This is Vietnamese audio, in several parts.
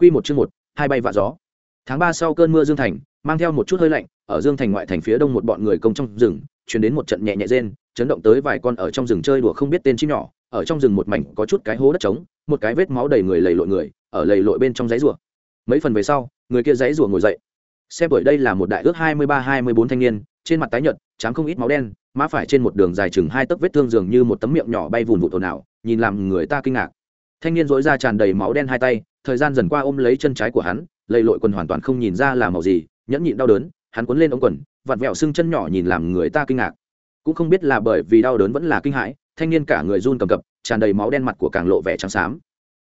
Quy một chương một, hai bay vạ gió. Tháng ba sau cơn mưa Dương Thành, mang theo một chút hơi lạnh, ở Dương Thành ngoại thành phía đông một bọn người công trong rừng, truyền đến một trận nhẹ nhẹ rên, chấn động tới vài con ở trong rừng chơi đùa không biết tên chim nhỏ, ở trong rừng một mảnh có chút cái hố đất trống, một cái vết máu đầy người lầy lội người, ở lầy lội bên trong giấy rùa. Mấy phần về sau, người kia giấy rùa ngồi dậy. Xem bởi đây là một đại ước hai mươi ba hai mươi bốn thanh niên, trên mặt tái nhợt, trắng không ít máu đen, má phải trên một đường dài chừng hai tấc vết thương dường như một tấm miệng nhỏ bay vụn vụt ồn ào, nhìn làm người ta kinh ngạc. Thanh niên rỗi ra tràn đầy máu đen hai tay, thời gian dần qua ôm lấy chân trái của hắn, lầy lội quần hoàn toàn không nhìn ra là màu gì, nhẫn nhịn đau đớn, hắn cuốn lên ống quần, vặn vẹo xương chân nhỏ nhìn làm người ta kinh ngạc. Cũng không biết là bởi vì đau đớn vẫn là kinh hãi, thanh niên cả người run cầm cập, tràn đầy máu đen mặt của càng lộ vẻ trắng xám.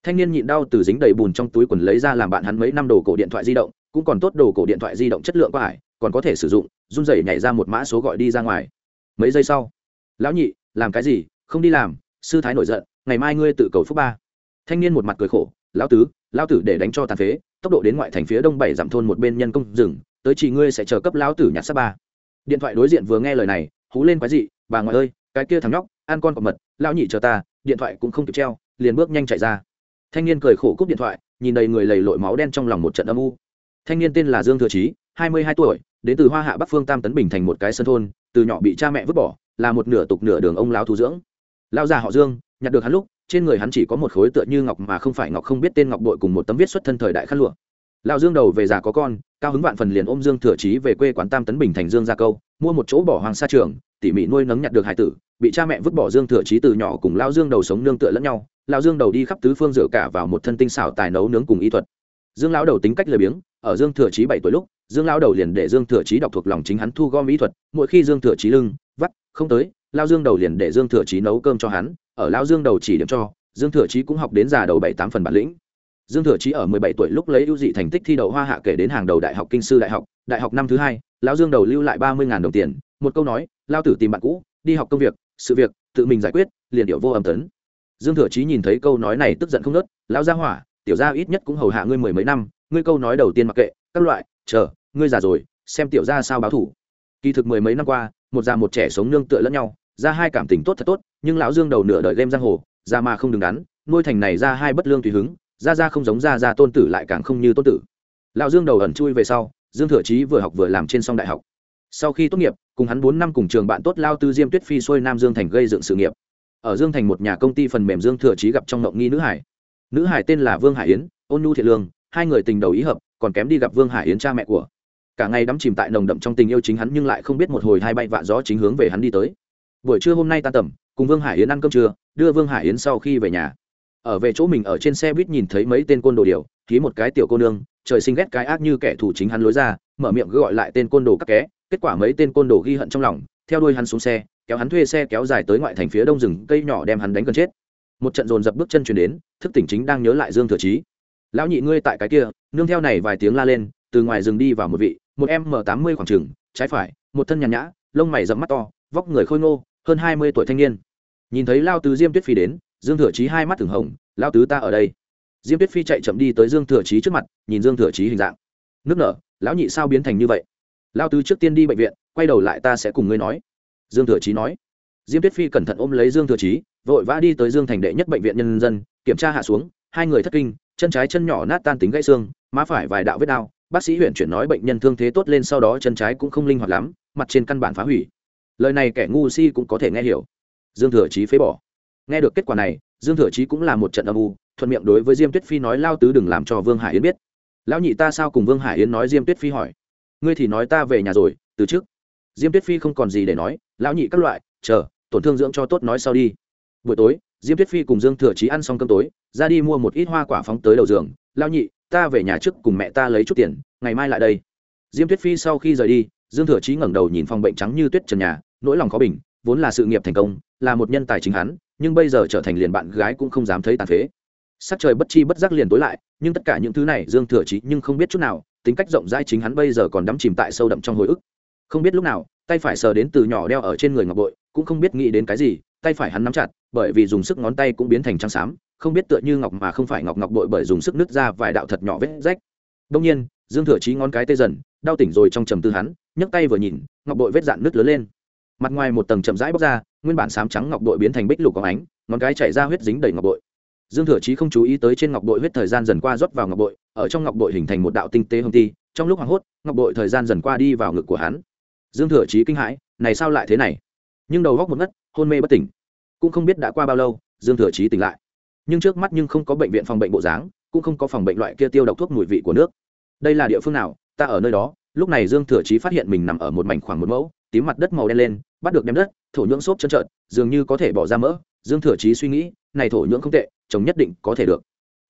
Thanh niên nhịn đau từ dính đầy bùn trong túi quần lấy ra làm bạn hắn mấy năm đồ cổ điện thoại di động, cũng còn tốt đồ cổ điện thoại di động chất lượng quá hải còn có thể sử dụng, run rẩy nhảy ra một mã số gọi đi ra ngoài. Mấy giây sau, lão nhị, làm cái gì? Không đi làm, sư thái nổi giận, ngày mai ngươi tự cầu phúc ba. Thanh niên một mặt cười khổ, lão tứ lão tử để đánh cho tàn phế, tốc độ đến ngoại thành phía đông bảy dặm thôn một bên nhân công rừng tới chỉ ngươi sẽ chờ cấp lão tử nhặt sắp ba. Điện thoại đối diện vừa nghe lời này, hú lên quái dị, bà ngoại ơi, cái kia thằng nhóc, ăn con cọp mật, lão nhị chờ ta. Điện thoại cũng không kịp treo, liền bước nhanh chạy ra. Thanh niên cười khổ cúp điện thoại, nhìn đầy người lầy lội máu đen trong lòng một trận âm u. Thanh niên tên là dương thừa trí hai mươi hai tuổi, đến từ hoa hạ bắc phương tam tấn bình thành một cái sân thôn, từ nhỏ bị cha mẹ vứt bỏ, là một nửa tục nửa đường ông lão thu dưỡng. Lão già họ dương, nhặt được hắn lúc trên người hắn chỉ có một khối tựa như ngọc mà không phải ngọc không biết tên ngọc bội cùng một tấm viết xuất thân thời đại khăn lụa. Lão dương đầu về già có con, cao hứng vạn phần liền ôm dương thừa chí về quê quán tam tấn bình thành dương gia câu, mua một chỗ bỏ hoàng sa trường, tỉ mỉ nuôi nấng nhặt được hải tử, bị cha mẹ vứt bỏ dương thừa chí từ nhỏ cùng lão dương đầu sống nương tựa lẫn nhau, lão dương đầu đi khắp tứ phương dựa cả vào một thân tinh xảo tài nấu nướng cùng y thuật. Dương lão đầu tính cách lười biếng, ở dương thừa chí bảy tuổi lúc, dương lão đầu liền để dương thừa chí đọc thuộc lòng chính hắn thu gom ý thuật, mỗi khi dương thừa chí lưng, vắt, không tới lao dương đầu liền để dương thừa chí nấu cơm cho hắn, ở lao dương đầu chỉ điểm cho, dương thừa chí cũng học đến già đầu bảy tám phần bản lĩnh. Dương thừa chí ở mười bảy tuổi lúc lấy ưu dị thành tích thi đậu hoa hạ kể đến hàng đầu đại học kinh sư đại học đại học năm thứ hai lão dương đầu lưu lại ba mươi đồng tiền, một câu nói, lao tử tìm bạn cũ, đi học công việc, sự việc, tự mình giải quyết, liền điệu vô âm tấn. Dương thừa chí nhìn thấy câu nói này tức giận không nớt lão gia hỏa, tiểu gia ít nhất cũng hầu hạ ngươi mười mấy năm, ngươi câu nói đầu tiên mặc kệ, các loại, chờ, ngươi già rồi, xem tiểu gia sao báo thủ. Kỳ thực mười mấy năm qua, một già một trẻ sống nương tựa lẫn nhau ra hai cảm tình tốt thật tốt, nhưng lão dương đầu nửa đời game giang hồ, ra mà không đứng đắn, nuôi thành này ra hai bất lương tùy hứng, ra ra không giống ra ra tôn tử lại càng không như tôn tử. Lão dương đầu ẩn chui về sau, dương thừa chí vừa học vừa làm trên song đại học. Sau khi tốt nghiệp, cùng hắn bốn năm cùng trường bạn tốt lao tư diêm tuyết phi xuôi nam dương thành gây dựng sự nghiệp. Ở dương thành một nhà công ty phần mềm dương thừa chí gặp trong mộng nghi nữ hải. Nữ hải tên là vương hải yến, ôn nhu thiện lương, hai người tình đầu ý hợp, còn kém đi gặp vương hải yến cha mẹ của. Cả ngày đắm chìm tại nồng đậm trong tình yêu chính hắn nhưng lại không biết một hồi hai bay vạ gió chính hướng về hắn đi tới buổi trưa hôm nay tan tầm, cùng vương hải yến ăn cơm trưa, đưa vương hải yến sau khi về nhà. Ở về chỗ mình ở trên xe buýt nhìn thấy mấy tên côn đồ điều ký một cái tiểu cô nương, trời sinh ghét cái ác như kẻ thù chính hắn lối ra, mở miệng gọi lại tên côn đồ các ké, kết quả mấy tên côn đồ ghi hận trong lòng, theo đuôi hắn xuống xe, kéo hắn thuê xe kéo dài tới ngoại thành phía đông rừng, cây nhỏ đem hắn đánh gần chết. Một trận dồn dập bước chân chuyển đến, thức tỉnh chính đang nhớ lại dương thừa trí lão nhị ngươi tại cái kia, nương theo này vài tiếng la lên, từ ngoài rừng đi vào một vị, một em m tám mươi khoảng trừng trái phải, một thân nhàn nhã, lông mày rậm mắt to, vóc người khôi ngô hơn hai mươi tuổi thanh niên. Nhìn thấy lao tứ diêm tuyết phi đến, dương thừa chí hai mắt thường hồng, lao tứ ta ở đây. Diêm tuyết phi chạy chậm đi tới dương thừa chí trước mặt, nhìn dương thừa chí hình dạng. Nước nở, lão nhị sao biến thành như vậy? Lao tứ trước tiên đi bệnh viện, quay đầu lại ta sẽ cùng ngươi nói. Dương thừa chí nói. Diêm tuyết phi cẩn thận ôm lấy dương thừa chí, vội vã đi tới dương thành đệ nhất bệnh viện nhân dân, kiểm tra hạ xuống, hai người thất kinh, chân trái chân nhỏ nát tan tính gãy xương, má phải vài đạo vết đau. Bác sĩ huyện chuyển nói bệnh nhân thương thế tốt lên sau đó chân trái cũng không linh hoạt lắm, mặt trên căn bản phá hủy lời này kẻ ngu si cũng có thể nghe hiểu. Dương thừa chí phế bỏ. Nghe được kết quả này, dương thừa chí cũng là một trận âm u, thuận miệng đối với diêm tuyết phi nói, lao tứ đừng làm cho vương hải yến biết. Lão nhị ta sao cùng vương hải yến nói? Diêm tuyết phi hỏi. Ngươi thì nói ta về nhà rồi, từ trước. Diêm tuyết phi không còn gì để nói, lão nhị các loại, chờ, tổn thương dưỡng cho tốt nói sau đi. Buổi tối, diêm tuyết phi cùng dương thừa chí ăn xong cơm tối, ra đi mua một ít hoa quả phóng tới đầu giường. Lão nhị, ta về nhà trước cùng mẹ ta lấy chút tiền, ngày mai lại đây. Diêm tuyết phi sau khi rời đi, dương thừa chí ngẩng đầu nhìn phòng bệnh trắng như tuyết trần nhà nỗi lòng khó bình, vốn là sự nghiệp thành công, là một nhân tài chính hắn, nhưng bây giờ trở thành liền bạn gái cũng không dám thấy tàn phế. Sắc trời bất chi bất giác liền tối lại, nhưng tất cả những thứ này dương thừa chí nhưng không biết chút nào, tính cách rộng rãi chính hắn bây giờ còn đắm chìm tại sâu đậm trong hồi ức. Không biết lúc nào, tay phải sờ đến từ nhỏ đeo ở trên người ngọc bội, cũng không biết nghĩ đến cái gì, tay phải hắn nắm chặt, bởi vì dùng sức ngón tay cũng biến thành trắng xám, không biết tựa như ngọc mà không phải ngọc ngọc bội bởi dùng sức nứt ra vài đạo thật nhỏ vết rách. Đông nhiên, dương thừa chí ngón cái tê dần, đau tỉnh rồi trong trầm tư hắn, nhấc tay vừa nhìn, ngọc bội vết dạn nứt lớn lên mặt ngoài một tầng chậm rãi bóc ra, nguyên bản sám trắng ngọc bội biến thành bích lục có ánh, ngón cái chạy ra huyết dính đầy ngọc bội dương thừa chí không chú ý tới trên ngọc bội huyết thời gian dần qua rót vào ngọc bội ở trong ngọc bội hình thành một đạo tinh tế hồng ti, trong lúc hoảng hốt, ngọc bội thời gian dần qua đi vào ngực của hắn. Dương thừa chí kinh hãi, này sao lại thế này? Nhưng đầu góc một ngất, hôn mê bất tỉnh. Cũng không biết đã qua bao lâu, dương thừa chí tỉnh lại. Nhưng trước mắt nhưng không có bệnh viện phòng bệnh bộ dáng, cũng không có phòng bệnh loại kia tiêu độc thuốc mùi vị của nước. Đây là địa phương nào? Ta ở nơi đó. Lúc này dương thừa chí phát hiện mình nằm ở một mảnh khoảng một mẫu tím mặt đất màu đen lên, bắt được đem đất, thổ nhưỡng xốp trơn trợn, dường như có thể bỏ ra mỡ. Dương thừa chí suy nghĩ, này thổ nhưỡng không tệ trồng nhất định có thể được.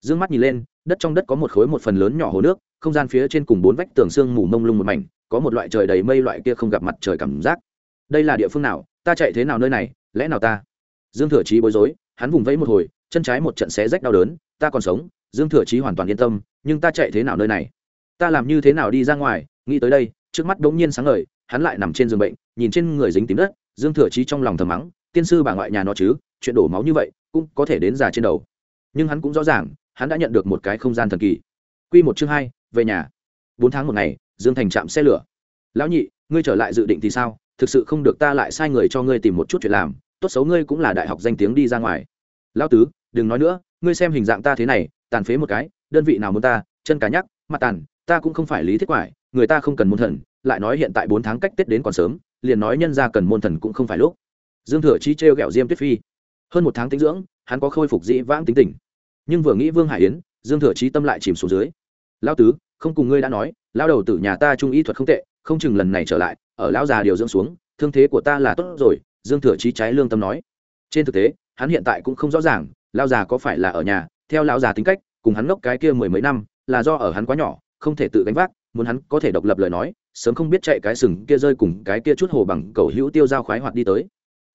Dương mắt nhìn lên, đất trong đất có một khối một phần lớn nhỏ hồ nước, không gian phía trên cùng bốn vách tường xương mù mông lung một mảnh, có một loại trời đầy mây loại kia không gặp mặt trời cảm giác. Đây là địa phương nào? Ta chạy thế nào nơi này? Lẽ nào ta? Dương thừa chí bối rối, hắn vùng vẫy một hồi, chân trái một trận xé rách đau đớn, ta còn sống. Dương thừa chí hoàn toàn yên tâm, nhưng ta chạy thế nào nơi này? Ta làm như thế nào đi ra ngoài? Nghĩ tới đây, trước mắt bỗng nhiên sáng ngời hắn lại nằm trên giường bệnh, nhìn trên người dính tím đất, dương thừa chí trong lòng thầm mắng, tiên sư bà ngoại nhà nó chứ, chuyện đổ máu như vậy, cũng có thể đến già trên đầu. Nhưng hắn cũng rõ ràng, hắn đã nhận được một cái không gian thần kỳ. Q một chương hai, về nhà. Bốn tháng một ngày, dương thành chạm xe lửa. Lão nhị, ngươi trở lại dự định thì sao? Thực sự không được ta lại sai người cho ngươi tìm một chút chuyện làm, tốt xấu ngươi cũng là đại học danh tiếng đi ra ngoài. Lão tứ, đừng nói nữa, ngươi xem hình dạng ta thế này, tàn phế một cái, đơn vị nào muốn ta, chân cá nhắc, mặt tàn, ta cũng không phải lý thiết quải người ta không cần môn thần, lại nói hiện tại bốn tháng cách tết đến còn sớm, liền nói nhân ra cần môn thần cũng không phải lúc. Dương thừa chi trêu ghẹo diêm tuyết phi. Hơn một tháng tính dưỡng, hắn có khôi phục dĩ vãng tính tình. Nhưng vừa nghĩ vương hải yến, dương thừa Chi tâm lại chìm xuống dưới. Lao tứ, không cùng ngươi đã nói lao đầu tử nhà ta trung y thuật không tệ, không chừng lần này trở lại, ở lão già điều dưỡng xuống, thương thế của ta là tốt rồi, dương thừa chí trái lương tâm nói. Trên thực tế, hắn hiện tại cũng không rõ ràng lao già có phải là ở nhà, theo lão già tính cách, cùng hắn ngốc cái kia mười mấy năm, là do ở hắn quá nhỏ, không thể tự gánh vác muốn hắn có thể độc lập lời nói, sớm không biết chạy cái sừng kia rơi cùng cái kia chút hồ bằng cầu hữu tiêu dao khoái hoạt đi tới.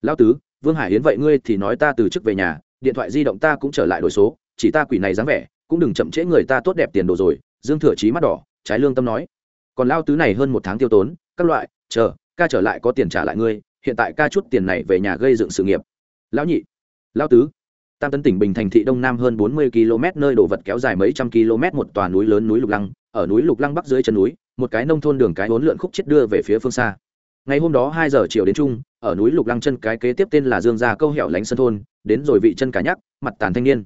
Lao tứ, vương hải yến vậy ngươi thì nói ta từ chức về nhà, điện thoại di động ta cũng trở lại đổi số, chỉ ta quỷ này dáng vẻ, cũng đừng chậm trễ người ta tốt đẹp tiền đồ rồi. Dương thừa chí mắt đỏ, trái lương tâm nói. Còn lao tứ này hơn một tháng tiêu tốn, các loại, chờ, ca trở lại có tiền trả lại ngươi, hiện tại ca chút tiền này về nhà gây dựng sự nghiệp. Lão nhị, lão tứ tam tấn tỉnh bình thành thị đông nam hơn bốn mươi km, nơi đổ vật kéo dài mấy trăm km, một tòa núi lớn núi lục lăng. Ở núi lục lăng bắc dưới chân núi, một cái nông thôn đường cái bốn lượn khúc chết đưa về phía phương xa. Ngày hôm đó hai giờ chiều đến trung ở núi lục lăng chân cái kế tiếp tên là dương gia câu hẻo lánh sân thôn, đến rồi vị chân cả nhắc, mặt tàn thanh niên.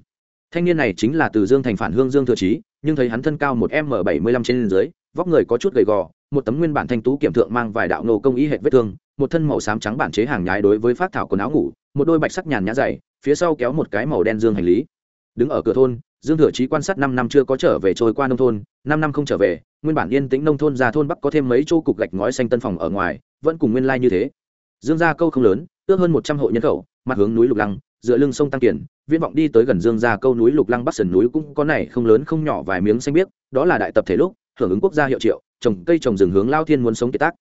Thanh niên này chính là từ dương thành phản hương dương thừa trí nhưng thấy hắn thân cao một m bảy mươi lăm trên dưới, vóc người có chút gầy gò, một tấm nguyên bản thanh tú kiểm thượng mang vài đạo nô công ý hệ vết thương, một thân màu xám trắng bản chế hàng nhái đối với phát thảo quần áo ngủ, một đôi bạch sắc nhàn nhã dày phía sau kéo một cái màu đen dương hành lý. Đứng ở cửa thôn, dương thừa trí quan sát năm năm chưa có trở về trôi qua nông thôn, năm năm không trở về, nguyên bản yên tĩnh nông thôn ra thôn bắc có thêm mấy chỗ cục gạch ngói xanh tân phòng ở ngoài, vẫn cùng nguyên lai như thế. Dương gia câu không lớn, ước hơn một trăm hộ nhân khẩu, mặt hướng núi lục lăng, dựa lưng sông tăng kiển, viễn vọng đi tới gần dương gia câu núi lục lăng bắc sườn núi cũng có này không lớn không nhỏ vài miếng xanh biếc, đó là đại tập thể lúc, hưởng ứng quốc gia hiệu triệu, trồng cây trồng rừng hướng lao thiên muốn sống kiệt tác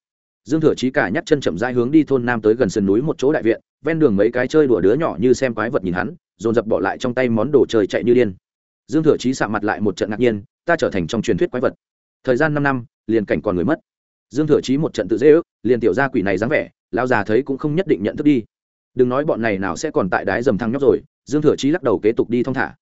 dương thừa chí cả nhắc chân chậm rãi hướng đi thôn nam tới gần sườn núi một chỗ đại viện, ven đường mấy cái chơi đùa đứa nhỏ như xem quái vật nhìn hắn, dồn dập bỏ lại trong tay món đồ chơi chạy như điên. Dương thừa chí sạm mặt lại một trận ngạc nhiên, ta trở thành trong truyền thuyết quái vật. Thời gian năm năm, liền cảnh còn người mất. Dương thừa chí một trận tự dễ ước, liền tiểu gia quỷ này dáng vẻ, lão già thấy cũng không nhất định nhận thức đi. Đừng nói bọn này nào sẽ còn tại đái dầm thăng nhóc rồi, dương thừa chí lắc đầu kế tục đi thong thả.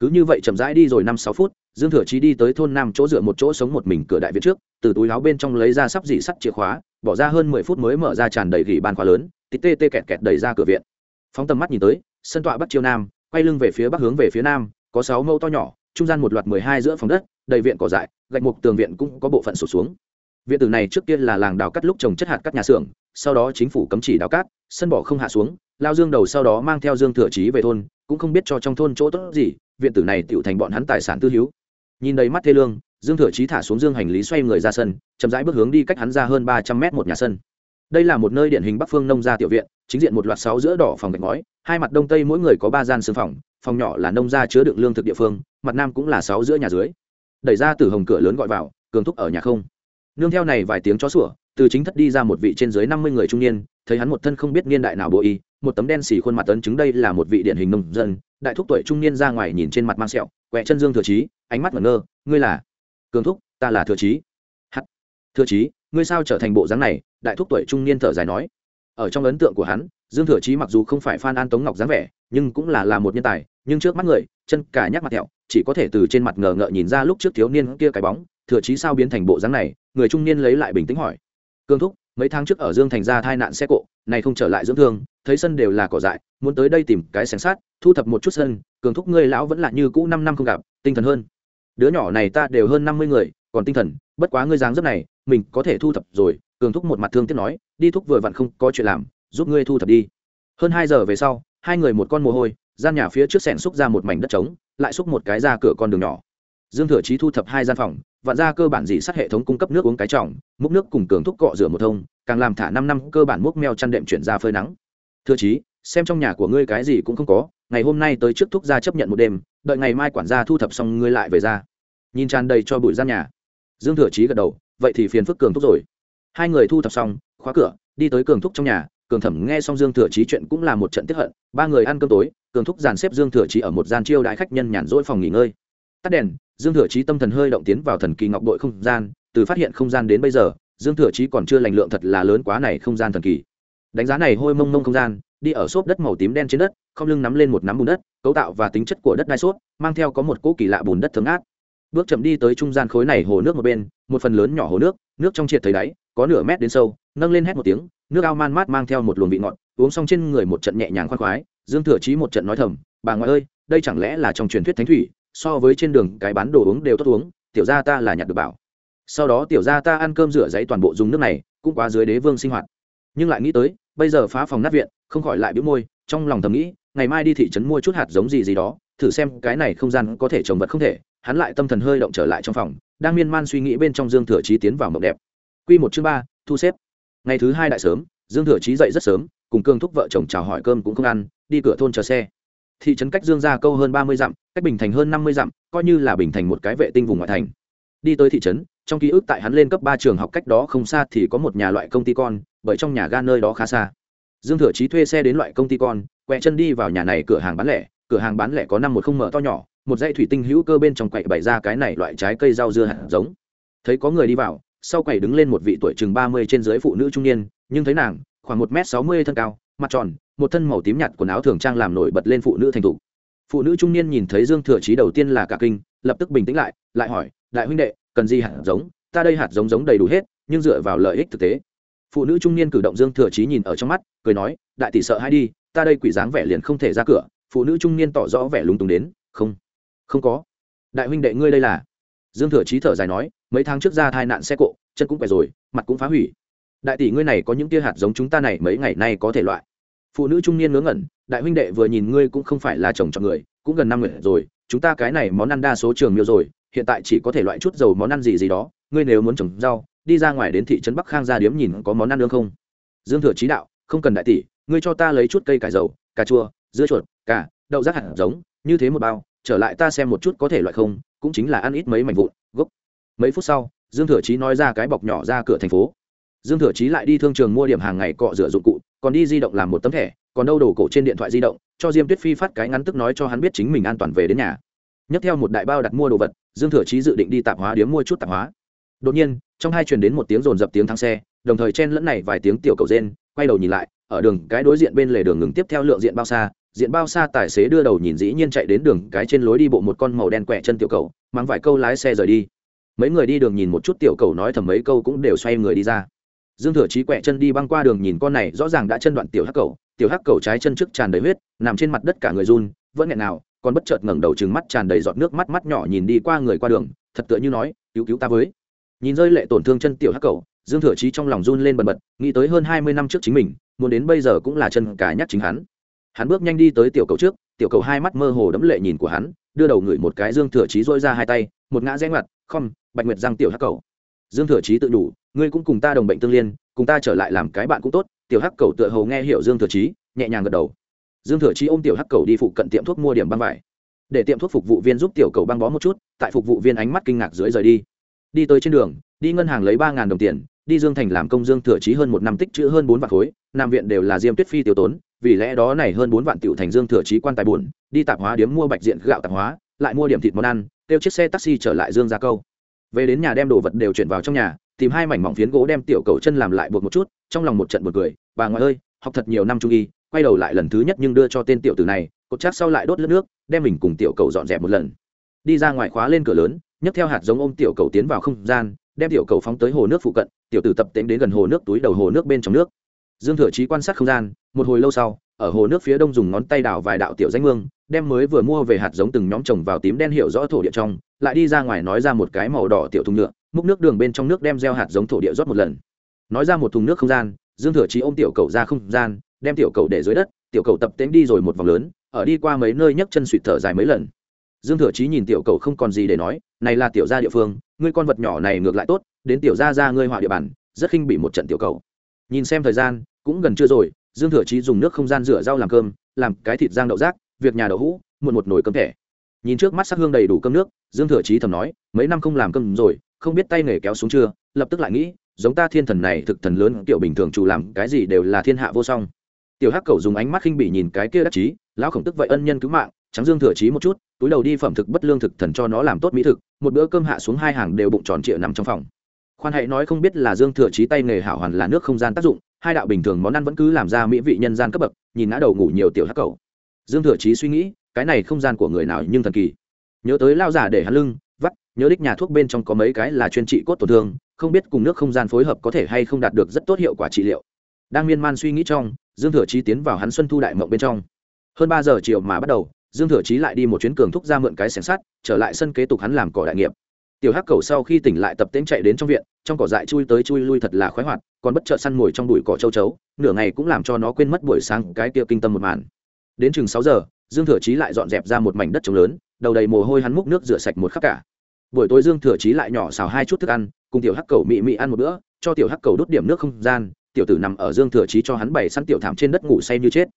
Cứ như vậy chậm rãi đi rồi năm sáu phút dương thừa chí đi tới thôn nam chỗ dựa một chỗ sống một mình cửa đại viện trước, từ túi láo bên trong lấy ra sắp dỉ sắt chìa khóa, bỏ ra hơn mười phút mới mở ra tràn đầy gỉ ban khóa lớn, tít tê tê kẹt kẹt đẩy ra cửa viện. Phóng tầm mắt nhìn tới, sân tọa bắc chiêu nam, quay lưng về phía bắc hướng về phía nam, có sáu mẫu to nhỏ, trung gian một loạt mười hai giữa phòng đất, đầy viện cỏ dại, gạch mục tường viện cũng có bộ phận sụt xuống. Viện tử này trước kia là làng đào cắt lúc trồng chất hạt cắt nhà xưởng, sau đó chính phủ cấm chỉ đào cát, sân bỏ không hạ xuống, lao dương đầu sau đó mang theo dương thừa chí về thôn, cũng không biết cho trong thôn chỗ tốt gì, viện tử này tựu thành bọn hắn tài sản tư hữu nhìn đầy mắt thê lương, dương thừa trí thả xuống dương hành lý xoay người ra sân, chậm rãi bước hướng đi cách hắn ra hơn ba trăm mét một nhà sân. Đây là một nơi điển hình bắc phương nông gia tiểu viện, chính diện một loạt sáu giữa đỏ phòng gạch ngói, hai mặt đông tây mỗi người có ba gian xương phòng phòng nhỏ là nông gia chứa đựng lương thực địa phương, mặt nam cũng là sáu giữa nhà dưới. Đẩy ra từ hồng cửa lớn gọi vào, cường thúc ở nhà không. Nương theo này vài tiếng chó sủa từ chính thất đi ra một vị trên dưới năm mươi người trung niên, thấy hắn một thân không biết niên đại nào bộ y, một tấm đen xì khuôn mặt tấn chứng đây là một vị điển hình nông dân, đại thúc tuổi trung niên ra ngoài nhìn trên mặt mang sẹo, quẹ chân dương thừa trí, ánh mắt ngẩn ngơ, ngươi là? Cường thúc, ta là thừa trí. Hắt, thừa trí, ngươi sao trở thành bộ dáng này? Đại thúc tuổi trung niên thở dài nói. Ở trong ấn tượng của hắn, dương thừa trí mặc dù không phải phan an tống ngọc dáng vẻ, nhưng cũng là là một nhân tài, nhưng trước mắt người, chân cả nhắc mặt thẹo, chỉ có thể từ trên mặt ngờ ngợ nhìn ra lúc trước thiếu niên kia cái bóng. Thừa trí sao biến thành bộ dáng này? Người trung niên lấy lại bình tĩnh hỏi cương thúc, mấy tháng trước ở dương thành ra tai nạn xe cộ, này không trở lại dưỡng thương, thấy sân đều là cỏ dại, muốn tới đây tìm cái sáng sát, thu thập một chút sân cường thúc ngươi lão vẫn là như cũ năm năm không gặp, tinh thần hơn. Đứa nhỏ này ta đều hơn năm mươi người, còn tinh thần, bất quá ngươi dáng dấp này, mình có thể thu thập rồi cường thúc một mặt thương tiếc nói, đi thúc vừa vặn không có chuyện làm, giúp ngươi thu thập đi. Hơn hai giờ về sau, hai người một con mồ hôi, gian nhà phía trước sẻn xúc ra một mảnh đất trống, lại xúc một cái ra cửa con đường nhỏ dương thừa chí thu thập hai gian phòng, vạn ra cơ bản dị sát hệ thống cung cấp nước uống cái trỏng múc nước cùng cường thúc cọ rửa một thông, càng làm thả năm năm cơ bản múc meo chăn đệm chuyển ra phơi nắng. Thừa chí, xem trong nhà của ngươi cái gì cũng không có, ngày hôm nay tới trước thúc gia chấp nhận một đêm, đợi ngày mai quản gia thu thập xong ngươi lại về ra. Nhìn tràn đầy cho bụi gian nhà. Dương thừa chí gật đầu, vậy thì phiền phức cường thúc rồi. Hai người thu thập xong, khóa cửa, đi tới cường thúc trong nhà, cường thẩm nghe xong dương thừa chí chuyện cũng là một trận tiếp hận, ba người ăn cơm tối, cường thúc dàn xếp dương thừa chí ở một gian chiêu đãi khách nhân nhàn rỗi phòng nghỉ ngơi tắt đèn, dương thừa chí tâm thần hơi động tiến vào thần kỳ ngọc đội không gian, từ phát hiện không gian đến bây giờ, dương thừa chí còn chưa lành lượng thật là lớn quá này không gian thần kỳ. Đánh giá này hôi mông mông không gian, đi ở xốp đất màu tím đen trên đất, không lưng nắm lên một nắm bùn đất, cấu tạo và tính chất của đất đai xốp, mang theo có một cỗ kỳ lạ bùn đất thấm át bước chậm đi tới trung gian khối này hồ nước một bên, một phần lớn nhỏ hồ nước nước trong triệt thấy đáy, có nửa mét đến sâu, nâng lên hét một tiếng, nước ao man mát mang theo một luồng vị ngọt, uống xong trên người một trận nhẹ nhàng khoan khoái, dương thừa chí một trận nói thầm, bà ngoại ơi, đây chẳng lẽ là trong truyền thuyết thánh thủy? So với trên đường cái bán đồ uống đều tốt uống, tiểu gia ta là nhặt được bảo. Sau đó tiểu gia ta ăn cơm rửa giấy toàn bộ dùng nước này, cũng qua dưới đế vương sinh hoạt. Nhưng lại nghĩ tới, bây giờ phá phòng nát viện, không khỏi lại bĩu môi, trong lòng thầm nghĩ, ngày mai đi thị trấn mua chút hạt giống gì gì đó, thử xem cái này không gian có thể trồng vật không thể. Hắn lại tâm thần hơi động trở lại trong phòng, đang miên man suy nghĩ bên trong dương thừa chí tiến vào mộng đẹp. Q một chương ba, thu xếp. Ngày thứ hai đại sớm, dương thừa chí dậy rất sớm, cùng cương thúc vợ chồng chào hỏi cơm cũng không ăn, đi cửa thôn chờ xe thị trấn cách dương gia câu hơn ba mươi dặm, cách bình thành hơn năm mươi dặm, coi như là bình thành một cái vệ tinh vùng ngoại thành. Đi tới thị trấn, trong ký ức tại hắn lên cấp ba trường học cách đó không xa thì có một nhà loại công ty con, bởi trong nhà ga nơi đó khá xa. Dương thừa chí thuê xe đến loại công ty con, quẹ chân đi vào nhà này cửa hàng bán lẻ, cửa hàng bán lẻ có năm một không mở to nhỏ, một dãy thủy tinh hữu cơ bên trong quậy bày ra cái này loại trái cây rau dưa hạt giống. Thấy có người đi vào, sau quầy đứng lên một vị tuổi chừng ba mươi trên dưới phụ nữ trung niên, nhưng thấy nàng, khoảng một m sáu mươi thân cao, mặt tròn một thân màu tím nhạt quần áo thường trang làm nổi bật lên phụ nữ thành thục. Phụ nữ trung niên nhìn thấy dương thừa chí đầu tiên là cả kinh, lập tức bình tĩnh lại lại hỏi, đại huynh đệ, cần gì hạt giống? Ta đây hạt giống giống đầy đủ hết, nhưng dựa vào lợi ích thực tế. Phụ nữ trung niên cử động dương thừa chí nhìn ở trong mắt, cười nói, đại tỷ sợ hay đi, ta đây quỷ dáng vẻ liền không thể ra cửa. Phụ nữ trung niên tỏ rõ vẻ lúng túng đến, không không có. Đại huynh đệ ngươi đây là? Dương thừa chí thở dài nói, mấy tháng trước ra tai nạn xe cộ, chân cũng quẻ rồi, mặt cũng phá hủy. Đại tỷ ngươi này có những tia hạt giống chúng ta này mấy ngày nay có thể loại? Phụ nữ trung niên ngớ ngẩn, đại huynh đệ vừa nhìn ngươi cũng không phải là chồng cho người, cũng gần năm người rồi, chúng ta cái này món ăn đa số trường miêu rồi, hiện tại chỉ có thể loại chút dầu món ăn gì gì đó, ngươi nếu muốn trồng rau, đi ra ngoài đến thị trấn bắc khang ra điếm nhìn có món ăn lương không? Dương thừa chí đạo, không cần đại tỷ, ngươi cho ta lấy chút cây cải dầu, cà chua, dưa chuột, cà, đậu rác hạt giống, như thế một bao, trở lại ta xem một chút có thể loại không, cũng chính là ăn ít mấy mảnh vụn, gốc. Mấy phút sau, dương thừa chí nói ra cái bọc nhỏ ra cửa thành phố. Dương thừa chí lại đi thương trường mua điểm hàng ngày cọ rửa dụng cụ còn đi di động làm một tấm thẻ, còn đâu đồ cổ trên điện thoại di động, cho diêm tuyết phi phát cái ngắn tức nói cho hắn biết chính mình an toàn về đến nhà. Nhấc theo một đại bao đặt mua đồ vật, dương thừa chí dự định đi tạp hóa điếm mua chút tạp hóa. Đột nhiên, trong hai truyền đến một tiếng rồn dập tiếng thắng xe, đồng thời chen lẫn này vài tiếng tiểu cầu rên, quay đầu nhìn lại, ở đường cái đối diện bên lề đường ngừng tiếp theo lượng diện bao xa, diện bao xa tài xế đưa đầu nhìn dĩ nhiên chạy đến đường cái trên lối đi bộ một con màu đen quẹ chân tiểu cầu, mang vài câu lái xe rời đi. Mấy người đi đường nhìn một chút tiểu cầu nói thầm mấy câu cũng đều xoay người đi ra dương thừa chí quẹ chân đi băng qua đường nhìn con này, rõ ràng đã chân đoạn tiểu hắc cầu. Tiểu hắc cầu trái chân trước tràn đầy huyết, nằm trên mặt đất cả người run, vẫn nghẹn nào, còn bất chợt ngẩng đầu trừng mắt tràn đầy giọt nước mắt mắt nhỏ nhìn đi qua người qua đường, thật tựa như nói, cứu cứu ta với. Nhìn rơi lệ tổn thương chân tiểu hắc cầu, dương thừa chí trong lòng run lên bần bật, nghĩ tới hơn hai mươi năm trước chính mình, muốn đến bây giờ cũng là chân cả nhắc chính hắn. Hắn bước nhanh đi tới tiểu cầu trước, tiểu cầu hai mắt mơ hồ đẫm lệ nhìn của hắn, đưa đầu ngửi một cái dương thừa chí dôi ra hai tay, một ngã rẽ ngoặt không bạch nguyệt giang tiểu hắc cầu. Dương thừa chí tự đủ ngươi cũng cùng ta đồng bệnh tương liên, cùng ta trở lại làm cái bạn cũng tốt, tiểu hắc cầu tựa hầu nghe hiểu dương thừa chí, nhẹ nhàng gật đầu. Dương thừa chí ôm tiểu hắc cầu đi phụ cận tiệm thuốc mua điểm băng vải. Để tiệm thuốc phục vụ viên giúp tiểu cầu băng bó một chút, tại phục vụ viên ánh mắt kinh ngạc dưới rời đi. Đi tới trên đường, đi ngân hàng lấy ba đồng tiền, đi dương thành làm công dương thừa chí hơn một năm tích chữ hơn bốn vạn khối, nam viện đều là diêm tuyết phi tiêu tốn, vì lẽ đó này hơn bốn vạn tiểu thành dương thừa chí quan tài buồn, đi tạp hóa điếm mua bạch diện gạo tạp hóa, lại mua điểm thịt món ăn, tiêu chiếc xe taxi trở lại dương gia câu. Về đến nhà đem đồ vật đều chuyển vào trong nhà tìm hai mảnh mỏng phiến gỗ đem tiểu cầu chân làm lại buộc một chút, trong lòng một trận một cười, bà ngoại ơi, học thật nhiều năm trung y, quay đầu lại lần thứ nhất nhưng đưa cho tên tiểu tử này, cột chắc sau lại đốt lướt nước, đem mình cùng tiểu cầu dọn dẹp một lần. Đi ra ngoài khóa lên cửa lớn, nhấc theo hạt giống ôm tiểu cầu tiến vào không gian, đem tiểu cầu phóng tới hồ nước phụ cận, tiểu tử tập tính đến gần hồ nước túi đầu hồ nước bên trong nước. Dương thừa trí quan sát không gian, một hồi lâu sau, ở hồ nước phía đông dùng ngón tay đào vài đạo tiểu danh mương, đem mới vừa mua về hạt giống từng nhóm trồng vào tím đen hiểu rõ thổ địa trong, lại đi ra ngoài nói ra một cái màu đỏ tiểu thùng nhựa múc nước đường bên trong nước đem gieo hạt giống thổ địa rót một lần. Nói ra một thùng nước không gian, dương thừa chí ôm tiểu cầu ra không gian, đem tiểu cầu để dưới đất, tiểu cầu tập tễnh đi rồi một vòng lớn, ở đi qua mấy nơi nhấc chân suỵt thở dài mấy lần. Dương thừa chí nhìn tiểu cầu không còn gì để nói, này là tiểu gia địa phương, ngươi con vật nhỏ này ngược lại tốt, đến tiểu gia ra ngươi họa địa bàn, rất khinh bị một trận tiểu cầu. Nhìn xem thời gian, cũng gần chưa rồi, dương thừa chí dùng nước không gian rửa rau làm cơm, làm cái thịt giang đậu rác, việc nhà đậu hũ, muộn một nồi cơm thẻ. Nhìn trước mắt sắc hương đầy đủ cơm nước, dương thừa chí thầm nói, mấy năm không làm cơm rồi không biết tay nghề kéo xuống chưa, lập tức lại nghĩ, giống ta thiên thần này thực thần lớn tiểu bình thường chủ làm cái gì đều là thiên hạ vô song. Tiểu hắc cầu dùng ánh mắt khinh bỉ nhìn cái kia đắc chí, lão khổng tức vậy ân nhân cứu mạng, trắng dương thừa chí một chút, túi đầu đi phẩm thực bất lương thực thần cho nó làm tốt mỹ thực, một bữa cơm hạ xuống hai hàng đều bụng tròn trịa nằm trong phòng. Khoan hãy nói không biết là dương thừa chí tay nghề hảo hoàn là nước không gian tác dụng, hai đạo bình thường món ăn vẫn cứ làm ra mỹ vị nhân gian cấp bậc, nhìn ngã đầu ngủ nhiều tiểu hắc cầu dương thừa chí suy nghĩ, cái này không gian của người nào nhưng thần kỳ. Nhớ tới lao giả để hắn lưng nhớ đích nhà thuốc bên trong có mấy cái là chuyên trị cốt tổn thương, không biết cùng nước không gian phối hợp có thể hay không đạt được rất tốt hiệu quả trị liệu. Đang miên man suy nghĩ trong, dương thừa chí tiến vào hắn xuân thu đại mộng bên trong. Hơn ba giờ chiều mà bắt đầu, dương thừa chí lại đi một chuyến cường thúc ra mượn cái xẻng sắt, trở lại sân kế tục hắn làm cỏ đại nghiệp. Tiểu hắc cầu sau khi tỉnh lại tập tễnh chạy đến trong viện, trong cỏ dại chui tới chui lui thật là khoái hoạt, còn bất chợt săn mồi trong đùi cỏ châu chấu, nửa ngày cũng làm cho nó quên mất buổi sáng cái kia kinh tâm một màn. Đến chừng sáu giờ, dương thừa chí lại dọn dẹp ra một mảnh đất trống lớn, đầu đầy mồ hôi hắn múc nước rửa sạch một khắc cả buổi tối dương thừa chí lại nhỏ xào hai chút thức ăn, cùng tiểu hắc cầu mị mị ăn một bữa, cho tiểu hắc cầu đốt điểm nước không gian, tiểu tử nằm ở dương thừa chí cho hắn bày săn tiểu thảm trên đất ngủ say như chết.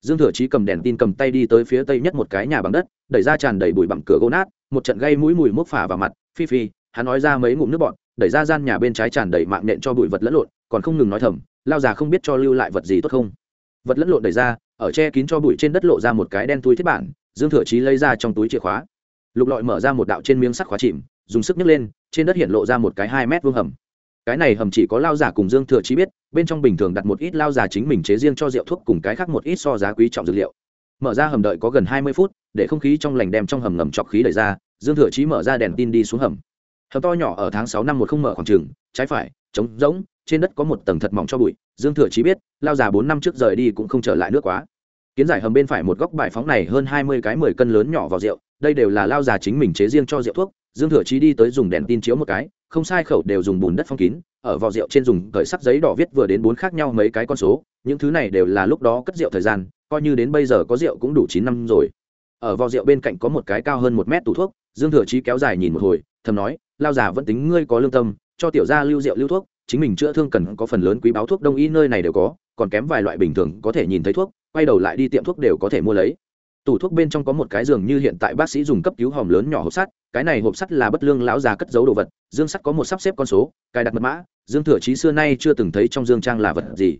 Dương thừa chí cầm đèn tin cầm tay đi tới phía tây nhất một cái nhà bằng đất, đẩy ra tràn đầy bụi bặm cửa gỗ nát, một trận gây mũi mùi mốc phả vào mặt, phi phi, hắn nói ra mấy ngụm nước bọn đẩy ra gian nhà bên trái tràn đầy mạng nện cho bụi vật lẫn lộn, còn không ngừng nói thầm, lao già không biết cho lưu lại vật gì tốt không? Vật lẫn lộn đẩy ra, ở che kín cho bụi trên đất lộ ra một cái đen túi thiết bản, dương thừa chí lấy ra trong túi chìa khóa lục lọi mở ra một đạo trên miếng sắt khóa chìm, dùng sức nhấc lên, trên đất hiện lộ ra một cái hai mét vuông hầm. Cái này hầm chỉ có lao giả cùng dương thừa chí biết, bên trong bình thường đặt một ít lao giả chính mình chế riêng cho rượu thuốc cùng cái khác một ít so giá quý trọng dược liệu. Mở ra hầm đợi có gần hai mươi phút, để không khí trong lành đem trong hầm ngầm chọc khí đẩy ra, dương thừa chí mở ra đèn tin đi xuống hầm. Hầm to nhỏ ở tháng sáu năm một không mở khoảng trường trái phải, trống rỗng, trên đất có một tầng thật mỏng cho bụi. Dương thừa chí biết, lao già bốn năm trước rời đi cũng không trở lại nước quá. Kiến giải hầm bên phải một góc bài phóng này hơn hai mươi cái mười cân lớn nhỏ vào rượu đây đều là lao già chính mình chế riêng cho rượu thuốc, dương thừa chí đi tới dùng đèn tin chiếu một cái, không sai khẩu đều dùng bùn đất phong kín, ở vò rượu trên dùng cởi sắc giấy đỏ viết vừa đến bốn khác nhau mấy cái con số, những thứ này đều là lúc đó cất rượu thời gian, coi như đến bây giờ có rượu cũng đủ chín năm rồi. Ở vò rượu bên cạnh có một cái cao hơn một mét tủ thuốc, dương thừa chí kéo dài nhìn một hồi, thầm nói, lao già vẫn tính ngươi có lương tâm, cho tiểu gia lưu rượu lưu thuốc, chính mình chữa thương cần có phần lớn quý báo thuốc đông y nơi này đều có, còn kém vài loại bình thường có thể nhìn thấy thuốc, quay đầu lại đi tiệm thuốc đều có thể mua lấy tủ thuốc bên trong có một cái giường như hiện tại bác sĩ dùng cấp cứu hòm lớn nhỏ hộp sắt, cái này hộp sắt là bất lương lão già cất giấu đồ vật, dương sắt có một sắp xếp con số, cài đặt mật mã, dương thừa trí xưa nay chưa từng thấy trong dương trang là vật gì.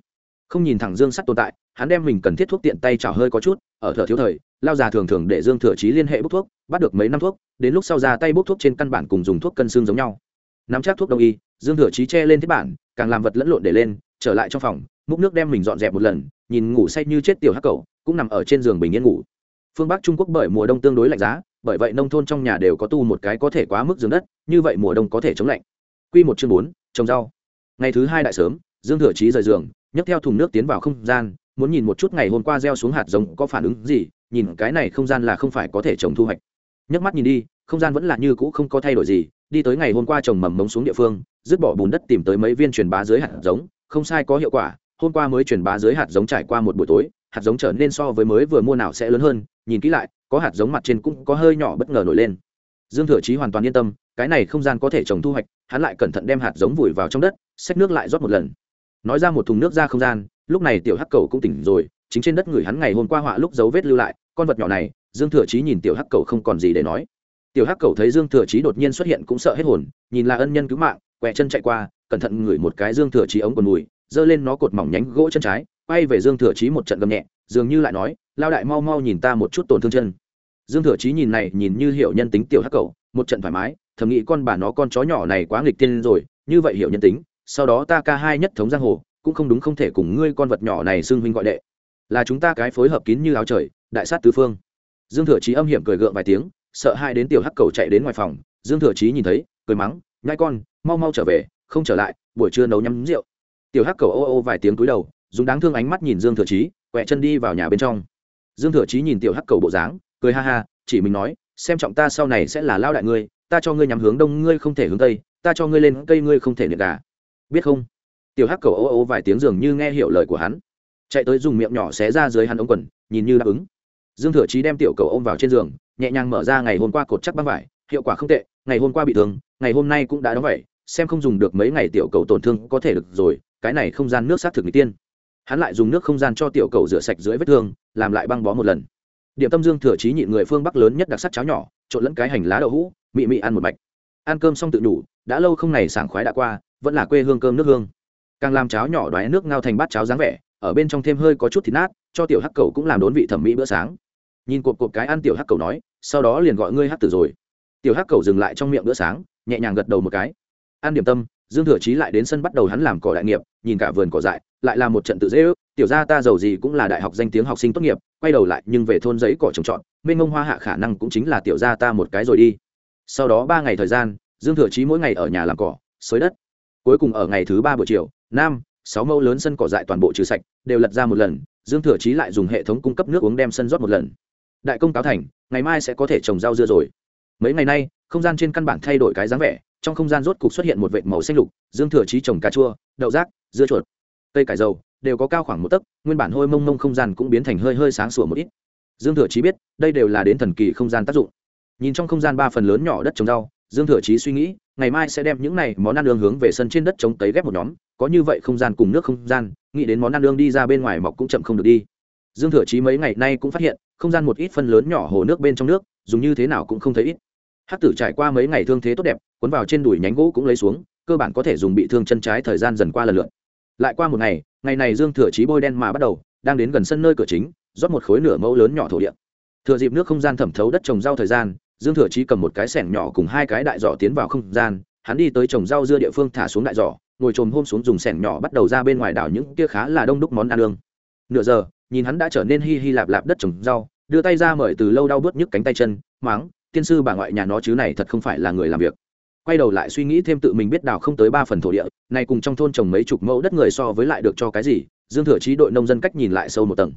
Không nhìn thẳng dương sắt tồn tại, hắn đem mình cần thiết thuốc tiện tay chảo hơi có chút, ở thợ thiếu thời lao già thường thường để dương thừa trí liên hệ bốc thuốc, bắt được mấy năm thuốc, đến lúc sau ra tay bốc thuốc trên căn bản cùng dùng thuốc cân xương giống nhau. Nắm chắc thuốc đông y, dương thừa trí che lên thiết bản, càng làm vật lẫn lộn để lên, trở lại trong phòng, múc nước đem mình dọn dẹp một lần, nhìn ngủ say như chết tiểu hắc cầu cũng nằm ở trên giường bình yên ngủ phương bắc trung quốc bởi mùa đông tương đối lạnh giá, bởi vậy nông thôn trong nhà đều có tu một cái có thể quá mức giường đất, như vậy mùa đông có thể chống lạnh. Quy một chương bốn, trồng rau. Ngày thứ hai đại sớm, dương thừa chí rời giường, nhấc theo thùng nước tiến vào không gian, muốn nhìn một chút ngày hôm qua gieo xuống hạt giống có phản ứng gì, nhìn cái này không gian là không phải có thể trồng thu hoạch. Nhấc mắt nhìn đi, không gian vẫn là như cũ không có thay đổi gì, đi tới ngày hôm qua trồng mầm mống xuống địa phương, dứt bỏ bùn đất tìm tới mấy viên truyền bá dưới hạt giống, không sai có hiệu quả hôm qua mới chuyển bá dưới hạt giống trải qua một buổi tối, hạt giống trở nên so với mới vừa mua nào sẽ lớn hơn, nhìn kỹ lại, có hạt giống mặt trên cũng có hơi nhỏ bất ngờ nổi lên. Dương thừa chí hoàn toàn yên tâm, cái này không gian có thể trồng thu hoạch, hắn lại cẩn thận đem hạt giống vùi vào trong đất, xách nước lại rót một lần. Nói ra một thùng nước ra không gian, lúc này tiểu hắc cầu cũng tỉnh rồi, chính trên đất người hắn ngày hôm qua họa lúc dấu vết lưu lại, con vật nhỏ này, dương thừa chí nhìn tiểu hắc cầu không còn gì để nói. Tiểu hắc cầu thấy dương thừa chí đột nhiên xuất hiện cũng sợ hết hồn, nhìn là ân nhân cứu mạng, quẹ chân chạy qua, cẩn thận ngửi một cái dương thừa chí ống quần mùi giơ lên nó cột mỏng nhánh gỗ chân trái, quay về dương thừa chí một trận gầm nhẹ, dường như lại nói, lao đại mau mau nhìn ta một chút tổn thương chân. Dương thừa chí nhìn này, nhìn như hiểu nhân tính tiểu hắc cầu một trận thoải mái, thầm nghĩ con bà nó con chó nhỏ này quá nghịch tiên rồi, như vậy hiểu nhân tính, sau đó ta ca hai nhất thống giang hồ, cũng không đúng không thể cùng ngươi con vật nhỏ này xưng huynh gọi đệ. Là chúng ta cái phối hợp kín như áo trời, đại sát tứ phương. Dương thừa chí âm hiểm cười gượng vài tiếng, sợ hai đến tiểu hắc cầu chạy đến ngoài phòng. Dương thừa chí nhìn thấy, cười mắng nhai con, mau mau trở về, không trở lại, buổi trưa nấu nhắm rượu tiểu hắc cầu ô ô vài tiếng cúi đầu, dùng đáng thương ánh mắt nhìn dương thừa chí, quẹ chân đi vào nhà bên trong. Dương thừa chí nhìn tiểu hắc cầu bộ dáng, cười ha ha, chỉ mình nói, xem trọng ta sau này sẽ là lao đại ngươi, ta cho ngươi nhắm hướng đông, ngươi không thể hướng tây, ta cho ngươi lên cây, ngươi không thể niệm gà. Biết không? Tiểu hắc cầu ô ô vài tiếng dường như nghe hiểu lời của hắn. Chạy tới dùng miệng nhỏ xé ra dưới hắn ống quần, nhìn như đáp ứng. Dương thừa chí đem tiểu cầu ôm vào trên giường, nhẹ nhàng mở ra ngày hôm qua cột chắc băng vải, hiệu quả không tệ, ngày hôm qua bị thương, ngày hôm nay cũng đã đóng vậy xem không dùng được mấy ngày tiểu cầu tổn thương có thể được rồi cái này không gian nước sát thực n tiên. Hắn lại dùng nước không gian cho tiểu cầu rửa sạch dưới vết thương, làm lại băng bó một lần. Điểm tâm dương thừa trí nhịn người phương bắc lớn nhất đặc sắc cháo nhỏ, trộn lẫn cái hành lá đậu hũ, mị mị ăn một mạch. Ăn cơm xong tự đủ đã lâu không này sảng khoái đã qua, vẫn là quê hương cơm nước hương. Càng làm cháo nhỏ đoái nước ngao thành bát cháo dáng vẻ, ở bên trong thêm hơi có chút thịt nát, cho tiểu hắc cầu cũng làm đốn vị thẩm mỹ bữa sáng. Nhìn cột cột cái ăn tiểu hắc cầu nói, sau đó liền gọi ngươi hắc tử rồi. Tiểu hắc cầu dừng lại trong miệng bữa sáng, nhẹ nhàng gật đầu một cái. Ăn điểm tâm dương thừa chí lại đến sân bắt đầu hắn làm cỏ đại nghiệp, nhìn cả vườn cỏ dại, lại là một trận tự dễ ước. Tiểu ra ta giàu gì cũng là đại học danh tiếng học sinh tốt nghiệp, quay đầu lại nhưng về thôn giấy cỏ trồng trọt, mênh mông hoa hạ khả năng cũng chính là tiểu ra ta một cái rồi đi. Sau đó ba ngày thời gian, dương thừa chí mỗi ngày ở nhà làm cỏ, xới đất. Cuối cùng ở ngày thứ ba buổi chiều, nam, sáu mẫu lớn sân cỏ dại toàn bộ trừ sạch, đều lật ra một lần, dương thừa chí lại dùng hệ thống cung cấp nước uống đem sân rót một lần. Đại công cáo thành, ngày mai sẽ có thể trồng rau dưa rồi mấy ngày nay, không gian trên căn bản thay đổi cái dáng vẻ, trong không gian rốt cục xuất hiện một vệt màu xanh lục, dương thừa trí trồng cà chua, đậu rác, dưa chuột, cây cải dầu, đều có cao khoảng một tấc, nguyên bản hôi mông mông không gian cũng biến thành hơi hơi sáng sủa một ít. Dương thừa trí biết, đây đều là đến thần kỳ không gian tác dụng. Nhìn trong không gian ba phần lớn nhỏ đất trồng rau, dương thừa trí suy nghĩ, ngày mai sẽ đem những này món ăn lương hướng về sân trên đất trống tấy ghép một nhóm, có như vậy không gian cùng nước không gian, nghĩ đến món ăn lương đi ra bên ngoài mọc cũng chậm không được đi. Dương thừa trí mấy ngày nay cũng phát hiện, không gian một ít phân lớn nhỏ hồ nước bên trong nước, dùng như thế nào cũng không thấy ít hắc tử trải qua mấy ngày thương thế tốt đẹp, cuốn vào trên đùi nhánh gỗ cũng lấy xuống, cơ bản có thể dùng bị thương chân trái thời gian dần qua lần lượt. Lại qua một ngày ngày này dương thừa chí bôi đen mà bắt đầu, đang đến gần sân nơi cửa chính, rót một khối nửa mẫu lớn nhỏ thổ địa. Thừa dịp nước không gian thẩm thấu đất trồng rau thời gian, dương thừa chí cầm một cái sẻng nhỏ cùng hai cái đại giỏ tiến vào không gian, hắn đi tới trồng rau dưa địa phương thả xuống đại giỏ, ngồi trồm hôm xuống dùng sẻng nhỏ bắt đầu ra bên ngoài đảo những kia khá là đông đúc món ăn lương. Nửa giờ, nhìn hắn đã trở nên hi hi lạp lạp đất trồng rau, đưa tay ra mời từ lâu đau bớt nhức cánh tay chân máng tiên sư bà ngoại nhà nó chứ này thật không phải là người làm việc. Quay đầu lại suy nghĩ thêm tự mình biết đào không tới ba phần thổ địa, này cùng trong thôn trồng mấy chục mẫu đất người so với lại được cho cái gì, dương thừa chí đội nông dân cách nhìn lại sâu một tầng.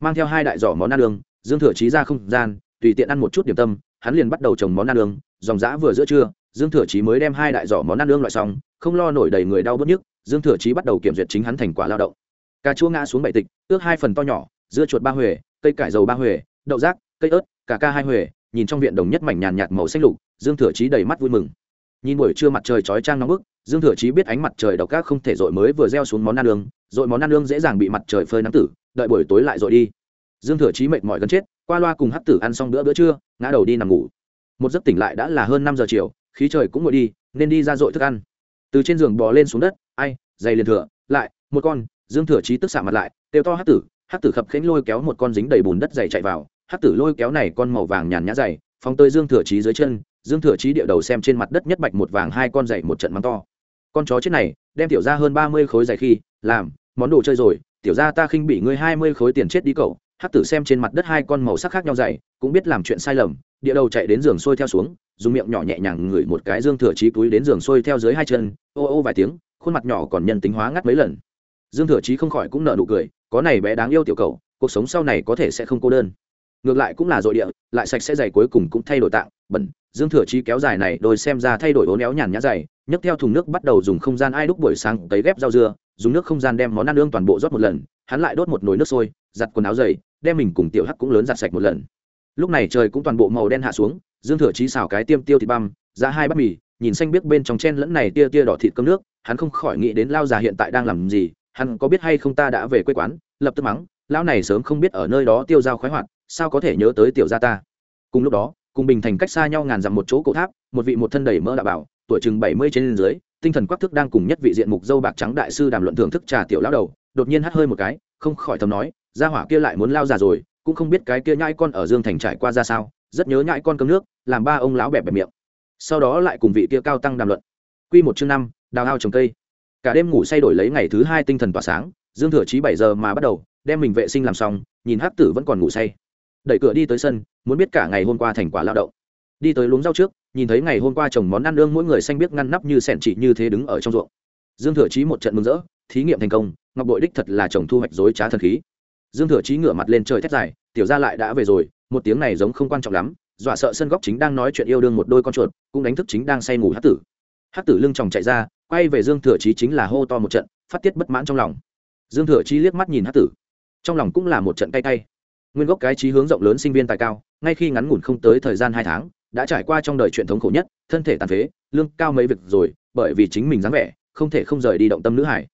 Mang theo hai đại giỏ món ăn đường dương thừa chí ra không gian, tùy tiện ăn một chút điểm tâm, hắn liền bắt đầu trồng món ăn đường dòng giã vừa giữa trưa, dương thừa chí mới đem hai đại giỏ món ăn đường loại xong, không lo nổi đầy người đau bớt nhức, dương thừa chí bắt đầu kiểm duyệt chính hắn thành quả lao động. Cà chua ngã xuống bảy tịch, ước hai phần to nhỏ, dưa chuột ba huề, cây cải dầu ba huề, đậu rác, cây ớt, cà ca hai huề nhìn trong viện đồng nhất mảnh nhàn nhạt màu xanh lục, dương thừa chí đầy mắt vui mừng. Nhìn buổi trưa mặt trời chói trang nóng bức, dương thừa chí biết ánh mặt trời độc các không thể dội mới vừa gieo xuống món ăn lương, dội món ăn lương dễ dàng bị mặt trời phơi nắng tử, đợi buổi tối lại dội đi. Dương thừa chí mệt mỏi gần chết, qua loa cùng hắc tử ăn xong bữa bữa trưa, ngã đầu đi nằm ngủ. Một giấc tỉnh lại đã là hơn năm giờ chiều, khí trời cũng nguội đi, nên đi ra dội thức ăn. Từ trên giường bò lên xuống đất, ai dày liền thừa, lại, một con, dương thừa chí tức xạ mặt lại têu to hắc tử hắc tử khập khẽnh lôi kéo một con dính đầy bùn đất dày chạy vào hắc tử lôi kéo này con màu vàng nhàn nhã dày, phóng tới dương thừa chí dưới chân, dương thừa chí địa đầu xem trên mặt đất nhất bạch một vàng hai con dày một trận mắng to. Con chó chết này, đem tiểu ra hơn ba mươi khối dày khi, làm, món đồ chơi rồi, tiểu ra ta khinh bị ngươi hai mươi khối tiền chết đi cậu. Hắc tử xem trên mặt đất hai con màu sắc khác nhau dày, cũng biết làm chuyện sai lầm, địa đầu chạy đến giường sôi theo xuống, dùng miệng nhỏ nhẹ nhàng ngửi một cái dương thừa chí túi đến giường sôi theo dưới hai chân, ô ô vài tiếng, khuôn mặt nhỏ còn nhân tính hóa ngắt mấy lần. Dương thừa chí không khỏi cũng nợ nụ cười, có này bé đáng yêu tiểu cầu cuộc sống sau này có thể sẽ không cô đơn ngược lại cũng là dội địa, lại sạch sẽ dày cuối cùng cũng thay đổi tạng, bẩn. Dương thừa chí kéo dài này đôi xem ra thay đổi ố néo nhàn nhã dày nhấc theo thùng nước bắt đầu dùng không gian ai đúc buổi sáng tấy ghép rau dưa, dùng nước không gian đem món ăn lương toàn bộ rót một lần, hắn lại đốt một nồi nước sôi, giặt quần áo dày đem mình cùng tiểu hắc cũng lớn giặt sạch một lần. Lúc này trời cũng toàn bộ màu đen hạ xuống, dương thừa chí xào cái tiêm tiêu thịt băm, ra hai bát mì, nhìn xanh biết bên trong chen lẫn này tia tia đỏ thịt cơm nước, hắn không khỏi nghĩ đến lao già hiện tại đang làm gì, hắn có biết hay không ta đã về quê quán, lập tức mắng, lão này sớm không biết ở nơi đó tiêu dao khoái hoạt sao có thể nhớ tới tiểu gia ta? Cùng lúc đó, cùng bình thành cách xa nhau ngàn dặm một chỗ cổ tháp, một vị một thân đầy mỡ đạo bảo, tuổi chừng bảy mươi trên dưới, tinh thần quắc thức đang cùng nhất vị diện mục dâu bạc trắng đại sư đàm luận thưởng thức trà tiểu lão đầu, đột nhiên hắt hơi một cái, không khỏi thầm nói, gia hỏa kia lại muốn lao già rồi, cũng không biết cái kia nhãi con ở dương thành trải qua ra sao, rất nhớ nhãi con cơm nước, làm ba ông lão bẹp bẹp miệng. Sau đó lại cùng vị kia cao tăng đàm luận. Quy một chương năm, đào ao trồng cây. Cả đêm ngủ say đổi lấy ngày thứ hai tinh thần tỏa sáng, dương thừa trí bảy giờ mà bắt đầu, đem mình vệ sinh làm xong, nhìn hắc tử vẫn còn ngủ say đẩy cửa đi tới sân, muốn biết cả ngày hôm qua thành quả lao động. Đi tới luống rau trước, nhìn thấy ngày hôm qua trồng món ăn lương mỗi người xanh biết ngăn nắp như sẻn chỉ như thế đứng ở trong ruộng. Dương thừa chí một trận mừng rỡ, thí nghiệm thành công, ngọc bội đích thật là trồng thu hoạch dối trá thần khí. Dương thừa chí ngửa mặt lên trời thét dài, tiểu ra lại đã về rồi, một tiếng này giống không quan trọng lắm, dọa sợ sân góc chính đang nói chuyện yêu đương một đôi con chuột, cũng đánh thức chính đang say ngủ hát tử. Hát tử lưng chồng chạy ra, quay về dương thừa chí chính là hô to một trận, phát tiết bất mãn trong lòng. Dương thừa chí liếc mắt nhìn hát tử, trong lòng cũng là một trận cay cay nguyên gốc cái trí hướng rộng lớn sinh viên tài cao, ngay khi ngắn ngủn không tới thời gian hai tháng, đã trải qua trong đời truyền thống khổ nhất, thân thể tàn phế, lương cao mấy việc rồi, bởi vì chính mình dáng vẻ, không thể không rời đi động tâm nữ hải.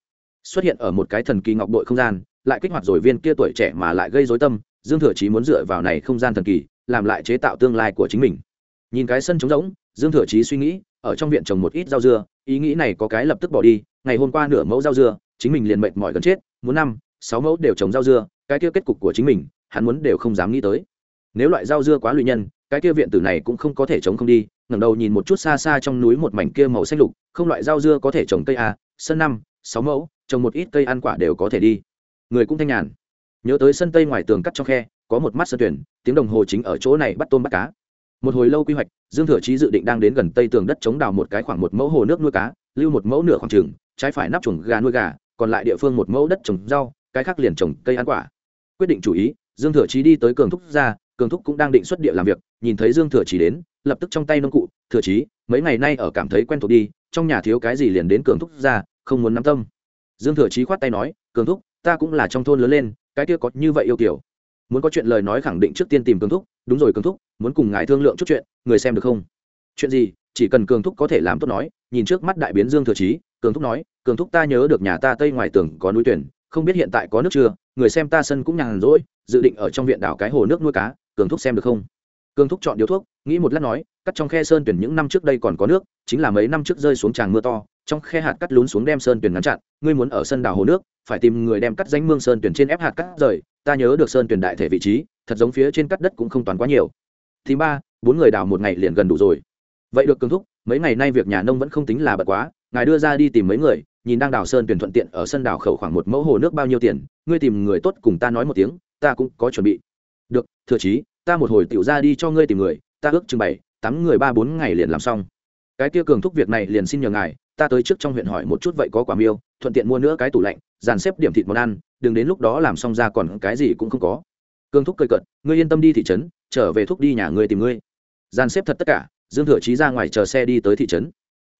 Xuất hiện ở một cái thần kỳ ngọc đội không gian, lại kích hoạt rồi viên kia tuổi trẻ mà lại gây dối tâm, dương thừa chí muốn dựa vào này không gian thần kỳ, làm lại chế tạo tương lai của chính mình. Nhìn cái sân trống rỗng, dương thừa chí suy nghĩ, ở trong viện trồng một ít rau dưa, ý nghĩ này có cái lập tức bỏ đi, ngày hôm qua nửa mẫu rau dưa, chính mình liền mệt mỏi gần chết, muốn năm, sáu mẫu đều trồng rau dưa, cái kia kết cục của chính mình hắn muốn đều không dám nghĩ tới. Nếu loại rau dưa quá lụy nhân, cái kia viện tử này cũng không có thể chống không đi, ngẩng đầu nhìn một chút xa xa trong núi một mảnh kia màu xanh lục, không loại rau dưa có thể trồng cây a sân năm, sáu mẫu, trồng một ít cây ăn quả đều có thể đi. Người cũng thanh nhàn. Nhớ tới sân tây ngoài tường cắt trong khe, có một mắt sân tuyển, tiếng đồng hồ chính ở chỗ này bắt tôm bắt cá. Một hồi lâu quy hoạch, dương thừa chí dự định đang đến gần tây tường đất chống đào một cái khoảng một mẫu hồ nước nuôi cá, lưu một mẫu nửa khoảng trừng trái phải nắp chuồng gà nuôi gà, còn lại địa phương một mẫu đất trồng rau, cái khác liền trồng cây ăn quả. Quyết định chủ ý dương thừa chí đi tới cường thúc ra, cường thúc cũng đang định xuất địa làm việc, nhìn thấy dương thừa chí đến, lập tức trong tay nông cụ, thừa chí, mấy ngày nay ở cảm thấy quen thuộc đi, trong nhà thiếu cái gì liền đến cường thúc ra, không muốn nắm tâm. Dương thừa chí khoát tay nói, cường thúc, ta cũng là trong thôn lớn lên, cái kia có như vậy yêu kiểu. Muốn có chuyện lời nói khẳng định trước tiên tìm cường thúc, đúng rồi cường thúc, muốn cùng ngài thương lượng chút chuyện, người xem được không? Chuyện gì, chỉ cần cường thúc có thể làm tốt nói. Nhìn trước mắt đại biến dương thừa chí, cường thúc nói, cường thúc ta nhớ được nhà ta tây ngoài tường có núi tuyển không biết hiện tại có nước chưa, người xem ta sân cũng nhàn rỗi, dự định ở trong viện đảo cái hồ nước nuôi cá, cường thúc xem được không? Cường thúc chọn điếu thuốc, nghĩ một lát nói, cắt trong khe sơn tuyển những năm trước đây còn có nước, chính là mấy năm trước rơi xuống tràng mưa to, trong khe hạt cắt lún xuống đem sơn tuyển ngắn chặn, ngươi muốn ở sân đảo hồ nước, phải tìm người đem cắt danh mương sơn tuyển trên ép hạt cắt rời, ta nhớ được sơn tuyển đại thể vị trí, thật giống phía trên cắt đất cũng không toàn quá nhiều. Thì ba, bốn người đào một ngày liền gần đủ rồi. Vậy được cường thúc, mấy ngày nay việc nhà nông vẫn không tính là bật quá, ngài đưa ra đi tìm mấy người nhìn đang đào sơn tuyển thuận tiện ở sân đào khẩu khoảng một mẫu hồ nước bao nhiêu tiền, ngươi tìm người tốt cùng ta nói một tiếng, ta cũng có chuẩn bị. Được, thừa chí, ta một hồi tiểu ra đi cho ngươi tìm người, ta ước chừng bảy, tám người ba bốn ngày liền làm xong. Cái kia cường thúc việc này liền xin nhờ ngài, ta tới trước trong huyện hỏi một chút vậy có quả miêu, thuận tiện mua nữa cái tủ lạnh, dàn xếp điểm thịt món ăn, đừng đến lúc đó làm xong ra còn cái gì cũng không có. Cường thúc cười cận ngươi yên tâm đi thị trấn, trở về thúc đi nhà ngươi tìm ngươi. Dàn xếp thật tất cả, dương thừa chí ra ngoài chờ xe đi tới thị trấn.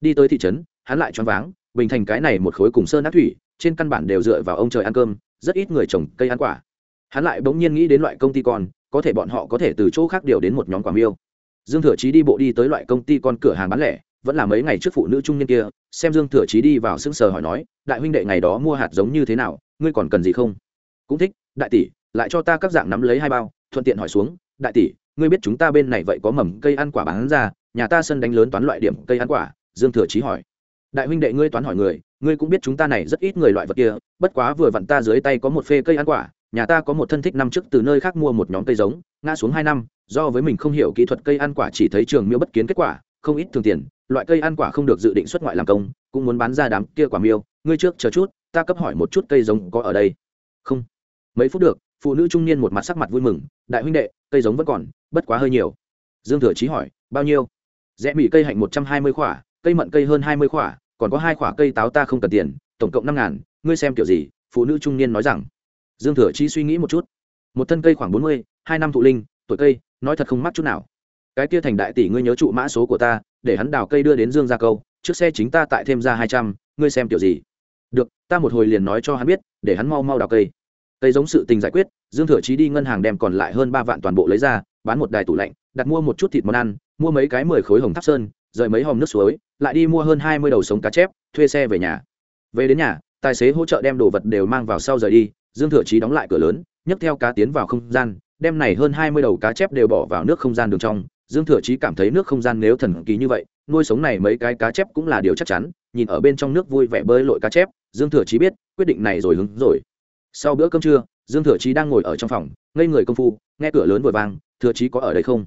Đi tới thị trấn, hắn lại choáng váng bình thành cái này một khối cùng sơn ác thủy, trên căn bản đều dựa vào ông trời ăn cơm, rất ít người trồng cây ăn quả. Hắn lại bỗng nhiên nghĩ đến loại công ty con, có thể bọn họ có thể từ chỗ khác điều đến một nhóm quả miêu. Dương thừa chí đi bộ đi tới loại công ty con cửa hàng bán lẻ, vẫn là mấy ngày trước phụ nữ trung niên kia, xem dương thừa chí đi vào sững sờ hỏi nói, đại huynh đệ ngày đó mua hạt giống như thế nào, ngươi còn cần gì không? Cũng thích, đại tỷ, lại cho ta các dạng nắm lấy hai bao, thuận tiện hỏi xuống, đại tỷ, ngươi biết chúng ta bên này vậy có mầm cây ăn quả bán ra, nhà ta sân đánh lớn toán loại điểm cây ăn quả? Dương thừa chí hỏi đại huynh đệ ngươi toán hỏi người, ngươi cũng biết chúng ta này rất ít người loại vật kia, bất quá vừa vặn ta dưới tay có một phê cây ăn quả, nhà ta có một thân thích năm trước từ nơi khác mua một nhóm cây giống, ngã xuống hai năm, do với mình không hiểu kỹ thuật cây ăn quả chỉ thấy trường miêu bất kiến kết quả, không ít thường tiền, loại cây ăn quả không được dự định xuất ngoại làm công, cũng muốn bán ra đám kia quả miêu, ngươi trước chờ chút, ta cấp hỏi một chút cây giống có ở đây. Không. Mấy phút được, phụ nữ trung niên một mặt sắc mặt vui mừng, đại huynh đệ, cây giống vẫn còn, bất quá hơi nhiều. Dương thừa chí hỏi, bao nhiêu? Rẽ mỹ cây hạnh một trăm hai mươi khỏa, cây mận cây hơn hai mươi khỏa còn có hai khoả cây táo ta không cần tiền, tổng cộng năm ngàn, ngươi xem kiểu gì, phụ nữ trung niên nói rằng. Dương thừa Chi suy nghĩ một chút. Một thân cây khoảng bốn mươi, hai năm thụ linh, tuổi cây, nói thật không mắc chút nào. Cái kia thành đại tỷ ngươi nhớ trụ mã số của ta, để hắn đào cây đưa đến dương gia câu, trước xe chính ta tại thêm ra hai trăm, ngươi xem kiểu gì. Được, ta một hồi liền nói cho hắn biết, để hắn mau mau đào cây. Cây giống sự tình giải quyết, dương thừa chí đi ngân hàng đem còn lại hơn ba vạn toàn bộ lấy ra, bán một đài tủ lạnh, đặt mua một chút thịt món ăn, mua mấy cái mười khối hồng tháp sơn rời mấy hòm nước suối, lại đi mua hơn hai mươi đầu sống cá chép, thuê xe về nhà. Về đến nhà, tài xế hỗ trợ đem đồ vật đều mang vào sau rời đi, dương thừa chí đóng lại cửa lớn, nhấc theo cá tiến vào không gian, đem này hơn hai mươi đầu cá chép đều bỏ vào nước không gian đường trong. Dương thừa chí cảm thấy nước không gian nếu thần kỳ như vậy, nuôi sống này mấy cái cá chép cũng là điều chắc chắn, nhìn ở bên trong nước vui vẻ bơi lội cá chép, dương thừa chí biết, quyết định này rồi hứng rồi. Sau bữa cơm trưa, dương thừa chí đang ngồi ở trong phòng, ngây người công phu, nghe cửa lớn vội vàng thừa chí có ở đây không?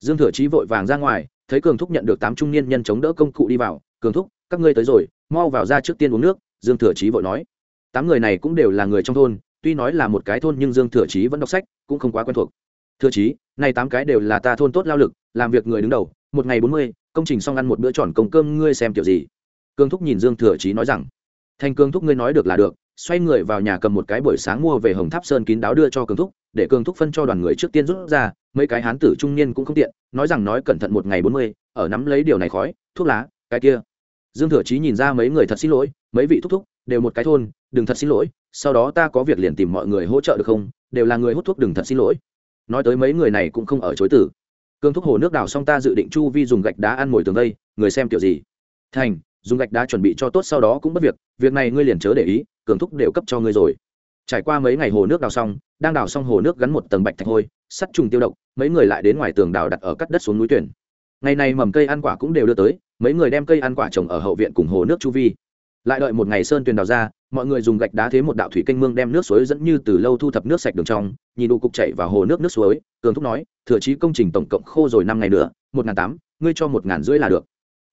Dương thừa chí vội vàng ra ngoài thấy cường thúc nhận được tám trung niên nhân chống đỡ công cụ đi vào, cường thúc, các ngươi tới rồi, mau vào ra trước tiên uống nước, dương thừa trí vội nói. Tám người này cũng đều là người trong thôn, tuy nói là một cái thôn nhưng dương thừa trí vẫn đọc sách, cũng không quá quen thuộc. Thừa trí này tám cái đều là ta thôn tốt lao lực, làm việc người đứng đầu, một ngày bốn mươi, công trình xong ăn một bữa tròn công cơm, ngươi xem kiểu gì? Cương thúc nhìn dương thừa trí nói rằng. Thành cương thúc ngươi nói được là được xoay người vào nhà cầm một cái buổi sáng mua về hồng tháp sơn kín đáo đưa cho cường thúc, để cường thúc phân cho đoàn người trước tiên rút ra, mấy cái hán tử trung niên cũng không tiện, nói rằng nói cẩn thận một ngày bốn mươi, ở nắm lấy điều này khói, thuốc lá, cái kia. Dương thừa chí nhìn ra mấy người thật xin lỗi, mấy vị thúc thúc, đều một cái thôn, đừng thật xin lỗi, sau đó ta có việc liền tìm mọi người hỗ trợ được không, đều là người hút thuốc đừng thật xin lỗi. Nói tới mấy người này cũng không ở chối tử cương thúc hồ nước đào xong ta dự định chu vi dùng gạch đá ăn mồi tường đây người xem kiểu gì. Thành dùng gạch đá chuẩn bị cho tốt sau đó cũng bất việc việc này ngươi liền chớ để ý, cường thúc đều cấp cho ngươi rồi. Trải qua mấy ngày hồ nước đào xong, đang đào xong hồ nước gắn một tầng bạch thạch hôi, sắt trùng tiêu độc, mấy người lại đến ngoài tường đào đặt ở cắt đất xuống núi tuyển. Ngày này mầm cây ăn quả cũng đều đưa tới, mấy người đem cây ăn quả trồng ở hậu viện cùng hồ nước chu vi. Lại đợi một ngày sơn tuyền đào ra, mọi người dùng gạch đá thế một đạo thủy canh mương đem nước suối dẫn như từ lâu thu thập nước sạch đường trong, nhìn đủ cục chảy vào hồ nước nước suối, cường thúc nói, thừa trí công trình tổng cộng khô rồi năm ngày nữa, một ngàn tám, ngươi cho một ngàn rưỡi là được.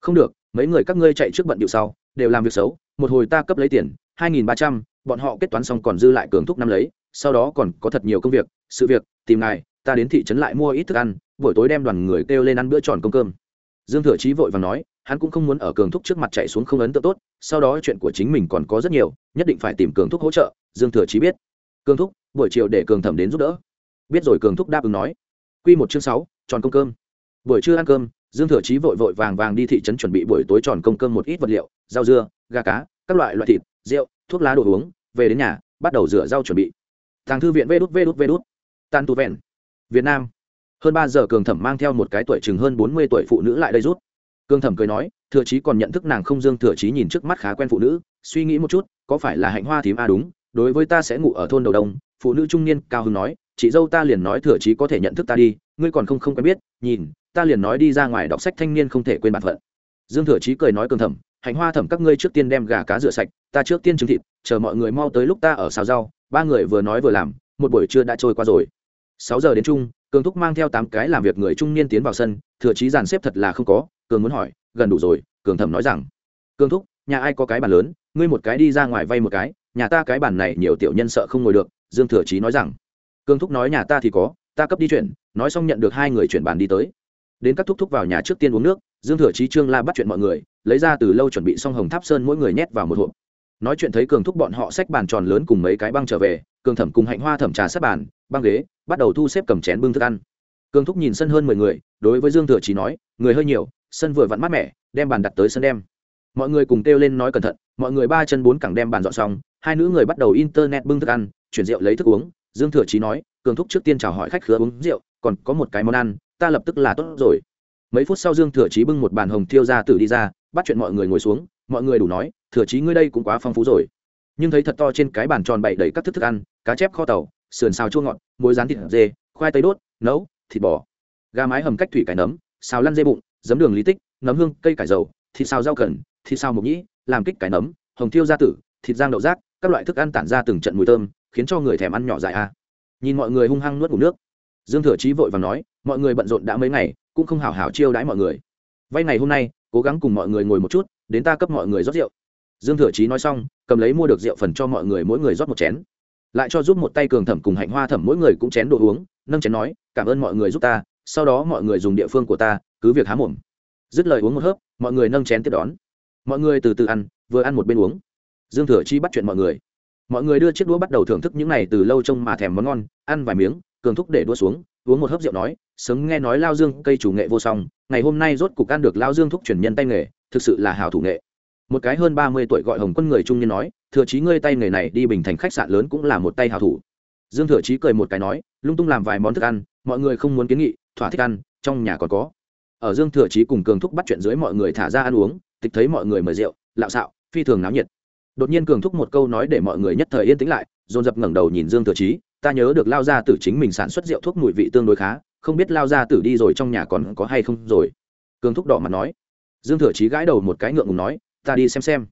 Không được mấy người các ngươi chạy trước bận điệu sau, đều làm việc xấu, một hồi ta cấp lấy tiền, hai nghìn ba trăm, bọn họ kết toán xong còn dư lại cường thúc năm lấy, sau đó còn có thật nhiều công việc, sự việc, tìm ngài, ta đến thị trấn lại mua ít thức ăn, buổi tối đem đoàn người kêu lên ăn bữa tròn công cơm. Dương thừa chí vội và nói, hắn cũng không muốn ở cường thúc trước mặt chạy xuống không ấn tượng tốt, sau đó chuyện của chính mình còn có rất nhiều, nhất định phải tìm cường thúc hỗ trợ, dương thừa chí biết. Cường thúc, buổi chiều để cường thẩm đến giúp đỡ. Biết rồi cường thúc đáp ứng nói. Q một chương sáu, tròn công cơm. Buổi trưa ăn cơm dương thừa chí vội vội vàng vàng đi thị trấn chuẩn bị buổi tối tròn công cơm một ít vật liệu, rau dưa, gà cá, các loại loại thịt, rượu, thuốc lá đồ uống, về đến nhà, bắt đầu rửa rau chuẩn bị. Thằng thư viện vê đút vê đút vê đút. Tan tu vẹn. Việt nam. Hơn ba giờ cường thẩm mang theo một cái tuổi chừng hơn bốn mươi tuổi phụ nữ lại đây rút cường thẩm cười nói, thừa chí còn nhận thức nàng không? Dương thừa chí nhìn trước mắt khá quen phụ nữ, suy nghĩ một chút, có phải là hạnh hoa thím a? À, đúng. Đối với ta sẽ ngủ ở thôn đầu đông. Phụ nữ trung niên cao hưng nói, chị dâu ta liền nói thừa chí có thể nhận thức ta đi, ngươi còn không không quen biết, nhìn ta liền nói đi ra ngoài đọc sách thanh niên không thể quên bản phận. Dương thừa chí cười nói cường thẩm, hạnh hoa thẩm các ngươi trước tiên đem gà cá rửa sạch, ta trước tiên trứng thịt, chờ mọi người mau tới lúc ta ở xào rau. Ba người vừa nói vừa làm, một buổi trưa đã trôi qua rồi. Sáu giờ đến chung cường thúc mang theo tám cái làm việc người trung niên tiến vào sân, thừa chí dàn xếp thật là không có, cường muốn hỏi, gần đủ rồi, cường thẩm nói rằng. Cường thúc, nhà ai có cái bàn lớn, ngươi một cái đi ra ngoài vay một cái, nhà ta cái bàn này nhiều tiểu nhân sợ không ngồi được, dương thừa chí nói rằng. Cường thúc nói, nhà ta thì có, ta cấp đi chuyển, nói xong nhận được hai người chuyển bàn đi tới đến các thúc thúc vào nhà trước tiên uống nước, dương thừa chí, trương la bắt chuyện mọi người, lấy ra từ lâu chuẩn bị xong hồng tháp sơn mỗi người nhét vào một hộp. Nói chuyện thấy cường thúc bọn họ xách bàn tròn lớn cùng mấy cái băng trở về, cường thẩm cùng hạnh hoa thẩm trà sát bàn, băng ghế, bắt đầu thu xếp cầm chén bưng thức ăn. Cường thúc nhìn sân hơn mười người, đối với dương thừa chí nói, người hơi nhiều, sân vừa vặn mát mẻ, đem bàn đặt tới sân đem. Mọi người cùng kêu lên nói cẩn thận, mọi người ba chân bốn cẳng đem bàn dọn xong, hai nữ người bắt đầu internet bưng thức ăn, chuyển rượu lấy thức uống. Dương thừa chí nói, cường thúc trước tiên chào hỏi khách khứa uống rượu, còn có một cái món ăn ta lập tức là tốt rồi. Mấy phút sau dương thừa chí bưng một bàn hồng thiêu ra tử đi ra, bắt chuyện mọi người ngồi xuống, mọi người đủ nói, thừa chí ngươi đây cũng quá phong phú rồi. Nhưng thấy thật to trên cái bàn tròn bậy đầy các thức thức ăn, cá chép kho tàu, sườn xào chua ngọt, muối rán thịt dê, khoai tây đốt, nấu, thịt bò. Gà mái hầm cách thủy cải nấm, xào lăn dê bụng, giấm đường lý tích, nấm hương, cây cải dầu, thịt xào rau cần, thịt xào mộc nhĩ, làm kích cải nấm, hồng thiêu gia tử, thịt giang đậu rác, các loại thức ăn tản ra từng trận mùi thơm, khiến cho người thèm ăn nhỏ dại a. Nhìn mọi người hung hăng nuốt ngủ nước. Dương thừa chí vội và nói mọi người bận rộn đã mấy ngày, cũng không hảo hảo chiêu đãi mọi người. Vay ngày hôm nay, cố gắng cùng mọi người ngồi một chút, đến ta cấp mọi người rót rượu. Dương thừa chí nói xong, cầm lấy mua được rượu phần cho mọi người mỗi người rót một chén. Lại cho giúp một tay cường thẩm cùng hạnh hoa thẩm mỗi người cũng chén đồ uống, nâng chén nói, cảm ơn mọi người giúp ta, sau đó mọi người dùng địa phương của ta, cứ việc há mồm. Dứt lời uống một hớp, mọi người nâng chén tiếp đón. Mọi người từ từ ăn, vừa ăn một bên uống. Dương thừa chi bắt chuyện mọi người. Mọi người đưa chiếc đũa bắt đầu thưởng thức những này từ lâu trông mà thèm món ngon, ăn vài miếng, cường thúc để đũa xuống uống một hớp rượu nói, sớm nghe nói lao dương cây chủ nghệ vô song, ngày hôm nay rốt cục ăn được lao dương thúc truyền nhân tay nghề, thực sự là hào thủ nghệ. Một cái hơn ba mươi tuổi gọi hồng quân người trung niên nói, thừa chí ngươi tay nghề này đi bình thành khách sạn lớn cũng là một tay hào thủ. Dương thừa chí cười một cái nói, lung tung làm vài món thức ăn, mọi người không muốn kiến nghị, thỏa thích ăn, trong nhà còn có. Ở dương thừa chí cùng cường thúc bắt chuyện dưới mọi người thả ra ăn uống, tịch thấy mọi người mời rượu, lạo xạo, phi thường náo nhiệt. Đột nhiên cường thúc một câu nói để mọi người nhất thời yên tĩnh lại, dồn dập ngẩng đầu nhìn dương thừa chí ta nhớ được lao gia tử chính mình sản xuất rượu thuốc mùi vị tương đối khá, không biết lao gia tử đi rồi trong nhà còn có hay không rồi. Cường thúc đỏ mặt nói. Dương thừa chí gãi đầu một cái ngượng ngùng nói, ta đi xem xem.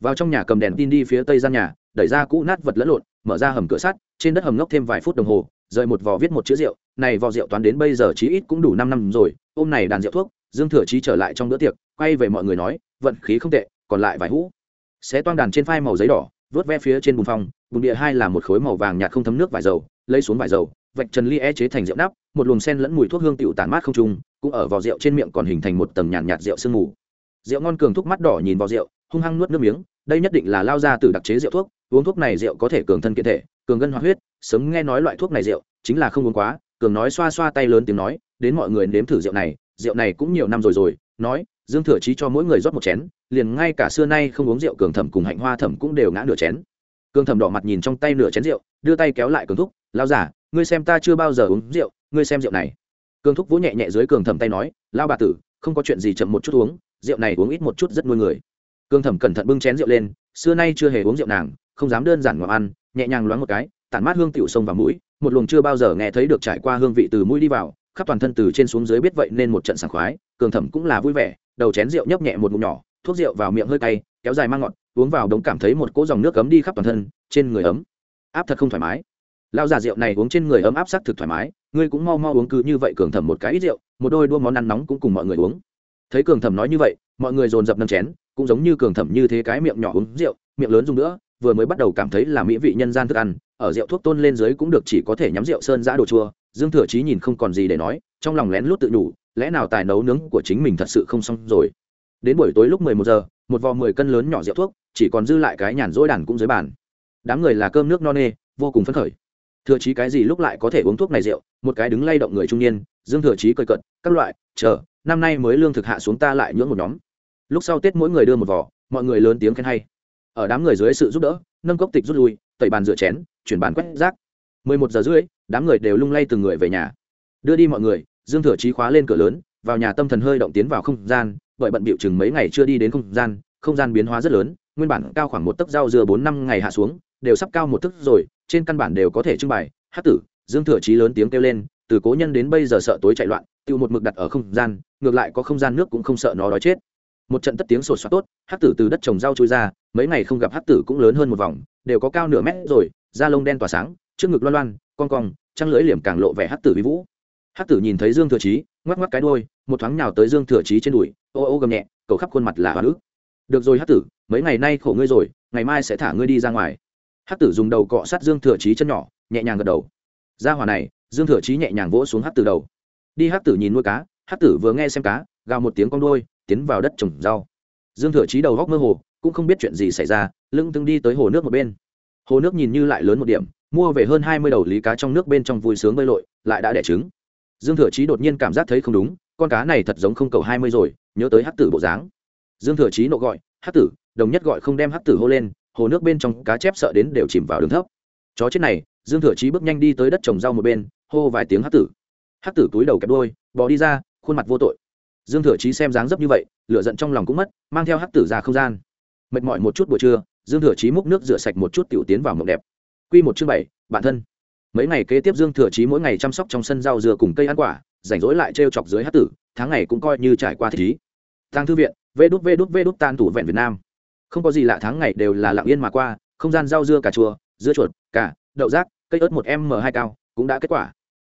Vào trong nhà cầm đèn tin đi phía tây gian nhà, đẩy ra cũ nát vật lẫn lộn, mở ra hầm cửa sắt, trên đất hầm ngốc thêm vài phút đồng hồ, rời một vò viết một chữ rượu, này vò rượu toán đến bây giờ chí ít cũng đủ năm năm rồi ôm này đàn rượu thuốc. Dương thừa chí trở lại trong bữa tiệc, quay về mọi người nói, vận khí không tệ, còn lại vài hũ. Xé toang đàn trên phai màu giấy đỏ, vớt ve phía trên bùn phong bùn địa hai là một khối màu vàng nhạt không thấm nước vải dầu lấy xuống vải dầu vạch trần ly e chế thành rượu nắp một luồng sen lẫn mùi thuốc hương tiểu tản mát không trung cũng ở vò rượu trên miệng còn hình thành một tầng nhàn nhạt, nhạt rượu sương mù. Rượu ngon cường thúc mắt đỏ nhìn vào rượu hung hăng nuốt nước miếng đây nhất định là lao ra từ đặc chế rượu thuốc uống thuốc này rượu có thể cường thân kiện thể cường gân hoạt huyết sớm nghe nói loại thuốc này rượu chính là không uống quá cường nói xoa xoa tay lớn tiếng nói đến mọi người nếm thử rượu này rượu này cũng nhiều năm rồi rồi nói dương thừa chí cho mỗi người rót một chén liền ngay cả xưa nay không uống rượu cường thẩm cùng hạnh hoa thẩm cũng đều ngã nửa chén cường thẩm đỏ mặt nhìn trong tay nửa chén rượu, đưa tay kéo lại cường thúc lao giả ngươi xem ta chưa bao giờ uống rượu, ngươi xem rượu này. Cường thúc vỗ nhẹ nhẹ dưới cường thẩm tay nói lao bà tử, không có chuyện gì chậm một chút uống, rượu này uống ít một chút rất nuôi người. Cường thẩm cẩn thận bưng chén rượu lên, xưa nay chưa hề uống rượu nàng, không dám đơn giản ngọc ăn, nhẹ nhàng loáng một cái, tản mát hương tiểu sông vào mũi, một luồng chưa bao giờ nghe thấy được trải qua hương vị từ mũi đi vào, khắp toàn thân từ trên xuống dưới biết vậy nên một trận sảng khoái. Cường thẩm cũng là vui vẻ, đầu chén rượu nhấp nhẹ một ngụm nhỏ, thuốc rượu vào miệng hơi cay, kéo dài mang ngọt uống vào đống cảm thấy một cỗ dòng nước cấm đi khắp toàn thân trên người ấm. Áp thật không thoải mái. Lao già rượu này uống trên người ấm áp sắc thực thoải mái ngươi cũng mau mau uống cứ như vậy cường thẩm một cái ít rượu một đôi đua món ăn nóng cũng cùng mọi người uống. Thấy cường thẩm nói như vậy mọi người dồn dập nâng chén cũng giống như cường thẩm như thế cái miệng nhỏ uống rượu miệng lớn dùng nữa vừa mới bắt đầu cảm thấy là mỹ vị nhân gian thức ăn ở rượu thuốc tôn lên dưới cũng được chỉ có thể nhắm rượu sơn giã đồ chua dương thừa chí nhìn không còn gì để nói trong lòng lén lút tự nhủ, lẽ nào tài nấu nướng của chính mình thật sự không xong rồi? Đến buổi tối lúc mười một giờ, một vò mười cân lớn nhỏ rượu thuốc, chỉ còn dư lại cái nhàn rỗi đàn cũng dưới bàn. Đám người là cơm nước no nê, vô cùng phấn khởi. Thừa chí cái gì lúc lại có thể uống thuốc này rượu, một cái đứng lay động người trung niên, dương thừa chí cười cận các loại, chờ, năm nay mới lương thực hạ xuống ta lại nhưỡng một nhóm. Lúc sau tết mỗi người đưa một vỏ mọi người lớn tiếng khen hay. Ở đám người dưới sự giúp đỡ, nâng cốc tịch rút lui, tẩy bàn rửa chén, chuyển bàn quét rác. Mười một giờ rưỡi, đám người đều lung lay từng người về nhà. Đưa đi mọi người, dương thừa chí khóa lên cửa lớn, vào nhà tâm thần hơi động tiến vào không gian bởi bận bịu chừng mấy ngày chưa đi đến không gian không gian biến hóa rất lớn, nguyên bản cao khoảng một tấc rau dưa bốn năm ngày hạ xuống, đều sắp cao một tấc rồi, trên căn bản đều có thể trưng bày. Hát tử, dương thừa chí lớn tiếng kêu lên, từ cố nhân đến bây giờ sợ tối chạy loạn, tiêu một mực đặt ở không gian, ngược lại có không gian nước cũng không sợ nó đói chết. Một trận tất tiếng sột soát tốt, hát tử từ đất trồng rau trôi ra, mấy ngày không gặp hát tử cũng lớn hơn một vòng, đều có cao nửa mét rồi, da lông đen tỏa sáng, trước ngực loan loan con cong, trăng lưỡi liềm càng lộ vẻ hát tử vi vũ hát tử nhìn thấy dương thừa chí, ngoắc ngoắc cái đôi một thoáng nhào tới dương thừa chí trên đùi, ô ô gầm nhẹ, cầu khắp khuôn mặt là hoa nữ được rồi hát tử, mấy ngày nay khổ ngươi rồi, ngày mai sẽ thả ngươi đi ra ngoài. Hát tử dùng đầu cọ sát dương thừa chí chân nhỏ, nhẹ nhàng gật đầu. Ra hỏa này, dương thừa chí nhẹ nhàng vỗ xuống hát tử đầu. Đi hát tử nhìn nuôi cá hát tử vừa nghe xem cá, gào một tiếng con đôi tiến vào đất trồng rau. Dương thừa chí đầu góc mơ hồ, cũng không biết chuyện gì xảy ra, lưng tưng đi tới hồ nước một bên. Hồ nước nhìn như lại lớn một điểm, mua về hơn hai mươi đầu lý cá trong nước bên trong vui sướng bơi lội, lại đã đẻ trứng dương thừa chí đột nhiên cảm giác thấy không đúng, con cá này thật giống không cầu hai mươi rồi, nhớ tới hát tử bộ dáng. Dương thừa chí nộ gọi hát tử, đồng nhất gọi không đem hát tử hô lên, hồ nước bên trong cá chép sợ đến đều chìm vào đường thấp. Chó chết này, dương thừa chí bước nhanh đi tới đất trồng rau một bên, hô vài tiếng hát tử. Hát tử túi đầu kẹp đôi bỏ đi ra, khuôn mặt vô tội. Dương thừa chí xem dáng dấp như vậy, lửa giận trong lòng cũng mất, mang theo hát tử ra không gian. Mệt mỏi một chút buổi trưa, dương thừa chí múc nước rửa sạch một chút tiểu tiến vào mộng đẹp. Q một chương bảy bản thân mấy ngày kế tiếp dương thừa chí mỗi ngày chăm sóc trong sân rau dừa cùng cây ăn quả rảnh rỗi lại t chọc dưới hát tử tháng ngày cũng coi như trải qua thích trí tăng thư viện vê đút vê đút vê đút tan tủ vẹn việt nam. Không có gì lạ tháng ngày đều là lặng yên mà qua không gian rau dưa cà chua dưa chuột cà, đậu rác cây ớt một m hai cao cũng đã kết quả.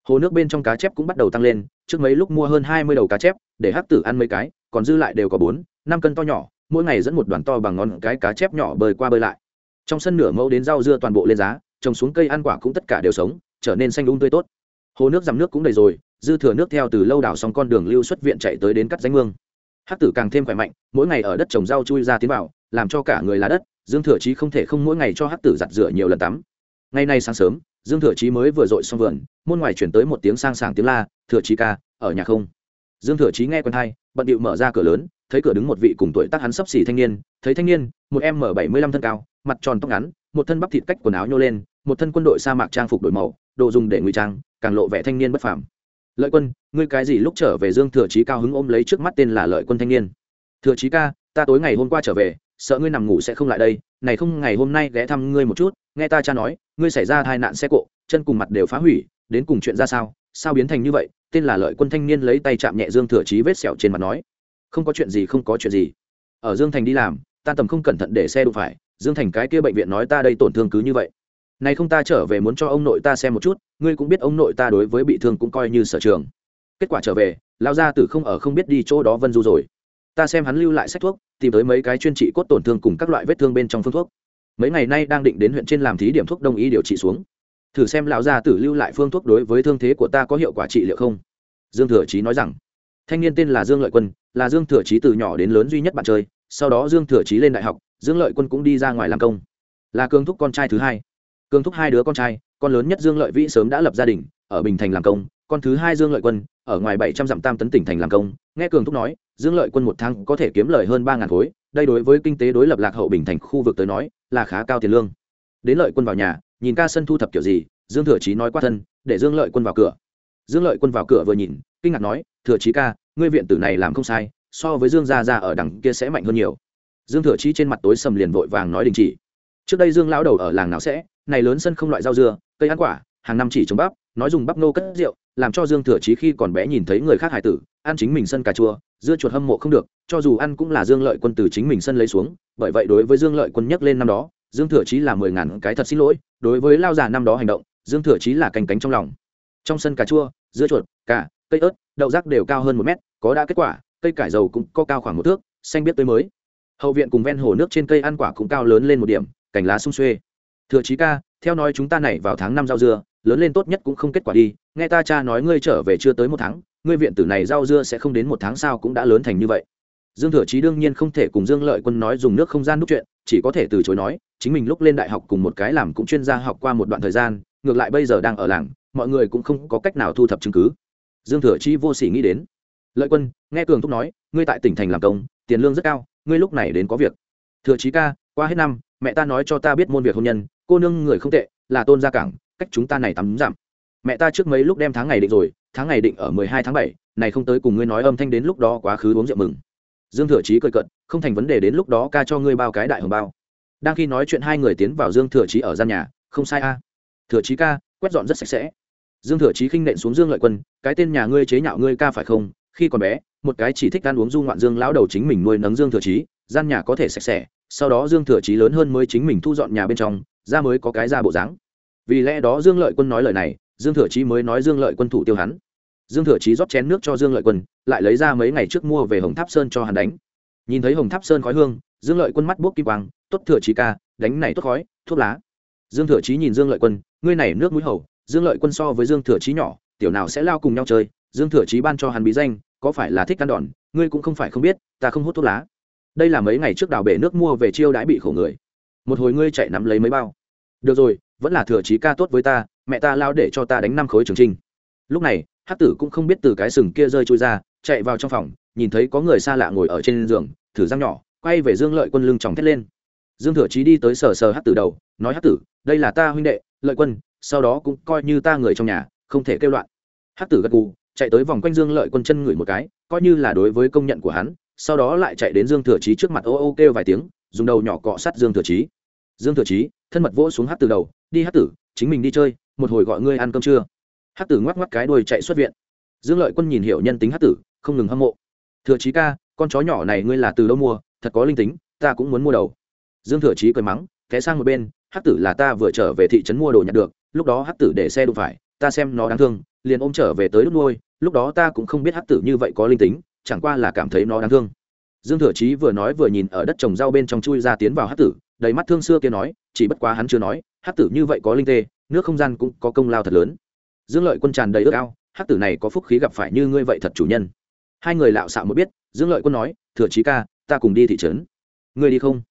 Hồ nước bên trong cá chép cũng bắt đầu tăng lên trước mấy lúc mua hơn hai mươi đầu cá chép để hắc tử ăn mấy cái còn dư lại đều có bốn năm cân to nhỏ mỗi ngày dẫn một đoàn to bằng ngón cái cá chép nhỏ bơi qua bơi lại. Trong sân nửa mẫu đến rau dưa toàn bộ lên giá trồng xuống cây ăn quả cũng tất cả đều sống, trở nên xanh đúng tươi tốt. Hồ nước dằm nước cũng đầy rồi, dư thừa nước theo từ lâu đảo xong con đường lưu xuất viện chạy tới đến cắt danh mương. Hắc tử càng thêm khỏe mạnh, mỗi ngày ở đất trồng rau chui ra tiến vào, làm cho cả người là đất, dương thừa chí không thể không mỗi ngày cho hắc tử giặt rửa nhiều lần tắm. Ngày nay sáng sớm, dương thừa chí mới vừa dội xong vườn, môn ngoài chuyển tới một tiếng sang sảng tiếng la, thừa chí ca, ở nhà không? Dương thừa chí nghe quen hai bận điệu mở ra cửa lớn, thấy cửa đứng một vị cùng tuổi tác hắn sấp xỉ thanh niên, thấy thanh niên, một em m bảy mươi lăm thân cao, mặt tròn tóc ngắn một thân bắp thịt cách quần áo nhô lên, một thân quân đội sa mạc trang phục đổi màu, đồ dùng để ngụy trang, càng lộ vẻ thanh niên bất phàm. Lợi quân, ngươi cái gì lúc trở về dương thừa chí cao hứng ôm lấy trước mắt tên là lợi quân thanh niên. Thừa chí ca, ta tối ngày hôm qua trở về, sợ ngươi nằm ngủ sẽ không lại đây, này không ngày hôm nay ghé thăm ngươi một chút, nghe ta cha nói, ngươi xảy ra tai nạn xe cộ, chân cùng mặt đều phá hủy, đến cùng chuyện ra sao sao biến thành như vậy? Tên là lợi quân thanh niên lấy tay chạm nhẹ dương thừa chí vết sẹo trên mặt nói. Không có chuyện gì, không có chuyện gì. Ở dương thành đi làm, ta tầm không cẩn thận để xe đụng phải dương thành cái kia bệnh viện nói ta đây tổn thương cứ như vậy. Này không ta trở về muốn cho ông nội ta xem một chút, ngươi cũng biết ông nội ta đối với bị thương cũng coi như sở trường. Kết quả trở về lao ra từ không ở không biết đi chỗ đó vân du rồi. Ta xem hắn lưu lại sách thuốc, tìm tới mấy cái chuyên trị cốt tổn thương cùng các loại vết thương bên trong phương thuốc. Mấy ngày nay đang định đến huyện trên làm thí điểm thuốc đông y điều trị xuống. Thử xem lão gia tử lưu lại phương thuốc đối với thương thế của ta có hiệu quả trị liệu không? Dương thừa chí nói rằng, thanh niên tên là dương lợi quân, là dương thừa chí từ nhỏ đến lớn duy nhất bạn chơi, sau đó dương thừa chí lên đại học dương lợi quân cũng đi ra ngoài làm công. Là cương thúc con trai thứ hai. Cương thúc hai đứa con trai, con lớn nhất dương lợi vĩ sớm đã lập gia đình, ở bình thành làm công. Con thứ hai dương lợi quân, ở ngoài bảy trăm dặm tam tấn tỉnh thành làm công. Nghe cường thúc nói, dương lợi quân một tháng có thể kiếm lời hơn ba ngàn khối. Đây đối với kinh tế đối lập lạc hậu bình thành khu vực tới nói, là khá cao tiền lương. Đến lợi quân vào nhà, nhìn ca sân thu thập kiểu gì, dương thừa trí nói qua thân, để dương lợi quân vào cửa. Dương lợi quân vào cửa vừa nhìn, kinh ngạc nói, thừa trí ca, ngươi viện tử này làm không sai, so với dương gia gia ở đằng kia sẽ mạnh hơn nhiều dương thừa chí trên mặt tối sầm liền vội vàng nói đình chỉ. Trước đây dương lão đầu ở làng nào sẽ này lớn sân không loại rau dưa cây ăn quả hàng năm chỉ trồng bắp nói dùng bắp nô cất rượu làm cho dương thừa chí khi còn bé nhìn thấy người khác hải tử ăn chính mình sân cà chua dưa chuột hâm mộ không được cho dù ăn cũng là dương lợi quân từ chính mình sân lấy xuống bởi vậy đối với dương lợi quân nhắc lên năm đó dương thừa chí là mười ngàn cái thật xin lỗi đối với lao già năm đó hành động dương thừa chí là cành cánh trong lòng. Trong sân cà chua dưa chuột cà, cây ớt đậu rác đều cao hơn một mét có đã kết quả cây cải dầu cũng có cao khoảng một thước xanh biết tới mới hậu viện cùng ven hồ nước trên cây ăn quả cũng cao lớn lên một điểm, cành lá sung xuê. Thừa chí ca, theo nói chúng ta này vào tháng năm rau dưa, lớn lên tốt nhất cũng không kết quả đi, nghe ta cha nói ngươi trở về chưa tới một tháng, ngươi viện tử này rau dưa sẽ không đến một tháng sau cũng đã lớn thành như vậy. Dương thừa chí đương nhiên không thể cùng dương lợi quân nói dùng nước không gian nút chuyện, chỉ có thể từ chối nói, chính mình lúc lên đại học cùng một cái làm cũng chuyên gia học qua một đoạn thời gian, ngược lại bây giờ đang ở làng, mọi người cũng không có cách nào thu thập chứng cứ. Dương thừa trí vô sỉ nghĩ đến. Lợi quân, nghe cường thúc nói, ngươi tại tỉnh thành làm công, tiền lương rất cao ngươi lúc này đến có việc. Thừa chí ca, qua hết năm, mẹ ta nói cho ta biết môn việc hôn nhân, cô nương người không tệ, là tôn gia cảng, cách chúng ta này tắm giảm. Mẹ ta trước mấy lúc đem tháng ngày định rồi, tháng ngày định ở mười hai tháng bảy, này không tới cùng ngươi nói âm thanh đến lúc đó quá khứ uống rượu mừng. Dương thừa chí cười cận không thành vấn đề đến lúc đó ca cho ngươi bao cái đại hồng bao. Đang khi nói chuyện hai người tiến vào dương thừa chí ở gian nhà, không sai a. À. Thừa chí ca, quét dọn rất sạch sẽ. Dương thừa chí khinh nện xuống dương lợi quân, cái tên nhà ngươi chế nhạo ngươi ca phải không? Khi còn bé, một cái chỉ thích ăn uống du ngoạn dương lão đầu chính mình nuôi nấng dương thừa chí gian nhà có thể sạch sẽ, sau đó dương thừa chí lớn hơn mới chính mình thu dọn nhà bên trong ra mới có cái ra bộ dáng. Vì lẽ đó dương lợi quân nói lời này, dương thừa chí mới nói dương lợi quân thủ tiêu hắn. Dương thừa chí rót chén nước cho dương lợi quân, lại lấy ra mấy ngày trước mua về hồng tháp sơn cho hắn đánh. Nhìn thấy hồng tháp sơn khói hương, dương lợi quân mắt bốc kim quang, tốt thừa chí ca, đánh này tốt khói, thuốc lá. Dương thừa chí nhìn dương lợi quân, ngươi này nước mũi hầu, dương lợi quân so với dương thừa chí nhỏ, tiểu nào sẽ lao cùng nhau chơi? Dương thừa chí ban cho hắn bí danh có phải là thích ăn đòn, ngươi cũng không phải không biết, ta không hút thuốc lá. Đây là mấy ngày trước đào bể nước mua về chiêu đãi bị khổ người. Một hồi ngươi chạy nắm lấy mấy bao. Được rồi, vẫn là thừa trí ca tốt với ta, mẹ ta lao để cho ta đánh năm khối trường trinh. Lúc này hát tử cũng không biết từ cái sừng kia rơi trôi ra, chạy vào trong phòng, nhìn thấy có người xa lạ ngồi ở trên giường, thử răng nhỏ, quay về dương lợi quân lưng chòng thét lên. Dương thừa trí đi tới sờ sờ hát tử đầu, nói hát tử, đây là ta huynh đệ, lợi quân, sau đó cũng coi như ta người trong nhà, không thể kêu loạn. Hát tử gật gù chạy tới vòng quanh dương lợi quân chân ngửi một cái, coi như là đối với công nhận của hắn, sau đó lại chạy đến dương thừa chí trước mặt ô ô kêu vài tiếng, dùng đầu nhỏ cọ sát dương thừa chí. Dương thừa chí, thân mật vỗ xuống hát từ đầu, đi hát tử, chính mình đi chơi, một hồi gọi ngươi ăn cơm trưa. Hát tử ngoắc ngoắc cái đuôi chạy xuất viện. Dương lợi quân nhìn hiểu nhân tính hát tử, không ngừng hâm mộ. Thừa chí ca, con chó nhỏ này ngươi là từ đâu mua, thật có linh tính, ta cũng muốn mua đầu. Dương thừa chí cười mắng, té sang một bên hát tử là ta vừa trở về thị trấn mua đồ nhặt được, lúc đó hát tử để xe đụng phải, ta xem nó đáng thương liền ôm trở về tới lúc nuôi, lúc đó ta cũng không biết hát tử như vậy có linh tính, chẳng qua là cảm thấy nó đáng thương. Dương thừa chí vừa nói vừa nhìn ở đất trồng rau bên trong chui ra tiến vào hát tử, đầy mắt thương xưa kia nói, chỉ bất quá hắn chưa nói hát tử như vậy có linh tê, nước không gian cũng có công lao thật lớn. Dương lợi quân tràn đầy ước ao hát tử này có phúc khí gặp phải như ngươi vậy thật chủ nhân. Hai người lạo xạo mới biết, dương lợi quân nói, thừa chí ca, ta cùng đi thị trấn. Ngươi đi không?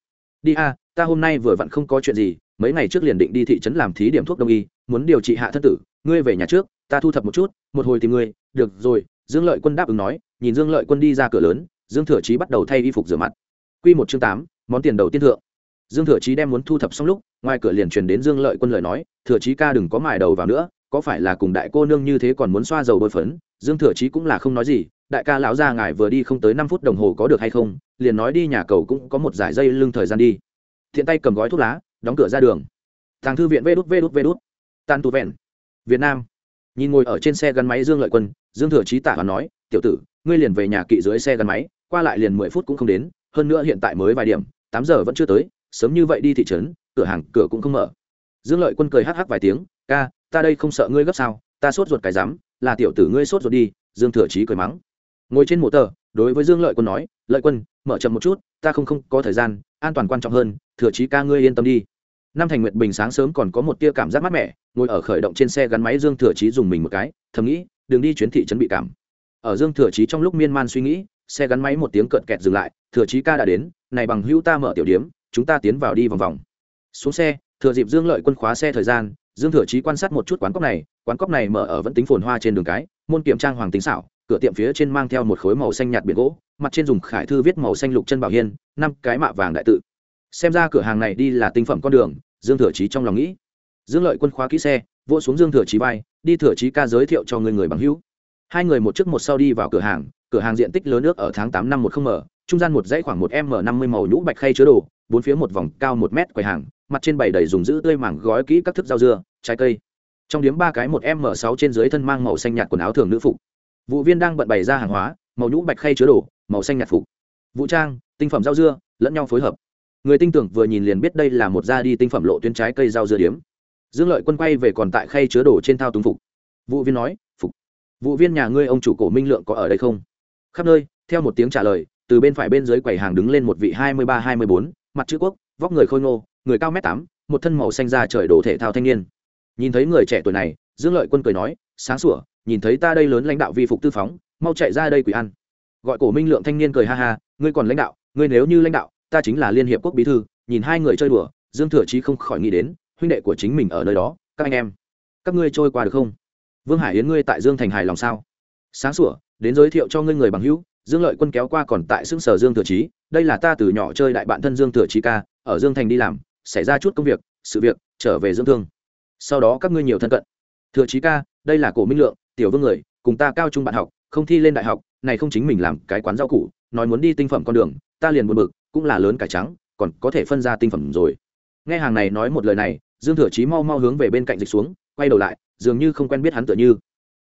Đi a, ta hôm nay vừa vặn không có chuyện gì, mấy ngày trước liền định đi thị trấn làm thí điểm thuốc đông y, muốn điều trị hạ thân tử ngươi về nhà trước, ta thu thập một chút, một hồi tìm ngươi, được rồi, dương lợi quân đáp ứng nói, nhìn dương lợi quân đi ra cửa lớn, dương thừa chí bắt đầu thay y phục rửa mặt. Q một chương tám, món tiền đầu tiên thượng. Dương thừa chí đem muốn thu thập xong lúc, ngoài cửa liền truyền đến dương lợi quân lời nói, thừa chí ca đừng có mài đầu vào nữa, có phải là cùng đại cô nương như thế còn muốn xoa dầu bôi phấn? Dương thừa chí cũng là không nói gì, đại ca lão gia ngài vừa đi không tới năm phút đồng hồ có được hay không? Liền nói đi nhà cầu cũng có một giải dây lưng thời gian đi. Thiện tay cầm gói thuốc lá, đóng cửa ra đường. Thằng thư viện vê đút vê đút vê đút. Tan tu vẹn việt nam. Nhìn ngồi ở trên xe gắn máy dương lợi quân, dương thừa chí tả và nói, tiểu tử, ngươi liền về nhà kỵ dưới xe gắn máy, qua lại liền mười phút cũng không đến, hơn nữa hiện tại mới vài điểm, tám giờ vẫn chưa tới, sớm như vậy đi thị trấn, cửa hàng, cửa cũng không mở. Dương lợi quân cười hắc hắc vài tiếng, ca, ta đây không sợ ngươi gấp sao, ta sốt ruột cái rắm, là tiểu tử ngươi sốt ruột đi, dương thừa chí cười mắng. Ngồi trên mộ tờ, đối với dương lợi quân nói, lợi quân, mở chậm một chút, ta không không có thời gian, an toàn quan trọng hơn, thừa chí ca ngươi yên tâm đi. Nam thành nguyệt bình sáng sớm còn có một tia cảm giác mát mẻ, ngồi ở khởi động trên xe gắn máy dương thừa chí dùng mình một cái, thầm nghĩ đừng đi chuyến thị trấn bị cảm. Ở dương thừa chí trong lúc miên man suy nghĩ, xe gắn máy một tiếng cợt kẹt dừng lại, thừa chí ca đã đến, này bằng hữu ta mở tiểu điếm, chúng ta tiến vào đi vòng vòng. Xuống xe, thừa dịp dương lợi quân khóa xe thời gian, dương thừa chí quan sát một chút quán cóc này, quán cóc này mở ở vẫn tính phồn hoa trên đường cái, môn kiểm trang hoàng tính xảo, cửa tiệm phía trên mang theo một khối màu xanh nhạt biển gỗ, mặt trên dùng khải thư viết màu xanh lục chân bảo hiên, năm cái mạ vàng đại tự. Xem ra cửa hàng này đi là tinh phẩm con đường dương thừa chí trong lòng nghĩ. Dương lợi quân khóa kỹ xe, vỗ xuống dương thừa chí bay đi thừa chí ca giới thiệu cho người người bằng hữu. Hai người một trước một sau đi vào cửa hàng cửa hàng diện tích lớn nước ở tháng tám năm một không m trung gian một dãy khoảng một m năm mươi màu nhũ bạch khay chứa đồ, bốn phía một vòng cao một mét quầy hàng, mặt trên bày đầy dùng giữ tươi mảng gói kỹ các thức rau dưa, trái cây. Trong điếm ba cái một m sáu trên dưới thân mang màu xanh nhạt quần áo thường nữ phục. Vụ viên đang bận bày ra hàng hóa, màu nhũ bạch khay chứa đồ, màu xanh nhạt phục. Vũ trang, tinh phẩm rau dưa, lẫn nhau phối hợp người tinh tưởng vừa nhìn liền biết đây là một gia đi tinh phẩm lộ tuyến trái cây rau dưa điếm. Dương lợi quân quay về còn tại khay chứa đồ trên thao túng phục. Vụ viên nói, phục. Vụ viên, nhà ngươi ông chủ cổ minh lượng có ở đây không? Khắp nơi, theo một tiếng trả lời, từ bên phải bên dưới quầy hàng đứng lên một vị hai mươi ba, hai mươi bốn, mặt chữ quốc, vóc người khôi ngô, người cao m tám, một thân màu xanh da trời đồ thể thao thanh niên. Nhìn thấy người trẻ tuổi này, dương lợi quân cười nói, sáng sủa, nhìn thấy ta đây lớn lãnh đạo vi phục tư phóng, mau chạy ra đây quỷ ăn. Gọi cổ minh lượng thanh niên cười ha ha, ngươi còn lãnh đạo, ngươi nếu như lãnh đạo ta chính là liên hiệp quốc bí thư, nhìn hai người chơi đùa, dương thừa chí không khỏi nghĩ đến, huynh đệ của chính mình ở nơi đó, các anh em. Các ngươi trôi qua được không? Vương hải yến ngươi tại dương thành hài lòng sao? Sáng sủa, đến giới thiệu cho ngươi người bằng hữu, dương lợi quân kéo qua còn tại xương sở dương thừa chí, đây là ta từ nhỏ chơi đại bạn thân dương thừa chí ca, ở dương thành đi làm, xảy ra chút công việc, sự việc, trở về Dương thương. Sau đó các ngươi nhiều thân cận. Thừa chí ca, đây là cổ minh lượng, tiểu vương người, cùng ta cao trung bạn học, không thi lên đại học, này không chính mình làm cái quán rau củ, nói muốn đi tinh phẩm con đường, ta liền buồn bực cũng là lớn cải trắng, còn có thể phân ra tinh phẩm rồi. Nghe hàng này nói một lời này, dương thừa chí mau mau hướng về bên cạnh dịch xuống, quay đầu lại, dường như không quen biết hắn tựa như.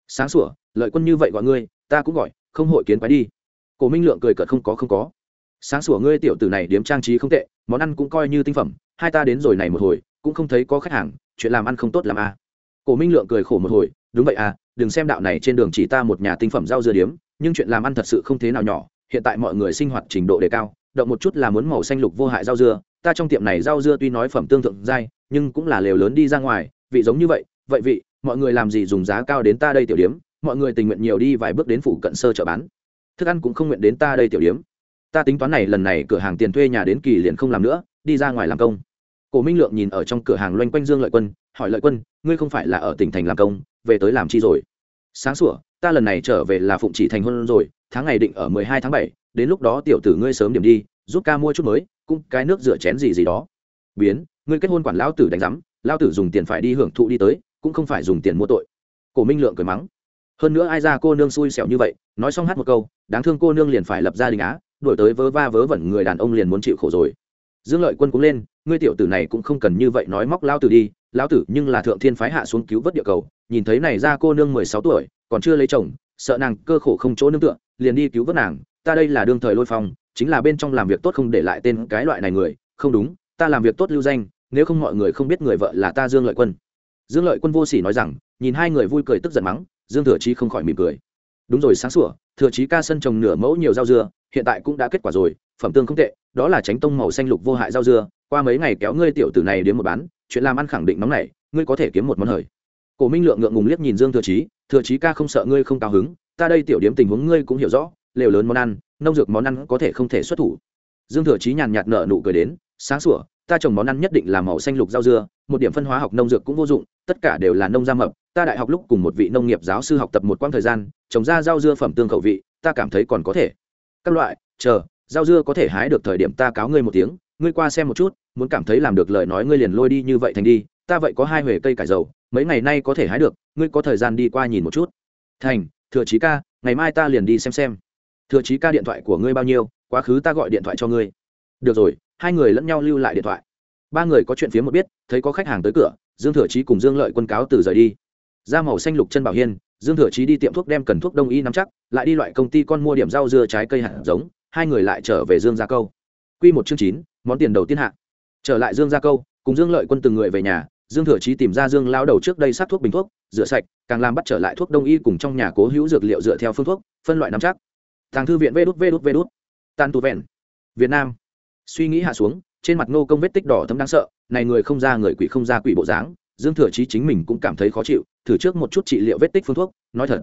Sáng sủa, lợi quân như vậy gọi ngươi, ta cũng gọi, không hội kiến quái đi. Cổ minh lượng cười cợt không có không có. Sáng sủa ngươi tiểu tử này điếm trang trí không tệ, món ăn cũng coi như tinh phẩm, hai ta đến rồi này một hồi, cũng không thấy có khách hàng, chuyện làm ăn không tốt làm à. cổ minh lượng cười khổ một hồi, đúng vậy à đừng xem đạo này trên đường chỉ ta một nhà tinh phẩm rau dưa điếm, nhưng chuyện làm ăn thật sự không thế nào nhỏ, hiện tại mọi người sinh hoạt trình độ đề cao động một chút là muốn màu xanh lục vô hại rau dưa. Ta trong tiệm này rau dưa tuy nói phẩm tương thượng dai nhưng cũng là lều lớn đi ra ngoài, vị giống như vậy. Vậy vị, mọi người làm gì dùng giá cao đến ta đây tiểu điếm? Mọi người tình nguyện nhiều đi vài bước đến phủ cận sơ chợ bán. Thức ăn cũng không nguyện đến ta đây tiểu điếm. Ta tính toán này lần này cửa hàng tiền thuê nhà đến kỳ liền không làm nữa, đi ra ngoài làm công. Cổ minh lượng nhìn ở trong cửa hàng loanh quanh dương lợi quân, hỏi lợi quân, ngươi không phải là ở tỉnh thành làm công, về tới làm chi rồi? Sáng sủa, ta lần này trở về là phụng chỉ thành hôn rồi, tháng ngày định ở mười hai tháng bảy đến lúc đó tiểu tử ngươi sớm điểm đi, giúp ca mua chút mới, cũng cái nước rửa chén gì gì đó. Biến, ngươi kết hôn quản lão tử đánh giám, lão tử dùng tiền phải đi hưởng thụ đi tới, cũng không phải dùng tiền mua tội. Cổ minh lượng cười mắng. Hơn nữa ai ra cô nương xui xẻo như vậy, nói xong hát một câu, đáng thương cô nương liền phải lập gia đình á đổi tới vớ va vớ vẩn người đàn ông liền muốn chịu khổ rồi. Dương lợi quân cũng lên, ngươi tiểu tử này cũng không cần như vậy nói móc lao tử đi lao tử nhưng là thượng thiên phái hạ xuống cứu vớt địa cầu, nhìn thấy này ra cô nương mười sáu tuổi, còn chưa lấy chồng, sợ nàng cơ khổ không chỗ nương tựa, liền đi cứu vớt nàng ta đây là đương thời lôi phong, chính là bên trong làm việc tốt không để lại tên cái loại này người, không đúng, ta làm việc tốt lưu danh, nếu không mọi người không biết người vợ là ta dương lợi quân. Dương lợi quân vô sỉ nói rằng, nhìn hai người vui cười tức giận mắng, dương thừa chí không khỏi mỉm cười. Đúng rồi, sáng sủa, thừa chí ca sân trồng nửa mẫu nhiều rau dưa, hiện tại cũng đã kết quả rồi, phẩm tương không tệ, đó là tránh tông màu xanh lục vô hại rau dưa, qua mấy ngày kéo ngươi tiểu tử này đến một bán, chuyện làm ăn khẳng định nóng này ngươi có thể kiếm một món hời. Cổ minh lượng ngượng ngùng liếc nhìn dương thừa chí thừa chí ca không sợ ngươi không cao hứng, ta đây tiểu điếm tình huống ngươi cũng hiểu rõ lều lớn món ăn, nông dược món ăn có thể không thể xuất thủ. Dương thừa chí nhàn nhạt nở nụ cười đến, sáng sủa, ta trồng món ăn nhất định là màu xanh lục rau dưa, một điểm phân hóa học nông dược cũng vô dụng, tất cả đều là nông gia mập, ta đại học lúc cùng một vị nông nghiệp giáo sư học tập một quãng thời gian, trồng ra rau dưa phẩm tương khẩu vị, ta cảm thấy còn có thể. Các loại, chờ, rau dưa có thể hái được thời điểm ta cáo ngươi một tiếng, ngươi qua xem một chút, muốn cảm thấy làm được lời nói ngươi liền lôi đi như vậy thành đi, ta vậy có hai huề cây cải dầu, mấy ngày nay có thể hái được, ngươi có thời gian đi qua nhìn một chút. Thành, thừa chí ca, ngày mai ta liền đi xem xem thừa chí ca điện thoại của ngươi bao nhiêu, quá khứ ta gọi điện thoại cho ngươi. Được rồi, hai người lẫn nhau lưu lại điện thoại. Ba người có chuyện phía một biết, thấy có khách hàng tới cửa, dương thừa chí cùng dương lợi quân cáo từ rời đi. Ra màu xanh lục chân bảo hiên, dương thừa chí đi tiệm thuốc đem cần thuốc đông y nắm chắc, lại đi loại công ty con mua điểm rau dưa trái cây hạt giống, hai người lại trở về dương gia câu. Q một chương chín, món tiền đầu tiên hạ. Trở lại dương gia câu, cùng dương lợi quân từng người về nhà, dương thừa chí tìm ra dương lao đầu trước đây sát thuốc bình thuốc, rửa sạch, càng làm bắt trở lại thuốc đông y cùng trong nhà cố hữu dược liệu dựa theo phương thuốc, phân loại nắm chắc tàng thư viện vê đút vê đút vê đút. Tan tu vẹn. Việt nam. Suy nghĩ hạ xuống, trên mặt ngô công vết tích đỏ thấm đáng sợ, này người không ra người quỷ không ra quỷ bộ dáng, dương thừa chí chính mình cũng cảm thấy khó chịu, thử trước một chút trị liệu vết tích phương thuốc, nói thật.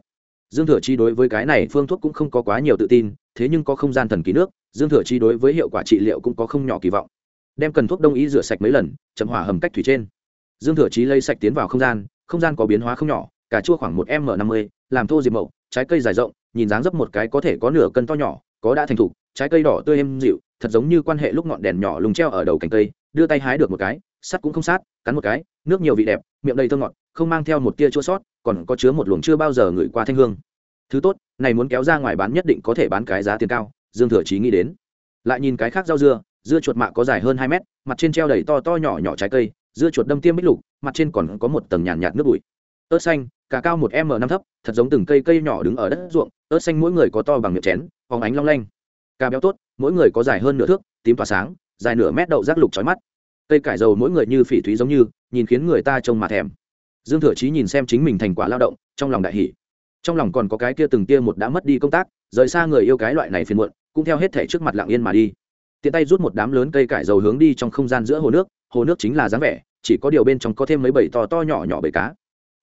Dương thừa chí đối với cái này phương thuốc cũng không có quá nhiều tự tin, thế nhưng có không gian thần kỳ nước, dương thừa chí đối với hiệu quả trị liệu cũng có không nhỏ kỳ vọng. Đem cần thuốc đông y rửa sạch mấy lần, chậm hỏa hầm cách thủy trên. Dương thừa chí lấy sạch tiến vào không gian không gian có biến hóa không nhỏ, cà chua khoảng một m năm mươi, làm thô diệp mậu trái cây dài rộng nhìn dáng dấp một cái có thể có nửa cân to nhỏ có đã thành thục trái cây đỏ tươi êm dịu thật giống như quan hệ lúc ngọn đèn nhỏ lùng treo ở đầu cành cây đưa tay hái được một cái sắt cũng không sát cắn một cái nước nhiều vị đẹp miệng đầy thơm ngọt không mang theo một tia chua sót còn có chứa một luồng chưa bao giờ ngửi qua thanh hương. Thứ tốt này muốn kéo ra ngoài bán nhất định có thể bán cái giá tiền cao dương thừa chí nghĩ đến. Lại nhìn cái khác rau dưa dưa chuột mạ có dài hơn hai mét mặt trên treo đầy to to nhỏ nhỏ trái cây dưa chuột đâm tiêm bích lục mặt trên còn có một tầng nhàn nhạt, nhạt nước bụi ớt xanh cả cao một m năm thấp, thật giống từng cây cây nhỏ đứng ở đất ruộng ớt xanh mỗi người có to bằng miệng chén, phóng ánh long lanh. Cà béo tốt, mỗi người có dài hơn nửa thước, tím tỏa sáng, dài nửa mét đậu rác lục trói mắt. Cây cải dầu mỗi người như phỉ thúy giống như, nhìn khiến người ta trông mà thèm. Dương thừa chí nhìn xem chính mình thành quả lao động, trong lòng đại hỷ trong lòng còn có cái kia từng kia một đã mất đi công tác, rời xa người yêu cái loại này phiền muộn, cũng theo hết thể trước mặt lặng yên mà đi. Tiện tay rút một đám lớn cây cải dầu hướng đi trong không gian giữa hồ nước hồ nước chính là dáng vẻ, chỉ có điều bên trong có thêm mấy bầy to to nhỏ nhỏ bầy cá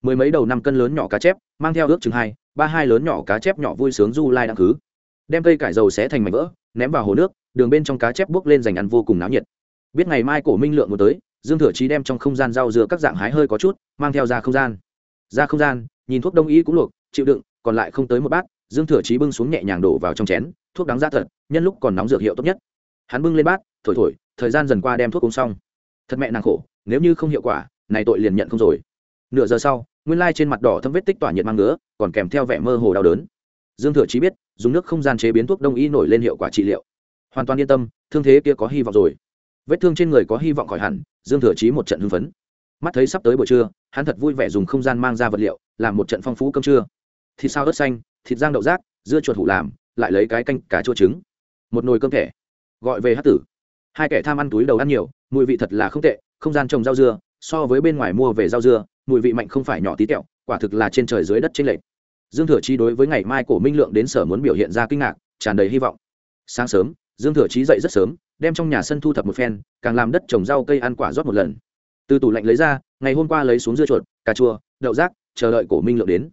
mười mấy đầu năm cân lớn nhỏ cá chép, mang theo ước chừng hai, ba hai lớn nhỏ cá chép nhỏ vui sướng du lai đặng khứ đem cây cải dầu xé thành mảnh vỡ, ném vào hồ nước, đường bên trong cá chép bước lên dành ăn vô cùng náo nhiệt. Biết ngày mai cổ minh lượng muốn tới, dương thừa trí đem trong không gian rau dưa các dạng hái hơi có chút, mang theo ra không gian. Ra không gian, nhìn thuốc đông y cũng luộc, chịu đựng, còn lại không tới một bát, dương thừa trí bưng xuống nhẹ nhàng đổ vào trong chén, thuốc đắng ra thật, nhân lúc còn nóng dược hiệu tốt nhất. Hắn bưng lên bát, thổi thổi, thời gian dần qua đem thuốc uống xong. Thật mẹ nàng khổ, nếu như không hiệu quả, này tội liền nhận không rồi. Nửa giờ sau nguyên lai trên mặt đỏ thâm vết tích tỏa nhiệt mang ngứa, còn kèm theo vẻ mơ hồ đau đớn. Dương thừa chí biết, dùng nước không gian chế biến thuốc đông y nổi lên hiệu quả trị liệu. Hoàn toàn yên tâm, thương thế kia có hy vọng rồi. Vết thương trên người có hy vọng khỏi hẳn, dương thừa chí một trận hưng phấn. Mắt thấy sắp tới buổi trưa, hắn thật vui vẻ dùng không gian mang ra vật liệu, làm một trận phong phú cơm trưa. Thịt sao ớt xanh, thịt giang đậu rác, dưa chuột hủ làm, lại lấy cái canh cá chua trứng. Một nồi cơm thẻ. Gọi về hát tử. Hai kẻ tham ăn túi đầu ăn nhiều, mùi vị thật là không tệ, không gian trồng rau dưa, so với bên ngoài mua về rau dưa mùi vị mạnh không phải nhỏ tí tẹo, quả thực là trên trời dưới đất trên lệch. Dương thừa chí đối với ngày mai cổ minh lượng đến sở muốn biểu hiện ra kinh ngạc, tràn đầy hy vọng. Sáng sớm, dương thừa chí dậy rất sớm, đem trong nhà sân thu thập một phen, càng làm đất trồng rau cây ăn quả rót một lần. Từ tủ lạnh lấy ra, ngày hôm qua lấy xuống dưa chuột, cà chua, đậu rác, chờ đợi cổ minh lượng đến.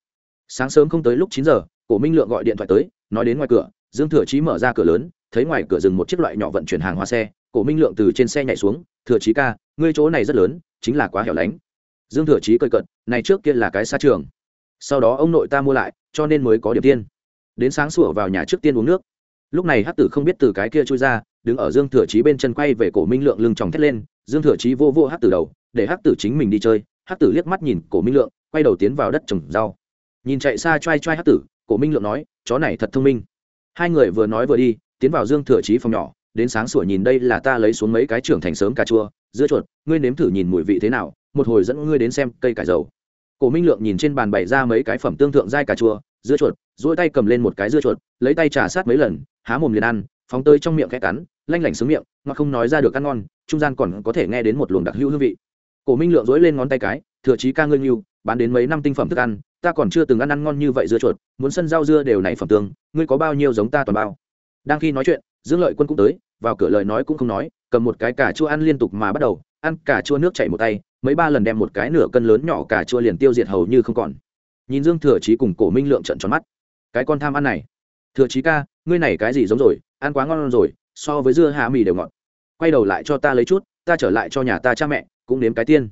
Sáng sớm không tới lúc chín giờ, cổ minh lượng gọi điện thoại tới, nói đến ngoài cửa, dương thừa chí mở ra cửa lớn, thấy ngoài cửa dừng một chiếc loại nhỏ vận chuyển hàng hóa xe, cổ minh lượng từ trên xe nhảy xuống, thừa chí ca, ngươi chỗ này rất lớn, chính là quá hẻo lánh dương thừa chí cười cận này trước kia là cái xa trường, sau đó ông nội ta mua lại, cho nên mới có điểm tiên. Đến sáng sủa vào nhà trước tiên uống nước. Lúc này hát tử không biết từ cái kia trôi ra, đứng ở dương thừa chí bên chân quay về cổ minh lượng lưng tròng thét lên, dương thừa chí vô vô hát tử đầu, để hát tử chính mình đi chơi. Hát tử liếc mắt nhìn cổ minh lượng, quay đầu tiến vào đất trồng rau. Nhìn chạy xa choai choai hát tử, cổ minh lượng nói, chó này thật thông minh. Hai người vừa nói vừa đi, tiến vào dương thừa chí phòng nhỏ, đến sáng sủa nhìn đây là ta lấy xuống mấy cái trưởng thành sớm cà chua dưa chuột, ngươi nếm thử nhìn mùi vị thế nào, một hồi dẫn ngươi đến xem cây cải dầu. Cổ minh lượng nhìn trên bàn bày ra mấy cái phẩm tương thượng dai cà chua, dưa chuột dỗi tay cầm lên một cái dưa chuột, lấy tay trà sát mấy lần, há mồm liền ăn, phóng tơi trong miệng khẽ cắn, lanh lảnh xuống miệng mà không nói ra được ăn ngon, trung gian còn có thể nghe đến một luồng đặc hữu hương vị. Cổ minh lượng dỗi lên ngón tay cái, thừa chí ca ngươi nhiều bán đến mấy năm tinh phẩm thức ăn, ta còn chưa từng ăn ăn ngon như vậy dưa chuột, muốn sân rau dưa đều này phẩm tương, ngươi có bao nhiêu giống ta toàn bao? Đang khi nói chuyện, dương lợi quân cũng tới, vào cửa lời nói cũng không nói cầm một cái cà chua ăn liên tục mà bắt đầu, ăn cà chua nước chảy một tay, mấy ba lần đem một cái nửa cân lớn nhỏ cà chua liền tiêu diệt hầu như không còn. Nhìn dương thừa chí cùng cổ minh lượng trận tròn mắt. Cái con tham ăn này. Thừa chí ca, ngươi này cái gì giống rồi, ăn quá ngon rồi, so với dưa hạ mì đều ngọt. Quay đầu lại cho ta lấy chút, ta trở lại cho nhà ta cha mẹ, cũng nếm cái tiên.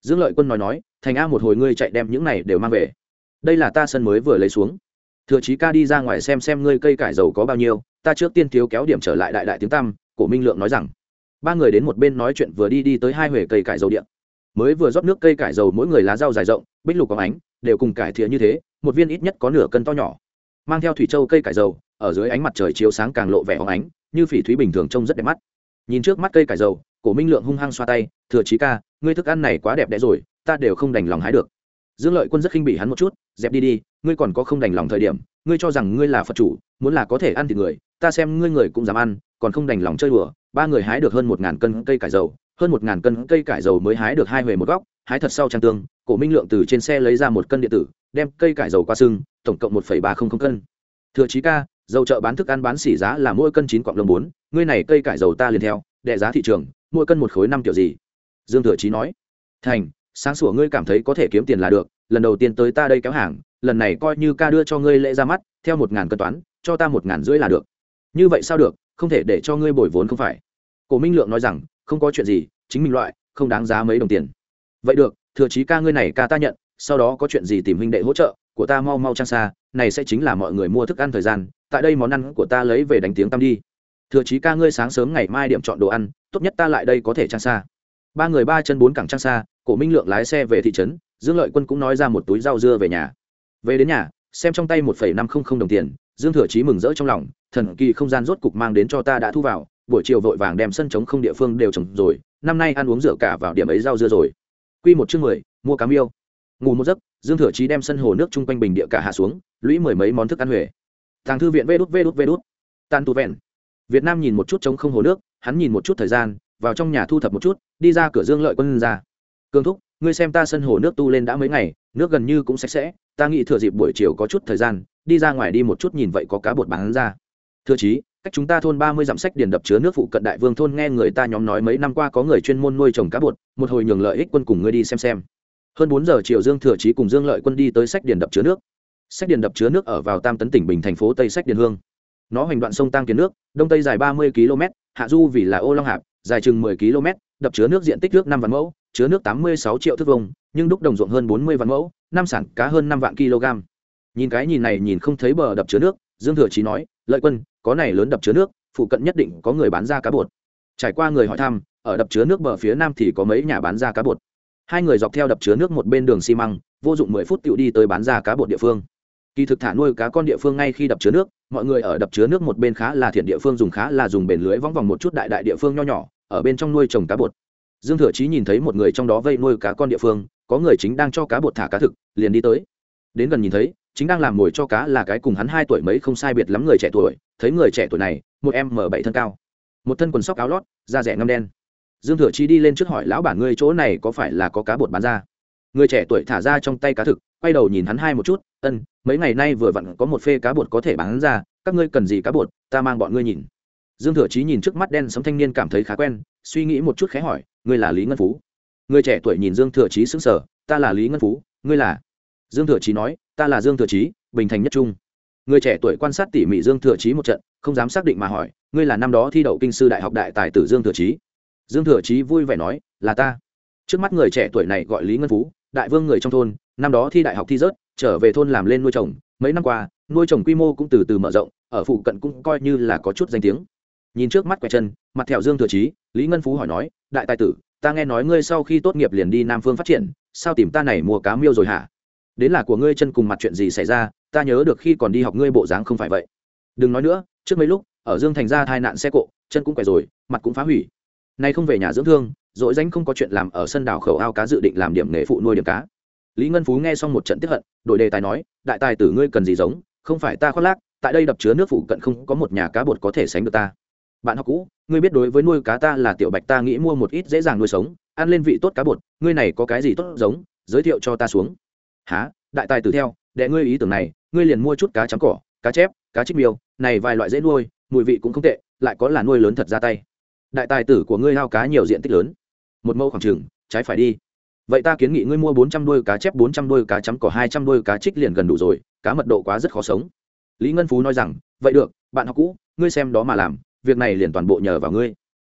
Dương lợi quân nói nói, thành a một hồi ngươi chạy đem những này đều mang về. Đây là ta sân mới vừa lấy xuống. Thừa chí ca đi ra ngoài xem xem ngươi cây cải dầu có bao nhiêu, ta trước tiên thiếu kéo điểm trở lại đại đại tiếng tăm, cổ minh lượng nói rằng ba người đến một bên nói chuyện vừa đi đi tới hai huệ cây cải dầu điện mới vừa rót nước cây cải dầu mỗi người lá rau dài rộng, bích lục có ánh, đều cùng cải thiện như thế, một viên ít nhất có nửa cân to nhỏ. Mang theo thủy châu cây cải dầu, ở dưới ánh mặt trời chiếu sáng càng lộ vẻ óng ánh, như phỉ thúy bình thường trông rất đẹp mắt. Nhìn trước mắt cây cải dầu, cổ minh lượng hung hăng xoa tay, thừa trí ca, ngươi thức ăn này quá đẹp đẽ rồi, ta đều không đành lòng hái được dương lợi quân rất khinh bỉ hắn một chút, dẹp đi đi, ngươi còn có không đành lòng thời điểm, ngươi cho rằng ngươi là phật chủ, muốn là có thể ăn thì người, ta xem ngươi người cũng dám ăn, còn không đành lòng chơi đùa, ba người hái được hơn một ngàn cân cây cải dầu, hơn một ngàn cân cây cải dầu mới hái được hai huề một góc, hái thật sau trang tương, cổ minh lượng từ trên xe lấy ra một cân điện tử, đem cây cải dầu qua sưng, tổng cộng một ba không không cân. Thừa chí ca, dầu chợ bán thức ăn bán xỉ giá là mỗi cân chín cọng lông bốn, ngươi này cây cải dầu ta liền theo đệ giá thị trường, mỗi cân một khối năm kiểu gì? Dương thừa chí nói. Thành sáng sủa ngươi cảm thấy có thể kiếm tiền là được, lần đầu tiên tới ta đây kéo hàng, lần này coi như ca đưa cho ngươi lễ ra mắt, theo một ngàn cân toán, cho ta một ngàn rưỡi là được. Như vậy sao được, không thể để cho ngươi bồi vốn không phải. Cổ minh lượng nói rằng, không có chuyện gì, chính mình loại, không đáng giá mấy đồng tiền. Vậy được, thừa chí ca ngươi này ca ta nhận, sau đó có chuyện gì tìm huynh đệ hỗ trợ, của ta mau mau trang xa, này sẽ chính là mọi người mua thức ăn thời gian, tại đây món ăn của ta lấy về đánh tiếng tăm đi. Thừa chí ca ngươi sáng sớm ngày mai điểm chọn đồ ăn, tốt nhất ta lại đây có thể trang xa. Ba người ba chân bốn cẳng trang xa cổ minh lượng lái xe về thị trấn, dương lợi quân cũng nói ra một túi rau dưa về nhà. Về đến nhà, xem trong tay một phẩy năm không không đồng tiền, dương thừa chí mừng rỡ trong lòng, thần kỳ không gian rốt cục mang đến cho ta đã thu vào, buổi chiều vội vàng đem sân trống không địa phương đều trồng rồi, năm nay ăn uống rửa cả vào điểm ấy rau dưa rồi. Quy một chương mười, mua cá miêu. ngủ một giấc, dương thừa chí đem sân hồ nước chung quanh bình địa cả hạ xuống, lũy mười mấy món thức ăn huệ. Tàng thư viện vê đút vê đút vê đút. Tan tu vẹn. Việt nam nhìn một chút trống không hồ nước, hắn nhìn một chút thời gian, vào trong nhà thu thập một chút, đi ra cửa dương lợi quân ra cương thúc, ngươi xem ta sân hồ nước tu lên đã mấy ngày, nước gần như cũng sạch sẽ, ta nghĩ thừa dịp buổi chiều có chút thời gian, đi ra ngoài đi một chút nhìn vậy có cá bột bán ra. Thưa chí, cách chúng ta thôn ba mươi dặm sách điền đập chứa nước phụ cận đại vương thôn nghe người ta nhóm nói mấy năm qua có người chuyên môn nuôi trồng cá bột, một hồi nhường lợi ích quân cùng ngươi đi xem xem. Hơn bốn giờ chiều dương thừa chí cùng dương lợi quân đi tới sách điền đập chứa nước. Sách điền đập chứa nước ở vào tam tấn tỉnh bình thành phố tây sách điền hương. Nó hoành đoạn sông tăng kiến nước, đông tây dài ba mươi km hạ du vì là ô long hạp, dài chừng mười km đập chứa nước diện tích nước năm vạn mẫu chứa nước tám mươi sáu triệu thước vông nhưng đúc đồng ruộng hơn bốn mươi vạn mẫu, năm sản cá hơn năm vạn kg. Nhìn cái nhìn này nhìn không thấy bờ đập chứa nước, dương thừa chí nói, lợi quân, có này lớn đập chứa nước, phụ cận nhất định có người bán ra cá bột. Trải qua người hỏi thăm, ở đập chứa nước bờ phía nam thì có mấy nhà bán ra cá bột. Hai người dọc theo đập chứa nước một bên đường xi măng, vô dụng mười phút tự đi tới bán ra cá bột địa phương. Kỳ thực thả nuôi cá con địa phương ngay khi đập chứa nước, mọi người ở đập chứa nước một bên khá là thiện địa phương dùng khá là dùng bền lưới vong vòng một chút đại đại địa phương nho nhỏ, ở bên trong nuôi trồng cá bột dương thừa chí nhìn thấy một người trong đó vây nuôi cá con địa phương, có người chính đang cho cá bột thả cá thực, liền đi tới. Đến gần nhìn thấy, chính đang làm mồi cho cá là cái cùng hắn hai tuổi mấy không sai biệt lắm người trẻ tuổi, thấy người trẻ tuổi này, một em m bảy thân cao. Một thân quần sóc áo lót, da rẻ ngâm đen. Dương thừa chí đi lên trước hỏi lão bản ngươi chỗ này có phải là có cá bột bán ra? Người trẻ tuổi thả ra trong tay cá thực, quay đầu nhìn hắn hai một chút, ân, mấy ngày nay vừa vặn có một phê cá bột có thể bán ra, các ngươi cần gì cá bột, ta mang bọn ngươi nhìn. Dương thừa chí nhìn trước mắt đen sống thanh niên cảm thấy khá quen, suy nghĩ một chút khẽ hỏi ngươi là lý ngân phú người trẻ tuổi nhìn dương thừa chí xứng sở ta là lý ngân phú, ngươi là? dương thừa chí nói, ta là dương thừa chí bình thành nhất trung. người trẻ tuổi quan sát tỉ mỉ dương thừa chí một trận, không dám xác định mà hỏi, ngươi là năm đó thi đậu kinh sư đại học đại tài tử dương thừa chí dương thừa chí vui vẻ nói, là ta. trước mắt người trẻ tuổi này gọi lý ngân phú, đại vương người trong thôn, năm đó thi đại học thi rớt, trở về thôn làm lên nuôi trồng mấy năm qua, nuôi trồng quy mô cũng từ từ mở rộng, ở phụ cận cũng coi như là có chút danh tiếng nhìn trước mắt quẹt chân mặt thẹo dương thừa trí, lý ngân phú hỏi nói đại tài tử ta nghe nói ngươi sau khi tốt nghiệp liền đi nam phương phát triển sao tìm ta này mua cá miêu rồi hả? Đến là của ngươi chân cùng mặt chuyện gì xảy ra ta nhớ được khi còn đi học ngươi bộ dáng không phải vậy. Đừng nói nữa trước mấy lúc ở dương thành ra tai nạn xe cộ chân cũng quẻ rồi mặt cũng phá hủy. Nay không về nhà dưỡng thương dội danh không có chuyện làm ở sân đảo khẩu ao cá dự định làm điểm nghề phụ nuôi điểm cá. Lý ngân phú nghe xong một trận tiếp hận đội đề tài nói đại tài tử ngươi cần gì giống không phải ta khoác lác tại đây đập chứa nước phụ cận không có một nhà cá bột có thể sánh được ta bạn học cũ, ngươi biết đối với nuôi cá ta là tiểu bạch ta nghĩ mua một ít dễ dàng nuôi sống, ăn lên vị tốt cá bột, ngươi này có cái gì tốt giống, giới thiệu cho ta xuống. Há đại tài tử theo, đệ ngươi ý tưởng này, ngươi liền mua chút cá trắng cỏ, cá chép, cá chích miêu, này vài loại dễ nuôi, mùi vị cũng không tệ, lại có là nuôi lớn thật ra tay. Đại tài tử của ngươi hao cá nhiều diện tích lớn. Một mẫu khoảng trừng trái phải đi. Vậy ta kiến nghị ngươi mua bốn trăm đôi cá chép, bốn trăm đôi cá chấm cỏ, hai trăm đôi cá trích liền gần đủ rồi, cá mật độ quá rất khó sống. Lý ngân phú nói rằng, vậy được, bạn học cũ, ngươi xem đó mà làm việc này liền toàn bộ nhờ vào ngươi.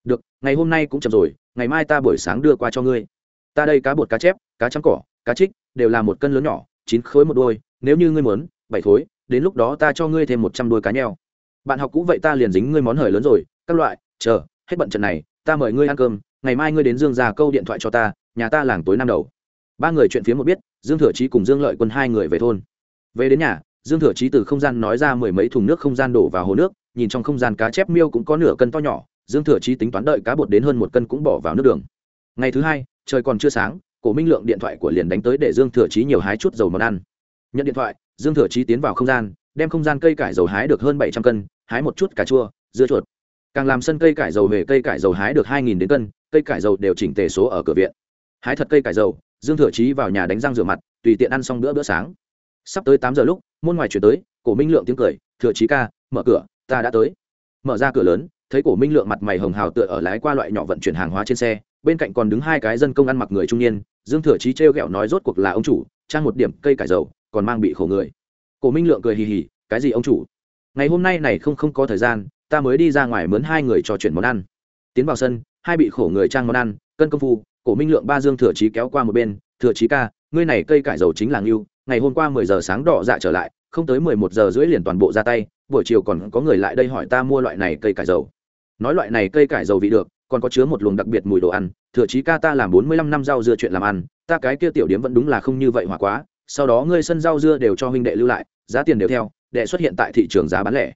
Được, ngày hôm nay cũng chậm rồi, ngày mai ta buổi sáng đưa qua cho ngươi. Ta đây cá bột cá chép, cá trắng cỏ, cá trích đều là một cân lớn nhỏ, chín khối một đôi, nếu như ngươi muốn, bảy khối, đến lúc đó ta cho ngươi thêm một trăm đôi cá nheo. Bạn học cũ vậy ta liền dính ngươi món hời lớn rồi, các loại, chờ, hết bận trận này, ta mời ngươi ăn cơm, ngày mai ngươi đến dương già câu điện thoại cho ta, nhà ta làng tối năm đầu. Ba người chuyện phía một biết, dương thừa chí cùng dương lợi quân hai người về thôn. Về đến nhà, dương thừa chí từ không gian nói ra mười mấy thùng nước không gian đổ vào hồ nước nhìn trong không gian cá chép miêu cũng có nửa cân to nhỏ, dương thừa chí tính toán đợi cá bột đến hơn một cân cũng bỏ vào nước đường. Ngày thứ hai, trời còn chưa sáng, cổ minh lượng điện thoại của liền đánh tới để dương thừa chí nhiều hái chút dầu món ăn. Nhận điện thoại, dương thừa chí tiến vào không gian, đem không gian cây cải dầu hái được hơn bảy trăm cân, hái một chút cà chua, dưa chuột. Càng làm sân cây cải dầu về cây cải dầu hái được hai nghìn đến cân, cây cải dầu đều chỉnh tề số ở cửa viện. Hái thật cây cải dầu, dương thừa chí vào nhà đánh răng rửa mặt, tùy tiện ăn xong bữa bữa sáng. Sắp tới tám giờ lúc, môn ngoài chuyển tới, cổ minh lượng tiếng cười, thừa chí ca, mở cửa ta đã tới. Mở ra cửa lớn, thấy cổ minh lượng mặt mày hồng hào tựa ở lái qua loại nhỏ vận chuyển hàng hóa trên xe, bên cạnh còn đứng hai cái dân công ăn mặc người trung niên, dương thừa chí trêu ghẹo nói rốt cuộc là ông chủ, trang một điểm cây cải dầu, còn mang bị khổ người. Cổ minh lượng cười hì hì, cái gì ông chủ? Ngày hôm nay này không không có thời gian, ta mới đi ra ngoài mướn hai người trò chuyện món ăn. Tiến vào sân, hai bị khổ người trang món ăn, cân công phu, cổ minh lượng ba dương thừa trí kéo qua một bên, thừa trí ca, ngươi này cây cải dầu chính là ngưu, ngày hôm qua mười giờ sáng đỏ dạ trở lại không tới mười một giờ rưỡi liền toàn bộ ra tay, buổi chiều còn có người lại đây hỏi ta mua loại này cây cải dầu. Nói loại này cây cải dầu vị được, còn có chứa một luồng đặc biệt mùi đồ ăn, thừa chí ca ta làm bốn mươi lăm năm rau dưa chuyện làm ăn, ta cái kia tiểu điếm vẫn đúng là không như vậy hòa quá, sau đó ngươi sân rau dưa đều cho huynh đệ lưu lại, giá tiền đều theo, đệ xuất hiện tại thị trường giá bán lẻ.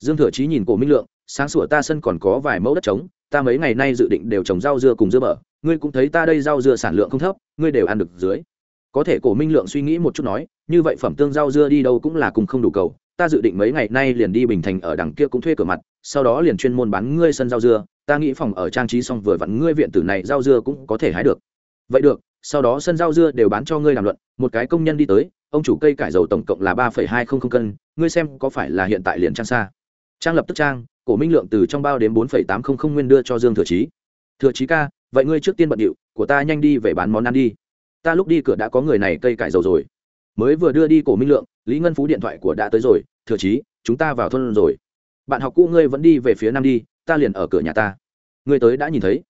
Dương thừa chí nhìn cổ minh lượng, sáng sủa ta sân còn có vài mẫu đất trống, ta mấy ngày nay dự định đều trồng rau dưa cùng dưa bở, ngươi cũng thấy ta đây rau dưa sản lượng không thấp, ngươi đều ăn được dưới có thể cổ minh lượng suy nghĩ một chút nói, như vậy phẩm tương rau dưa đi đâu cũng là cùng không đủ cầu, ta dự định mấy ngày nay liền đi bình thành ở đằng kia cũng thuê cửa mặt, sau đó liền chuyên môn bán ngươi sân rau dưa, ta nghĩ phòng ở trang trí xong vừa vặn ngươi viện tử này rau dưa cũng có thể hái được. Vậy được, sau đó sân rau dưa đều bán cho ngươi làm luận, một cái công nhân đi tới, ông chủ cây cải dầu tổng cộng là ba hai không không cân, ngươi xem có phải là hiện tại liền trang xa. Trang lập tức trang, cổ minh lượng từ trong bao đến bốn tám không không nguyên đưa cho dương thừa trí thừa trí ca, vậy ngươi trước tiên bận điệu, của ta nhanh đi về bán món ăn đi ta lúc đi cửa đã có người này cây cải dầu rồi. Mới vừa đưa đi cổ minh lượng, lý ngân phú điện thoại của đã tới rồi, thừa Chí, chúng ta vào thôn rồi. Bạn học cũ ngươi vẫn đi về phía nam đi, ta liền ở cửa nhà ta. Ngươi tới đã nhìn thấy.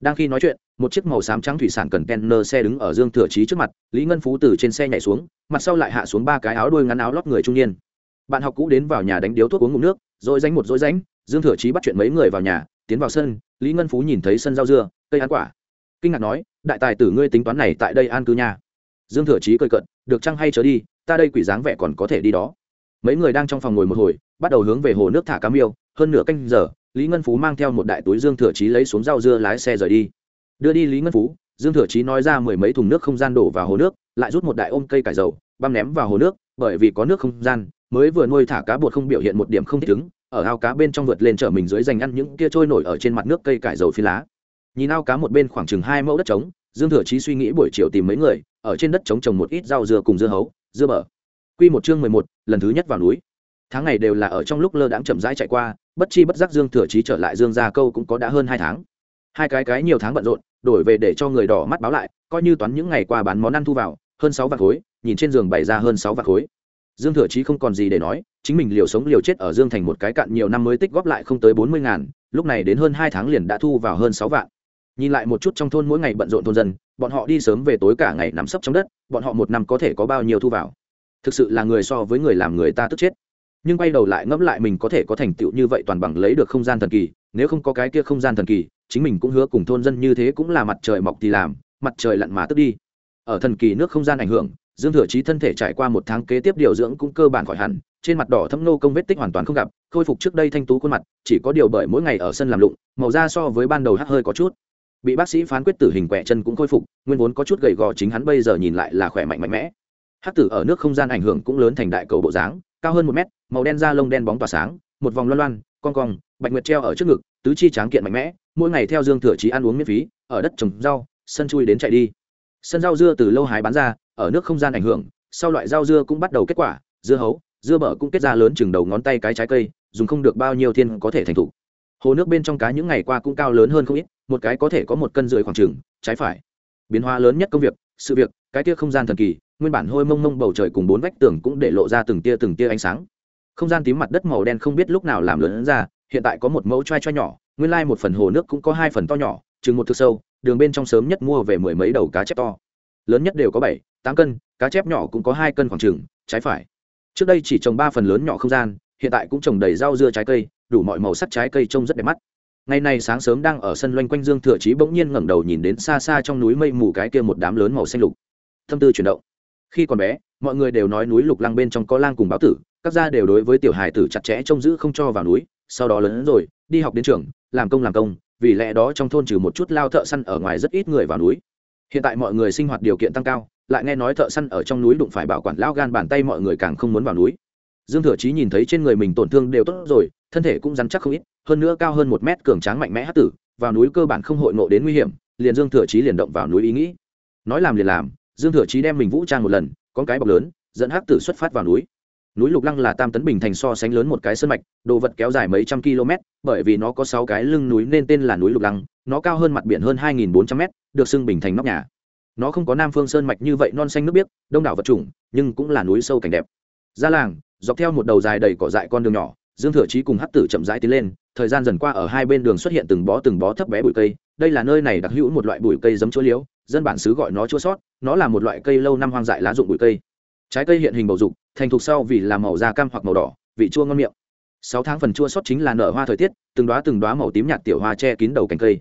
Đang khi nói chuyện, một chiếc màu xám trắng thủy sản cần kenner xe đứng ở dương thừa Chí trước mặt, lý ngân phú từ trên xe nhảy xuống, mặt sau lại hạ xuống ba cái áo đuôi ngắn áo lót người trung niên. Bạn học cũ đến vào nhà đánh điếu thuốc uống ngụm nước, rồi danh một dối danh dương thừa Chí bắt chuyện mấy người vào nhà, tiến vào sân, lý ngân phú nhìn thấy sân rau dưa, cây ăn quả kinh ngạc nói, đại tài tử ngươi tính toán này tại đây an cư nhà dương thừa Chí cười cận được chăng hay chớ đi, ta đây quỷ dáng vẻ còn có thể đi đó. Mấy người đang trong phòng ngồi một hồi, bắt đầu hướng về hồ nước thả cá miêu, hơn nửa canh giờ, lý ngân phú mang theo một đại túi dương thừa chí lấy xuống rau dưa lái xe rời đi. Đưa đi lý ngân phú, dương thừa chí nói ra mười mấy thùng nước không gian đổ vào hồ nước, lại rút một đại ôm cây cải dầu, băm ném vào hồ nước, bởi vì có nước không gian, mới vừa nuôi thả cá bột không biểu hiện một điểm không thích ứng, ở ao cá bên trong vượt lên trở mình dưới dành ăn những kia trôi nổi ở trên mặt nước cây cải dầu phi lá nhìn ao cá một bên khoảng chừng hai mẫu đất trống, dương thừa chí suy nghĩ buổi chiều tìm mấy người, ở trên đất trống trồng một ít rau dưa cùng dưa hấu, dưa bở. Quy một chương mười một, lần thứ nhất vào núi. Tháng ngày đều là ở trong lúc lơ đãng chậm rãi chạy qua, bất chi bất giác dương thừa chí trở lại dương gia câu cũng có đã hơn hai tháng. Hai cái cái nhiều tháng bận rộn, đổi về để cho người đỏ mắt báo lại, coi như toán những ngày qua bán món ăn thu vào, hơn sáu vạn khối, nhìn trên giường bày ra hơn sáu vạn khối. Dương thừa chí không còn gì để nói, chính mình liều sống liều chết ở dương thành một cái cạn nhiều năm mới tích góp lại không tới bốn mươi ngàn, lúc này đến hơn hai tháng liền đã thu vào hơn sáu vạn nhìn lại một chút trong thôn mỗi ngày bận rộn thôn dân, bọn họ đi sớm về tối cả ngày nằm sấp trong đất, bọn họ một năm có thể có bao nhiêu thu vào? Thực sự là người so với người làm người ta tức chết. Nhưng quay đầu lại ngẫm lại mình có thể có thành tựu như vậy toàn bằng lấy được không gian thần kỳ, nếu không có cái kia không gian thần kỳ, chính mình cũng hứa cùng thôn dân như thế cũng là mặt trời mọc thì làm, mặt trời lặn mà tức đi. Ở thần kỳ nước không gian ảnh hưởng, dương thừa chí thân thể trải qua một tháng kế tiếp điều dưỡng cũng cơ bản khỏi hẳn, trên mặt đỏ thâm nô công vết tích hoàn toàn không gặp, khôi phục trước đây thanh tú khuôn mặt, chỉ có điều bởi mỗi ngày ở sân làm lụng, màu da so với ban đầu hắt hơi có chút bị bác sĩ phán quyết tử hình quẻ chân cũng khôi phục, nguyên vốn có chút gầy gò chính hắn bây giờ nhìn lại là khỏe mạnh mạnh mẽ. Hát tử ở nước không gian ảnh hưởng cũng lớn thành đại cầu bộ dáng, cao hơn một mét, màu đen da lông đen bóng tỏa sáng, một vòng loan loan con cong, bạch nguyệt treo ở trước ngực, tứ chi tráng kiện mạnh mẽ, mỗi ngày theo dương thừa trí ăn uống miễn phí, ở đất trồng rau, sân chui đến chạy đi. Sân rau dưa từ lâu hái bán ra, ở nước không gian ảnh hưởng, sau loại rau dưa cũng bắt đầu kết quả, dưa hấu, dưa bở cũng kết ra lớn chừng đầu ngón tay cái trái cây, dùng không được bao nhiêu thiên có thể thành thủ hồ nước bên trong cá những ngày qua cũng cao lớn hơn không ít, một cái có thể có một cân rưỡi khoảng trừng trái phải. Biến hóa lớn nhất công việc, sự việc, cái tia không gian thần kỳ, nguyên bản hôi mông mông bầu trời cùng bốn vách tường cũng để lộ ra từng tia từng tia ánh sáng. Không gian tím mặt đất màu đen không biết lúc nào làm lớn ra, hiện tại có một mẫu choai choai nhỏ, nguyên lai một phần hồ nước cũng có hai phần to nhỏ, chừng một thước sâu, đường bên trong sớm nhất mua về mười mấy đầu cá chép to. Lớn nhất đều có bảy, tám cân, cá chép nhỏ cũng có hai cân khoảng trừng trái phải. Trước đây chỉ trồng ba phần lớn nhỏ không gian, hiện tại cũng trồng đầy rau dưa trái cây đủ mọi màu sắc trái cây trông rất đẹp mắt. Ngày nay sáng sớm đang ở sân loanh quanh dương thừa chí bỗng nhiên ngẩng đầu nhìn đến xa xa trong núi mây mù cái kia một đám lớn màu xanh lục. Thâm tư chuyển động. Khi còn bé, mọi người đều nói núi lục lăng bên trong có lang cùng báo tử, các gia đều đối với tiểu hài tử chặt chẽ trông giữ không cho vào núi, sau đó lớn rồi, đi học đến trường, làm công làm công, vì lẽ đó trong thôn trừ một chút lao thợ săn ở ngoài rất ít người vào núi. Hiện tại mọi người sinh hoạt điều kiện tăng cao, lại nghe nói thợ săn ở trong núi đụng phải bảo quản lao gan bàn tay mọi người càng không muốn vào núi dương thừa chí nhìn thấy trên người mình tổn thương đều tốt rồi, thân thể cũng rắn chắc không ít, hơn nữa cao hơn một mét cường tráng mạnh mẽ hát tử, vào núi cơ bản không hội ngộ đến nguy hiểm, liền dương thừa chí liền động vào núi ý nghĩ. Nói làm liền làm, dương thừa chí đem mình vũ trang một lần, có cái bọc lớn, dẫn hát tử xuất phát vào núi. Núi lục lăng là tam tấn bình thành so sánh lớn một cái sơn mạch, đồ vật kéo dài mấy trăm km, bởi vì nó có sáu cái lưng núi nên tên là núi lục lăng, nó cao hơn mặt biển hơn hai nghìn bốn trăm m được xưng bình thành nóc nhà. Nó không có nam phương sơn mạch như vậy non xanh nước biếc, đông đảo vật chủng, nhưng cũng là núi sâu cảnh đẹp. Ra làng dọc theo một đầu dài đầy cỏ dại con đường nhỏ, dương thừa chí cùng hắc tử chậm rãi tiến lên, thời gian dần qua ở hai bên đường xuất hiện từng bó từng bó thấp bé bụi cây, đây là nơi này đặc hữu một loại bụi cây giấm chúa liếu dân bản xứ gọi nó chua sót, nó là một loại cây lâu năm hoang dại lá dụng bụi cây. Trái cây hiện hình bầu dục, thành thục sau vì làm màu da cam hoặc màu đỏ, vị chua ngon miệng. Sáu tháng phần chua sót chính là nở hoa thời tiết, từng đoá từng đoá màu tím nhạt tiểu hoa che kín đầu cành cây.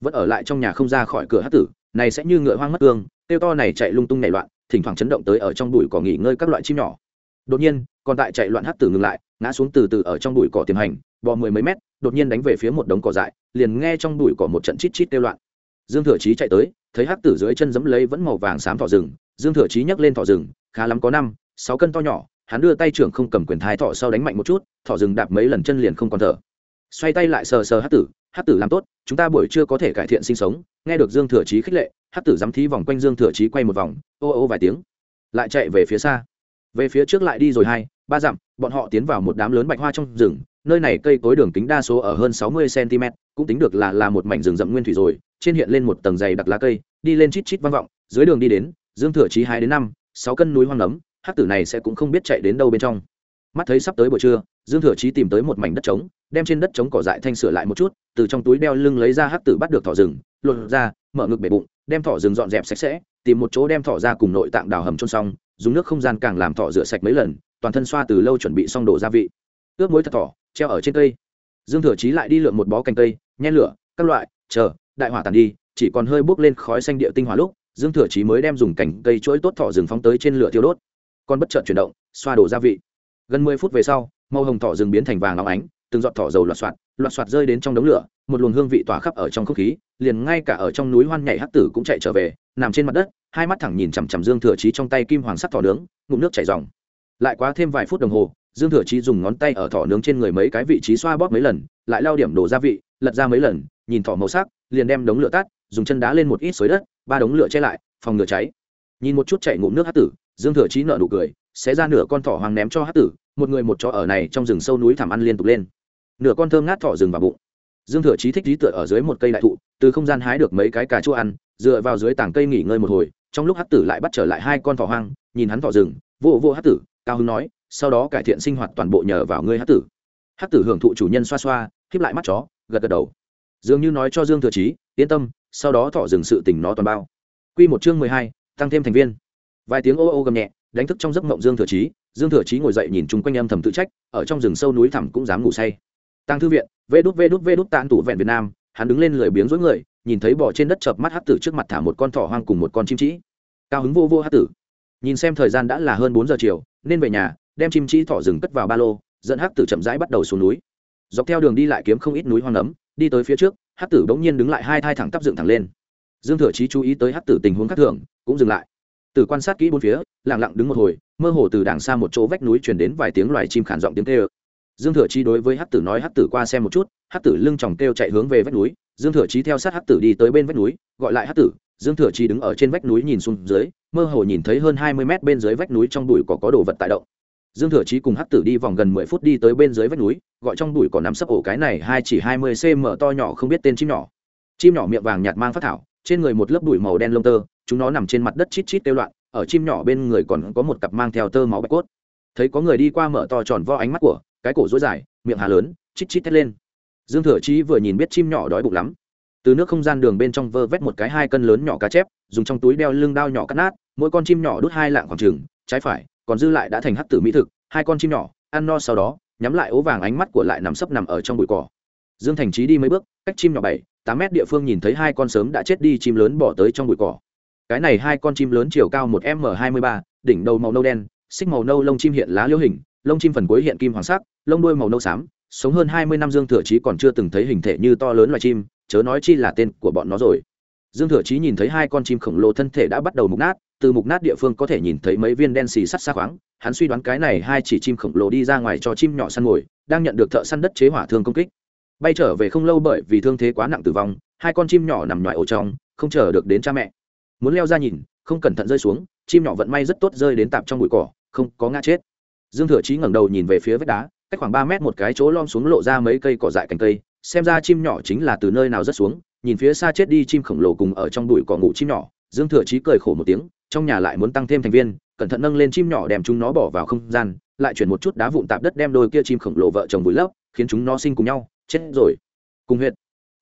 Vẫn ở lại trong nhà không ra khỏi cửa hát tử, này sẽ như ngựa hoang mất cương tiêu to này chạy lung tung nảy loạn, thỉnh thoảng chấn động tới ở trong bụi cỏ nghỉ ngơi các loại chim nhỏ. Đột nhiên còn tại chạy loạn hắc tử ngừng lại, ngã xuống từ từ ở trong bụi cỏ tiềm hành, bò mười mấy mét, đột nhiên đánh về phía một đống cỏ dại, liền nghe trong bụi cỏ một trận chít chít kêu loạn. Dương thừa chí chạy tới, thấy hắc tử dưới chân giẫm lấy vẫn màu vàng xám thỏ rừng, dương thừa chí nhấc lên thỏ rừng, khá lắm có năm, sáu cân to nhỏ, hắn đưa tay trưởng không cầm quyền thái thỏ sau đánh mạnh một chút, thỏ rừng đạp mấy lần chân liền không còn thở. Xoay tay lại sờ sờ hắc tử hắc tử làm tốt, chúng ta buổi trưa có thể cải thiện sinh sống. Nghe được dương thừa chí khích lệ, hắc tử dám thí vòng quanh dương thừa chí quay một vòng, ô ô vài tiếng, lại chạy về phía xa. Về phía trước lại đi rồi hai ba dặm, bọn họ tiến vào một đám lớn bạch hoa trong rừng, nơi này cây cối đường kính đa số ở hơn sáu mươi cm cũng tính được là là một mảnh rừng rậm nguyên thủy rồi, trên hiện lên một tầng dày đặc lá cây, đi lên chít chít vang vọng, dưới đường đi đến, dương thừa chí hai đến năm, sáu cân núi hoang nấm Hát tử này sẽ cũng không biết chạy đến đâu bên trong. Mắt thấy sắp tới buổi trưa, dương thừa chí tìm tới một mảnh đất trống, đem trên đất trống cỏ dại thanh sửa lại một chút, từ trong túi đeo lưng lấy ra Hát tử bắt được thỏ rừng, lột ra, mở ngực bể bụng, đem thỏ rừng dọn dẹp sạch sẽ, tìm một chỗ đem thỏ ra cùng nội tạng đào hầm trôn xong, dùng nước không gian càng làm thỏ rửa sạch mấy lần toàn thân xoa từ lâu chuẩn bị xong đổ gia vị. Ướp muối thật thỏ, treo ở trên cây. Dương thừa chí lại đi lượm một bó cành cây nhen lửa, các loại, chờ, đại hỏa tàn đi, chỉ còn hơi bốc lên khói xanh địa tinh hỏa lúc, dương thừa chí mới đem dùng cành cây chuỗi tốt thỏ rừng phóng tới trên lửa thiêu đốt. Con bất chợt chuyển động, xoa đổ gia vị. Gần mười phút về sau, màu hồng thỏ rừng biến thành vàng óng ánh, từng giọt thỏ dầu loạt soạt loạt soạt rơi đến trong đống lửa, một luồng hương vị tỏa khắp ở trong không khí, liền ngay cả ở trong núi hoan nhảy hắc tử cũng chạy trở về, nằm trên mặt đất, hai mắt thẳng nhìn chằm chằm dương thừa chí trong tay kim hoàng sắc thỏ nướng, ngụm nước chảy ròng lại quá thêm vài phút đồng hồ, dương thừa chí dùng ngón tay ở thỏ nướng trên người mấy cái vị trí xoa bóp mấy lần, lại lao điểm đổ gia vị, lật ra mấy lần, nhìn thỏ màu sắc, liền đem đống lửa tắt, dùng chân đá lên một ít xới đất, ba đống lửa che lại, phòng ngừa cháy. Nhìn một chút chạy ngụm nước hát tử, dương thừa chí nợ nụ cười sẽ ra nửa con thỏ hoàng ném cho hát tử, một người một chó ở này trong rừng sâu núi thảm ăn liên tục lên. Nửa con thơm ngát thỏ rừng vào bụng. Dương thừa chí thích trí tựa ở dưới một cây đại thụ, từ không gian hái được mấy cái cà chua ăn, dựa vào dưới tảng cây nghỉ ngơi một hồi, trong lúc hát tử lại bắt trở lại hai con thỏ hoang, nhìn hắn thỏ rừng, vô vô hát tử cao hưng nói, sau đó cải thiện sinh hoạt toàn bộ nhờ vào ngươi hát tử. Hát tử hưởng thụ chủ nhân xoa xoa khiếp lại mắt chó, gật gật đầu. Dường như nói cho dương thừa chí, yên tâm, sau đó thỏ dừng sự tình nó toàn bao. Q một chương mười hai, tăng thêm thành viên. Vài tiếng ô ô gầm nhẹ, đánh thức trong giấc mộng dương thừa chí, dương thừa chí ngồi dậy nhìn chung quanh âm thầm tự trách, ở trong rừng sâu núi thẳm cũng dám ngủ say. Tăng thư viện, vê đút vê đút vê đút tàn tủ vẹn việt nam, hắn đứng lên lười biếng dối người, nhìn thấy bò trên đất chợp mắt hát tử trước mặt thả một con thỏ hoang cùng một con chim trĩ. Cao hứng vô vô hát tử nhìn xem thời gian đã là hơn bốn giờ chiều, nên về nhà, đem chim trí thỏ rừng cất vào ba lô, dẫn hắc tử chậm rãi bắt đầu xuống núi. Dọc theo đường đi lại kiếm không ít núi hoang nấm đi tới phía trước, hắc tử bỗng nhiên đứng lại hai thai thẳng tắp dựng thẳng lên. Dương thừa chí chú ý tới hắc tử tình huống khác thường, cũng dừng lại. Từ quan sát kỹ bốn phía lẳng lặng đứng một hồi, mơ hồ từ đàng xa một chỗ vách núi chuyển đến vài tiếng loài chim khản giọng tiếng kêu. Dương thừa chí đối với hắc tử nói hắc tử qua xem một chút, hắc tử lưng tròng kêu chạy hướng về vách núi. Dương thừa chí theo sát hắc tử đi tới bên vách núi, gọi lại hắc tử dương thừa chí đứng ở trên vách núi nhìn xuống dưới, mơ hồ nhìn thấy hơn hai mươi mét bên dưới vách núi trong bụi có có đồ vật tại động. Dương thừa chí cùng hắc tử đi vòng gần mười phút đi tới bên dưới vách núi, gọi trong bụi còn nắm sấp ổ cái này hai chỉ hai mươi cm to nhỏ không biết tên chim nhỏ. Chim nhỏ miệng vàng nhạt mang phát thảo, trên người một lớp bụi màu đen lông tơ, chúng nó nằm trên mặt đất chít chít kêu loạn, ở chim nhỏ bên người còn có một cặp mang theo tơ máu bạch cốt. Thấy có người đi qua mở to tròn vo ánh mắt của, cái cổ dối dài, miệng hà lớn, chít chít thét lên. Dương thừa chí vừa nhìn biết chim nhỏ đói bụng lắm từ nước không gian đường bên trong vơ vét một cái hai cân lớn nhỏ cá chép, dùng trong túi đeo lưng đao nhỏ cắt nát, mỗi con chim nhỏ đút hai lạng khoảng trừng trái phải, còn dư lại đã thành hắc tử mỹ thực, hai con chim nhỏ, ăn no sau đó, nhắm lại ố vàng ánh mắt của lại nằm sấp nằm ở trong bụi cỏ. Dương thành trí đi mấy bước, cách chim nhỏ bảy, tám mét địa phương nhìn thấy hai con sớm đã chết đi chim lớn bỏ tới trong bụi cỏ. Cái này hai con chim lớn chiều cao một m hai mươi ba, đỉnh đầu màu nâu đen, xích màu nâu lông chim hiện lá liễu hình, lông chim phần cuối hiện kim hoàng sắc, lông đuôi màu nâu xám, sống hơn hai mươi năm dương thừa chí còn chưa từng thấy hình thể như to lớn loài chim chớ nói chi là tên của bọn nó rồi. Dương thừa chí nhìn thấy hai con chim khổng lồ thân thể đã bắt đầu mục nát, từ mục nát địa phương có thể nhìn thấy mấy viên đen xì sắt xa khoáng. Hắn suy đoán cái này hai chỉ chim khổng lồ đi ra ngoài cho chim nhỏ săn mồi đang nhận được thợ săn đất chế hỏa thương công kích. Bay trở về không lâu bởi vì thương thế quá nặng tử vong, hai con chim nhỏ nằm ngoài ổ trong, không chờ được đến cha mẹ. Muốn leo ra nhìn, không cẩn thận rơi xuống, chim nhỏ vận may rất tốt rơi đến tạp trong bụi cỏ, không có ngã chết. Dương thừa chí ngẩng đầu nhìn về phía vách đá, cách khoảng ba mét một cái chỗ lom xuống lộ ra mấy cây cỏ dại cành cây xem ra chim nhỏ chính là từ nơi nào rớt xuống, nhìn phía xa chết đi chim khổng lồ cùng ở trong bụi cỏ ngủ chim nhỏ, dương thừa chí cười khổ một tiếng, trong nhà lại muốn tăng thêm thành viên, cẩn thận nâng lên chim nhỏ đem chúng nó bỏ vào không gian, lại chuyển một chút đá vụn tạp đất đem đôi kia chim khổng lồ vợ chồng vùi lấp, khiến chúng nó sinh cùng nhau, chết rồi. Cùng huyện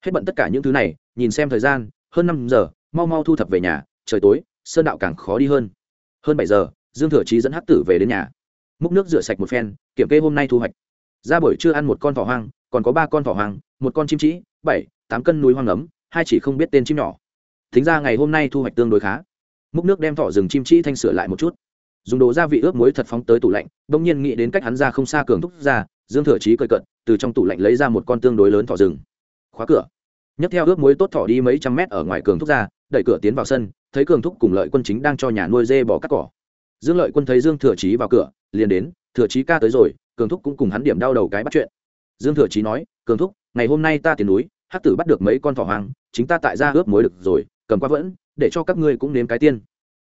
hết bận tất cả những thứ này, nhìn xem thời gian, hơn năm giờ, mau mau thu thập về nhà, trời tối, sơn đạo càng khó đi hơn. Hơn bảy giờ, dương thừa chí dẫn hắc tử về đến nhà. Múc nước rửa sạch một phen, kiểm kê hôm nay thu hoạch. Ra buổi trưa ăn một con thỏ hoang còn có ba con thỏ hoang, một con chim trĩ, bảy, tám cân núi hoang ấm, hai chỉ không biết tên chim nhỏ. Thính ra ngày hôm nay thu hoạch tương đối khá. Múc nước đem thỏ rừng chim trĩ thanh sửa lại một chút. Dùng đồ gia vị ướp muối thật phóng tới tủ lạnh đông nhiên nghĩ đến cách hắn ra không xa cường thúc ra, dương thừa trí cười cận từ trong tủ lạnh lấy ra một con tương đối lớn thỏ rừng. Khóa cửa. Nhấc theo ướp muối tốt thỏ đi mấy trăm mét ở ngoài cường thúc ra, đẩy cửa tiến vào sân, thấy cường thúc cùng lợi quân chính đang cho nhà nuôi dê bỏ cắt cỏ. Dương lợi quân thấy dương thừa trí vào cửa, liền đến, thừa trí ca tới rồi. Cường thúc cũng cùng hắn điểm đau đầu cái bắt chuyện dương thừa chí nói, cường thúc, ngày hôm nay ta tiền núi hát tử bắt được mấy con thỏ hoang, chính ta tại ra ướp muối được rồi, cầm qua vẫn, để cho các ngươi cũng nếm cái tiên.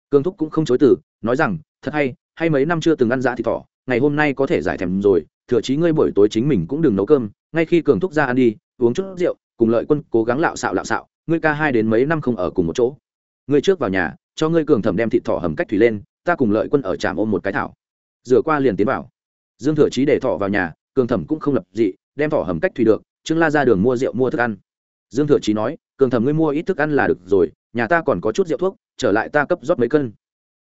Cường thúc cũng không chối từ, nói rằng, thật hay hay mấy năm chưa từng ăn dã thịt thỏ, ngày hôm nay có thể giải thèm rồi, thừa chí ngươi buổi tối chính mình cũng đừng nấu cơm, ngay khi cường thúc ra ăn đi, uống chút rượu, cùng lợi quân cố gắng lạo xạo lạo xạo, ngươi ca hai đến mấy năm không ở cùng một chỗ. Ngươi trước vào nhà, cho ngươi cường thẩm đem thịt thỏ hầm cách thủy lên, ta cùng lợi quân ở trạm ôm một cái thảo. Rửa qua liền tiến vào. Dương thừa chí để thọ vào nhà, cường thẩm cũng không lập dị đem thỏ hầm cách thủy được, trương la ra đường mua rượu mua thức ăn. Dương thừa chí nói, cường thẩm ngươi mua ít thức ăn là được rồi, nhà ta còn có chút rượu thuốc, trở lại ta cấp rót mấy cân.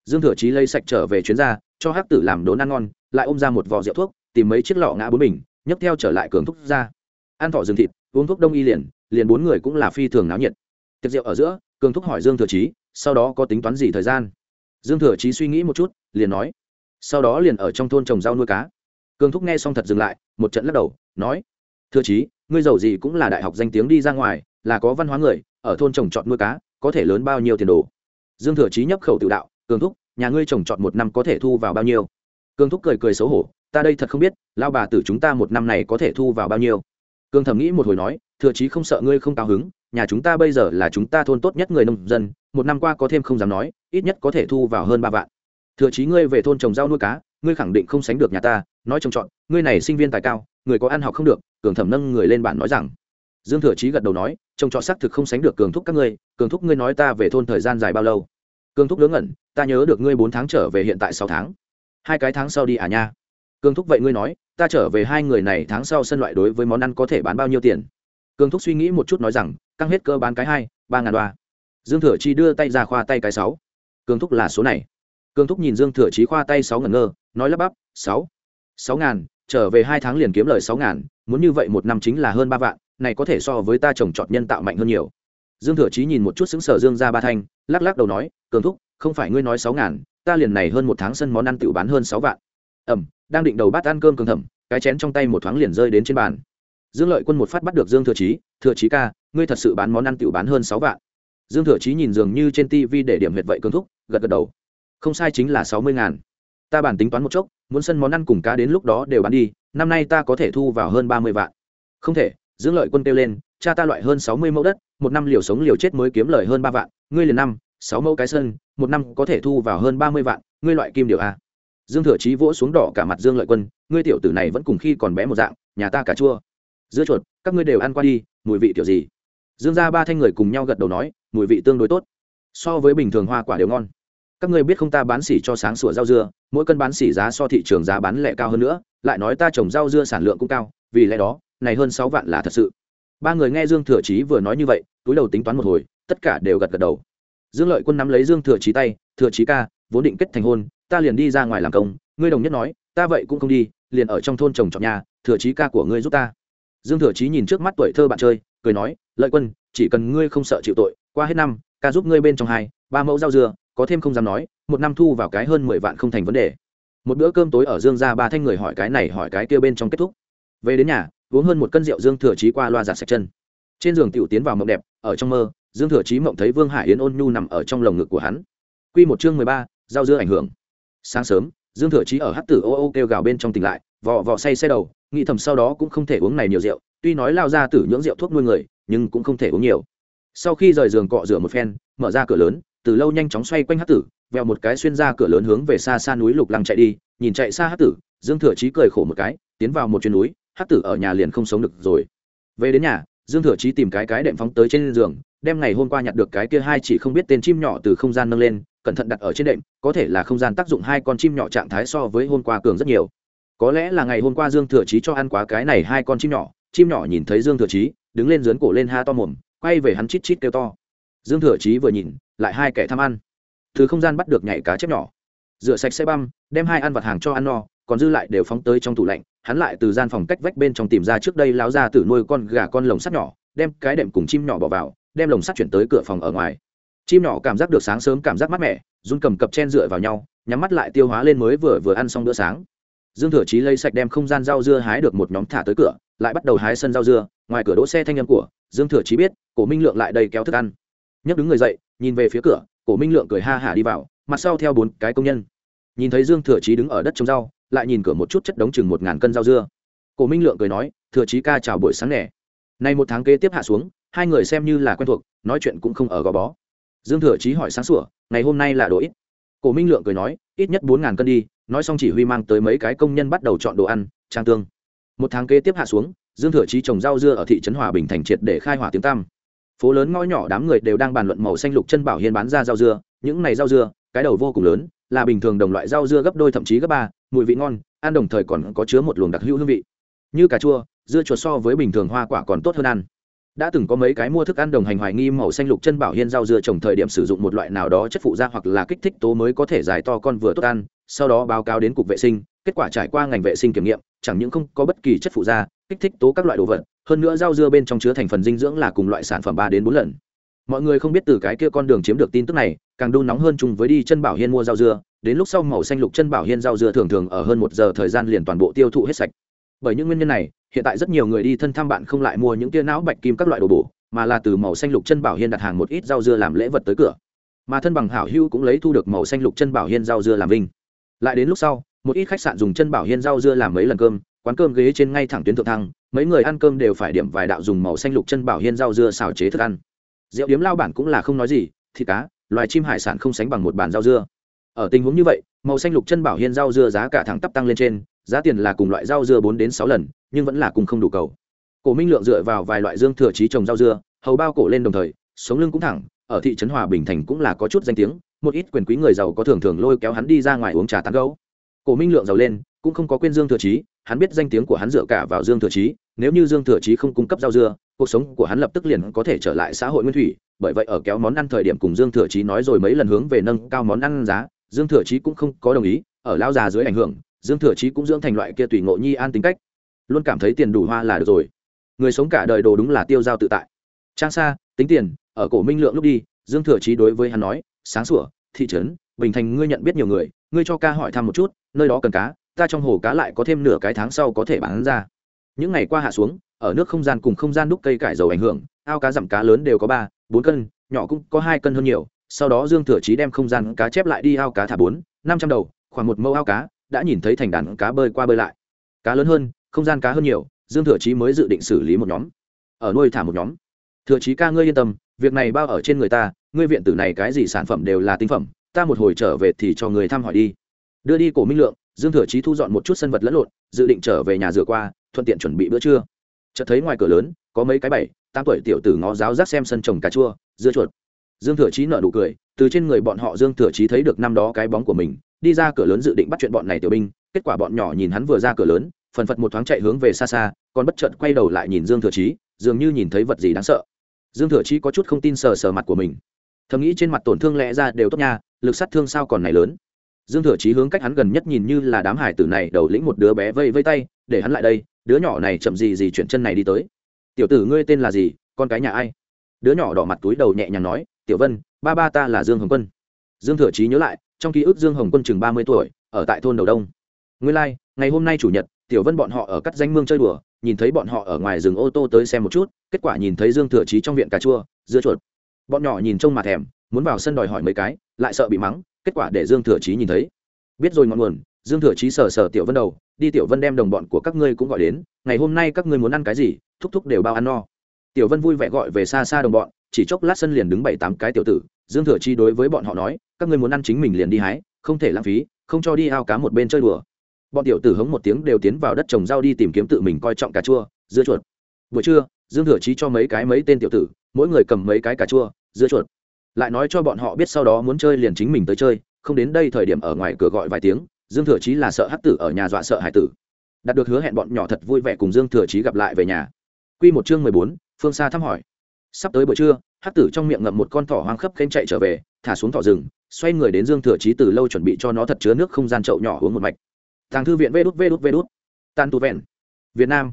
Dương thừa chí lấy sạch trở về chuyến ra, cho hắc tử làm đốn ăn ngon, lại ôm ra một vò rượu thuốc, tìm mấy chiếc lọ ngã bốn bình, nhấc theo trở lại cường thúc ra. Ăn thỏ rừng thịt, uống thuốc đông y liền liền bốn người cũng là phi thường náo nhiệt. Tiệc rượu ở giữa, cường thúc hỏi dương thừa chí, sau đó có tính toán gì thời gian? Dương thừa chí suy nghĩ một chút, liền nói, sau đó liền ở trong thôn trồng rau nuôi cá. Cường thúc nghe xong thật dừng lại, một trận lắc đầu nói, thưa chí, ngươi giàu gì cũng là đại học danh tiếng đi ra ngoài, là có văn hóa người, ở thôn trồng trọt nuôi cá, có thể lớn bao nhiêu tiền đồ? Dương thừa chí nhấp khẩu tự đạo, cường thúc, nhà ngươi trồng trọt một năm có thể thu vào bao nhiêu? Cường thúc cười cười xấu hổ, ta đây thật không biết lao bà tử chúng ta một năm này có thể thu vào bao nhiêu? Cường thầm nghĩ một hồi nói, thừa chí không sợ ngươi không cao hứng, nhà chúng ta bây giờ là chúng ta thôn tốt nhất người nông dân, một năm qua có thêm không dám nói, ít nhất có thể thu vào hơn ba vạn thừa chí ngươi về thôn trồng rau nuôi cá, ngươi khẳng định không sánh được nhà ta, nói trồng trọt, ngươi này sinh viên tài cao, người có ăn học không được, cường thẩm nâng người lên bản nói rằng. Dương thừa chí gật đầu nói, trồng trọt xác thực không sánh được cường thúc các ngươi, cường thúc ngươi nói ta về thôn thời gian dài bao lâu? Cường thúc ngớ ngẩn, ta nhớ được ngươi bốn tháng trở về hiện tại sáu tháng. Hai cái tháng sau đi à nha. Cường thúc vậy ngươi nói, ta trở về hai người này tháng sau sân loại đối với món ăn có thể bán bao nhiêu tiền? Cường thúc suy nghĩ một chút nói rằng, căng hết cơ bán cái hai, ba ngàn đoa. Dương thừa chi đưa tay ra khoa tay cái sáu. Cường thúc là số này cường thúc nhìn dương thừa chí khoa tay sáu ngẩn ngơ, nói lắp bắp, sáu sáu ngàn, trở về hai tháng liền kiếm lời sáu ngàn, muốn như vậy một năm chính là hơn ba vạn, này có thể so với ta trồng trọt nhân tạo mạnh hơn nhiều. Dương thừa chí nhìn một chút xứng sở dương ra ba thanh, lắc lắc đầu nói cường thúc, không phải ngươi nói sáu ngàn, ta liền này hơn một tháng sân món ăn tự bán hơn sáu vạn. Ẩm, đang định đầu bát ăn cơm cường thẩm, cái chén trong tay một thoáng liền rơi đến trên bàn. Dương lợi quân một phát bắt được dương thừa chí thừa chí ca, ngươi thật sự bán món ăn tự bán hơn sáu vạn. Dương thừa chí nhìn dường như trên tv để điểm huyệt vậy Cường thúc, gật gật đầu không sai chính là sáu mươi ngàn. Ta bản tính toán một chốc, muốn sân món ăn cùng cá đến lúc đó đều bán đi, năm nay ta có thể thu vào hơn ba mươi vạn. Không thể, dương lợi quân kêu lên, cha ta loại hơn sáu mươi mẫu đất, một năm liều sống liều chết mới kiếm lời hơn ba vạn, ngươi liền năm, sáu mẫu cái sân, một năm có thể thu vào hơn ba mươi vạn, ngươi loại kim điều a à? dương thừa chí vỗ xuống đỏ cả mặt dương lợi quân, ngươi tiểu tử này vẫn cùng khi còn bé một dạng, nhà ta cà chua. Dưa chuột, các ngươi đều ăn qua đi, mùi vị tiểu gì? Dương ra ba thanh người cùng nhau gật đầu nói, mùi vị tương đối tốt. So với bình thường hoa quả đều ngon các ngươi biết không ta bán xỉ cho sáng sủa rau dưa, mỗi cân bán xỉ giá so thị trường giá bán lẻ cao hơn nữa, lại nói ta trồng rau dưa sản lượng cũng cao, vì lẽ đó, này hơn sáu vạn là thật sự. Ba người nghe dương thừa chí vừa nói như vậy, túi đầu tính toán một hồi, tất cả đều gật gật đầu. Dương lợi quân nắm lấy dương thừa chí tay, thừa chí ca, vốn định kết thành hôn, ta liền đi ra ngoài làm công, ngươi đồng nhất nói, ta vậy cũng không đi, liền ở trong thôn trồng trọt nhà, thừa chí ca của ngươi giúp ta. Dương thừa chí nhìn trước mắt tuổi thơ bạn chơi, cười nói, lợi quân, chỉ cần ngươi không sợ chịu tội, qua hết năm, ca giúp ngươi bên trong hai, ba mẫu rau dưa có thêm không dám nói, một năm thu vào cái hơn mười vạn không thành vấn đề. Một bữa cơm tối ở dương ra ba thanh người hỏi cái này hỏi cái kia bên trong kết thúc. Về đến nhà, uống hơn một cân rượu dương thừa chí qua loa giặt sạch chân. Trên giường tiểu tiến vào mộng đẹp, ở trong mơ, dương thừa chí mộng thấy vương hải yến ôn nhu nằm ở trong lồng ngực của hắn. Quy một chương mười ba giao dưa ảnh hưởng. Sáng sớm, dương thừa chí ở hát tử ô ô kêu gào bên trong tỉnh lại, vò vò say xe đầu, nghĩ thầm sau đó cũng không thể uống này nhiều rượu, tuy nói lao ra tử nhưỡng rượu thuốc nuôi người, nhưng cũng không thể uống nhiều. Sau khi rời giường cọ rửa một phen, mở ra cửa lớn từ lâu nhanh chóng xoay quanh hát tử, vèo một cái xuyên ra cửa lớn hướng về xa xa núi lục lăng chạy đi, nhìn chạy xa hát tử, dương thừa chí cười khổ một cái, tiến vào một chuyến núi, hát tử ở nhà liền không sống được rồi. Về đến nhà, dương thừa chí tìm cái cái đệm phóng tới trên giường, đem ngày hôm qua nhặt được cái kia hai chỉ không biết tên chim nhỏ từ không gian nâng lên, cẩn thận đặt ở trên đệm, có thể là không gian tác dụng hai con chim nhỏ trạng thái so với hôm qua cường rất nhiều. Có lẽ là ngày hôm qua dương thừa chí cho ăn quá cái này hai con chim nhỏ chim nhỏ nhìn thấy dương thừa chí, đứng lên dướn cổ lên ha to mồm, quay về hắn chít chít kêu to. Dương thừa chí vừa nhìn lại hai kẻ tham ăn. Từ không gian bắt được nhảy cá chép nhỏ. Rửa sạch xe băm, đem hai ăn vặt hàng cho ăn no, còn dư lại đều phóng tới trong tủ lạnh. Hắn lại từ gian phòng cách vách bên trong tìm ra trước đây láo ra từ nuôi con gà con lồng sắt nhỏ, đem cái đệm cùng chim nhỏ bỏ vào, đem lồng sắt chuyển tới cửa phòng ở ngoài. Chim nhỏ cảm giác được sáng sớm cảm giác mát mẻ, run cầm cập chen dựa vào nhau, nhắm mắt lại tiêu hóa lên mới vừa vừa ăn xong bữa sáng. Dương thừa chí lấy sạch đem không gian rau dưa hái được một nhóm thả tới cửa, lại bắt đầu hái sân rau dưa. Ngoài cửa đỗ xe thanh âm của dương thừa chí biết, cổ minh lượng lại đầy kéo thức ăn nhấc đứng người dậy, nhìn về phía cửa, cổ minh lượng cười ha hả đi vào, mặt sau theo bốn cái công nhân. Nhìn thấy dương thừa chí đứng ở đất trồng rau, lại nhìn cửa một chút chất đống chừng một ngàn cân rau dưa. Cổ minh lượng cười nói, thừa chí ca chào buổi sáng nẻ nay một tháng kế tiếp hạ xuống, hai người xem như là quen thuộc, nói chuyện cũng không ở gò bó. Dương thừa chí hỏi sáng sủa, ngày hôm nay là đồ ít? Cổ minh lượng cười nói, ít nhất bốn ngàn cân đi, nói xong chỉ huy mang tới mấy cái công nhân bắt đầu chọn đồ ăn, trang tương. Một tháng kế tiếp hạ xuống, dương thừa chí trồng rau dưa ở thị trấn hòa bình thành triệt để khai hỏa tiếng tam phố lớn ngõ nhỏ đám người đều đang bàn luận màu xanh lục chân bảo hiên bán ra rau dưa. Những này rau dưa, cái đầu vô cùng lớn, là bình thường đồng loại rau dưa gấp đôi thậm chí gấp ba, mùi vị ngon, ăn đồng thời còn có chứa một luồng đặc hữu hương vị. Như cà chua, dưa chuột so với bình thường hoa quả còn tốt hơn ăn. Đã từng có mấy cái mua thức ăn đồng hành hoài nghi màu xanh lục chân bảo hiên rau dưa trồng thời điểm sử dụng một loại nào đó chất phụ da hoặc là kích thích tố mới có thể giải to con vừa tốt ăn, sau đó báo cáo đến cục vệ sinh, kết quả trải qua ngành vệ sinh kiểm nghiệm, chẳng những không có bất kỳ chất phụ da kích thích tố các loại đồ vật, hơn nữa rau dưa bên trong chứa thành phần dinh dưỡng là cùng loại sản phẩm ba đến bốn lần. Mọi người không biết từ cái kia con đường chiếm được tin tức này, càng đun nóng hơn chung với đi chân bảo hiên mua rau dưa, đến lúc sau màu xanh lục chân bảo hiên rau dưa thường thường ở hơn một giờ thời gian liền toàn bộ tiêu thụ hết sạch. Bởi những nguyên nhân này, hiện tại rất nhiều người đi thân thăm bạn không lại mua những tia não bạch kim các loại đồ bổ, mà là từ màu xanh lục chân bảo hiên đặt hàng một ít rau dưa làm lễ vật tới cửa. Mà thân bằng hảo hữu cũng lấy thu được màu xanh lục chân bảo hiên rau dưa làm vinh. Lại đến lúc sau, một ít khách sạn dùng chân bảo hiên rau dưa làm mấy lần cơm quán cơm ghế trên ngay thẳng tuyến thượng thăng, mấy người ăn cơm đều phải điểm vài đạo dùng màu xanh lục chân bảo hiên rau dưa xào chế thức ăn. Rượu điếm lao bản cũng là không nói gì, thịt cá, loài chim hải sản không sánh bằng một bàn rau dưa. Ở tình huống như vậy, màu xanh lục chân bảo hiên rau dưa giá cả thẳng tắp tăng lên trên, giá tiền là cùng loại rau dưa bốn đến sáu lần, nhưng vẫn là cùng không đủ cầu. Cổ minh lượng dựa vào vài loại dương thừa trí trồng rau dưa, hầu bao cổ lên đồng thời, sống lưng cũng thẳng, ở thị trấn hòa bình thành cũng là có chút danh tiếng, một ít quyền quý người giàu có thường thường lôi kéo hắn đi ra ngoài uống trà tán gấu cổ minh lượng giàu lên cũng không có quên dương thừa Chí, hắn biết danh tiếng của hắn dựa cả vào dương thừa Chí, nếu như dương thừa Chí không cung cấp rau dưa cuộc sống của hắn lập tức liền có thể trở lại xã hội nguyên thủy. Bởi vậy ở kéo món ăn thời điểm cùng dương thừa Chí nói rồi mấy lần hướng về nâng cao món ăn giá dương thừa Chí cũng không có đồng ý ở lao già dưới ảnh hưởng dương thừa Chí cũng dưỡng thành loại kia tùy ngộ nhi an tính cách luôn cảm thấy tiền đủ hoa là được rồi. Người sống cả đời đồ đúng là tiêu dao tự tại. Trang xa tính tiền ở cổ minh lượng lúc đi dương thừa Chí đối với hắn nói sáng sủa thị trấn bình thành ngươi nhận biết nhiều người ngươi cho ca hỏi thăm một chút nơi đó cần cá ta trong hồ cá lại có thêm nửa cái tháng sau có thể bán ra. Những ngày qua hạ xuống, ở nước không gian cùng không gian đúc cây cải dầu ảnh hưởng, ao cá giảm cá lớn đều có ba, bốn cân, nhỏ cũng có hai cân hơn nhiều. Sau đó dương thừa chí đem không gian cá chép lại đi ao cá thả bốn, năm trăm đầu, khoảng một mẫu ao cá, đã nhìn thấy thành đàn cá bơi qua bơi lại. Cá lớn hơn, không gian cá hơn nhiều, dương thừa chí mới dự định xử lý một nhóm. Ở nuôi thả một nhóm. Thừa chí ca ngươi yên tâm, việc này bao ở trên người ta, ngươi viện tử này cái gì sản phẩm đều là tinh phẩm, ta một hồi trở về thì cho người thăm hỏi đi. Đưa đi cổ minh lượng dương thừa chí thu dọn một chút sân vật lẫn lộn, dự định trở về nhà rửa qua, thuận tiện chuẩn bị bữa trưa. Chợt thấy ngoài cửa lớn, có mấy cái bảy, tám tuổi tiểu tử ngó giáo giác xem sân trồng cà chua, dưa chuột. Dương thừa chí nở nụ cười, từ trên người bọn họ dương thừa chí thấy được năm đó cái bóng của mình, đi ra cửa lớn dự định bắt chuyện bọn này tiểu binh, kết quả bọn nhỏ nhìn hắn vừa ra cửa lớn, phần phật một thoáng chạy hướng về xa xa, còn bất chợt quay đầu lại nhìn dương thừa chí, dường như nhìn thấy vật gì đáng sợ. Dương thừa chí có chút không tin sờ sờ mặt của mình. Thầm nghĩ trên mặt tổn thương lẽ ra đều tốt nha, lực sát thương sao còn này lớn dương thừa chí hướng cách hắn gần nhất nhìn như là đám hải tử này đầu lĩnh một đứa bé vây vây tay để hắn lại đây đứa nhỏ này chậm gì gì chuyển chân này đi tới. Tiểu tử ngươi tên là gì? Con cái nhà ai? Đứa nhỏ đỏ mặt túi đầu nhẹ nhàng nói tiểu vân ba ba ta là dương hồng quân. Dương thừa chí nhớ lại trong ký ức dương hồng quân chừng ba mươi tuổi ở tại thôn đầu đông. Ngươi lai、like, ngày hôm nay chủ nhật tiểu vân bọn họ ở cắt danh mương chơi đùa nhìn thấy bọn họ ở ngoài rừng ô tô tới xem một chút kết quả nhìn thấy dương thừa chí trong viện cà chua dưa chuột. Bọn nhỏ nhìn trông mà thèm muốn vào sân đòi hỏi mấy cái lại sợ bị mắng kết quả để dương thừa chí nhìn thấy. Biết rồi ngọn nguồn, dương thừa chí sờ sờ tiểu vân đầu, đi tiểu vân đem đồng bọn của các ngươi cũng gọi đến, ngày hôm nay các ngươi muốn ăn cái gì, thúc thúc đều bao ăn no. Tiểu vân vui vẻ gọi về xa xa đồng bọn, chỉ chốc lát sân liền đứng bảy tám cái tiểu tử, dương thừa chi đối với bọn họ nói, các ngươi muốn ăn chính mình liền đi hái, không thể lãng phí, không cho đi ao cá một bên chơi đùa. Bọn tiểu tử hống một tiếng đều tiến vào đất trồng rau đi tìm kiếm tự mình coi trọng cà chua, dưa chuột. Buổi trưa, dương thừa chí cho mấy cái mấy tên tiểu tử, mỗi người cầm mấy cái cà chua, dưa chuột lại nói cho bọn họ biết sau đó muốn chơi liền chính mình tới chơi, không đến đây thời điểm ở ngoài cửa gọi vài tiếng, dương thừa chí là sợ hắc tử ở nhà dọa sợ hải tử. Đạt được hứa hẹn bọn nhỏ thật vui vẻ cùng dương thừa chí gặp lại về nhà. Q một chương mười bốn, phương xa thăm hỏi. Sắp tới buổi trưa, hắc tử trong miệng ngậm một con thỏ hoang khấp khen chạy trở về, thả xuống thỏ rừng, xoay người đến dương thừa chí từ lâu chuẩn bị cho nó thật chứa nước không gian chậu nhỏ uống một mạch. Tàng thư viện vê đút vê đút vê đút. Tan tu vẹn. Việt nam.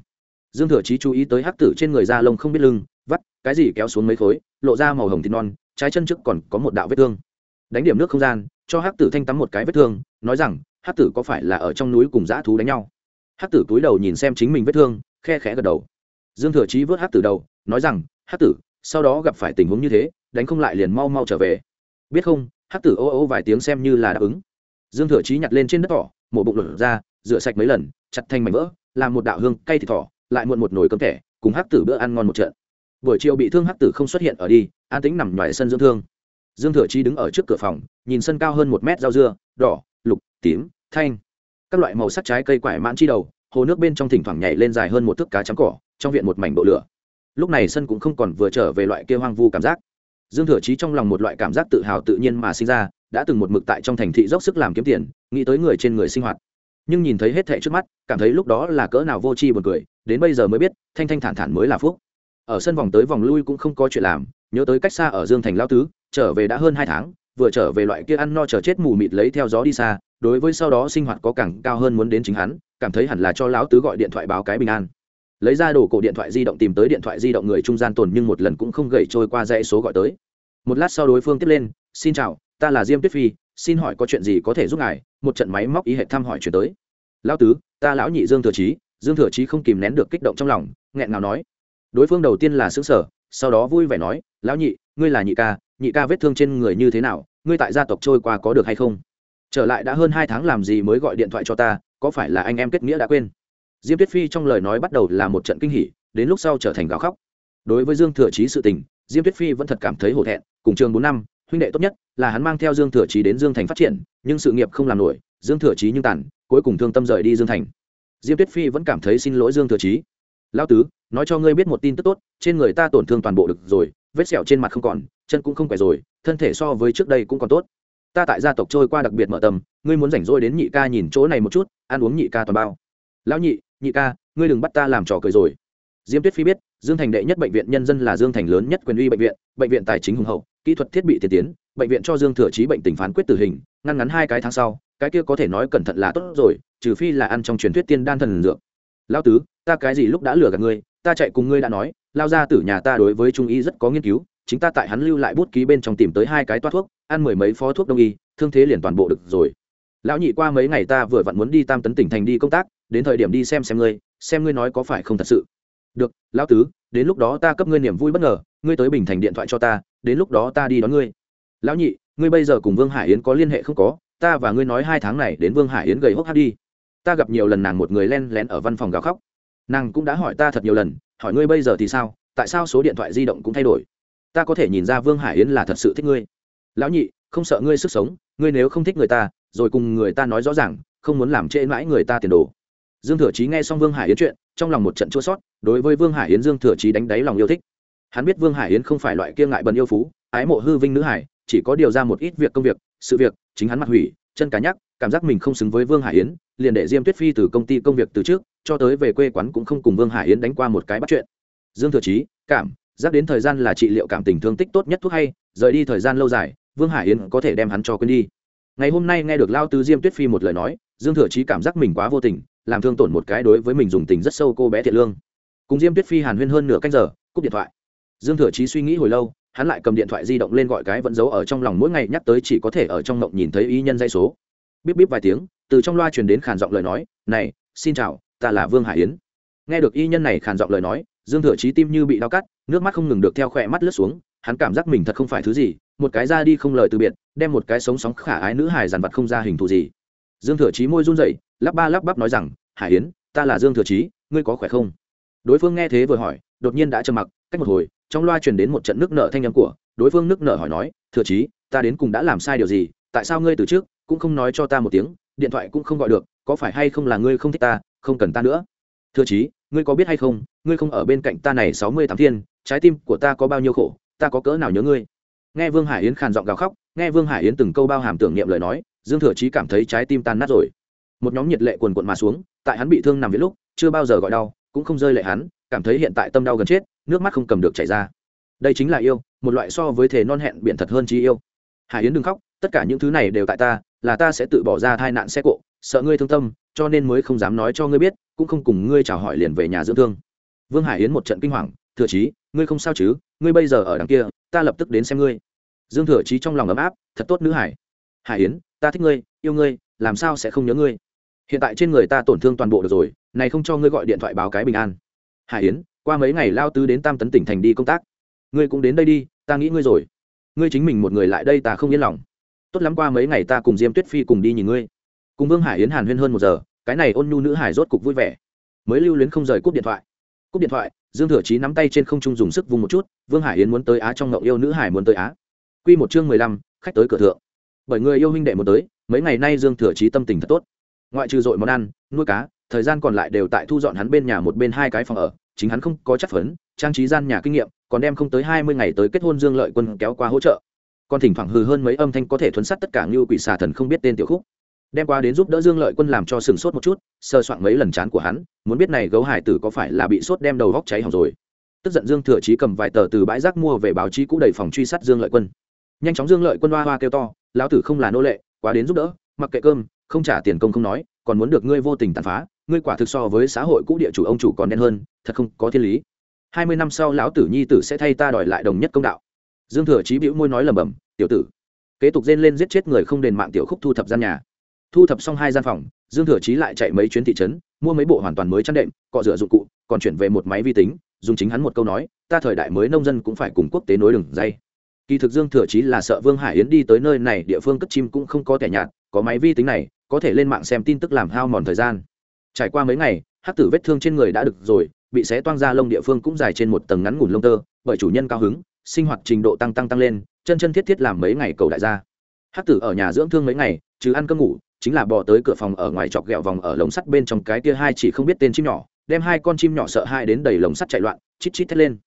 Dương thừa chí chú ý tới hắc tử trên người da lông không biết lưng, vắt, cái gì kéo xuống mấy khối, lộ ra màu hồng thịt non trái chân trước còn có một đạo vết thương. Đánh điểm nước không gian, cho hắc tử thanh tắm một cái vết thương, nói rằng, hắc tử có phải là ở trong núi cùng dã thú đánh nhau? Hắc tử cúi đầu nhìn xem chính mình vết thương, khe khẽ gật đầu. Dương thừa chí vớt hắc tử đầu, nói rằng, hắc tử, sau đó gặp phải tình huống như thế, đánh không lại liền mau mau trở về. Biết không? Hắc tử ô ô vài tiếng xem như là đáp ứng. Dương thừa chí nhặt lên trên đất thỏ, mổ bụng lột ra, rửa sạch mấy lần, chặt thành mảnh vỡ, làm một đạo hương cay thịt thỏ, lại muộn một nồi cơm thẻ, cùng hắc tử bữa ăn ngon một trận buổi chiều bị thương hắc tử không xuất hiện ở đi, an tính nằm ngoài sân dưỡng thương. Dương thừa Chi đứng ở trước cửa phòng, nhìn sân cao hơn một mét rau dưa, đỏ, lục, tím, thanh. Các loại màu sắc trái cây quải mãn chi đầu, hồ nước bên trong thỉnh thoảng nhảy lên dài hơn một thước cá trắng cỏ, trong viện một mảnh độ lửa. Lúc này sân cũng không còn vừa trở về loại kia hoang vu cảm giác. Dương thừa chí trong lòng một loại cảm giác tự hào tự nhiên mà sinh ra, đã từng một mực tại trong thành thị dốc sức làm kiếm tiền, nghĩ tới người trên người sinh hoạt. Nhưng nhìn thấy hết thệ trước mắt, cảm thấy lúc đó là cỡ nào vô tri buồn cười, đến bây giờ mới biết, thanh thanh thản thản mới là phúc ở sân vòng tới vòng lui cũng không có chuyện làm, nhớ tới cách xa ở dương thành lao tứ, trở về đã hơn hai tháng, vừa trở về loại kia ăn no chờ chết mù mịt lấy theo gió đi xa, đối với sau đó sinh hoạt có càng cao hơn muốn đến chính hắn, cảm thấy hẳn là cho lão tứ gọi điện thoại báo cái bình an. Lấy ra đồ cổ điện thoại di động tìm tới điện thoại di động người trung gian tồn nhưng một lần cũng không gậy trôi qua dãy số gọi tới. Một lát sau đối phương tiếp lên, xin chào, ta là diêm tuyết phi, xin hỏi có chuyện gì có thể giúp ngài? Một trận máy móc ý hệ thăm hỏi chuyển tới. Lão tứ, ta lão nhị dương thừa trí dương thừa trí không kìm nén được kích động trong lòng, nghẹn ngào nói đối phương đầu tiên là xứng sở sau đó vui vẻ nói, lão nhị, ngươi là nhị ca nhị ca vết thương trên người như thế nào, ngươi tại gia tộc trôi qua có được hay không? Trở lại đã hơn hai tháng làm gì mới gọi điện thoại cho ta, có phải là anh em kết nghĩa đã quên? Diêm tuyết phi trong lời nói bắt đầu là một trận kinh hỉ, đến lúc sau trở thành gào khóc. Đối với dương thừa chí sự tình, diêm tuyết phi vẫn thật cảm thấy hổ thẹn, cùng trường bốn năm, huynh đệ tốt nhất, là hắn mang theo dương thừa chí đến dương thành phát triển, nhưng sự nghiệp không làm nổi, dương thừa chí nhưng tàn, cuối cùng thương tâm rời đi dương thành. Diêm tuyết phi vẫn cảm thấy xin lỗi dương thừa chí lao tứ, nói cho ngươi biết một tin tức tốt, trên người ta tổn thương toàn bộ được rồi, vết sẹo trên mặt không còn, chân cũng không khỏe rồi, thân thể so với trước đây cũng còn tốt. Ta tại gia tộc trôi qua đặc biệt mở tầm, ngươi muốn rảnh rỗi đến nhị ca nhìn chỗ này một chút, ăn uống nhị ca toàn bao. Lão nhị nhị ca, ngươi đừng bắt ta làm trò cười rồi. Diêm tuyết phi biết, dương thành đệ nhất bệnh viện nhân dân là dương thành lớn nhất quyền uy bệnh viện bệnh viện tài chính hùng hậu, kỹ thuật thiết bị tiên tiến, bệnh viện cho dương thừa trí bệnh tình phán quyết tử hình, ngăn ngắn hai cái tháng sau, cái kia có thể nói cẩn thận là tốt rồi, trừ phi là ăn trong truyền thuyết tiên đan thần dược lao tứ, ta cái gì lúc đã lừa gạt ngươi, ta chạy cùng ngươi đã nói, lao ra từ nhà ta đối với trung y rất có nghiên cứu, chính ta tại hắn lưu lại bút ký bên trong tìm tới hai cái toát thuốc, ăn mười mấy phó thuốc đông y, thương thế liền toàn bộ được rồi. Lão nhị qua mấy ngày ta vừa vặn muốn đi tam tấn tỉnh thành đi công tác, đến thời điểm đi xem xem ngươi xem ngươi nói có phải không thật sự. Được, lão tứ, đến lúc đó ta cấp ngươi niềm vui bất ngờ, ngươi tới bình thành điện thoại cho ta, đến lúc đó ta đi đón ngươi. Lão nhị, ngươi bây giờ cùng vương hải yến có liên hệ không có, ta và ngươi nói hai tháng này đến vương hải yến gầy hốc hát đi ta gặp nhiều lần nàng một người len lén ở văn phòng gào khóc. Nàng cũng đã hỏi ta thật nhiều lần, hỏi ngươi bây giờ thì sao, tại sao số điện thoại di động cũng thay đổi? Ta có thể nhìn ra vương hải yến là thật sự thích ngươi. Lão nhị, không sợ ngươi sức sống, ngươi nếu không thích người ta, rồi cùng người ta nói rõ ràng, không muốn làm trễ mãi người ta tiền đồ. Dương thừa chí nghe xong vương hải yến chuyện, trong lòng một trận chua sót đối với vương hải yến dương thừa chí đánh đáy lòng yêu thích. Hắn biết vương hải yến không phải loại kiêng ngại bần yêu phú, ái mộ hư vinh nữ hải chỉ có điều ra một ít việc công việc, sự việc, chính hắn mặt hủy, chân cá nhắc, cảm giác mình không xứng với vương hải yến liền để diêm tuyết phi từ công ty công việc từ trước cho tới về quê quán cũng không cùng vương hải yến đánh qua một cái bắt chuyện. Dương thừa chí, cảm, giác đến thời gian là trị liệu cảm tình thương tích tốt nhất thuốc hay, rời đi thời gian lâu dài, vương hải yến có thể đem hắn cho quên đi. Ngày hôm nay nghe được lao tứ diêm tuyết phi một lời nói, dương thừa chí cảm giác mình quá vô tình, làm thương tổn một cái đối với mình dùng tình rất sâu cô bé thiện lương. Cùng diêm tuyết phi hàn huyên hơn nửa canh giờ, cúp điện thoại. Dương thừa chí suy nghĩ hồi lâu, hắn lại cầm điện thoại di động lên gọi cái vẫn giấu ở trong lòng mỗi ngày, nhắc tới chỉ có thể ở trong mộng nhìn thấy ý nhân dây số. Bíp bíp vài tiếng từ trong loa truyền đến khàn giọng lời nói, này, xin chào, ta là vương hải yến. Nghe được y nhân này khàn giọng lời nói, dương thừa chí tim như bị đau cắt, nước mắt không ngừng được theo khỏe mắt lướt xuống, hắn cảm giác mình thật không phải thứ gì, một cái ra đi không lời từ biệt, đem một cái sống sóng khả ái nữ hài dàn vật không ra hình thù gì. Dương thừa chí môi run rẩy, lắp ba lắp bắp nói rằng, hải yến, ta là dương thừa chí, ngươi có khỏe không? Đối phương nghe thế vừa hỏi, đột nhiên đã trầm mặc, cách một hồi, trong loa truyền đến một trận nước nợ thanh âm của, đối phương nước nợ hỏi nói, thừa chí, ta đến cùng đã làm sai điều gì, tại sao ngươi từ trước, cũng không nói cho ta một tiếng điện thoại cũng không gọi được, có phải hay không là ngươi không thích ta, không cần ta nữa? Thừa chí, ngươi có biết hay không, ngươi không ở bên cạnh ta này sáu mươi tám thiên, trái tim của ta có bao nhiêu khổ, ta có cỡ nào nhớ ngươi? Nghe vương hải yến khàn giọng gào khóc, nghe vương hải yến từng câu bao hàm tưởng niệm lời nói, dương thừa chí cảm thấy trái tim tan nát rồi. Một nhóm nhiệt lệ quần quận mà xuống, tại hắn bị thương nằm viết lúc, chưa bao giờ gọi đau, cũng không rơi lệ hắn, cảm thấy hiện tại tâm đau gần chết, nước mắt không cầm được chảy ra. Đây chính là yêu, một loại so với thể non hẹn biện thật hơn chi yêu. Hải yến đừng khóc, tất cả những thứ này đều tại ta là ta sẽ tự bỏ ra tai nạn xe cộ, sợ ngươi thương tâm, cho nên mới không dám nói cho ngươi biết, cũng không cùng ngươi chào hỏi liền về nhà dưỡng thương. Vương hải yến một trận kinh hoàng, thừa chí, ngươi không sao chứ? Ngươi bây giờ ở đằng kia, ta lập tức đến xem ngươi. Dương thừa chí trong lòng ấm áp, thật tốt nữ hải. Hải yến, ta thích ngươi, yêu ngươi, làm sao sẽ không nhớ ngươi? Hiện tại trên người ta tổn thương toàn bộ được rồi, này không cho ngươi gọi điện thoại báo cái bình an. Hải yến, qua mấy ngày lao tứ đến tam tấn tỉnh thành đi công tác. Ngươi cũng đến đây đi, ta nghĩ ngươi rồi. Ngươi chính mình một người lại đây ta không yên lòng tốt lắm qua mấy ngày ta cùng diêm tuyết phi cùng đi nhìn ngươi. Cùng vương hải yến hàn huyên hơn một giờ, cái này ôn nhu nữ hải rốt cục vui vẻ. Mới lưu luyến không rời cúp điện thoại. Cúp điện thoại, dương thừa chí nắm tay trên không trung dùng sức vung một chút, vương hải yến muốn tới á trong ngậu yêu nữ hải muốn tới á. Q một chương mười lăm, khách tới cửa thượng. Bởi người yêu huynh đệ muốn tới, mấy ngày nay dương thừa chí tâm tình thật tốt. Ngoại trừ dội món ăn, nuôi cá, thời gian còn lại đều tại thu dọn hắn bên nhà một bên hai cái phòng ở, chính hắn không có chất phấn, trang trí gian nhà kinh nghiệm, còn đem không tới hai mươi ngày tới kết hôn dương lợi quân kéo qua hỗ trợ còn thỉnh thoảng hừ hơn mấy âm thanh có thể thuấn sát tất cả như quỷ xà thần không biết tên tiểu khúc. Đem qua đến giúp đỡ dương lợi quân làm cho sừng sốt một chút sơ soạn mấy lần chán của hắn, muốn biết này gấu hải tử có phải là bị sốt đem đầu góc cháy hỏng rồi. Tức giận dương thừa trí cầm vài tờ từ bãi rác mua về báo chí cũ đầy phòng truy sát dương lợi quân. Nhanh chóng dương lợi quân hoa hoa kêu to, lão tử không là nô lệ, quá đến giúp đỡ, mặc kệ cơm, không trả tiền công không nói, còn muốn được ngươi vô tình tàn phá, ngươi quả thực so với xã hội cũ địa chủ ông chủ còn đen hơn, thật không có thiên lý. Hai mươi năm sau lão tử nhi tử sẽ thay ta đòi lại đồng nhất công đạo dương thừa chí bĩu môi nói lầm bầm tiểu tử, kế tục rên lên giết chết người không đền mạng tiểu khúc thu thập gian nhà. Thu thập xong hai gian phòng, dương thừa chí lại chạy mấy chuyến thị trấn, mua mấy bộ hoàn toàn mới chăn đệm, cọ rửa dụng cụ, còn chuyển về một máy vi tính, dùng chính hắn một câu nói, ta thời đại mới nông dân cũng phải cùng quốc tế nối đường dây. Kỳ thực dương thừa chí là sợ vương hải yến đi tới nơi này địa phương cất chim cũng không có tẻ nhạt, có máy vi tính này, có thể lên mạng xem tin tức làm hao mòn thời gian. Trải qua mấy ngày hát tử vết thương trên người đã được rồi, bị xé toang ra lông địa phương cũng dài trên một tầng ngắn ngủn lông tơ, bởi chủ nhân cao hứng sinh hoạt trình độ tăng tăng tăng lên, chân chân thiết thiết làm mấy ngày cầu đại gia. Hát tử ở nhà dưỡng thương mấy ngày, chứ ăn cơm ngủ, chính là bò tới cửa phòng ở ngoài chọc ghẹo vòng ở lồng sắt bên trong cái kia hai chỉ không biết tên chim nhỏ, đem hai con chim nhỏ sợ hai đến đầy lồng sắt chạy loạn, chít chít thét lên.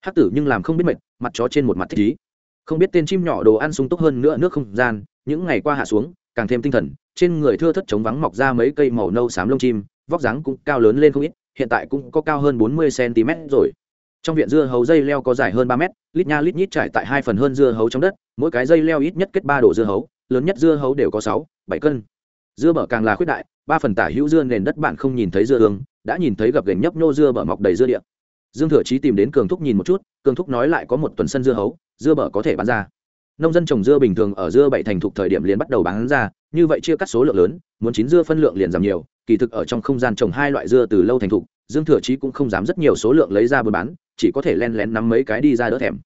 Hát tử nhưng làm không biết mệt, mặt chó trên một mặt thích ý. Không biết tên chim nhỏ đồ ăn sung túc hơn nữa nước không gian, những ngày qua hạ xuống, càng thêm tinh thần, trên người thưa thất chống vắng mọc ra mấy cây màu nâu xám lông chim, vóc dáng cũng cao lớn lên không ít, hiện tại cũng có cao hơn bốn mươi cm rồi trong viện dưa hấu dây leo có dài hơn ba mét, lít nha lít nhít trải tại hai phần hơn dưa hấu trong đất, mỗi cái dây leo ít nhất kết ba độ dưa hấu, lớn nhất dưa hấu đều có sáu, bảy cân. Dưa bở càng là khuyết đại, ba phần tả hữu dưa nền đất bạn không nhìn thấy dưa ương đã nhìn thấy gập gành nhấp nhô dưa bở mọc đầy dưa điện dương thừa chí tìm đến cường thúc nhìn một chút, cường thúc nói lại có một tuần sân dưa hấu, dưa bở có thể bán ra. Nông dân trồng dưa bình thường ở dưa bảy thành thục thời điểm liền bắt đầu bán ra, như vậy chia cắt số lượng lớn, muốn chín dưa phân lượng liền giảm nhiều, kỳ thực ở trong không gian trồng hai loại dưa từ lâu thành thục dương thừa chí cũng không dám rất nhiều số lượng lấy ra buôn bán, chỉ có thể len lén nắm mấy cái đi ra đỡ thèm.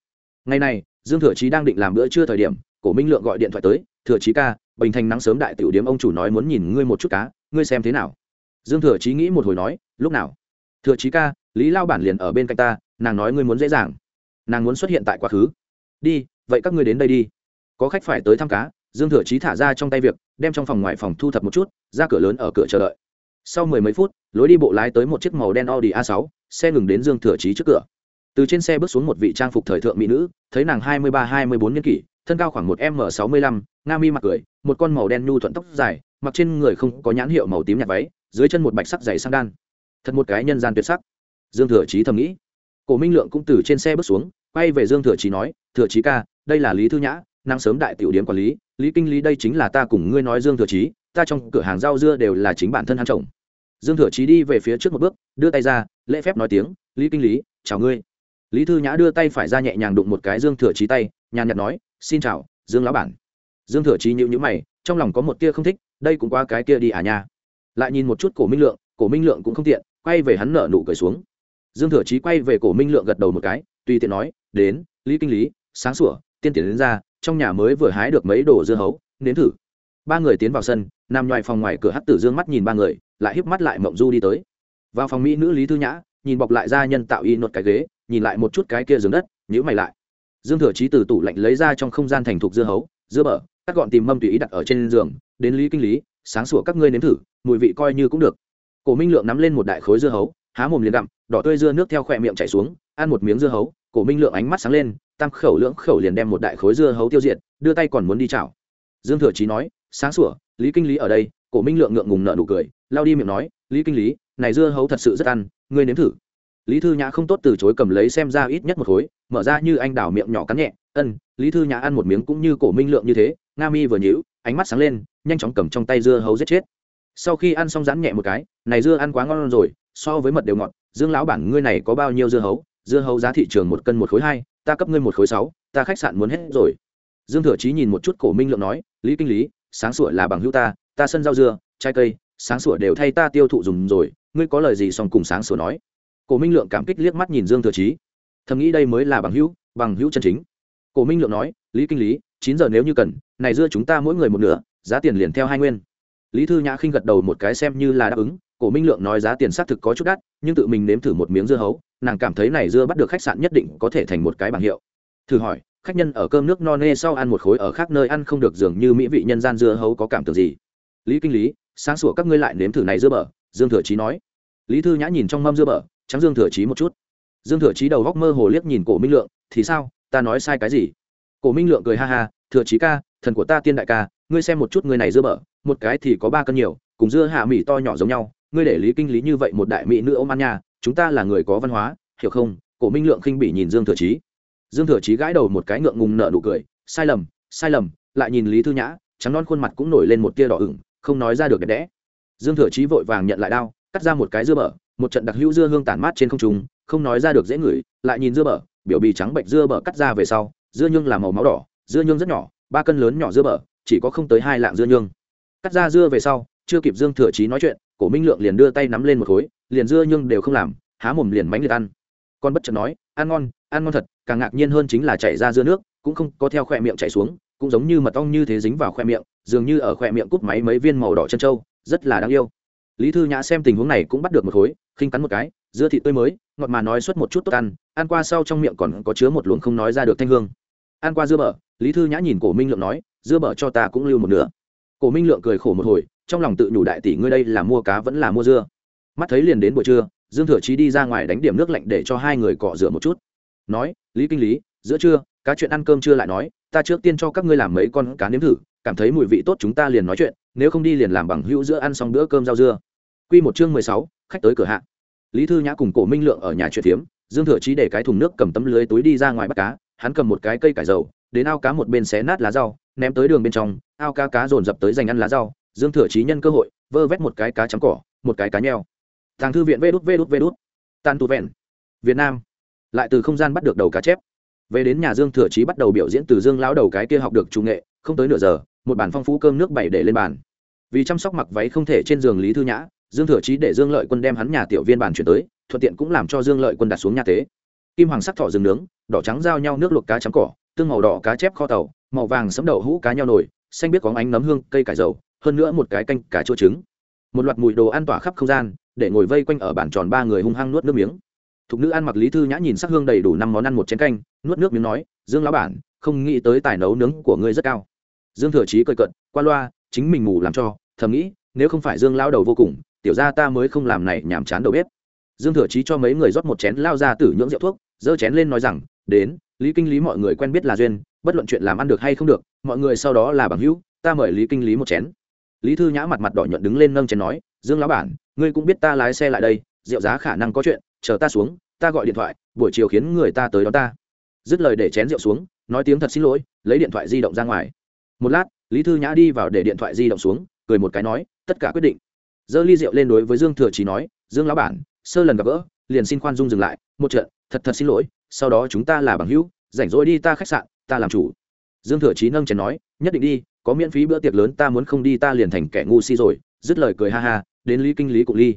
Ngày này, dương thừa chí đang định làm bữa trưa thời điểm, cổ minh lượng gọi điện thoại tới, thừa chí ca, bình thành nắng sớm đại tiểu điếm ông chủ nói muốn nhìn ngươi một chút cá, ngươi xem thế nào? Dương thừa chí nghĩ một hồi nói, lúc nào? Thừa chí ca, lý lao bản liền ở bên cạnh ta, nàng nói ngươi muốn dễ dàng. Nàng muốn xuất hiện tại quá khứ. Đi, vậy các ngươi đến đây đi. Có khách phải tới thăm cá, dương thừa chí thả ra trong tay việc, đem trong phòng ngoài phòng thu thập một chút, ra cửa lớn ở cửa chờ đợi. Sau mười mấy phút lối đi bộ lái tới một chiếc màu đen audi a 6 xe ngừng đến dương thừa chí trước cửa. Từ trên xe bước xuống một vị trang phục thời thượng mỹ nữ, thấy nàng hai mươi ba, hai mươi bốn niên kỷ, thân cao khoảng một m sáu mươi lăm, nga mi mặc cười, một con màu đen nhu thuận tóc dài, mặc trên người không có nhãn hiệu màu tím nhạt váy, dưới chân một bạch sắc dày sang đan. Thật một cái nhân gian tuyệt sắc. Dương thừa chí thầm nghĩ. Cổ minh lượng cũng từ trên xe bước xuống, quay về dương thừa chí nói, thừa chí ca, đây là lý thư nhã năng sớm đại tiểu điểm quản lý lý kinh lý đây chính là ta cùng ngươi nói dương thừa chí, ta trong cửa hàng rau dưa đều là chính bản thân hắn trồng dương thừa chí đi về phía trước một bước, đưa tay ra, lễ phép nói tiếng, lý kinh lý, chào ngươi. Lý thư nhã đưa tay phải ra nhẹ nhàng đụng một cái dương thừa chí tay, nhàn nhạt nói, xin chào, dương lão bản. Dương thừa chí nhịu nhữ mày, trong lòng có một tia không thích, đây cũng qua cái kia đi à nha. Lại nhìn một chút cổ minh lượng, cổ minh lượng cũng không tiện, quay về hắn nợ nụ cười xuống. Dương thừa chí quay về cổ minh lượng gật đầu một cái, tùy tiện nói, đến, lý kinh lý, sáng sủa, tiên tiến đến ra, trong nhà mới vừa hái được mấy đồ dưa hấu, nếm thử ba người tiến vào sân, nằm ngoài phòng ngoài cửa hắt tử dương mắt nhìn ba người, lại híp mắt lại mộng du đi tới. Vào phòng mỹ nữ lý thư nhã, nhìn bọc lại ra nhân tạo y nốt cái ghế, nhìn lại một chút cái kia giường đất nhữ mày lại. Dương thừa trí từ tủ lạnh lấy ra trong không gian thành thục dưa hấu, dưa bở cắt gọn tìm mâm tùy ý đặt ở trên giường, đến lý kinh lý, sáng sủa các ngươi nếm thử, mùi vị coi như cũng được. Cổ minh lượng nắm lên một đại khối dưa hấu, há mồm liền gặm, đỏ tươi dưa nước theo khỏe miệng chảy xuống, ăn một miếng dưa hấu, cổ minh lượng ánh mắt sáng lên, tam khẩu lưỡng khẩu liền đem một đại khối dưa hấu tiêu diệt, đưa tay còn muốn đi chảo. Dương thừa chí nói sáng sủa, lý kinh lý ở đây, cổ minh lượng ngượng ngùng nợ nụ cười, lao đi miệng nói, lý kinh lý, này dưa hấu thật sự rất ăn, ngươi nếm thử. Lý thư nhã không tốt từ chối cầm lấy xem ra ít nhất một khối, mở ra như anh đảo miệng nhỏ cắn nhẹ, ân, lý thư nhã ăn một miếng cũng như cổ minh lượng như thế. Nga mi vừa nhíu, ánh mắt sáng lên, nhanh chóng cầm trong tay dưa hấu giết chết. Sau khi ăn xong rắn nhẹ một cái, này dưa ăn quá ngon rồi, so với mật đều ngọt, dương lão bản ngươi này có bao nhiêu dưa hấu? Dưa hấu giá thị trường một cân một khối hai, ta cấp ngươi một khối sáu, ta khách sạn muốn hết rồi. Dương thừa chí nhìn một chút cổ minh lượng nói, lý kinh lý sáng sủa là bằng hữu ta ta sân rau dưa, trái cây, sáng sủa đều thay ta tiêu thụ dùng rồi, ngươi có lời gì xong cùng sáng sủa nói. Cổ minh lượng cảm kích liếc mắt nhìn dương thừa chí. Thầm nghĩ đây mới là bằng hữu bằng hữu chân chính. Cổ minh lượng nói, lý kinh lý, chín giờ nếu như cần, này dưa chúng ta mỗi người một nửa, giá tiền liền theo hai nguyên. Lý thư nhã khinh gật đầu một cái xem như là đáp ứng. Cổ minh lượng nói giá tiền xác thực có chút đắt, nhưng tự mình nếm thử một miếng dưa hấu, nàng cảm thấy này dưa bắt được khách sạn nhất định có thể thành một cái bảng hiệu. Thử hỏi khách nhân ở cơm nước no nê sau ăn một khối ở khác nơi ăn không được dường như mỹ vị nhân gian dưa hấu có cảm tưởng gì. Lý kinh lý sáng sủa các ngươi lại nếm thử này dưa bở dương thừa chí nói. Lý thư nhã nhìn trong mâm dưa bở trắng dương thừa chí một chút. Dương thừa chí đầu góc mơ hồ liếc nhìn cổ minh lượng thì sao ta nói sai cái gì? Cổ minh lượng cười ha ha thừa chí ca thần của ta tiên đại ca ngươi xem một chút người này dưa bở một cái thì có ba cân nhiều cùng dưa hạ mỹ to nhỏ giống nhau ngươi để lý kinh lý như vậy một đại mỹ nữ ôm ăn nhà, chúng ta là người có văn hóa hiểu không? Cổ minh lượng khinh bị nhìn dương thừa chí dương thừa chí gãi đầu một cái ngượng ngùng nở nụ cười, sai lầm sai lầm. Lại nhìn lý thư nhã, trắng non khuôn mặt cũng nổi lên một tia đỏ ửng, không nói ra được đẹp đẽ. Dương thừa chí vội vàng nhận lại đao, cắt ra một cái dưa bở, một trận đặc hữu dưa hương tản mát trên không trung, không nói ra được dễ ngửi, lại nhìn dưa bở, biểu bì trắng bệnh dưa bở cắt ra về sau, dưa nhương là màu máu đỏ, dưa nhương rất nhỏ, ba cân lớn nhỏ dưa bở, chỉ có không tới hai lạng dưa nhương. cắt ra dưa về sau, chưa kịp dương thừa chí nói chuyện, cổ minh lượng liền đưa tay nắm lên một khối, liền dưa nhương đều không làm, há mồm liền mánh liệt ăn con bất chợt nói, ăn ngon ăn ngon thật, càng ngạc nhiên hơn chính là chảy ra dưa nước, cũng không có theo khoe miệng chảy xuống, cũng giống như mật ong như thế dính vào khoe miệng, dường như ở khoe miệng cút máy mấy viên màu đỏ chân trâu, rất là đáng yêu. Lý thư nhã xem tình huống này cũng bắt được một khối, khinh cắn một cái, dưa thị tươi mới, ngọt mà nói suốt một chút tốt ăn ăn qua sau trong miệng còn có chứa một luồng không nói ra được thanh hương. Ăn qua dưa bở, lý thư nhã nhìn cổ minh lượng nói, dưa bở cho ta cũng lưu một nửa. Cổ minh lượng cười khổ một hồi, trong lòng tự nhủ đại tỷ ngươi đây là mua cá vẫn là mua dưa. Mắt thấy liền đến buổi trưa dương thừa chí đi ra ngoài đánh điểm nước lạnh để cho hai người cọ rửa một chút. Nói lý kinh lý giữa trưa cá chuyện ăn cơm chưa lại nói ta trước tiên cho các ngươi làm mấy con cá nếm thử cảm thấy mùi vị tốt chúng ta liền nói chuyện nếu không đi liền làm bằng hữu giữa ăn xong bữa cơm rau dưa. Quy một chương mười sáu, khách tới cửa hạ. Lý thư nhã cùng cổ minh lượng ở nhà chuyện tiếm. dương thừa chí để cái thùng nước cầm tấm lưới túi đi ra ngoài bắt cá hắn cầm một cái cây cải dầu đến ao cá một bên xé nát lá rau ném tới đường bên trong ao cá cá dồn dập tới dành ăn lá rau. Dương thừa chí nhân cơ hội vơ vét một cái cá trắng cỏ một cái cá nheo tàng thư viện vê đút vê đút vê đút. Tàn tu vẹn. Việt nam. Lại từ không gian bắt được đầu cá chép. Về đến nhà dương thừa chí bắt đầu biểu diễn từ dương lão đầu cái kia học được chủ nghệ, không tới nửa giờ, một bàn phong phú cơm nước bảy để lên bàn. Vì chăm sóc mặc váy không thể trên giường lý thư nhã, dương thừa chí để dương lợi quân đem hắn nhà tiểu viên bàn chuyển tới, thuận tiện cũng làm cho dương lợi quân đặt xuống nhà tế. Kim hoàng sắc thỏ rừng nướng, đỏ trắng giao nhau nước luộc cá trắng cỏ, tương màu đỏ cá chép kho tàu, màu vàng sấm đậu hũ cá nhau nồi, xanh biết có ánh nấm hương, cây cải dầu, hơn nữa một cái canh cá chua trứng một loạt mùi đồ ăn tỏa khắp không gian, để ngồi vây quanh ở bàn tròn ba người hung hăng nuốt nước miếng. Thục nữ ăn mặc lý thư nhã nhìn sắc hương đầy đủ năm món ăn một chén canh, nuốt nước miếng nói, dương lão bản, không nghĩ tới tài nấu nướng của ngươi rất cao. Dương thừa chí cười cận qua loa, chính mình ngủ làm cho, thầm nghĩ, nếu không phải dương lao đầu vô cùng, tiểu ra ta mới không làm này nhàm chán đầu bếp. Dương thừa chí cho mấy người rót một chén lao ra tử nhưỡng rượu thuốc, giơ chén lên nói rằng, đến, lý kinh lý mọi người quen biết là duyên, bất luận chuyện làm ăn được hay không được, mọi người sau đó là bằng hữu, ta mời lý kinh lý một chén lý thư nhã mặt mặt đỏ nhuận đứng lên nâng chén nói, dương lão bản, ngươi cũng biết ta lái xe lại đây, rượu giá khả năng có chuyện, chờ ta xuống, ta gọi điện thoại, buổi chiều khiến người ta tới đón ta. Dứt lời để chén rượu xuống, nói tiếng thật xin lỗi, lấy điện thoại di động ra ngoài. Một lát, lý thư nhã đi vào để điện thoại di động xuống, cười một cái nói, tất cả quyết định. Giơ ly rượu lên đối với dương thừa chí nói, dương lão bản, sơ lần gặp gỡ, liền xin khoan dung dừng lại, một trận, thật thật xin lỗi, sau đó chúng ta là bằng hữu, rảnh rỗi đi ta khách sạn, ta làm chủ. Dương thừa chí nâng chén nói, nhất định đi có miễn phí bữa tiệc lớn, ta muốn không đi, ta liền thành kẻ ngu si rồi. Dứt lời cười ha ha, đến lý kinh lý cụ ly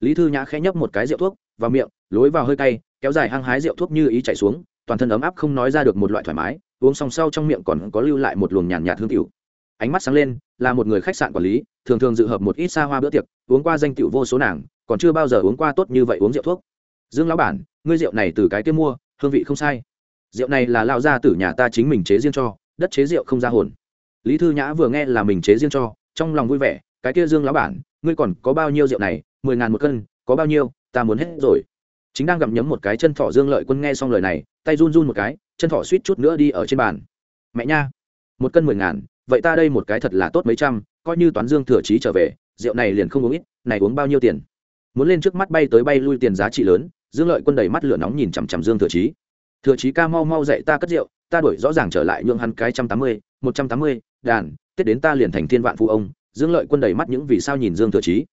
lý thư nhã khẽ nhấp một cái rượu thuốc vào miệng, lối vào hơi cay, kéo dài hăng hái rượu thuốc như ý chạy xuống, toàn thân ấm áp không nói ra được một loại thoải mái, uống xong sau trong miệng còn có lưu lại một luồng nhàn nhạt hương tiểu. Ánh mắt sáng lên, là một người khách sạn quản lý, thường thường dự hợp một ít xa hoa bữa tiệc, uống qua danh tiểu vô số nàng, còn chưa bao giờ uống qua tốt như vậy uống rượu thuốc. Dương lão bản, ngươi rượu này từ cái kia mua, hương vị không sai. Rượu này là lao ra từ nhà ta chính mình chế riêng cho, đất chế rượu không ra hồn lý thư nhã vừa nghe là mình chế riêng cho, trong lòng vui vẻ, cái kia dương lão bản, ngươi còn có bao nhiêu rượu này? Mười ngàn một cân, có bao nhiêu? Ta muốn hết rồi. Chính đang gặm nhấm một cái chân thỏ dương lợi quân nghe xong lời này, tay run run một cái, chân thỏ suýt chút nữa đi ở trên bàn. Mẹ nha, một cân mười ngàn, vậy ta đây một cái thật là tốt mấy trăm, coi như toán dương thừa trí trở về, rượu này liền không uống ít, này uống bao nhiêu tiền? Muốn lên trước mắt bay tới bay lui tiền giá trị lớn, dương lợi quân đầy mắt lửa nóng nhìn chằm chằm dương thừa trí. thừa trí ca mau mau dậy ta cất rượu, ta đổi rõ ràng trở lại nhượng hắn cái trăm tám mươi, một trăm tám mươi đàn, tết đến ta liền thành thiên vạn phụ ông, dương lợi quân đầy mắt những vì sao nhìn dương thừa trí.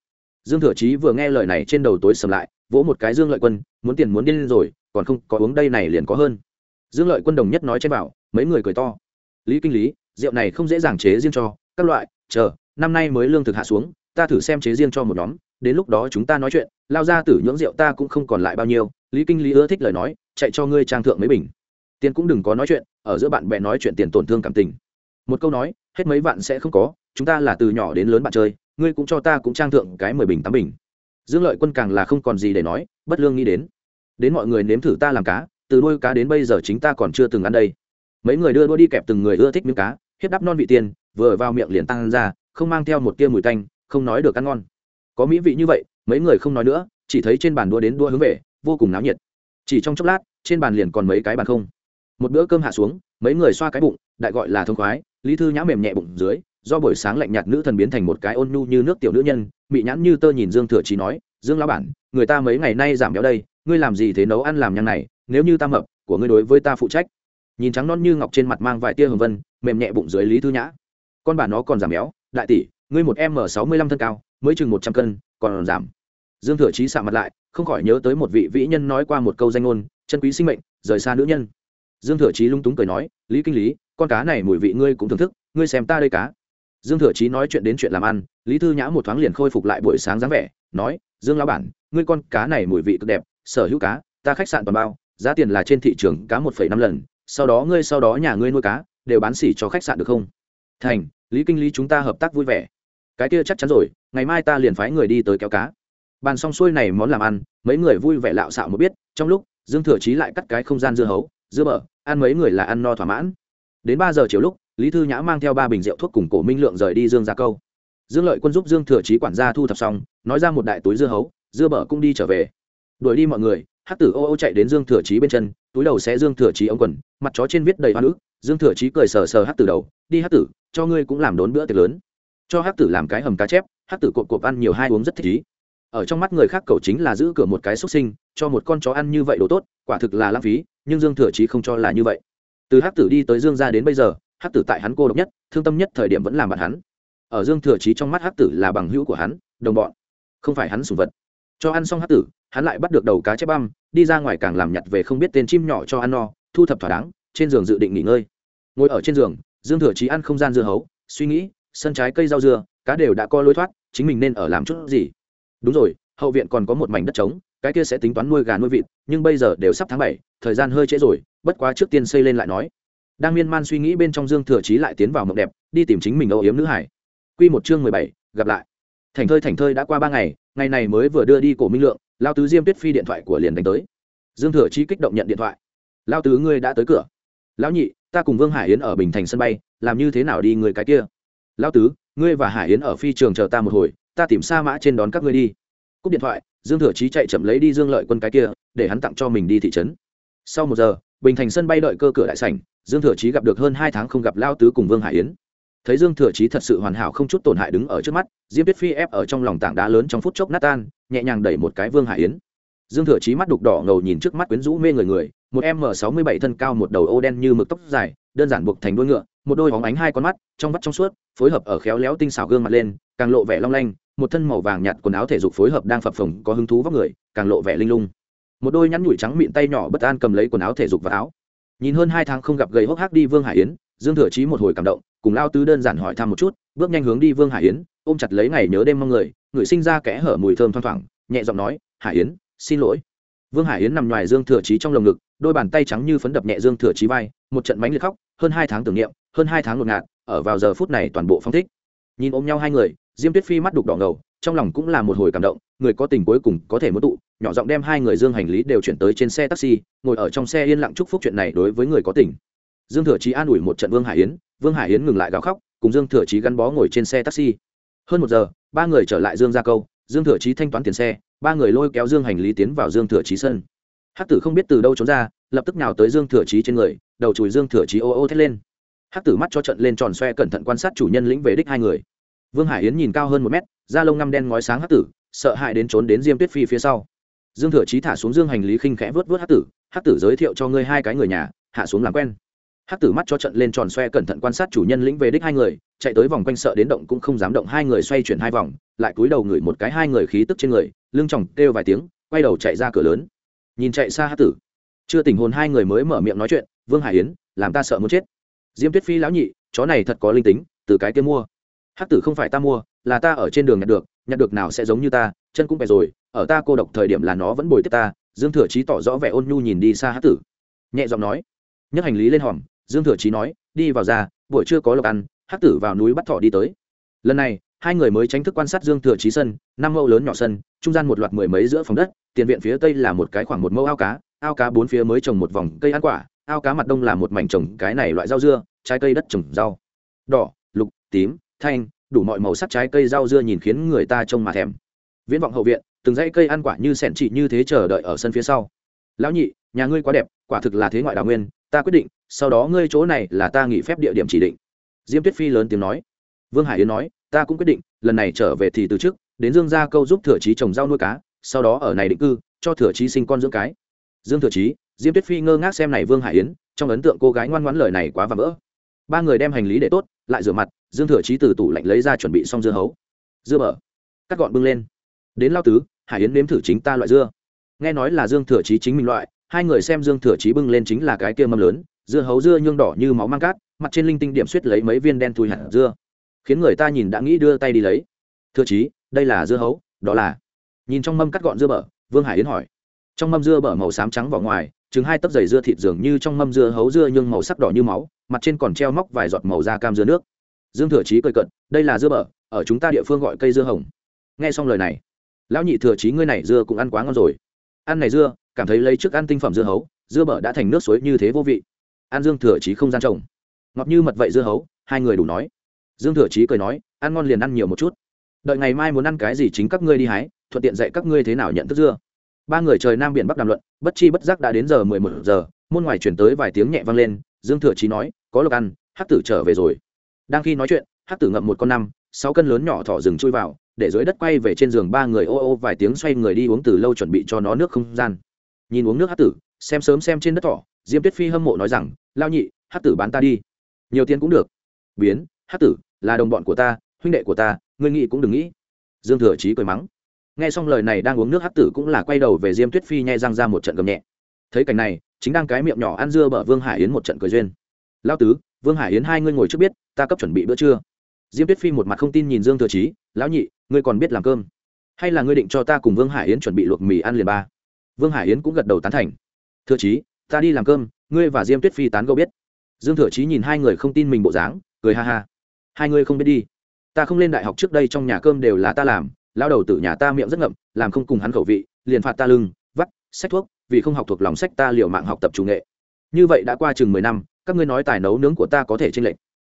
dương thừa trí vừa nghe lời này trên đầu tối sầm lại, vỗ một cái dương lợi quân, muốn tiền muốn điên lên rồi, còn không có uống đây này liền có hơn. Dương lợi quân đồng nhất nói trên bảo, mấy người cười to. Lý kinh lý, rượu này không dễ dàng chế riêng cho, các loại, chờ, năm nay mới lương thực hạ xuống, ta thử xem chế riêng cho một nhóm, đến lúc đó chúng ta nói chuyện, lao ra tử nhưỡng rượu ta cũng không còn lại bao nhiêu, lý kinh lý ưa thích lời nói, chạy cho ngươi trang thượng mấy bình. Tiền cũng đừng có nói chuyện, ở giữa bạn bè nói chuyện tiền tổn thương cảm tình. Một câu nói hết mấy vạn sẽ không có, chúng ta là từ nhỏ đến lớn bạn chơi, ngươi cũng cho ta cũng trang thượng cái mười bình tám bình. Dương lợi quân càng là không còn gì để nói, bất lương nghĩ đến. Đến mọi người nếm thử ta làm cá, từ nuôi cá đến bây giờ chính ta còn chưa từng ăn đây. Mấy người đưa đua đi kẹp từng người ưa thích miếng cá hiếp đắp non vị tiền, vừa vào miệng liền tăng ra, không mang theo một tia mùi tanh, không nói được ăn ngon. Có mỹ vị như vậy, mấy người không nói nữa, chỉ thấy trên bàn đua đến đua hướng về, vô cùng náo nhiệt. Chỉ trong chốc lát, trên bàn liền còn mấy cái bàn không. Một bữa cơm hạ xuống, mấy người xoa cái bụng, đại gọi là thông khoái lý thư nhã mềm nhẹ bụng dưới, do buổi sáng lạnh nhạt nữ thần biến thành một cái ôn nhu như nước tiểu nữ nhân bị nhãn như tơ nhìn dương thừa chí nói, dương lão bản, người ta mấy ngày nay giảm béo đây, ngươi làm gì thế nấu ăn làm nhang này, nếu như ta mập, của ngươi đối với ta phụ trách. Nhìn trắng non như ngọc trên mặt mang vài tia hồng vân, mềm nhẹ bụng dưới lý thư nhã. Con bà nó còn giảm béo, đại tỷ, ngươi một m sáu mươi lăm thân cao, mới chừng một trăm cân, còn giảm. Dương thừa chí sạ mặt lại, không khỏi nhớ tới một vị vĩ nhân nói qua một câu danh ngôn, chân quý sinh mệnh, rời xa nữ nhân. Dương thừa chí lung túng cười nói, lý kinh lý con cá này mùi vị ngươi cũng thưởng thức, ngươi xem ta đây cá. Dương thừa chí nói chuyện đến chuyện làm ăn, lý thư nhã một thoáng liền khôi phục lại buổi sáng dáng vẻ, nói, dương lão bản, ngươi con cá này mùi vị cực đẹp, sở hữu cá, ta khách sạn toàn bao, giá tiền là trên thị trường cá một phẩy năm lần, sau đó ngươi sau đó nhà ngươi nuôi cá, đều bán xỉ cho khách sạn được không? Thành, lý kinh lý chúng ta hợp tác vui vẻ. Cái kia chắc chắn rồi, ngày mai ta liền phái người đi tới kéo cá. Bàn xong xuôi này món làm ăn, mấy người vui vẻ lạo xạo mới biết, trong lúc, dương thừa chí lại cắt cái không gian dưa hấu, dưa bở, ăn mấy người là ăn no thỏa mãn đến ba giờ chiều lúc, lý thư nhã mang theo ba bình rượu thuốc cùng cổ minh lượng rời đi dương ra câu. Dương lợi quân giúp dương thừa chí quản gia thu thập xong, nói ra một đại túi dưa hấu, dưa bở cũng đi trở về. Đuổi đi mọi người hát tử ô ô chạy đến dương thừa chí bên chân, túi đầu sẽ dương thừa chí ống quần, mặt chó trên viết đầy hoa nữ dương thừa chí cười sờ sờ hát tử đầu, đi hát tử, cho ngươi cũng làm đốn bữa tiệc lớn. Cho hát tử làm cái hầm cá chép hát tử cộp cộp ăn nhiều hai uống rất thích ý. Ở trong mắt người khác cậu chính là giữ cửa một cái xuất sinh, cho một con chó ăn như vậy đồ tốt, quả thực là lãng phí, nhưng dương thừa chí không cho là như vậy từ Hắc tử đi tới dương Gia đến bây giờ, Hắc tử tại hắn cô độc nhất, thương tâm nhất thời điểm vẫn làm bạn hắn. Ở dương thừa chí trong mắt Hắc tử là bằng hữu của hắn, đồng bọn, không phải hắn sùng vật. Cho ăn xong Hắc tử, hắn lại bắt được đầu cá chép băm, đi ra ngoài càng làm nhặt về không biết tên chim nhỏ cho ăn no, thu thập thỏa đáng, trên giường dự định nghỉ ngơi. Ngồi ở trên giường, dương thừa chí ăn không gian dưa hấu, suy nghĩ, sân trái cây rau dưa, cá đều đã co lối thoát, chính mình nên ở làm chút gì? Đúng rồi, hậu viện còn có một mảnh đất trống cái kia sẽ tính toán nuôi gà nuôi vịt, nhưng bây giờ đều sắp tháng bảy, thời gian hơi trễ rồi, bất quá trước tiên xây lên lại nói. Đang miên man suy nghĩ bên trong dương thừa chí lại tiến vào mộng đẹp, đi tìm chính mình âu yếm nữ hải. Q một chương mười bảy, gặp lại. Thành thơi thành thơi đã qua ba ngày ngày này mới vừa đưa đi cổ minh lượng, lao tứ diêm tuyết phi điện thoại của liền đánh tới. Dương thừa chí kích động nhận điện thoại. Lao tứ, ngươi đã tới cửa. Lão nhị, ta cùng vương hải yến ở bình thành sân bay, làm như thế nào đi người cái kia? Lao tứ, ngươi và hải yến ở phi trường chờ ta một hồi, ta tìm sa mã trên đón các ngươi đi. Cúp điện thoại dương thừa chí chạy chậm lấy đi dương lợi quân cái kia, để hắn tặng cho mình đi thị trấn. Sau một giờ, bình thành sân bay đợi cơ cửa đại sảnh, dương thừa chí gặp được hơn hai tháng không gặp lao tứ cùng vương hải yến. Thấy dương thừa chí thật sự hoàn hảo không chút tổn hại đứng ở trước mắt, diêm tuyết phi ép ở trong lòng tảng đá lớn trong phút chốc nát tan, nhẹ nhàng đẩy một cái vương hải yến. Dương thừa chí mắt đục đỏ ngầu nhìn trước mắt quyến rũ mê người người, một m sáu mươi bảy thân cao một đầu ô đen như mực tóc dài, đơn giản buộc thành đuôi ngựa, một đôi hóng ánh hai con mắt, trong vắt trong suốt, phối hợp ở khéo léo tinh xảo gương mặt lên, càng lộ vẻ long lanh một thân màu vàng nhạt quần áo thể dục phối hợp đang phập phồng có hứng thú vóc người, càng lộ vẻ linh lung. Một đôi nhắn nhủi trắng mịn tay nhỏ bất an cầm lấy quần áo thể dục và áo. Nhìn hơn hai tháng không gặp gầy hốc hác đi vương hải yến, dương thừa chí một hồi cảm động, cùng lao tứ đơn giản hỏi thăm một chút, bước nhanh hướng đi vương hải yến, ôm chặt lấy ngày nhớ đêm mong người người sinh ra kẽ hở mùi thơm thoang thoảng, nhẹ giọng nói, hải yến, xin lỗi. Vương hải yến nằm ngoài dương thừa chí trong lồng ngực, đôi bàn tay trắng như phấn đập nhẹ dương thừa chí vai, một trận mánh liệt khóc, hơn hai tháng tưởng niệm, hơn hai tháng ngột ngạt, ở vào giờ phút này toàn bộ phong thích nhìn ôm nhau hai người, diêm tuyết phi mắt đục đỏ ngầu, trong lòng cũng là một hồi cảm động, người có tình cuối cùng có thể muốn tụ, nhỏ giọng đem hai người dương hành lý đều chuyển tới trên xe taxi, ngồi ở trong xe yên lặng chúc phúc chuyện này đối với người có tình. Dương thừa chí an ủi một trận vương hải yến, vương hải yến ngừng lại gào khóc, cùng dương thừa chí gắn bó ngồi trên xe taxi. Hơn một giờ, ba người trở lại dương gia câu, dương thừa chí thanh toán tiền xe, ba người lôi kéo dương hành lý tiến vào dương thừa chí sân. Hắc tử không biết từ đâu trốn ra, lập tức nào tới dương thừa chí trên người, đầu chùi dương thừa chí ô ô thét lên. Hắc tử mắt cho trận lên tròn xoe cẩn thận quan sát chủ nhân lĩnh về đích hai người vương hải yến nhìn cao hơn một mét, da lông năm đen ngói sáng hắc tử, sợ hãi đến trốn đến diêm tuyết phi phía sau. Dương thừa chí thả xuống dương hành lý khinh khẽ vớt vớt hát tử hát tử giới thiệu cho ngươi hai cái người nhà, hạ xuống làm quen. Hát tử mắt cho trận lên tròn xoe cẩn thận quan sát chủ nhân lĩnh về đích hai người, chạy tới vòng quanh sợ đến động cũng không dám động, hai người xoay chuyển hai vòng, lại cúi đầu ngửi một cái hai người khí tức trên người, lưng chòng kêu vài tiếng, quay đầu chạy ra cửa lớn. Nhìn chạy xa hát tử. Chưa tình hồn hai người mới mở miệng nói chuyện, vương hải yến, làm ta sợ muốn chết. Diêm tuyết phi lão nhị, chó này thật có linh tính, từ cái kia mua. Hắc tử không phải ta mua, là ta ở trên đường nhặt được nhặt được nào sẽ giống như ta, chân cũng phải rồi, ở ta cô độc thời điểm là nó vẫn bồi tiếp ta, dương thừa chí tỏ rõ vẻ ôn nhu nhìn đi xa Hắc tử. Nhẹ giọng nói, nhấc hành lý lên hòm, dương thừa chí nói, đi vào ra, buổi trưa có lộc ăn, Hắc tử vào núi bắt thỏ đi tới. Lần này, hai người mới tránh thức quan sát dương thừa chí sân, năm mẫu lớn nhỏ sân, trung gian một loạt mười mấy giữa phòng đất, tiền viện phía tây là một cái khoảng một mẫu ao cá ao cá bốn phía mới trồng một vòng cây ăn quả, ao cá mặt đông là một mảnh trồng cái này loại rau dưa, trái cây đất trồng rau. Đỏ, lục, tím thanh, đủ mọi màu sắc trái cây rau dưa nhìn khiến người ta trông mà thèm. Viễn vọng hậu viện, từng dãy cây ăn quả như sẻn trị như thế chờ đợi ở sân phía sau. Lão nhị, nhà ngươi quá đẹp, quả thực là thế ngoại đào nguyên, ta quyết định, sau đó ngươi chỗ này là ta nghỉ phép địa điểm chỉ định. Diêm tuyết phi lớn tiếng nói. Vương hải yến nói, ta cũng quyết định, lần này trở về thì từ trước, đến dương gia câu giúp thừa trí trồng rau nuôi cá, sau đó ở này định cư, cho thừa trí sinh con dưỡng cái. Dương thừa trí, diêm tuyết phi ngơ ngác xem này vương hải yến, trong ấn tượng cô gái ngoan ngoãn lời này quá và vỡ. Ba người đem hành lý để tốt, lại rửa mặt dương thừa trí từ tủ lạnh lấy ra chuẩn bị xong dưa hấu. Dưa bở. Cắt gọn bưng lên. Đến lao tứ, hải yến nếm thử chính ta loại dưa. Nghe nói là dương thừa trí chính mình loại, hai người xem dương thừa trí bưng lên chính là cái kia mâm lớn. Dưa hấu dưa nhương đỏ như máu mang cát, mặt trên linh tinh điểm suýt lấy mấy viên đen thui hẳn dưa. Khiến người ta nhìn đã nghĩ đưa tay đi lấy. Thừa trí, đây là dưa hấu, đó là. Nhìn trong mâm cắt gọn dưa bở, vương hải yến hỏi. Trong mâm dưa bở màu xám trắng vỏ ngoài, chừng hai tấc dày dưa thịt dường như trong mâm dưa hấu dưa nhưng màu sắc đỏ như máu, mặt trên còn treo móc vài giọt màu da cam dưa nước dương thừa chí cười cận đây là dưa bở, ở chúng ta địa phương gọi cây dưa hồng. Nghe xong lời này, lão nhị thừa chí ngươi này dưa cũng ăn quá ngon rồi. Ăn này dưa, cảm thấy lấy trước ăn tinh phẩm dưa hấu, dưa bở đã thành nước suối như thế vô vị. Ăn dương thừa chí không gian trồng. Ngọt như mật vậy dưa hấu, hai người đủ nói. Dương thừa chí cười nói, ăn ngon liền ăn nhiều một chút. Đợi ngày mai muốn ăn cái gì chính các ngươi đi hái, thuận tiện dạy các ngươi thế nào nhận thức dưa. Ba người trời nam biển bắc đàm luận, bất chi bất giác đã đến giờ mười một giờ, môn ngoài chuyển tới vài tiếng nhẹ vang lên. Dương thừa chí nói, có lộc ăn, hắc tử trở về rồi đang khi nói chuyện, hắc tử ngậm một con năm sáu cân lớn nhỏ thỏ rừng chui vào, để dưới đất quay về trên giường ba người ô ô vài tiếng xoay người đi uống từ lâu chuẩn bị cho nó nước không gian. Nhìn uống nước hắc tử, xem sớm xem trên đất thỏ, diêm tuyết phi hâm mộ nói rằng, lao nhị, hắc tử bán ta đi. Nhiều tiền cũng được. Biến, hắc tử, là đồng bọn của ta, huynh đệ của ta, ngươi nghĩ cũng đừng nghĩ. Dương thừa chí cười mắng. Nghe xong lời này đang uống nước hắc tử cũng là quay đầu về diêm tuyết phi nhai răng ra một trận gầm nhẹ. Thấy cảnh này, chính đang cái miệng nhỏ ăn dưa bở vương hải yến một trận cười duyên. Lao tứ, vương hải yến hai ngươi ngồi trước biết ta cấp chuẩn bị bữa trưa. Diêm tuyết phi một mặt không tin nhìn dương thừa chí, lão nhị, ngươi còn biết làm cơm? Hay là ngươi định cho ta cùng vương hải yến chuẩn bị luộc mì ăn liền ba? Vương hải yến cũng gật đầu tán thành. Thừa chí, ta đi làm cơm, ngươi và diêm tuyết phi tán gẫu biết. Dương thừa chí nhìn hai người không tin mình bộ dáng, cười ha ha. Hai ngươi không biết đi. Ta không lên đại học trước đây trong nhà cơm đều là ta làm lao đầu từ nhà ta miệng rất ngậm, làm không cùng hắn khẩu vị, liền phạt ta lưng, vắt sách thuốc, vì không học thuộc lòng sách ta liệu mạng học tập chủ nghệ. Như vậy đã qua chừng mười năm, các ngươi nói tài nấu nướng của ta có thể tranh lệch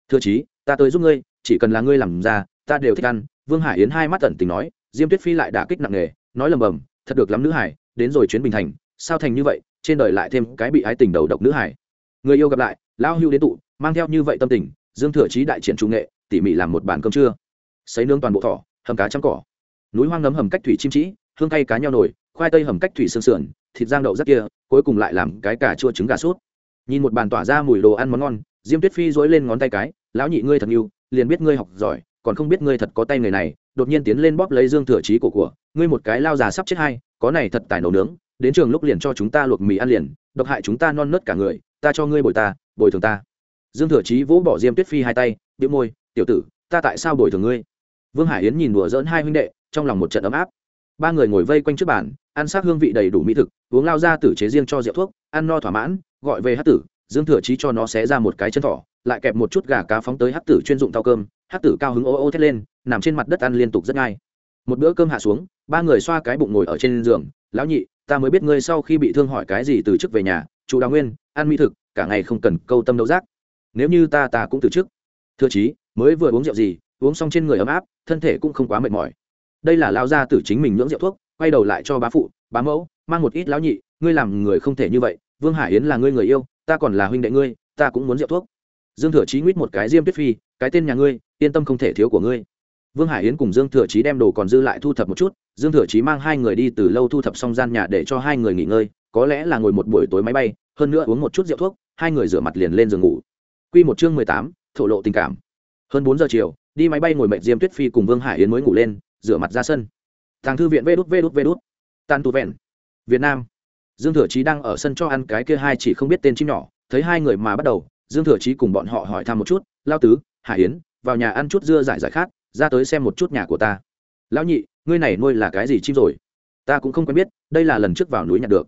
thưa chí, ta tới giúp ngươi, chỉ cần là ngươi làm ra, ta đều thích ăn. Vương hải yến hai mắt tận tình nói, diêm tuyết phi lại đả kích nặng nề, nói lầm bầm, thật được lắm nữ hải, đến rồi chuyến bình thành, sao thành như vậy, trên đời lại thêm cái bị ái tình đầu độc nữ hải. Người yêu gặp lại lao hưu đến tụ, mang theo như vậy tâm tình, dương thừa chí đại triển trung nghệ, tỉ mỉ làm một bàn cơm trưa. Xấy nướng toàn bộ thỏ, hầm cá trăm cỏ. Núi hoang nấm hầm cách thủy chim trĩ hương cay cá nhau nổi khoai tây hầm cách thủy xương sườn, thịt giang đậu rất kia, cuối cùng lại làm cái cà chua trứng gà sốt nhìn một bàn tỏa ra mùi đồ ăn món ngon diêm tuyết phi dối lên ngón tay cái, lão nhị ngươi thật yêu, liền biết ngươi học giỏi, còn không biết ngươi thật có tay người này. Đột nhiên tiến lên bóp lấy dương thừa trí của của, ngươi một cái lao già sắp chết hay, có này thật tài nấu nướng, đến trường lúc liền cho chúng ta luộc mì ăn liền, độc hại chúng ta non nớt cả người, ta cho ngươi bồi ta, bồi thường ta. Dương thừa trí vỗ bỏ diêm tuyết phi hai tay đĩu môi, tiểu tử, ta tại sao bồi thường ngươi? Vương hải yến nhìn đùa dỡn hai huynh đệ, trong lòng một trận ấm áp. Ba người ngồi vây quanh trước bàn, ăn sát hương vị đầy đủ mỹ thực, uống lao ra tử chế riêng cho rượu thuốc, ăn no thỏa mãn, gọi về hát tử dương thừa chí cho nó xé ra một cái chân thỏ, lại kẹp một chút gà cá phóng tới hát tử chuyên dụng thao cơm hát tử cao hứng ô ô thét lên, nằm trên mặt đất ăn liên tục rất ngay. Một bữa cơm hạ xuống, ba người xoa cái bụng ngồi ở trên giường, lão nhị, ta mới biết ngươi sau khi bị thương hỏi cái gì từ chức về nhà chú đào nguyên, ăn mỹ thực, cả ngày không cần câu tâm đấu giác. Nếu như ta ta cũng từ chức thưa chí, mới vừa uống rượu gì, uống xong trên người ấm áp, thân thể cũng không quá mệt mỏi. Đây là lao ra từ chính mình nhưỡng rượu thuốc, quay đầu lại cho bá phụ, bá mẫu, mang một ít lão nhị, ngươi làm người không thể như vậy, vương hải yến là ngươi người yêu ta còn là huynh đệ ngươi, ta cũng muốn rượu thuốc. Dương thừa chí nguyết một cái diêm tuyết phi, cái tên nhà ngươi, yên tâm không thể thiếu của ngươi. Vương hải yến cùng dương thừa chí đem đồ còn dư lại thu thập một chút, dương thừa chí mang hai người đi từ lâu thu thập xong gian nhà để cho hai người nghỉ ngơi, có lẽ là ngồi một buổi tối máy bay, hơn nữa uống một chút rượu thuốc, hai người rửa mặt liền lên giường ngủ. Q một chương mười tám, thổ lộ tình cảm. Hơn bốn giờ chiều, đi máy bay ngồi mệt diêm tuyết phi cùng vương hải yến mới ngủ lên, rửa mặt ra sân. Thằng thư viện vê đút vê đút vê đút. Tan tu vẹn, việt nam dương thừa chí đang ở sân cho ăn cái kia hai chỉ không biết tên chim nhỏ, thấy hai người mà bắt đầu, dương thừa chí cùng bọn họ hỏi thăm một chút lao tứ, hải yến, vào nhà ăn chút dưa giải giải khát, ra tới xem một chút nhà của ta. Lão nhị, ngươi này nuôi là cái gì chim rồi? Ta cũng không quen biết, đây là lần trước vào núi nhặt được.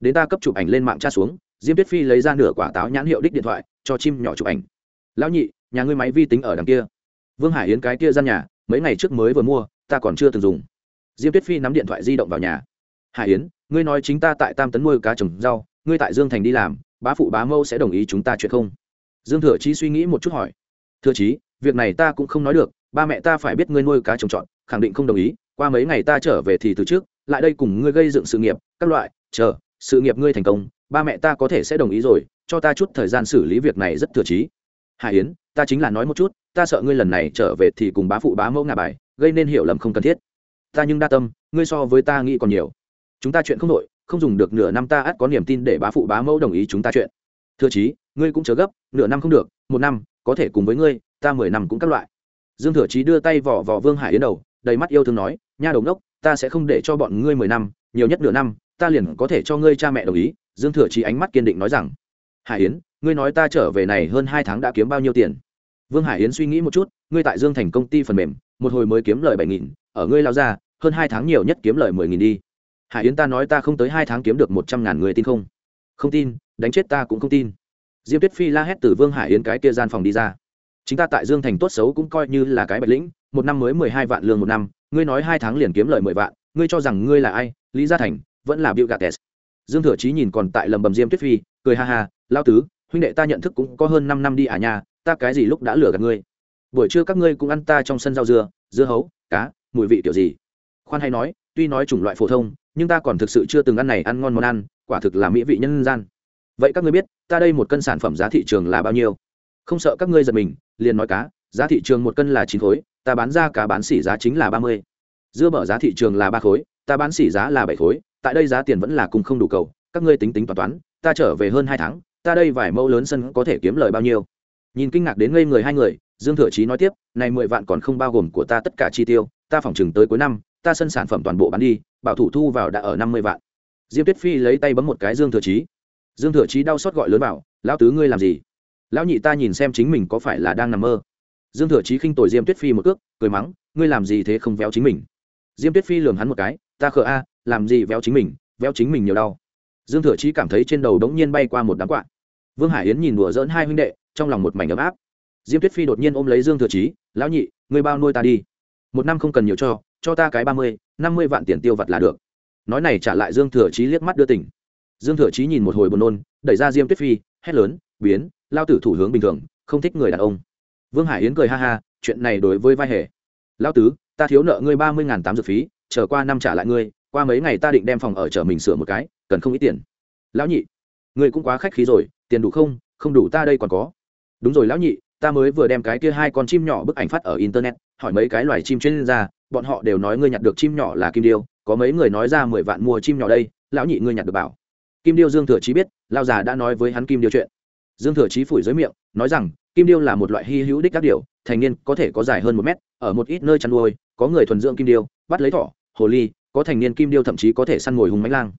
Đến ta cấp chụp ảnh lên mạng tra xuống, diêm tuyết phi lấy ra nửa quả táo nhãn hiệu đích điện thoại, cho chim nhỏ chụp ảnh. Lão nhị, nhà ngươi máy vi tính ở đằng kia. Vương hải yến cái kia ra nhà, mấy ngày trước mới vừa mua, ta còn chưa từng dùng. Diêm tuyết phi nắm điện thoại di động vào nhà. Hải yến ngươi nói chính ta tại tam tấn nuôi cá trồng rau, ngươi tại dương thành đi làm, bá phụ bá mâu sẽ đồng ý chúng ta chuyện không? Dương thừa chí suy nghĩ một chút hỏi. Thừa chí, việc này ta cũng không nói được, ba mẹ ta phải biết ngươi nuôi cá trồng trọt, khẳng định không đồng ý, qua mấy ngày ta trở về thì từ trước, lại đây cùng ngươi gây dựng sự nghiệp, các loại, chờ, sự nghiệp ngươi thành công, ba mẹ ta có thể sẽ đồng ý rồi, cho ta chút thời gian xử lý việc này rất thừa chí. hải yến, ta chính là nói một chút, ta sợ ngươi lần này trở về thì cùng bá phụ bá mẫu ngà bài, gây nên hiểu lầm không cần thiết. Ta nhưng đa tâm, ngươi so với ta nghĩ còn nhiều chúng ta chuyện không đội không dùng được nửa năm ta ắt có niềm tin để bá phụ bá mẫu đồng ý chúng ta chuyện. Thưa chí, ngươi cũng chớ gấp, nửa năm không được, một năm, có thể cùng với ngươi, ta mười năm cũng các loại. Dương thừa chí đưa tay vỏ vỏ vương hải yến đầu, đầy mắt yêu thương nói, nha đồng đốc ta sẽ không để cho bọn ngươi mười năm, nhiều nhất nửa năm, ta liền có thể cho ngươi cha mẹ đồng ý. Dương thừa chí ánh mắt kiên định nói rằng, hải yến, ngươi nói ta trở về này hơn hai tháng đã kiếm bao nhiêu tiền? Vương hải yến suy nghĩ một chút, ngươi tại dương thành công ty phần mềm, một hồi mới kiếm lời bảy nghìn, ở ngươi lao ra, hơn hai tháng nhiều nhất kiếm lời mười nghìn đi hải yến ta nói ta không tới hai tháng kiếm được một trăm ngàn người tin không? Không tin, đánh chết ta cũng không tin. Diêm tuyết phi la hét từ vương hải yến cái kia gian phòng đi ra. Chính ta tại dương thành tốt xấu cũng coi như là cái bạch lĩnh, một năm mới mười hai vạn lương một năm, ngươi nói hai tháng liền kiếm lời mười vạn, ngươi cho rằng ngươi là ai? Lý gia thành, vẫn là bill gates. Dương thừa chí nhìn còn tại lầm bầm diêm tuyết phi, cười ha ha lao tứ, huynh đệ ta nhận thức cũng có hơn năm năm đi à nhà ta cái gì lúc đã lừa gạt ngươi? Buổi trưa các ngươi cũng ăn ta trong sân rau dưa dưa hấu, cá, mùi vị kiểu gì? Khoan hay nói, tuy nói chủng loại phổ thông nhưng ta còn thực sự chưa từng ăn này, ăn ngon món ăn, quả thực là mỹ vị nhân gian. Vậy các ngươi biết, ta đây một cân sản phẩm giá thị trường là bao nhiêu? Không sợ các ngươi giật mình, liền nói cá, giá thị trường một cân là chín khối, ta bán ra cá bán xỉ giá chính là ba mươi. Dưa bở giá thị trường là ba khối, ta bán xỉ giá là bảy khối, tại đây giá tiền vẫn là cùng không đủ cầu, các ngươi tính tính toán toán, ta trở về hơn hai tháng, ta đây vài mẫu lớn sân có thể kiếm lời bao nhiêu? Nhìn kinh ngạc đến ngây người hai người, dương thừa chí nói tiếp, này mười vạn còn không bao gồm của ta tất cả chi tiêu, ta phỏng chừng tới cuối năm ta sân sản phẩm toàn bộ bán đi, bảo thủ thu vào đã ở năm mươi vạn. Diêm tuyết phi lấy tay bấm một cái dương thừa chí. Dương thừa chí đau xót gọi lớn bảo, lão tứ ngươi làm gì? Lão nhị ta nhìn xem chính mình có phải là đang nằm mơ. Dương thừa chí khinh tội diêm tuyết phi một cước, cười mắng, ngươi làm gì thế không véo chính mình? Diêm tuyết phi lường hắn một cái, ta khờ a, làm gì véo chính mình, véo chính mình nhiều đau. Dương thừa chí cảm thấy trên đầu đống nhiên bay qua một đám quạ. Vương hải yến nhìn đùa dỡn hai huynh đệ, trong lòng một mảnh ấm áp. Diêm tuyết phi đột nhiên ôm lấy dương thừa chí, lão nhị, ngươi bao nuôi ta đi. Một năm không cần nhiều cho cho ta cái ba mươi, năm mươi vạn tiền tiêu vặt là được. Nói này trả lại dương thừa chí liếc mắt đưa tỉnh dương thừa chí nhìn một hồi buồn nôn, đẩy ra diêm tuyết phi, hét lớn, biến, lao tử thủ hướng bình thường, không thích người đàn ông. Vương hải yến cười ha ha, chuyện này đối với vai hề. Lao tứ, ta thiếu nợ ngươi ba mươi n g h n tám dược phí trở qua năm trả lại ngươi, qua mấy ngày ta định đem phòng ở chở mình sửa một cái, cần không ít tiền. Lão nhị, ngươi cũng quá khách khí rồi, tiền đủ không? Không đủ ta đây còn có. Đúng rồi, lão nhị, ta mới vừa đem cái kia hai con chim nhỏ bức ảnh phát ở internet, hỏi mấy cái loài chim chuyên gia bọn họ đều nói ngươi nhặt được chim nhỏ là kim điêu, có mấy người nói ra mười vạn mua chim nhỏ đây, lão nhị ngươi nhặt được bảo. Kim điêu dương thừa chí biết lao già đã nói với hắn kim điêu chuyện. Dương thừa chí phủi dưới miệng, nói rằng, kim điêu là một loại hy hữu đích các điều thành niên có thể có dài hơn một mét, ở một ít nơi chăn nuôi, có người thuần dưỡng kim điêu, bắt lấy thỏ, hồ ly, có thành niên kim điêu thậm chí có thể săn ngồi hùng mánh lang.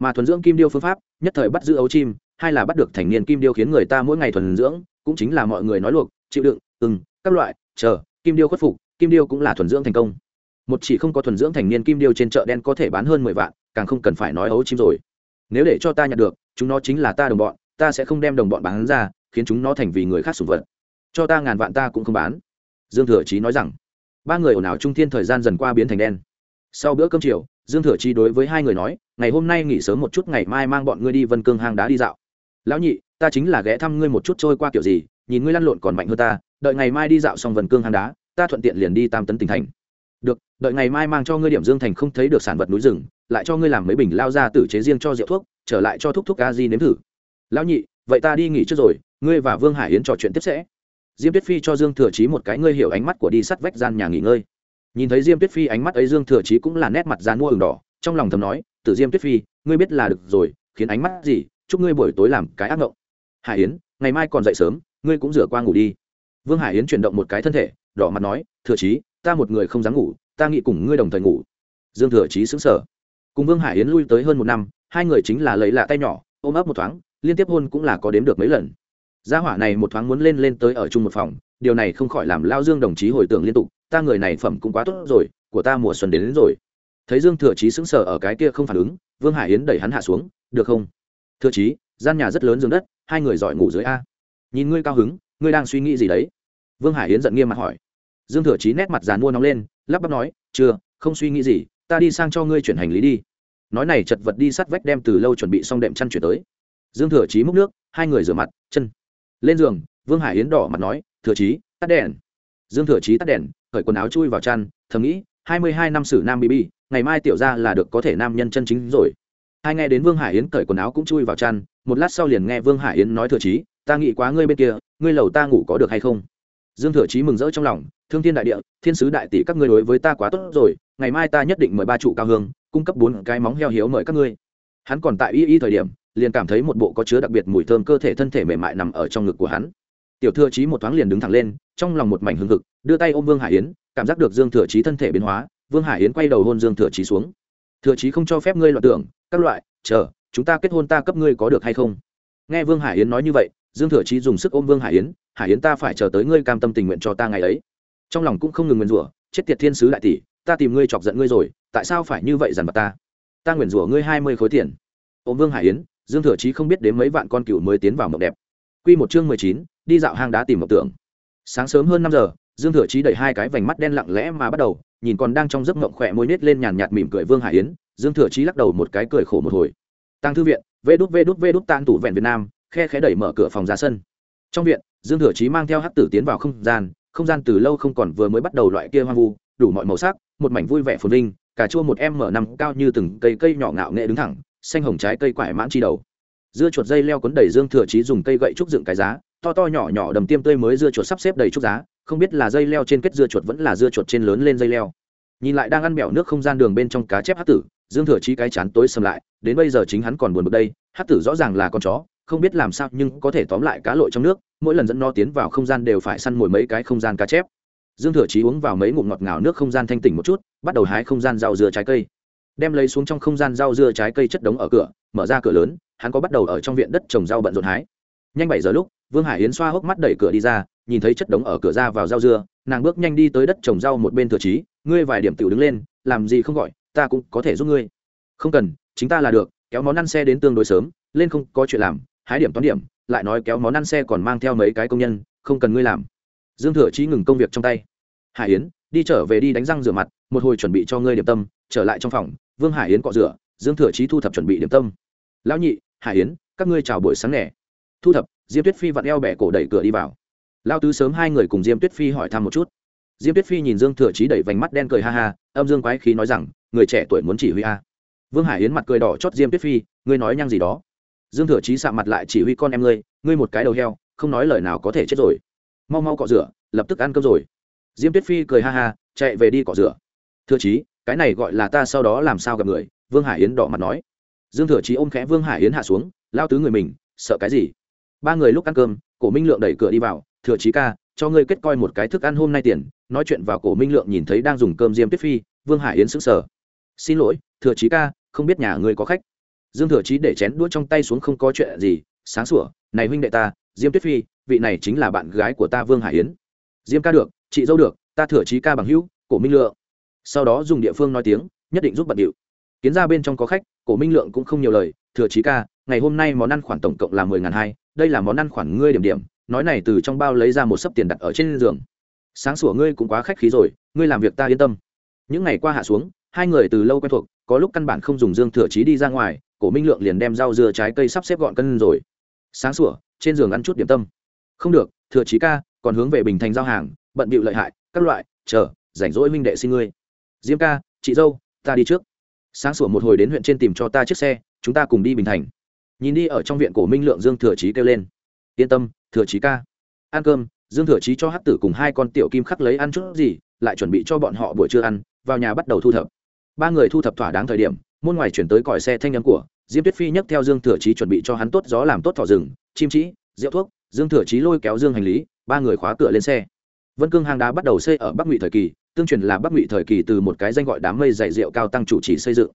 Mà thuần dưỡng kim điêu phương pháp, nhất thời bắt giữ ấu chim hay là bắt được thành niên kim điêu khiến người ta mỗi ngày thuần dưỡng, cũng chính là mọi người nói luộc, chịu đựng ừng các loại, chờ, kim điêu khuất phục, kim điêu cũng là thuần dưỡng thành công một chỉ không có thuần dưỡng thành niên kim điêu trên chợ đen có thể bán hơn mười vạn, càng không cần phải nói ấu chim rồi. Nếu để cho ta nhặt được, chúng nó chính là ta đồng bọn, ta sẽ không đem đồng bọn bán ra, khiến chúng nó thành vì người khác sủng vật. Cho ta ngàn vạn ta cũng không bán. Dương thừa chí nói rằng. Ba người ồn ào trung thiên thời gian dần qua biến thành đen. Sau bữa cơm chiều, dương thừa chí đối với hai người nói, ngày hôm nay nghỉ sớm một chút, ngày mai mang bọn ngươi đi vân cương hang đá đi dạo. Lão nhị, ta chính là ghé thăm ngươi một chút trôi qua kiểu gì, nhìn ngươi lăn lộn còn mạnh hơn ta, đợi ngày mai đi dạo xong vân cương hang đá, ta thuận tiện liền đi tam tấn tỉnh thành được, đợi ngày mai mang cho ngươi điểm dương thành không thấy được sản vật núi rừng, lại cho ngươi làm mấy bình lao ra tử chế riêng cho rượu thuốc, trở lại cho thúc thúc ca di nếm thử. Lão nhị, vậy ta đi nghỉ trước rồi, ngươi và vương hải yến trò chuyện tiếp sẽ. Diêm tuyết phi cho dương thừa trí một cái ngươi hiểu ánh mắt của đi sắt vách gian nhà nghỉ ngơi. Nhìn thấy diêm tuyết phi ánh mắt ấy, dương thừa trí cũng là nét mặt dán mua ửng đỏ, trong lòng thầm nói, tử diêm tuyết phi, ngươi biết là được rồi, khiến ánh mắt gì, chúc ngươi buổi tối làm cái ác ngộng. Hải yến, ngày mai còn dậy sớm, ngươi cũng rửa qua ngủ đi. Vương hải yến chuyển động một cái thân thể, đỏ mặt nói, thừa trí ta một người không dám ngủ ta nghĩ cùng ngươi đồng thời ngủ. Dương thừa chí xứng sở cùng vương hải yến lui tới hơn một năm hai người chính là lấy lạ tay nhỏ ôm ấp một thoáng liên tiếp hôn cũng là có đếm được mấy lần. Gia hỏa này một thoáng muốn lên lên tới ở chung một phòng điều này không khỏi làm lao dương đồng chí hồi tưởng liên tục ta người này phẩm cũng quá tốt rồi của ta mùa xuân đến, đến rồi. Thấy dương thừa chí sững sờ ở cái kia không phản ứng vương hải yến đẩy hắn hạ xuống được không? Thừa chí gian nhà rất lớn giường đất hai người giỏi ngủ dưới a. Nhìn ngươi cao hứng ngươi đang suy nghĩ gì đấy? Vương hải yến giận nghiêm mặt hỏi dương thừa chí nét mặt dàn mua nóng lên, lắp bắp nói, chưa, không suy nghĩ gì, ta đi sang cho ngươi chuyển hành lý đi. Nói này chật vật đi sắt vách đem từ lâu chuẩn bị xong đệm chăn chuyển tới. Dương thừa chí múc nước, hai người rửa mặt, chân. Lên giường, vương hải yến đỏ mặt nói, thừa chí, tắt đèn. Dương thừa chí tắt đèn khởi quần áo chui vào chăn, thầm nghĩ, hai mươi hai năm sử nam bb ngày mai tiểu ra là được có thể nam nhân chân chính rồi. Hai nghe đến vương hải yến cởi quần áo cũng chui vào chăn, một lát sau liền nghe vương hải yến nói, thừa chí, ta nghĩ quá ngươi bên kia, ngươi lầu ta ngủ có được hay không? Dương thừa chí mừng rỡ trong lòng thương thiên đại địa, thiên sứ đại tỷ các ngươi đối với ta quá tốt rồi, ngày mai ta nhất định mời ba trụ cao hương, cung cấp bốn cái móng heo hiếu mời các ngươi. Hắn còn tại y y thời điểm, liền cảm thấy một bộ có chứa đặc biệt mùi thơm cơ thể thân thể mềm mại nằm ở trong ngực của hắn. Tiểu thừa trí một thoáng liền đứng thẳng lên, trong lòng một mảnh hưng thực đưa tay ôm vương hải yến, cảm giác được dương thừa chí thân thể biến hóa, vương hải yến quay đầu hôn dương thừa chí xuống. Thừa chí không cho phép ngươi loạn tưởng, các loại, chờ, chúng ta kết hôn ta cấp ngươi có được hay không? Nghe vương hải yến nói như vậy, dương thừa chí dùng sức ôm vương hải yến hải yến ta phải chờ tới ngươi cam tâm tình nguyện cho ta ngày ấy trong lòng cũng không ngừng nguyền rủa, chết tiệt thiên sứ đại tỷ, ta tìm ngươi chọc giận ngươi rồi, tại sao phải như vậy dằn vặt ta? Ta nguyền rủa ngươi hai mươi khối tiền. Ôm vương hải yến, dương thừa chí không biết đến mấy vạn con cừu mới tiến vào mộng đẹp. Q một chương mười chín, đi dạo hang đá tìm mộng tưởng. Sáng sớm hơn năm giờ, dương thừa chí đẩy hai cái vành mắt đen lặng lẽ mà bắt đầu, nhìn còn đang trong giấc mộng khỏe môi nết lên nhàn nhạt mỉm cười vương hải yến, dương thừa chí lắc đầu một cái cười khổ một hồi. Tăng thư viện, vê đút vê đút vê đút tan tủ vẹn việt nam, khe khẽ đẩy mở cửa phòng ra sân. Trong viện, dương thừa chí mang theo hát tử tiến vào không gian không gian từ lâu không còn vừa mới bắt đầu loại kia hoang vu, đủ mọi màu sắc, một mảnh vui vẻ phồn vinh, cà chua một em mở năm cao như từng cây cây nhỏ ngạo nghệ đứng thẳng, xanh hồng trái cây quải mãn chi đầu. Dưa chuột dây leo cuốn đầy dương thừa chí dùng cây gậy trúc dựng cái giá, to to nhỏ nhỏ đầm tiêm tươi mới dưa chuột sắp xếp đầy trúc giá, không biết là dây leo trên kết dưa chuột vẫn là dưa chuột trên lớn lên dây leo. Nhìn lại đang ăn mèo nước không gian đường bên trong cá chép hát tử, dương thừa chí cái chán tối sầm lại, đến bây giờ chính hắn còn buồn bực đây hát tử rõ ràng là con chó không biết làm sao nhưng có thể tóm lại cá lội trong nước, mỗi lần dẫn nó tiến vào không gian đều phải săn mồi mấy cái không gian cá chép. Dương thừa chí uống vào mấy ngụm ngọt ngào nước không gian thanh tỉnh một chút, bắt đầu hái không gian rau dưa trái cây. Đem lấy xuống trong không gian rau dưa trái cây chất đống ở cửa, mở ra cửa lớn, hắn có bắt đầu ở trong viện đất trồng rau bận rộn hái. Nhanh bảy giờ lúc, vương hải yến xoa hốc mắt đẩy cửa đi ra, nhìn thấy chất đống ở cửa ra vào rau dưa, nàng bước nhanh đi tới đất trồng rau một bên thừa chí, ngươi vài điểm tiểu đứng lên, làm gì không gọi, ta cũng có thể giúp ngươi. Không cần, chính ta là được, kéo món ăn xe đến tương đối sớm, lên không có chuyện làm hái điểm toán điểm, lại nói kéo món ăn xe còn mang theo mấy cái công nhân, không cần ngươi làm. Dương thừa chí ngừng công việc trong tay. Hải yến, đi trở về đi đánh răng rửa mặt, một hồi chuẩn bị cho ngươi điểm tâm, trở lại trong phòng, vương hải yến cọ rửa, dương thừa chí thu thập chuẩn bị điểm tâm. Lão nhị, hải yến, các ngươi chào buổi sáng nẻ thu thập, diêm tuyết phi vặn eo bẻ cổ đẩy cửa đi vào. Lao tứ sớm hai người cùng diêm tuyết phi hỏi thăm một chút. Diêm tuyết phi nhìn dương thừa chí đẩy vành mắt đen cười ha ha, âm dương quái khí nói rằng, người trẻ tuổi muốn chỉ huy a. Vương hải yến mặt cười đỏ chót diêm tuyết phi, ngươi nói nhăng gì đó dương thừa chí sạ mặt lại chỉ huy con em ngươi ngươi một cái đầu heo, không nói lời nào có thể chết rồi. Mau mau cọ rửa, lập tức ăn cơm rồi. Diêm tuyết phi cười ha ha, chạy về đi cọ rửa. Thừa chí, cái này gọi là ta sau đó làm sao gặp người? Vương hải yến đỏ mặt nói. Dương thừa chí ôm khẽ vương hải yến hạ xuống, lao tứ người mình, sợ cái gì? Ba người lúc ăn cơm, cổ minh lượng đẩy cửa đi vào. Thừa chí ca, cho ngươi kết coi một cái thức ăn hôm nay tiền. Nói chuyện vào cổ minh lượng nhìn thấy đang dùng cơm diêm tuyết phi, vương hải yến sững sờ. Xin lỗi, thừa chí ca, không biết nhà ngươi có khách dương thừa chí để chén đũa trong tay xuống không có chuyện gì, sáng sủa, này huynh đệ ta, diêm tuyết phi, vị này chính là bạn gái của ta vương hải yến. Diêm ca được, chị dâu được, ta thừa chí ca bằng hữu, cổ minh lượng. Sau đó dùng địa phương nói tiếng, nhất định giúp bận điệu. Kiến ra bên trong có khách, cổ minh lượng cũng không nhiều lời, thừa chí ca, ngày hôm nay món ăn khoản tổng cộng là mười ngàn hai, đây là món ăn khoản ngươi điểm điểm, nói này từ trong bao lấy ra một sấp tiền đặt ở trên giường. Sáng sủa ngươi cũng quá khách khí rồi, ngươi làm việc ta yên tâm. Những ngày qua hạ xuống, hai người từ lâu quen thuộc, có lúc căn bản không dùng dương thừa chí đi ra ngoài cổ minh lượng liền đem rau dưa trái cây sắp xếp gọn cân rồi. Sáng sủa, trên giường ăn chút điểm tâm. Không được, thừa chí ca, còn hướng về bình thành giao hàng, bận bịu lợi hại, các loại, chờ, rảnh rỗi minh đệ xin ngươi. Diêm ca, chị dâu, ta đi trước. Sáng sủa một hồi đến huyện trên tìm cho ta chiếc xe, chúng ta cùng đi bình thành. Nhìn đi ở trong viện cổ minh lượng dương thừa chí kêu lên. Yên tâm, thừa chí ca. Ăn cơm, dương thừa chí cho hát tử cùng hai con tiểu kim khắc lấy ăn chút gì, lại chuẩn bị cho bọn họ buổi trưa ăn, vào nhà bắt đầu thu thập. Ba người thu thập thỏa đáng thời điểm môn ngoài chuyển tới còi xe thanh nhắn của, diêm tuyết phi nhấc theo dương thừa trí chuẩn bị cho hắn tốt gió làm tốt thỏ rừng, chim trĩ rượu thuốc. Dương thừa trí lôi kéo dương hành lý, ba người khóa cửa lên xe. Vân cương hang đá bắt đầu xây ở bắc ngụy thời kỳ, tương truyền là bắc ngụy thời kỳ từ một cái danh gọi đám mây dày rượu cao tăng chủ trì xây dựng.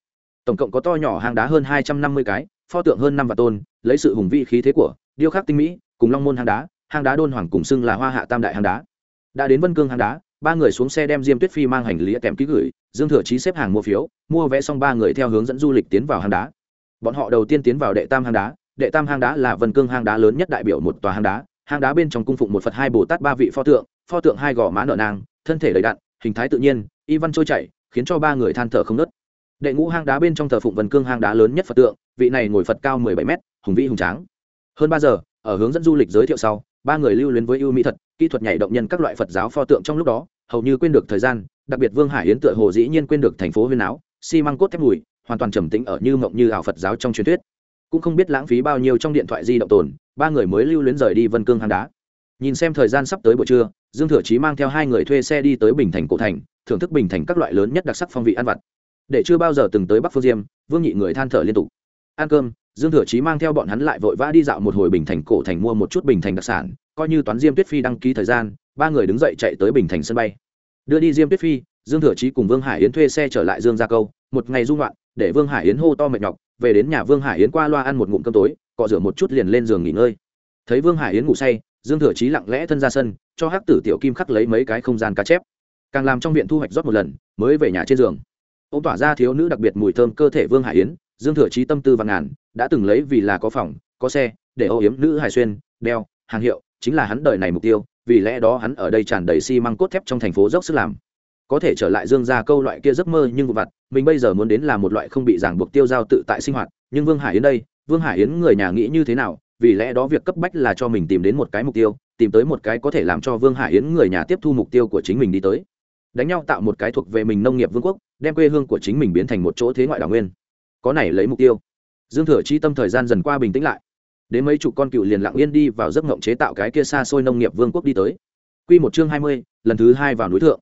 Tổng cộng có to nhỏ hang đá hơn hai trăm năm mươi cái, pho tượng hơn năm và tôn, lấy sự hùng vị khí thế của điêu khắc tinh mỹ, cùng long môn hang đá hang đá đôn hoàng cùng xưng là hoa hạ tam đại hang đá. Đã đến vân cương hang đá ba người xuống xe đem diêm tuyết phi mang hành lý kèm ký gửi, dương thừa chí xếp hàng mua phiếu, mua vé xong ba người theo hướng dẫn du lịch tiến vào hang đá. Bọn họ đầu tiên tiến vào đệ tam hang đá, đệ tam hang đá là vân cương hang đá lớn nhất đại biểu một tòa hang đá hang đá bên trong cung phụng một phật hai bồ tát ba vị pho tượng pho tượng hai gò má nợ nang, thân thể đầy đặn, hình thái tự nhiên, y văn trôi chảy, khiến cho ba người than thở không nớt. Đệ ngũ hang đá bên trong thờ phụng vân cương hang đá lớn nhất phật tượng, vị này ngồi phật cao mười bảy m hùng vĩ hùng tráng. Hơn ba giờ, ở hướng dẫn du lịch giới thiệu sau ba người lưu luyến với ưu mỹ thật, kỹ thuật nhảy động nhân các loại phật giáo pho tượng trong lúc đó, hầu như quên được thời gian, đặc biệt vương hải yến tựa hồ dĩ nhiên quên được thành phố huyên áo xi măng cốt thép mùi, hoàn toàn trầm tĩnh ở như mộng như ảo phật giáo trong truyền thuyết. Cũng không biết lãng phí bao nhiêu trong điện thoại di động tồn, ba người mới lưu luyến rời đi vân cương hang đá. Nhìn xem thời gian sắp tới buổi trưa, dương thừa chí mang theo hai người thuê xe đi tới bình thành cổ thành, thưởng thức bình thành các loại lớn nhất đặc sắc phong vị ăn vặt. Để chưa bao giờ từng tới bắc phương diêm, vương nhị người than thở liên tục. Ăn cơm dương thừa chí mang theo bọn hắn lại vội vã đi dạo một hồi bình thành cổ thành mua một chút bình thành đặc sản, coi như toán diêm tuyết phi đăng ký thời gian, ba người đứng dậy chạy tới bình thành sân bay. Đưa đi diêm tuyết phi, dương thừa chí cùng vương hải yến thuê xe trở lại dương gia câu, một ngày dung loạn để vương hải yến hô to mệt nhọc, về đến nhà vương hải yến qua loa ăn một ngụm cơm tối, cọ rửa một chút liền lên giường nghỉ ngơi. Thấy vương hải yến ngủ say, dương thừa chí lặng lẽ thân ra sân, cho hắc tử tiểu kim khắc lấy mấy cái không gian cá chép. Càng làm trong viện thu hoạch rót một lần, mới về nhà trên giường. Ông tỏa ra thiếu nữ đặc biệt mùi thơm cơ thể vương hải yến, dương thừa chí tâm tư và ngàn đã từng lấy vì là có phòng, có xe, để âu yếm nữ hải xuyên, đeo, hàng hiệu, chính là hắn đời này mục tiêu, vì lẽ đó hắn ở đây tràn đầy xi măng cốt thép trong thành phố dốc sức làm. Có thể trở lại dương ra câu loại kia giấc mơ nhưng vụ vặt, mình bây giờ muốn đến là một loại không bị ràng buộc tiêu giao tự tại sinh hoạt, nhưng vương hải yến đây, vương hải yến người nhà nghĩ như thế nào, vì lẽ đó việc cấp bách là cho mình tìm đến một cái mục tiêu, tìm tới một cái có thể làm cho vương hải yến người nhà tiếp thu mục tiêu của chính mình đi tới. Đánh nhau tạo một cái thuộc về mình nông nghiệp vương quốc, đem quê hương của chính mình biến thành một chỗ thế ngoại đảo nguyên. Có này lấy mục tiêu dương thừa chi tâm thời gian dần qua bình tĩnh lại. Đến mấy chục con cựu liền lặng yên đi vào giấc ngộng chế tạo cái kia xa xôi nông nghiệp vương quốc đi tới. Q một chương hai mươi, lần thứ hai vào núi thượng.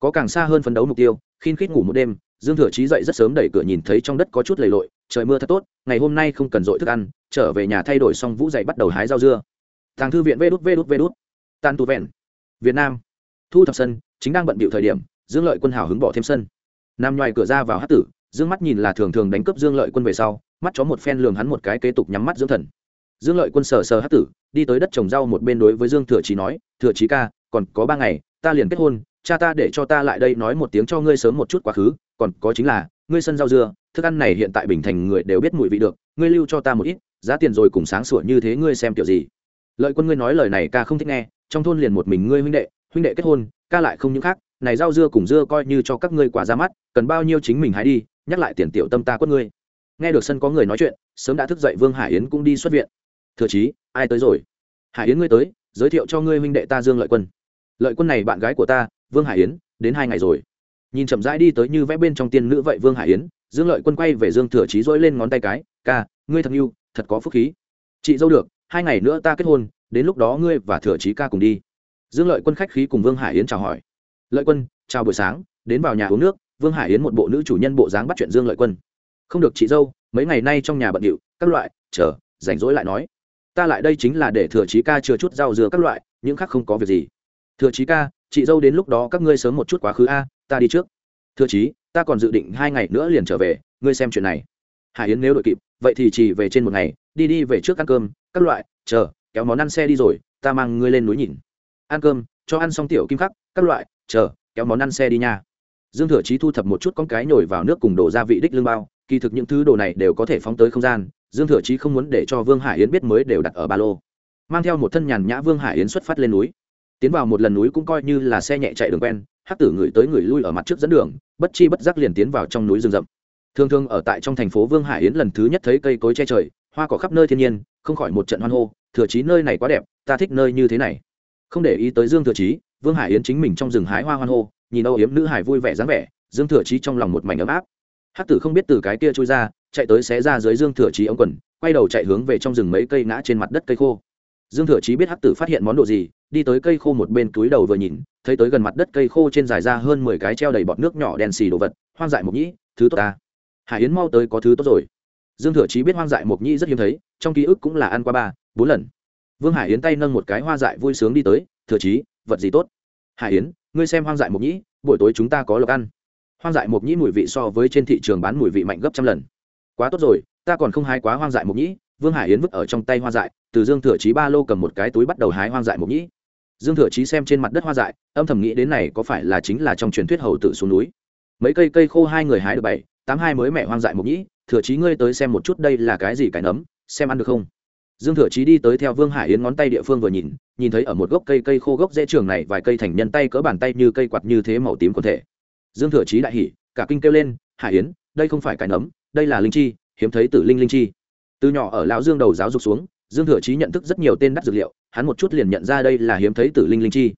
Có càng xa hơn phấn đấu mục tiêu khi khít ngủ một đêm, dương thừa chí dậy rất sớm đẩy cửa nhìn thấy trong đất có chút lầy lội, trời mưa thật tốt, ngày hôm nay không cần dội thức ăn, trở về nhà thay đổi xong vũ dậy bắt đầu hái rau dưa. Thằng thư viện vê đút vê đút vê đút. Tan tu vẹn. Việt nam. Thu thập sân, chính đang bận bịu thời điểm, dương lợi quân hào hứng bỏ thêm sân. Nằm ngoài cửa ra vào hát tử dương mắt nhìn là thường thường đánh cướp dương lợi quân về sau, mắt chó một phen lường hắn một cái kế tục nhắm mắt dưỡng thần. Dương lợi quân sờ sờ hát tử, đi tới đất trồng rau một bên đối với dương thừa trí nói, thừa trí ca, còn có ba ngày, ta liền kết hôn, cha ta để cho ta lại đây nói một tiếng cho ngươi sớm một chút quá khứ, còn có chính là, ngươi sân rau dưa, thức ăn này hiện tại bình thành người đều biết mùi vị được, ngươi lưu cho ta một ít, giá tiền rồi cùng sáng sủa như thế ngươi xem kiểu gì. Lợi quân ngươi nói lời này ca không thích nghe, trong thôn liền một mình ngươi huynh đệ huynh đệ kết hôn, ca lại không những khác, này rau dưa cùng dưa coi như cho các ngươi quả ra mắt, cần bao nhiêu chính mình hái đi nhắc lại tiền tiểu tâm ta quất ngươi. Nghe được sân có người nói chuyện, sớm đã thức dậy vương hải yến cũng đi xuất viện. Thừa chí, ai tới rồi? Hải yến ngươi tới, giới thiệu cho ngươi huynh đệ ta dương lợi quân. Lợi quân này bạn gái của ta, vương hải yến, đến hai ngày rồi. Nhìn chậm rãi đi tới như vẽ bên trong tiên nữ vậy vương hải yến, dương lợi quân quay về dương thừa chí dỗi lên ngón tay cái, ca, ngươi thật yêu, thật có phúc khí. Chị dâu được, hai ngày nữa ta kết hôn, đến lúc đó ngươi và thừa chí ca cùng đi. Dương lợi quân khách khí cùng vương hải yến chào hỏi. Lợi quân, chào buổi sáng, đến vào nhà uống nước vương hải yến một bộ nữ chủ nhân bộ dáng bắt chuyện dương lợi quân. Không được chị dâu, mấy ngày nay trong nhà bận điệu, các loại, chờ, rảnh rỗi lại nói. Ta lại đây chính là để thừa chí ca chừa chút rau dưa các loại, những khác không có việc gì. Thừa chí ca, chị dâu đến lúc đó các ngươi sớm một chút quá khứ a, ta đi trước. Thừa chí, ta còn dự định hai ngày nữa liền trở về, ngươi xem chuyện này. Hải yến nếu đội kịp, vậy thì chỉ về trên một ngày, đi đi về trước ăn cơm, các loại, chờ, kéo món ăn xe đi rồi, ta mang ngươi lên núi nhìn. Ăn cơm, cho ăn xong tiểu kim khắc, các loại, chờ, kéo món ăn xe đi nha dương thừa chí thu thập một chút con cái nhồi vào nước cùng đổ gia vị đích lương bao, kỳ thực những thứ đồ này đều có thể phóng tới không gian, dương thừa chí không muốn để cho vương hải yến biết mới đều đặt ở ba lô. Mang theo một thân nhàn nhã vương hải yến xuất phát lên núi. Tiến vào một lần núi cũng coi như là xe nhẹ chạy đường quen, hắc tử người tới người lui ở mặt trước dẫn đường, bất chi bất giác liền tiến vào trong núi rừng rậm. Thường thường ở tại trong thành phố vương hải yến lần thứ nhất thấy cây cối che trời, hoa cỏ khắp nơi thiên nhiên, không khỏi một trận hoan hô, thừa chí nơi này quá đẹp, ta thích nơi như thế này. Không để ý tới dương thừa chí, vương hải yến chính mình trong rừng hái hoa hoan hô nhìn âu yếm nữ hải vui vẻ dáng vẻ, dương thừa chí trong lòng một mảnh ấm áp. Hắc tử không biết từ cái kia trôi ra, chạy tới xé ra dưới dương thừa chí ống quần, quay đầu chạy hướng về trong rừng mấy cây ngã trên mặt đất cây khô. Dương thừa chí biết hắc tử phát hiện món đồ gì, đi tới cây khô một bên túi đầu vừa nhìn, thấy tới gần mặt đất cây khô trên dài ra hơn mười cái treo đầy bọt nước nhỏ đen xì đồ vật, hoang dại mộc nhĩ, thứ tốt ta. Hải yến mau tới có thứ tốt rồi. Dương thừa chí biết hoang dại mộc nhĩ rất hiếm thấy, trong ký ức cũng là ăn qua ba, bốn lần. Vương hải yến tay nâng một cái hoa dại vui sướng đi tới, thừa chí, vật gì tốt? Hải yến ngươi xem hoang dại mộc nhĩ, buổi tối chúng ta có lộc ăn. Hoang dại mộc nhĩ mùi vị so với trên thị trường bán mùi vị mạnh gấp trăm lần. Quá tốt rồi, ta còn không hái quá hoang dại mộc nhĩ, vương hải yến vứt ở trong tay hoa dại, từ dương thừa chí ba lô cầm một cái túi bắt đầu hái hoang dại mộc nhĩ. Dương thừa chí xem trên mặt đất hoa dại, âm thầm nghĩ đến này có phải là chính là trong truyền thuyết hầu tử xuống núi. Mấy cây cây khô hai người hái được bảy, tám hai mới mẹ hoang dại mộc nhĩ, thừa chí ngươi tới xem một chút đây là cái gì cái nấm, xem ăn được không? Dương thừa chí đi tới theo vương hải yến ngón tay địa phương vừa nhìn nhìn thấy ở một gốc cây cây khô gốc dễ trường này, vài cây thành nhân tay cỡ bàn tay như cây quạt như thế màu tím quần thể. Dương thừa chí đại hỉ, cả kinh kêu lên, hải yến, đây không phải cải nấm, đây là linh chi, hiếm thấy tử linh linh chi. Từ nhỏ ở lão dương đầu giáo dục xuống, dương thừa chí nhận thức rất nhiều tên đắt dược liệu, hắn một chút liền nhận ra đây là hiếm thấy tử linh linh chi.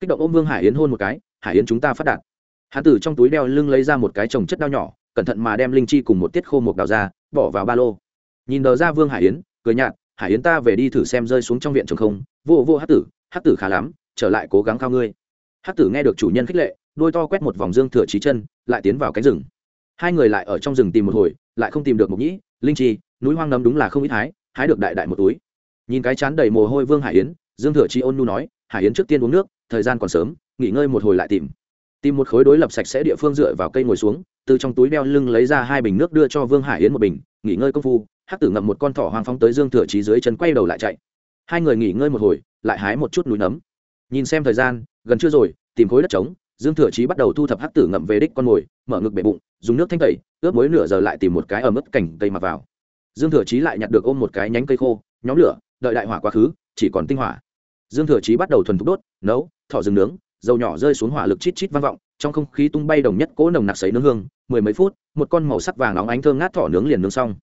Kích động ôm vương hải yến hôn một cái, hải yến chúng ta phát đạt. Hắn từ trong túi đeo lưng lấy ra một cái trồng chất đao nhỏ, cẩn thận mà đem linh chi cùng một tiết khô một đào ra, bỏ vào ba lô. Nhìn đờ ra vương hải yến, cười nhạt hải yến ta về đi thử xem rơi xuống trong viện trường không. Vô vô, hát tử hát tử khá lắm, trở lại cố gắng cao ngươi. Hát tử nghe được chủ nhân khích lệ, đôi to quét một vòng dương thừa trí chân, lại tiến vào cánh rừng. Hai người lại ở trong rừng tìm một hồi, lại không tìm được một nhĩ, linh chi, núi hoang nấm đúng là không ít hái hái được đại đại một túi. Nhìn cái chán đầy mồ hôi vương hải yến, dương thừa trí ôn nu nói, hải yến trước tiên uống nước, thời gian còn sớm, nghỉ ngơi một hồi lại tìm. Tìm một khối đối lập sạch sẽ địa phương dựa vào cây ngồi xuống, từ trong túi đeo lưng lấy ra hai bình nước đưa cho vương hải yến một bình, nghỉ ngơi công phu hắc tử ngậm một con thỏ hoang phóng tới dương thừa trí dưới chân quay đầu lại chạy. Hai người nghỉ ngơi một hồi, lại hái một chút núi nấm. Nhìn xem thời gian, gần chưa rồi, tìm khối đất trống, dương thừa trí bắt đầu thu thập hắc tử ngậm về đích con mồi, mở ngực bể bụng, dùng nước thanh tẩy, ướp muối nửa giờ lại tìm một cái ở mức cảnh cây mặc vào. Dương thừa trí lại nhặt được ôm một cái nhánh cây khô, nhóm lửa, đợi đại hỏa quá khứ, chỉ còn tinh hỏa. Dương thừa trí bắt đầu thuần thục đốt, nấu, thỏ rừng nướng, dầu nhỏ rơi xuống hỏa lực chít chít vang vọng, trong không khí tung bay đồng nhất cỗ nồng nặc sấy nướng hương, mười mấy phút, một con màu sắc vàng óng ánh thơm ngát thỏ nướng liền nướng xong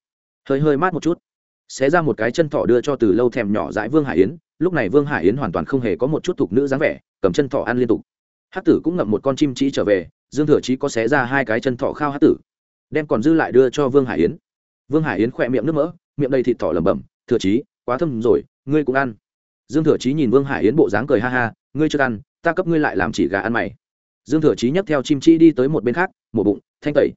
hơi hơi mát một chút. Xé ra một cái chân thỏ đưa cho từ lâu thèm nhỏ dãi vương hải yến. Lúc này vương hải yến hoàn toàn không hề có một chút thục nữ dáng vẻ, cầm chân thỏ ăn liên tục. Hát tử cũng ngậm một con chim trí trở về, dương thừa trí có xé ra hai cái chân thỏ khao hát tử, đem còn dư lại đưa cho vương hải yến. Vương hải yến khỏe miệng nước mỡ, miệng đầy thịt thỏ lẩm bẩm, thừa trí quá thâm rồi, ngươi cũng ăn. Dương thừa trí nhìn vương hải yến bộ dáng cười ha ha, ngươi chưa ăn, ta cấp ngươi lại làm chỉ gà ăn mày. Dương thừa trí nhấc theo chim trí đi tới một bên khác, mổ bụng, thanh tẩy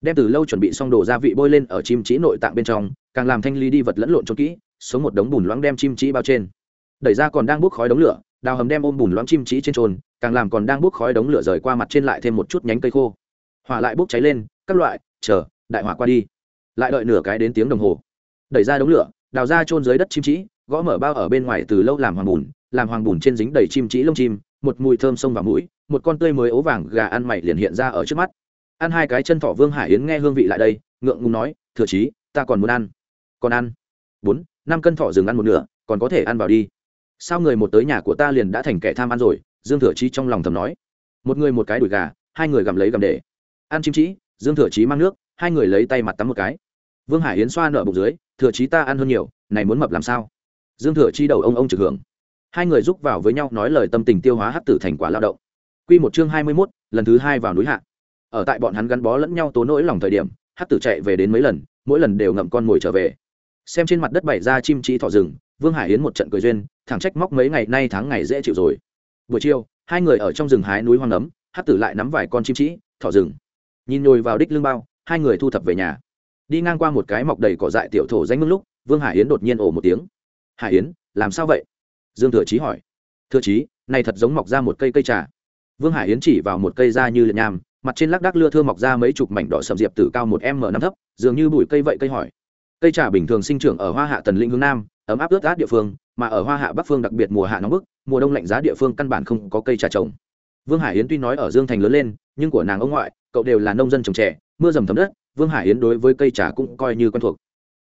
đem từ lâu chuẩn bị xong đồ gia vị bôi lên ở chim trí nội tạng bên trong, càng làm thanh ly đi vật lẫn lộn cho kỹ, sống một đống bùn loãng đem chim trí bao trên. Đẩy ra còn đang bốc khói đống lửa, đào hầm đem ôm bùn loãng chim trí trên trồn, càng làm còn đang bốc khói đống lửa rời qua mặt trên lại thêm một chút nhánh cây khô. Hỏa lại bốc cháy lên, các loại, chờ, đại hỏa qua đi. Lại đợi nửa cái đến tiếng đồng hồ. Đẩy ra đống lửa, đào ra trôn dưới đất chim trí gõ mở bao ở bên ngoài từ lâu làm hoàng bùn, làm hoàng bùn trên dính đầy chim trí lông chim, một mùi thơm sông vào mũi, một con tươi mới ố vàng gà ăn mày liền hiện ra ở trước mắt ăn hai cái chân thỏ vương hải yến nghe hương vị lại đây ngượng ngùng nói thừa chí ta còn muốn ăn. Còn ăn? Bốn năm cân thỏ rừng ăn một nửa còn có thể ăn vào đi. Sao người một tới nhà của ta liền đã thành kẻ tham ăn rồi? Dương thừa chí trong lòng thầm nói. Một người một cái đùi gà hai người gặm lấy gặm để. Ăn chim trĩ dương thừa chí mang nước hai người lấy tay mặt tắm một cái. Vương hải yến xoa nợ bụng dưới thừa chí ta ăn hơn nhiều này muốn mập làm sao? Dương thừa chi đầu ông ông trực hưởng. Hai người giúp vào với nhau nói lời tâm tình tiêu hóa hắc tử thành quả lao động. Quy một chương hai mươi 21, lần thứ hai vào núi hạ ở tại bọn hắn gắn bó lẫn nhau tố nỗi lòng thời điểm hát tử chạy về đến mấy lần, mỗi lần đều ngậm con mồi trở về. Xem trên mặt đất bày ra chim trí thọ rừng, vương hải yến một trận cười duyên, thẳng trách móc mấy ngày nay tháng ngày dễ chịu rồi. Buổi chiều, hai người ở trong rừng hái núi hoang nấm hát tử lại nắm vài con chim trí thọ rừng. Nhìn nhồi vào đích lưng bao, hai người thu thập về nhà. Đi ngang qua một cái mọc đầy cỏ dại tiểu thổ danh mưng lúc, vương hải yến đột nhiên ổ một tiếng. Hải yến, làm sao vậy? Dương thừa chí hỏi. Thừa chí, này thật giống mọc ra một cây cây trà. Vương hải yến chỉ vào một cây da như liệt nham mặt trên lác đác lưa thưa mọc ra mấy chục mảnh đỏ sầm diệp từ cao một m năm thấp, dường như bụi cây vậy cây hỏi. Cây trà bình thường sinh trưởng ở hoa hạ tần linh hướng nam, ấm áp ướt át địa phương, mà ở hoa hạ bắc phương đặc biệt mùa hạ nóng bức, mùa đông lạnh giá địa phương căn bản không có cây trà trồng. Vương hải yến tuy nói ở dương thành lớn lên, nhưng của nàng ông ngoại, cậu đều là nông dân trồng trẻ mưa dầm thấm đất, vương hải yến đối với cây trà cũng coi như quen thuộc.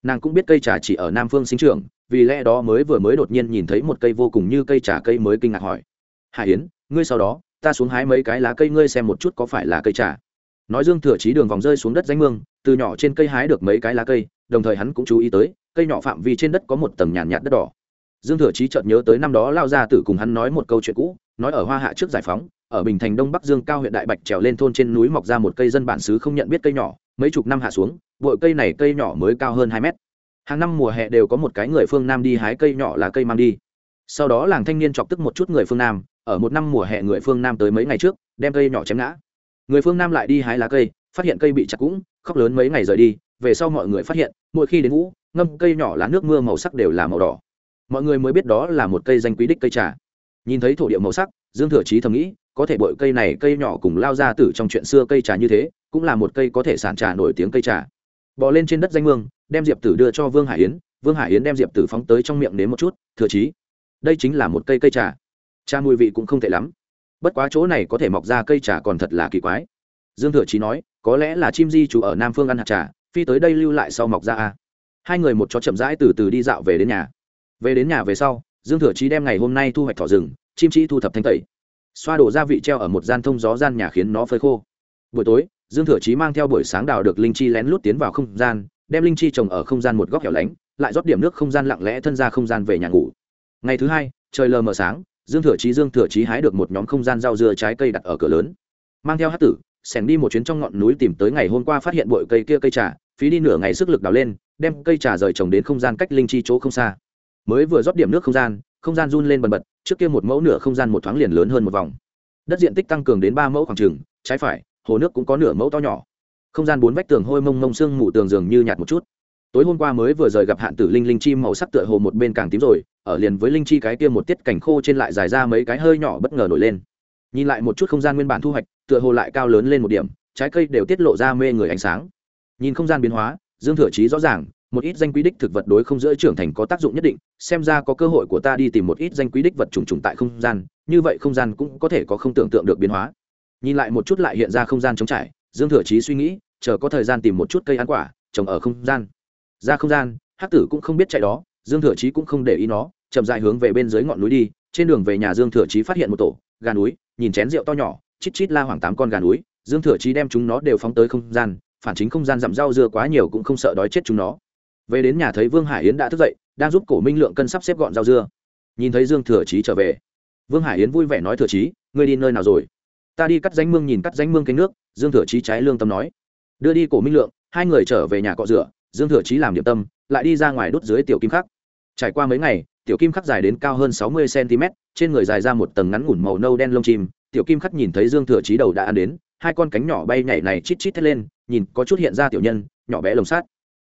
Nàng cũng biết cây trà chỉ ở nam phương sinh trưởng, vì lẽ đó mới vừa mới đột nhiên nhìn thấy một cây vô cùng như cây trà cây mới kinh ngạc hỏi. Hải yến, ngươi sau đó ta xuống hái mấy cái lá cây ngươi xem một chút có phải là cây trà. Nói dương thừa chí đường vòng rơi xuống đất danh mương từ nhỏ trên cây hái được mấy cái lá cây đồng thời hắn cũng chú ý tới cây nhỏ phạm vi trên đất có một tầng nhàn nhạt, đất đỏ. Dương thừa chí chợt nhớ tới năm đó lao ra tử cùng hắn nói một câu chuyện cũ nói ở hoa hạ trước giải phóng ở bình thành đông bắc dương cao huyện đại bạch trèo lên thôn trên núi mọc ra một cây dân bản xứ không nhận biết cây nhỏ mấy chục năm hạ xuống bội cây này cây nhỏ mới cao hơn hai mét. Hàng năm mùa hè đều có một cái người phương nam đi hái cây nhỏ là cây mang đi. Sau đó làng thanh niên chọc tức một chút người phương nam ở một năm mùa hè người phương nam tới mấy ngày trước, đem cây nhỏ chém ngã. Người phương nam lại đi hái lá cây, phát hiện cây bị chặt cũng, khóc lớn mấy ngày rời đi, về sau mọi người phát hiện, mỗi khi đến ngũ ngâm cây nhỏ lá nước mưa màu sắc đều là màu đỏ. Mọi người mới biết đó là một cây danh quý đích cây trà. Nhìn thấy thổ địa màu sắc, dương thừa trí thầm nghĩ, có thể bội cây này cây nhỏ cùng lao ra từ trong chuyện xưa cây trà như thế, cũng là một cây có thể sản trà nổi tiếng cây trà. Bỏ lên trên đất danh mương, đem diệp tử đưa cho vương hải yến, vương hải yến đem diệp tử phóng tới trong miệng nếm một chút, thừa trí đây chính là một cây cây trà trà mùi vị cũng không tệ lắm. Bất quá chỗ này có thể mọc ra cây trà còn thật là kỳ quái. Dương thừa chí nói, có lẽ là chim di chủ ở nam phương ăn hạt trà, phi tới đây lưu lại sau mọc ra a hai người một chó chậm rãi từ từ đi dạo về đến nhà. Về đến nhà về sau, dương thừa chí đem ngày hôm nay thu hoạch thỏ rừng, chim chi thu thập thanh tẩy. Xoa đổ gia vị treo ở một gian thông gió gian nhà khiến nó phơi khô. Buổi tối, dương thừa chí mang theo buổi sáng đào được linh chi lén lút tiến vào không gian, đem linh chi trồng ở không gian một góc hẻo lánh, lại rót điểm nước không gian lặng lẽ thân ra không gian về nhà ngủ. Ngày thứ hai, trời lờ mờ sáng dương thừa chí, dương thừa chí hái được một nhóm không gian rau dưa trái cây đặt ở cửa lớn. Mang theo hát tử, sẻng đi một chuyến trong ngọn núi tìm tới ngày hôm qua phát hiện bụi cây kia cây trà, phí đi nửa ngày sức lực đào lên, đem cây trà rời trồng đến không gian cách linh chi chỗ không xa. Mới vừa rót điểm nước không gian không gian run lên bần bật, trước kia một mẫu nửa không gian một thoáng liền lớn hơn một vòng. Đất diện tích tăng cường đến ba mẫu khoảng trừng trái phải, hồ nước cũng có nửa mẫu to nhỏ. Không gian bốn vách tường hôi mông mông sương mù tường dường như nhạt một chút. Tối hôm qua mới vừa rời gặp hạn tử linh linh chi màu sắc tựa hồ một bên càng tím rồi ở liền với linh chi cái kia một tiết cảnh khô trên lại dài ra mấy cái hơi nhỏ bất ngờ nổi lên. Nhìn lại một chút không gian nguyên bản thu hoạch, tựa hồ lại cao lớn lên một điểm, trái cây đều tiết lộ ra mê người ánh sáng. Nhìn không gian biến hóa, dương thừa chí rõ ràng, một ít danh quý đích thực vật đối không giữa trưởng thành có tác dụng nhất định, xem ra có cơ hội của ta đi tìm một ít danh quý đích vật trùng trùng tại không gian, như vậy không gian cũng có thể có không tưởng tượng được biến hóa. Nhìn lại một chút lại hiện ra không gian trống trải, dương thừa chí suy nghĩ, chờ có thời gian tìm một chút cây ăn quả, trồng ở không gian. Ra không gian, hắc tử cũng không biết chạy đó, dương thừa chí cũng không để ý nó chậm dại hướng về bên dưới ngọn núi đi, trên đường về nhà dương thừa chí phát hiện một tổ, gà núi, nhìn chén rượu to nhỏ, chít chít la hoàng tám con gà núi, dương thừa chí đem chúng nó đều phóng tới không gian, phản chính không gian dặm rau dưa quá nhiều cũng không sợ đói chết chúng nó. Về đến nhà thấy vương hải yến đã thức dậy, đang giúp cổ minh lượng cân sắp xếp gọn rau dưa. Nhìn thấy dương thừa chí trở về, vương hải yến vui vẻ nói thừa chí, ngươi đi nơi nào rồi? Ta đi cắt danh mương nhìn cắt danh mương cánh nước, dương thừa chí trái lương tâm nói. Đưa đi cổ minh lượng, hai người trở về nhà cọ rửa, dương thừa chí làm điểm tâm, lại đi ra ngoài đốt dưới tiểu kim khắc. Trải qua mấy ngày tiểu kim khắc dài đến cao hơn sáu mươi cm, trên người dài ra một tầng ngắn ngủn màu nâu đen lông chim. Tiểu kim khắc nhìn thấy dương thừa chí đầu đã ăn đến, hai con cánh nhỏ bay nhảy này chít chít thét lên, nhìn có chút hiện ra tiểu nhân, nhỏ bé lồng sắt.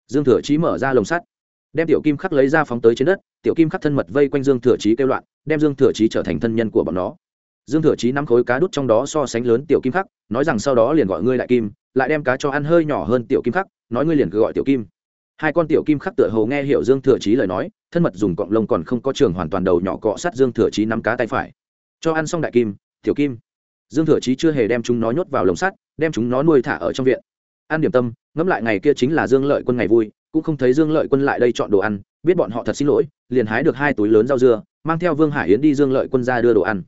Dương thừa chí mở ra lồng sắt, đem tiểu kim khắc lấy ra phóng tới trên đất. Tiểu kim khắc thân mật vây quanh dương thừa chí kêu loạn, đem dương thừa chí trở thành thân nhân của bọn nó. Dương thừa chí nắm khối cá đút trong đó so sánh lớn tiểu kim khắc, nói rằng sau đó liền gọi ngươi lại kim, lại đem cá cho ăn hơi nhỏ hơn tiểu kim khắc, nói ngươi liền cứ gọi tiểu kim hai con tiểu kim khắc tựa hồ nghe hiểu dương thừa chí lời nói, thân mật dùng cọng lông còn không có trường hoàn toàn đầu nhỏ cọ sát dương thừa chí nắm cá tay phải. Cho ăn xong đại kim, tiểu kim. Dương thừa chí chưa hề đem chúng nó nhốt vào lồng sắt, đem chúng nó nuôi thả ở trong viện. Ăn điểm tâm, ngẫm lại ngày kia chính là dương lợi quân ngày vui, cũng không thấy dương lợi quân lại đây chọn đồ ăn, biết bọn họ thật xin lỗi, liền hái được hai túi lớn rau dưa, mang theo vương hải yến đi dương lợi quân ra đưa đồ ăn.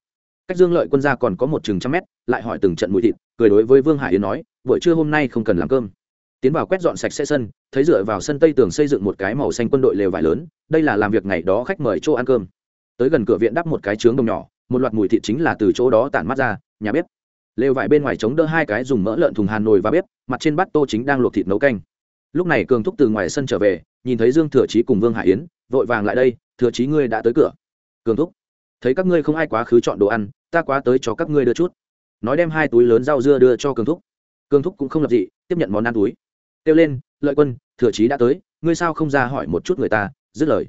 Cách dương lợi quân ra còn có một chừng trăm mét, lại hỏi từng trận mùi thịt, cười đối với vương hải yến nói, buổi trưa hôm nay không cần làm cơm tiến vào quét dọn sạch sẽ sân, thấy dựa vào sân tây tường xây dựng một cái màu xanh quân đội lều vải lớn, đây là làm việc ngày đó khách mời chỗ ăn cơm. Tới gần cửa viện đắp một cái trướng đồng nhỏ, một loạt mùi thịt chính là từ chỗ đó tản mắt ra, nhà bếp. Lều vải bên ngoài chống đỡ hai cái dùng mỡ lợn thùng hàn nồi và bếp, mặt trên bát tô chính đang luộc thịt nấu canh. Lúc này cường thúc từ ngoài sân trở về, nhìn thấy dương thừa chí cùng vương hải yến, vội vàng lại đây, thừa chí ngươi đã tới cửa. Cường thúc, thấy các ngươi không ai quá khứ chọn đồ ăn, ta quá tới cho các ngươi đưa chút. Nói đem hai túi lớn rau dưa đưa cho cường thúc. Cường thúc cũng không lập dị, tiếp nhận món ăn túi kêu lên lợi quân thừa trí đã tới ngươi sao không ra hỏi một chút người ta? Dứt lời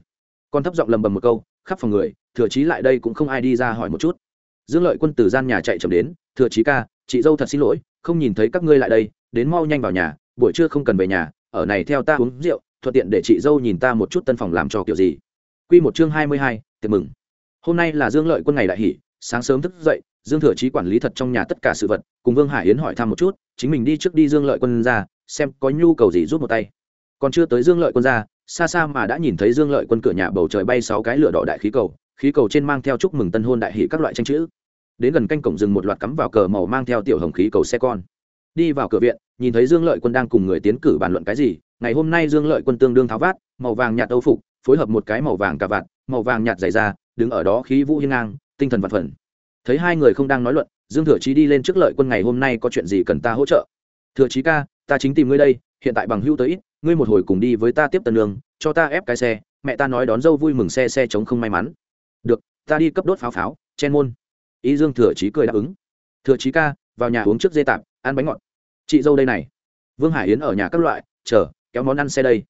con thấp giọng lầm bầm một câu khắp phòng người thừa trí lại đây cũng không ai đi ra hỏi một chút. Dương lợi quân từ gian nhà chạy chậm đến thừa trí ca chị dâu thật xin lỗi không nhìn thấy các ngươi lại đây đến mau nhanh vào nhà buổi trưa không cần về nhà ở này theo ta uống rượu thuận tiện để chị dâu nhìn ta một chút tân phòng làm trò kiểu gì. Quy một chương hai mươi hai, tiệc mừng. Hôm nay là Dương Lợi Quân ngày đại hỷ, sáng sớm thức dậy, Dương Thừa Chí quản lý thật trong nhà tất cả sự vật, cùng Vương Hải Yến hỏi thăm một chút, chính mình đi trước đi Dương Lợi Quân ra, xem có nhu cầu gì giúp một tay. Còn chưa tới Dương Lợi Quân ra, xa xa mà đã nhìn thấy Dương Lợi Quân cửa nhà bầu trời bay sáu cái lửa đỏ đại khí cầu, khí cầu trên mang theo chúc mừng tân hôn đại hỷ các loại tranh chữ. Đến gần canh cổng rừng một loạt cắm vào cờ màu mang theo tiểu hồng khí cầu xe con. Đi vào cửa viện, nhìn thấy Dương Lợi Quân đang cùng người tiến cử bàn luận cái gì, ngày hôm nay Dương Lợi Quân tương đương tháo vát, màu vàng nhạt âu phục, phối hợp một cái màu vàng cà vạt, màu vàng nhạt dày ra đứng ở đó khí vũ hiên ngang, tinh thần vật phần. Thấy hai người không đang nói luận, Dương Thừa Chí đi lên trước Lợi Quân ngày hôm nay có chuyện gì cần ta hỗ trợ. Thừa Chí ca, ta chính tìm ngươi đây, hiện tại bằng hữu tới ít, ngươi một hồi cùng đi với ta tiếp tân đường, cho ta ép cái xe, mẹ ta nói đón dâu vui mừng xe xe chống không may mắn. Được, ta đi cấp đốt pháo pháo chen môn. Ý dương thừa trí cười đáp ứng. Thừa trí ca vào nhà uống trước dê tạp ăn bánh ngọt. Chị dâu đây này. Vương hải yến ở nhà các loại chờ kéo món ăn xe đây.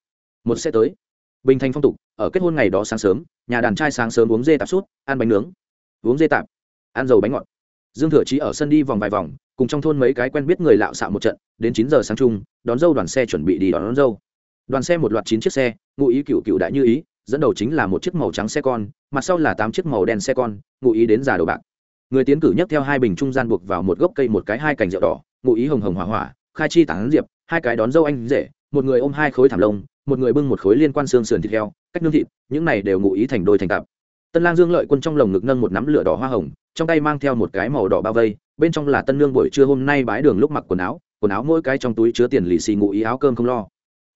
Một xe tới. Bình thành phong tục ở kết hôn ngày đó sáng sớm nhà đàn trai sáng sớm uống dê tạp sút ăn bánh nướng. Uống dê tạp ăn dầu bánh ngọt. Dương thừa trí ở sân đi vòng vài vòng cùng trong thôn mấy cái quen biết người lạo xạo một trận đến chín giờ sáng chung đón dâu đoàn xe chuẩn bị đi đón, đón dâu. Đoàn xe một loạt chín chiếc xe ngụ ý cựu cựu đại như ý dẫn đầu chính là một chiếc màu trắng xe con mặt sau là tám chiếc màu đen xe con ngụ ý đến già đầu bạc. Người tiến cử nhấc theo hai bình trung gian buộc vào một gốc cây một cái hai cành rượu đỏ ngụ ý hồng hồng hỏa hỏa khai chi tản diệp hai cái đón dâu anh rể một người ôm hai khối thảm lông một người bưng một khối liên quan xương sườn thịt heo cách nương thịt những này đều ngụ ý thành đôi thành tạp tân lang dương lợi quân trong lồng ngực nâng một nắm lửa đỏ hoa hồng trong tay mang theo một cái màu đỏ bao vây bên trong là tân nương buổi trưa hôm nay bái đường lúc mặc quần áo quần áo mỗi cái trong túi chứa tiền lì xì ngụ ý áo cơm không lo.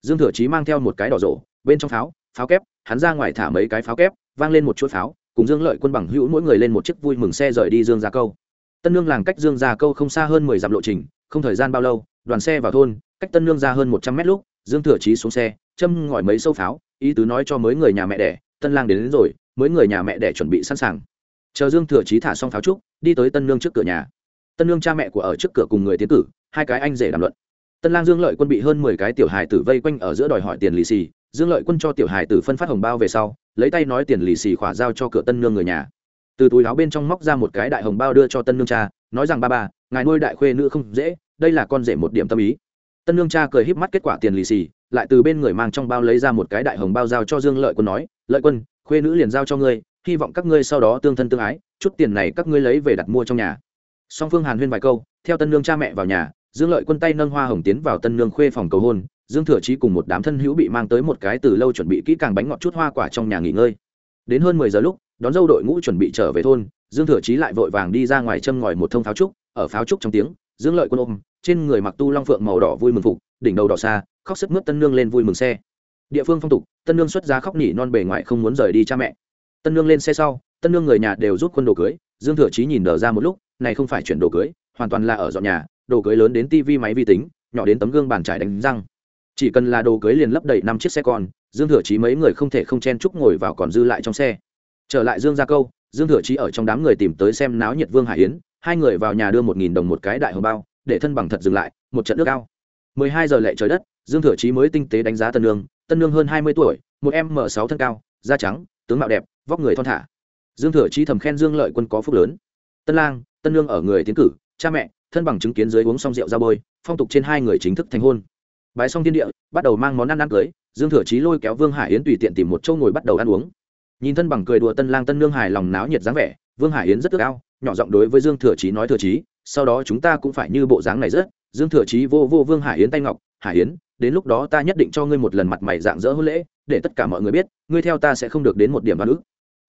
Dương thừa chí mang theo một cái đỏ rổ bên trong pháo pháo kép hắn ra ngoài thả mấy cái pháo kép vang lên một chuỗi pháo cùng dương lợi quân bằng hữu mỗi người lên một chiếc vui mừng xe rời đi dương gia câu. Tân nương làng cách dương gia câu không xa hơn mười dặm lộ trình không thời gian bao lâu đoàn xe vào thôn cách tân nương ra hơn một trăm mét lúc dương thừa chí xuống xe châm ngỏi mấy sâu pháo ý tứ nói cho mấy người nhà mẹ đẻ tân lang đến, đến rồi mới người nhà mẹ để chuẩn bị sẵn sàng. Chờ dương thừa chí thả xong pháo trúc đi tới tân nương trước cửa nhà. Tân nương cha mẹ của ở trước cửa cùng người tiến cử hai cái anh rể đàm luận. Tân lang dương lợi quân bị hơn mười cái tiểu hài tử vây quanh ở giữa đòi hỏi tiền lì xì dương lợi quân cho tiểu hài tử phân phát hồng bao về sau lấy tay nói tiền lì xì khỏa giao cho cửa tân nương người nhà. Từ túi áo bên trong móc ra một cái đại hồng bao đưa cho tân nương cha nói rằng ba bà, ngài nuôi đại khuê nữ không dễ đây là con rể một điểm tâm ý. Tân nương cha cười híp mắt kết quả tiền lì xì lại từ bên người mang trong bao lấy ra một cái đại hồng bao giao cho dương lợi quân nói lợi quân khuê nữ liền giao cho ngươi, hy vọng các ngươi sau đó tương thân tương ái, chút tiền này các ngươi lấy về đặt mua trong nhà. Song phương hàn huyên vài câu, theo tân nương cha mẹ vào nhà, dương lợi quân tay nâng hoa hồng tiến vào tân nương khuê phòng cầu hôn, dương thừa trí cùng một đám thân hữu bị mang tới một cái từ lâu chuẩn bị kỹ càng bánh ngọt chút hoa quả trong nhà nghỉ ngơi. Đến hơn mười giờ lúc, đón dâu đội ngũ chuẩn bị trở về thôn, dương thừa trí lại vội vàng đi ra ngoài châm ngòi một thông pháo trúc, ở pháo trúc trong tiếng, dương lợi quân ôm, trên người mặc tu long phượng màu đỏ vui mừng phục, đỉnh đầu đỏ xa, khóc sức mướt tân nương lên vui mừng xe địa phương phong tục, tân nương xuất giá khóc nỉ non bề ngoài không muốn rời đi cha mẹ. Tân nương lên xe sau, tân nương người nhà đều rút quân đồ cưới, dương thừa chí nhìn đờ ra một lúc, này không phải chuyển đồ cưới, hoàn toàn là ở dọn nhà, đồ cưới lớn đến tivi máy vi tính, nhỏ đến tấm gương bàn trải đánh răng. Chỉ cần là đồ cưới liền lấp đầy năm chiếc xe con, dương thừa chí mấy người không thể không chen chúc ngồi vào còn dư lại trong xe. Trở lại dương gia câu, dương thừa chí ở trong đám người tìm tới xem náo nhiệt vương hải yến, hai người vào nhà đưa một nghìn đồng một cái đại hồng bao, để thân bằng thật dừng lại, một trận nước cao mười hai giờ lệ trời đất, dương thừa chí mới tinh tế đánh giá tân nương tân nương hơn hai mươi tuổi, một em m sáu thân cao, da trắng, tướng mạo đẹp, vóc người thon thả. Dương thừa chí thầm khen dương lợi quân có phúc lớn. Tân lang, tân nương ở người tiến cử, cha mẹ, thân bằng chứng kiến dưới uống xong rượu ra bôi, phong tục trên hai người chính thức thành hôn. Bái xong thiên địa, bắt đầu mang món ăn ăn cưới, dương thừa chí lôi kéo vương hải yến tùy tiện tìm một chỗ ngồi bắt đầu ăn uống. Nhìn thân bằng cười đùa tân lang tân nương hài lòng náo nhiệt dáng vẻ, vương hải yến rất ước ao, nhỏ giọng đối với dương thừa chí nói thừa chí sau đó chúng ta cũng phải như bộ dáng này rất dương thừa chí vô vô vương hải yến tay ngọc, hải yến đến lúc đó ta nhất định cho ngươi một lần mặt mày dạng dỡ hôn lễ, để tất cả mọi người biết, ngươi theo ta sẽ không được đến một điểm văn ức.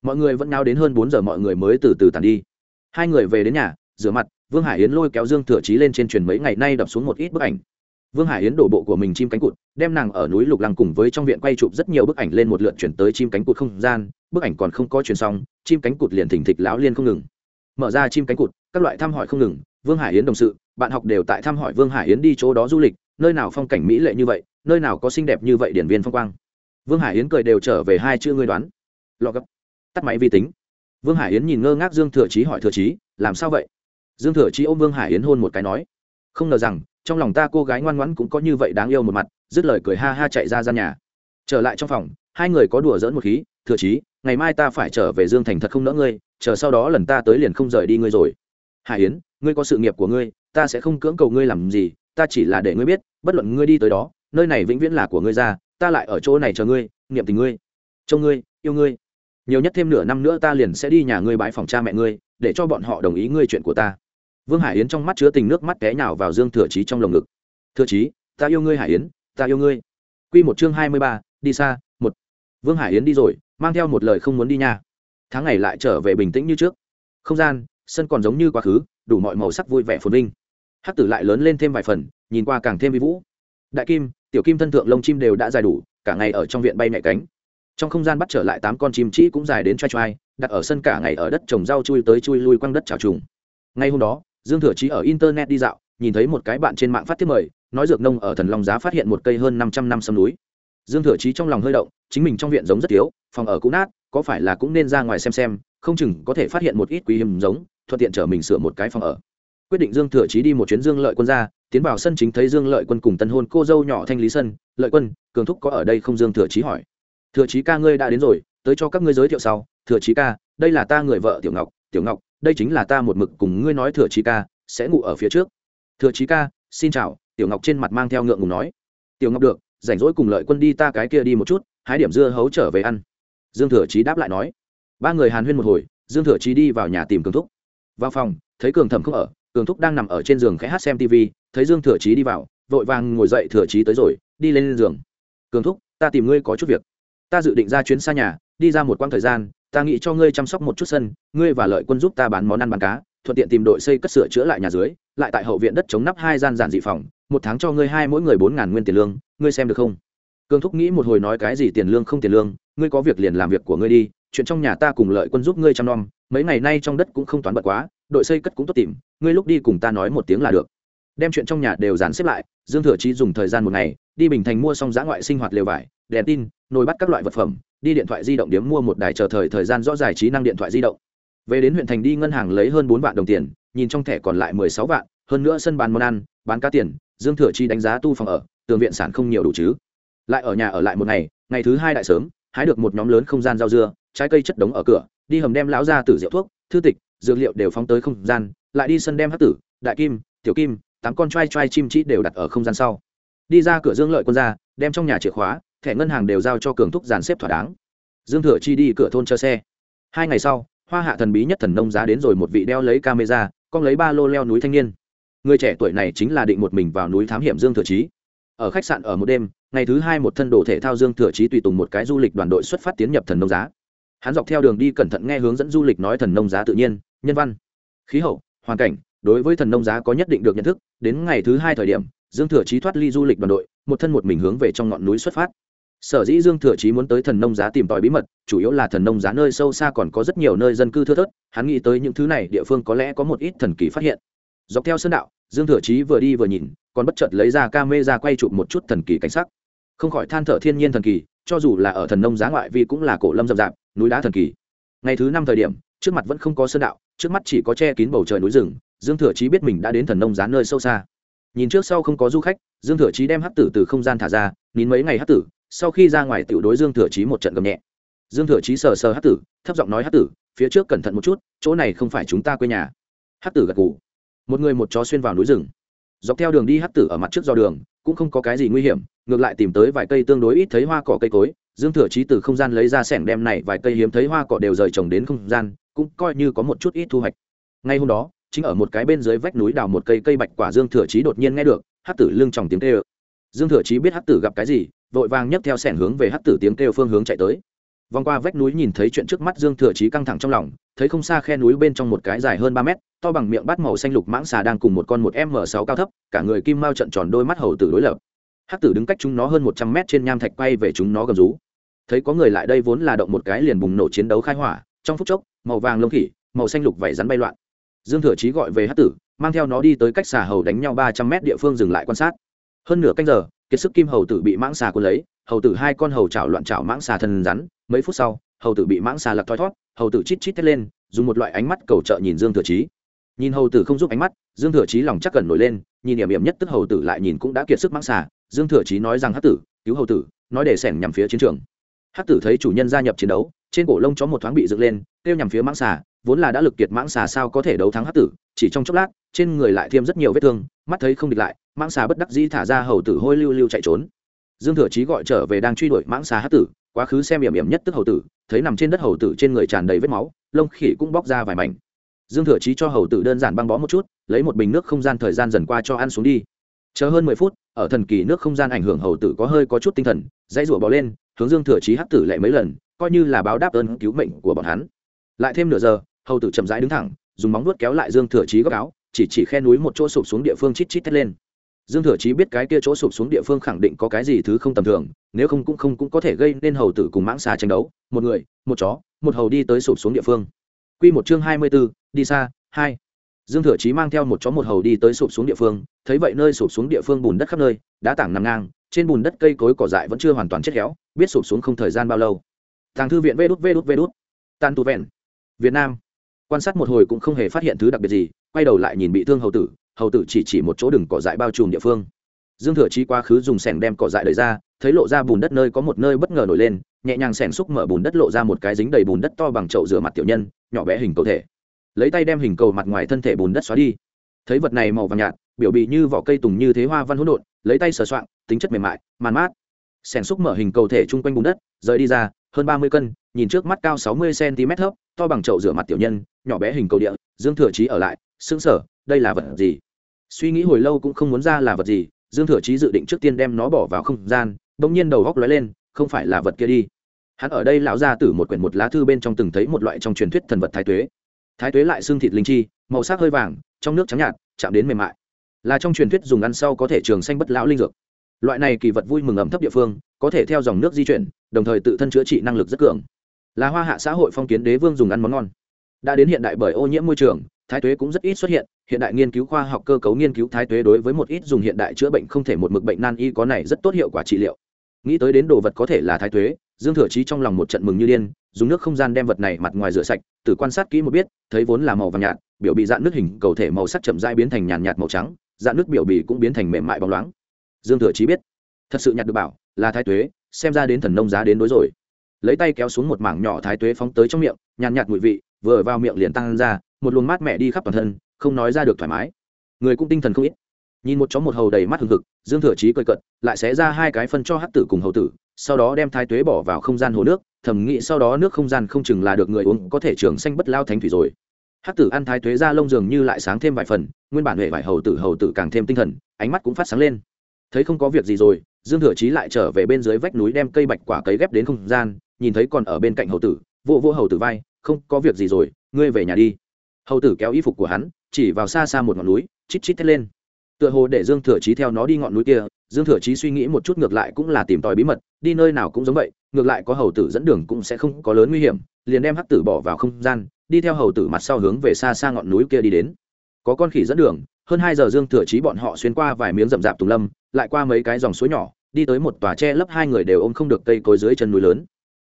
Mọi người vẫn nao đến hơn bốn giờ mọi người mới từ từ tàn đi. Hai người về đến nhà, rửa mặt, vương hải yến lôi kéo dương thừa chí lên trên truyền mấy ngày nay đập xuống một ít bức ảnh. Vương hải yến đổ bộ của mình chim cánh cụt, đem nàng ở núi lục lăng cùng với trong viện quay chụp rất nhiều bức ảnh lên một lượt chuyển tới chim cánh cụt không gian. Bức ảnh còn không có chuyển xong, chim cánh cụt liền thỉnh thịch lão liên không ngừng. Mở ra chim cánh cụt, các loại thăm hỏi không ngừng, vương hải yến đồng sự, bạn học đều tại thăm hỏi vương hải yến đi chỗ đó du lịch nơi nào phong cảnh mỹ lệ như vậy, nơi nào có xinh đẹp như vậy điển viên phong quang. Vương hải yến cười đều trở về hai chữ ngươi đoán. Lọ gấp. Tắt máy vi tính. Vương hải yến nhìn ngơ ngác dương thừa chí hỏi thừa chí, làm sao vậy? Dương thừa chí ôm vương hải yến hôn một cái nói, không ngờ rằng, trong lòng ta cô gái ngoan ngoãn cũng có như vậy đáng yêu một mặt, dứt lời cười ha ha chạy ra gian nhà. Trở lại trong phòng, hai người có đùa dỡn một khí, thừa chí, ngày mai ta phải trở về dương thành thật không nỡ ngươi, chờ sau đó lần ta tới liền không rời đi ngươi rồi. Hải yến, ngươi có sự nghiệp của ngươi, ta sẽ không cưỡng cầu ngươi làm gì ta chỉ là để ngươi biết, bất luận ngươi đi tới đó, nơi này vĩnh viễn là của ngươi ra, ta lại ở chỗ này chờ ngươi, niệm tình ngươi, trông ngươi, yêu ngươi. Nhiều nhất thêm nửa năm nữa ta liền sẽ đi nhà ngươi bãi phòng cha mẹ ngươi, để cho bọn họ đồng ý ngươi chuyện của ta. Vương hải yến trong mắt chứa tình nước mắt té nhào vào dương thừa chí trong lồng ngực. Thừa chí, ta yêu ngươi hải yến, ta yêu ngươi. Q một chương hai mươi ba, đi xa, một. Vương hải yến đi rồi, mang theo một lời không muốn đi nhà. tháng ngày lại trở về bình tĩnh như trước. Không gian, sân còn giống như quá khứ, đủ mọi màu sắc vui vẻ phồn vinh hắc tử lại lớn lên thêm vài phần, nhìn qua càng thêm vi vũ. Đại kim, tiểu kim thân thượng lông chim đều đã dài đủ, cả ngày ở trong viện bay nhẹ cánh. Trong không gian bắt trở lại tám con chim trĩ cũng dài đến choai choai đặt ở sân cả ngày ở đất trồng rau chui tới chui lui quăng đất trào trùng. Ngay hôm đó, dương thừa trí ở internet đi dạo, nhìn thấy một cái bạn trên mạng phát thiết mời, nói dược nông ở thần long giá phát hiện một cây hơn năm trăm năm sâm núi. Dương thừa trí trong lòng hơi động, chính mình trong viện giống rất thiếu, phòng ở cũ nát, có phải là cũng nên ra ngoài xem xem, không chừng có thể phát hiện một ít quý hiếm giống, thuận tiện chở mình sửa một cái phòng ở quyết định dương thừa chí đi một chuyến dương lợi quân ra, tiến vào sân chính thấy dương lợi quân cùng tân hôn cô dâu nhỏ thanh lý sân. Lợi quân, cường thúc có ở đây không? Dương thừa chí hỏi. Thừa chí ca ngươi đã đến rồi, tới cho các ngươi giới thiệu sau. Thừa chí ca, đây là ta người vợ tiểu ngọc. Tiểu ngọc, đây chính là ta một mực cùng ngươi nói thừa chí ca, sẽ ngủ ở phía trước. Thừa chí ca, xin chào. Tiểu ngọc trên mặt mang theo ngượng ngùng nói. Tiểu ngọc được, rảnh rỗi cùng lợi quân đi ta cái kia đi một chút hái điểm dưa hấu trở về ăn. Dương thừa chí đáp lại nói. Ba người hàn huyên một hồi, dương thừa chí đi vào nhà tìm cường thúc. Vào phòng, thấy cường thẩm không ở cường thúc đang nằm ở trên giường khẽ hát xem tv thấy dương thừa chí đi vào, vội vàng ngồi dậy thừa chí tới rồi, đi lên giường. Cường thúc, ta tìm ngươi có chút việc. Ta dự định ra chuyến xa nhà, đi ra một quãng thời gian, ta nghĩ cho ngươi chăm sóc một chút sân, ngươi và lợi quân giúp ta bán món ăn bán cá, thuận tiện tìm đội xây cất sửa chữa lại nhà dưới, lại tại hậu viện đất chống nắp hai gian giản dị phòng, một tháng cho ngươi hai mỗi người bốn ngàn nguyên tiền lương, ngươi xem được không? Cường thúc nghĩ một hồi nói cái gì tiền lương không tiền lương, ngươi có việc liền làm việc của ngươi đi, chuyện trong nhà ta cùng lợi quân giúp ngươi chăm nom, mấy ngày nay trong đất cũng không toán bật quá đội xây cất cũng tốt tìm, ngươi lúc đi cùng ta nói một tiếng là được. Đem chuyện trong nhà đều dàn xếp lại, dương thừa chí dùng thời gian một ngày, đi bình thành mua xong giã ngoại sinh hoạt lều vải, đèn tin, nồi bắt các loại vật phẩm, đi điện thoại di động điếm mua một đài chờ thời thời gian rõ giải trí năng điện thoại di động. Về đến huyện thành đi ngân hàng lấy hơn bốn vạn đồng tiền, nhìn trong thẻ còn lại mười sáu vạn, hơn nữa sân bán món ăn, bán cá tiền, dương thừa chi đánh giá tu phòng ở, tường viện sản không nhiều đủ chứ. Lại ở nhà ở lại một ngày ngày thứ hai đại sớm, hái được một nhóm lớn không gian rau dưa, trái cây chất đống ở cửa, đi hầm đem lão ra tử rượu thuốc, thư tịch dược liệu đều phóng tới không gian, lại đi sân đem hát tử, đại kim, tiểu kim, tám con t r a i t r a i chim chỉ đều đặt ở không gian sau. Đi ra cửa dương lợi quân ra đem trong nhà chìa khóa, thẻ ngân hàng đều giao cho cường thúc dàn xếp thỏa đáng. Dương thừa chi đi cửa thôn chờ xe. Hai ngày sau, hoa hạ thần bí nhất thần nông giá đến rồi một vị đeo lấy camera, con lấy ba lô leo núi thanh niên. Người trẻ tuổi này chính là định một mình vào núi thám hiểm dương thừa chí ở khách sạn ở một đêm, ngày thứ hai một thân đồ thể thao dương thừa chí tùy tùng một cái du lịch đoàn đội xuất phát tiến nhập thần nông giá hắn dọc theo đường đi cẩn thận nghe hướng dẫn du lịch nói thần nông giá tự nhiên, nhân văn, khí hậu, hoàn cảnh, đối với thần nông giá có nhất định được nhận thức, đến ngày thứ hai thời điểm, dương thừa chí thoát ly du lịch đoàn đội, một thân một mình hướng về trong ngọn núi xuất phát. Sở dĩ dương thừa chí muốn tới thần nông giá tìm tòi bí mật, chủ yếu là thần nông giá nơi sâu xa còn có rất nhiều nơi dân cư thưa thớt, hắn nghĩ tới những thứ này địa phương có lẽ có một ít thần kỳ phát hiện. Dọc theo sơn đạo, dương thừa chí vừa đi vừa nhìn, còn bất chợt lấy ra ca mê ra quay chụp một chút thần kỳ cảnh sắc. Không khỏi than thở thiên nhiên thần kỳ, cho dù là ở thần nông giá ngoại vi cũng là cổ lâm rậm rạp núi đá thần kỳ. Ngày thứ năm thời điểm, trước mặt vẫn không có sơn đạo, trước mắt chỉ có che kín bầu trời núi rừng, dương thừa chí biết mình đã đến thần nông giá nơi sâu xa. Nhìn trước sau không có du khách, dương thừa chí đem hắc tử từ không gian thả ra, nín mấy ngày hắc tử, sau khi ra ngoài tiểu đối dương thừa chí một trận gầm nhẹ. Dương thừa chí sờ sờ hắc tử, thấp giọng nói hắc tử, phía trước cẩn thận một chút, chỗ này không phải chúng ta quê nhà. Hắc tử gật gù. Một người một chó xuyên vào núi rừng. Dọc theo đường đi hắc tử ở mặt trước do đường, cũng không có cái gì nguy hiểm, ngược lại tìm tới vài cây tương đối ít thấy hoa cỏ cây cối dương thừa chí từ không gian lấy ra sẻng đem này vài cây hiếm thấy hoa cỏ đều rời trồng đến không gian, cũng coi như có một chút ít thu hoạch. Ngay hôm đó, chính ở một cái bên dưới vách núi đào một cây cây bạch quả dương thừa chí đột nhiên nghe được, hắc tử lưng tròng tiếng kêu. Dương thừa chí biết hắc tử gặp cái gì, vội vàng nhấc theo sẻng hướng về hắc tử tiếng kêu phương hướng chạy tới. Vòng qua vách núi nhìn thấy chuyện trước mắt dương thừa chí căng thẳng trong lòng, thấy không xa khe núi bên trong một cái dài hơn ba mét, to bằng miệng bát màu xanh lục mãng xà đang cùng một con một m sáu cao thấp, cả người kim mao trận tròn đôi mắt hầu tử đối lập. Hắc tử đứng cách chúng nó hơn một trăm mét trên nham thạch quay về chúng nó gầm rú thấy có người lại đây vốn là động một cái liền bùng nổ chiến đấu khai hỏa, trong phút chốc, màu vàng lông khỉ, màu xanh lục vảy rắn bay loạn. Dương thừa chí gọi về hắc tử, mang theo nó đi tới cách xà hầu đánh nhau ba trăm mét địa phương dừng lại quan sát. Hơn nửa canh giờ, kiệt sức kim hầu tử bị mãng xà cuốn lấy, hầu tử hai con hầu chảo loạn chảo mãng xà thân rắn, mấy phút sau, hầu tử bị mãng xà lật thoi thót hầu tử chít chít thét lên, dùng một loại ánh mắt cầu trợ nhìn dương thừa chí. Nhìn hầu tử không giúp ánh mắt, dương thừa chí lòng chắc cần nổi lên, nhìn điểm điểm nhất tức hầu tử lại nhìn cũng đã kiệt sức mãng xà. Dương thừa chí nói rằng hắc tử, cứu hầu tử, nói để sẻn nhằm phía chiến trường hắc tử thấy chủ nhân gia nhập chiến đấu, trên cổ lông chó một thoáng bị dựng lên, kêu nhằm phía mãng xà, vốn là đã lực kiệt mãng xà sao có thể đấu thắng hắc tử, chỉ trong chốc lát, trên người lại thêm rất nhiều vết thương, mắt thấy không địch lại, mãng xà bất đắc dĩ thả ra hầu tử hôi lưu lưu chạy trốn. Dương thừa chí gọi trở về đang truy đuổi mãng xà hắc tử, quá khứ xem hiểm hiểm nhất tức hầu tử, thấy nằm trên đất hầu tử trên người tràn đầy vết máu, lông khỉ cũng bóc ra vài mảnh. Dương thừa chí cho hầu tử đơn giản băng bó một chút, lấy một bình nước không gian thời gian dần qua cho ăn xuống đi. Chờ hơn mười phút, ở thần kỳ nước không gian ảnh hưởng hầu tử có hơi có chút tinh thần, dãy rủa bỏ lên hướng dương thừa chí hắc tử lại mấy lần, coi như là báo đáp ơn cứu mệnh của bọn hắn. Lại thêm nửa giờ, hầu tử chậm rãi đứng thẳng, dùng móng vuốt kéo lại dương thừa chí góc áo, chỉ chỉ khe núi một chỗ sụp xuống địa phương chít chít thét lên. Dương thừa chí biết cái kia chỗ sụp xuống địa phương khẳng định có cái gì thứ không tầm thường, nếu không cũng không cũng có thể gây nên hầu tử cùng mãng xà tranh đấu, một người, một chó, một hầu đi tới sụp xuống địa phương. Q một chương hai mươi b ố đi xa, hai. Dương thừa chí mang theo một chó một hầu đi tới sụp xuống địa phương, thấy vậy nơi sụp xuống địa phương bùn đất khắp nơi, đá tảng nằm ngang trên bùn đất cây cối cỏ dại vẫn chưa hoàn toàn chết khéo biết sụp xuống không thời gian bao lâu. Thang thư viện vê đút vê đút vê đút tan tu vẹn. Việt nam. Quan sát một hồi cũng không hề phát hiện thứ đặc biệt gì, quay đầu lại nhìn bị thương hầu tử hầu tử chỉ chỉ một chỗ đừng cỏ dại bao trùm địa phương. Dương thừa chí quá khứ dùng sẻng đem cỏ dại đẩy ra, thấy lộ ra bùn đất nơi có một nơi bất ngờ nổi lên, nhẹ nhàng sẻng xúc mở bùn đất lộ ra một cái dính đầy bùn đất to bằng chậu rửa mặt tiểu nhân, nhỏ bé hình cầu thể. Lấy tay đem hình cầu mặt ngoài thân thể bùn đất xóa đi. Thấy vật này màu vàng nhạt, biểu bị như vỏ cây tùng như thế hoa văn hỗn độn, lấy tay sờ soạng tính chất mềm mại, màn mát. Sẻn xúc mở hình cầu thể chung quanh bùn đất, rời đi ra, hơn ba mươi cân, nhìn trước mắt cao sáu mươi cm thấp, to bằng chậu rửa mặt tiểu nhân, nhỏ bé hình cầu địa, dương thừa chí ở lại xứng sở, đây là vật gì? Suy nghĩ hồi lâu cũng không muốn ra là vật gì, dương thừa chí dự định trước tiên đem nó bỏ vào không gian, bỗng nhiên đầu góc lóe lên, không phải là vật kia đi. Hắn ở đây lão ra từ một quyển một lá thư bên trong từng thấy một loại trong truyền thuyết thần vật thái tuế. Thái tuế lại xương thịt linh chi, màu sắc hơi vàng, trong nước trắng nhạt, chạm đến mềm mại. Là trong truyền thuyết dùng ăn sau có thể trường xanh bất lão linh dược loại này kỳ vật vui mừng ẩm thấp địa phương, có thể theo dòng nước di chuyển, đồng thời tự thân chữa trị năng lực rất cường. Là hoa hạ xã hội phong kiến đế vương dùng ăn món ngon. Đã đến hiện đại bởi ô nhiễm môi trường, thái tuế cũng rất ít xuất hiện hiện đại nghiên cứu khoa học cơ cấu nghiên cứu thái tuế đối với một ít dùng hiện đại chữa bệnh không thể một mực bệnh nan y có này rất tốt hiệu quả trị liệu. Nghĩ tới đến đồ vật có thể là thái tuế, dương thừa chí trong lòng một trận mừng như điên, dùng nước không gian đem vật này mặt ngoài rửa sạch, từ quan sát kỹ một biết, thấy vốn là màu vàng nhạt, biểu bị dạn nước hình, cầu thể màu sắc chậm dai biến thành nhàn nhạt màu trắng, dạn nước biểu bì cũng biến thành mềm mại bóng loáng dương thừa chí biết. Thật sự nhặt được bảo, là thái tuế, xem ra đến thần nông giá đến đối rồi. Lấy tay kéo xuống một mảng nhỏ thái tuế phóng tới trong miệng, nhàn nhạt mùi vị, vừa vào miệng liền tăng ra, một luồng mát mẻ đi khắp toàn thân, không nói ra được thoải mái. Người cũng tinh thần không ít. Nhìn một chó một hầu đầy mắt hừng hực, dương thừa chí cười cận lại xé ra hai cái phân cho hắc tử cùng hầu tử, sau đó đem thái tuế bỏ vào không gian hồ nước thẩm nghĩ sau đó nước không gian không chừng là được người uống, có thể trường xanh bất lao thánh thủy rồi. Hắc tử ăn thái tuế ra lông dường như lại sáng thêm vài phần, nguyên bản huệ vải hầu tử hầu tử càng thêm tinh thần, ánh mắt cũng phát sáng lên thấy không có việc gì rồi, dương thừa chí lại trở về bên dưới vách núi đem cây bạch quả cấy ghép đến không gian, nhìn thấy còn ở bên cạnh hầu tử vô vô hầu tử vai, không có việc gì rồi, ngươi về nhà đi. Hầu tử kéo y phục của hắn, chỉ vào xa xa một ngọn núi, chít chít thét lên. Tựa hồ để dương thừa chí theo nó đi ngọn núi kia, dương thừa chí suy nghĩ một chút ngược lại cũng là tìm tòi bí mật, đi nơi nào cũng giống vậy, ngược lại có hầu tử dẫn đường cũng sẽ không có lớn nguy hiểm, liền đem hắc tử bỏ vào không gian, đi theo hầu tử mặt sau hướng về xa xa ngọn núi kia đi đến. Có con khỉ dẫn đường hơn hai giờ dương thừa chí bọn họ xuyên qua vài miếng rậm rạp tùng lâm, lại qua mấy cái dòng suối nhỏ, đi tới một tòa tre lấp hai người đều ôm không được cây cối dưới chân núi lớn.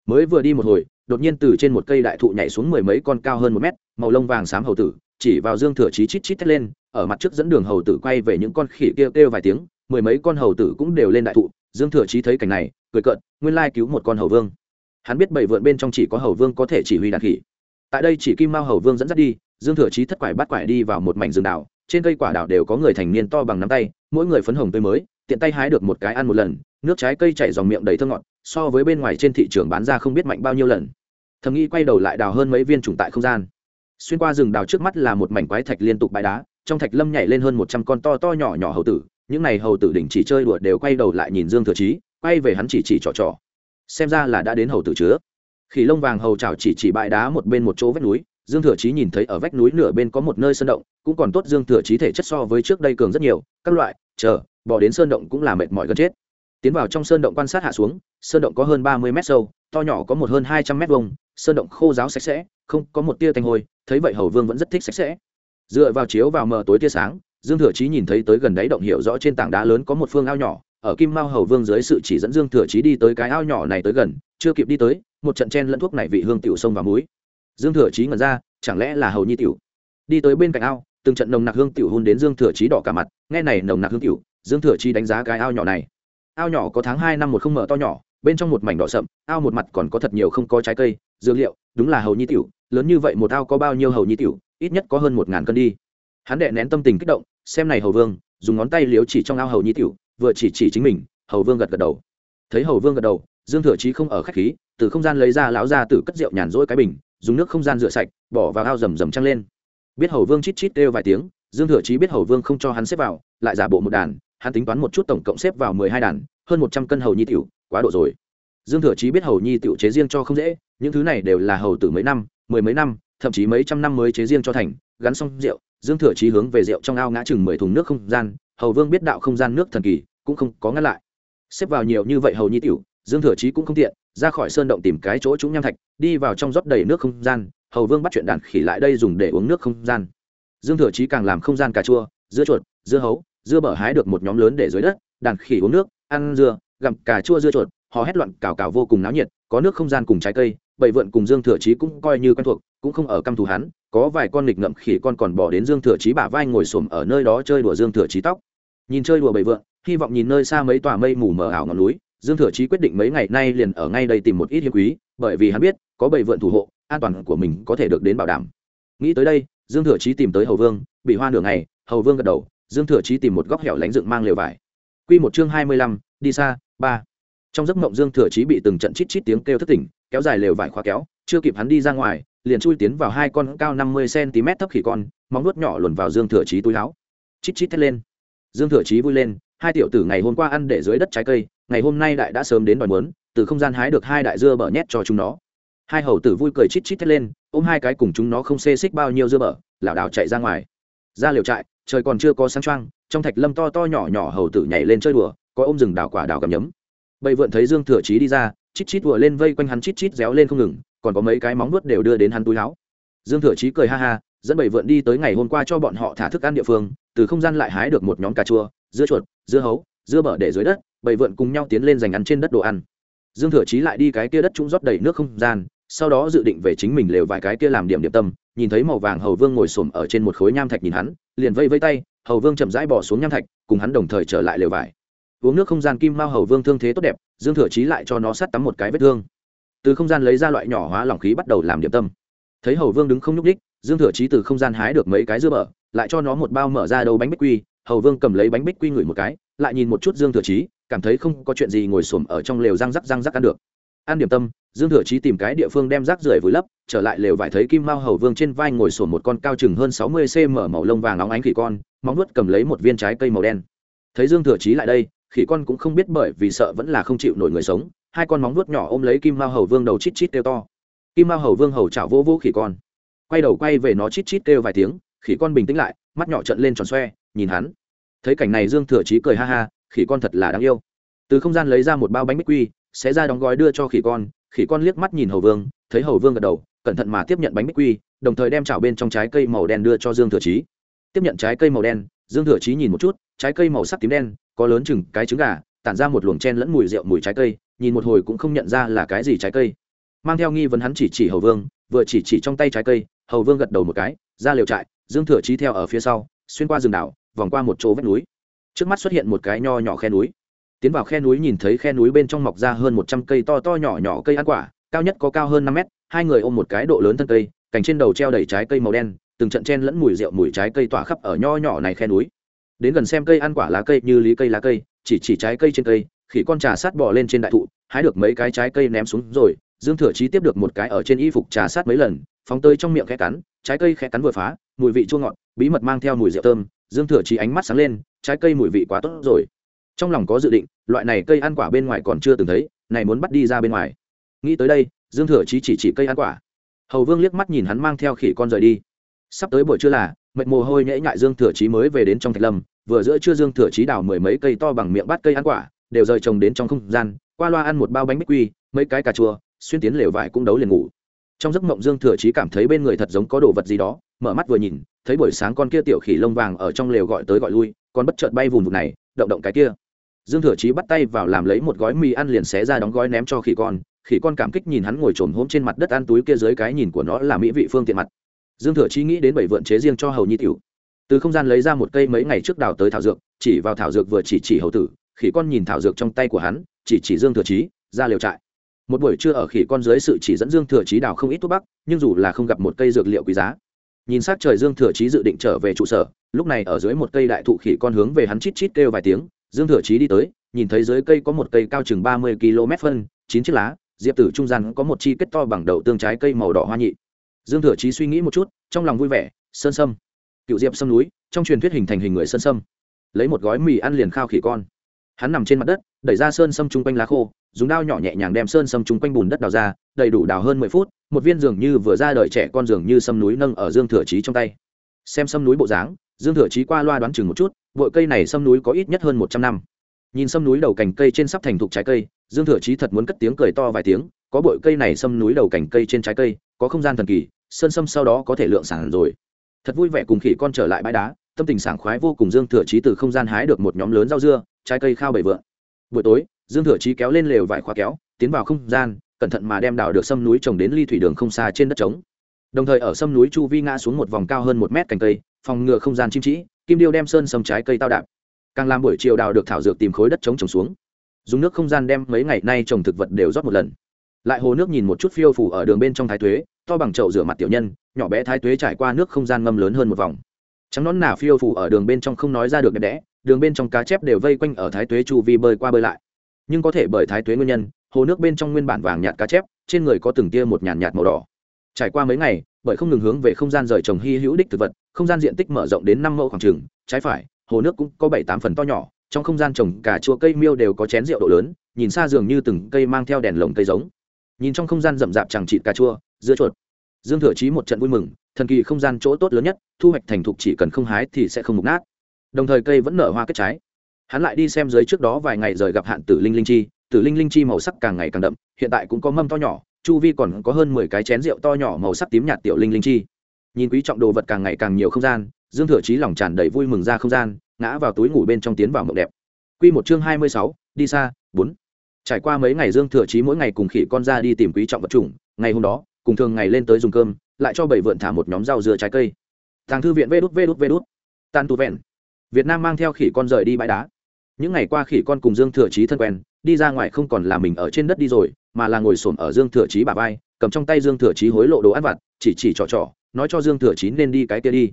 Mới vừa đi một hồi, đột nhiên từ trên một cây đại thụ nhảy xuống mười mấy con cao hơn một mét, màu lông vàng xám hầu tử, chỉ vào dương thừa chí chít chít thét lên, ở mặt trước dẫn đường hầu tử quay về những con khỉ kêu kêu vài tiếng, mười mấy con hầu tử cũng đều lên đại thụ. Dương thừa chí thấy cảnh này, cười cợt, nguyên lai cứu một con hầu vương. Hắn biết bảy vượn bên trong chỉ có hầu vương có thể chỉ huy đàn khỉ. Tại đây chỉ kim mao hầu vương dẫn dắt đi, dương thừa chí thất quải bắt quải đi vào một mảnh rừng đảo trên cây quả đảo đều có người thành niên to bằng nắm tay, mỗi người phấn hồng tươi mới, tiện tay hái được một cái ăn một lần, nước trái cây chảy dòng miệng đầy thơ ngọt, so với bên ngoài trên thị trường bán ra không biết mạnh bao nhiêu lần. Thầm nghĩ quay đầu lại đào hơn mấy viên trùng tại không gian. Xuyên qua rừng đào trước mắt là một mảnh quái thạch liên tục bãi đá, trong thạch lâm nhảy lên hơn một trăm con to to nhỏ nhỏ hầu tử, những n à y hầu tử đỉnh chỉ chơi đùa đều quay đầu lại nhìn dương thừa chí, quay về hắn chỉ chỉ trò trò. Xem ra là đã đến hầu tử chứa. Khỉ lông vàng hầu chảo chỉ chỉ bãi đá một bên một chỗ vách núi dương thừa chí nhìn thấy ở vách núi nửa bên có một nơi sơn động, cũng còn tốt dương thừa chí thể chất so với trước đây cường rất nhiều, các loại, chờ bỏ đến sơn động cũng là mệt mỏi gần chết. Tiến vào trong sơn động quan sát hạ xuống, sơn động có hơn ba mươi mét sâu, to nhỏ có một hơn hai trăm mét vông sơn động khô giáo sạch sẽ, không có một tia tanh hôi, thấy vậy hầu vương vẫn rất thích sạch sẽ. Dựa vào chiếu vào mờ tối tia sáng, dương thừa chí nhìn thấy tới gần đáy động hiểu rõ trên tảng đá lớn có một phương ao nhỏ, ở kim mao hầu vương dưới sự chỉ dẫn dương thừa chí đi tới cái ao nhỏ này tới gần, chưa kịp đi tới, một trận chen lẫn thuốc này vị hương tiểu sông và muối dương thừa chí ngẩn ra, chẳng lẽ là hầu nhi tiểu? Đi tới bên cạnh ao, từng trận nồng nặc hương tiểu hôn đến dương thừa chí đỏ cả mặt, nghe này nồng nặc hương tiểu, dương thừa chí đánh giá cái ao nhỏ này. Ao nhỏ có tháng hai năm một không mở to nhỏ, bên trong một mảnh đỏ sậm, ao một mặt còn có thật nhiều không có trái cây, dược liệu, đúng là hầu nhi tiểu, lớn như vậy một ao có bao nhiêu hầu nhi tiểu, ít nhất có hơn một ngàn cân đi. Hắn đệ nén tâm tình kích động, xem này hầu vương, dùng ngón tay liếu chỉ trong ao hầu nhi tiểu, vừa chỉ chỉ chính mình, hầu vương gật gật đầu. Thấy hầu vương gật đầu, dương thừa chí không ở khách khí, từ không gian lấy ra lão ra từ cất rượu nhàn rỗi cái bình dùng nước không gian rửa sạch, bỏ vào ao rầm rầm trăng lên. Biết hầu vương chít chít kêu vài tiếng, dương thừa chí biết hầu vương không cho hắn xếp vào, lại giả bộ một đàn, hắn tính toán một chút tổng cộng xếp vào mười hai đàn, hơn một trăm cân hầu nhi tiểu, quá độ rồi. Dương thừa chí biết hầu nhi tiểu chế riêng cho không dễ, những thứ này đều là hầu từ mấy năm, mười mấy năm, thậm chí mấy trăm năm mới chế riêng cho thành, gắn xong rượu, dương thừa chí hướng về rượu trong ao ngã chừng mười thùng nước không gian, hầu vương biết đạo không gian nước thần kỳ, cũng không có ngăn lại. Xếp vào nhiều như vậy hầu nhi tiểu dương thừa chí cũng không tiện, ra khỏi sơn động tìm cái chỗ trúng nham thạch, đi vào trong rót đầy nước không gian, hầu vương bắt chuyện đàn khỉ lại đây dùng để uống nước không gian. Dương thừa chí càng làm không gian cà chua, dưa chuột, dưa hấu, dưa bở hái được một nhóm lớn để dưới đất, đàn khỉ uống nước, ăn dưa, gặm cà chua dưa chuột họ hét loạn cào cào vô cùng náo nhiệt, có nước không gian cùng trái cây bảy vượn cùng dương thừa chí cũng coi như quen thuộc, cũng không ở căm thù hắn, có vài con nghịch ngậm khỉ con còn bỏ đến dương thừa chí bả vai ngồi xổm ở nơi đó chơi đùa dương thừa chí tóc. Nhìn chơi đùa bảy vượn, hy vọng nhìn nơi xa mấy tòa mây mù mờ ảo ngọn núi dương thừa chí quyết định mấy ngày nay liền ở ngay đây tìm một ít hiếm quý, bởi vì hắn biết, có bảy vượn thủ hộ, an toàn của mình có thể được đến bảo đảm. Nghĩ tới đây, dương thừa chí tìm tới hầu vương, bị hoa nửa ngày, hầu vương gật đầu, dương thừa chí tìm một góc hẻo lánh dựng mang lều vải. Q một chương hai mươi lăm, đi xa, ba. Trong giấc mộng dương thừa chí bị từng trận chít chít tiếng kêu thất tỉnh, kéo dài lều vải khóa kéo, chưa kịp hắn đi ra ngoài, liền chui tiến vào hai con cao năm mươi cm thấp khỉ con, móng nuốt nhỏ luồn vào dương thừa chí túi láo chít chít thét lên. Dương thừa chí vui lên, hai tiểu tử ngày hôm qua ăn để dưới đất trái cây ngày hôm nay đại đã sớm đến đòi mớn từ không gian hái được hai đại dưa bở nhét cho chúng nó. Hai hầu tử vui cười chít chít thét lên, ôm hai cái cùng chúng nó không xê xích bao nhiêu dưa bở, lảo đảo chạy ra ngoài. Ra liều trại, trời còn chưa có sáng trăng trong thạch lâm to to nhỏ nhỏ hầu tử nhảy lên chơi đùa, có ôm rừng đào quả đào cầm nhấm. Bầy vượn thấy dương thừa chí đi ra, chít chít vừa lên vây quanh hắn chít chít réo lên không ngừng, còn có mấy cái móng nuốt đều đưa đến hắn túi áo. Dương thừa chí cười ha ha, dẫn bầy vượn đi tới ngày hôm qua cho bọn họ thả thức ăn địa phương, từ không gian lại hái được một nhóm cà chua, dưa chuột, dưa hấu, dưa bở để dưới đất bầy vượn cùng nhau tiến lên giành ăn trên đất đồ ăn. Dương thừa chí lại đi cái kia đất trũng rót đầy nước không gian, sau đó dự định về chính mình lều vài cái kia làm điểm điểm tâm, nhìn thấy màu vàng hầu vương ngồi xổm ở trên một khối nham thạch nhìn hắn, liền vây vây tay, hầu vương chậm rãi bỏ xuống nham thạch, cùng hắn đồng thời trở lại lều vải. Uống nước không gian kim mao hầu vương thương thế tốt đẹp, dương thừa chí lại cho nó sát tắm một cái vết thương. Từ không gian lấy ra loại nhỏ hóa lỏng khí bắt đầu làm điểm tâm. Thấy hầu vương đứng không nhúc ních dương thừa chí từ không gian hái được mấy cái dưa bở, lại cho nó một bao mở ra đầu bánh bích quy hầu vương cầm lấy bánh bích quy ngửi một cái, lại nhìn một chút dương thừa chí, cảm thấy không có chuyện gì ngồi xổm ở trong lều răng rắc răng rắc ăn được. Ăn điểm tâm, dương thừa chí tìm cái địa phương đem rác rưởi vùi lấp, trở lại lều vải thấy kim mao hầu vương trên vai ngồi sổn một con cao chừng hơn sáu mươi cm màu lông vàng óng ánh khỉ con, móng nuốt cầm lấy một viên trái cây màu đen. Thấy dương thừa chí lại đây, khỉ con cũng không biết bởi vì sợ vẫn là không chịu nổi người sống, hai con móng nuốt nhỏ ôm lấy kim mao hầu vương đầu chít chít kêu to. Kim mao hầu vương hầu chảo vô vô khỉ con. Quay đầu quay về nó chít chít kêu vài tiếng, khỉ con bình tĩnh lại, mắt nhỏ trận lên tròn xoe nhìn hắn. Thấy cảnh này dương thừa chí cười ha ha, khỉ con thật là đáng yêu. Từ không gian lấy ra một bao bánh bích quy, sẽ ra đóng gói đưa cho khỉ con khỉ con liếc mắt nhìn hầu vương, thấy hầu vương gật đầu, cẩn thận mà tiếp nhận bánh bích quy, đồng thời đem chảo bên trong trái cây màu đen đưa cho dương thừa chí. Tiếp nhận trái cây màu đen, dương thừa chí nhìn một chút, trái cây màu sắc tím đen, có lớn chừng cái trứng gà, tản ra một luồng chen lẫn mùi rượu mùi trái cây, nhìn một hồi cũng không nhận ra là cái gì trái cây. Mang theo nghi vấn hắn chỉ chỉ hầu vương, vừa chỉ chỉ trong tay trái cây, hầu vương gật đầu một cái, ra liều trại, dương thừa chí theo ở phía sau, xuyên qua rừng đảo vòng qua một chỗ vách núi. Trước mắt xuất hiện một cái nho nhỏ khe núi. Tiến vào khe núi nhìn thấy khe núi bên trong mọc ra hơn một trăm cây to to nhỏ nhỏ cây ăn quả, cao nhất có cao hơn năm mét, hai người ôm một cái độ lớn thân cây, cành trên đầu treo đầy trái cây màu đen, từng trận chen lẫn mùi rượu mùi trái cây tỏa khắp ở nho nhỏ này khe núi. Đến gần xem cây ăn quả lá cây như lý cây lá cây, chỉ chỉ trái cây trên cây, khỉ con trà sát bỏ lên trên đại thụ, hái được mấy cái trái cây ném xuống rồi, dương thừa chí tiếp được một cái ở trên y phục trà sát mấy lần, phóng tơi trong miệng khẽ cắn, trái cây khẽ cắn vừa phá, mùi vị chua ngọt, bí mật mang theo mùi rượu thơm dương thừa chí ánh mắt sáng lên, trái cây mùi vị quá tốt rồi. Trong lòng có dự định, loại này cây ăn quả bên ngoài còn chưa từng thấy, này muốn bắt đi ra bên ngoài. Nghĩ tới đây, dương thừa chí chỉ chỉ cây ăn quả. Hầu vương liếc mắt nhìn hắn mang theo khỉ con rời đi. Sắp tới buổi trưa là, mệt mồ hôi nhễ nhại dương thừa chí mới về đến trong thạch lâm, vừa giữa trưa dương thừa chí đào mười mấy cây to bằng miệng bắt cây ăn quả, đều rời trồng đến trong không gian, qua loa ăn một bao bánh bích quy, mấy cái cà chua, xuyên tiến lều vải cũng đấu liền ngủ. Trong giấc mộng dương thừa chí cảm thấy bên người thật giống có đồ vật gì đó, mở mắt vừa nhìn thấy buổi sáng con kia tiểu khỉ lông vàng ở trong lều gọi tới gọi lui còn bất chợt bay vùng vụt này, động động cái kia. Dương thừa chí bắt tay vào làm lấy một gói mì ăn liền xé ra đóng gói ném cho khỉ con khỉ con cảm kích nhìn hắn ngồi trồm hôm trên mặt đất ăn túi kia dưới cái nhìn của nó là mỹ vị phương tiện mặt. Dương thừa chí nghĩ đến bảy vượn chế riêng cho hầu nhi tiểu. Từ không gian lấy ra một cây mấy ngày trước đào tới thảo dược, chỉ vào thảo dược vừa chỉ chỉ hầu tử, khỉ con nhìn thảo dược trong tay của hắn, chỉ chỉ dương thừa chí, ra liều trại. Một buổi trưa ở khỉ con dưới sự chỉ dẫn dương thừa chí đào không ít thuốc bắc, nhưng dù là không gặp một cây dược liệu quý giá nhìn sát trời dương thừa chí dự định trở về trụ sở, lúc này ở dưới một cây đại thụ khỉ con hướng về hắn chít chít kêu vài tiếng, dương thừa chí đi tới, nhìn thấy dưới cây có một cây cao chừng ba mươi km phân, chín chiếc lá, diệp tử trung gian có một chi kết to bằng đầu tương trái cây màu đỏ hoa nhị. Dương thừa chí suy nghĩ một chút, trong lòng vui vẻ, sơn sâm. Cựu diệp sâm núi, trong truyền thuyết hình thành hình người sơn sâm. Lấy một gói mì ăn liền khao khỉ con. Hắn nằm trên mặt đất, đẩy ra sơn sâm chung quanh lá khô, dùng đao nhỏ nhẹ nhàng đem sơn sâm chung quanh bùn đất đào ra, đầy đủ đào hơn mười phút một viên dường như vừa ra đời trẻ con dường như sâm núi nâng ở dương thừa chí trong tay. Xem sâm núi bộ dáng, dương thừa chí qua loa đoán chừng một chút vội cây này sâm núi có ít nhất hơn một trăm năm. Nhìn sâm núi đầu cành cây trên sắp thành thục trái cây, dương thừa chí thật muốn cất tiếng cười to vài tiếng, có bội cây này sâm núi đầu cành cây trên trái cây, có không gian thần kỳ, sơn sâm sau đó có thể lượng sản rồi. Thật vui vẻ cùng khỉ con trở lại bãi đá, tâm tình sảng khoái vô cùng dương thừa chí từ không gian hái được một nhóm lớn rau dưa, trái cây khao bảy vượng buổi tối, dương thừa chí kéo lên lều vải khóa kéo, tiến vào không gian cẩn thận mà đem đào được sâm núi trồng đến ly thủy đường không xa trên đất trống. Đồng thời ở sâm núi chu vi ngã xuống một vòng cao hơn một mét cành cây phòng ngừa không gian chim trĩ kim điêu đem sơn sầm trái cây tao đạp. Càng làm buổi chiều đào được thảo dược tìm khối đất trống trồng xuống. Dùng nước không gian đem mấy ngày nay trồng thực vật đều rót một lần. Lại hồ nước nhìn một chút phiêu phủ ở đường bên trong thái thuế, to bằng chậu rửa mặt tiểu nhân nhỏ bé thái thuế trải qua nước không gian ngâm lớn hơn một vòng. Trắng nón nà phiêu phủ ở đường bên trong không nói ra được đẹp đẽ đường bên trong cá chép đều vây quanh ở thái tuế chu vi bơi qua bơi lại. Nhưng có thể bởi thái tuế nguyên nhân hồ nước bên trong nguyên bản vàng nhạt cá chép, trên người có từng tia một nhàn nhạt màu đỏ. Trải qua mấy ngày, bởi không ngừng hướng về không gian rời trồng hy hữu đích thực vật, không gian diện tích mở rộng đến năm mẫu khoảng trừng trái phải, hồ nước cũng có bảy tám phần to nhỏ, trong không gian trồng cả chua cây miêu đều có chén rượu độ lớn, nhìn xa dường như từng cây mang theo đèn lồng cây giống. Nhìn trong không gian rậm rạp chẳng chịt cà chua, dưa chuột. Dương thừa chí một trận vui mừng, thần kỳ không gian chỗ tốt lớn nhất, thu hoạch thành thục chỉ cần không hái thì sẽ không mục nát. Đồng thời cây vẫn nở hoa kết trái. Hắn lại đi xem dưới trước đó vài ngày rời gặp hạn tử linh linh chi tử linh linh chi màu sắc càng ngày càng đậm, hiện tại cũng có mâm to nhỏ, chu vi còn có hơn mười cái chén rượu to nhỏ màu sắc tím nhạt tiểu linh linh chi. Nhìn quý trọng đồ vật càng ngày càng nhiều không gian, dương thừa chí lòng tràn đầy vui mừng ra không gian, ngã vào túi ngủ bên trong tiến vào mộng đẹp. Q một chương hai mươi sáu, đi xa, bốn. Trải qua mấy ngày dương thừa chí mỗi ngày cùng khỉ con ra đi tìm quý trọng vật chủng, ngày hôm đó, cùng thường ngày lên tới dùng cơm, lại cho bảy vượn thả một nhóm rau dưa trái cây. Thằng thư viện vê đút vê đút vê đút. Tan tu vẹn. Việt nam mang theo khỉ con rời đi bãi đá. Những ngày qua khỉ con cùng dương thừa chí thân quen đi ra ngoài không còn là mình ở trên đất đi rồi, mà là ngồi xổm ở dương thừa chí bà vai, cầm trong tay dương thừa chí hối lộ đồ ăn vặt, chỉ chỉ trò trò, nói cho dương thừa chí nên đi cái kia đi.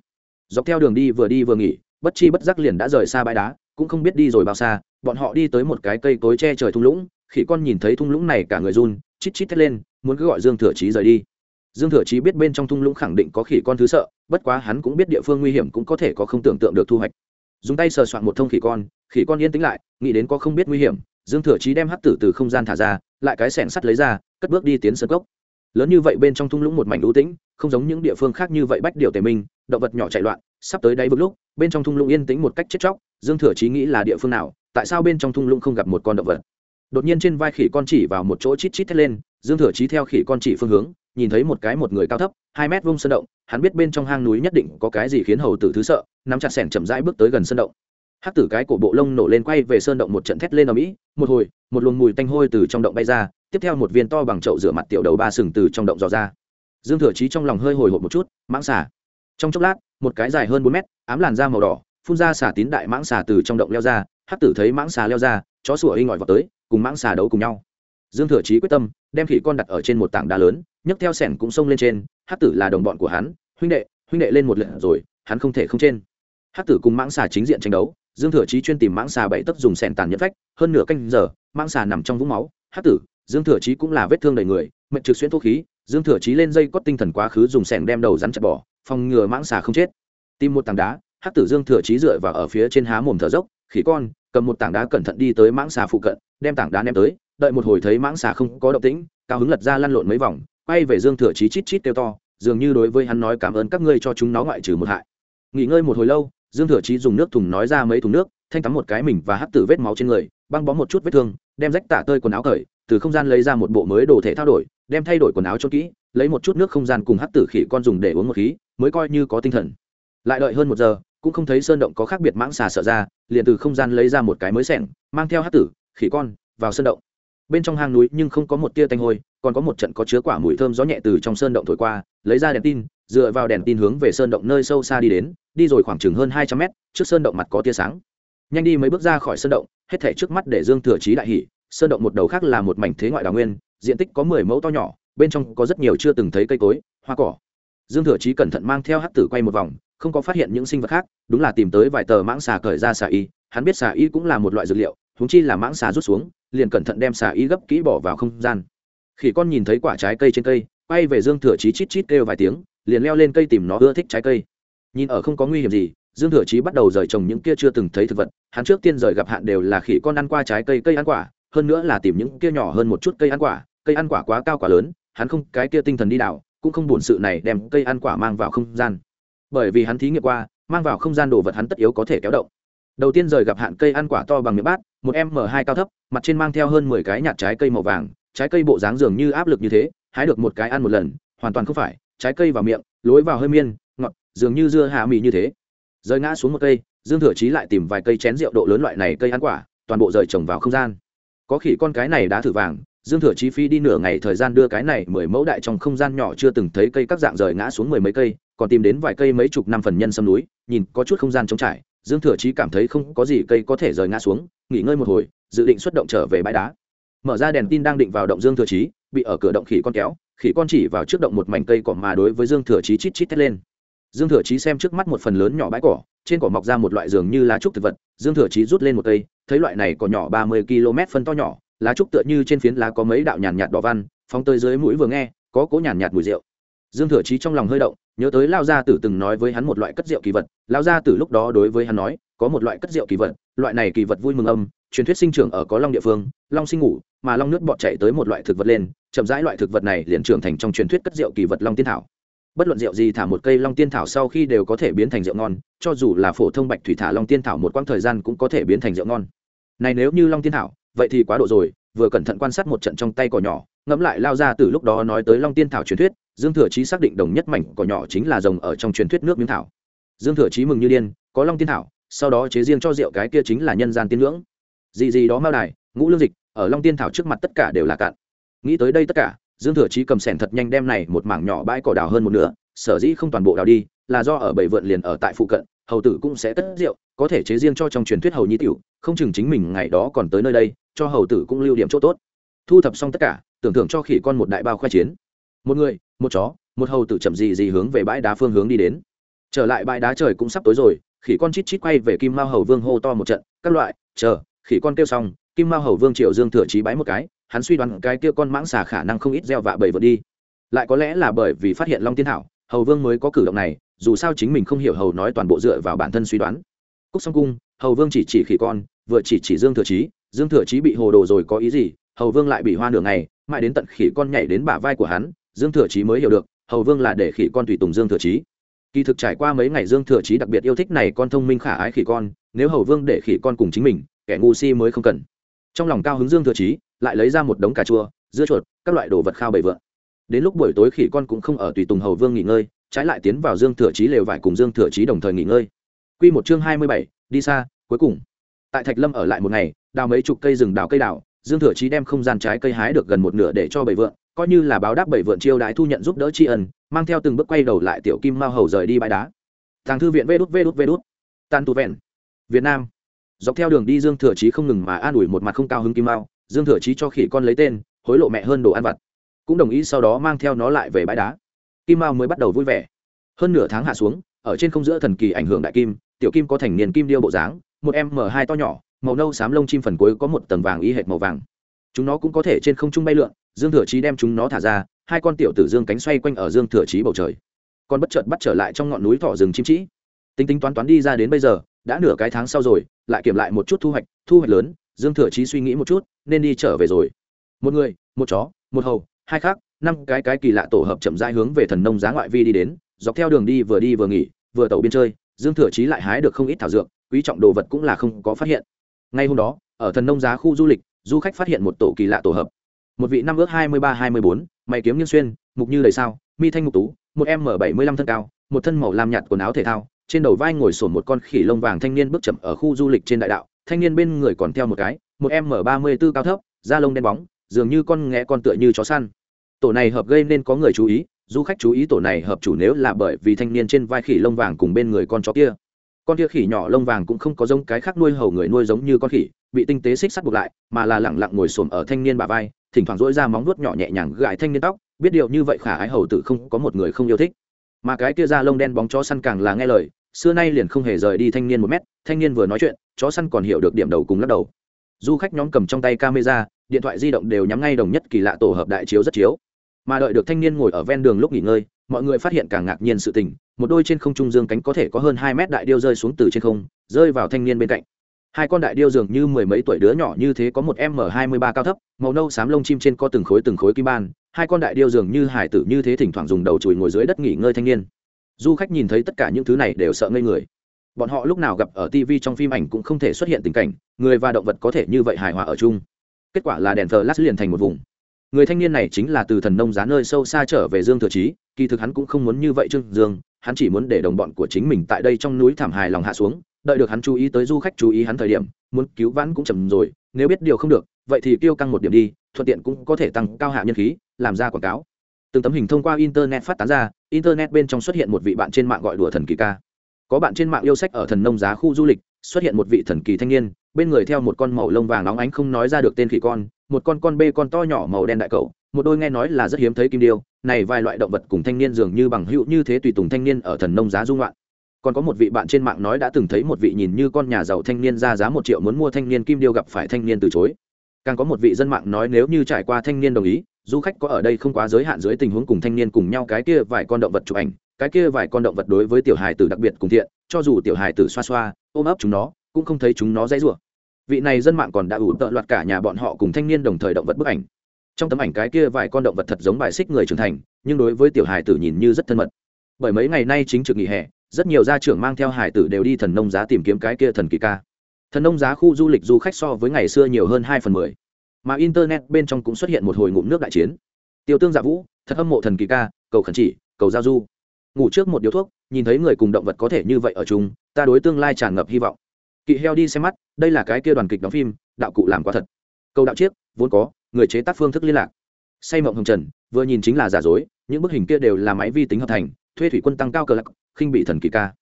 Dọc theo đường đi vừa đi vừa nghỉ, bất chi bất giác liền đã rời xa bãi đá, cũng không biết đi rồi bao xa, bọn họ đi tới một cái cây cối che trời thung lũng, khỉ con nhìn thấy thung lũng này cả người run, chít chít thét lên, muốn cứ gọi dương thừa chí rời đi. Dương thừa chí biết bên trong thung lũng khẳng định có khỉ con thứ sợ, bất quá hắn cũng biết địa phương nguy hiểm cũng có thể có không tưởng tượng được thu hoạch. Dùng tay sờ soạn một thông khỉ con khỉ con yên tĩnh lại, nghĩ đến có không biết nguy hiểm dương thừa chí đem hắc tử từ không gian thả ra, lại cái sẻng sắt lấy ra, cất bước đi tiến sân cốc. Lớn như vậy bên trong thung lũng một mảnh ưu tĩnh, không giống những địa phương khác như vậy bách điều tề minh, động vật nhỏ chạy loạn, sắp tới đáy vực lúc, bên trong thung lũng yên tĩnh một cách chết chóc, dương thừa chí nghĩ là địa phương nào, tại sao bên trong thung lũng không gặp một con động vật? Đột nhiên trên vai khỉ con chỉ vào một chỗ chít chít thét lên, dương thừa chí theo khỉ con chỉ phương hướng, nhìn thấy một cái một người cao thấp, hai mét vông sơn động, hắn biết bên trong hang núi nhất định có cái gì khiến hầu tử thứ sợ, nắm chặt sẻng chậm rãi bước tới gần sơn động hắc tử cái cổ bộ lông nổ lên quay về sơn động một trận thét lên ở mỹ, một hồi, một luồng mùi tanh hôi từ trong động bay ra, tiếp theo một viên to bằng chậu rửa mặt tiểu đầu ba sừng từ trong động dò ra. Dương thừa chí trong lòng hơi hồi hộp một chút, mãng xà. Trong chốc lát, một cái dài hơn bốn mét, ám làn da màu đỏ, phun ra xả tín đại mãng xà từ trong động leo ra, hắc tử thấy mãng xà leo ra, chó sủa hinh ngọi vào tới, cùng mãng xà đấu cùng nhau. Dương thừa chí quyết tâm, đem khỉ con đặt ở trên một tảng đá lớn, nhấc theo sẻn cũng xông lên trên, hắc tử là đồng bọn của hắn, huynh đệ huynh đệ lên một lượt rồi, hắn không thể không trên. Hắc tử cùng mãng xà chính diện tranh đấu dương thừa chí chuyên tìm mãng xà bảy tấc dùng sẻn tàn nhẫn phách, hơn nửa canh giờ, mãng xà nằm trong vũng máu. Hắc tử, dương thừa chí cũng là vết thương đầy người mệnh trực xuyên thô khí, dương thừa chí lên dây cót tinh thần quá khứ dùng sẻn đem đầu rắn chặt bỏ, phòng ngừa mãng xà không chết. Tìm một tảng đá hắc tử dương thừa chí dựa vào ở phía trên há mồm thở dốc, khỉ con, cầm một tảng đá cẩn thận đi tới mãng xà phụ cận, đem tảng đá ném tới, đợi một hồi thấy mãng xà không có động tĩnh, cao hứng lật ra lăn lộn mấy vòng, quay về dương thừa chí chít chít kêu to, dường như đối với hắn nói cảm ơn các ngươi cho chúng nó ngoại trừ một hại. Nghỉ ngơi một hồi lâu dương thừa chí dùng nước thùng nói ra mấy thùng nước, thanh tắm một cái mình và hắt tử vết máu trên người, băng bó một chút vết thương, đem rách tả tơi quần áo cởi, từ không gian lấy ra một bộ mới đồ thể thao đổi, đem thay đổi quần áo cho kỹ, lấy một chút nước không gian cùng hắt tử khỉ con dùng để uống một khí, mới coi như có tinh thần. Lại đợi hơn một giờ, cũng không thấy sơn động có khác biệt mãng xà sợ ra, liền từ không gian lấy ra một cái mới sẻng, mang theo hắt tử, khỉ con, vào sơn động. Bên trong hang núi nhưng không có một tia tanh hôi, còn có một trận có chứa quả mùi thơm gió nhẹ từ trong sơn động thổi qua, lấy ra đèn tin, dựa vào đèn tin hướng về sơn động nơi sâu xa đi đến đi rồi khoảng chừng hơn hai trăm mét, trước sơn động mặt có tia sáng. Nhanh đi mấy bước ra khỏi sơn động, hết thể trước mắt để dương thừa trí đại hỷ sơn động một đầu khác là một mảnh thế ngoại đào nguyên, diện tích có mười mẫu to nhỏ, bên trong có rất nhiều chưa từng thấy cây cối, hoa cỏ. Dương thừa trí cẩn thận mang theo hát tử quay một vòng, không có phát hiện những sinh vật khác, đúng là tìm tới vài tờ mãng xà cởi ra xà y. Hắn biết xà y cũng là một loại dược liệu húng chi là mãng xà rút xuống, liền cẩn thận đem xà y gấp kỹ bỏ vào không gian. Khỉ con nhìn thấy quả trái cây trên cây, quay về dương thừa chí chít chít kêu vài tiếng, liền leo lên cây tìm nó ưa thích trái cây nhìn ở không có nguy hiểm gì, dương thừa chí bắt đầu rời trồng những kia chưa từng thấy thực vật. Hắn trước tiên rời gặp hạn đều là khỉ con ăn qua trái cây cây ăn quả, hơn nữa là tìm những kia nhỏ hơn một chút cây ăn quả. Cây ăn quả quá cao quá lớn, hắn không, cái kia tinh thần đi đảo, cũng không buồn sự này đem cây ăn quả mang vào không gian. Bởi vì hắn thí nghiệm qua, mang vào không gian đồ vật hắn tất yếu có thể kéo động. Đầu tiên rời gặp hạn cây ăn quả to bằng miệng bát, một m hai cao thấp, mặt trên mang theo hơn mười cái nhạt trái cây màu vàng. Trái cây bộ dáng dường như áp lực như thế, hái được một cái ăn một lần, hoàn toàn không phải. Trái cây vào miệng, lối vào hơi miên dường như dưa hạ mì như thế. Rơi ngã xuống một cây, dương thừa chí lại tìm vài cây chén rượu độ lớn loại này cây ăn quả, toàn bộ rời trồng vào không gian. Có khỉ con cái này đã thử vàng, dương thừa chí phi đi nửa ngày thời gian đưa cái này mười mẫu đại trong không gian nhỏ chưa từng thấy cây các dạng rời ngã xuống mười mấy cây, còn tìm đến vài cây mấy chục năm phần nhân sâm núi, nhìn có chút không gian trống trải, dương thừa chí cảm thấy không có gì cây có thể rời ngã xuống, nghỉ ngơi một hồi, dự định xuất động trở về bãi đá. Mở ra đèn tin đang định vào động dương thừa chí, bị ở cửa động khỉ con kéo, khỉ con chỉ vào trước động một mảnh cây cỏ mà đối với dương thừa chí chít chít thét lên dương thừa chí xem trước mắt một phần lớn nhỏ bãi cỏ, trên cỏ mọc ra một loại giường như lá trúc thực vật, dương thừa chí rút lên một cây, thấy loại này cỏ nhỏ ba mươi km phân to nhỏ, lá trúc tựa như trên phiến lá có mấy đạo nhàn nhạt đỏ văn, phóng tới dưới mũi vừa nghe, có cỗ nhàn nhạt mùi rượu. Dương thừa chí trong lòng hơi động, nhớ tới lao gia tử từng nói với hắn một loại cất rượu kỳ vật, lao gia tử lúc đó đối với hắn nói, có một loại cất rượu kỳ vật, loại này kỳ vật vui mừng âm, truyền thuyết sinh trưởng ở có long địa phương, long sinh ngủ, mà long nước bọt chạy tới một loại thực vật lên, chậm rãi loại thực vật này liền trưởng thành trong truyền thuyết cất rượu kỳ vật long tiên thảo bất luận rượu gì thả một cây long tiên thảo sau khi đều có thể biến thành rượu ngon, cho dù là phổ thông bạch thủy thả long tiên thảo một quãng thời gian cũng có thể biến thành rượu ngon. Này nếu như long tiên thảo, vậy thì quá độ rồi, vừa cẩn thận quan sát một trận trong tay cỏ nhỏ, ngẫm lại lao ra từ lúc đó nói tới long tiên thảo truyền thuyết, dương thừa chí xác định đồng nhất mảnh cỏ nhỏ chính là rồng ở trong truyền thuyết nước miếng thảo. Dương thừa chí mừng như điên, có long tiên thảo, sau đó chế riêng cho rượu cái kia chính là nhân gian tiên ngưỡng gì gì đó mao đài, ngũ lương dịch, ở long tiên thảo trước mặt tất cả đều là cạn. Nghĩ tới đây tất cả dương thừa chí cầm sẻn thật nhanh đem này một mảng nhỏ bãi cỏ đào hơn một nửa, sở dĩ không toàn bộ đào đi, là do ở bảy vượn liền ở tại phụ cận, hầu tử cũng sẽ cất rượu, có thể chế riêng cho trong truyền thuyết hầu nhi tiểu, không chừng chính mình ngày đó còn tới nơi đây, cho hầu tử cũng lưu điểm chỗ tốt. Thu thập xong tất cả, tưởng tượng cho khỉ con một đại bao khoe chiến. Một người, một chó, một hầu tử chậm gì gì hướng về bãi đá phương hướng đi đến. Trở lại bãi đá trời cũng sắp tối rồi, khỉ con chít chít quay về kim mao hầu vương hô to một trận, các loại, chờ, khỉ con kêu xong, kim mao hầu vương triệu dương thừa trí bãi một cái hắn suy đoán cái kia con mãng xà khả năng không ít gieo vạ bầy vượt đi. Lại có lẽ là bởi vì phát hiện long tiên thảo, hầu vương mới có cử động này, dù sao chính mình không hiểu hầu nói toàn bộ dựa vào bản thân suy đoán. Cúc song cung, hầu vương chỉ chỉ khỉ con, vừa chỉ chỉ dương thừa trí dương thừa trí bị hồ đồ rồi có ý gì, hầu vương lại bị hoa nửa ngày, mãi đến tận khỉ con nhảy đến bả vai của hắn, dương thừa trí mới hiểu được, hầu vương là để khỉ con tùy tùng dương thừa trí kỳ thực trải qua mấy ngày dương thừa trí đặc biệt yêu thích này con thông minh khả ái khỉ con, nếu hầu vương để khỉ con cùng chính mình, kẻ ngu si mới không cần. Trong lòng cao hứng dương thừa trí lại lấy ra một đống cà chua, dưa chuột, các loại đồ vật khao bầy vượn đến lúc buổi tối khỉ con cũng không ở tùy tùng hầu vương nghỉ ngơi, trái lại tiến vào dương thừa trí lều vải cùng dương thừa trí đồng thời nghỉ ngơi. Q một chương hai mươi bảy, đi xa, cuối cùng. Tại thạch lâm ở lại một ngày, đào mấy chục cây rừng đào cây đào, dương thừa trí đem không gian trái cây hái được gần một nửa để cho bầy vượn coi như là báo đáp bầy vượn chiêu đái thu nhận giúp đỡ tri ân, mang theo từng bước quay đầu lại tiểu kim mao hầu rời đi bãi đá. Thằng thư viện vê đút vê đút vê đút. Tan tu vẹn. Việt nam. Dọc theo đường đi dương thừa chí không ngừng mà an ủi một mặt không cao hứng kim mao dương thừa chí cho khỉ con lấy tên, hối lộ mẹ hơn đồ ăn vặt. Cũng đồng ý sau đó mang theo nó lại về bãi đá. Kim mao mới bắt đầu vui vẻ. Hơn nửa tháng hạ xuống, ở trên không giữa thần kỳ ảnh hưởng đại kim, tiểu kim có thành niên kim điêu bộ dáng, một em m hai to nhỏ, màu nâu xám lông chim phần cuối có một tầng vàng y hệt màu vàng. Chúng nó cũng có thể trên không trung bay lượn, dương thừa chí đem chúng nó thả ra, hai con tiểu tử dương cánh xoay quanh ở dương thừa chí bầu trời. Con bất chợt bắt trở lại trong ngọn núi thỏ rừng chim trĩ tính tính toán toán đi ra đến bây giờ, đã nửa cái tháng sau rồi, lại kiểm lại một chút thu hoạch thu hoạch lớn dương thừa chí suy nghĩ một chút, nên đi trở về rồi. Một người, một chó, một hầu, hai khác, năm cái cái kỳ lạ tổ hợp chậm rãi hướng về thần nông giá ngoại vi đi đến, dọc theo đường đi vừa đi vừa nghỉ, vừa tàu biên chơi, dương thừa chí lại hái được không ít thảo dược, quý trọng đồ vật cũng là không có phát hiện. Ngay hôm đó, ở thần nông giá khu du lịch, du khách phát hiện một tổ kỳ lạ tổ hợp. Một vị năm ước hai mươi ba, hai mươi bốn, mày kiếm nghiêng xuyên, mục như đầy sao, mi thanh mục tú, một m bảy mươi lăm thân cao, một thân màu lam nhạt quần áo thể thao, trên đầu vai ngồi sổn một con khỉ lông vàng thanh niên bước chậm ở khu du lịch trên đại đạo thanh niên bên người còn theo một cái, một m ba mươi b ố cao thấp, da lông đen bóng, dường như con nghe con tựa như chó săn. Tổ này hợp gây nên có người chú ý, du khách chú ý tổ này hợp chủ nếu là bởi vì thanh niên trên vai khỉ lông vàng cùng bên người con chó kia. Con kia khỉ nhỏ lông vàng cũng không có giống cái khác nuôi hầu người nuôi giống như con khỉ, bị tinh tế xích sắt buộc lại, mà là lẳng lặng ngồi xổm ở thanh niên bà vai, thỉnh thoảng dỗi ra móng vuốt nhỏ nhẹ nhàng gãi thanh niên tóc, biết điều như vậy khả ái hầu tử không có một người không yêu thích. Mà cái kia da lông đen bóng chó săn càng là nghe lời xưa nay liền không hề rời đi thanh niên một mét, thanh niên vừa nói chuyện, chó săn còn hiểu được điểm đầu cùng lắc đầu. Du khách nhóm cầm trong tay camera, điện thoại di động đều nhắm ngay đồng nhất kỳ lạ tổ hợp đại chiếu rất chiếu. Mà đợi được thanh niên ngồi ở ven đường lúc nghỉ ngơi, mọi người phát hiện càng ngạc nhiên sự tình, một đôi trên không trung dương cánh có thể có hơn hai mét đại điêu rơi xuống từ trên không, rơi vào thanh niên bên cạnh. Hai con đại điêu dường như mười mấy tuổi đứa nhỏ như thế có một m hai mươi ba cao thấp, màu nâu xám lông chim trên có từng khối từng khối kim ban. Hai con đại điêu dường như hải tử như thế thỉnh thoảng dùng đầu chùi ngồi dưới đất nghỉ ngơi thanh niên du khách nhìn thấy tất cả những thứ này đều sợ ngây người. Bọn họ lúc nào gặp ở tv trong phim ảnh cũng không thể xuất hiện tình cảnh, người và động vật có thể như vậy hài hòa ở chung. Kết quả là đèn thờ lát liền thành một vùng. Người thanh niên này chính là từ thần nông giá nơi sâu xa trở về dương thừa trí kỳ thực hắn cũng không muốn như vậy trương dương, hắn chỉ muốn để đồng bọn của chính mình tại đây trong núi thảm hài lòng hạ xuống, đợi được hắn chú ý tới du khách chú ý hắn thời điểm, muốn cứu vãn cũng chậm rồi, nếu biết điều không được, vậy thì kêu căng một điểm đi, thuận tiện cũng có thể tăng cao hạ nhân khí, làm ra quảng cáo từng tấm hình thông qua internet phát tán ra, internet bên trong xuất hiện một vị bạn trên mạng gọi đùa thần kỳ ca. Có bạn trên mạng yêu sách ở thần nông giá khu du lịch, xuất hiện một vị thần kỳ thanh niên, bên người theo một con màu lông vàng óng ánh không nói ra được tên khỉ con, một con con bê con to nhỏ màu đen đại cậu một đôi nghe nói là rất hiếm thấy kim điêu, này vài loại động vật cùng thanh niên dường như bằng hữu như thế tùy tùng thanh niên ở thần nông giá dung loạn. Còn có một vị bạn trên mạng nói đã từng thấy một vị nhìn như con nhà giàu thanh niên ra giá một triệu muốn mua thanh niên kim điêu gặp phải thanh niên từ chối. Càng có một vị dân mạng nói nếu như trải qua thanh niên đồng ý du khách có ở đây không quá giới hạn dưới tình huống cùng thanh niên cùng nhau, cái kia vài con động vật chụp ảnh, cái kia vài con động vật đối với tiểu hài tử đặc biệt cùng thiện, cho dù tiểu hài tử xoa xoa, ôm ấp chúng nó, cũng không thấy chúng nó dãy rủa. Vị này dân mạng còn đã ủ tợ loạt cả nhà bọn họ cùng thanh niên đồng thời động vật bức ảnh. Trong tấm ảnh cái kia vài con động vật thật giống bài xích người trưởng thành, nhưng đối với tiểu hài tử nhìn như rất thân mật. Bởi mấy ngày nay chính trực nghỉ hè, rất nhiều gia trưởng mang theo hải tử đều đi thần nông giá tìm kiếm cái kia thần kỳ ca. Thần nông giá khu du lịch du khách so với ngày xưa nhiều hơn hai phần mười mà internet bên trong cũng xuất hiện một hồi ngụm nước đại chiến. Tiêu tương giả vũ, thật hâm mộ thần kỳ ca, cầu khẩn chỉ, cầu giao du. Ngủ trước một điếu thuốc, nhìn thấy người cùng động vật có thể như vậy ở chung, ta đối tương lai tràn ngập hy vọng. Kỵ heo đi xem mắt, đây là cái kia đoàn kịch đóng phim, đạo cụ làm quá thật. Câu đạo chiếc, vốn có, người chế tác phương thức liên lạc. Say mộng hồng trần, vừa nhìn chính là giả dối, những bức hình kia đều là máy vi tính hợp thành, thuê thủy quân tăng cao cờ lạc, khinh bị thần kỳ ca.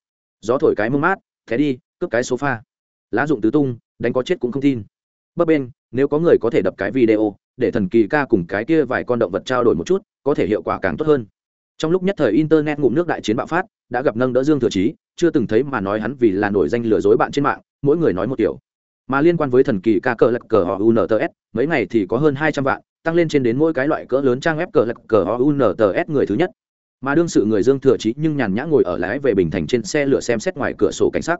Gió thổi cái mông mát, thế đi, cướp cái sofa. Lá dụng tứ tung, đánh có chết cũng không tin bấp bên, nếu có người có thể đập cái video, để thần kỳ ca cùng cái kia vài con động vật trao đổi một chút, có thể hiệu quả càng tốt hơn. Trong lúc nhất thời internet ngụm nước đại chiến bạo phát, đã gặp nâng đỡ dương thừa chí, chưa từng thấy mà nói hắn vì là nổi danh lừa dối bạn trên mạng, mỗi người nói một kiểu. Mà liên quan với thần kỳ ca cờ lạc cờ họ unts mấy ngày thì có hơn hai trăm vạn, tăng lên trên đến mỗi cái loại cỡ lớn trang web cờ lạc cờ họ unts người thứ nhất. Mà đương sự người dương thừa chí nhưng nhàn nhã ngồi ở lái về bình thành trên xe lửa xem xét ngoài cửa sổ cảnh sắc.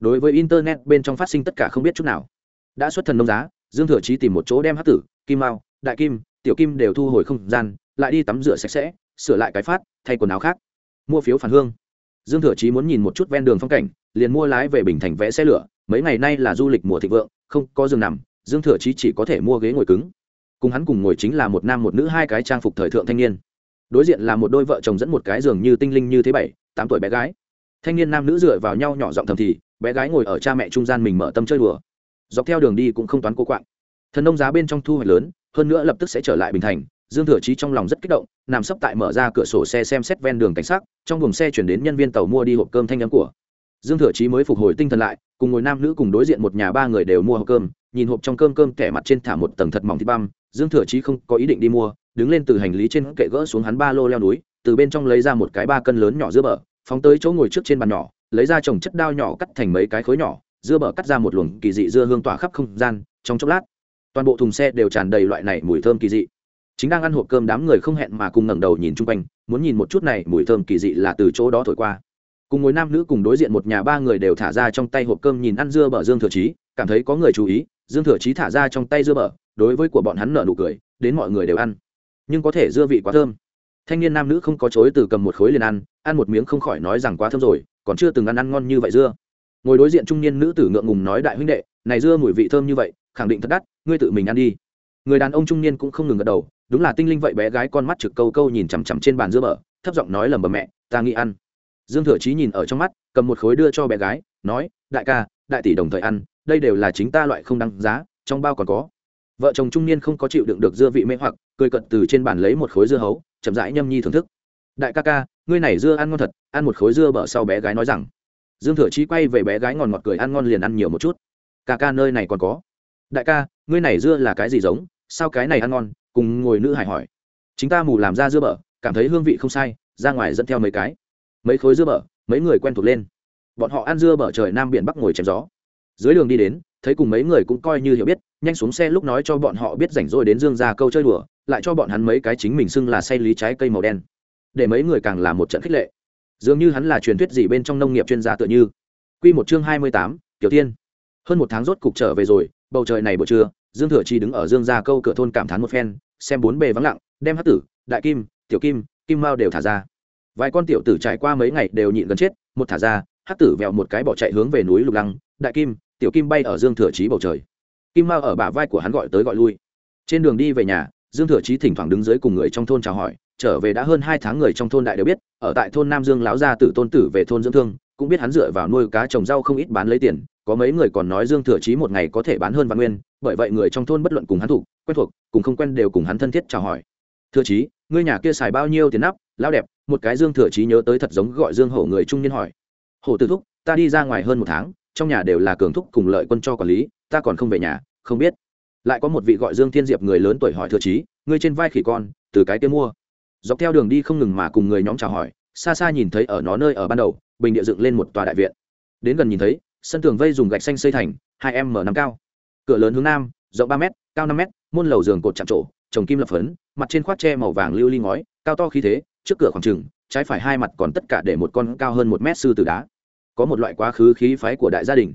Đối với internet bên trong phát sinh tất cả không biết chút nào đã xuất thần nông giá, dương thừa chí tìm một chỗ đem hát tử, kim mao, đại kim, tiểu kim đều thu hồi không gian, lại đi tắm rửa sạch sẽ, sửa lại cái phát, thay quần áo khác. Mua phiếu phản hương. Dương thừa chí muốn nhìn một chút ven đường phong cảnh, liền mua lái về bình thành vẽ xe lửa, mấy ngày nay là du lịch mùa thịnh vượng, không có giường nằm, dương thừa chí chỉ có thể mua ghế ngồi cứng. Cùng hắn cùng ngồi chính là một nam một nữ hai cái trang phục thời thượng thanh niên. Đối diện là một đôi vợ chồng dẫn một cái giường như tinh linh như thế bảy, tám tuổi bé gái. Thanh niên nam nữ dựa vào nhau nhỏ giọng thầm thì, bé gái ngồi ở cha mẹ trung gian mình mở tâm chơi đùa dọc theo đường đi cũng không toán cô quạng. Thần nông giá bên trong thu hoạch lớn, hơn nữa lập tức sẽ trở lại bình thành, dương thừa chí trong lòng rất kích động, nằm sấp tại mở ra cửa sổ xe xem xét ven đường cảnh sát trong buồng xe chuyển đến nhân viên tàu mua đi hộp cơm thanh nhắm của. Dương thừa chí mới phục hồi tinh thần lại, cùng ngồi nam nữ cùng đối diện một nhà ba người đều mua hộp cơm, nhìn hộp trong cơm cơm kẻ mặt trên thả một tầng thật mỏng thịt băm, dương thừa chí không có ý định đi mua, đứng lên từ hành lý trên kệ gỡ xuống hắn ba lô leo núi, từ bên trong lấy ra một cái ba cân lớn nhỏ giữa bờ, phóng tới chỗ ngồi trước trên bàn nhỏ, lấy ra chồng chất đao nhỏ cắt thành mấy cái khối nhỏ dưa bở cắt ra một luồng kỳ dị dưa hương tỏa khắp không gian, trong chốc lát, toàn bộ thùng xe đều tràn đầy loại này mùi thơm kỳ dị. Chính đang ăn hộp cơm đám người không hẹn mà cùng ngẩng đầu nhìn chung quanh, muốn nhìn một chút này mùi thơm kỳ dị là từ chỗ đó thổi qua. Cùng ngồi nam nữ cùng đối diện một nhà ba người đều thả ra trong tay hộp cơm nhìn ăn dưa bở dương thừa chí, cảm thấy có người chú ý, dương thừa chí thả ra trong tay dưa bở đối với của bọn hắn nở nụ cười, đến mọi người đều ăn. Nhưng có thể dưa vị quá thơm. Thanh niên nam nữ không có chối từ cầm một khối liền ăn ăn một miếng không khỏi nói rằng quá thơm rồi, còn chưa từng ăn ăn ngon như vậy dưa ngồi đối diện trung niên nữ tử ngượng ngùng nói đại huynh đệ, này dưa mùi vị thơm như vậy, khẳng định thật đắt, ngươi tự mình ăn đi. Người đàn ông trung niên cũng không ngừng gật đầu, đúng là tinh linh vậy bé gái con mắt trực câu câu nhìn chằm chằm trên bàn dưa bờ, thấp giọng nói lầm bầm mẹ, ta nghĩ ăn. Dương thừa chí nhìn ở trong mắt, cầm một khối đưa cho bé gái, nói, đại ca, đại tỷ đồng thời ăn, đây đều là chính ta loại không đăng giá, trong bao còn có. Vợ chồng trung niên không có chịu đựng được dưa vị mê hoặc, cười cận từ trên bàn lấy một khối dưa hấu, chậm rãi nhâm nhi thưởng thức. Đại ca ca, ngươi này dưa ăn ngon thật, ăn một khối dưa bở sau bé gái nói rằng dương thừa chí quay về bé gái ngọt ngọt cười ăn ngon liền ăn nhiều một chút. Ca ca nơi này còn có. Đại ca, ngươi này dưa là cái gì giống? Sao cái này ăn ngon? Cùng ngồi nữ hải hỏi. Chính ta mù làm ra dưa bở, cảm thấy hương vị không sai, ra ngoài dẫn theo mấy cái. Mấy khối dưa bở, mấy người quen thuộc lên. Bọn họ ăn dưa bở trời nam biển bắc ngồi chém gió. Dưới đường đi đến, thấy cùng mấy người cũng coi như hiểu biết, nhanh xuống xe lúc nói cho bọn họ biết rảnh rỗi đến dương ra câu chơi đùa, lại cho bọn hắn mấy cái chính mình xưng là say lý trái cây màu đen. Để mấy người càng là một trận khích lệ dường như hắn là truyền thuyết gì bên trong nông nghiệp chuyên gia tựa như. Q một chương hai mươi tám, tiểu tiên hơn một tháng rốt cục trở về rồi, bầu trời này buổi trưa, dương thừa chi đứng ở dương ra câu cửa thôn cảm thán một phen, xem bốn bề vắng lặng, đem hát tử, đại kim, tiểu kim kim mao đều thả ra. Vài con tiểu tử trải qua mấy ngày đều nhịn gần chết, một thả ra hát tử vẹo một cái bỏ chạy hướng về núi lục lăng, đại kim, tiểu kim bay ở dương thừa chí bầu trời. Kim mao ở bả vai của hắn gọi tới gọi lui. Trên đường đi về nhà, dương thừa chí thỉnh thoảng đứng dưới cùng người trong thôn chào hỏi trở về đã hơn hai tháng người trong thôn đại đều biết, ở tại thôn nam dương Lão gia tử tôn tử về thôn dưỡng thương, cũng biết hắn dựa vào nuôi cá trồng rau không ít bán lấy tiền, có mấy người còn nói dương thừa chí một ngày có thể bán hơn văn nguyên, bởi vậy người trong thôn bất luận cùng hắn thủ quen thuộc, cùng không quen đều cùng hắn thân thiết chào hỏi. Thừa chí, ngươi nhà kia xài bao nhiêu tiền nắp lao đẹp? Một cái dương thừa chí nhớ tới thật giống gọi dương hổ người trung niên hỏi. Hổ tử thúc, ta đi ra ngoài hơn một tháng, trong nhà đều là cường thúc cùng lợi quân cho quản lý, ta còn không về nhà, không biết. Lại có một vị gọi dương thiên diệp người lớn tuổi hỏi thừa chí, ngươi trên vai khỉ con, từ cái kia mua? Dọc theo đường đi không ngừng mà cùng người nhóm chào hỏi, xa xa nhìn thấy ở nó nơi ở ban đầu, bình địa dựng lên một tòa đại viện. Đến gần nhìn thấy, sân tường vây dùng gạch xanh xây thành, hai m năm cao. Cửa lớn hướng nam, rộng ba m cao năm m môn lầu giường cột chạm trổ, trồng kim lập phấn, mặt trên khoác tre màu vàng lưu ly ngói, cao to khí thế, trước cửa khoảng trừng trái phải hai mặt còn tất cả để một con cao hơn một mét sư tử đá. Có một loại quá khứ khí phái của đại gia đình.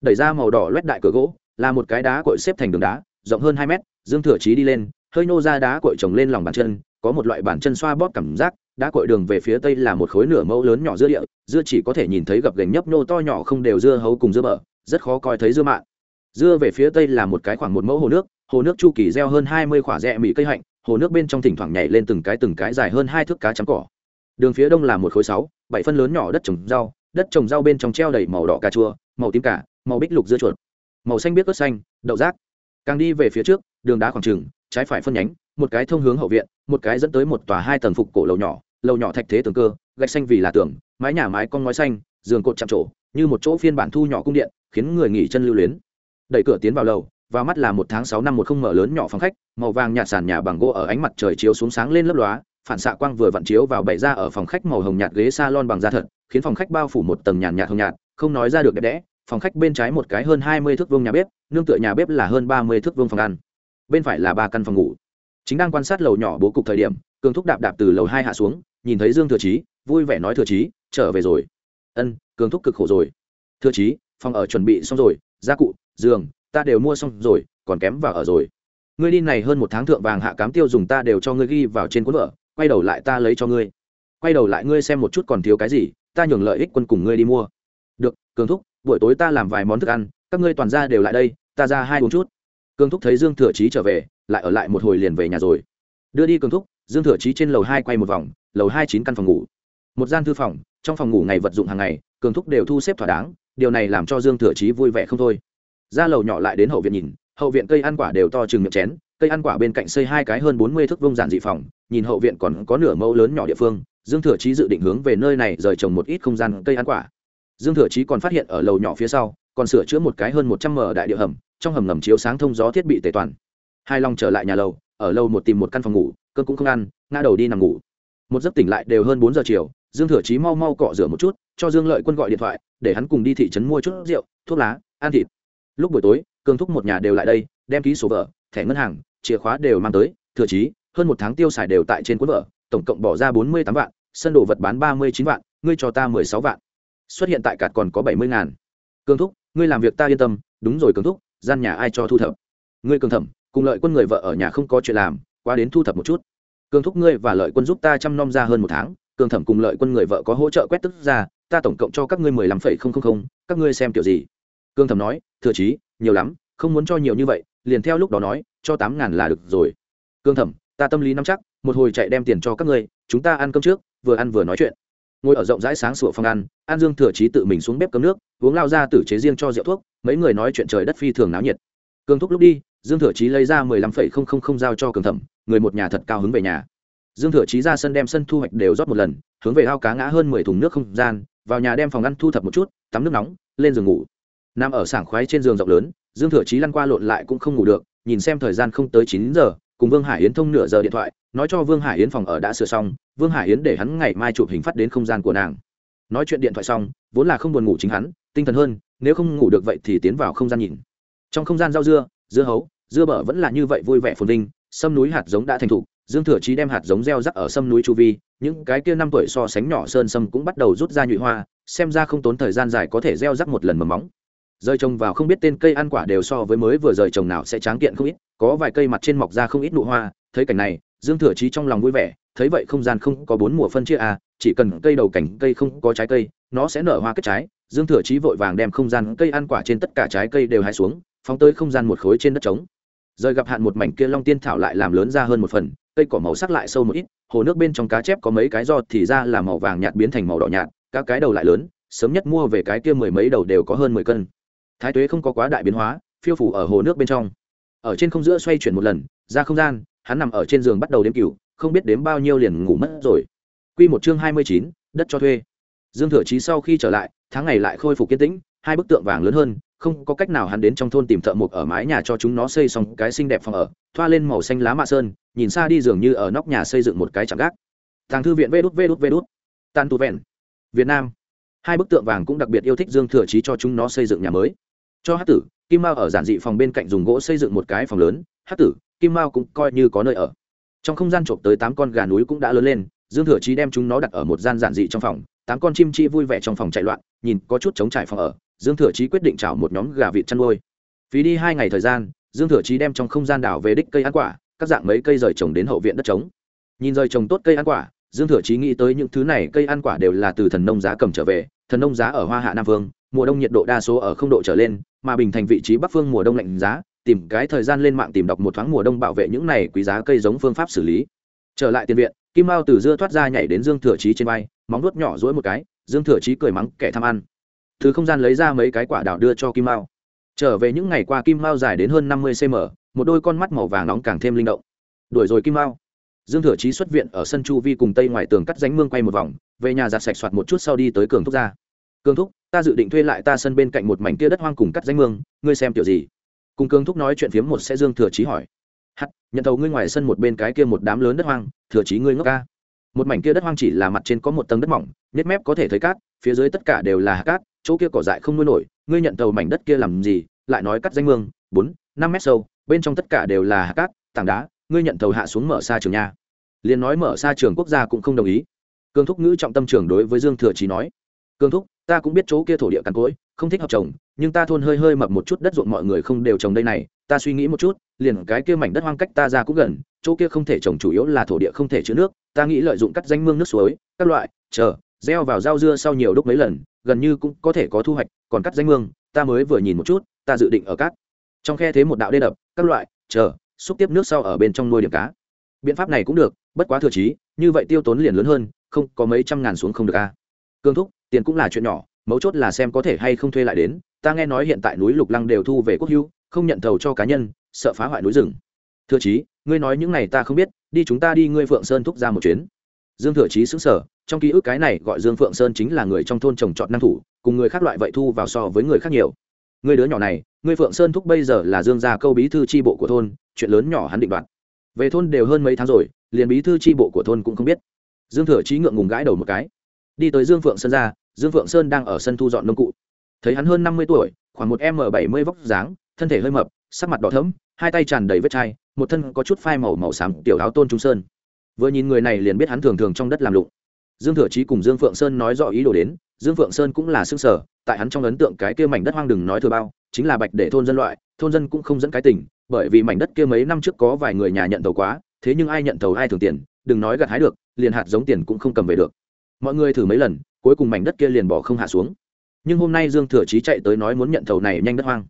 Đẩy ra màu đỏ loét đại cửa gỗ, là một cái đá cội xếp thành đường đá, rộng hơn hai mét, dương thừa trí đi lên, hơi nô ra đá cội trồng lên lòng bàn chân có một loại bàn chân xoa bóp cảm giác, đã cội đường về phía tây là một khối nửa mẫu lớn nhỏ dưa địa, dưa chỉ có thể nhìn thấy gập gành nhấp nô to nhỏ không đều dưa hấu cùng dưa bờ rất khó coi thấy dưa mạ. dưa về phía tây là một cái khoảng một mẫu hồ nước hồ nước chu kỳ gieo hơn hai mươi khoả rẽ mỹ cây hạnh, hồ nước bên trong thỉnh thoảng nhảy lên từng cái từng cái dài hơn hai thước cá trắng cỏ. Đường phía đông là một khối sáu, bảy phân lớn nhỏ đất trồng rau, đất trồng rau bên trong treo đầy màu đỏ cà chua, màu tím cả màu bích lục dưa chuột. Màu xanh biết ớt xanh, đậu rác. Càng đi về phía trước, đường đá khoảng trừng trái phải phân nhánh, một cái thông hướng hậu viện một cái dẫn tới một tòa hai tầng phục cổ lầu nhỏ lầu nhỏ thạch thế tường cơ, gạch xanh vì là tường, mái nhà mái con ngói xanh, giường cột chạm trổ, như một chỗ phiên bản thu nhỏ cung điện, khiến người nghỉ chân lưu luyến. Đẩy cửa tiến vào lầu, vào mắt là một tháng sáu năm một không mở lớn nhỏ phòng khách, màu vàng nhạt sàn nhà bằng gỗ ở ánh mặt trời chiếu xuống sáng lên lấp lóa, phản xạ quang vừa vặn chiếu vào bày ra ở phòng khách màu hồng nhạt ghế salon bằng da thật, khiến phòng khách bao phủ một tầng nhàn nhạt hồng nhạt, không nói ra được đẹp đẽ, phòng khách bên trái một cái hơn hai mươi thước vuông nhà bếp, nương tựa nhà bếp là hơn ba mươi thước vuông phòng ăn. Bên phải là ba căn phòng ngủ chính đang quan sát lầu nhỏ bố cục thời điểm, cường thúc đạp đạp từ lầu hai hạ xuống, nhìn thấy dương thừa chí, vui vẻ nói, thừa chí, trở về rồi. Ân, cường thúc cực khổ rồi. Thừa chí, phòng ở chuẩn bị xong rồi, gia cụ, giường, ta đều mua xong rồi, còn kém vào ở rồi. Ngươi đi này hơn một tháng thượng vàng hạ cám tiêu dùng ta đều cho ngươi ghi vào trên cuốn vợ quay đầu lại ta lấy cho ngươi. Quay đầu lại ngươi xem một chút còn thiếu cái gì, ta nhường lợi ích quân cùng ngươi đi mua. Được, cường thúc, buổi tối ta làm vài món thức ăn, các ngươi toàn ra đều lại đây, ta ra hai uống chút. Cường thúc thấy dương thừa chí trở về lại ở lại một hồi liền về nhà rồi. Đưa đi cường thúc, dương thừa chí trên lầu hai quay một vòng, lầu hai chín căn phòng ngủ. Một gian thư phòng, trong phòng ngủ ngày vật dụng hàng ngày, cường thúc đều thu xếp thỏa đáng, điều này làm cho dương thừa chí vui vẻ không thôi. Ra lầu nhỏ lại đến hậu viện nhìn, hậu viện cây ăn quả đều to chừng miệng chén, cây ăn quả bên cạnh xây hai cái hơn bốn mươi thước vông giản dị phòng, nhìn hậu viện còn có nửa mẫu lớn nhỏ địa phương, dương thừa chí dự định hướng về nơi này rời trồng một ít không gian cây ăn quả. Dương thừa chí còn phát hiện ở lầu nhỏ phía sau, còn sửa chữa một cái hơn một trăm m đại địa hầm, trong hầm ngầm chiếu sáng thông gió thiết bị tề toàn hai long trở lại nhà lầu, ở lâu một tìm một căn phòng ngủ cơn cũng không ăn, ngã đầu đi nằm ngủ. Một giấc tỉnh lại đều hơn bốn giờ chiều, dương thừa chí mau mau cọ rửa một chút, cho dương lợi quân gọi điện thoại, để hắn cùng đi thị trấn mua chút rượu, thuốc lá, ăn thịt. Lúc buổi tối cương thúc một nhà đều lại đây, đem ký sổ vợ, thẻ ngân hàng, chìa khóa đều mang tới. Thừa chí, hơn một tháng tiêu xài đều tại trên cuốn vợ, tổng cộng bỏ ra bốn mươi tám vạn, sân đồ vật bán ba mươi chín vạn, ngươi cho ta mười sáu vạn. Xuất hiện tại cạt còn có bảy mươi ngàn. Cương thúc, ngươi làm việc ta yên tâm, đúng rồi cương thúc, gian nhà ai cho thu thập? Ngươi cường thẩm cùng lợi quân người vợ ở nhà không có chuyện làm, qua đến thu thập một chút. Cường thúc ngươi và lợi quân giúp ta chăm nom ra hơn một tháng, cường thẩm cùng lợi quân người vợ có hỗ trợ quét tức ra, ta tổng cộng cho các ngươi mười lăm phẩy không không không, các ngươi xem kiểu gì? Cương thẩm nói, thừa chí, nhiều lắm, không muốn cho nhiều như vậy, liền theo lúc đó nói, cho tám ngàn là được rồi. Cương thẩm, ta tâm lý nắm chắc, một hồi chạy đem tiền cho các ngươi, chúng ta ăn cơm trước, vừa ăn vừa nói chuyện. Ngồi ở rộng rãi sáng sủa phòng ăn, an dương thừa chí tự mình xuống bếp cấm nước, uống lao ra tử chế riêng cho rượu thuốc, mấy người nói chuyện trời đất phi thường náo nhiệt cương thúc lúc đi, dương thừa chí lấy ra mười lăm phẩy không không không giao cho cường thẩm, người một nhà thật cao hứng về nhà. Dương thừa chí ra sân đem sân thu hoạch đều rót một lần, hướng về ao cá ngã hơn mười thùng nước không gian, vào nhà đem phòng ăn thu thập một chút, tắm nước nóng, lên giường ngủ. Nằm ở sảng khoái trên giường rộng lớn, dương thừa chí lăn qua lộn lại cũng không ngủ được, nhìn xem thời gian không tới chín giờ, cùng vương hải yến thông nửa giờ điện thoại, nói cho vương hải yến phòng ở đã sửa xong, vương hải yến để hắn ngày mai chụp hình phát đến không gian của nàng. Nói chuyện điện thoại xong, vốn là không buồn ngủ chính hắn, tinh thần hơn, nếu không ngủ được vậy thì tiến vào không gian nhìn trong không gian rau dưa dưa hấu, dưa bở vẫn là như vậy vui vẻ phồn vinh, sâm núi hạt giống đã thành thục, dương thừa chí đem hạt giống gieo rắc ở sâm núi chu vi, những cái kia năm tuổi so sánh nhỏ sơn sâm cũng bắt đầu rút ra nhụy hoa, xem ra không tốn thời gian dài có thể gieo rắc một lần mầm móng. Rơi trồng vào không biết tên cây ăn quả đều so với mới vừa rời trồng nào sẽ tráng kiện không ít, có vài cây mặt trên mọc ra không ít nụ hoa, thấy cảnh này, dương thừa chí trong lòng vui vẻ, thấy vậy không gian không có bốn mùa phân chia à chỉ cần cây đầu cảnh, cây không có trái cây, nó sẽ nở hoa kết trái. Dương thừa chí vội vàng đem không gian cây ăn quả trên tất cả trái cây đều hái xuống phóng tới không gian một khối trên đất trống. Rời gặp hạn một mảnh kia long tiên thảo lại làm lớn ra hơn một phần cây cỏ màu sắc lại sâu một ít hồ nước bên trong cá chép có mấy cái giò thì ra là màu vàng nhạt biến thành màu đỏ nhạt các cái đầu lại lớn sớm nhất mua về cái kia mười mấy đầu đều có hơn mười cân. Thái tuế không có quá đại biến hóa phiêu phủ ở hồ nước bên trong. Ở trên không giữa xoay chuyển một lần ra không gian hắn nằm ở trên giường bắt đầu đếm cửu không biết đếm bao nhiêu liền ngủ mất rồi. Quy một chương hai mươi chín, đất cho thuê. Dương thừa chí sau khi trở lại tháng ngày lại khôi phục kiên tĩnh hai bức tượng vàng lớn hơn không có cách nào hắn đến trong thôn tìm thợ mộc ở mái nhà cho chúng nó xây xong cái xinh đẹp phòng ở, thoa lên màu xanh lá mạ sơn, nhìn xa đi dường như ở nóc nhà xây dựng một cái chạm gác. Tàng thư viện vê đút vê đút vê đút. Tan tu vẹn. Việt nam. Hai bức tượng vàng cũng đặc biệt yêu thích dương thừa chí cho chúng nó xây dựng nhà mới. Cho hát tử, kim mao ở giản dị phòng bên cạnh dùng gỗ xây dựng một cái phòng lớn, hát tử, kim mao cũng coi như có nơi ở. Trong không gian trộm tới tám con gà núi cũng đã lớn lên, dương thừa chí đem chúng nó đặt ở một gian giản dị trong phòng, tám con chim chi vui vẻ trong phòng chạy loạn, nhìn có chút chống trải phòng ở dương thừa chí quyết định chảo một nhóm gà vịt chăn nuôi. Phí đi hai ngày thời gian, dương thừa chí đem trong không gian đảo về đích cây ăn quả, các dạng mấy cây rời trồng đến hậu viện đất trống. Nhìn rời trồng tốt cây ăn quả, dương thừa chí nghĩ tới những thứ này, cây ăn quả đều là từ thần nông giá cầm trở về, thần nông giá ở hoa hạ nam vương, mùa đông nhiệt độ đa số ở không độ trở lên, mà bình thành vị trí bắc phương mùa đông lạnh giá, tìm cái thời gian lên mạng tìm đọc một thoáng mùa đông bảo vệ những này quý giá cây giống phương pháp xử lý. Trở lại tiền viện, kim mao từ dưa thoát ra nhảy đến dương thừa chí trên vai, móng nuốt nhỏ dỗi một cái, dương thừa chí cười mắng, kẻ tham ăn thứ không gian lấy ra mấy cái quả đào đưa cho kim mao. Trở về những ngày qua kim mao dài đến hơn năm mươi cm một đôi con mắt màu vàng nóng càng thêm linh động. Đuổi rồi kim mao. Dương thừa chí xuất viện ở sân chu vi cùng tây ngoài tường cắt ránh mương quay một vòng, về nhà giặt sạch soạt một chút sau đi tới cường thúc ra. Cường thúc, ta dự định thuê lại ta sân bên cạnh một mảnh kia đất hoang cùng cắt ránh mương, ngươi xem kiểu gì? Cùng cường thúc nói chuyện phiếm một sẽ dương thừa chí hỏi. Hắt, nhận thầu ngươi ngoài sân một bên cái kia một đám lớn đất hoang, thừa chí ngươi ngốc ca. Một mảnh kia đất hoang chỉ là mặt trên có một tầng đất mỏng nếp mép có thể thấy cát, phía dưới tất cả đều là hạt cát chỗ kia cỏ dại không nuôi nổi, ngươi nhận tàu mảnh đất kia làm gì, lại nói cắt danh mương, bốn, năm mét sâu, bên trong tất cả đều là hạt cát, tảng đá, ngươi nhận tàu hạ xuống mở xa trường nha. Liền nói mở xa trường quốc gia cũng không đồng ý. Cương thúc ngữ trọng tâm trường đối với dương thừa trí nói cương thúc, ta cũng biết chỗ kia thổ địa cằn cỗi, không thích hợp trồng, nhưng ta thôn hơi hơi mập một chút đất ruộng mọi người không đều trồng đây này, ta suy nghĩ một chút, liền cái kia mảnh đất hoang cách ta ra cũng gần, chỗ kia không thể trồng chủ yếu là thổ địa không thể chứa nước, ta nghĩ lợi dụng cắt danh mương nước suối, các loại, chờ, gieo vào rau dưa sau nhiều đúc mấy lần gần như cũng có thể có thu hoạch còn cắt danh mương ta mới vừa nhìn một chút ta dự định ở cát. Trong khe thế một đạo đê đập các loại chờ xúc tiếp nước sau ở bên trong nuôi điểm cá. Biện pháp này cũng được bất quá thừa trí như vậy tiêu tốn liền lớn hơn không có mấy trăm ngàn xuống không được a. Cương thúc tiền cũng là chuyện nhỏ mấu chốt là xem có thể hay không thuê lại đến ta nghe nói hiện tại núi lục lăng đều thu về quốc hưu không nhận thầu cho cá nhân sợ phá hoại núi rừng. Thừa trí, ngươi nói những này ta không biết đi chúng ta đi ngươi phượng sơn thúc ra một chuyến. Dương thừa trí xứng sở trong ký ức cái này gọi dương phượng sơn chính là người trong thôn trồng trọt năng thủ, cùng người khác loại vậy thu vào so với người khác nhiều. Người đứa nhỏ này, người phượng sơn thúc bây giờ là dương gia câu bí thư tri bộ của thôn, chuyện lớn nhỏ hắn định đoạt. Về thôn đều hơn mấy tháng rồi, liền bí thư tri bộ của thôn cũng không biết. Dương thừa trí ngượng ngùng gãi đầu một cái. Đi tới dương phượng sơn ra, dương phượng sơn đang ở sân thu dọn nông cụ. Thấy hắn hơn năm mươi tuổi, khoảng một m bảy mươi vóc dáng, thân thể hơi mập, sắc mặt đỏ thẫm, hai tay tràn đầy vết chai, một thân có chút phai màu màu xám tiểu áo tôn trung sơn. Vừa nhìn người này liền biết hắn thường thường trong đất làm lụng dương thừa chí cùng dương phượng sơn nói rõ ý đồ đến, dương phượng sơn cũng là xương sở, tại hắn trong ấn tượng cái kia mảnh đất hoang đừng nói thừa bao, chính là bạch để thôn dân loại, thôn dân cũng không dẫn cái tình, bởi vì mảnh đất kia mấy năm trước có vài người nhà nhận tàu quá, thế nhưng ai nhận tàu ai thường tiền, đừng nói gặt hái được, liền hạt giống tiền cũng không cầm về được. Mọi người thử mấy lần, cuối cùng mảnh đất kia liền bỏ không hạ xuống. Nhưng hôm nay dương thừa chí chạy tới nói muốn nhận thầu này nhanh đất hoang.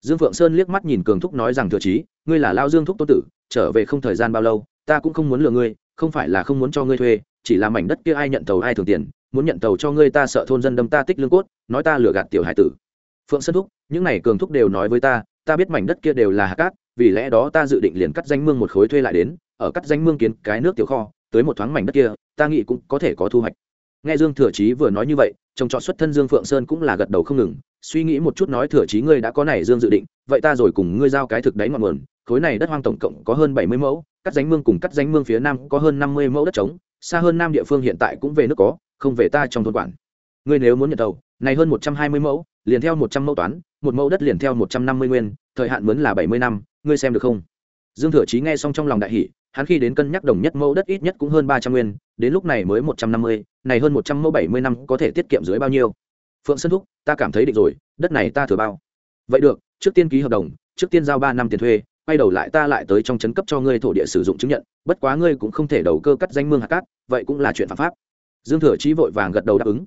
Dương phượng sơn liếc mắt nhìn cường thúc nói rằng, thừa chí, ngươi là lao dương thúc tô tử, trở về không thời gian bao lâu, ta cũng không muốn lừa ngươi, không phải là không muốn cho ngươi thuê chỉ là mảnh đất kia ai nhận tàu ai thường tiền, muốn nhận tàu cho ngươi ta sợ thôn dân đâm ta tích lương cốt, nói ta lừa gạt tiểu hải tử. Phượng sơn thúc, những này cường thúc đều nói với ta ta biết mảnh đất kia đều là hạt cát, vì lẽ đó ta dự định liền cắt danh mương một khối thuê lại đến, ở cắt danh mương kiến cái nước tiểu kho, tới một thoáng mảnh đất kia, ta nghĩ cũng có thể có thu hoạch. Nghe dương thừa chí vừa nói như vậy, trông trọt xuất thân dương phượng sơn cũng là gật đầu không ngừng, suy nghĩ một chút nói thừa chí ngươi đã có này dương dự định, vậy ta rồi cùng ngươi giao cái thực đáy ngọn nguồn, khối này đất hoang tổng cộng có hơn bảy mươi mẫu cắt danh mương cùng cắt danh mương phía nam có hơn năm mươi mẫu đất trống, xa hơn nam địa phương hiện tại cũng về nước có, không về ta trong thôn quản. Ngươi nếu muốn nhận tàu này hơn một trăm hai mươi mẫu, liền theo một trăm mẫu toán, một mẫu đất liền theo một trăm năm mươi nguyên, thời hạn mướn là bảy mươi năm, ngươi xem được không? Dương thừa chí nghe xong trong lòng đại hỷ hắn khi đến cân nhắc đồng nhất mẫu đất ít nhất cũng hơn ba trăm nguyên, đến lúc này mới một trăm năm mươi, này hơn một trăm mẫu bảy mươi năm có thể tiết kiệm dưới bao nhiêu? Phượng sơn thúc, ta cảm thấy định rồi, đất này ta thừa bao. Vậy được, trước tiên ký hợp đồng, trước tiên giao ba năm tiền thuê quay đầu lại ta lại tới trong trấn cấp cho ngươi thổ địa sử dụng chứng nhận, bất quá ngươi cũng không thể đầu cơ cắt danh mương hạt cát, vậy cũng là chuyện phạm pháp. Dương thừa chí vội vàng gật đầu đáp ứng.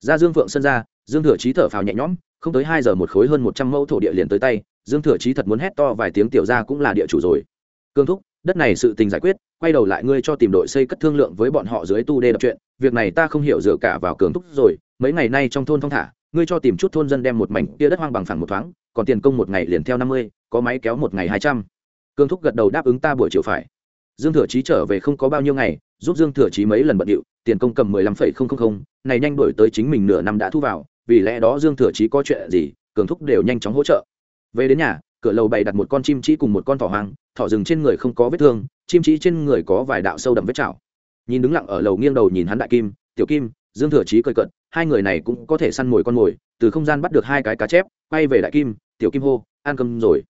Ra dương phượng sân ra, dương thừa chí thở phào nhẹ nhõm, không tới hai giờ một khối hơn một trăm mẫu thổ địa liền tới tay, dương thừa chí thật muốn hét to vài tiếng tiểu ra cũng là địa chủ rồi. Cương thúc, đất này sự tình giải quyết, quay đầu lại ngươi cho tìm đội xây cất thương lượng với bọn họ dưới tu đê đập chuyện, việc này ta không hiểu dựa cả vào cường thúc rồi, mấy ngày nay trong thôn thong thả, ngươi cho tìm chút thôn dân đem một mảnh kia đất hoang bằng phẳng một thoáng còn tiền công một ngày liền theo năm mươi, có máy kéo một ngày hai trăm. Cương thúc gật đầu đáp ứng ta buổi chiều phải. Dương thừa chí trở về không có bao nhiêu ngày, giúp dương thừa chí mấy lần bận điệu, tiền công cầm mười lăm phẩy không không không, này nhanh đổi tới chính mình nửa năm đã thu vào, vì lẽ đó dương thừa chí có chuyện gì cường thúc đều nhanh chóng hỗ trợ. Về đến nhà, cửa lầu bày đặt một con chim chỉ cùng một con thỏ hoang, thỏ rừng trên người không có vết thương, chim chỉ trên người có vài đạo sâu đậm vết chảo. Nhìn đứng lặng ở lầu nghiêng đầu nhìn hắn đại kim, tiểu kim, dương thừa chí cười cận hai người này cũng có thể săn mồi con mồi, từ không gian bắt được hai cái cá chép, quay về đại kim tiểu kim hô ăn cơm rồi.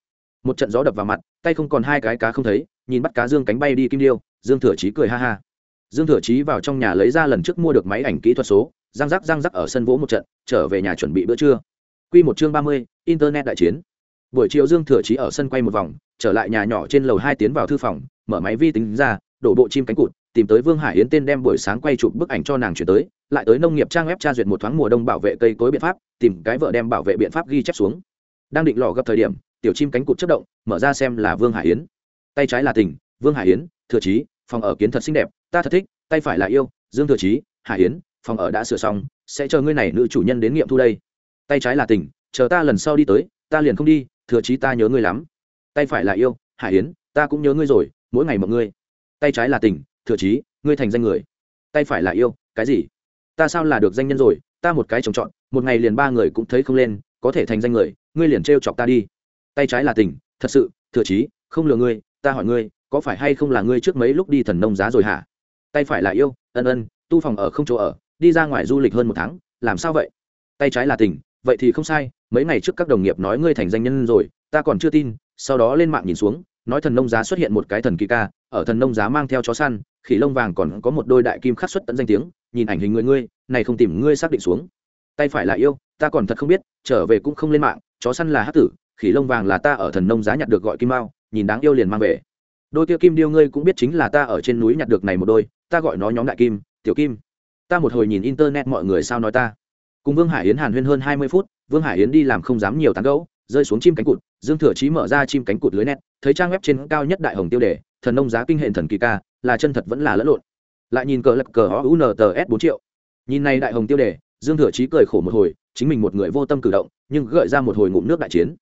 Một trận gió đập vào mặt tay không còn hai cái cá không thấy nhìn bắt cá dương cánh bay đi kim điêu dương thừa chí cười ha ha. Dương thừa chí vào trong nhà lấy ra lần trước mua được máy ảnh kỹ thuật số răng rắc răng rắc ở sân vỗ một trận trở về nhà chuẩn bị bữa trưa. Quy một chương ba mươi, internet đại chiến. Buổi chiều dương thừa chí ở sân quay một vòng trở lại nhà nhỏ trên lầu hai tiến vào thư phòng mở máy vi tính ra đổ bộ chim cánh cụt tìm tới vương hải yến tên đem buổi sáng quay chụp bức ảnh cho nàng chuyển tới lại tới nông nghiệp trang web tra duyệt một thoáng mùa đông bảo vệ cây cối biện pháp tìm cái vợ đem bảo vệ biện pháp ghi chép xuống đang định lò gấp thời điểm, tiểu chim cánh cụt chất động, mở ra xem là vương hải yến. Tay trái là tình, vương hải yến, thừa chí, phòng ở kiến thật xinh đẹp, ta thật thích, tay phải là yêu, dương thừa chí, hải yến, phòng ở đã sửa xong, sẽ chờ ngươi này nữ chủ nhân đến nghiệm thu đây. Tay trái là tình, chờ ta lần sau đi tới, ta liền không đi, thừa chí ta nhớ ngươi lắm. Tay phải là yêu, hải yến, ta cũng nhớ ngươi rồi, mỗi ngày mọi ngươi. Tay trái là tình, thừa chí, ngươi thành danh người. Tay phải là yêu, cái gì? Ta sao là được danh nhân rồi, ta một cái trồng trọn một ngày liền ba người cũng thấy không lên có thể thành danh người ngươi liền trêu chọc ta đi. Tay trái là tình thật sự thừa trí, không lừa ngươi ta hỏi ngươi có phải hay không là ngươi trước mấy lúc đi thần nông giá rồi hả? Tay phải là yêu ân ân tu phòng ở không chỗ ở đi ra ngoài du lịch hơn một tháng làm sao vậy? Tay trái là tình vậy thì không sai mấy ngày trước các đồng nghiệp nói ngươi thành danh nhân rồi ta còn chưa tin sau đó lên mạng nhìn xuống nói thần nông giá xuất hiện một cái thần kỳ ca ở thần nông giá mang theo chó săn khỉ lông vàng còn có một đôi đại kim khắc xuất tận danh tiếng nhìn ảnh hình người ngươi này không tìm ngươi xác định xuống tay phải là yêu ta còn thật không biết trở về cũng không lên mạng chó săn là hát tử khỉ lông vàng là ta ở thần nông giá nhặt được gọi kim mao nhìn đáng yêu liền mang về. Đôi kia kim điêu ngươi cũng biết chính là ta ở trên núi nhặt được này một đôi ta gọi nó nhóm đại kim tiểu kim. Ta một hồi nhìn internet mọi người sao nói ta. Cùng vương hải yến hàn huyên hơn hai mươi phút vương hải yến đi làm không dám nhiều tán gẫu rơi xuống chim cánh cụt dương thừa trí mở ra chim cánh cụt lưới net, thấy trang web trên cao nhất đại hồng tiêu đề thần nông giá kinh hệ thần kỳ ca là chân thật vẫn là lẫn lộn. Lại nhìn cờ lật cờ o u n t s bốn triệu. Nhìn này đại hồng tiêu đề dương thừa chí cười khổ một hồi, chính mình một người vô tâm cử động, nhưng gợi ra một hồi ngụm nước đại chiến.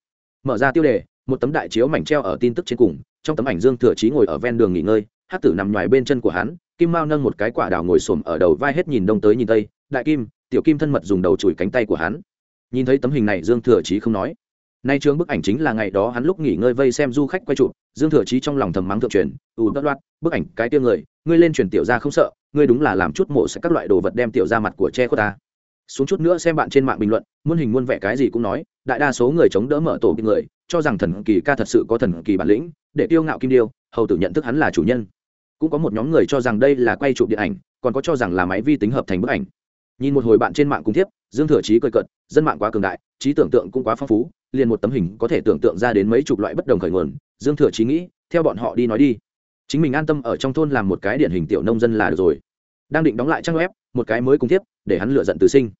Mở ra tiêu đề, một tấm đại chiếu mảnh treo ở tin tức trên cùng, trong tấm ảnh dương thừa chí ngồi ở ven đường nghỉ ngơi, hát tử nằm ngoài bên chân của hắn, kim mao nâng một cái quả đào ngồi xổm ở đầu vai hết nhìn đông tới nhìn tây, đại kim, tiểu kim thân mật dùng đầu chùi cánh tay của hắn. Nhìn thấy tấm hình này, dương thừa chí không nói. Nay trương bức ảnh chính là ngày đó hắn lúc nghỉ ngơi vây xem du khách quay chụp, dương thừa chí trong lòng thầm mắng thượng truyền, ù đất loạt bức ảnh cái tiêu người, ngươi lên truyền tiểu ra không sợ, ngươi đúng là làm chút mộ sẽ các loại đồ vật đem tiểu ra mặt của che của ta xuống chút nữa xem bạn trên mạng bình luận, muôn hình muôn vẻ cái gì cũng nói, đại đa số người chống đỡ mở tổ kinh người, cho rằng thần kỳ ca thật sự có thần kỳ bản lĩnh, để tiêu ngạo kim điêu, hầu tử nhận thức hắn là chủ nhân. Cũng có một nhóm người cho rằng đây là quay chụp điện ảnh, còn có cho rằng là máy vi tính hợp thành bức ảnh. Nhìn một hồi bạn trên mạng cùng tiếp dương thừa chí cười cận dân mạng quá cường đại, trí tưởng tượng cũng quá phong phú, liền một tấm hình có thể tưởng tượng ra đến mấy chục loại bất đồng khởi nguồn, dương thừa chí nghĩ, theo bọn họ đi nói đi. Chính mình an tâm ở trong thôn làm một cái điển hình tiểu nông dân là được rồi. Đang định đóng lại trang web một cái mới cùng tiếp để hắn lựa giận từ sinh.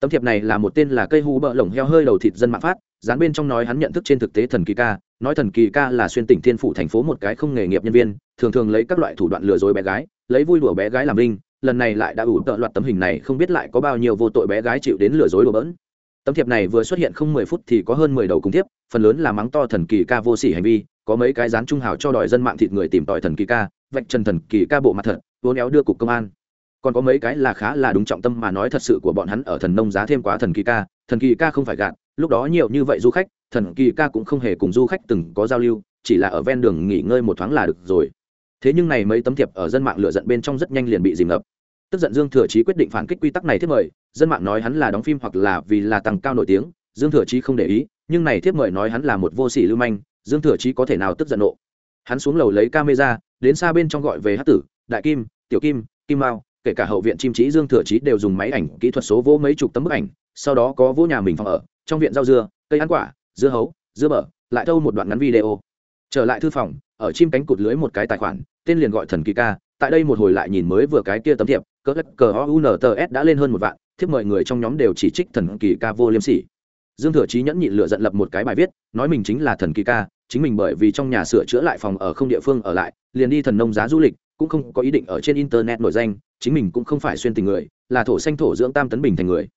Tấm thiệp này là một tên là cây hú bợ lồng heo hơi đầu thịt dân mạng phát, dán bên trong nói hắn nhận thức trên thực tế thần kỳ ca, nói thần kỳ ca là xuyên tỉnh thiên phủ thành phố một cái không nghề nghiệp nhân viên, thường thường lấy các loại thủ đoạn lừa dối bé gái, lấy vui đùa bé gái làm linh, lần này lại đã ủ tợ loạt tấm hình này không biết lại có bao nhiêu vô tội bé gái chịu đến lừa dối đùa bỡn. Tấm thiệp này vừa xuất hiện không mười phút thì có hơn mười đầu cùng thiếp, phần lớn là mắng to thần kỳ ca vô sỉ hành vi, có mấy cái dán trung hào cho đòi dân mạng thịt người tìm tòi thần kỳ ca, vạch trần thần kỳ ca bộ mặt thật vốn éo đưa cục công an còn có mấy cái là khá là đúng trọng tâm mà nói thật sự của bọn hắn ở thần nông giá thêm quá thần kỳ ca, thần kỳ ca không phải gạn lúc đó nhiều như vậy du khách, thần kỳ ca cũng không hề cùng du khách từng có giao lưu, chỉ là ở ven đường nghỉ ngơi một thoáng là được rồi. Thế nhưng này mấy tấm thiệp ở dân mạng lựa giận bên trong rất nhanh liền bị dìm ngập. Tức giận dương thừa chí quyết định phản kích quy tắc này thiết mời, dân mạng nói hắn là đóng phim hoặc là vì là tăng cao nổi tiếng, dương thừa chí không để ý, nhưng này thiếp mời nói hắn là một vô sỉ lưu manh, dương thừa chí có thể nào tức giận nộ. Hắn xuống lầu lấy camera, đến xa bên trong gọi về hát tử, đại kim, tiểu kim kim mao kể cả hậu viện chim trí dương thừa chí đều dùng máy ảnh kỹ thuật số vỗ mấy chục tấm bức ảnh, sau đó có vỗ nhà mình phòng ở, trong viện rau dưa, cây ăn quả, dưa hấu, dưa bở, lại thâu một đoạn ngắn video. Trở lại thư phòng, ở chim cánh cụt lưới một cái tài khoản, tên liền gọi thần kỳ ca, tại đây một hồi lại nhìn mới vừa cái kia tấm thiệp, cỡ cờ o u n t s đã lên hơn một vạn, thiếp mọi người trong nhóm đều chỉ trích thần kỳ ca vô liêm sỉ. Dương thừa chí nhẫn nhịn lựa giận lập một cái bài viết, nói mình chính là thần kỳ ca, chính mình bởi vì trong nhà sửa chữa lại phòng ở không địa phương ở lại, liền đi thần nông giá du lịch cũng không có ý định ở trên internet nổi danh, chính mình cũng không phải xuyên tình người, là thổ xanh thổ dưỡng tam tấn bình thành người.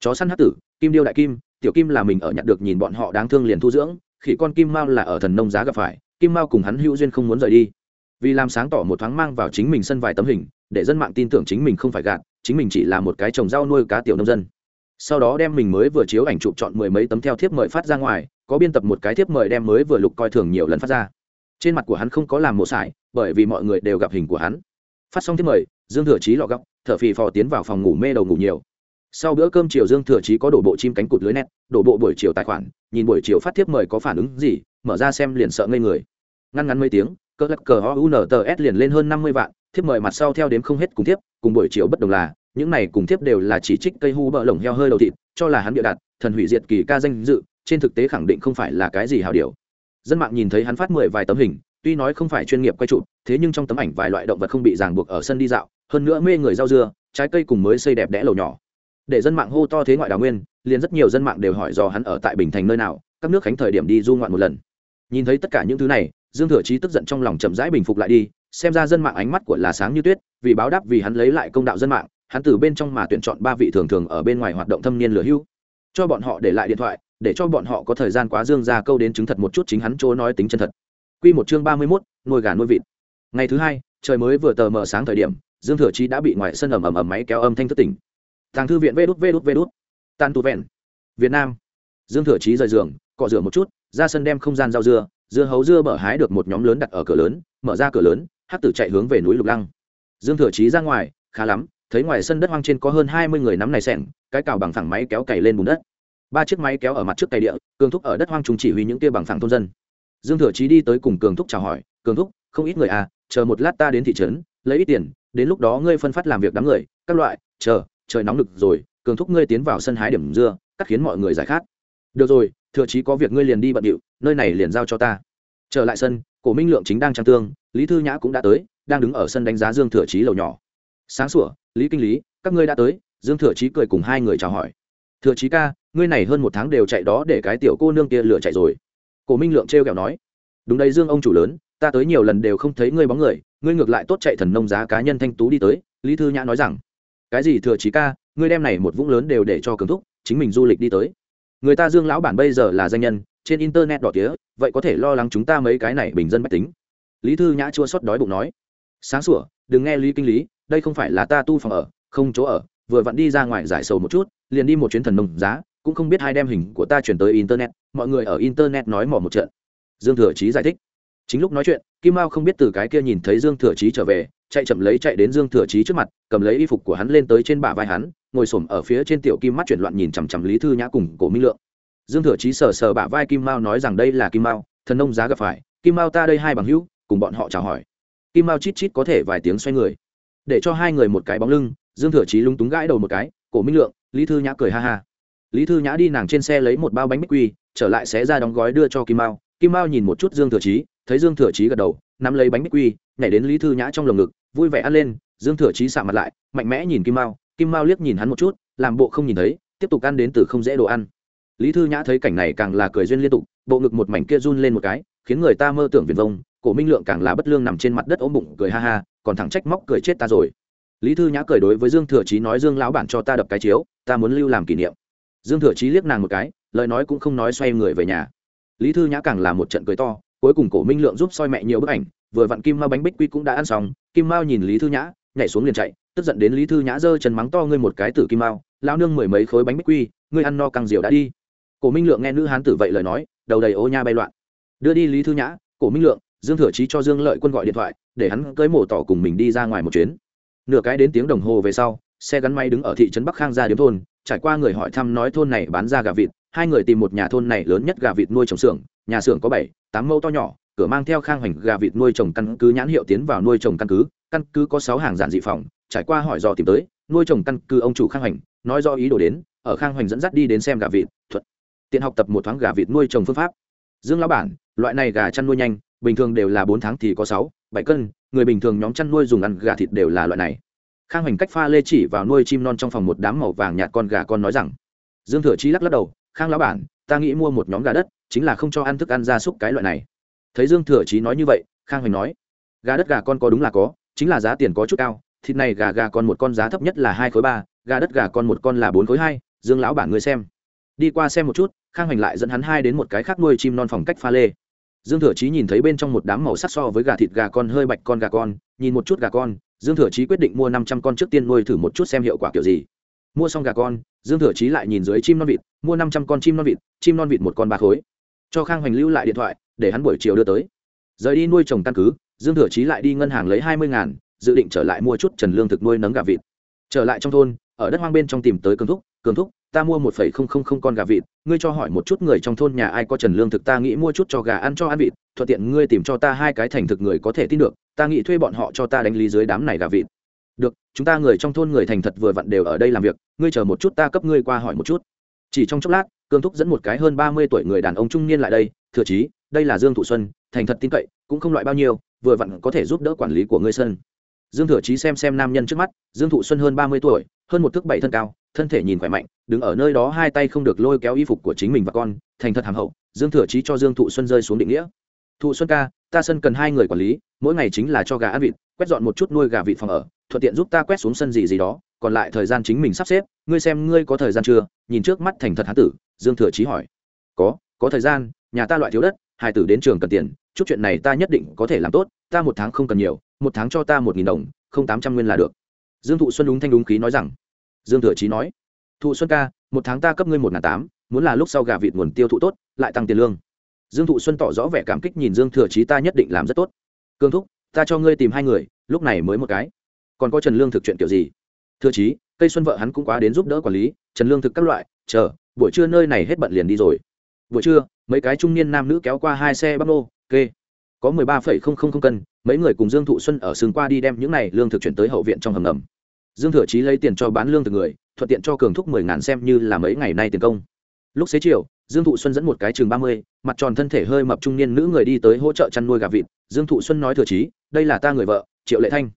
Chó săn hát tử, kim điêu đại kim, tiểu kim là mình ở nhặt được nhìn bọn họ đáng thương liền thu dưỡng, khỉ con kim mao là ở thần nông giá gặp phải, kim mao cùng hắn hữu duyên không muốn rời đi. Vì làm sáng tỏ một thoáng mang vào chính mình sân vài tấm hình, để dân mạng tin tưởng chính mình không phải gạt, chính mình chỉ là một cái trồng rau nuôi cá tiểu nông dân. Sau đó đem mình mới vừa chiếu ảnh chụp chọn mười mấy tấm theo thiếp mời phát ra ngoài, có biên tập một cái thiếp mời đem mới vừa lục coi thường nhiều lần phát ra. Trên mặt của hắn không có làm mộ sải bởi vì mọi người đều gặp hình của hắn. Phát xong thiếp mời, dương thừa chí lọ góc thở phì phò tiến vào phòng ngủ mê đầu ngủ nhiều. Sau bữa cơm chiều dương thừa chí có đổ bộ chim cánh cụt lưới nét, đổ bộ buổi chiều tài khoản, nhìn buổi chiều phát thiếp mời có phản ứng gì, mở ra xem liền sợ ngây người. Ngăn ngắn mấy tiếng, cỡ lắc cờ o u n t s liền lên hơn năm mươi vạn thiếp mời mặt sau theo đếm không hết cùng thiếp cùng buổi chiều bất đồng là, những này cùng thiếp đều là chỉ trích cây hu bợ lồng heo hơi đầu thịt, cho là hắn bịa đặt, thần hủy diệt kỳ ca danh dự, trên thực tế khẳng định không phải là cái gì hào điều. Dân mạng nhìn thấy hắn phát mười vài tấm hình tuy nói không phải chuyên nghiệp quay trụ thế nhưng trong tấm ảnh vài loại động vật không bị ràng buộc ở sân đi dạo, hơn nữa mê người rau dưa, trái cây cùng mới xây đẹp đẽ lầu nhỏ. Để dân mạng hô to thế ngoại đào nguyên, liền rất nhiều dân mạng đều hỏi do hắn ở tại bình thành nơi nào, các nước khánh thời điểm đi du ngoạn một lần. Nhìn thấy tất cả những thứ này, dương thừa chí tức giận trong lòng chậm rãi bình phục lại đi, xem ra dân mạng ánh mắt của là sáng như tuyết, vì báo đáp vì hắn lấy lại công đạo dân mạng, hắn từ bên trong mà tuyển chọn ba vị thường thường ở bên ngoài hoạt động thâm niên lừa hưu. Cho bọn họ để lại điện thoại, để cho bọn họ có thời gian quá dương ra câu đến chứng thật một chút chính hắn chỗ nói tính chân thật. Quy một chương ba mươi 31, nuôi gà nuôi vịt. Ngày thứ hai, trời mới vừa tờ mờ sáng thời điểm, Dương Thừa Chí đã bị ngoài sân ầm ầm ầm máy kéo âm thanh thức tỉnh. Tàng thư viện Vút Vút Vút. Tàn tụ vẹn. Việt Nam. Dương Thừa Chí rời giường, cọ rửa một chút, ra sân đem không gian rau dưa, dưa hấu dưa bở hái được một nhóm lớn đặt ở cửa lớn, mở ra cửa lớn, hắc tử chạy hướng về núi Lục Lăng. Dương Thừa Chí ra ngoài, khá lắm, thấy ngoài sân đất hoang trên có hơn hai mươi người nắm này xẻng, cái cào bằng phẳng máy kéo cày lên bùn đất. Ba chiếc máy kéo ở mặt trước cày địa, cường thúc ở đất hoang trùng chỉ huy những kia bằng phẳng thôn dân dương thừa chí đi tới cùng cường thúc chào hỏi, cường thúc, không ít người à chờ một lát ta đến thị trấn, lấy ít tiền, đến lúc đó ngươi phân phát làm việc đám người, các loại, chờ, trời nóng lực rồi, cường thúc ngươi tiến vào sân hái điểm dưa, cắt khiến mọi người giải khát. Được rồi, thừa chí có việc ngươi liền đi bận điệu, nơi này liền giao cho ta. Trở lại sân, cổ minh lượng chính đang trang tương, lý thư nhã cũng đã tới, đang đứng ở sân đánh giá dương thừa chí lầu nhỏ. Sáng sủa, lý kinh lý, các ngươi đã tới. Dương thừa chí cười cùng hai người chào hỏi. Thừa chí ca, ngươi này hơn một tháng đều chạy đó để cái tiểu cô nương kia lửa chạy rồi cổ minh lượng t r kẹo nói, đúng đây dương ông chủ lớn, ta tới nhiều lần đều không thấy ngươi bóng người, ngươi ngược lại tốt chạy thần nông giá cá nhân thanh tú đi tới. Lý thư nhã nói rằng, cái gì thừa trí ca, ngươi đem này một vũng lớn đều để cho cường thúc, chính mình du lịch đi tới. Người ta dương lão bản bây giờ là danh nhân, trên internet đỏ tía, vậy có thể lo lắng chúng ta mấy cái này bình dân mách tính. Lý thư nhã chua xót đói bụng nói, sáng sủa, đừng nghe lý kinh lý, đây không phải là ta tu phòng ở, không chỗ ở, vừa vặn đi ra ngoài giải sầu một chút, liền đi một chuyến thần nông giá cũng không biết hai đem hình của ta chuyển tới internet, mọi người ở internet nói mỏ một trận. Dương thừa chí giải thích. Chính lúc nói chuyện, kim mao không biết từ cái kia nhìn thấy dương thừa chí trở về, chạy chậm lấy chạy đến dương thừa chí trước mặt, cầm lấy y phục của hắn lên tới trên bả vai hắn, ngồi s ở phía trên tiểu kim mắt chuyển loạn nhìn chằm chằm lý thư nhã cùng cổ minh lượng. Dương thừa chí sờ sờ bả vai kim mao nói rằng đây là kim mao, thần nông giá gặp phải, kim mao ta đây hai bằng hữu, cùng bọn họ chào hỏi. Kim mao chít chít có thể vài tiếng xoay người. Để cho hai người một cái bóng lưng, dương thừa chí lúng túng gãi đầu một cái, cổ minh lượng, lý thư nhã cười ha ha lý thư nhã đi nàng trên xe lấy một bao bánh bích quy, trở lại xé ra đóng gói đưa cho kim mao. Kim mao nhìn một chút dương thừa chí, thấy dương thừa chí gật đầu, nắm lấy bánh bích quy, nhảy đến lý thư nhã trong lồng ngực, vui vẻ ăn lên. Dương thừa chí sạ mặt lại, mạnh mẽ nhìn kim mao. Kim mao liếc nhìn hắn một chút, làm bộ không nhìn thấy, tiếp tục ăn đến từ không dễ đồ ăn. Lý thư nhã thấy cảnh này càng là cười duyên liên tục, bộ ngực một mảnh kia run lên một cái, khiến người ta mơ tưởng viền vông, cổ minh lượng càng là bất lương nằm trên mặt đất ốm bụng, cười ha ha, còn thẳng trách móc cười chết ta rồi. Lý thư nhã cười đối với dương thừa chí nói, dương lão bản cho ta đập cái chiếu, ta muốn lưu làm kỷ niệm dương thừa chí liếc nàng một cái, lời nói cũng không nói xoay người về nhà. Lý thư nhã càng là một trận cười to, cuối cùng cổ minh lượng giúp soi mẹ nhiều bức ảnh, vừa vặn kim mao bánh bích quy cũng đã ăn xong, kim mao nhìn lý thư nhã, nhảy xuống liền chạy, tức giận đến lý thư nhã giơ chân mắng to, ngươi một cái tử kim mao lao nương mười mấy khối bánh bích quy, ngươi ăn no căng diều đã đi. Cổ minh lượng nghe nữ hán tử vậy lời nói, đầu đầy ô nha bay loạn. Đưa đi lý thư nhã, cổ minh lượng, dương thừa chí cho dương lợi quân gọi điện thoại, để hắn cưới mổ tỏ cùng mình đi ra ngoài một chuyến. Nửa cái đến tiếng đồng hồ về sau, xe gắn máy đứng ở thị trấn bắc khang ra điếm thôn trải qua người hỏi thăm nói thôn này bán ra gà vịt, hai người tìm một nhà thôn này lớn nhất gà vịt nuôi trồng xưởng, nhà xưởng có bảy, tám mẫu to nhỏ, cửa mang theo khang hoành gà vịt nuôi trồng căn cứ nhãn hiệu tiến vào nuôi trồng căn cứ căn cứ có sáu hàng giản dị phòng, trải qua hỏi dò tìm tới, nuôi trồng căn cứ ông chủ khang hoành, nói do ý đồ đến, ở khang hoành dẫn dắt đi đến xem gà vịt thuận tiện học tập một thoáng gà vịt nuôi trồng phương pháp. Dương lão bản, loại này gà chăn nuôi nhanh, bình thường đều là bốn tháng thì có sáu, bảy cân, người bình thường nhóm chăn nuôi dùng ăn gà thịt đều là loại này khang hoành cách pha lê chỉ vào nuôi chim non trong phòng một đám màu vàng nhạt con gà con nói rằng, dương thừa chi lắc lắc đầu, khang lão bản, ta nghĩ mua một nhóm gà đất, chính là không cho ăn thức ăn gia súc cái loại này. Thấy dương thừa chí nói như vậy, khang hoành nói, gà đất gà con có đúng là có, chính là giá tiền có chút cao, thịt này gà gà con một con giá thấp nhất là hai khối ba, gà đất gà con một con là bốn khối hai, dương lão bản ngươi xem. Đi qua xem một chút, khang hoành lại dẫn hắn hai đến một cái khác nuôi chim non phòng cách pha lê dương thừa chí nhìn thấy bên trong một đám màu sắc so với gà thịt gà con hơi bạch con gà con, nhìn một chút gà con, dương thừa chí quyết định mua năm trăm con trước tiên nuôi thử một chút xem hiệu quả kiểu gì. Mua xong gà con, dương thừa chí lại nhìn dưới chim non vịt, mua năm trăm con chim non vịt, chim non vịt một con ba khối. Cho khang hoành lưu lại điện thoại, để hắn buổi chiều đưa tới. Rời đi nuôi trồng căn cứ, dương thừa chí lại đi ngân hàng lấy hai mươi ngàn, dự định trở lại mua chút trần lương thực nuôi nấng gà vịt. Trở lại trong thôn, ở đất hoang bên trong tìm tới cường thúc cường thúc ta mua một phẩy không không không con gà vịt, ngươi cho hỏi một chút người trong thôn nhà ai có trần lương thực ta nghĩ mua chút cho gà ăn cho ăn vịt, thuận tiện ngươi tìm cho ta hai cái thành thực người có thể tin được, ta nghĩ thuê bọn họ cho ta đánh lý dưới đám này gà vịt. Được, chúng ta người trong thôn người thành thật vừa vặn đều ở đây làm việc, ngươi chờ một chút ta cấp ngươi qua hỏi một chút. Chỉ trong chốc lát, cương thúc dẫn một cái hơn ba mươi tuổi người đàn ông trung niên lại đây, thừa chí, đây là dương thụ xuân, thành thật tin cậy, cũng không loại bao nhiêu, vừa vặn có thể giúp đỡ quản lý của ngươi sân dương thừa chí xem xem nam nhân trước mắt, dương thụ xuân hơn ba mươi tuổi, hơn một thước bảy thân cao, thân thể nhìn khỏe mạnh, đứng ở nơi đó hai tay không được lôi kéo y phục của chính mình và con, thành thật hàm hậu, dương thừa chí cho dương thụ xuân rơi xuống định nghĩa. Thụ xuân ca, ta sân cần hai người quản lý, mỗi ngày chính là cho gà ăn vịt, quét dọn một chút nuôi gà vịt phòng ở, thuận tiện giúp ta quét xuống sân gì gì đó, còn lại thời gian chính mình sắp xếp, ngươi xem ngươi có thời gian chưa? Nhìn trước mắt thành thật hán tử, dương thừa chí hỏi. Có có thời gian, nhà ta loại thiếu đất hai tử đến trường cần tiền, chút chuyện này ta nhất định có thể làm tốt, ta một tháng không cần nhiều một tháng cho ta một nghìn đồng, không tám trăm nguyên là được. Dương thụ xuân đúng thanh đúng khí nói rằng. Dương thừa chí nói. Thụ xuân ca, một tháng ta cấp ngươi một n g h n tám, muốn là lúc sau gà vịt nguồn tiêu thụ tốt, lại tăng tiền lương. Dương thụ xuân tỏ rõ vẻ cảm kích nhìn dương thừa chí ta nhất định làm rất tốt. Cương thúc, ta cho ngươi tìm hai người, lúc này mới một cái. Còn có trần lương thực chuyện kiểu gì? Thừa chí, cây xuân vợ hắn cũng quá đến giúp đỡ quản lý, trần lương thực các loại, chờ, buổi trưa nơi này hết bận liền đi rồi. Buổi trưa, mấy cái trung niên nam nữ kéo qua hai xe bắp nô, kê. Có mười ba phẩy không không không cân mấy người cùng dương thụ xuân ở sừng qua đi đem những này lương thực chuyển tới hậu viện trong hầm ngầm. Dương thừa chí lấy tiền cho bán lương thực người, thuận tiện cho cường thúc mười ngàn xem như là mấy ngày nay tiền công. Lúc xế chiều, dương thụ xuân dẫn một cái chừng ba mươi, mặt tròn thân thể hơi mập trung niên nữ người đi tới hỗ trợ chăn nuôi gà vịt. Dương thụ xuân nói, thừa chí, đây là ta người vợ, triệu lệ thanh.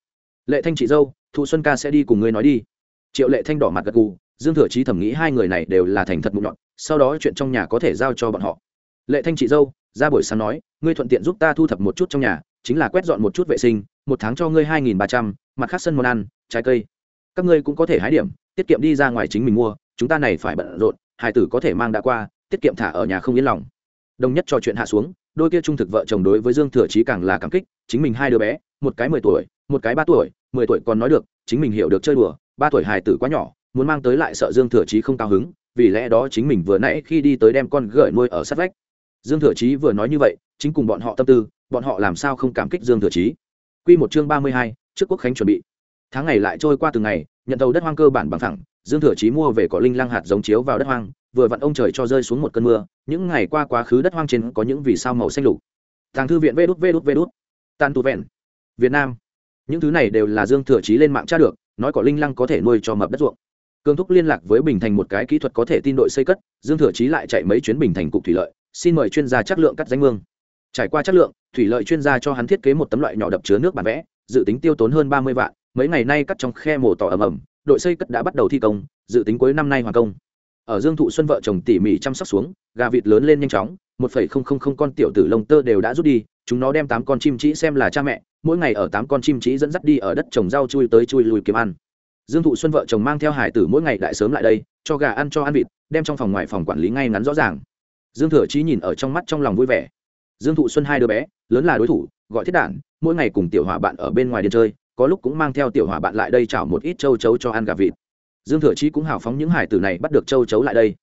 Lệ thanh chị dâu, thụ xuân ca sẽ đi cùng ngươi nói đi. Triệu lệ thanh đỏ mặt gật gù, dương thừa chí thẩm nghĩ hai người này đều là thành thật mụn nhọn, sau đó chuyện trong nhà có thể giao cho bọn họ. Lệ thanh chị dâu, ra buổi sáng nói, ngươi thuận tiện giúp ta thu thập một chút trong nhà chính là quét dọn một chút vệ sinh, một tháng cho ngươi hai nghìn ba trăm, mặt khác sân món ăn, trái cây. Các ngươi cũng có thể hái điểm, tiết kiệm đi ra ngoài chính mình mua, chúng ta này phải bận rộn hải tử có thể mang đã qua, tiết kiệm thả ở nhà không yên lòng. Đồng nhất trò chuyện hạ xuống, đôi kia trung thực vợ chồng đối với dương thừa chí càng là cảm kích, chính mình hai đứa bé, một cái mười tuổi, một cái ba tuổi, mười tuổi còn nói được, chính mình hiểu được chơi đùa, ba tuổi hài tử quá nhỏ, muốn mang tới lại sợ dương thừa chí không cao hứng, vì lẽ đó chính mình vừa nãy khi đi tới đem con gởi nuôi ở sát vách. Dương thừa chí vừa nói như vậy, chính cùng bọn họ tâm tư bọn họ làm sao không cảm kích dương thừa chí? Q một chương ba mươi hai, trước quốc khánh chuẩn bị. Tháng ngày lại trôi qua từng ngày, nhận tàu đất hoang cơ bản bằng thẳng dương thừa chí mua về cỏ linh lăng hạt giống chiếu vào đất hoang, vừa vặn ông trời cho rơi xuống một cơn mưa, những ngày qua quá khứ đất hoang trên có những vì sao màu xanh lục. Tàng thư viện vê đút vê đút vê đút. Tan tu vẹn. Việt nam. Những thứ này đều là dương thừa chí lên mạng tra được, nói cỏ linh lăng có thể nuôi cho mập đất ruộng. Cương thúc liên lạc với bình thành một cái kỹ thuật có thể tin đội xây cất, dương thừa chí lại chạy mấy chuyến bình thành cục thủy lợi, xin mời chuyên gia chất lượng cắt danh mương. Trải qua chất lượng thủy lợi chuyên gia cho hắn thiết kế một tấm loại nhỏ đập chứa nước bản vẽ, dự tính tiêu tốn hơn ba mươi vạn, mấy ngày nay cắt trong khe mổ tỏ ẩm ẩm đội xây cất đã bắt đầu thi công, dự tính cuối năm nay hoàn công. Ở dương thụ xuân vợ chồng tỉ mỉ chăm sóc xuống, gà vịt lớn lên nhanh chóng, một phẩy không không không con tiểu tử lông tơ đều đã rút đi, chúng nó đem tám con chim trĩ xem là cha mẹ, mỗi ngày ở tám con chim trĩ dẫn dắt đi ở đất trồng rau chui tới chui lùi kiếm ăn. Dương thụ xuân vợ chồng mang theo hải tử mỗi ngày đại sớm lại đây, cho gà ăn cho ăn vịt, đem trong phòng ngoài phòng quản lý ngay ngắn rõ ràng. Dương thừa chí nhìn ở trong mắt trong lòng vui vẻ dương thụ xuân hai đứa bé, lớn là đối thủ, gọi thiết đản, mỗi ngày cùng tiểu hỏa bạn ở bên ngoài đi chơi, có lúc cũng mang theo tiểu hỏa bạn lại đây chảo một ít châu chấu cho ăn gà vịt. Dương thừa chí cũng hào phóng những hải tử này bắt được châu chấu lại đây.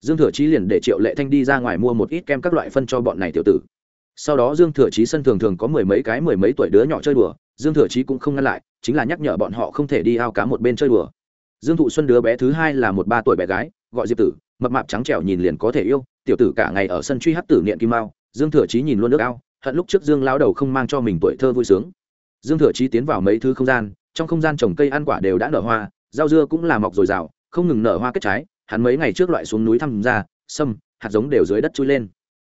Dương thừa chí liền để triệu lệ thanh đi ra ngoài mua một ít kem các loại phân cho bọn này tiểu tử. Sau đó dương thừa chí sân thường thường có mười mấy cái mười mấy tuổi đứa nhỏ chơi đùa, dương thừa chí cũng không ngăn lại, chính là nhắc nhở bọn họ không thể đi ao cá một bên chơi đùa. Dương thụ xuân đứa bé thứ hai là một ba tuổi bé gái, gọi diệp tử, mập mạp trắng trẻo nhìn liền có thể yêu, tiểu tử cả ngày ở sân truy hát tử niệm kim mao dương thừa chí nhìn luôn nước ao, hận lúc trước dương lao đầu không mang cho mình tuổi thơ vui sướng. Dương thừa chí tiến vào mấy thứ không gian, trong không gian trồng cây ăn quả đều đã nở hoa, rau dưa cũng là mọc dồi dào, không ngừng nở hoa kết trái, hắn mấy ngày trước loại xuống núi thăm ra, sâm, hạt giống đều dưới đất chui lên.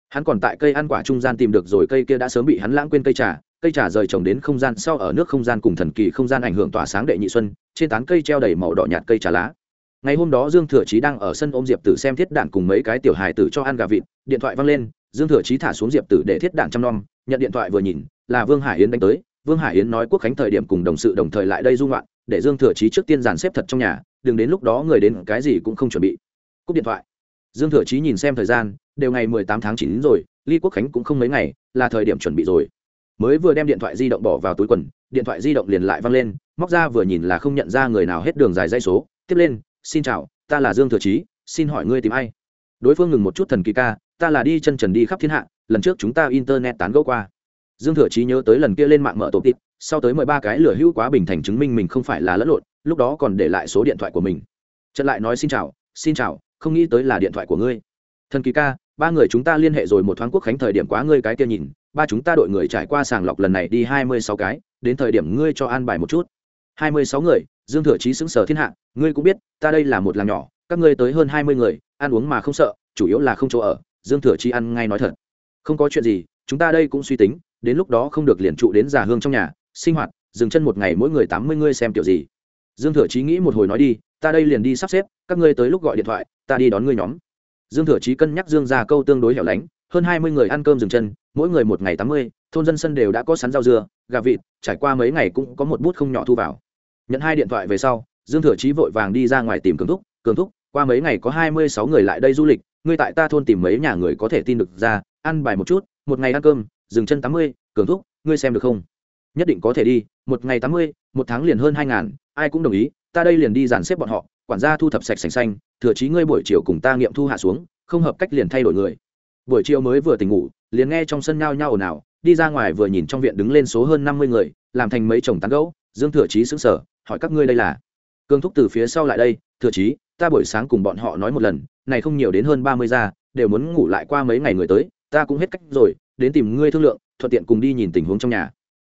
Hắn còn tại cây ăn quả trung gian tìm được rồi cây kia đã sớm bị hắn lãng quên cây trà cây trà rời trồng đến không gian sau ở nước không gian cùng thần kỳ không gian ảnh hưởng tỏa sáng đệ nhị xuân, trên tán cây treo đầy màu đỏ nhạt cây trà lá. Ngày hôm đó dương thừa chí đang ở sân ôm diệp tử xem thiết đạn cùng mấy cái tiểu hài tử cho ăn gà vịt, điện thoại văng lên dương thừa chí thả xuống diệp tử để thiết đạn trăm nom nhận điện thoại vừa nhìn, là vương hải yến đánh tới. Vương hải yến nói quốc khánh thời điểm cùng đồng sự đồng thời lại đây dung loạn để dương thừa chí trước tiên dàn xếp thật trong nhà, đừng đến lúc đó người đến cái gì cũng không chuẩn bị. Cúp điện thoại. Dương thừa chí nhìn xem thời gian, đều ngày mười tám tháng chín rồi, ly quốc khánh cũng không mấy ngày, là thời điểm chuẩn bị rồi. Mới vừa đem điện thoại di động bỏ vào túi quần, điện thoại di động liền lại văng lên, móc ra vừa nhìn là không nhận ra người nào hết đường dài dây số. Tiếp lên, xin chào, ta là dương thừa chí, xin hỏi ngươi tìm ai? Đối phương ngừng một chút thần kỳ ca ta là đi chân trần đi khắp thiên hạ, lần trước chúng ta internet tán gẫu qua. Dương thừa chí nhớ tới lần kia lên mạng mở tổ tịp, sau tới mười ba cái lửa hữu quá bình thành chứng minh mình không phải là lẫn lộn, lúc đó còn để lại số điện thoại của mình. Trận lại nói xin chào xin chào, không nghĩ tới là điện thoại của ngươi. Thần kỳ ca, ba người chúng ta liên hệ rồi một thoáng quốc khánh thời điểm quá ngươi cái kia nhìn, ba chúng ta đội người trải qua sàng lọc lần này đi hai mươi sáu cái, đến thời điểm ngươi cho an bài một chút. Hai mươi sáu người, dương thừa chí xứng sở thiên hạ, ngươi cũng biết, ta đây là một làng nhỏ, các ngươi tới hơn hai mươi người, ăn uống mà không sợ, chủ yếu là không chỗ ở dương thừa Chi ăn ngay nói thật. Không có chuyện gì, chúng ta đây cũng suy tính, đến lúc đó không được liền trụ đến già hương trong nhà, sinh hoạt, dừng chân một ngày mỗi người tám mươi ngươi xem kiểu gì. Dương thừa chí nghĩ một hồi nói đi, ta đây liền đi sắp xếp, các ngươi tới lúc gọi điện thoại, ta đi đón ngươi nhóm. Dương thừa chí cân nhắc dương ra câu tương đối hẻo lánh, hơn hai mươi người ăn cơm dừng chân, mỗi người một ngày tám mươi, thôn dân sân đều đã có sắn rau dưa, gà vịt, trải qua mấy ngày cũng có một bút không nhỏ thu vào. Nhận hai điện thoại về sau, dương thừa chí vội vàng đi ra ngoài tìm cường thúc cường thúc, qua mấy ngày có hai mươi sáu người lại đây du lịch ngươi tại ta thôn tìm mấy nhà người có thể tin được ra ăn bài một chút một ngày ăn cơm dừng chân tám mươi cường thúc ngươi xem được không? Nhất định có thể đi một ngày tám mươi một tháng liền hơn hai ngàn ai cũng đồng ý ta đây liền đi dàn xếp bọn họ quản gia thu thập sạch sành xanh thừa trí ngươi buổi chiều cùng ta nghiệm thu hạ xuống không hợp cách liền thay đổi người. Buổi chiều mới vừa tỉnh ngủ liền nghe trong sân nhao nhao ồn ào đi ra ngoài vừa nhìn trong viện đứng lên số hơn năm mươi người làm thành mấy chồng tán gẫu dương thừa trí xứng sở hỏi các ngươi đây là? Cương thúc từ phía sau lại đây thừa trí, ta buổi sáng cùng bọn họ nói một lần này không nhiều đến hơn ba mươi gia đều muốn ngủ lại qua mấy ngày người tới ta cũng hết cách rồi đến tìm ngươi thương lượng thuận tiện cùng đi nhìn tình huống trong nhà.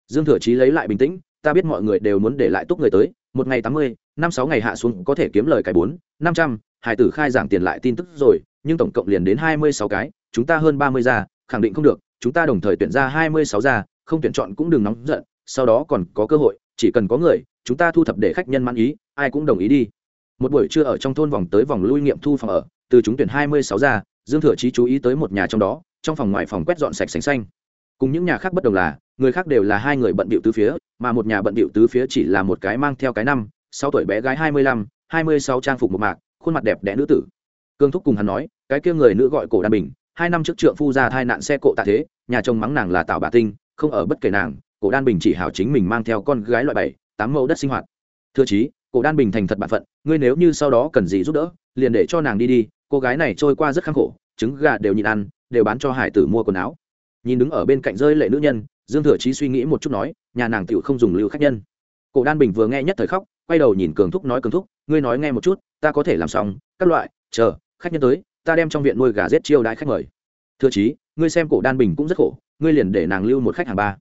Dương thừa chí lấy lại bình tĩnh ta biết mọi người đều muốn để lại túc người tới một ngày tám mươi năm sáu ngày hạ xuống có thể kiếm lời cái bốn năm trăm hải tử khai giảng tiền lại tin tức rồi nhưng tổng cộng liền đến hai mươi sáu cái chúng ta hơn ba mươi gia, khẳng định không được chúng ta đồng thời tuyển ra hai mươi sáu gia, không tuyển chọn cũng đừng nóng giận sau đó còn có cơ hội chỉ cần có người chúng ta thu thập để khách nhân mãn ý ai cũng đồng ý đi. Một buổi trưa ở trong thôn vòng tới vòng lui nghiệm thu phòng ở từ chúng tuyển hai mươi sáu ra dương thừa chí chú ý tới một nhà trong đó, trong phòng ngoài phòng quét dọn sạch sành xanh. Cùng những nhà khác bất đồng là, người khác đều là hai người bận bịu tứ phía, mà một nhà bận bịu tứ phía chỉ là một cái mang theo cái năm, sáu tuổi bé gái hai mươi lăm, hai mươi sáu trang phục một mạc, khuôn mặt đẹp đẽ nữ tử. Cương thúc cùng hắn nói, cái kia người nữ gọi cổ đan bình, hai năm trước trượng phu ra thai nạn xe cộ tạ thế, nhà chồng mắng nàng là tạo bà tinh, không ở bất kể nàng, cổ đan bình chỉ hảo chính mình mang theo con gái loại bảy, tám mẫu đất sinh hoạt. Thưa chí, cổ đan bình thành thật bản phận, ngươi nếu như sau đó cần gì giúp đỡ, liền để cho nàng đi đi cô gái này trôi qua rất khắc khổ, trứng gà đều nhịn ăn, đều bán cho hải tử mua quần áo. Nhìn đứng ở bên cạnh rơi lệ nữ nhân, dương thừa chí suy nghĩ một chút nói, nhà nàng tiểu không dùng lưu khách nhân. Cổ đan bình vừa nghe nhất thời khóc, quay đầu nhìn cường thúc nói cường thúc, ngươi nói nghe một chút, ta có thể làm xong, các loại, chờ, khách nhân tới, ta đem trong viện nuôi gà rết chiêu đãi khách mời. Thừa chí, ngươi xem cổ đan bình cũng rất khổ, ngươi liền để nàng lưu một khách hàng ba.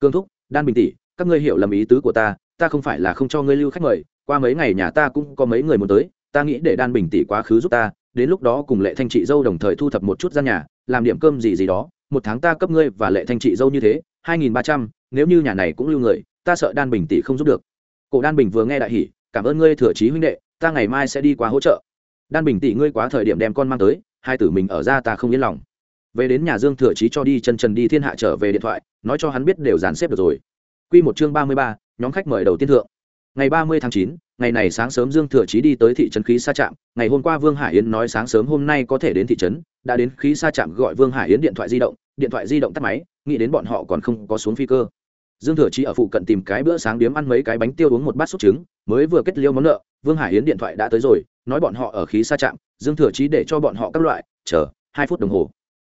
Cương thúc, đan bình tỷ, các ngươi hiểu lầm ý tứ của ta ta không phải là không cho ngươi lưu khách mời, qua mấy ngày nhà ta cũng có mấy người muốn tới, ta nghĩ để đan bình tỷ quá khứ giúp ta đến lúc đó cùng lệ thanh trị dâu đồng thời thu thập một chút gian nhà, làm điểm cơm gì gì đó, một tháng ta cấp ngươi và lệ thanh trị dâu như thế, hai nghìn ba trăm, nếu như nhà này cũng lưu người, ta sợ đan bình tỷ không giúp được. Cổ đan bình vừa nghe đại hỉ, cảm ơn ngươi thừa trí huynh đệ, ta ngày mai sẽ đi qua hỗ trợ. Đan bình tỷ ngươi quá thời điểm đem con mang tới, hai tử mình ở ra ta không yên lòng. Về đến nhà dương thừa trí cho đi chân trần đi thiên hạ trở về điện thoại, nói cho hắn biết đều dàn xếp được rồi. Q một chương ba mươi ba, nhóm khách mời đầu tiên thượng. Ngày ba mươi tháng chín ngày này sáng sớm dương thừa chí đi tới thị trấn khí sa trạm, ngày hôm qua vương hải yến nói sáng sớm hôm nay có thể đến thị trấn, đã đến khí sa trạm gọi vương hải yến điện thoại di động, điện thoại di động tắt máy, nghĩ đến bọn họ còn không có xuống phi cơ. Dương thừa chí ở phụ cận tìm cái bữa sáng điếm ăn mấy cái bánh tiêu uống một bát sốt trứng, mới vừa kết liêu món nợ, vương hải yến điện thoại đã tới rồi, nói bọn họ ở khí sa trạm, dương thừa chí để cho bọn họ các loại, chờ, hai phút đồng hồ.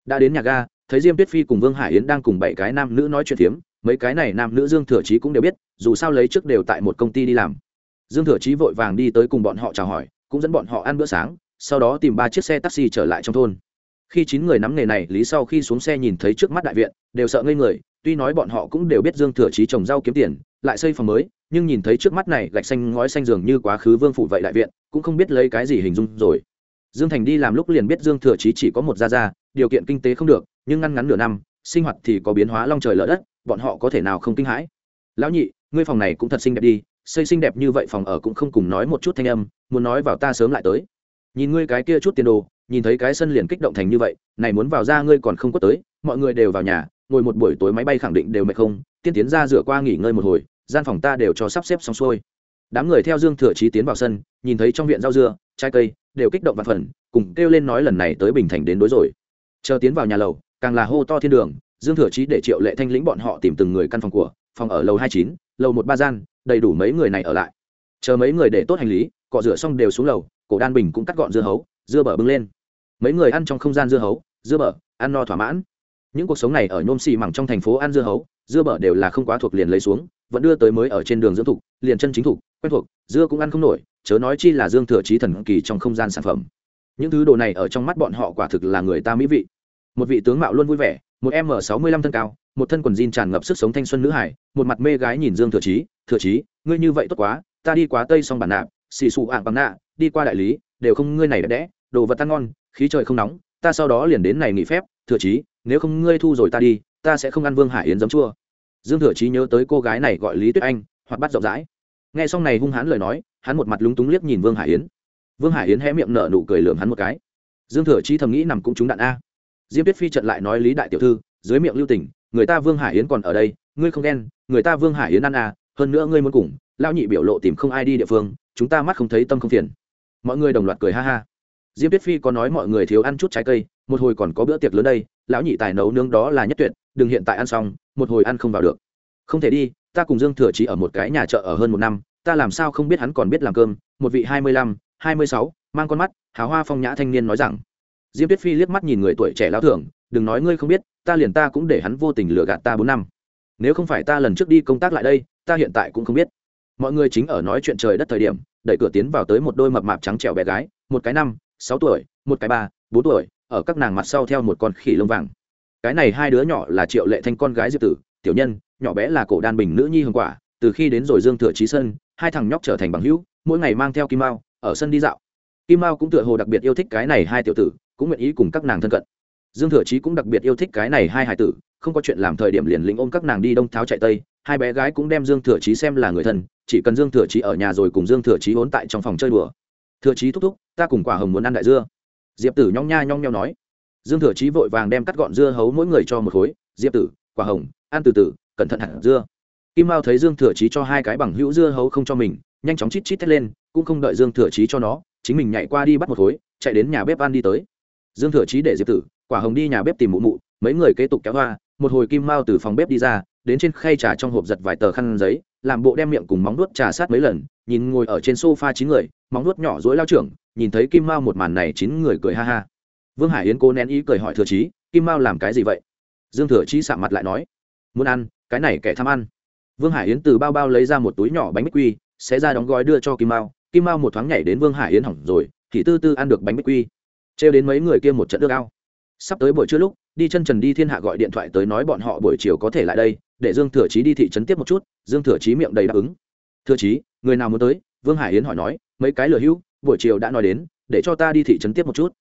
Đã đến nhà ga, thấy diêm tuyết phi cùng vương hải yến đang cùng bảy cái nam nữ nói chuyện phiếm, mấy cái này nam nữ dương thừa chí cũng đều biết, dù sao lấy trước đều tại một công ty đi làm dương thừa Chí vội vàng đi tới cùng bọn họ chào hỏi, cũng dẫn bọn họ ăn bữa sáng, sau đó tìm ba chiếc xe taxi trở lại trong thôn. Khi chín người nắm nghề này, lý sau khi xuống xe nhìn thấy trước mắt đại viện, đều sợ ngây người, tuy nói bọn họ cũng đều biết dương thừa Chí trồng rau kiếm tiền, lại xây phòng mới, nhưng nhìn thấy trước mắt này gạch xanh ngói xanh dường như quá khứ vương phủ vậy đại viện, cũng không biết lấy cái gì hình dung rồi. Dương thành đi làm lúc liền biết dương thừa Chí chỉ có một gia gia, điều kiện kinh tế không được, nhưng ngăn ngắn nửa năm, sinh hoạt thì có biến hóa long trời lở đất, bọn họ có thể nào không kinh hãi? Lão nhị, ngươi phòng này cũng thật xinh đẹp đi xây xinh đẹp như vậy phòng ở cũng không cùng nói một chút thanh âm, muốn nói vào ta sớm lại tới. Nhìn ngươi cái kia chút tiền đồ, nhìn thấy cái sân liền kích động thành như vậy, này muốn vào ra ngươi còn không có tới, mọi người đều vào nhà, ngồi một buổi tối máy bay khẳng định đều mệt không, tiên tiến ra rửa qua nghỉ ngơi một hồi, gian phòng ta đều cho sắp xếp xong xuôi. Đám người theo dương thừa trí tiến vào sân, nhìn thấy trong viện rau dưa, trái cây, đều kích động và phần, cùng kêu lên nói lần này tới bình thành đến đối rồi. Chờ tiến vào nhà lầu, càng là hô to thiên đường, dương thừa chí để triệu lệ thanh lĩnh bọn họ tìm từng người căn phòng của, phòng ở lầu hai chín, lầu một ba gian đầy đủ mấy người này ở lại. Chờ mấy người để tốt hành lý, cọ rửa xong đều xuống lầu, cổ đan bình cũng cắt gọn dưa hấu, dưa bở bưng lên. Mấy người ăn trong không gian dưa hấu, dưa bở, ăn no thỏa mãn. Những cuộc sống này ở nhôm xì mẳng trong thành phố ăn dưa hấu, dưa bở đều là không quá thuộc liền lấy xuống, vẫn đưa tới mới ở trên đường dưỡng thục, liền chân chính thục, quen thuộc, dưa cũng ăn không nổi, chớ nói chi là dương thừa trí thần kỳ trong không gian sản phẩm. Những thứ đồ này ở trong mắt bọn họ quả thực là người ta mỹ vị. Một vị tướng mạo luôn vui vẻ, một m sáu mươi lăm thân cao, một thân quần jean tràn ngập sức sống thanh xuân nữ hải, một mặt mê gái nhìn dương thừa trí thừa Chí, ngươi như vậy tốt quá ta đi quá tây xong bản nạp xì xù ạng bằng nạ đi qua đại lý đều không ngươi này đẹp đẽ đồ vật ăn ngon khí trời không nóng ta sau đó liền đến này nghỉ phép thừa Chí, nếu không ngươi thu rồi ta đi ta sẽ không ăn vương hải yến giấm chua. Dương thừa Chí nhớ tới cô gái này gọi lý tuyết anh hoặc bắt rộng rãi. Nghe xong này hung hãn lời nói hắn một mặt lúng túng liếc nhìn vương hải yến. Vương hải yến hé miệng nở nụ cười lườm hắn một cái. Dương thừa Chí thầm nghĩ nằm cũng trúng đạn a. Diêm tuyết phi trận lại nói lý đại tiểu thư dưới miệng lưu tỉnh người ta vương hải yến còn ở đây ngươi không ghen người ta vương hải yến ăn a hơn nữa ngươi muốn cùng, lão nhị biểu lộ tìm không ai đi địa phương, chúng ta mắt không thấy tâm không phiền. Mọi người đồng loạt cười ha ha. Diêm tuyết phi có nói mọi người thiếu ăn chút trái cây, một hồi còn có bữa tiệc lớn đây, lão nhị tài nấu nướng đó là nhất tuyệt, đừng hiện tại ăn xong, một hồi ăn không vào được. Không thể đi, ta cùng dương thừa chỉ ở một cái nhà chợ ở hơn một năm, ta làm sao không biết hắn còn biết làm cơm, một vị hai mươi lăm, hai mươi sáu, mang con mắt, hào hoa phong nhã thanh niên nói rằng. Diêm tuyết phi liếc mắt nhìn người tuổi trẻ lão thưởng, đừng nói ngươi không biết, ta liền ta cũng để hắn vô tình lừa gạt ta bốn năm. Nếu không phải ta lần trước đi công tác lại đây ta hiện tại cũng không biết. Mọi người chính ở nói chuyện trời đất thời điểm, đẩy cửa tiến vào tới một đôi mập mạp trắng trẻo bé gái, một cái năm, sáu tuổi, một cái ba, bốn tuổi, ở các nàng mặt sau theo một con khỉ lông vàng. Cái này hai đứa nhỏ là triệu lệ thanh con gái diệp tử, tiểu nhân, nhỏ bé là cổ đan bình nữ nhi hương quả, từ khi đến rồi dương thừa trí sân hai thằng nhóc trở thành bằng hữu, mỗi ngày mang theo kim mao, ở sân đi dạo. Kim mao cũng tựa hồ đặc biệt yêu thích cái này hai tiểu tử, cũng nguyện ý cùng các nàng thân cận. Dương thừa trí cũng đặc biệt yêu thích cái này hai hải tử, không có chuyện làm thời điểm liền lĩnh ôm các nàng đi đông tháo chạy tây hai bé gái cũng đem dương thừa Chí xem là người thân, chỉ cần dương thừa Chí ở nhà rồi cùng dương thừa Chí hốn tại trong phòng chơi đùa. Thừa Chí thúc thúc, ta cùng quả hồng muốn ăn đại dưa. Diệp tử nhong nha nhong nheo nói. Dương thừa Chí vội vàng đem cắt gọn dưa hấu mỗi người cho một khối. Diệp tử, quả hồng, ăn từ từ, cẩn thận hạt dưa. Kim mao thấy dương thừa Chí cho hai cái bằng hữu dưa hấu không cho mình, nhanh chóng chít chít thét lên, cũng không đợi dương thừa Chí cho nó, chính mình nhảy qua đi bắt một khối, chạy đến nhà bếp ăn đi tới. Dương thừa Chí để diệp tử, quả hồng đi nhà bếp tìm mụ mụ, mấy người kế tục kéo hoa, một hồi kim mao từ phòng bếp đi ra đến trên khay trà trong hộp giật vài tờ khăn giấy, làm bộ đem miệng cùng móng nuốt trà sát mấy lần, nhìn ngồi ở trên sofa chín người, móng nuốt nhỏ dối lao trưởng, nhìn thấy kim mao một màn này chín người cười ha ha. Vương hải yến cố nén ý cười hỏi thừa trí kim mao làm cái gì vậy? Dương thừa trí sạm mặt lại nói, muốn ăn, cái này kẻ tham ăn. Vương hải yến từ bao bao lấy ra một túi nhỏ bánh bích quy sẽ ra đóng gói đưa cho kim mao. Kim mao một thoáng nhảy đến vương hải yến hỏng rồi, thì tư tư ăn được bánh bích quy. Trêu đến mấy người kia một trận nước ao. Sắp tới buổi trưa lúc, đi chân trần đi thiên hạ gọi điện thoại tới nói bọn họ buổi chiều có thể lại đây để dương thừa chí đi thị trấn tiếp một chút, dương thừa chí miệng đầy đáp ứng. Thừa chí, người nào muốn tới? Vương hải yến hỏi nói, mấy cái lừa hữu, buổi chiều đã nói đến, để cho ta đi thị trấn tiếp một chút.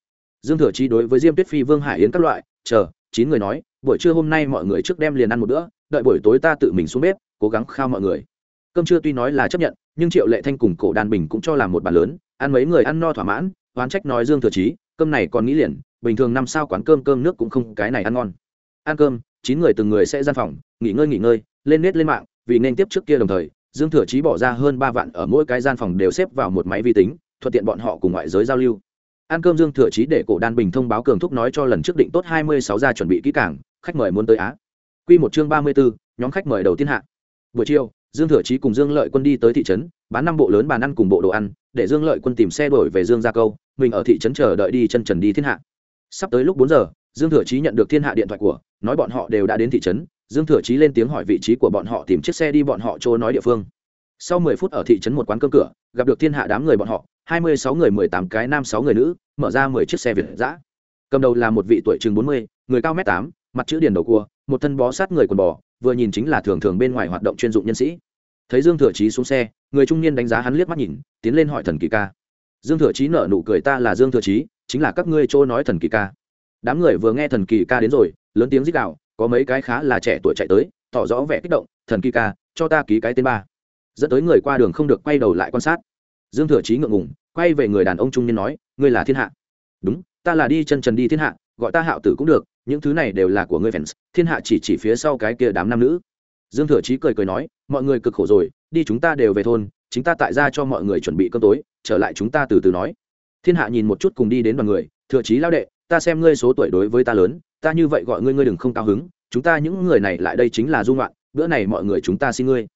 Dương thừa chí đối với diêm tuyết phi, vương hải yến các loại, chờ, chín người nói, buổi trưa hôm nay mọi người trước đem liền ăn một bữa, đợi buổi tối ta tự mình xuống bếp, cố gắng khao mọi người. Cơm trưa tuy nói là chấp nhận, nhưng triệu lệ thanh cùng cổ đàn bình cũng cho làm một bàn lớn, ăn mấy người ăn no thỏa mãn, oán trách nói dương thừa chí, cơm này còn nghĩ liền, bình thường năm sao quán cơm cơm nước cũng không, cái này ăn ngon. Ăn cơm chín người từng người sẽ gian phòng, nghỉ ngơi nghỉ ngơi, lên nết lên mạng, vì nên tiếp trước kia đồng thời, dương thừa chí bỏ ra hơn ba vạn ở mỗi cái gian phòng đều xếp vào một máy vi tính, thuận tiện bọn họ cùng ngoại giới giao lưu. Ăn cơm dương thừa chí để cổ đan bình thông báo cường thúc nói cho lần trước định tốt hai mươi sáu gia chuẩn bị kỹ cảng khách mời muốn tới á. Q một chương ba mươi bốn nhóm khách mời đầu tiên hạ. Buổi chiều, dương thừa chí cùng dương lợi quân đi tới thị trấn, bán năm bộ lớn bàn ăn cùng bộ đồ ăn, để dương lợi quân tìm xe đổi về dương gia câu, mình ở thị trấn chờ đợi đi chân trần đi thiên hạ. Sắp tới lúc bốn giờ, dương thừa chí nhận được thiên hạ điện thoại của nói bọn họ đều đã đến thị trấn, dương thừa chí lên tiếng hỏi vị trí của bọn họ tìm chiếc xe đi bọn họ chỗ nói địa phương. Sau mười phút ở thị trấn một quán cơm cửa, gặp được thiên hạ đám người bọn họ, hai mươi sáu người, mười tám cái nam, sáu người nữ, mở ra mười chiếc xe việt giã cầm đầu là một vị tuổi chừng bốn mươi, người cao m tám, mặt chữ điền đầu cua, một thân bó sát người quần bò, vừa nhìn chính là thường thường bên ngoài hoạt động chuyên dụng nhân sĩ. Thấy dương thừa chí xuống xe, người trung niên đánh giá hắn liếc mắt nhìn, tiến lên hỏi thần kỳ ca. Dương thừa chí nở nụ cười, ta là dương thừa chí, chính là các ngươi chỗ nói thần kỳ ca. Đám người vừa nghe thần kỳ ca đến rồi lớn tiếng rít đạo có mấy cái khá là trẻ tuổi chạy tới, tỏ rõ vẻ kích động, thần kỳ ca, cho ta ký cái tên ba. Dẫn tới người qua đường không được quay đầu lại quan sát. Dương thừa chí ngượng ngùng, quay về người đàn ông trung niên nói, ngươi là thiên hạ. Đúng, ta là đi chân trần đi thiên hạ, gọi ta hạo tử cũng được, những thứ này đều là của ngươi fans, thiên hạ chỉ chỉ phía sau cái kia đám nam nữ. Dương thừa chí cười cười nói, mọi người cực khổ rồi, đi chúng ta đều về thôn, chính ta tại ra cho mọi người chuẩn bị cơm tối, trở lại chúng ta từ từ nói. Thiên hạ nhìn một chút cùng đi đến đoàn người, thừa chí lao đệ ta xem ngươi số tuổi đối với ta lớn, ta như vậy gọi ngươi ngươi đừng không cao hứng, chúng ta những người này lại đây chính là dung loạn bữa này mọi người chúng ta xin ngươi.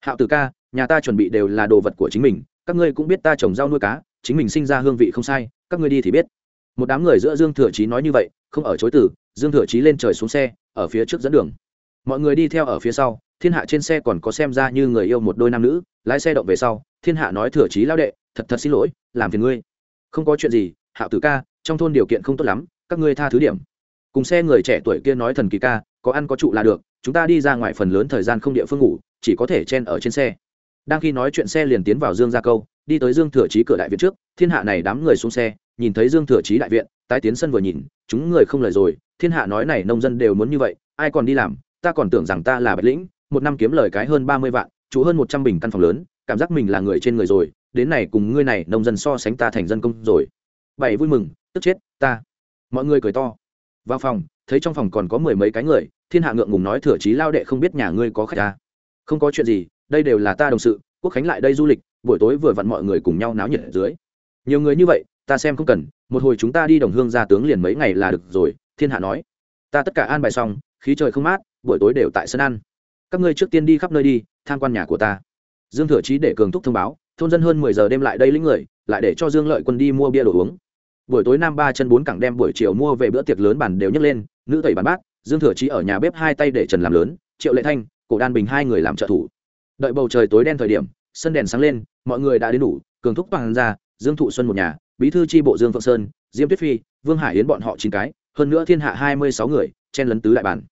Hạo tử ca, nhà ta chuẩn bị đều là đồ vật của chính mình, các ngươi cũng biết ta trồng rau nuôi cá, chính mình sinh ra hương vị không sai, các ngươi đi thì biết. Một đám người giữa dương thừa chí nói như vậy, không ở chối từ, dương thừa chí lên trời xuống xe, ở phía trước dẫn đường. Mọi người đi theo ở phía sau, thiên hạ trên xe còn có xem ra như người yêu một đôi nam nữ, lái xe động về sau, thiên hạ nói thừa chí lao đệ, thật thật xin lỗi, làm phiền ngươi. Không có chuyện gì, hạo tử ca trong thôn điều kiện không tốt lắm, các ngươi tha thứ điểm. Cùng xe người trẻ tuổi kia nói thần kỳ ca, có ăn có trụ là được, chúng ta đi ra ngoài phần lớn thời gian không địa phương ngủ, chỉ có thể chen ở trên xe. Đang khi nói chuyện xe liền tiến vào dương gia câu, đi tới dương thừa chí cửa đại viện trước, thiên hạ này đám người xuống xe, nhìn thấy dương thừa chí đại viện, tái tiến sân vừa nhìn, chúng người không lời rồi, thiên hạ nói này nông dân đều muốn như vậy, ai còn đi làm, ta còn tưởng rằng ta là bạch lĩnh, một năm kiếm lời cái hơn ba mươi vạn, chủ hơn một trăm bình căn phòng lớn, cảm giác mình là người trên người rồi, đến này cùng ngươi này nông dân so sánh ta thành dân công rồi. Bảy vui mừng tức chết, ta. Mọi người cười to. Vào phòng, thấy trong phòng còn có mười mấy cái người, thiên hạ ngượng ngùng nói thừa chí lao đệ không biết nhà ngươi có khách ta à? không có chuyện gì, đây đều là ta đồng sự, quốc khánh lại đây du lịch, buổi tối vừa vặn mọi người cùng nhau náo nhiệt ở dưới. Nhiều người như vậy, ta xem không cần, một hồi chúng ta đi đồng hương ra tướng liền mấy ngày là được rồi, thiên hạ nói. Ta tất cả an bài xong, khí trời không mát, buổi tối đều tại sân ăn. Các ngươi trước tiên đi khắp nơi đi, tham quan nhà của ta. Dương thừa chí để cường thúc thông báo, thôn dân hơn mười giờ đêm lại đây lĩnh người, lại để cho dương lợi quân đi mua bia đồ uống buổi tối Nam ba chân bốn cẳng đem buổi chiều mua về bữa tiệc lớn bàn đều nhấc lên, nữ tẩy bàn bát, dương thừa chí ở nhà bếp hai tay để trần làm lớn, triệu lệ thanh, cổ đan bình hai người làm trợ thủ. Đợi bầu trời tối đen thời điểm, sân đèn sáng lên, mọi người đã đến đủ, cường thúc toàn ra, dương thụ xuân một nhà, bí thư tri bộ dương phượng sơn, diêm tuyết phi, vương hải yến bọn họ chín cái, hơn nữa thiên hạ hai mươi sáu người, chen lấn tứ đại bản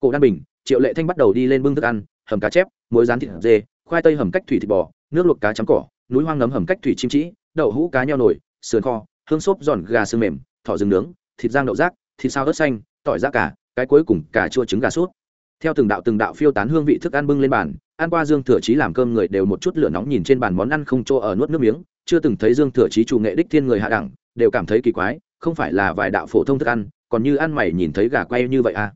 cổ đan bình, triệu lệ thanh bắt đầu đi lên bưng thức ăn, hầm cá chép, muối rán thịt dê, khoai tây hầm cách thủy thịt bò, nước luộc cá chấm cỏ, núi hoang nấm hầm cách thủy chim trĩ đậu hũ cá nheo nổi sườn kho hương xốp giòn gà xương mềm, thỏ rừng nướng, thịt giang đậu rác, thịt sao ớt xanh, tỏi rác cả, cái cuối cùng cà chua trứng gà sốt theo từng đạo từng đạo phiêu tán hương vị thức ăn bưng lên bàn, ăn qua dương thừa chí làm cơm người đều một chút lửa nóng nhìn trên bàn món ăn không chỗ ở nuốt nước miếng, chưa từng thấy dương thừa chí chủ nghệ đích thiên người hạ đẳng, đều cảm thấy kỳ quái, không phải là vài đạo phổ thông thức ăn, còn như ăn mày nhìn thấy gà quay như vậy à?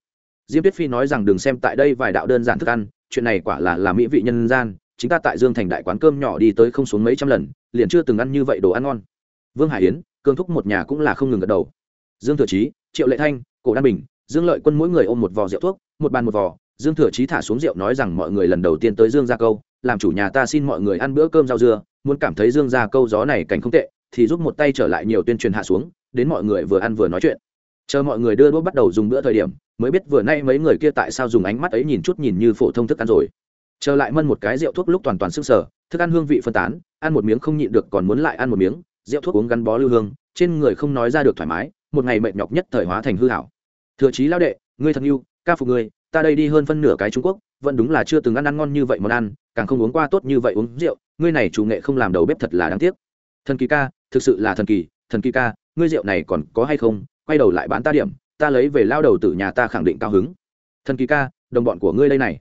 Diêm tuyết phi nói rằng đừng xem tại đây vài đạo đơn giản thức ăn, chuyện này quả là là mỹ vị nhân gian chúng ta tại dương thành đại quán cơm nhỏ đi tới không xuống mấy trăm lần, liền chưa từng ăn như vậy đồ ăn ngon. Vương hải yến cương thúc một nhà cũng là không ngừng gật đầu. Dương thừa chí, triệu lệ thanh, cổ đan bình, dương lợi quân mỗi người ôm một vò rượu thuốc, một bàn một vò. Dương thừa chí thả xuống rượu nói rằng mọi người lần đầu tiên tới dương gia câu, làm chủ nhà ta xin mọi người ăn bữa cơm rau dưa, muốn cảm thấy dương gia câu gió này cảnh không tệ, thì giúp một tay trở lại nhiều tuyên truyền hạ xuống, đến mọi người vừa ăn vừa nói chuyện. Chờ mọi người đưa đũa bắt đầu dùng bữa thời điểm, mới biết vừa nay mấy người kia tại sao dùng ánh mắt ấy nhìn chút nhìn như phổ thông thức ăn rồi. Chờ lại mân một cái rượu thuốc lúc toàn toàn sức sở thức ăn hương vị phân tán, ăn một miếng không nhịn được còn muốn lại ăn một miếng rượu thuốc uống gắn bó lưu hương, trên người không nói ra được thoải mái, một ngày mệt nhọc nhất thời hóa thành hư hảo. Thừa chí lao đệ, ngươi thân yêu, ca phục ngươi, ta đây đi hơn phân nửa cái trung quốc, vẫn đúng là chưa từng ăn ăn ngon như vậy món ăn, càng không uống qua tốt như vậy uống rượu, ngươi này chủ nghệ không làm đầu bếp thật là đáng tiếc. Thần kỳ ca, thực sự là thần kỳ thần kỳ ca, ngươi rượu này còn có hay không, quay đầu lại bán ta điểm, ta lấy về lao đầu từ nhà ta khẳng định cao hứng. Thần kỳ ca, đồng bọn của ngươi đây này.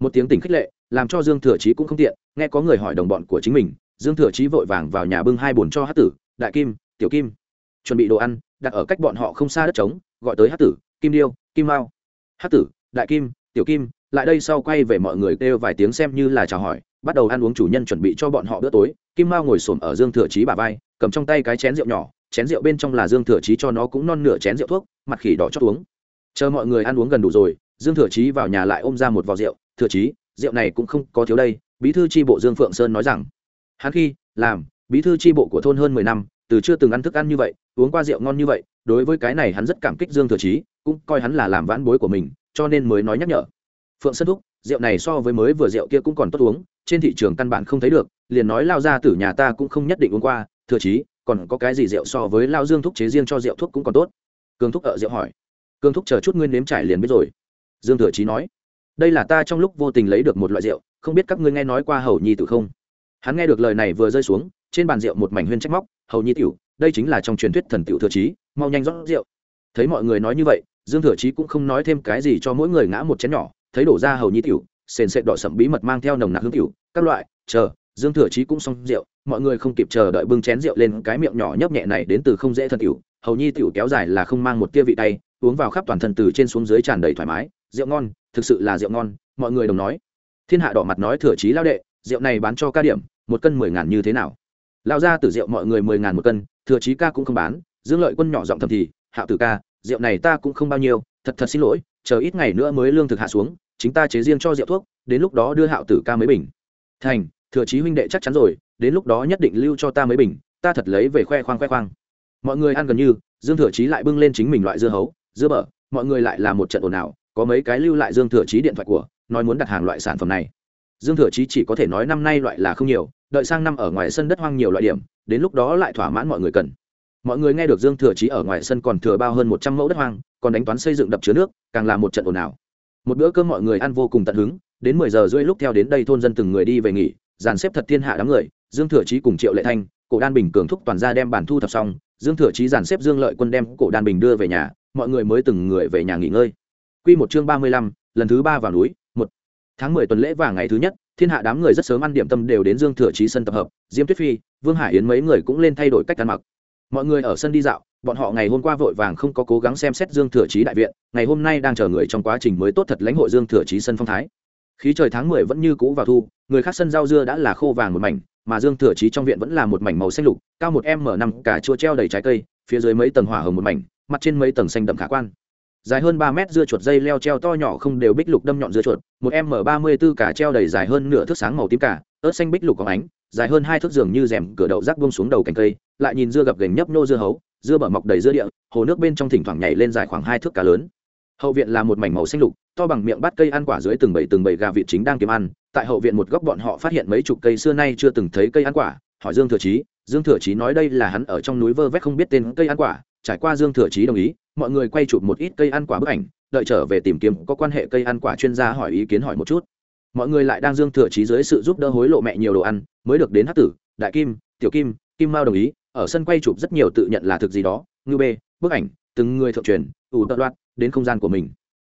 Một tiếng tỉnh khích lệ, làm cho dương thừa chí cũng không tiện, nghe có người hỏi đồng bọn của chính mình dương thừa chí vội vàng vào nhà bưng hai bồn cho hát tử, đại kim, tiểu kim, chuẩn bị đồ ăn, đặt ở cách bọn họ không xa đất trống, gọi tới hát tử, kim điêu, kim mao. Hát tử, đại kim, tiểu kim, lại đây sau quay về mọi người kêu vài tiếng xem như là chào hỏi, bắt đầu ăn uống chủ nhân chuẩn bị cho bọn họ bữa tối. Kim mao ngồi xổm ở dương thừa chí bà vai, cầm trong tay cái chén rượu nhỏ, chén rượu bên trong là dương thừa chí cho nó cũng non nửa chén rượu thuốc, mặt khỉ đỏ chót uống. Chờ mọi người ăn uống gần đủ rồi, dương thừa chí vào nhà lại ôm ra một vò rượu. Thừa chí, rượu này cũng không có thiếu đây. Bí thư tri bộ dương phượng sơn nói rằng hắn khi làm bí thư tri bộ của thôn hơn mười năm, từ chưa từng ăn thức ăn như vậy, uống qua rượu ngon như vậy, đối với cái này hắn rất cảm kích dương thừa chí, cũng coi hắn là làm vãn bối của mình, cho nên mới nói nhắc nhở. Phượng sơn thúc, rượu này so với mới vừa rượu kia cũng còn tốt uống, trên thị trường căn bản không thấy được, liền nói lao ra từ nhà ta cũng không nhất định uống qua, thừa chí, còn có cái gì rượu so với lao dương thúc chế riêng cho rượu thuốc cũng còn tốt. Cường thúc ở rượu hỏi. Cường thúc chờ chút nguyên nếm trải liền biết rồi. Dương thừa chí nói. Đây là ta trong lúc vô tình lấy được một loại rượu, không biết các ngươi nghe nói qua hầu nhi tử không? Hắn nghe được lời này vừa rơi xuống, trên bàn rượu một mảnh huyên trách móc, hầu nhi tiểu, đây chính là trong truyền thuyết thần tiểu thừa trí mau nhanh rót rượu. Thấy mọi người nói như vậy, dương thừa trí cũng không nói thêm cái gì cho mỗi người ngã một chén nhỏ, thấy đổ ra hầu nhi tiểu, sền sệt đỏ sậm bí mật mang theo nồng nặc hương tiểu, các loại, chờ, dương thừa trí cũng xong rượu, mọi người không kịp chờ đợi bưng chén rượu lên cái miệng nhỏ nhấp nhẹ này đến từ không dễ thần tiểu, hầu nhi tiểu kéo dài là không mang một tia vị tay, uống vào khắp toàn thân từ trên xuống dưới tràn đầy thoải mái, rượu ngon, thực sự là rượu ngon, mọi người đồng nói. Thiên hạ đỏ mặt nói thừa trí lao đệ, rượu này bán cho ca điểm một cân mười ngàn như thế nào? Lão gia tử rượu mọi người mười ngàn một cân, thừa chí ca cũng không bán, dương lợi quân nhỏ giọng thầm thì hạo tử ca, rượu này ta cũng không bao nhiêu, thật thật xin lỗi, chờ ít ngày nữa mới lương thực hạ xuống, chính ta chế riêng cho rượu thuốc, đến lúc đó đưa hạo tử ca mấy bình. Thành, thừa chí huynh đệ chắc chắn rồi, đến lúc đó nhất định lưu cho ta mấy bình, ta thật lấy về khoe khoang khoe khoang. Mọi người ăn gần như, dương thừa chí lại bưng lên chính mình loại dưa hấu, dưa bở, mọi người lại là một trận ồn ào, có mấy cái lưu lại dương thừa chí điện thoại của, nói muốn đặt hàng loại sản phẩm này dương thừa chí chỉ có thể nói năm nay loại là không nhiều đợi sang năm ở ngoài sân đất hoang nhiều loại điểm đến lúc đó lại thỏa mãn mọi người cần. Mọi người nghe được dương thừa chí ở ngoài sân còn thừa bao hơn một trăm mẫu đất hoang còn đánh toán xây dựng đập chứa nước càng là một trận ồn ào. Một bữa cơm mọi người ăn vô cùng tận hứng đến mười giờ rưỡi lúc theo đến đây thôn dân từng người đi về nghỉ dàn xếp thật thiên hạ đám người dương thừa chí cùng triệu lệ thanh cổ đan bình cường thúc toàn ra đem bản thu thập xong dương thừa chí dàn xếp dương lợi quân đem cổ đan bình đưa về nhà mọi người mới từng người về nhà nghỉ ngơi. Quy một chương ba mươi lăm, lần thứ ba vào núi, tháng mười tuần lễ và ngày thứ nhất, thiên hạ đám người rất sớm ăn điểm tâm đều đến Dương Thừa Chí sân tập hợp, Diêm Tuyết Phi, Vương Hải Yến mấy người cũng lên thay đổi cách ăn mặc. Mọi người ở sân đi dạo, bọn họ ngày hôm qua vội vàng không có cố gắng xem xét Dương Thừa Chí đại viện, ngày hôm nay đang chờ người trong quá trình mới tốt thật lãnh hội Dương Thừa Chí sân phong thái. Khí trời tháng mười vẫn như cũ vào thu, người khác sân rau dưa đã là khô vàng một mảnh, mà Dương Thừa Chí trong viện vẫn là một mảnh màu xanh lục, cao một m năm cả chua treo đầy trái cây, phía dưới mấy tầng hỏa hồng một mảnh, mặt trên mấy tầng xanh đậm khả quan dài hơn ba mét dưa chuột dây leo treo to nhỏ không đều bích lục đâm nhọn dưa chuột, một m ba mươi b ố cả treo đầy dài hơn nửa thước sáng màu tím cả ớt xanh bích lục có ánh, dài hơn hai thước giường như rèm cửa đậu rác buông xuống đầu cành cây, lại nhìn dưa gập gành nhấp nô dưa hấu, dưa bở mọc đầy dưa địa, hồ nước bên trong thỉnh thoảng nhảy lên dài khoảng hai thước cá lớn. Hậu viện là một mảnh màu xanh lục, to bằng miệng bát cây ăn quả dưới từng bầy từng bầy gà vịt chính đang kiếm ăn, tại hậu viện một góc bọn họ phát hiện mấy chục cây xưa nay chưa từng thấy cây ăn quả, hỏi dương thừa chí, dương thừa chí nói đây là hắn ở trong núi vơ vét không biết tên cây ăn quả, trải qua dương thừa chí đồng ý mọi người quay chụp một ít cây ăn quả bức ảnh, đợi trở về tìm kiếm có quan hệ cây ăn quả chuyên gia hỏi ý kiến hỏi một chút. Mọi người lại đang dương thừa trí dưới sự giúp đỡ hối lộ mẹ nhiều đồ ăn, mới được đến hát tử, đại kim, tiểu kim kim mao đồng ý, ở sân quay chụp rất nhiều tự nhận là thực gì đó, ngư bê, bức ảnh, từng người thượng truyền, ủ tận loạt, đến không gian của mình.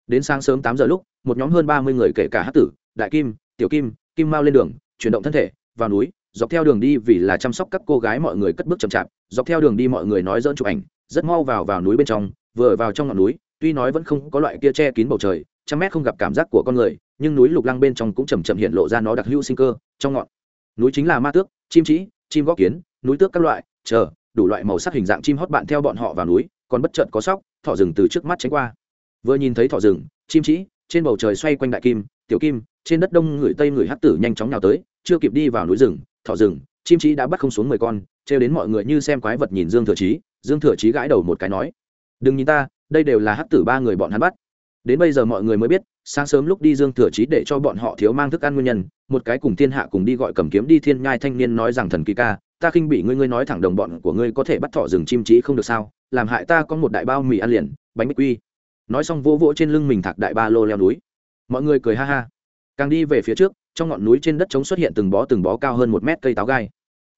Đến sáng sớm tám giờ lúc, một nhóm hơn ba mươi người kể cả hát tử, đại kim, tiểu kim kim mao lên đường, chuyển động thân thể, vào núi, dọc theo đường đi vì là chăm sóc các cô gái mọi người cất bước chậm chạp, dọc theo đường đi mọi người nói dỡn chụp ảnh, rất mau vào vào núi bên trong vừa vào trong ngọn núi, tuy nói vẫn không có loại kia che kín bầu trời, trăm mét không gặp cảm giác của con người, nhưng núi lục lăng bên trong cũng chầm chậm hiện lộ ra nó đặc hữu sinh cơ, trong ngọn núi chính là ma tước, chim trĩ chim góc kiến, núi tước các loại, chờ, đủ loại màu sắc hình dạng chim hót bạn theo bọn họ vào núi, còn bất chợt có sóc, thỏ rừng từ trước mắt tránh qua. Vừa nhìn thấy thỏ rừng, chim trĩ trên bầu trời xoay quanh đại kim, tiểu kim, trên đất đông người tây người hát tử nhanh chóng nào tới, chưa kịp đi vào núi rừng, thỏ rừng, chim trĩ đã bắt không xuống mười con, trêu đến mọi người như xem quái vật nhìn dương thừa chí, dương thừa chí gãi đầu một cái nói đừng nhìn ta, đây đều là hắc tử ba người bọn hắn bắt. Đến bây giờ mọi người mới biết, sáng sớm lúc đi dương thừa chí để cho bọn họ thiếu mang thức ăn nguyên nhân, một cái cùng thiên hạ cùng đi gọi cầm kiếm đi thiên nhai thanh niên nói rằng thần kỳ ca, ta khinh bị ngươi ngươi nói thẳng đồng bọn của ngươi có thể bắt thọ rừng chim trí không được sao, làm hại ta có một đại bao mì ăn liền, bánh bích quy. Nói xong vỗ vỗ trên lưng mình thạc đại ba lô leo núi. Mọi người cười ha ha. Càng đi về phía trước, trong ngọn núi trên đất trống xuất hiện từng bó từng bó cao hơn một mét cây táo gai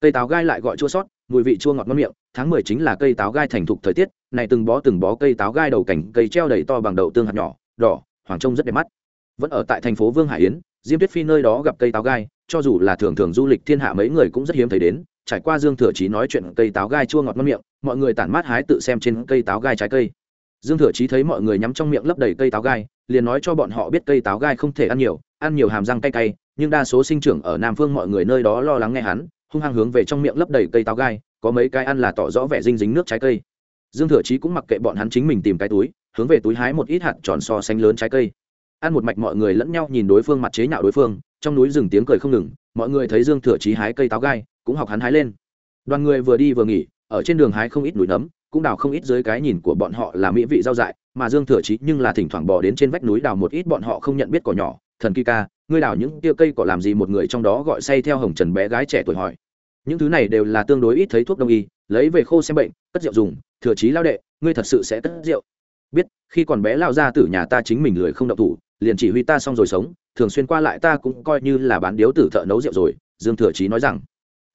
cây táo gai lại gọi chua sót, mùi vị chua ngọt ngon miệng, tháng mười chính là cây táo gai thành thục thời tiết, này từng bó từng bó cây táo gai đầu cảnh cây treo đầy to bằng đậu tương hạt nhỏ, đỏ, hoàng trông rất đẹp mắt. Vẫn ở tại thành phố vương hải yến, diêm tuyết phi nơi đó gặp cây táo gai, cho dù là thường thường du lịch thiên hạ mấy người cũng rất hiếm thấy đến, trải qua dương thừa chí nói chuyện cây táo gai chua ngọt ngon miệng, mọi người tản mát hái tự xem trên cây táo gai trái cây. Dương thừa chí thấy mọi người nhắm trong miệng lấp đầy cây táo gai, liền nói cho bọn họ biết cây táo gai không thể ăn nhiều ăn nhiều hàm răng cay cay, nhưng đa số sinh trưởng ở nam phương mọi người nơi đó lo lắng nghe hắn hung hăng hướng về trong miệng lấp đầy cây táo gai, có mấy cái ăn là tỏ rõ vẻ dinh dính nước trái cây. Dương thừa chí cũng mặc kệ bọn hắn chính mình tìm cái túi, hướng về túi hái một ít hạt tròn so sánh lớn trái cây. Ăn một mạch mọi người lẫn nhau nhìn đối phương mặt chế nhạo đối phương, trong núi rừng tiếng cười không ngừng, mọi người thấy dương thừa chí hái cây táo gai, cũng học hắn hái lên. Đoàn người vừa đi vừa nghỉ, ở trên đường hái không ít núi nấm, cũng đào không ít dưới cái nhìn của bọn họ là mỹ vị rau dại, mà dương thừa chí nhưng là thỉnh thoảng bò đến trên vách núi đào một ít bọn họ không nhận biết cỏ nhỏ thần kỳ ca, ngươi đào những tia cây cỏ làm gì một người trong đó gọi say theo hồng trần bé gái trẻ tuổi hỏi. Những thứ này đều là tương đối ít thấy thuốc đông y, lấy về khô xem bệnh, cất rượu dùng, thừa chí lao đệ, ngươi thật sự sẽ cất rượu. Biết, khi còn bé lao ra từ nhà ta chính mình lười không động thủ, liền chỉ huy ta xong rồi sống, thường xuyên qua lại ta cũng coi như là bán điếu tử thợ nấu rượu rồi, dương thừa chí nói rằng.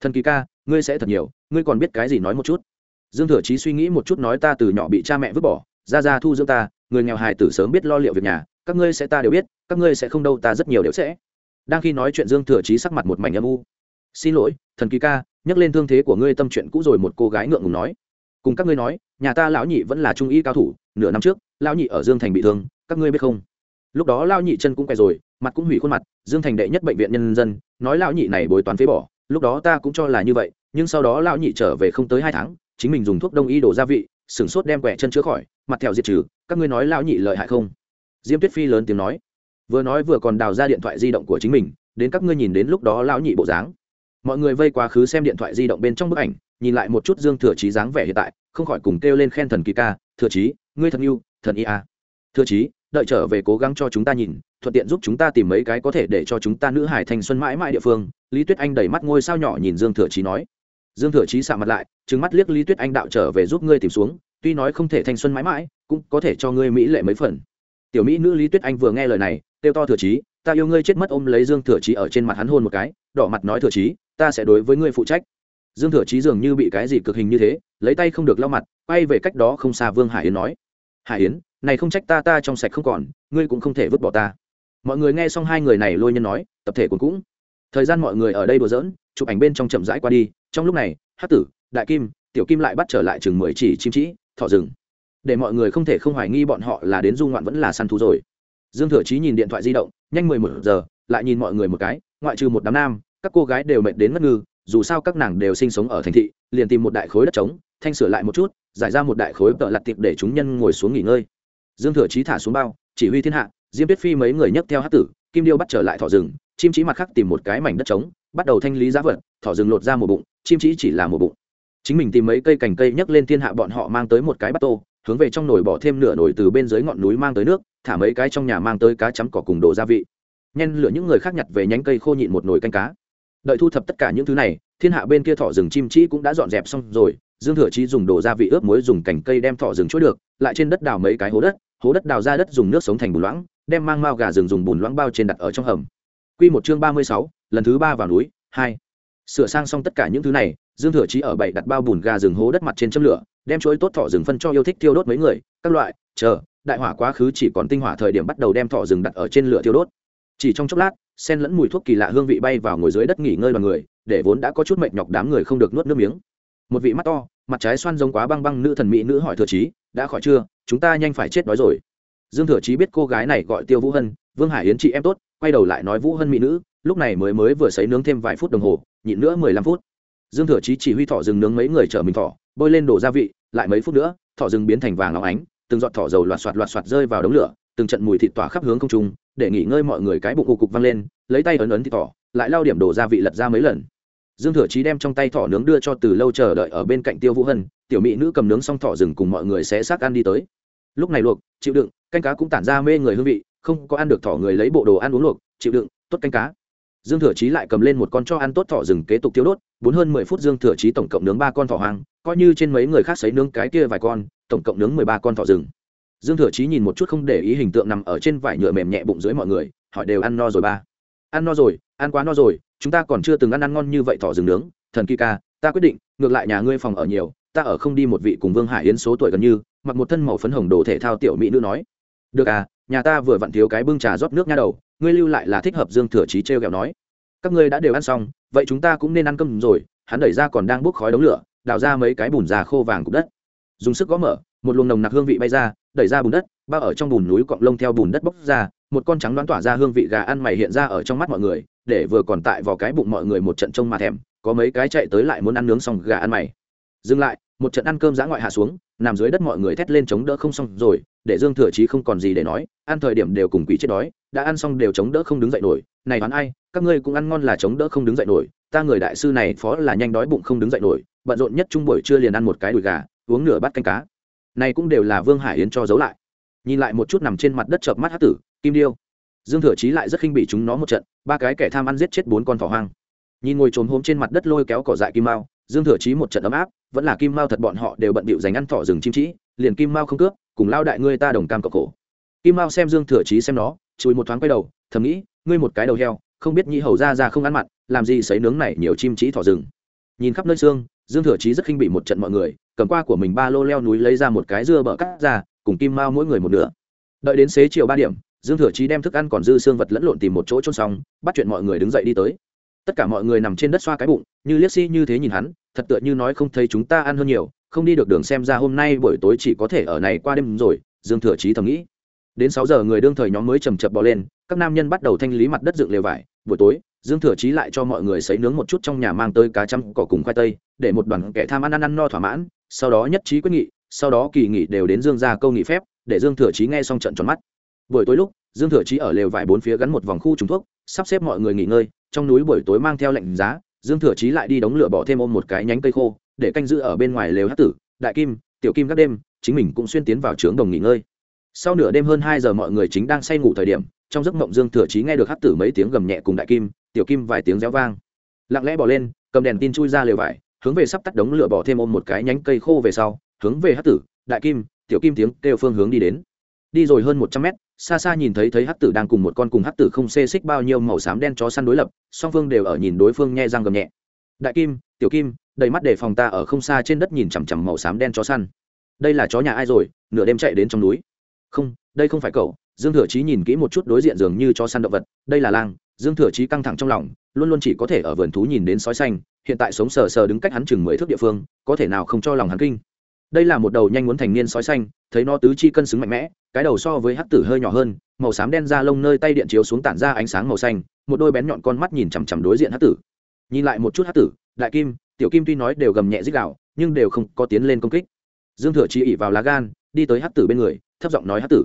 Thần kỳ ca, ngươi sẽ thật nhiều, ngươi còn biết cái gì nói một chút. Dương thừa chí suy nghĩ một chút nói ta từ nhỏ bị cha mẹ vứt bỏ, ra ra thu dưỡng ta, người nghèo hài tử sớm biết lo liệu việc nhà các ngươi sẽ ta đều biết, các ngươi sẽ không đâu, ta rất nhiều đều sẽ. Đang khi nói chuyện dương thừa chí sắc mặt một mảnh âm u. Xin lỗi, thần kỳ ca, nhắc lên thương thế của ngươi tâm chuyện cũ rồi, một cô gái ngượng ngùng nói. Cùng các ngươi nói, nhà ta lão nhị vẫn là trung y cao thủ, nửa năm trước, lão nhị ở dương thành bị thương, các ngươi biết không? Lúc đó lão nhị chân cũng quay rồi, mặt cũng hủy khuôn mặt, dương thành đệ nhất bệnh viện nhân dân, nói lão nhị này bồi toán phế bỏ, lúc đó ta cũng cho là như vậy, nhưng sau đó lão nhị trở về không tới hai tháng, chính mình dùng thuốc đông y đổ gia vị, sửng sốt đem quẹ chân chữa khỏi, mặt thẹo diệt trừ, các ngươi nói lão nhị lợi hại không? Diêm tuyết phi lớn tiếng nói. Vừa nói vừa còn đào ra điện thoại di động của chính mình, đến các ngươi nhìn đến lúc đó lão nhị bộ dáng. Mọi người vây quá khứ xem điện thoại di động bên trong bức ảnh, nhìn lại một chút dương thừa chí dáng vẻ hiện tại, không khỏi cùng kêu lên khen thần kỳ ca, thừa chí, ngươi thần yêu, thần ia thừa chí, đợi trở về cố gắng cho chúng ta nhìn, thuận tiện giúp chúng ta tìm mấy cái có thể để cho chúng ta nữ hải thanh xuân mãi mãi địa phương. Lý tuyết anh đẩy mắt ngôi sao nhỏ nhìn dương thừa chí nói. Dương thừa chí sạ mặt lại, trừng mắt liếc lý tuyết anh đạo trở về giúp ngươi tìm xuống, tuy nói không thể thanh xuân mãi mãi, cũng có thể cho ngươi mỹ lệ mấy phần tiểu mỹ nữ lý tuyết anh vừa nghe lời này kêu to thừa trí, ta yêu ngươi chết mất ôm lấy dương thừa chí ở trên mặt hắn hôn một cái đỏ mặt nói thừa chí ta sẽ đối với ngươi phụ trách. Dương thừa chí dường như bị cái gì cực hình như thế lấy tay không được lau mặt quay về cách đó không xa vương hải yến nói hải yến này không trách ta ta trong sạch không còn ngươi cũng không thể vứt bỏ ta. Mọi người nghe xong hai người này lôi nhân nói tập thể cũng cũng. Thời gian mọi người ở đây đùa giỡn chụp ảnh bên trong chậm rãi qua đi trong lúc này hát tử đại kim tiểu kim lại bắt trở lại chừng mười chỉ chim trĩ thọ rừng để mọi người không thể không hoài nghi bọn họ là đến du ngoạn vẫn là săn thú rồi. Dương thừa chí nhìn điện thoại di động, nhanh mười một giờ, lại nhìn mọi người một cái, ngoại trừ một đám nam, các cô gái đều mệt đến ngất ngư, dù sao các nàng đều sinh sống ở thành thị, liền tìm một đại khối đất trống, thanh sửa lại một chút, giải ra một đại khối tợ lặt tiệp để chúng nhân ngồi xuống nghỉ ngơi. Dương thừa chí thả xuống bao, chỉ huy thiên hạ, diêm tuyết phi mấy người nhấc theo hát tử, kim điêu bắt trở lại thỏ rừng, chim chí mặt khác tìm một cái mảnh đất trống, bắt đầu thanh lý giá vật, thỏ rừng lột ra một bụng, chim chí chỉ là một bụng. Chính mình tìm mấy cây cành cây nhấc lên thiên hạ bọn họ mang tới một cái bát tô hướng về trong nồi bỏ thêm nửa nồi từ bên dưới ngọn núi mang tới nước thả mấy cái trong nhà mang tới cá chấm cỏ cùng đồ gia vị. Nhen lửa những người khác nhặt về nhánh cây khô nhịn một nồi canh cá. Đợi thu thập tất cả những thứ này thiên hạ bên kia thỏ rừng chim trĩ cũng đã dọn dẹp xong rồi dương thừa chí dùng đồ gia vị ướp muối dùng cành cây đem thỏ rừng chuỗi được lại trên đất đào mấy cái hố đất hố đất đào ra đất dùng nước sống thành bùn loãng đem mang mao gà rừng dùng bùn loãng bao trên đặt ở trong hầm. Quy một chương ba mươi sáu, lần thứ ba vào núi, hai. Sửa sang xong tất cả những thứ này, Dương Thừa Chí ở bảy đặt bao bùn gà rừng hố đất mặt trên châm lửa, đem chuối tốt thọ rừng phân cho yêu thích tiêu đốt mấy người, các loại, chờ, đại hỏa quá khứ chỉ còn tinh hỏa thời điểm bắt đầu đem thọ rừng đặt ở trên lửa tiêu đốt. Chỉ trong chốc lát, sen lẫn mùi thuốc kỳ lạ hương vị bay vào ngồi dưới đất nghỉ ngơi đoàn người, để vốn đã có chút mệt nhọc đám người không được nuốt nước miếng. Một vị mắt to, mặt trái xoan giống quá băng băng nữ thần mỹ nữ hỏi Thừa trí đã khỏi chưa, chúng ta nhanh phải chết đói rồi. Dương Thừa trí biết cô gái này gọi Tiêu Vũ Hân, Vương Hải Yến chị em tốt, quay đầu lại nói Vũ Hân mỹ nữ, lúc này mới mới vừa sấy nướng thêm vài phút đồng hồ, nhịn nữa mười lăm phút dương thừa chí chỉ huy thỏ rừng nướng mấy người chở mình thỏ, bôi lên đổ gia vị, lại mấy phút nữa, thỏ rừng biến thành vàng óng ánh, từng giọt thỏ dầu loạt soạt loạt soạt rơi vào đống lửa, từng trận mùi thịt tỏa khắp hướng không trung, để nghỉ ngơi mọi người cái bụng cục cục văng lên, lấy tay ấn ấn thịt thỏ, lại lau điểm đổ gia vị lật ra mấy lần. Dương thừa chí đem trong tay thỏ nướng đưa cho từ lâu chờ đợi ở bên cạnh tiêu vũ hân, tiểu mỹ nữ cầm nướng xong thỏ rừng cùng mọi người sẽ xác ăn đi tới. Lúc này luộc, chịu đựng, canh cá cũng tản ra mê người hương vị, không có ăn được thỏ người lấy bộ đồ ăn uống luộc, chịu đựng, tốt canh cá dương thừa chí lại cầm lên một con cho ăn tốt thỏ rừng kế tục tiêu đốt, bốn hơn mười phút dương thừa chí tổng cộng nướng ba con thỏ hoang, coi như trên mấy người khác sấy nướng cái kia vài con, tổng cộng nướng mười ba con thỏ rừng. Dương thừa chí nhìn một chút không để ý hình tượng nằm ở trên vải nhựa mềm nhẹ bụng dưới mọi người, hỏi đều ăn no rồi ba. Ăn no rồi, ăn quá no rồi, chúng ta còn chưa từng ăn ăn ngon như vậy thỏ rừng nướng. Thần kỳ ca, ta quyết định, ngược lại nhà ngươi phòng ở nhiều, ta ở không đi một vị cùng vương hải yến số tuổi gần như, mặc một thân màu phấn hồng đồ thể thao tiểu mỹ nữ nói. Được à nhà ta vừa vặn thiếu cái bưng trà rót nước nha đầu ngươi lưu lại là thích hợp dương thừa chí trêu ghẹo kẹo nói. Các ngươi đã đều ăn xong, vậy chúng ta cũng nên ăn cơm rồi, hắn đẩy ra còn đang bốc khói đống lửa, đào ra mấy cái bùn già khô vàng cục đất. Dùng sức gõ mở, một luồng nồng nặc hương vị bay ra, đẩy ra bùn đất, bao ở trong bùn núi cọng lông theo bùn đất bốc ra, một con trắng đoán tỏa ra hương vị gà ăn mày hiện ra ở trong mắt mọi người, để vừa còn tại vào cái bụng mọi người một trận trông mà thèm, có mấy cái chạy tới lại muốn ăn nướng xong gà ăn mày. Dừng lại, một trận ăn cơm giã ngoại hạ xuống nằm dưới đất mọi người thét lên chống đỡ không xong rồi, để dương thừa chí không còn gì để nói, ăn thời điểm đều cùng quỷ chết đói, đã ăn xong đều chống đỡ không đứng dậy nổi. Này đoán ai, các ngươi cũng ăn ngon là chống đỡ không đứng dậy nổi, ta người đại sư này phó là nhanh đói bụng không đứng dậy nổi, bận rộn nhất trung buổi trưa liền ăn một cái đùi gà, uống nửa bát canh cá. Này cũng đều là vương hải yến cho giấu lại. Nhìn lại một chút nằm trên mặt đất chợp mắt hát tử, kim điêu. Dương thừa chí lại rất khinh bị chúng nó một trận, ba cái kẻ tham ăn giết chết bốn con thỏ hoang. Nhìn ngồi trốn hôm trên mặt đất lôi kéo cỏ dại kim mao dương thừa chí một trận ấm áp, vẫn là kim mao thật bọn họ đều bận bịu dành ăn thỏ rừng chim trĩ liền kim mao không cướp, cùng lao đại ngươi ta đồng cam cộng khổ. Kim mao xem dương thừa chí xem nó, chùi một thoáng quay đầu, thầm nghĩ, ngươi một cái đầu heo, không biết nhị hầu ra ra không ăn mặn, làm gì sấy nướng này nhiều chim trĩ thỏ rừng. Nhìn khắp nơi xương, dương thừa chí rất khinh bị một trận mọi người, cầm qua của mình ba lô leo núi lấy ra một cái dưa bờ cắt ra, cùng kim mao mỗi người một nửa. Đợi đến xế chiều ba điểm, dương thừa chí đem thức ăn còn dư xương vật lẫn lộn tìm một chỗ trôn xong, bắt chuyện mọi người đứng dậy đi tới tất cả mọi người nằm trên đất xoa cái bụng, như liếc Si như thế nhìn hắn, thật tựa như nói không thấy chúng ta ăn hơn nhiều, không đi được đường xem ra hôm nay buổi tối chỉ có thể ở này qua đêm rồi, dương thừa chí thầm nghĩ. Đến sáu giờ người đương thời nhóm mới chầm chập bò lên, các nam nhân bắt đầu thanh lý mặt đất dựng lều vải, buổi tối, dương thừa chí lại cho mọi người sấy nướng một chút trong nhà mang tới cá chăm cỏ cùng khoai tây, để một đoàn kẻ tham ăn ăn ăn no thỏa mãn, sau đó nhất trí quyết nghị, sau đó kỳ nghỉ đều đến dương ra câu nghỉ phép, để dương thừa chí nghe xong trận tròn mắt. Buổi tối lúc, dương thừa chí ở lều vải bốn phía gắn một vòng khu trùng thuốc, sắp xếp mọi người nghỉ ngơi trong núi buổi tối mang theo lệnh giá, dương thừa chí lại đi đóng lửa bỏ thêm ôm một cái nhánh cây khô, để canh giữ ở bên ngoài lều hát tử, đại kim, tiểu kim các đêm, chính mình cũng xuyên tiến vào trướng đồng nghỉ ngơi. Sau nửa đêm hơn hai giờ mọi người chính đang say ngủ thời điểm, trong giấc mộng dương thừa chí nghe được hát tử mấy tiếng gầm nhẹ cùng đại kim, tiểu kim vài tiếng réo vang. Lặng lẽ bỏ lên, cầm đèn tin chui ra lều vải, hướng về sắp tắt đống lửa bỏ thêm ôm một cái nhánh cây khô về sau, hướng về hát tử, đại kim, tiểu kim tiếng kêu phương hướng đi đến. Đi rồi hơn một trăm mét xa xa nhìn thấy thấy hắc tử đang cùng một con cùng hắc tử không xê xích bao nhiêu màu xám đen chó săn đối lập, song phương đều ở nhìn đối phương nghe răng gầm nhẹ. Đại kim, tiểu kim, đầy mắt để phòng ta ở không xa trên đất nhìn chằm chằm màu xám đen chó săn. Đây là chó nhà ai rồi, nửa đêm chạy đến trong núi. Không, đây không phải cậu, dương thừa chí nhìn kỹ một chút đối diện dường như chó săn động vật, đây là lang, dương thừa chí căng thẳng trong lòng, luôn luôn chỉ có thể ở vườn thú nhìn đến sói xanh, hiện tại sống sờ sờ đứng cách hắn chừng mười thước địa phương, có thể nào không cho lòng hắn kinh đây là một đầu nhanh muốn thành niên sói xanh, thấy nó tứ chi cân xứng mạnh mẽ, cái đầu so với hắc tử hơi nhỏ hơn, màu xám đen da lông nơi tay điện chiếu xuống tản ra ánh sáng màu xanh, một đôi bén nhọn con mắt nhìn chằm chằm đối diện hắc tử. Nhìn lại một chút hắc tử, đại kim, tiểu kim tuy nói đều gầm nhẹ dích đạo nhưng đều không có tiến lên công kích. Dương thừa chỉ ỉ vào lá gan, đi tới hắc tử bên người, thấp giọng nói hắc tử.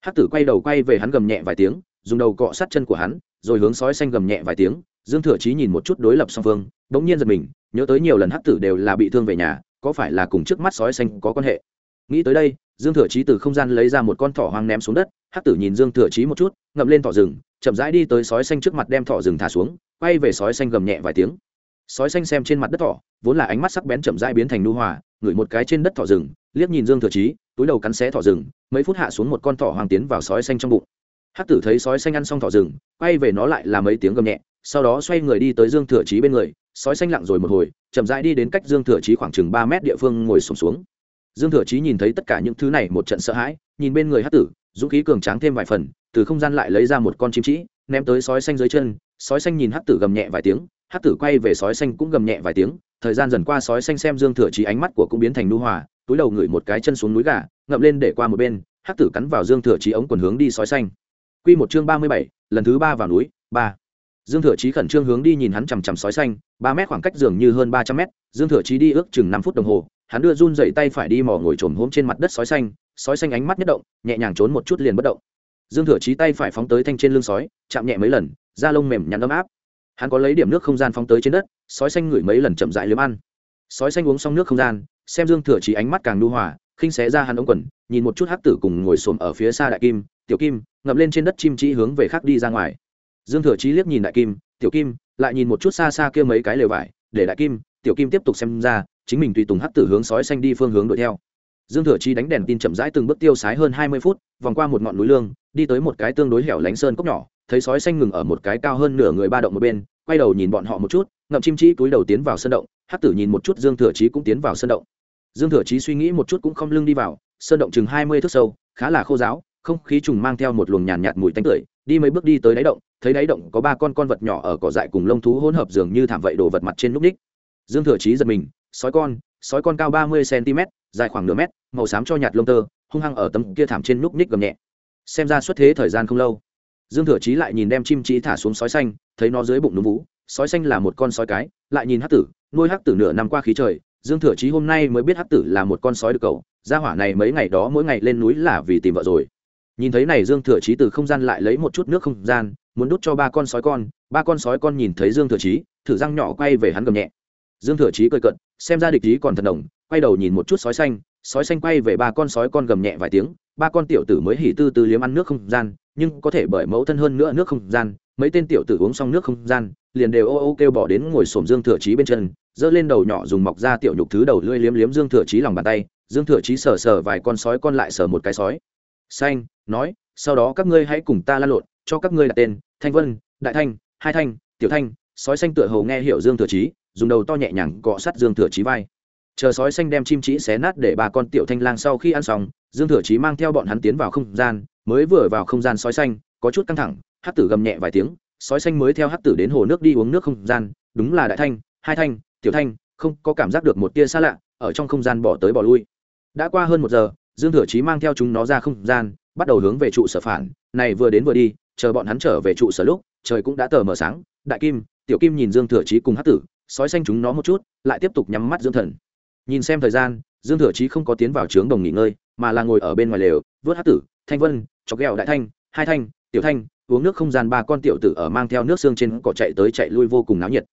Hắc tử quay đầu quay về hắn gầm nhẹ vài tiếng, dùng đầu cọ sát chân của hắn, rồi hướng sói xanh gầm nhẹ vài tiếng. Dương thừa chí nhìn một chút đối lập song phương, bỗng nhiên giật mình, nhớ tới nhiều lần hắc tử đều là bị thương về nhà có phải là cùng trước mắt sói xanh có quan hệ? Nghĩ tới đây, dương thừa chí từ không gian lấy ra một con thỏ hoang ném xuống đất, hắc tử nhìn dương thừa chí một chút, ngậm lên thỏ rừng, chậm rãi đi tới sói xanh trước mặt đem thỏ rừng thả xuống, quay về sói xanh gầm nhẹ vài tiếng. Sói xanh xem trên mặt đất thỏ, vốn là ánh mắt sắc bén chậm rãi biến thành nu hòa, ngửi một cái trên đất thỏ rừng, liếc nhìn dương thừa chí, túi đầu cắn xé thỏ rừng, mấy phút hạ xuống một con thỏ hoàng tiến vào sói xanh trong bụng. Hắc tử thấy sói xanh ăn xong thỏ rừng, quay về nó lại là mấy tiếng gầm nhẹ, sau đó xoay người đi tới dương thừa chí bên người sói xanh lặng rồi một hồi chậm rãi đi đến cách dương thừa chí khoảng chừng ba mét địa phương ngồi sùng xuống, xuống dương thừa chí nhìn thấy tất cả những thứ này một trận sợ hãi nhìn bên người hắc tử dũng khí cường tráng thêm vài phần từ không gian lại lấy ra một con chim trĩ ném tới sói xanh dưới chân. Sói xanh nhìn hắc tử gầm nhẹ vài tiếng hắc tử quay về sói xanh cũng gầm nhẹ vài tiếng. Thời gian dần qua sói xanh xem dương thừa chí ánh mắt của cũng biến thành nu hòa túi đầu ngửi một cái chân xuống núi gà ngậm lên để qua một bên hắc tử cắn vào dương thừa chí ống quần hướng đi sói xanh. Quy một chương ba mươi bảy lần thứ ba vào núi ba dương thừa chí khẩn trương hướng đi nhìn hắn chằm chằm sói xanh, ba mét khoảng cách dường như hơn ba trăm mét. Dương thừa chí đi ước chừng năm phút đồng hồ, hắn đưa run dậy tay phải đi mò ngồi trồm hôm trên mặt đất sói xanh. Sói xanh ánh mắt nhất động, nhẹ nhàng trốn một chút liền bất động. Dương thừa chí tay phải phóng tới thanh trên lưng sói, chạm nhẹ mấy lần, da lông mềm nhắn ấm áp. Hắn có lấy điểm nước không gian phóng tới trên đất, sói xanh ngửi mấy lần chậm dại liếm ăn. Sói xanh uống xong nước không gian, xem dương thừa chí ánh mắt càng nu hòa, khinh xé ra hắn ống quần, nhìn một chút hắc tử cùng ngồi xổm ở phía xa đại kim, tiểu kim, ngậm lên trên đất chim chỉ hướng về khác đi ra ngoài dương thừa chí liếc nhìn đại kim tiểu kim lại nhìn một chút xa xa kia mấy cái lều vải để đại kim tiểu kim tiếp tục xem ra chính mình tùy tùng hắc tử hướng sói xanh đi phương hướng đuổi theo. Dương thừa chí đánh đèn tin chậm rãi từng bước tiêu sái hơn hai mươi phút vòng qua một ngọn núi lương đi tới một cái tương đối hẻo lánh sơn cốc nhỏ thấy sói xanh ngừng ở một cái cao hơn nửa người ba động một bên quay đầu nhìn bọn họ một chút ngậm chim chỉ túi đầu tiến vào sơn động hắc tử nhìn một chút dương thừa chí cũng tiến vào sơn động. Dương thừa chí suy nghĩ một chút cũng không lưng đi vào sơn động chừng hai mươi thước sâu khá là khô giáo không khí trùng mang theo một luồng nhàn nhạt, mùi tanh tưởi đi mấy bước đi tới đáy động thấy đáy động có ba con con vật nhỏ ở cỏ dại cùng lông thú hỗn hợp dường như thảm vậy đồ vật mặt trên núc ních. Dương thừa chí giật mình, sói con sói con cao ba mươi cm dài khoảng nửa mét, màu xám cho nhạt lông tơ, hung hăng ở tấm kia thảm trên núc ních gầm nhẹ. Xem ra xuất thế thời gian không lâu. Dương thừa chí lại nhìn đem chim trí thả xuống sói xanh, thấy nó dưới bụng núm vú sói xanh là một con sói cái, lại nhìn hắc tử, nuôi hắc tử nửa năm qua khí trời, dương thừa chí hôm nay mới biết hắc tử là một con sói được cầu, gia hỏa này mấy ngày đó mỗi ngày lên núi là vì tìm vợ rồi. Nhìn thấy này dương thừa chí từ không gian lại lấy một chút nước không gian muốn đút cho ba con sói con, ba con sói con nhìn thấy dương thừa chí, thử răng nhỏ quay về hắn gầm nhẹ. Dương thừa chí cười cận xem ra địch chí còn thần đồng quay đầu nhìn một chút sói xanh sói xanh quay về ba con sói con gầm nhẹ vài tiếng, ba con tiểu tử mới hỉ tư tư liếm ăn nước không gian, nhưng có thể bởi mẫu thân hơn nữa nước không gian, mấy tên tiểu tử uống xong nước không gian, liền đều ô ô kêu bỏ đến ngồi xổm dương thừa chí bên chân, giơ lên đầu nhỏ dùng mọc ra tiểu nhục thứ đầu lưỡi liếm liếm dương thừa chí lòng bàn tay, dương thừa chí sờ sờ vài con sói con lại sờ một cái sói. Xanh, nói, sau đó các ngươi hãy cùng ta lan lộn, cho các ngươi đặt tên thanh vân, đại thanh, hai thanh, tiểu thanh, sói xanh tựa hầu nghe hiểu dương thừa chí, dùng đầu to nhẹ nhàng cọ sát dương thừa chí vai. Chờ sói xanh đem chim trí xé nát để ba con tiểu thanh lang sau khi ăn xong, dương thừa chí mang theo bọn hắn tiến vào không gian, mới vừa vào không gian sói xanh, có chút căng thẳng hát tử gầm nhẹ vài tiếng, sói xanh mới theo hát tử đến hồ nước đi uống nước không gian, đúng là đại thanh, hai thanh, tiểu thanh, không có cảm giác được một tia xa lạ, ở trong không gian bỏ tới bỏ lui. Đã qua hơn một giờ, dương thừa chí mang theo chúng nó ra không gian, bắt đầu hướng về trụ sở phản, này vừa đến vừa đi chờ bọn hắn trở về trụ sở lúc, trời cũng đã tờ mờ sáng, đại kim, tiểu kim nhìn dương thừa chí cùng hát tử, sói xanh chúng nó một chút, lại tiếp tục nhắm mắt dưỡng thần. Nhìn xem thời gian, dương thừa chí không có tiến vào trướng đồng nghỉ ngơi, mà là ngồi ở bên ngoài lều, vớt hát tử, thanh vân, chọc ghẹo đại thanh, hai thanh, tiểu thanh, uống nước không gian ba con tiểu tử ở mang theo nước xương trên cỏ chạy tới chạy lui vô cùng náo nhiệt.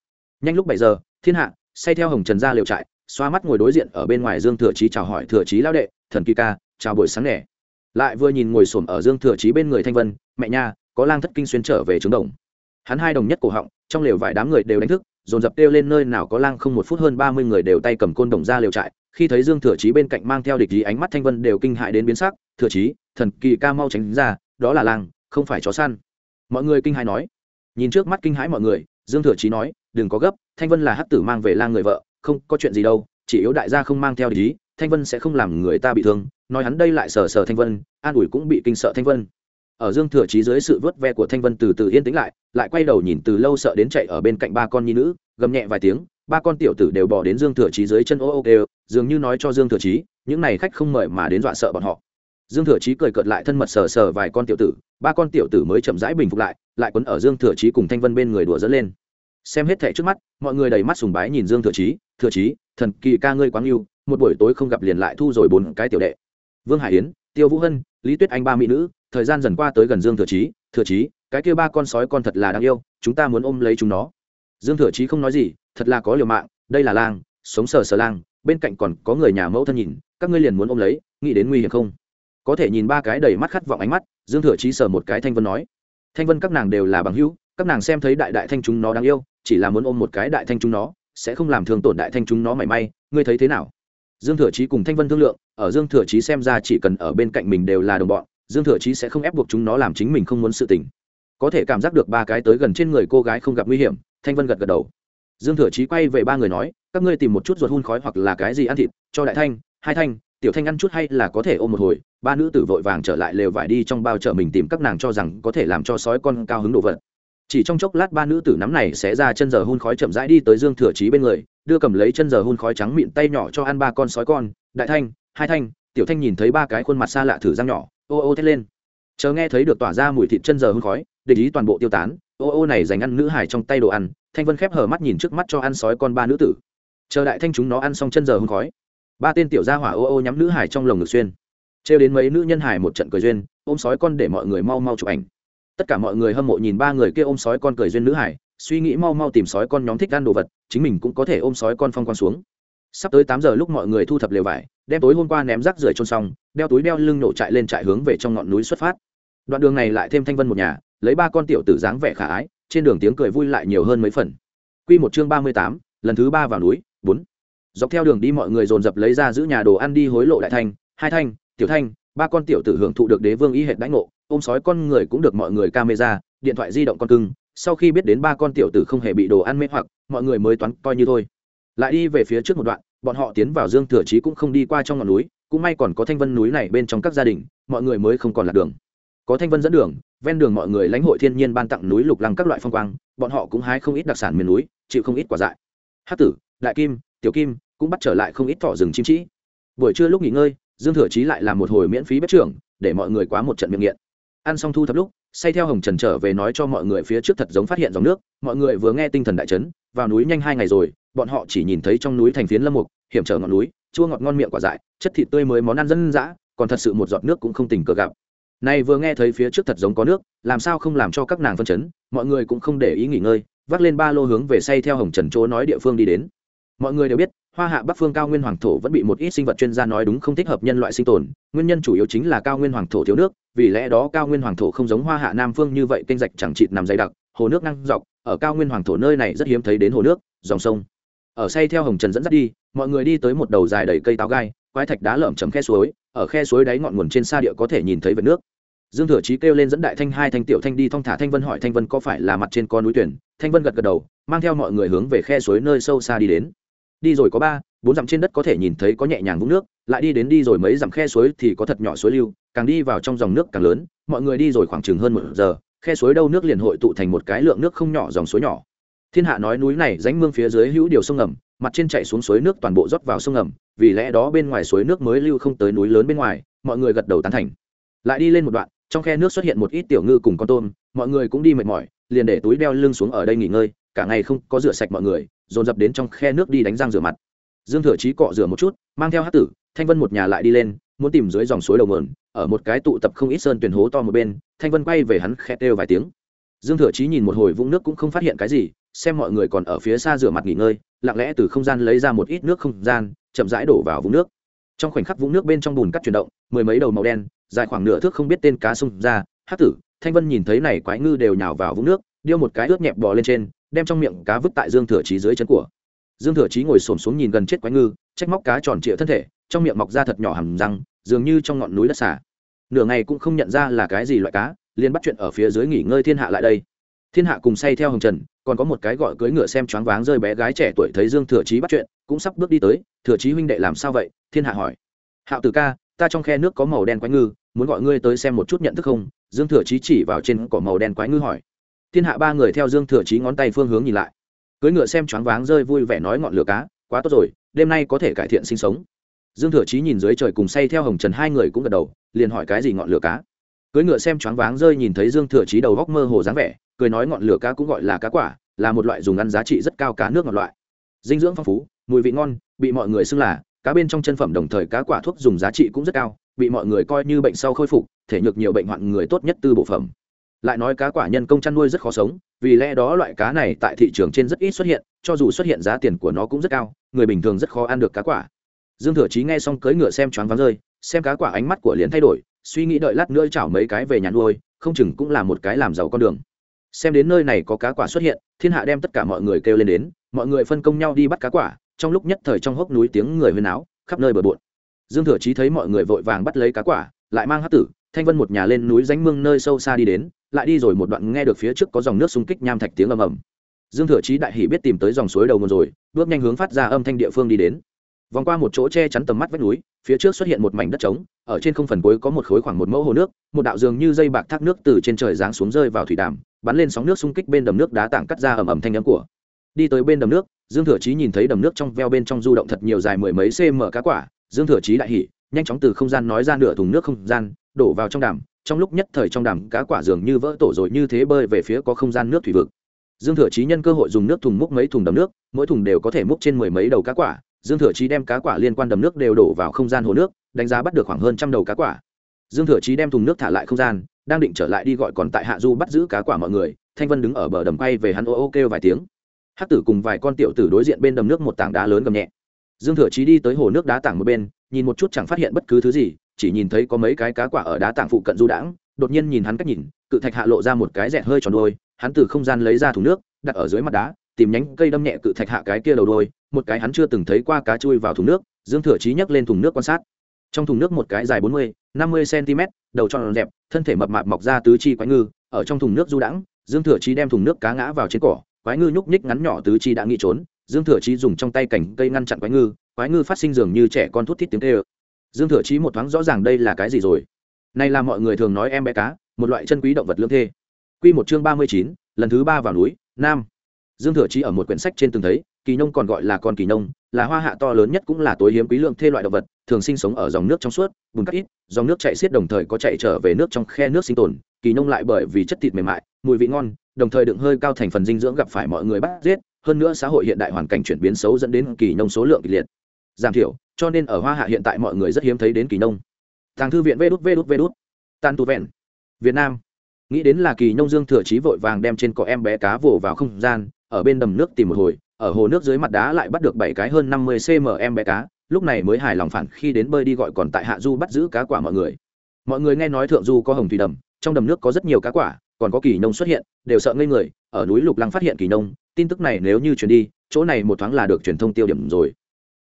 Nhanh lúc bảy giờ, thiên hạ, say theo hồng trần ra liều trại, xoa mắt ngồi đối diện ở bên ngoài dương thừa chí chào hỏi thừa chí lao đệ, thần kỳ ca, chào buổi sáng nẻ lại vừa nhìn ngồi xổm ở dương thừa chí bên người thanh vân, mẹ nha có lang thất kinh xuyên trở về trướng đồng. Hắn hai đồng nhất cổ họng, trong lều vài đám người đều đánh thức, dồn dập kêu lên nơi nào có lang không một phút hơn ba mươi người đều tay cầm côn đồng ra liều trại, khi thấy dương thừa chí bên cạnh mang theo địch ý ánh mắt thanh vân đều kinh hại đến biến sắc, thừa chí, thần kỳ ca mau tránh ra, đó là lang, không phải chó săn. Mọi người kinh hãi nói. Nhìn trước mắt kinh hãi mọi người, dương thừa chí nói, đừng có gấp, thanh vân là hắc tử mang về lang người vợ, không có chuyện gì đâu, chỉ yếu đại gia không mang theo ý, thanh vân sẽ không làm người ta bị thương. Nói hắn đây lại sờ sờ thanh vân, an ủi cũng bị kinh sợ thanh vân ở dương thừa chí dưới sự vớt ve của thanh vân từ từ yên tĩnh lại lại quay đầu nhìn từ lâu sợ đến chạy ở bên cạnh ba con nhi nữ, gầm nhẹ vài tiếng, ba con tiểu tử đều bỏ đến dương thừa chí dưới chân ô ô đều dường như nói cho dương thừa chí, những này khách không mời mà đến dọa sợ bọn họ. Dương thừa chí cười cợt lại thân mật sờ sờ vài con tiểu tử, ba con tiểu tử mới chậm rãi bình phục lại lại quấn ở dương thừa chí cùng thanh vân bên người đùa dẫn lên. Xem hết thẻ trước mắt, mọi người đầy mắt sùng bái nhìn dương thừa chí thừa chí, thần kỳ ca ngươi quáng yêu, một buổi tối không gặp liền lại thu rồi bốn cái tiểu đệ. Vương hải yến, tiêu vũ hân, lý tuyết anh ba mỹ nữ thời gian dần qua tới gần dương thừa chí thừa chí, cái kia ba con sói con thật là đáng yêu, chúng ta muốn ôm lấy chúng nó. Dương thừa chí không nói gì, thật là có liều mạng, đây là lang, sống sờ sờ lang, bên cạnh còn có người nhà mẫu thân nhìn, các ngươi liền muốn ôm lấy, nghĩ đến nguy hiểm không? Có thể nhìn ba cái đầy mắt khát vọng ánh mắt, dương thừa chí sờ một cái thanh vân nói, thanh vân các nàng đều là bằng hữu, các nàng xem thấy đại đại thanh chúng nó đáng yêu, chỉ là muốn ôm một cái đại thanh chúng nó, sẽ không làm thương tổn đại thanh chúng nó mảy may, ngươi thấy thế nào? Dương thừa chí cùng thanh vân thương lượng, ở dương thừa chí xem ra chỉ cần ở bên cạnh mình đều là đồng bọn dương thừa chí sẽ không ép buộc chúng nó làm chính mình không muốn sự tình. Có thể cảm giác được ba cái tới gần trên người cô gái không gặp nguy hiểm, thanh vân gật gật đầu. Dương thừa chí quay về ba người nói, các ngươi tìm một chút ruột hun khói hoặc là cái gì ăn thịt, cho đại thanh, hai thanh, tiểu thanh ăn chút hay là có thể ôm một hồi. Ba nữ tử vội vàng trở lại lều vải đi trong bao chợ mình tìm các nàng cho rằng có thể làm cho sói con cao hứng đồ vật. Chỉ trong chốc lát ba nữ tử nắm này sẽ ra chân giờ hun khói chậm rãi đi tới dương thừa chí bên người, đưa cầm lấy chân giờ hun khói trắng mịn tay nhỏ cho ăn ba con sói con. Đại thanh, hai thanh, tiểu thanh nhìn thấy ba cái khuôn mặt xa lạ thử răng nhỏ ô ô thét lên. Chờ nghe thấy được tỏa ra mùi thịt chân giờ hun khói để ý toàn bộ tiêu tán, ô ô này dành ăn nữ hải trong tay đồ ăn, thanh vân khép hờ mắt nhìn trước mắt cho ăn sói con ba nữ tử. Chờ đại thanh chúng nó ăn xong chân giờ hun khói, ba tên tiểu gia hỏa ô ô nhắm nữ hải trong lồng ngực xuyên. Trêu đến mấy nữ nhân hải một trận cười duyên, ôm sói con để mọi người mau mau chụp ảnh. Tất cả mọi người hâm mộ nhìn ba người kia ôm sói con cười duyên nữ hải suy nghĩ mau mau tìm sói con nhóm thích ăn đồ vật, chính mình cũng có thể ôm sói con phong quan xuống sắp tới tám giờ lúc mọi người thu thập lều vải, đem tối hôm qua ném rác rưởi trôn xong, đeo túi đeo lưng nổ chạy lên trại hướng về trong ngọn núi xuất phát. Đoạn đường này lại thêm thanh vân một nhà, lấy ba con tiểu tử dáng vẻ khả ái, trên đường tiếng cười vui lại nhiều hơn mấy phần. Q một chương ba mươi tám, lần thứ ba vào núi, bốn. Dọc theo đường đi mọi người dồn dập lấy ra giữ nhà đồ ăn đi hối lộ đại thanh, hai thanh, tiểu thanh, ba con tiểu tử hưởng thụ được đế vương y hệt đánh ngộ, ôm sói con người cũng được mọi người camera, điện thoại di động con cưng, sau khi biết đến ba con tiểu tử không hề bị đồ ăn mê hoặc, mọi người mới toán coi như thôi lại đi về phía trước một đoạn, bọn họ tiến vào dương thừa chí cũng không đi qua trong ngọn núi, cũng may còn có thanh vân núi này bên trong các gia đình, mọi người mới không còn lạc đường. Có thanh vân dẫn đường, ven đường mọi người lãnh hội thiên nhiên ban tặng núi lục lăng các loại phong quang, bọn họ cũng hái không ít đặc sản miền núi, chịu không ít quả dại. Hát tử, đại kim, tiểu kim cũng bắt trở lại không ít thỏ rừng chim trĩ buổi trưa lúc nghỉ ngơi, dương thừa chí lại làm một hồi miễn phí bếp trưởng, để mọi người quá một trận miệng nghiện. Ăn xong thu thập lúc, say theo hồng trần trở về nói cho mọi người phía trước thật giống phát hiện dòng nước, mọi người vừa nghe tinh thần đại chấn, vào núi nhanh hai ngày rồi bọn họ chỉ nhìn thấy trong núi thành phiến lâm mục, hiểm trở ngọn núi, chua ngọt ngon miệng quả dại, chất thịt tươi mới món ăn dân dã, còn thật sự một giọt nước cũng không tình cờ gặp. Này vừa nghe thấy phía trước thật giống có nước, làm sao không làm cho các nàng phân chấn, mọi người cũng không để ý nghỉ ngơi, vác lên ba lô hướng về say theo hồng trần chỗ nói địa phương đi đến. Mọi người đều biết, hoa hạ bắc phương cao nguyên hoàng thổ vẫn bị một ít sinh vật chuyên gia nói đúng không thích hợp nhân loại sinh tồn, nguyên nhân chủ yếu chính là cao nguyên hoàng thổ thiếu nước, vì lẽ đó cao nguyên hoàng thổ không giống hoa hạ nam phương như vậy kênh rạch chẳng chịt nằm dày đặc, hồ nước năng dọc, ở cao nguyên hoàng thổ nơi này rất hiếm thấy đến hồ nước, dòng sông ở say theo hồng trần dẫn dắt đi, mọi người đi tới một đầu dài đầy cây táo gai, quái thạch đá lởm chầm khe suối, ở khe suối đáy ngọn nguồn trên xa địa có thể nhìn thấy vệt nước. Dương thừa chí kêu lên dẫn đại thanh hai thanh tiểu thanh đi, thong thả thanh vân hỏi thanh vân có phải là mặt trên con núi tuyển? Thanh vân gật gật đầu, mang theo mọi người hướng về khe suối nơi sâu xa đi đến. Đi rồi có ba, bốn dặm trên đất có thể nhìn thấy có nhẹ nhàng vũng nước, lại đi đến đi rồi mấy dặm khe suối thì có thật nhỏ suối lưu, càng đi vào trong dòng nước càng lớn, mọi người đi rồi khoảng chừng hơn một giờ, khe suối đâu nước liền hội tụ thành một cái lượng nước không nhỏ dòng suối nhỏ thiên hạ nói núi này ránh mương phía dưới hữu điều sông ngầm, mặt trên chạy xuống suối nước toàn bộ rót vào sông ngầm, vì lẽ đó bên ngoài suối nước mới lưu không tới núi lớn bên ngoài, mọi người gật đầu tán thành. Lại đi lên một đoạn, trong khe nước xuất hiện một ít tiểu ngư cùng con tôm, mọi người cũng đi mệt mỏi, liền để túi đeo lưng xuống ở đây nghỉ ngơi, cả ngày không có rửa sạch mọi người, dồn dập đến trong khe nước đi đánh răng rửa mặt. Dương thừa chí cọ rửa một chút, mang theo hát tử, thanh vân một nhà lại đi lên, muốn tìm dưới dòng suối đầu mườn ở một cái tụ tập không ít sơn tuyển hố to một bên, thanh vân quay về hắn khét kêu vài tiếng. Dương thừa chí nhìn một hồi vũng nước cũng không phát hiện cái gì xem mọi người còn ở phía xa rửa mặt nghỉ ngơi, lặng lẽ từ không gian lấy ra một ít nước không gian, chậm rãi đổ vào vũng nước. Trong khoảnh khắc vũng nước bên trong bùn cắt chuyển động, mười mấy đầu màu đen, dài khoảng nửa thước không biết tên cá sông ra. Hát tử, thanh vân nhìn thấy này quái ngư đều nhào vào vũng nước điêu một cái ướt nhẹp bò lên trên, đem trong miệng cá vứt tại dương thừa trí dưới chân của. Dương thừa trí ngồi xổm xuống nhìn gần chết quái ngư, trách móc cá tròn trịa thân thể, trong miệng mọc ra thật nhỏ hầm răng, dường như trong ngọn núi đất xả. Nửa ngày cũng không nhận ra là cái gì loại cá, liền bắt chuyện ở phía dưới nghỉ ngơi thiên hạ lại đây. Thiên hạ cùng say theo hồng trần còn có một cái gọi cưới ngựa xem choáng váng rơi bé gái trẻ tuổi thấy dương thừa chí bắt chuyện, cũng sắp bước đi tới, thừa chí huynh đệ làm sao vậy? Thiên hạ hỏi. Hạo tử ca, ta trong khe nước có màu đen quái ngư, muốn gọi ngươi tới xem một chút nhận thức không? Dương thừa chí chỉ vào trên cỏ màu đen quái ngư hỏi. Thiên hạ ba người theo dương thừa chí ngón tay phương hướng nhìn lại. Cưới ngựa xem choáng váng rơi vui vẻ nói ngọn lửa cá, quá tốt rồi, đêm nay có thể cải thiện sinh sống. Dương thừa chí nhìn dưới trời cùng say theo hồng trần hai người cũng gật đầu, liền hỏi cái gì ngọn lửa cá. Cưới ngựa xem choáng váng rơi nhìn thấy dương thừa chí đầu góc mơ hồ dáng vẻ cười nói ngọn lửa cá cũng gọi là cá quả, là một loại dùng ăn giá trị rất cao cá nước ngọt loại. Dinh dưỡng phong phú, mùi vị ngon, bị mọi người xưng là cá bên trong chân phẩm đồng thời cá quả thuốc dùng giá trị cũng rất cao, bị mọi người coi như bệnh sau khôi phục, thể nhược nhiều bệnh hoạn người tốt nhất tư bộ phẩm. Lại nói cá quả nhân công chăn nuôi rất khó sống, vì lẽ đó loại cá này tại thị trường trên rất ít xuất hiện, cho dù xuất hiện giá tiền của nó cũng rất cao, người bình thường rất khó ăn được cá quả. Dương thừa chí nghe xong cưỡi ngựa xem choáng váng rơi, xem cá quả ánh mắt của liền thay đổi, suy nghĩ đợi lát nữa chảo mấy cái về nhà nuôi, không chừng cũng là một cái làm giàu con đường xem đến nơi này có cá quả xuất hiện, thiên hạ đem tất cả mọi người kêu lên đến, mọi người phân công nhau đi bắt cá quả, trong lúc nhất thời trong hốc núi tiếng người huyên áo khắp nơi bờ bộn. Dương thừa chí thấy mọi người vội vàng bắt lấy cá quả, lại mang hát tử, thanh vân một nhà lên núi ránh mương nơi sâu xa đi đến, lại đi rồi một đoạn nghe được phía trước có dòng nước xung kích nham thạch tiếng ầm ầm. Dương thừa chí đại hỉ biết tìm tới dòng suối đầu nguồn rồi, bước nhanh hướng phát ra âm thanh địa phương đi đến. Vòng qua một chỗ che chắn tầm mắt vách núi, phía trước xuất hiện một mảnh đất trống, ở trên không phần cuối có một khối khoảng một mẫu hồ nước, một đạo dường như dây bạc thác nước từ trên trời giáng xuống rơi vào thủy đàm bắn lên sóng nước xung kích bên đầm nước đá tảng cắt ra ầm ầm thanh âm của. Đi tới bên đầm nước, dương thừa chí nhìn thấy đầm nước trong veo bên trong du động thật nhiều dài mười mấy cm cá quả. Dương thừa chí đại hỉ, nhanh chóng từ không gian nói ra nửa thùng nước không gian, đổ vào trong đàm. Trong lúc nhất thời trong đàm, cá quả dường như vỡ tổ rồi như thế bơi về phía có không gian nước thủy vực. Dương thừa chí nhân cơ hội dùng nước thùng múc mấy thùng đầm nước, mỗi thùng đều có thể múc trên mười mấy đầu cá quả. Dương thừa chí đem cá quả liên quan đầm nước đều đổ vào không gian hồ nước, đánh giá bắt được khoảng hơn trăm đầu cá quả dương thừa chí đem thùng nước thả lại không gian, đang định trở lại đi gọi còn tại hạ du bắt giữ cá quả mọi người, thanh vân đứng ở bờ đầm quay về hắn ô ô kêu vài tiếng. Hắc tử cùng vài con tiểu tử đối diện bên đầm nước một tảng đá lớn gầm nhẹ. Dương thừa chí đi tới hồ nước đá tảng một bên, nhìn một chút chẳng phát hiện bất cứ thứ gì, chỉ nhìn thấy có mấy cái cá quả ở đá tảng phụ cận du đãng, đột nhiên nhìn hắn cách nhìn, cự thạch hạ lộ ra một cái dẹt hơi tròn đôi, hắn từ không gian lấy ra thùng nước, đặt ở dưới mặt đá, tìm nhánh cây đâm nhẹ cự thạch hạ cái kia đầu đôi, một cái hắn chưa từng thấy qua cá chui vào thùng nước, dương thừa chí nhấc lên thùng nước quan sát trong thùng nước một cái dài bốn mươi, năm mươi cm, đầu tròn đẹp thân thể mập mạp mọc ra tứ chi quái ngư, ở trong thùng nước du đãng, dương thừa chí đem thùng nước cá ngã vào trên cỏ, quái ngư nhúc nhích ngắn nhỏ tứ chi đã nghĩ trốn, dương thừa chí dùng trong tay cảnh cây ngăn chặn quái ngư quái ngư phát sinh dường như trẻ con thút thít tiếng tê ơ dương thừa chí một thoáng rõ ràng đây là cái gì rồi. Này là mọi người thường nói em bé cá, một loại chân quý động vật lương thê. Quy một chương ba mươi chín, lần thứ ba vào núi, nam. Dương thừa chí ở một quyển sách trên từng thấy, kỳ nông còn gọi là con kỳ nông là hoa hạ to lớn nhất cũng là tối hiếm quý lượng thê loại động vật thường sinh sống ở dòng nước trong suốt, bùn cát ít, dòng nước chạy xiết đồng thời có chạy trở về nước trong khe nước sinh tồn, kỳ nông lại bởi vì chất thịt mềm mại, mùi vị ngon, đồng thời đựng hơi cao thành phần dinh dưỡng gặp phải mọi người bắt giết, hơn nữa xã hội hiện đại hoàn cảnh chuyển biến xấu dẫn đến kỳ nông số lượng kịch liệt. Giảm thiểu, cho nên ở hoa hạ hiện tại mọi người rất hiếm thấy đến kỳ nông tàng thư viện vê đút vê đút vê đút tan tu vẹn, việt nam. Nghĩ đến là kỳ nông dương thừa trí vội vàng đem trên cỏ em bé cá vồ vào không gian, ở bên đầm nước tìm một hồi, ở hồ nước dưới mặt đá lại bắt được bảy cái hơn năm mươi cm em bé cá lúc này mới hài lòng phản khi đến bơi đi gọi còn tại hạ du bắt giữ cá quả mọi người. Mọi người nghe nói thượng du có hồng thủy đầm, trong đầm nước có rất nhiều cá quả, còn có kỳ nông xuất hiện, đều sợ ngây người, ở núi lục lăng phát hiện kỳ nông, tin tức này nếu như truyền đi, chỗ này một thoáng là được truyền thông tiêu điểm rồi.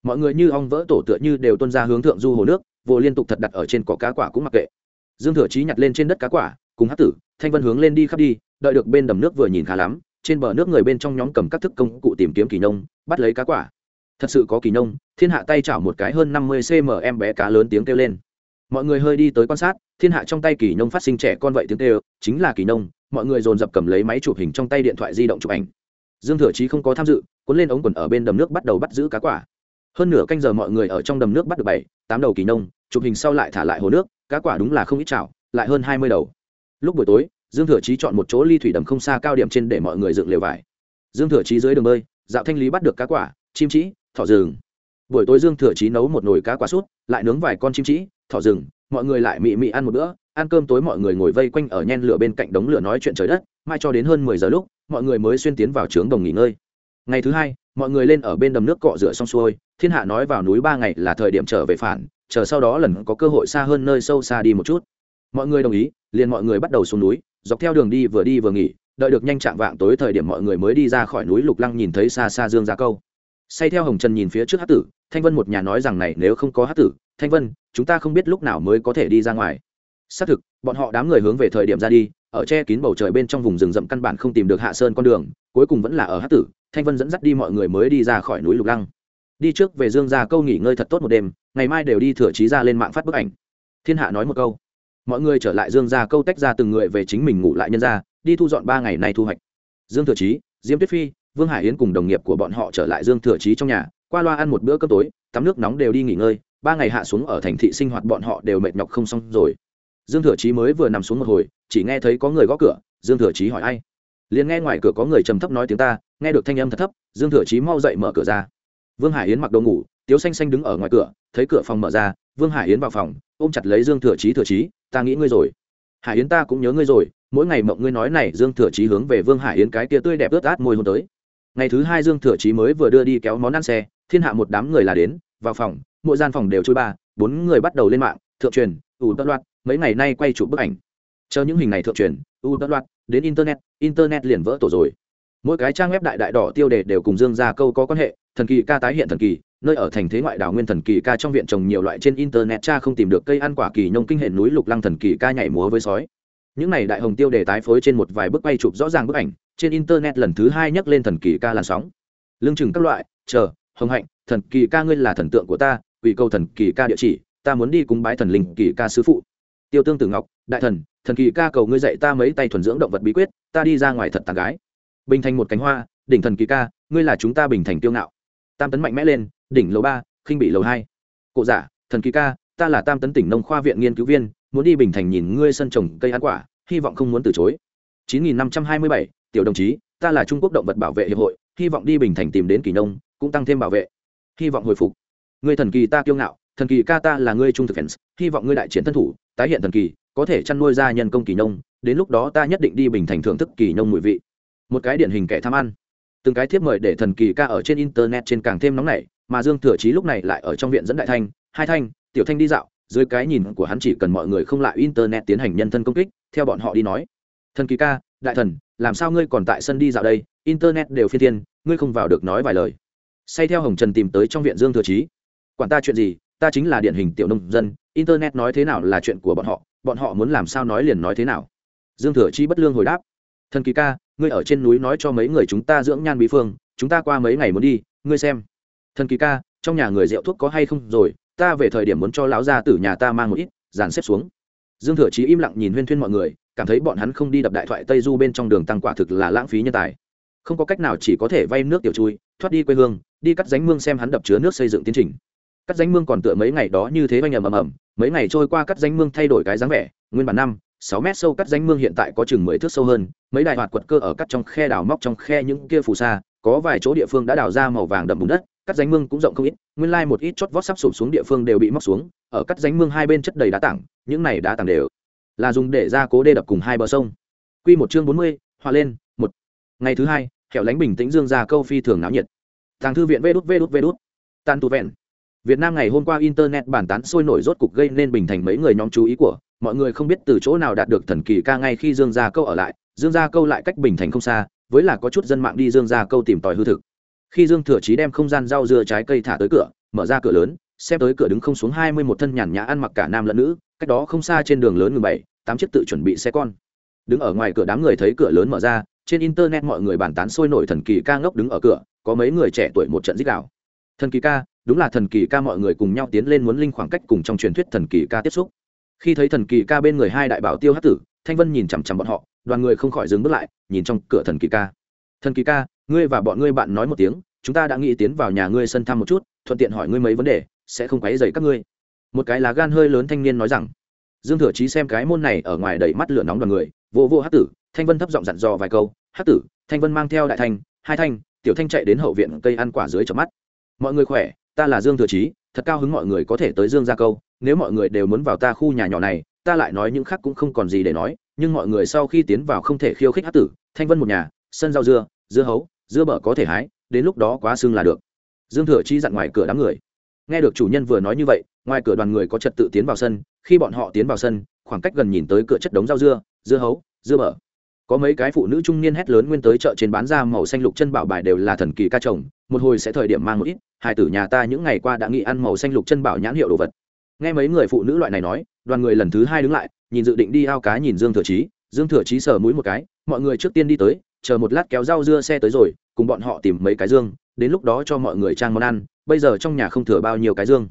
Mọi người như ong vỡ tổ tựa như đều tuân ra hướng thượng du hồ nước, vô liên tục thật đặt ở trên cỏ cá quả cũng mặc kệ. Dương thừa chí nhặt lên trên đất cá quả, cùng hát tử, thanh vân hướng lên đi khắp đi, đợi được bên đầm nước vừa nhìn khá lắm, trên bờ nước người bên trong nhóm cầm các thức công cụ tìm kiếm kỳ nông, bắt lấy cá quả thật sự có kỳ nông, thiên hạ tay chảo một cái hơn năm mươi cm em bé cá lớn tiếng kêu lên. Mọi người hơi đi tới quan sát, thiên hạ trong tay kỳ nông phát sinh trẻ con vậy tiếng kêu, chính là kỳ nông, mọi người dồn dập cầm lấy máy chụp hình trong tay điện thoại di động chụp ảnh. Dương thừa chí không có tham dự, cuốn lên ống quần ở bên đầm nước bắt đầu bắt giữ cá quả. Hơn nửa canh giờ mọi người ở trong đầm nước bắt được bảy, tám đầu kỳ nông, chụp hình sau lại thả lại hồ nước, cá quả đúng là không ít chảo, lại hơn hai mươi đầu. Lúc buổi tối, dương thừa chí chọn một chỗ ly thủy đầm không xa cao điểm trên để mọi người dựng lều vải. Dương thừa chí dưới đường bơi, dạo thanh lý bắt được cá quả, chim trĩ thỏ rừng. Buổi tối dương thừa chí nấu một nồi cá quả sút lại nướng vài con chim trĩ thỏ rừng, mọi người lại mị mị ăn một bữa. Ăn cơm tối mọi người ngồi vây quanh ở nhen lửa bên cạnh đống lửa nói chuyện trời đất, mai cho đến hơn mười giờ lúc, mọi người mới xuyên tiến vào trướng đồng nghỉ ngơi. Ngày thứ hai, mọi người lên ở bên đầm nước cọ rửa xong xuôi, thiên hạ nói vào núi ba ngày là thời điểm trở về phản, chờ sau đó lần có cơ hội xa hơn nơi sâu xa đi một chút. Mọi người đồng ý, liền mọi người bắt đầu xuống núi, dọc theo đường đi vừa đi vừa nghỉ, đợi được nhanh chạm vạng tối thời điểm mọi người mới đi ra khỏi núi lục lăng nhìn thấy xa xa dương gia câu say theo hồng trần nhìn phía trước hát tử, thanh vân một nhà nói rằng này nếu không có hát tử, thanh vân, chúng ta không biết lúc nào mới có thể đi ra ngoài. Xác thực, bọn họ đám người hướng về thời điểm ra đi, ở che kín bầu trời bên trong vùng rừng rậm căn bản không tìm được hạ sơn con đường, cuối cùng vẫn là ở hát tử, thanh vân dẫn dắt đi mọi người mới đi ra khỏi núi lục lăng. Đi trước về dương gia câu nghỉ ngơi thật tốt một đêm, ngày mai đều đi thừa trí ra lên mạng phát bức ảnh. Thiên hạ nói một câu. Mọi người trở lại dương gia câu tách ra từng người về chính mình ngủ lại nhân ra, đi thu dọn ba ngày nay thu hoạch. Dương thừa trí diêm tuyết phi, vương hải yến cùng đồng nghiệp của bọn họ trở lại dương thừa trí trong nhà, qua loa ăn một bữa cơm tối, tắm nước nóng đều đi nghỉ ngơi, ba ngày hạ xuống ở thành thị sinh hoạt bọn họ đều mệt nhọc không xong rồi. Dương thừa trí mới vừa nằm xuống một hồi, chỉ nghe thấy có người gõ cửa, dương thừa trí hỏi ai? Liền nghe ngoài cửa có người trầm thấp nói tiếng ta, nghe được thanh âm thật thấp, dương thừa trí mau dậy mở cửa ra. Vương hải yến mặc đồ ngủ, tiếu xanh xanh đứng ở ngoài cửa, thấy cửa phòng mở ra, vương hải yến vào phòng, ôm chặt lấy dương thừa trí thừa trí ta nghĩ ngươi rồi. Hải yến ta cũng nhớ ngươi rồi mỗi ngày mộng ngươi nói này, dương thừa chí hướng về vương hải yến cái tia tươi đẹp ướt át môi hôn tới. Ngày thứ hai dương thừa chí mới vừa đưa đi kéo món ăn xe, thiên hạ một đám người là đến, vào phòng, mỗi gian phòng đều chui ba, bốn người bắt đầu lên mạng, thượng truyền ủ tất loạt mấy ngày nay quay chụp bức ảnh. Chờ những hình này thượng truyền ủ tất loạt đến internet internet liền vỡ tổ rồi. Mỗi cái trang web đại đại đỏ tiêu đề đều cùng dương ra câu có quan hệ, thần kỳ ca tái hiện thần kỳ, nơi ở thành thế ngoại đảo nguyên thần kỳ ca trong viện trồng nhiều loại trên internet cha không tìm được cây ăn quả kỳ nông kinh hệ núi lục lăng thần kỳ ca nhảy múa với sói những này đại hồng tiêu đề tái phối trên một vài bức quay chụp rõ ràng bức ảnh, trên internet lần thứ hai nhắc lên thần kỳ ca làn sóng. Lương chừng các loại, chờ, hồng hạnh, thần kỳ ca ngươi là thần tượng của ta ủy câu thần kỳ ca địa chỉ, ta muốn đi cúng bái thần linh kỳ ca sứ phụ. Tiêu tương tử ngọc, đại thần thần kỳ ca cầu ngươi dạy ta mấy tay thuần dưỡng động vật bí quyết, ta đi ra ngoài thật tàn gái. Bình thành một cánh hoa, đỉnh thần kỳ ca, ngươi là chúng ta bình thành tiêu ngạo. Tam tấn mạnh mẽ lên, đỉnh lầu ba, khinh bị lầu hai. Cụ giả, thần kỳ ca, ta là tam tấn tỉnh nông khoa viện nghiên cứu viên muốn đi bình thành nhìn ngươi sân trồng cây ăn quả hy vọng không muốn từ chối. 9527, tiểu đồng chí ta là trung quốc động vật bảo vệ hiệp hội hy vọng đi bình thành tìm đến kỳ nông cũng tăng thêm bảo vệ. Hy vọng hồi phục. Ngươi thần kỳ ta kiêu ngạo thần kỳ ca ta là ngươi trung thực fans hy vọng ngươi đại chiến thân thủ tái hiện thần kỳ có thể chăn nuôi ra nhân công kỳ nông đến lúc đó ta nhất định đi bình thành thưởng thức kỳ nông mùi vị. Một cái điển hình kẻ tham ăn. Từng cái thiếp mời để thần kỳ ca ở trên internet trên càng thêm nóng nảy mà dương thừa chí lúc này lại ở trong viện dẫn đại thanh hai thanh tiểu thanh đi dạo dưới cái nhìn của hắn chỉ cần mọi người không lại internet tiến hành nhân thân công kích, theo bọn họ đi nói. Thần kỳ ca, đại thần, làm sao ngươi còn tại sân đi dạo đây? Internet đều phi thiên, ngươi không vào được nói vài lời. Say theo hồng trần tìm tới trong viện dương thừa chí. Quản ta chuyện gì? Ta chính là điển hình tiểu nông dân, internet nói thế nào là chuyện của bọn họ bọn họ muốn làm sao nói liền nói thế nào. Dương thừa chí bất lương hồi đáp. Thần kỳ ca, ngươi ở trên núi nói cho mấy người chúng ta dưỡng nhan bí phương, chúng ta qua mấy ngày muốn đi, ngươi xem. Thần kỳ ca, trong nhà người rượu thuốc có hay không rồi? Ta về thời điểm muốn cho lão gia tử nhà ta mang một ít, dàn xếp xuống. Dương thừa chí im lặng nhìn huyên thuyên mọi người, cảm thấy bọn hắn không đi đập đại thoại tây du bên trong đường tăng quả thực là lãng phí nhân tài. Không có cách nào chỉ có thể vay nước tiểu chui, thoát đi quê hương, đi cắt ránh mương xem hắn đập chứa nước xây dựng tiến trình. Cắt ránh mương còn tựa mấy ngày đó như thế oanh ầm ầm ầm mấy ngày trôi qua cắt ránh mương thay đổi cái dáng vẻ, nguyên bản năm, sáu mét sâu cắt ránh mương hiện tại có chừng mười thước sâu hơn, mấy đại hoạt quật cơ ở cắt trong khe đào móc trong khe những kia phù sa, có vài chỗ địa phương đã đào ra màu vàng đậm bùn đất cắt ránh mương cũng rộng không ít, nguyên lai một ít chót vót sắp sụp xuống địa phương đều bị móc xuống, ở cắt ránh mương hai bên chất đầy đá tảng, những này đá tảng đều là dùng để ra cố đê đập cùng hai bờ sông. Quy một chương bốn mươi hòa lên, một. Ngày thứ hai, hẻo lánh bình tĩnh dương ra câu phi thường náo nhiệt. Thằng thư viện vê đút vê đút vê đút. Tan tu vẹn. Việt nam ngày hôm qua internet bản tán sôi nổi rốt cục gây nên bình thành mấy người nhóm chú ý của mọi người không biết từ chỗ nào đạt được thần kỳ ca ngay khi dương gia câu ở lại. Dương gia câu lại cách bình thành không xa, với là có chút dân mạng đi dương gia câu tìm tòi hư thực khi dương thừa chí đem không gian rau dưa trái cây thả tới cửa, mở ra cửa lớn, xem tới cửa đứng không xuống hai mươi một thân nhàn nhã ăn mặc cả nam lẫn nữ, cách đó không xa trên đường lớn mười bảy, tám chiếc tự chuẩn bị xe con. Đứng ở ngoài cửa đám người thấy cửa lớn mở ra, trên internet mọi người bàn tán sôi nổi thần kỳ ca ngốc đứng ở cửa, có mấy người trẻ tuổi một trận dích đạo thần kỳ ca, đúng là thần kỳ ca mọi người cùng nhau tiến lên muốn linh khoảng cách cùng trong truyền thuyết thần kỳ ca tiếp xúc. Khi thấy thần kỳ ca bên người hai đại bảo tiêu hát tử, thanh vân nhìn chằm chằm bọn họ, đoàn người không khỏi dừng bước lại, nhìn trong cửa thần kỳ ca. Thần kỳ ca, ngươi và bọn ngươi bạn nói một tiếng chúng ta đã nghĩ tiến vào nhà ngươi sân thăm một chút, thuận tiện hỏi ngươi mấy vấn đề, sẽ không quấy dày các ngươi. Một cái lá gan hơi lớn thanh niên nói rằng. Dương thừa chí xem cái môn này ở ngoài đầy mắt lửa nóng đoàn người, vô vô hát tử, thanh vân thấp giọng dặn dò vài câu hát tử, thanh vân mang theo đại thanh, hai thanh, tiểu thanh chạy đến hậu viện cây ăn quả dưới chợp mắt. Mọi người khỏe, ta là dương thừa chí, thật cao hứng mọi người có thể tới dương gia câu, nếu mọi người đều muốn vào ta khu nhà nhỏ này, ta lại nói những khác cũng không còn gì để nói, nhưng mọi người sau khi tiến vào không thể khiêu khích hát tử, thanh vân một nhà, sân rau dưa dưa hấu, dưa bở có thể hái đến lúc đó quá xương là được. Dương thừa chi dặn ngoài cửa đám người. Nghe được chủ nhân vừa nói như vậy, ngoài cửa đoàn người có trật tự tiến vào sân, khi bọn họ tiến vào sân, khoảng cách gần nhìn tới cửa chất đống rau dưa dưa hấu, dưa bở có mấy cái phụ nữ trung niên hét lớn nguyên tới chợ trên bán ra màu xanh lục chân bảo bài đều là thần kỳ ca trồng, một hồi sẽ thời điểm mang một ít, hai tử nhà ta những ngày qua đã nghĩ ăn màu xanh lục chân bảo nhãn hiệu đồ vật. Nghe mấy người phụ nữ loại này nói, đoàn người lần thứ hai đứng lại, nhìn dự định đi ao cá nhìn dương thừa chí dương thừa chí sờ mũi một cái, mọi người trước tiên đi tới, chờ một lát kéo rau dưa xe tới rồi cùng bọn họ tìm mấy cái dương, đến lúc đó cho mọi người trang món ăn, bây giờ trong nhà không thừa bao nhiêu cái dương.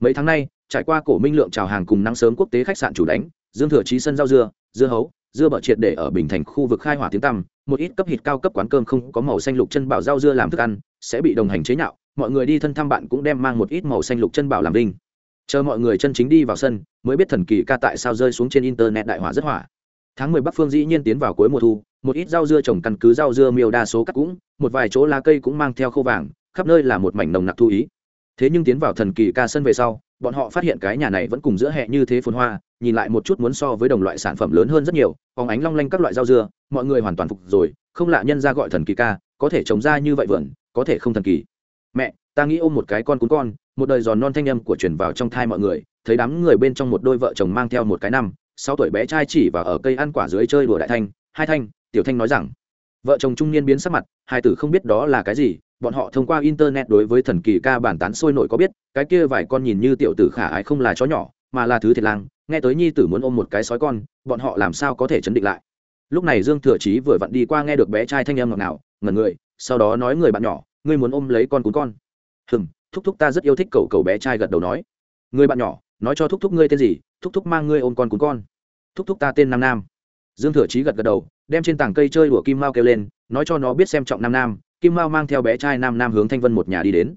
Mấy tháng nay, trải qua cổ minh lượng chào hàng cùng nắng sớm quốc tế khách sạn chủ đánh, dương thừa trí sân rau dưa dưa hấu, dưa bở triệt để ở bình thành khu vực khai hỏa tiếng tăm, một ít cấp hít cao cấp quán cơm không có màu xanh lục chân bảo rau dưa làm thức ăn, sẽ bị đồng hành chế nhạo, mọi người đi thân thăm bạn cũng đem mang một ít màu xanh lục chân bảo làm đinh chờ mọi người chân chính đi vào sân, mới biết thần kỳ ca tại sao rơi xuống trên internet đại hỏa rất hỏa. Tháng mười bắc phương dĩ nhiên tiến vào cuối mùa thu một ít rau dưa trồng căn cứ rau dưa miêu đa số cắt cũng, một vài chỗ lá cây cũng mang theo khô vàng, khắp nơi là một mảnh nồng nặc thu ý. Thế nhưng tiến vào thần kỳ ca sân về sau, bọn họ phát hiện cái nhà này vẫn cùng giữa hệ như thế phồn hoa, nhìn lại một chút muốn so với đồng loại sản phẩm lớn hơn rất nhiều, phóng ánh long lanh các loại rau dưa, mọi người hoàn toàn phục rồi, không lạ nhân ra gọi thần kỳ ca, có thể trồng ra như vậy vườn, có thể không thần kỳ. Mẹ, ta nghĩ ôm một cái con cún con, một đời giòn non thanh âm của truyền vào trong thai mọi người, thấy đám người bên trong một đôi vợ chồng mang theo một cái năm, sáu tuổi bé trai chỉ và ở cây ăn quả dưới chơi đùa đại thanh, hai thanh tiểu thanh nói rằng, vợ chồng trung niên biến sắc mặt, hai tử không biết đó là cái gì, bọn họ thông qua internet đối với thần kỳ ca bản tán sôi nổi có biết, cái kia vài con nhìn như tiểu tử khả ái không là chó nhỏ, mà là thứ thiệt lang nghe tới nhi tử muốn ôm một cái sói con, bọn họ làm sao có thể chấn định lại. Lúc này dương thừa chí vừa vặn đi qua nghe được bé trai thanh âm ngọt nào ngẩn người, sau đó nói người bạn nhỏ, ngươi muốn ôm lấy con cún con? Hừm, thúc thúc ta rất yêu thích cậu cậu bé trai gật đầu nói. Người bạn nhỏ, nói cho thúc thúc ngươi tên gì, thúc thúc mang ngươi ôm con cún con. Thúc thúc ta tên nam nam. Dương thừa chí gật gật đầu đem trên tảng cây chơi đùa kim mao kêu lên, nói cho nó biết xem trọng nam nam. Kim mao mang theo bé trai nam nam hướng thanh vân một nhà đi đến.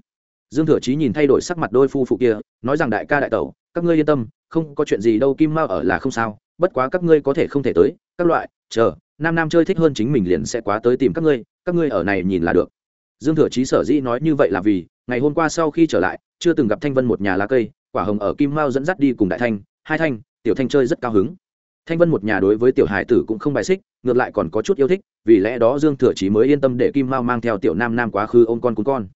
Dương thừa chí nhìn thay đổi sắc mặt đôi phu phụ kia, nói rằng đại ca đại tẩu, các ngươi yên tâm, không có chuyện gì đâu kim mao ở là không sao, bất quá các ngươi có thể không thể tới, các loại, chờ, nam nam chơi thích hơn chính mình liền sẽ quá tới tìm các ngươi các ngươi ở này nhìn là được. Dương thừa chí sở dĩ nói như vậy là vì, ngày hôm qua sau khi trở lại, chưa từng gặp thanh vân một nhà lá cây, quả hồng ở kim mao dẫn dắt đi cùng đại thanh, hai thanh, tiểu thanh chơi rất cao hứng thanh vân một nhà đối với tiểu hải tử cũng không bài xích, ngược lại còn có chút yêu thích, vì lẽ đó dương thừa chí mới yên tâm để kim mao mang theo tiểu nam nam quá khứ ôm con cún con.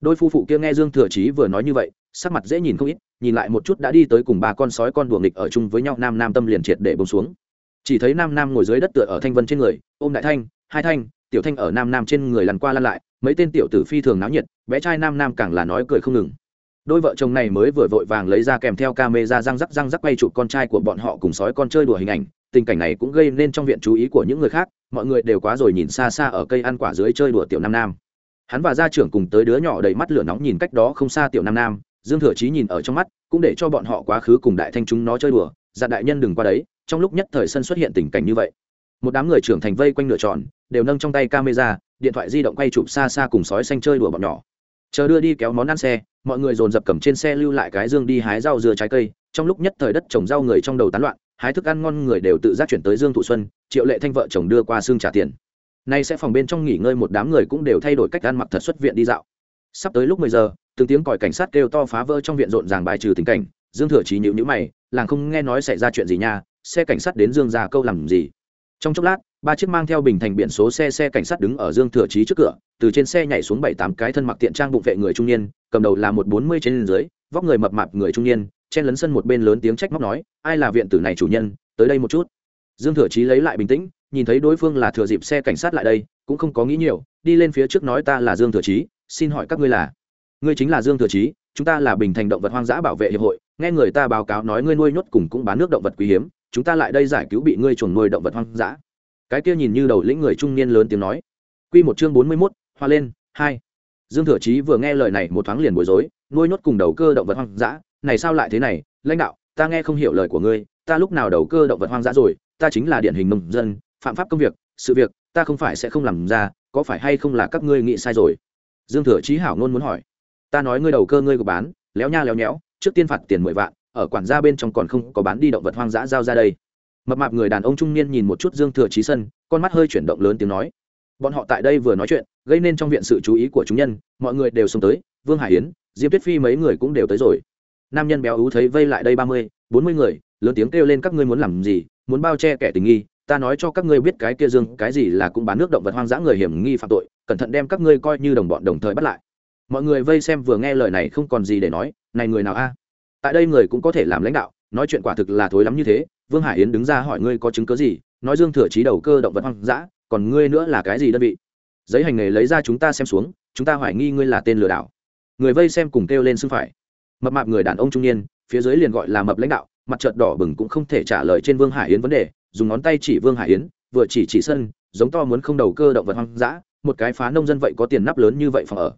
Đôi phu phụ kia nghe dương thừa chí vừa nói như vậy, sắc mặt dễ nhìn không ít, nhìn lại một chút đã đi tới cùng ba con sói con đùa nghịch ở chung với nhau, nam nam tâm liền triệt để bông xuống. Chỉ thấy nam nam ngồi dưới đất tựa ở thanh vân trên người, ôm đại thanh, hai thanh, tiểu thanh ở nam nam trên người lăn qua lăn lại, mấy tên tiểu tử phi thường náo nhiệt, bé trai nam nam càng là nói cười không ngừng đôi vợ chồng này mới vừa vội vàng lấy ra kèm theo ca mê ra răng rắc răng rắc quay chụp con trai của bọn họ cùng sói con chơi đùa hình ảnh. Tình cảnh này cũng gây nên trong viện chú ý của những người khác, mọi người đều quá rồi nhìn xa xa ở cây ăn quả dưới chơi đùa tiểu nam nam. Hắn và gia trưởng cùng tới đứa nhỏ đầy mắt lửa nóng nhìn cách đó không xa tiểu nam nam. Dương thừa chí nhìn ở trong mắt, cũng để cho bọn họ quá khứ cùng đại thanh chúng nó chơi đùa. Dặn đại nhân đừng qua đấy, trong lúc nhất thời sân xuất hiện tình cảnh như vậy. Một đám người trưởng thành vây quanh nửa tròn, đều nâng trong tay camera, điện thoại di động quay chụp xa xa cùng sói xanh chơi đùa bọn nhỏ chờ đưa đi kéo món ăn xe, mọi người dồn dập cầm trên xe lưu lại cái dương đi hái rau dưa trái cây. Trong lúc nhất thời đất trồng rau người trong đầu tán loạn, hái thức ăn ngon người đều tự giác chuyển tới dương thụ xuân, triệu lệ thanh vợ chồng đưa qua xương trả tiền. Nay sẽ phòng bên trong nghỉ ngơi một đám người cũng đều thay đổi cách ăn mặc thật xuất viện đi dạo. Sắp tới lúc mười giờ, từng tiếng còi cảnh sát kêu to phá vỡ trong viện rộn ràng bài trừ tình cảnh, dương thừa trí nhịu nhữ mày, làng không nghe nói xảy ra chuyện gì nha, xe cảnh sát đến dương ra câu làm gì? Trong chốc lát ba chiếc mang theo bình thành biển số xe xe cảnh sát đứng ở dương thừa trí trước cửa, từ trên xe nhảy xuống bảy tám cái thân mặc tiện trang bụng vệ người trung niên, cầm đầu là một bốn mươi trên dưới, vóc người mập mạp người trung niên, chen lấn sân một bên lớn tiếng trách móc nói, ai là viện tử này chủ nhân, tới đây một chút. Dương thừa trí lấy lại bình tĩnh, nhìn thấy đối phương là thừa dịp xe cảnh sát lại đây, cũng không có nghĩ nhiều, đi lên phía trước nói ta là dương thừa trí xin hỏi các ngươi là, ngươi chính là dương thừa trí chúng ta là bình thành động vật hoang dã bảo vệ hiệp hội, nghe người ta báo cáo nói ngươi nuôi nhốt cùng cũng bán nước động vật quý hiếm, chúng ta lại đây giải cứu bị ngươi chuồng nuôi động vật hoang dã cái kia nhìn như đầu lĩnh người trung niên lớn tiếng nói. Q một chương bốn mươi mốt, hoa lên, hai. Dương thừa chí vừa nghe lời này một thoáng liền bối rối, nuôi nhốt cùng đầu cơ động vật hoang dã. Này sao lại thế này? Lãnh đạo, ta nghe không hiểu lời của ngươi. Ta lúc nào đầu cơ động vật hoang dã rồi? Ta chính là điển hình nông dân, phạm pháp công việc, sự việc, ta không phải sẽ không làm ra, có phải hay không là các ngươi nghĩ sai rồi? Dương thừa chí hảo ngôn muốn hỏi. Ta nói ngươi đầu cơ ngươi của bán, léo nha léo nhéo, trước tiên phạt tiền mười vạn, ở quản gia bên trong còn không có bán đi động vật hoang dã giao ra đây mập mạp người đàn ông trung niên nhìn một chút dương thừa trí sân, con mắt hơi chuyển động lớn tiếng nói. Bọn họ tại đây vừa nói chuyện, gây nên trong viện sự chú ý của chúng nhân, mọi người đều xông tới, vương hải yến diêm tuyết phi mấy người cũng đều tới rồi. Nam nhân béo ú thấy vây lại đây ba mươi, bốn mươi người, lớn tiếng kêu lên các ngươi muốn làm gì, muốn bao che kẻ tình nghi, ta nói cho các ngươi biết cái kia dương, cái gì là cũng bán nước động vật hoang dã người hiểm nghi phạm tội, cẩn thận đem các ngươi coi như đồng bọn đồng thời bắt lại. Mọi người vây xem vừa nghe lời này không còn gì để nói, này người nào a? Tại đây người cũng có thể làm lãnh đạo nói chuyện quả thực là thối lắm như thế, vương hải yến đứng ra hỏi ngươi có chứng cớ gì, nói dương thừa trí đầu cơ động vật hoang dã, còn ngươi nữa là cái gì đơn vị? Giấy hành nghề lấy ra chúng ta xem xuống, chúng ta hoài nghi ngươi là tên lừa đảo. Người vây xem cùng kêu lên xưng phải. Mập mạp người đàn ông trung niên, phía dưới liền gọi là mập lãnh đạo, mặt trợt đỏ bừng cũng không thể trả lời trên vương hải yến vấn đề, dùng ngón tay chỉ vương hải yến, vừa chỉ chỉ sân, giống to muốn không đầu cơ động vật hoang dã, một cái phá nông dân vậy có tiền nắp lớn như vậy phòng ở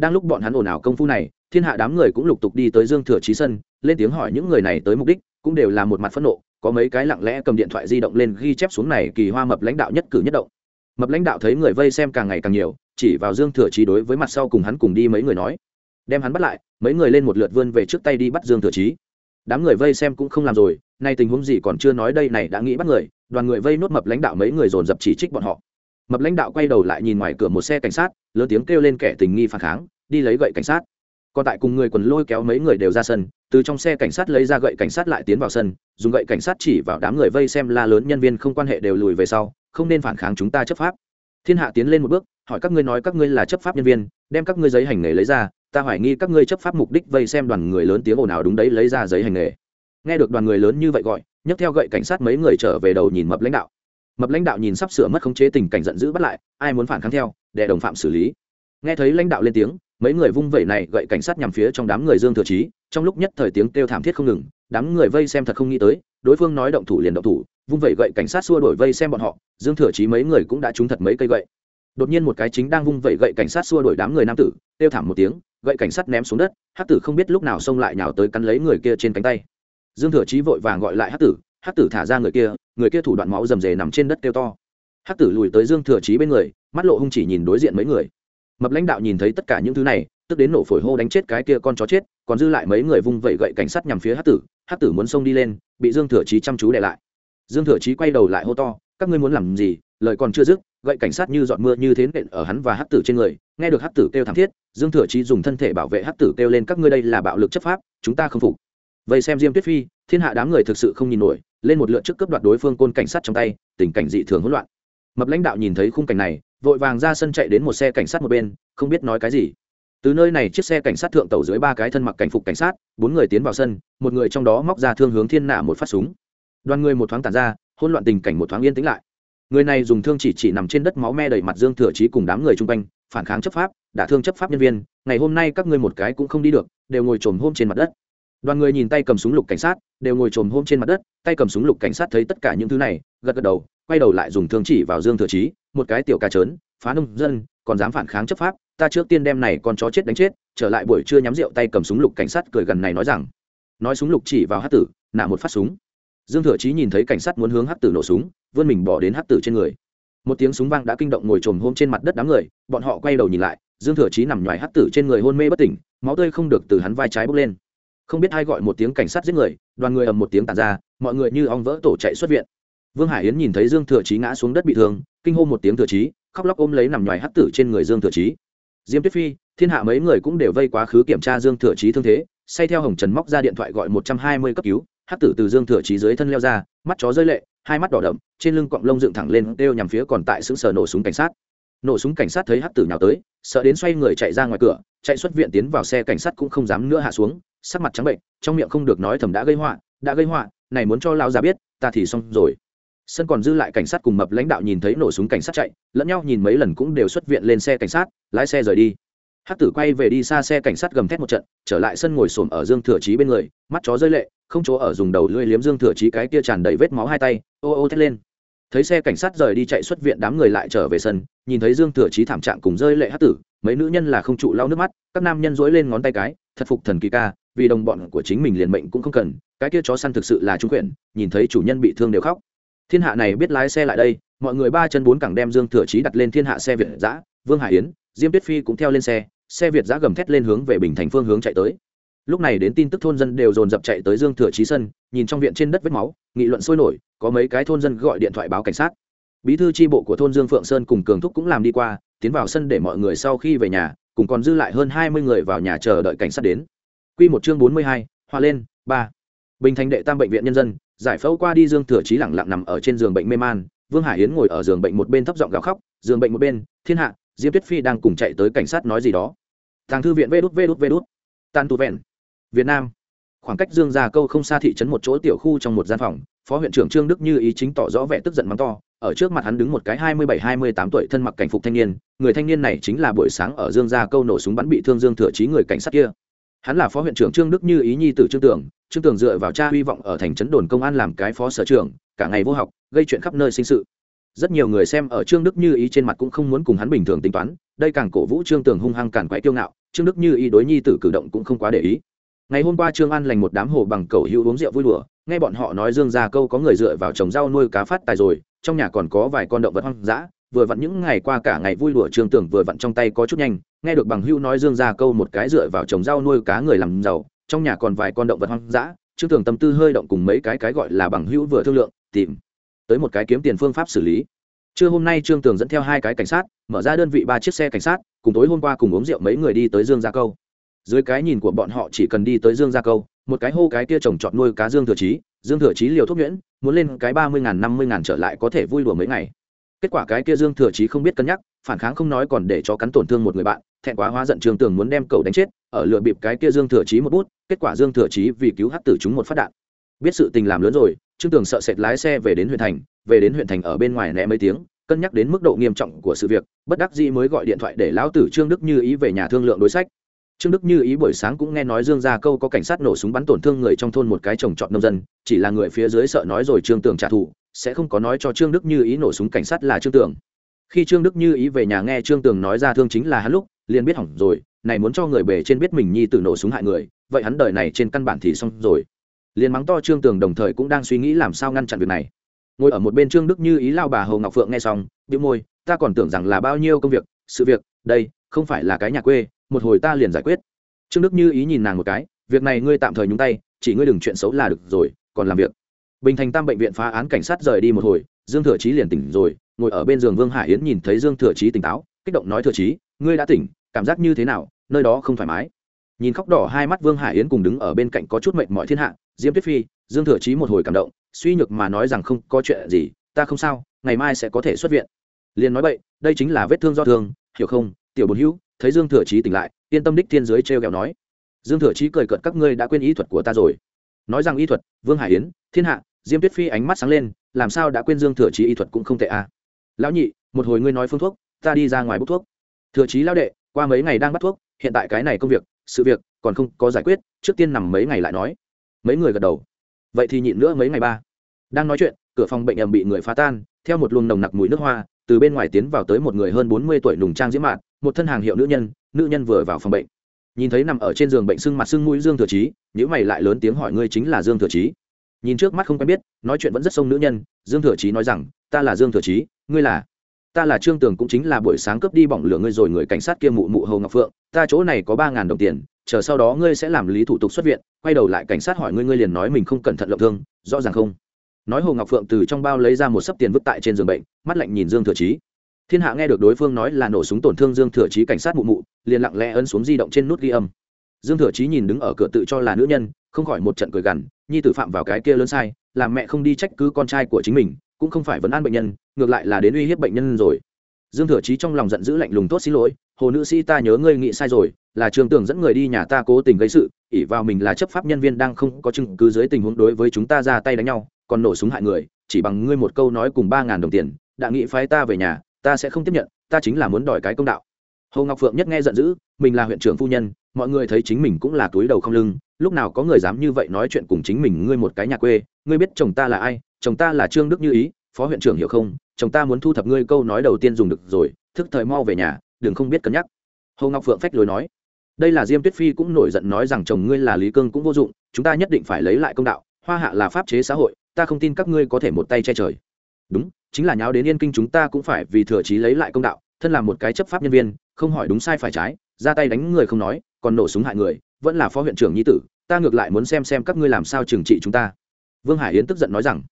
đang lúc bọn hắn ồn ào công phu này, thiên hạ đám người cũng lục tục đi tới dương thừa trí sân, lên tiếng hỏi những người này tới mục đích, cũng đều là một mặt phẫn nộ, có mấy cái lặng lẽ cầm điện thoại di động lên ghi chép xuống này kỳ hoa mập lãnh đạo nhất cử nhất động. Mập lãnh đạo thấy người vây xem càng ngày càng nhiều, chỉ vào dương thừa trí đối với mặt sau cùng hắn cùng đi mấy người nói. Đem hắn bắt lại, mấy người lên một lượt vươn về trước tay đi bắt dương thừa trí đám người vây xem cũng không làm rồi, nay tình huống gì còn chưa nói đây này đã nghĩ bắt người, đoàn người vây nốt mập lãnh đạo mấy người dồn dập chỉ trích bọn họ mập lãnh đạo quay đầu lại nhìn ngoài cửa một xe cảnh sát, lớn tiếng kêu lên kẻ tình nghi phản kháng, đi lấy gậy cảnh sát. Còn tại cùng người quần lôi kéo mấy người đều ra sân, từ trong xe cảnh sát lấy ra gậy cảnh sát lại tiến vào sân, dùng gậy cảnh sát chỉ vào đám người vây xem la lớn nhân viên không quan hệ đều lùi về sau, không nên phản kháng chúng ta chấp pháp. Thiên hạ tiến lên một bước, hỏi các ngươi nói các ngươi là chấp pháp nhân viên, đem các ngươi giấy hành nghề lấy ra, ta hoài nghi các ngươi chấp pháp mục đích vây xem đoàn người lớn tiếng ồn ào đúng đấy lấy ra giấy hành nghề. Nghe được đoàn người lớn như vậy gọi, nhấc theo gậy cảnh sát mấy người trở về đầu nhìn mập lãnh đạo mập lãnh đạo nhìn sắp sửa mất khống chế tình cảnh giận dữ bắt lại, ai muốn phản kháng theo, để đồng phạm xử lý. Nghe thấy lãnh đạo lên tiếng, mấy người vung vẩy này gậy cảnh sát nhằm phía trong đám người dương thừa trí trong lúc nhất thời tiếng kêu thảm thiết không ngừng, đám người vây xem thật không nghĩ tới, đối phương nói động thủ liền động thủ, vung vẩy gậy cảnh sát xua đổi vây xem bọn họ, dương thừa trí mấy người cũng đã trúng thật mấy cây gậy. Đột nhiên một cái chính đang vung vẩy gậy cảnh sát xua đổi đám người nam tử, kêu thảm một tiếng, gậy cảnh sát ném xuống đất hát tử không biết lúc nào xông lại nhào tới cắn lấy người kia trên cánh tay. Dương thừa trí vội vàng gọi lại hát tử hát tử thả ra người kia người kia thủ đoạn máu rầm rề nằm trên đất kêu to. Hắc tử lùi tới dương thừa Chí bên người, mắt lộ hung chỉ nhìn đối diện mấy người. Mập lãnh đạo nhìn thấy tất cả những thứ này, tức đến nổ phổi hô đánh chết cái kia con chó chết, còn dư lại mấy người vung vẩy gậy cảnh sát nhằm phía Hắc tử. Hắc tử muốn xông đi lên, bị dương thừa Chí chăm chú để lại. Dương thừa Chí quay đầu lại hô to, các ngươi muốn làm gì? Lời còn chưa dứt, gậy cảnh sát như giọt mưa như thế nện ở hắn và Hắc tử trên người, nghe được Hắc tử kêu thảm thiết, dương thừa Chí dùng thân thể bảo vệ Hắc tử kêu lên, các ngươi đây là bạo lực chấp pháp, chúng ta không phục. Vậy xem diêm tuyết phi, thiên hạ đám người thực sự không nhìn nổi lên một lượt trước cướp đoạt đối phương côn cảnh sát trong tay, tình cảnh dị thường hỗn loạn. Mập lãnh đạo nhìn thấy khung cảnh này, vội vàng ra sân chạy đến một xe cảnh sát một bên, không biết nói cái gì. Từ nơi này chiếc xe cảnh sát thượng tàu dưới ba cái thân mặc cảnh phục cảnh sát, bốn người tiến vào sân, một người trong đó móc ra thương hướng thiên nạ một phát súng. Đoàn người một thoáng tàn ra, hỗn loạn tình cảnh một thoáng yên tĩnh lại. Người này dùng thương chỉ chỉ nằm trên đất máu me đầy mặt dương thừa trí cùng đám người chung quanh, phản kháng chấp pháp đã thương chấp pháp nhân viên, ngày hôm nay các ngươi một cái cũng không đi được, đều ngồi trồm hôm trên mặt đất đoàn người nhìn tay cầm súng lục cảnh sát, đều ngồi trồm hôm trên mặt đất, tay cầm súng lục cảnh sát thấy tất cả những thứ này, gật gật đầu, quay đầu lại dùng thương chỉ vào dương thừa trí một cái tiểu ca trớn, phá nông dân, còn dám phản kháng chấp pháp, ta trước tiên đem này con chó chết đánh chết, trở lại buổi trưa nhắm rượu tay cầm súng lục cảnh sát cười gần này nói rằng, nói súng lục chỉ vào hát tử, nạ một phát súng. Dương thừa chí nhìn thấy cảnh sát muốn hướng hát tử nổ súng, vươn mình bỏ đến hát tử trên người. Một tiếng súng vang đã kinh động ngồi trồm hôm trên mặt đất đám người, bọn họ quay đầu nhìn lại, dương thừa chí nằm ngoài hát tử trên người hôn mê bất tỉnh, máu tươi không được từ hắn vai trái bốc lên không biết ai gọi một tiếng cảnh sát giết người, đoàn người ầm một tiếng tàn ra, mọi người như ong vỡ tổ chạy xuất viện. Vương hải yến nhìn thấy dương thừa chí ngã xuống đất bị thương, kinh hô một tiếng thừa chí, khóc lóc ôm lấy nằm ngoài hắt tử trên người dương thừa chí. Diêm tuyết phi, thiên hạ mấy người cũng đều vây quá khứ kiểm tra dương thừa chí thương thế, say theo hồng trần móc ra điện thoại gọi một trăm hai mươi cấp cứu hát tử từ dương thừa chí dưới thân leo ra, mắt chó rơi lệ, hai mắt đỏ đậm, trên lưng cọng lông dựng thẳng lên, đeo nhằm phía còn tại xứng sờ nổ súng cảnh sát. Nổ súng cảnh sát thấy hát tử nhào tới, sợ đến xoay người chạy ra ngoài cửa chạy xuất viện tiến vào xe cảnh sát cũng không dám nữa hạ xuống, sắc mặt trắng bệnh, trong miệng không được nói thầm đã gây họa, đã gây họa, này muốn cho lão già biết, ta thì xong rồi. Sân còn dư lại cảnh sát cùng mập lãnh đạo nhìn thấy nổ súng cảnh sát chạy, lẫn nhau nhìn mấy lần cũng đều xuất viện lên xe cảnh sát, lái xe rời đi. Hát tử quay về đi xa xe cảnh sát gầm thét một trận, trở lại sân ngồi xổm ở dương thừa trí bên người, mắt chó rơi lệ, không chỗ ở dùng đầu lưỡi liếm dương thừa trí cái kia tràn đầy vết máu hai tay, ô ô thét lên thấy xe cảnh sát rời đi chạy xuất viện đám người lại trở về sân, nhìn thấy dương thừa trí thảm trạng cùng rơi lệ hát tử, mấy nữ nhân là không trụ lau nước mắt, các nam nhân dối lên ngón tay cái, thật phục thần kỳ ca, vì đồng bọn của chính mình liền mệnh cũng không cần, cái kia chó săn thực sự là trung quyển, nhìn thấy chủ nhân bị thương đều khóc. Thiên hạ này biết lái xe lại đây, mọi người ba chân bốn cẳng đem dương thừa trí đặt lên thiên hạ xe việt giã, vương hải yến, diêm tuyết phi cũng theo lên xe xe việt giã gầm thét lên hướng về bình thành phương hướng chạy tới lúc này đến tin tức thôn dân đều dồn dập chạy tới dương thừa trí sân, nhìn trong viện trên đất vết máu, nghị luận sôi nổi, có mấy cái thôn dân gọi điện thoại báo cảnh sát. Bí thư tri bộ của thôn dương phượng sơn cùng cường thúc cũng làm đi qua, tiến vào sân để mọi người sau khi về nhà, cùng còn dư lại hơn hai mươi người vào nhà chờ đợi cảnh sát đến. Quy một chương bốn mươi hai, hoa lên, ba. Bình thành đệ tam bệnh viện nhân dân, giải phẫu qua đi dương thừa chí lẳng lặng nằm ở trên giường bệnh mê man, vương hải yến ngồi ở giường bệnh một bên thấp giọng gào khóc, giường bệnh một bên, thiên hạ, diêm tuyết phi đang cùng chạy tới cảnh sát nói gì đó. Thằng thư viện vê đút vê đút vê đút. Tan tu vẹn việt nam. Khoảng cách dương gia câu không xa thị trấn một chỗ tiểu khu trong một gian phòng, phó huyện trưởng trương đức như ý chính tỏ rõ vẻ tức giận mắng to, ở trước mặt hắn đứng một cái hai mươi bảy, hai mươi tám tuổi thân mặc cảnh phục thanh niên, người thanh niên này chính là buổi sáng ở dương gia câu nổ súng bắn bị thương dương thừa chí người cảnh sát kia. Hắn là phó huyện trưởng trương đức như ý nhi tử trương tưởng trương tưởng dựa vào cha hy vọng ở thành trấn đồn công an làm cái phó sở trưởng, cả ngày vô học, gây chuyện khắp nơi sinh sự. Rất nhiều người xem ở trương đức như ý trên mặt cũng không muốn cùng hắn bình thường tính toán, đây càng cổ vũ trương tưởng hung hăng cản quái kiêu ngạo, trương đức như ý đối nhi tử cử động cũng không quá để ý ngày hôm qua trương an lành một đám hồ bằng cầu hữu uống rượu vui đùa, nghe bọn họ nói dương gia câu có người dựa vào trồng rau nuôi cá phát tài rồi, trong nhà còn có vài con động vật hoang dã, vừa vặn những ngày qua cả ngày vui đùa trương tưởng vừa vặn trong tay có chút nhanh, nghe được bằng hữu nói dương gia câu một cái dựa vào trồng rau nuôi cá người làm giàu, trong nhà còn vài con động vật hoang dã, trương tưởng tâm tư hơi động cùng mấy cái cái gọi là bằng hữu vừa thương lượng, tìm tới một cái kiếm tiền phương pháp xử lý. Trưa hôm nay trương tường dẫn theo hai cái cảnh sát, mở ra đơn vị ba chiếc xe cảnh sát, cùng tối hôm qua cùng uống rượu mấy người đi tới dương gia câu dưới cái nhìn của bọn họ chỉ cần đi tới dương gia câu, một cái hô cái kia trồng trọt nuôi cá dương thừa chí, dương thừa chí liều thuốc nhuyễn, muốn lên cái ba mươi ngàn, năm mươi ngàn trở lại có thể vui đùa mấy ngày. Kết quả cái kia dương thừa chí không biết cân nhắc, phản kháng không nói còn để cho cắn tổn thương một người bạn, thẹn quá hóa giận trường tường muốn đem cậu đánh chết, ở lựa bịp cái kia dương thừa chí một bút, kết quả dương thừa chí vì cứu hắc tử chúng một phát đạn. Biết sự tình làm lớn rồi, trương tường sợ sệt lái xe về đến huyện thành, về đến huyện thành ở bên ngoài né mấy tiếng, cân nhắc đến mức độ nghiêm trọng của sự việc, bất đắc dĩ mới gọi điện thoại để lão tử trương đức như ý về nhà thương lượng đối sách trương đức như ý buổi sáng cũng nghe nói dương gia câu có cảnh sát nổ súng bắn tổn thương người trong thôn một cái trồng trọt nông dân, chỉ là người phía dưới sợ nói rồi trương tường trả thù, sẽ không có nói cho trương đức như ý nổ súng cảnh sát là trương tường. Khi trương đức như ý về nhà nghe trương tường nói ra thương chính là hắn lúc, liền biết hỏng rồi, này muốn cho người bề trên biết mình nhi tử nổ súng hại người, vậy hắn đời này trên căn bản thì xong rồi. Liền mắng to trương tường đồng thời cũng đang suy nghĩ làm sao ngăn chặn việc này. Ngồi ở một bên trương đức như ý lao bà Hồ ngọc phượng nghe xong bị môi, ta còn tưởng rằng là bao nhiêu công việc, sự việc, đây, không phải là cái nhà quê một hồi ta liền giải quyết. Trương đức như ý nhìn nàng một cái, việc này ngươi tạm thời nhúng tay, chỉ ngươi đừng chuyện xấu là được rồi, còn làm việc. Bình thành tam bệnh viện phá án cảnh sát rời đi một hồi, dương thừa chí liền tỉnh rồi, ngồi ở bên giường vương hải yến nhìn thấy dương thừa chí tỉnh táo, kích động nói thừa chí, ngươi đã tỉnh, cảm giác như thế nào, nơi đó không thoải mái. Nhìn khóc đỏ hai mắt vương hải yến cùng đứng ở bên cạnh có chút mệnh mọi thiên hạ diễm tuyết phi, dương thừa chí một hồi cảm động, suy nhược mà nói rằng không có chuyện gì, ta không sao, ngày mai sẽ có thể xuất viện. Liền nói vậy đây chính là vết thương do thương, hiểu không, tiểu bồn hữu thấy dương thừa chí tỉnh lại, yên tâm đích thiên giới trêu ghẹo nói. Dương thừa chí cười cợt, các ngươi đã quên ý thuật của ta rồi. Nói rằng y thuật, vương hải yến, thiên hạ, diêm tuyết phi ánh mắt sáng lên, làm sao đã quên dương thừa chí y thuật cũng không tệ à. lão nhị, một hồi ngươi nói phương thuốc, ta đi ra ngoài bốc thuốc. Thừa chí lão đệ, qua mấy ngày đang bắt thuốc, hiện tại cái này công việc, sự việc còn không có giải quyết, trước tiên nằm mấy ngày lại nói. Mấy người gật đầu. Vậy thì nhịn nữa mấy ngày ba. Đang nói chuyện, cửa phòng bệnh ầm bị người phá tan, theo một luồng nồng nặc mùi nước hoa từ bên ngoài tiến vào tới một người hơn bốn mươi tuổi nùng trang diễm mạn, một thân hàng hiệu nữ nhân nữ nhân vừa vào phòng bệnh. Nhìn thấy nằm ở trên giường bệnh sưng mặt sưng mũi dương thừa chí nhữ mày lại lớn tiếng hỏi ngươi chính là dương thừa chí. Nhìn trước mắt không quen biết, nói chuyện vẫn rất sông nữ nhân, dương thừa chí nói rằng, ta là dương thừa chí, ngươi là? Ta là trương tường cũng chính là buổi sáng cướp đi bỏng lửa ngươi rồi người cảnh sát kia mụ mụ hầu ngọc phượng, ta chỗ này có ba ngàn đồng tiền, chờ sau đó ngươi sẽ làm lý thủ tục xuất viện, quay đầu lại cảnh sát hỏi ngươi ngươi liền nói mình không cẩn thận lộng thương, rõ ràng không? Nói hồ ngọc phượng từ trong bao lấy ra một sấp tiền vứt tại trên giường bệnh mắt lạnh nhìn dương thừa chí thiên hạ nghe được đối phương nói là nổ súng tổn thương dương thừa chí cảnh sát mụ mụ liền lặng lẽ ấn xuống di động trên nút ghi âm dương thừa chí nhìn đứng ở cửa tự cho là nữ nhân không khỏi một trận cười gằn, nhi tử phạm vào cái kia lớn sai, làm mẹ không đi trách cứ con trai của chính mình, cũng không phải vấn an bệnh nhân, ngược lại là đến uy hiếp bệnh nhân rồi. Dương thừa chí trong lòng giận dữ lạnh lùng, tốt, xin lỗi, hồ nữ sĩ ta nhớ ngươi nghĩ sai rồi, là trường tưởng dẫn người đi nhà ta cố tình gây sự ỉ vào mình là chấp pháp nhân viên đang không có chứng cứ dưới tình huống đối với chúng ta ra tay đánh nhau còn nổ súng hại người, chỉ bằng ngươi một câu nói cùng ba ngàn đồng tiền, đã nghĩ phái ta về nhà, ta sẽ không tiếp nhận, ta chính là muốn đòi cái công đạo. Hồ ngọc phượng nhất nghe giận dữ, mình là huyện trưởng phu nhân, mọi người thấy chính mình cũng là túi đầu không lưng, lúc nào có người dám như vậy nói chuyện cùng chính mình ngươi một cái nhà quê, ngươi biết chồng ta là ai, chồng ta là trương đức như ý, phó huyện trưởng hiểu không, chồng ta muốn thu thập ngươi câu nói đầu tiên dùng được rồi, thức thời mau về nhà, đừng không biết cân nhắc. Hồ ngọc phượng phách lối nói. Đây là diêm tuyết phi cũng nổi giận nói rằng chồng ngươi là lý cương cũng vô dụng, chúng ta nhất định phải lấy lại công đạo hoa hạ là pháp chế xã hội, ta không tin các ngươi có thể một tay che trời. Đúng, chính là nháo đến yên kinh chúng ta cũng phải vì thừa trí lấy lại công đạo, thân là một cái chấp pháp nhân viên, không hỏi đúng sai phải trái, ra tay đánh người không nói, còn nổ súng hại người, vẫn là phó huyện trưởng nhi tử, ta ngược lại muốn xem xem các ngươi làm sao trừng trị chúng ta. Vương hải yến tức giận nói rằng,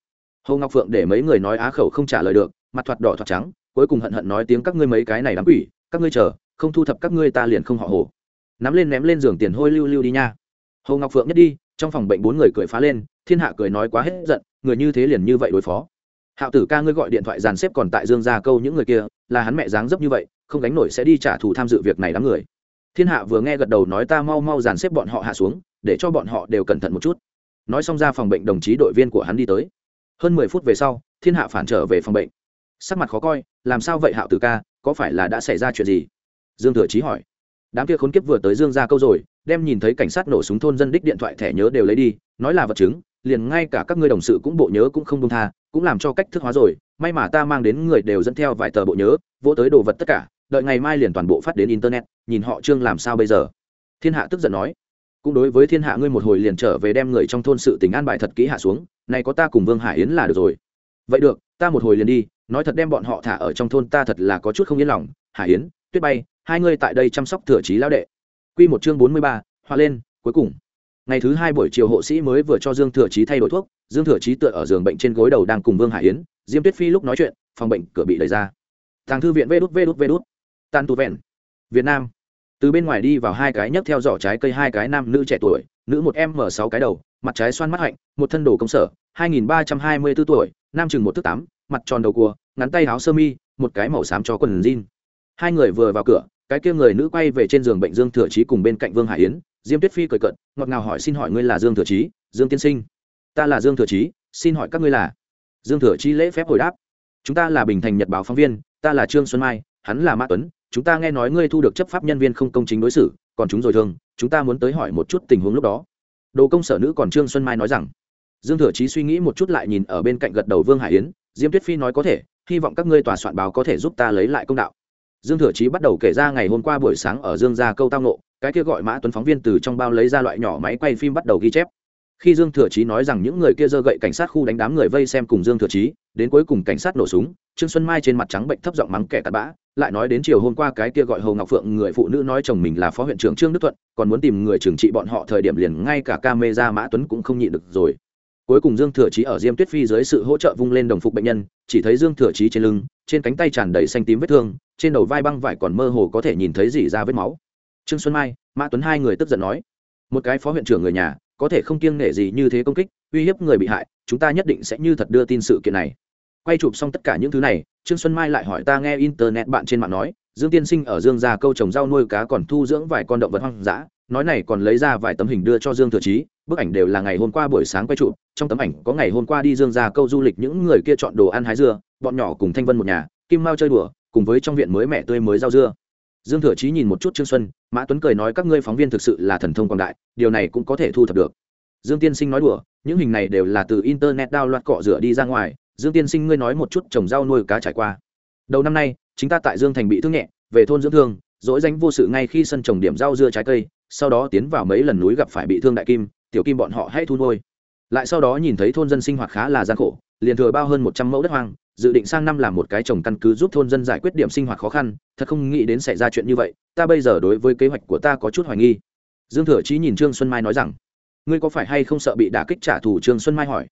hồ ngọc phượng để mấy người nói á khẩu không trả lời được, mặt thoạt đỏ thoạt trắng, cuối cùng hận hận nói tiếng các ngươi mấy cái này đám quỷ, các ngươi chờ, không thu thập các ngươi ta liền không họ hồ. Nắm lên ném lên giường tiền hôi lưu lưu đi nha. Hồ ngọc phượng nhất đi, trong phòng bệnh bốn người cười phá lên thiên hạ cười nói quá hết giận, người như thế liền như vậy đối phó. Hạo tử ca ngươi gọi điện thoại dàn xếp còn tại dương gia câu những người kia, là hắn mẹ dáng dấp như vậy, không gánh nổi sẽ đi trả thù tham dự việc này đám người. Thiên hạ vừa nghe gật đầu nói ta mau mau dàn xếp bọn họ hạ xuống, để cho bọn họ đều cẩn thận một chút. Nói xong ra phòng bệnh đồng chí đội viên của hắn đi tới. Hơn mười phút về sau, thiên hạ phản trở về phòng bệnh. Sắc mặt khó coi, làm sao vậy hạo tử ca, có phải là đã xảy ra chuyện gì? Dương thừa chí hỏi. Đám kia khốn kiếp vừa tới dương ra câu rồi, đem nhìn thấy cảnh sát nổ súng thôn dân đích điện thoại thẻ nhớ đều lấy đi, nói là vật chứng liền ngay cả các ngươi đồng sự cũng bộ nhớ cũng không buông tha, cũng làm cho cách thức hóa rồi, may mà ta mang đến người đều dẫn theo vài tờ bộ nhớ, vỗ tới đồ vật tất cả, đợi ngày mai liền toàn bộ phát đến internet, nhìn họ trương làm sao bây giờ. Thiên hạ tức giận nói, cũng đối với thiên hạ ngươi một hồi liền trở về đem người trong thôn sự tình an bài thật kỹ hạ xuống, này có ta cùng vương hải yến là được rồi. Vậy được, ta một hồi liền đi, nói thật đem bọn họ thả ở trong thôn ta thật là có chút không yên lòng. Hải yến, tuyết bay, hai ngươi tại đây chăm sóc thừa trí lao đệ. Quy một chương bốn mươi ba, hoa lên, cuối cùng ngày thứ hai buổi chiều hộ sĩ mới vừa cho dương thừa Chí thay đổi thuốc, dương thừa Chí tựa ở giường bệnh trên gối đầu đang cùng vương hải yến, diêm tuyết phi lúc nói chuyện, phòng bệnh cửa bị đẩy ra. Thằng thư viện vê đút vê đút vê đút. Tan tu vẹn. Việt nam. Từ bên ngoài đi vào hai cái nhấc theo giỏ trái cây hai cái nam nữ trẻ tuổi, nữ một em m sáu cái đầu, mặt trái xoan mắt hạnh, một thân đồ công sở, hai nghìn ba trăm hai mươi b ố tuổi, nam chừng một thước tám, mặt tròn đầu cua, ngắn tay áo sơ mi, một cái màu xám cho quần jean. Hai người vừa vào cửa cái kia người nữ quay về trên giường bệnh dương thừa Chí cùng bên cạnh vương hải yến diêm tuyết phi cười cận ngọt ngào hỏi xin hỏi ngươi là dương thừa Chí, dương tiên sinh. Ta là dương thừa Chí, xin hỏi các ngươi là? Dương thừa Chí lễ phép hồi đáp chúng ta là bình thành nhật báo phóng viên ta là trương xuân mai hắn là mã tuấn chúng ta nghe nói ngươi thu được chấp pháp nhân viên không công chính đối xử còn chúng rồi thương chúng ta muốn tới hỏi một chút tình huống lúc đó. Đồ công sở nữ còn trương xuân mai nói rằng dương thừa chí suy nghĩ một chút lại nhìn ở bên cạnh gật đầu vương hải yến diêm tuyết phi nói có thể hy vọng các ngươi tòa soạn báo có thể giúp ta lấy lại công đạo dương thừa chí bắt đầu kể ra ngày hôm qua buổi sáng ở dương gia câu tao nộ cái kia gọi mã tuấn phóng viên từ trong bao lấy ra loại nhỏ máy quay phim bắt đầu ghi chép. Khi dương thừa chí nói rằng những người kia giơ gậy cảnh sát khu đánh đám người vây xem cùng dương thừa chí, đến cuối cùng cảnh sát nổ súng, trương xuân mai trên mặt trắng bệnh thấp giọng mắng kẻ tạt bã, lại nói đến chiều hôm qua cái kia gọi hồ ngọc phượng, người phụ nữ nói chồng mình là phó huyện trưởng trương đức thuận, còn muốn tìm người trừng trị bọn họ thời điểm liền ngay cả ca mê ra mã tuấn cũng không nhịn được rồi. Cuối cùng dương thừa chí ở diêm tuyết phi dưới sự hỗ trợ vung lên đồng phục bệnh nhân, chỉ thấy dương thừa chí trên lưng, trên cánh tay tràn đầy xanh tím vết thương trên đầu vai băng vải còn mơ hồ có thể nhìn thấy gì ra vết máu. Trương xuân mai, mã tuấn hai người tức giận nói, một cái phó huyện trưởng người nhà, có thể không kiêng nể gì như thế công kích, uy hiếp người bị hại, chúng ta nhất định sẽ như thật đưa tin sự kiện này. Quay chụp xong tất cả những thứ này, trương xuân mai lại hỏi, ta nghe internet bạn trên mạng nói, dương tiên sinh ở dương gia câu trồng rau nuôi cá còn thu dưỡng vài con động vật hoang dã, nói này còn lấy ra vài tấm hình đưa cho dương thừa chí, bức ảnh đều là ngày hôm qua buổi sáng quay chụp, trong tấm ảnh có ngày hôm qua đi dương gia câu du lịch những người kia chọn đồ ăn hái dưa, bọn nhỏ cùng thanh vân một nhà, kim mao chơi đùa cùng với trong viện mới mẹ tươi mới rau dưa. Dương thừa chí nhìn một chút trương xuân, mã tuấn cười nói các ngươi phóng viên thực sự là thần thông quảng đại, điều này cũng có thể thu thập được. Dương tiên sinh nói đùa, những hình này đều là từ internet đao loạt cọ rửa đi ra ngoài, dương tiên sinh ngươi nói một chút trồng rau nuôi cá trải qua. Đầu năm nay, chính ta tại dương thành bị thương nhẹ, về thôn dưỡng thương, dỗi danh vô sự ngay khi sân trồng điểm rau dưa trái cây, sau đó tiến vào mấy lần núi gặp phải bị thương đại kim, tiểu kim bọn họ hãy thu nuôi lại sau đó nhìn thấy thôn dân sinh hoạt khá là gian khổ, liền thừa bao hơn một trăm mẫu đất hoang, dự định sang năm làm một cái trồng căn cứ giúp thôn dân giải quyết điểm sinh hoạt khó khăn, thật không nghĩ đến xảy ra chuyện như vậy, ta bây giờ đối với kế hoạch của ta có chút hoài nghi. Dương thừa chí nhìn trương xuân mai nói rằng, ngươi có phải hay không sợ bị đả kích trả thù? Trương xuân mai hỏi.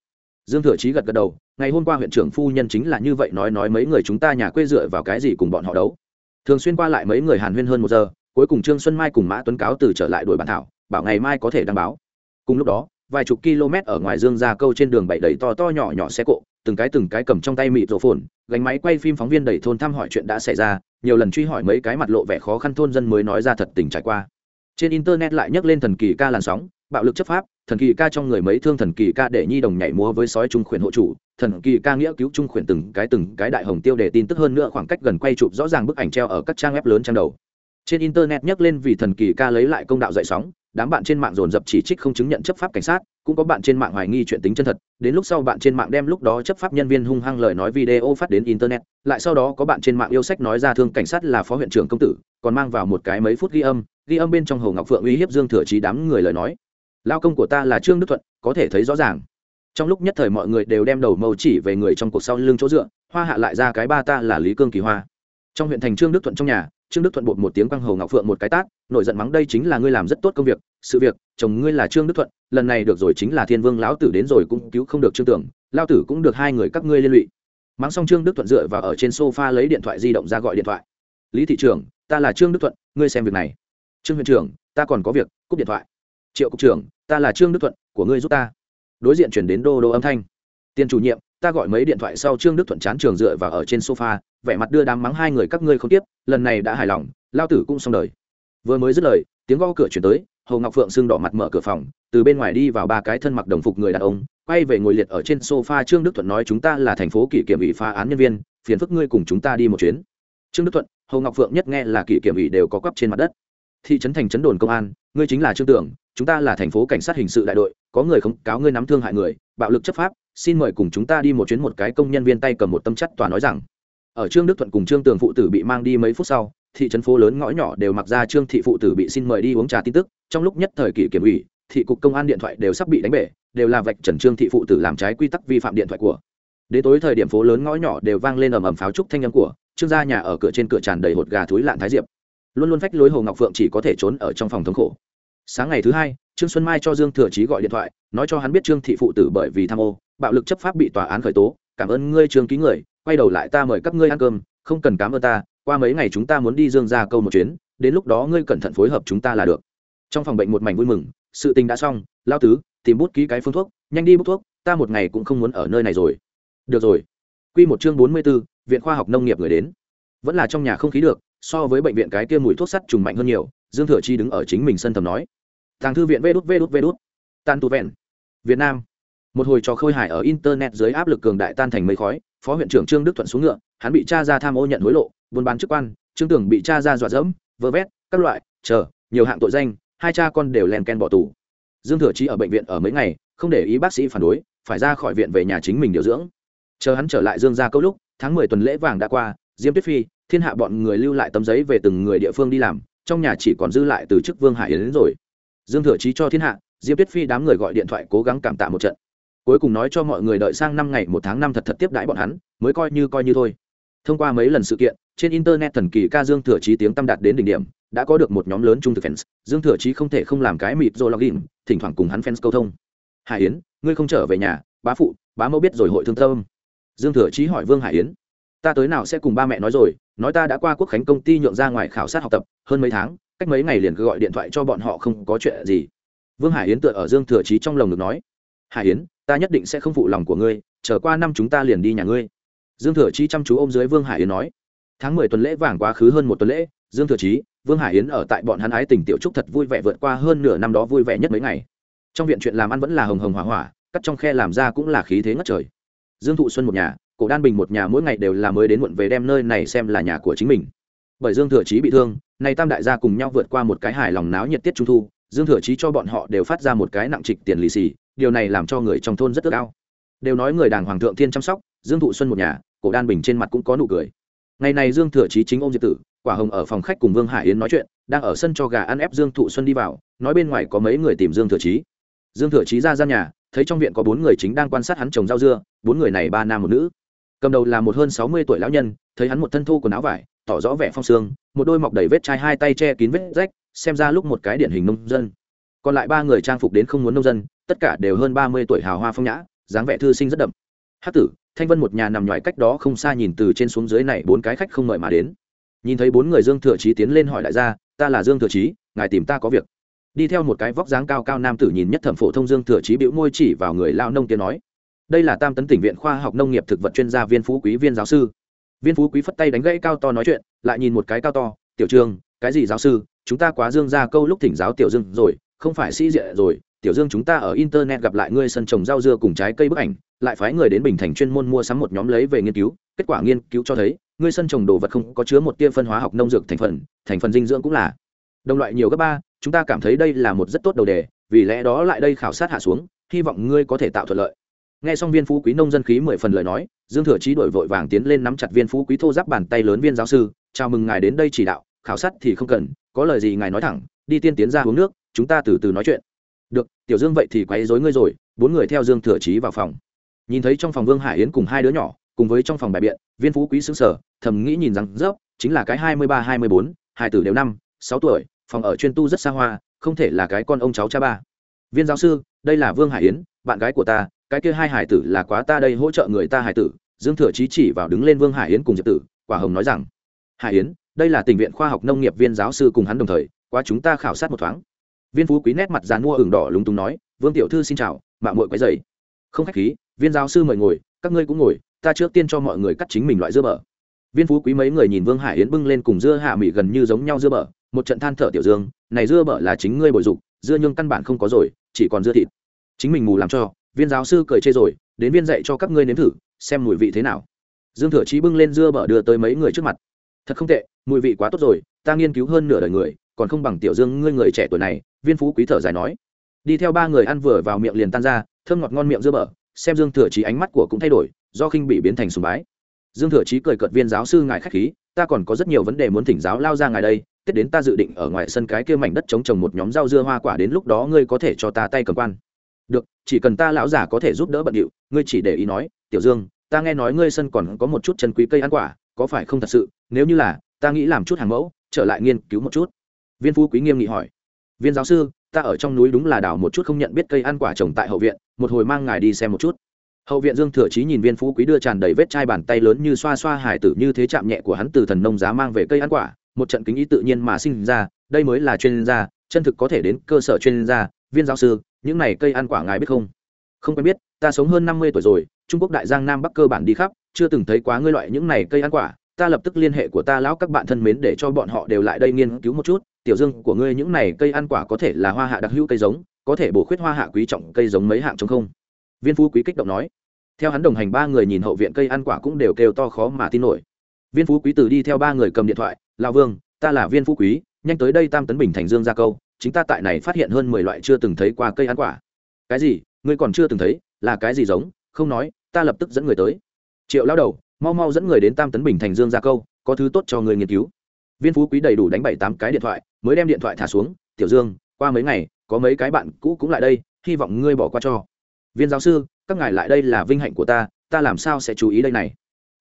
Dương thừa chí gật gật đầu, ngày hôm qua huyện trưởng phu nhân chính là như vậy nói nói mấy người chúng ta nhà quê dựa vào cái gì cùng bọn họ đấu? Thường xuyên qua lại mấy người hàn huyên hơn một giờ, cuối cùng trương xuân mai cùng mã tuấn cáo từ trở lại đuổi bản thảo, bảo ngày mai có thể đăng báo. Cùng lúc đó vài chục km ở ngoài dương ra câu trên đường bảy đầy to to nhỏ nhỏ xe cộ, từng cái từng cái cầm trong tay mịt rổ phồn, gánh máy quay phim phóng viên đầy thôn thăm hỏi chuyện đã xảy ra, nhiều lần truy hỏi mấy cái mặt lộ vẻ khó khăn thôn dân mới nói ra thật tình trải qua. Trên internet lại nhắc lên thần kỳ ca làn sóng, bạo lực chấp pháp, thần kỳ ca trong người mấy thương thần kỳ ca để nhi đồng nhảy múa với sói trung khuyển hộ chủ, thần kỳ ca nghĩa cứu trung khuyển từng cái từng cái đại hồng tiêu để tin tức hơn nữa khoảng cách gần quay chụp rõ ràng bức ảnh treo ở các trang web lớn trang đầu. Trên internet nhắc lên vì thần kỳ ca lấy lại công đạo dậy sóng đám bạn trên mạng dồn dập chỉ trích không chứng nhận chấp pháp cảnh sát, cũng có bạn trên mạng hoài nghi chuyện tính chân thật. Đến lúc sau bạn trên mạng đem lúc đó chấp pháp nhân viên hung hăng lời nói video phát đến internet, lại sau đó có bạn trên mạng yêu sách nói ra thương cảnh sát là phó huyện trưởng công tử, còn mang vào một cái mấy phút ghi âm ghi âm bên trong hầu ngọc phượng uy hiếp dương thừa trí đám người lời nói. Lao công của ta là trương đức thuận, có thể thấy rõ ràng. Trong lúc nhất thời mọi người đều đem đầu mâu chỉ về người trong cuộc sau lưng chỗ dựa, hoa hạ lại ra cái ba ta là lý cương kỳ hoa. Trong huyện thành trương đức thuận trong nhà, trương đức thuận bột một tiếng quăng hầu ngọc phượng một cái tát, nổi giận mắng đây chính là ngươi làm rất tốt công việc sự việc, chồng ngươi là trương đức thuận, lần này được rồi chính là thiên vương lão tử đến rồi cũng cứu không được trương tưởng lao tử cũng được hai người các ngươi liên lụy. Mắng xong trương đức thuận dựa vào ở trên sofa lấy điện thoại di động ra gọi điện thoại. Lý thị trường ta là trương đức thuận, ngươi xem việc này. Trương huyện trưởng, ta còn có việc, cúp điện thoại. Triệu cục trưởng, ta là trương đức thuận, của ngươi giúp ta. Đối diện chuyển đến đô đô âm thanh. Tiền chủ nhiệm, ta gọi mấy điện thoại sau trương đức thuận chán trường dựa vào ở trên sofa, vẻ mặt đưa đám mắng hai người các ngươi không tiếp, lần này đã hài lòng lao tử cũng xong đời. Vừa mới dứt lời, tiếng gõ cửa chuyển tới Hồ ngọc phượng sưng đỏ mặt mở cửa phòng, từ bên ngoài đi vào ba cái thân mặc đồng phục người đàn ông, quay về ngồi liệt ở trên sofa trương đức thuận nói chúng ta là thành phố kỷ kiểm ủy phá án nhân viên, phiền phức ngươi cùng chúng ta đi một chuyến. Trương đức thuận, Hồ ngọc phượng nhất nghe là kỷ kiểm ủy đều có quắp trên mặt đất. Thị trấn thành trấn đồn công an, ngươi chính là trương tưởng, chúng ta là thành phố cảnh sát hình sự đại đội, có người không cáo ngươi nắm thương hại người, bạo lực chấp pháp, xin mời cùng chúng ta đi một chuyến một cái công nhân viên tay cầm một tâm chất tòa nói rằng ở trương đức thuận cùng trương tường phụ tử bị mang đi mấy phút sau, thị trấn phố lớn ngõ nhỏ đều mặc ra trương thị phụ tử bị xin mời đi uống trà tin tức. Trong lúc nhất thời kỷ kiểm ủy, thị cục công an điện thoại đều sắp bị đánh bể, đều là vạch trần trương thị phụ tử làm trái quy tắc vi phạm điện thoại của. Đến tối thời điểm phố lớn ngõ nhỏ đều vang lên ầm ầm pháo trúc thanh âm của, trương gia nhà ở cửa trên cửa tràn đầy hột gà thúi lạn thái diệp. Luôn luôn phách lối hồ ngọc phượng chỉ có thể trốn ở trong phòng thống khổ. Sáng ngày thứ hai, trương xuân mai cho dương thừa chí gọi điện thoại, nói cho hắn biết trương thị phụ tử bởi vì tham ô, bạo lực chấp pháp bị tòa án khởi tố. Cảm ơn ngươi trương ký người quay đầu lại ta mời các ngươi ăn cơm, không cần cám ơn ta, qua mấy ngày chúng ta muốn đi dương ra câu một chuyến, đến lúc đó ngươi cẩn thận phối hợp chúng ta là được. Trong phòng bệnh một mảnh vui mừng, sự tình đã xong, lao tứ, tìm bút ký cái phương thuốc, nhanh đi bút thuốc, ta một ngày cũng không muốn ở nơi này rồi. Được rồi. Q một chương bốn mươi b ố viện khoa học nông nghiệp người đến. Vẫn là trong nhà không khí được, so với bệnh viện cái kia mùi thuốc sắt trùng mạnh hơn nhiều, dương thừa chi đứng ở chính mình sân thầm nói. Thằng thư viện vê đút vê đút vê đút. Tan tu vẹn. Việt nam. Một hồi trò khôi hải ở internet dưới áp lực cường đại tan thành mây khói phó huyện trưởng trương đức thuận xuống ngựa, hắn bị cha ra tham ô nhận hối lộ, buôn bán chức quan, trương tưởng bị cha ra dọa dẫm, vơ vét, các loại, chờ, nhiều hạng tội danh, hai cha con đều len ken bỏ tù. Dương thừa chí ở bệnh viện ở mấy ngày, không để ý bác sĩ phản đối, phải ra khỏi viện về nhà chính mình điều dưỡng. Chờ hắn trở lại dương ra câu lúc, tháng mười tuần lễ vàng đã qua, diêm tuyết phi, thiên hạ bọn người lưu lại tấm giấy về từng người địa phương đi làm, trong nhà chỉ còn dư lại từ chức vương hải yến đến rồi. Dương thừa chí cho thiên hạ, diêm tuyết phi đám người gọi điện thoại cố gắng cảm tạ một trận cuối cùng nói cho mọi người đợi sang năm ngày, một tháng năm thật thật tiếp đãi bọn hắn, mới coi như coi như thôi. Thông qua mấy lần sự kiện, trên internet thần kỳ ca dương thừa chí tiếng tâm đạt đến đỉnh điểm, đã có được một nhóm lớn trung thực fans. Dương thừa chí không thể không làm cái mịt rồi login, thỉnh thoảng cùng hắn fans câu thông. Hải yến, ngươi không trở về nhà, bá phụ, bá mẫu biết rồi hội thương tâm. Dương thừa chí hỏi vương hải yến, ta tới nào sẽ cùng ba mẹ nói rồi, nói ta đã qua quốc khánh công ty nhượng ra ngoài khảo sát học tập, hơn mấy tháng, cách mấy ngày liền cứ gọi điện thoại cho bọn họ không có chuyện gì. Vương hải yến tựa ở dương thừa chí trong lồng được nói hải yến, ta nhất định sẽ không phụ lòng của ngươi trở qua năm chúng ta liền đi nhà ngươi. Dương thừa Chi chăm chú ôm dưới vương hải yến nói. Tháng mười tuần lễ vàng quá khứ hơn một tuần lễ, dương thừa chí, vương hải yến ở tại bọn hắn ái tình tiểu trúc thật vui vẻ vượt qua hơn nửa năm đó vui vẻ nhất mấy ngày. Trong viện chuyện làm ăn vẫn là hồng hồng hỏa hỏa, cắt trong khe làm ra cũng là khí thế ngất trời. Dương thụ xuân một nhà, cổ đan bình một nhà mỗi ngày đều là mới đến muộn về đem nơi này xem là nhà của chính mình. Bởi dương thừa chí bị thương, nay tam đại gia cùng nhau vượt qua một cái hài lòng náo nhiệt tiết trung thu, dương thừa chí cho bọn họ đều phát ra một cái nặng trịch tiền lì xì điều này làm cho người trong thôn rất ước ao. Đều nói người đàng hoàng thượng thiên chăm sóc, dương thụ xuân một nhà, cổ đan bình trên mặt cũng có nụ cười. Ngày này dương thừa chí chính ôm diệp tử, quả hồng ở phòng khách cùng vương hải yến nói chuyện, đang ở sân cho gà ăn ép dương thụ xuân đi vào, nói bên ngoài có mấy người tìm dương thừa chí. Dương thừa chí ra gian nhà, thấy trong viện có bốn người chính đang quan sát hắn trồng rau dưa, bốn người này ba nam một nữ. Cầm đầu là một hơn sáu mươi tuổi lão nhân, thấy hắn một thân thu quần áo vải, tỏ rõ vẻ phong sương, một đôi mọc đầy vết chai hai tay che kín vết rách, xem ra lúc một cái điển hình nông dân. Còn lại ba người trang phục đến không muốn nông dân tất cả đều hơn ba mươi tuổi hào hoa phong nhã, dáng vẻ thư sinh rất đậm. Hát tử, thanh vân một nhà nằm ngoài cách đó không xa nhìn từ trên xuống dưới này bốn cái khách không mời mà đến. Nhìn thấy bốn người dương thừa trí tiến lên hỏi đại gia, ta là dương thừa trí ngài tìm ta có việc. Đi theo một cái vóc dáng cao cao nam tử nhìn nhất thẩm phổ thông dương thừa trí bĩu môi chỉ vào người lao nông tiến nói, đây là tam tấn tỉnh viện khoa học nông nghiệp thực vật chuyên gia viên phú quý viên giáo sư. Viên phú quý phất tay đánh gãy cao to nói chuyện, lại nhìn một cái cao to, tiểu trường, cái gì giáo sư? Chúng ta quá dương ra câu lúc thỉnh giáo tiểu dương rồi, không phải sĩ diện rồi tiểu dương chúng ta ở internet gặp lại ngươi sân trồng rau dưa cùng trái cây bức ảnh, lại phái người đến bình thành chuyên môn mua sắm một nhóm lấy về nghiên cứu. Kết quả nghiên cứu cho thấy, ngươi sân trồng đồ vật không có chứa một tia phân hóa học nông dược thành phần thành phần dinh dưỡng cũng là đồng loại nhiều gấp ba. Chúng ta cảm thấy đây là một rất tốt đầu đề, vì lẽ đó lại đây khảo sát hạ xuống, hy vọng ngươi có thể tạo thuận lợi. Nghe xong viên phú quý nông dân khí mười phần lời nói, dương thừa trí đổi vội vàng tiến lên nắm chặt viên phú quý thô giáp bàn tay lớn viên giáo sư, chào mừng ngài đến đây chỉ đạo, khảo sát thì không cần, có lời gì ngài nói thẳng, đi tiên tiến ra uống nước, chúng ta từ từ nói chuyện được, tiểu dương vậy thì quấy dối ngươi rồi, bốn người theo dương thừa trí vào phòng. Nhìn thấy trong phòng vương hải yến cùng hai đứa nhỏ, cùng với trong phòng bài biện, viên phú quý xứng sở thầm nghĩ nhìn rằng, dốc, chính là cái hai mươi ba, hai mươi bốn, hai tử đều năm, sáu tuổi, phòng ở chuyên tu rất xa hoa, không thể là cái con ông cháu cha ba. Viên giáo sư, đây là vương hải yến, bạn gái của ta, cái kia hai hải tử là quá ta đây hỗ trợ người ta hải tử. Dương thừa chí chỉ vào đứng lên vương hải yến cùng diệp tử, quả hồng nói rằng, hải yến, đây là tình viện khoa học nông nghiệp viên giáo sư cùng hắn đồng thời, qua chúng ta khảo sát một thoáng viên phú quý nét mặt dàn mua ửng đỏ lúng túng nói, vương tiểu thư xin chào mạng mội quấy dày không khách khí, viên giáo sư mời ngồi, các ngươi cũng ngồi, ta trước tiên cho mọi người cắt chính mình loại dưa bở viên phú quý mấy người nhìn vương hải yến bưng lên cùng dưa hạ mỹ gần như giống nhau dưa bở một trận than thở tiểu dương, này dưa bở là chính ngươi bồi dục, dưa nhưng căn bản không có rồi, chỉ còn dưa thịt. Chính mình mù làm cho. Viên giáo sư cười chê rồi, đến viên dạy cho các ngươi nếm thử, xem mùi vị thế nào. Dương thừa chí bưng lên dưa bở đưa tới mấy người trước mặt. Thật không tệ, mùi vị quá tốt rồi, ta nghiên cứu hơn nửa đời người còn không bằng tiểu dương ngươi người trẻ tuổi này, viên phú quý thở dài nói. Đi theo ba người ăn vừa vào miệng liền tan ra, thơm ngọt ngon miệng dưa bở, xem dương thừa trí ánh mắt của cũng thay đổi, do khinh bị biến thành sùng bái. Dương thừa trí cười cợt viên giáo sư ngài khách khí, ta còn có rất nhiều vấn đề muốn thỉnh giáo lao ra ngài đây, tiếp đến ta dự định ở ngoài sân cái kia mảnh đất chống trồng một nhóm rau dưa hoa quả đến lúc đó ngươi có thể cho ta tay cầm quan. Được, chỉ cần ta lão giả có thể giúp đỡ bận điệu, ngươi chỉ để ý nói, tiểu dương, ta nghe nói ngươi sân còn có một chút chân quý cây ăn quả, có phải không thật sự? Nếu như là, ta nghĩ làm chút hàng mẫu, trở lại nghiên cứu một chút viên phú quý nghiêm nghị hỏi, viên giáo sư, ta ở trong núi đúng là đảo một chút không nhận biết cây ăn quả trồng tại hậu viện, một hồi mang ngài đi xem một chút. Hậu viện dương thừa chí nhìn viên phú quý đưa tràn đầy vết chai bàn tay lớn như xoa xoa hải tử như thế chạm nhẹ của hắn từ thần nông giá mang về cây ăn quả, một trận kính ý tự nhiên mà sinh ra, đây mới là chuyên gia, chân thực có thể đến cơ sở chuyên gia. Viên giáo sư, những này cây ăn quả ngài biết không? Không quen biết, ta sống hơn năm mươi tuổi rồi, trung quốc đại giang nam bắc cơ bản đi khắp, chưa từng thấy quá ngươi loại những này cây ăn quả, ta lập tức liên hệ của ta, lão các bạn thân mến, để cho bọn họ đều lại đây nghiên cứu một chút tiểu dương của ngươi những này cây ăn quả có thể là hoa hạ đặc hữu cây giống, có thể bổ khuyết hoa hạ quý trọng cây giống mấy hạng chống không? Viên phú quý kích động nói. Theo hắn đồng hành, ba người nhìn hậu viện cây ăn quả cũng đều kêu to khó mà tin nổi. Viên phú quý từ đi theo ba người cầm điện thoại lao vương, ta là viên phú quý, nhanh tới đây tam tấn bình thành dương ra câu, chính ta tại này phát hiện hơn mười loại chưa từng thấy qua cây ăn quả. Cái gì? Ngươi còn chưa từng thấy? Là cái gì giống? Không nói, ta lập tức dẫn người tới. Triệu lao đầu, mau mau dẫn người đến tam tấn bình thành dương ra câu, có thứ tốt cho người nghiên cứu viên phú quý đầy đủ đánh bảy tám cái điện thoại mới đem điện thoại thả xuống tiểu dương qua mấy ngày có mấy cái bạn cũ cũng lại đây hy vọng ngươi bỏ qua cho viên giáo sư các ngài lại đây là vinh hạnh của ta ta làm sao sẽ chú ý đây này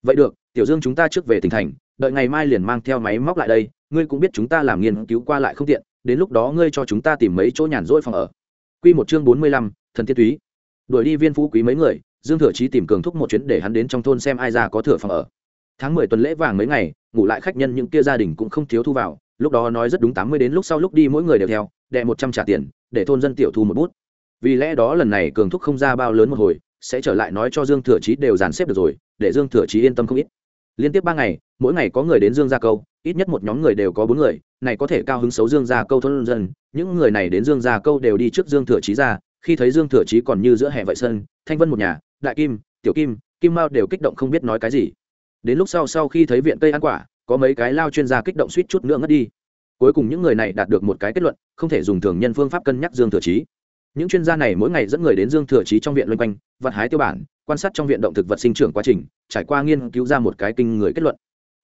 vậy được tiểu dương chúng ta trước về tỉnh thành đợi ngày mai liền mang theo máy móc lại đây ngươi cũng biết chúng ta làm nghiên cứu qua lại không tiện đến lúc đó ngươi cho chúng ta tìm mấy chỗ nhàn rỗi phòng ở Quy một chương bốn mươi lăm, thần tiên túy. Đuổi đi viên phú quý mấy người, Dương Thừa Chí tìm Cường Thúc một chuyến để hắn đến trong thôn xem ai ra có thừa phòng ở. Tháng mười tuần lễ vàng mấy ngày, ngủ lại khách nhân những kia gia đình cũng không thiếu thu vào, lúc đó nói rất đúng tám mươi đến lúc sau lúc đi mỗi người đều theo, đệ một trăm trả tiền, để thôn dân tiểu thu một bút. Vì lẽ đó lần này Cường Thúc không ra bao lớn một hồi, sẽ trở lại nói cho Dương Thừa Chí đều dàn xếp được rồi, để Dương Thừa Chí yên tâm không ít. Liên tiếp ba ngày, mỗi ngày có người đến Dương gia câu, ít nhất một nhóm người đều có bốn người, này có thể cao hứng xấu Dương gia câu thôn dân, những người này đến Dương gia câu đều đi trước Dương Thừa Chí ra, khi thấy Dương Thừa Chí còn như giữa hè vậy sân, Thanh Vân một nhà, Đại Kim, Tiểu Kim, Kim Mao đều kích động không biết nói cái gì. Đến lúc sau sau khi thấy viện cây ăn quả, có mấy cái lao chuyên gia kích động suýt chút nữa ngất đi. Cuối cùng những người này đạt được một cái kết luận, không thể dùng thường nhân phương pháp cân nhắc Dương Thừa trí Những chuyên gia này mỗi ngày dẫn người đến Dương Thừa trí trong viện luân quanh, vật hái tiêu bản, quan sát trong viện động thực vật sinh trưởng quá trình, trải qua nghiên cứu ra một cái kinh người kết luận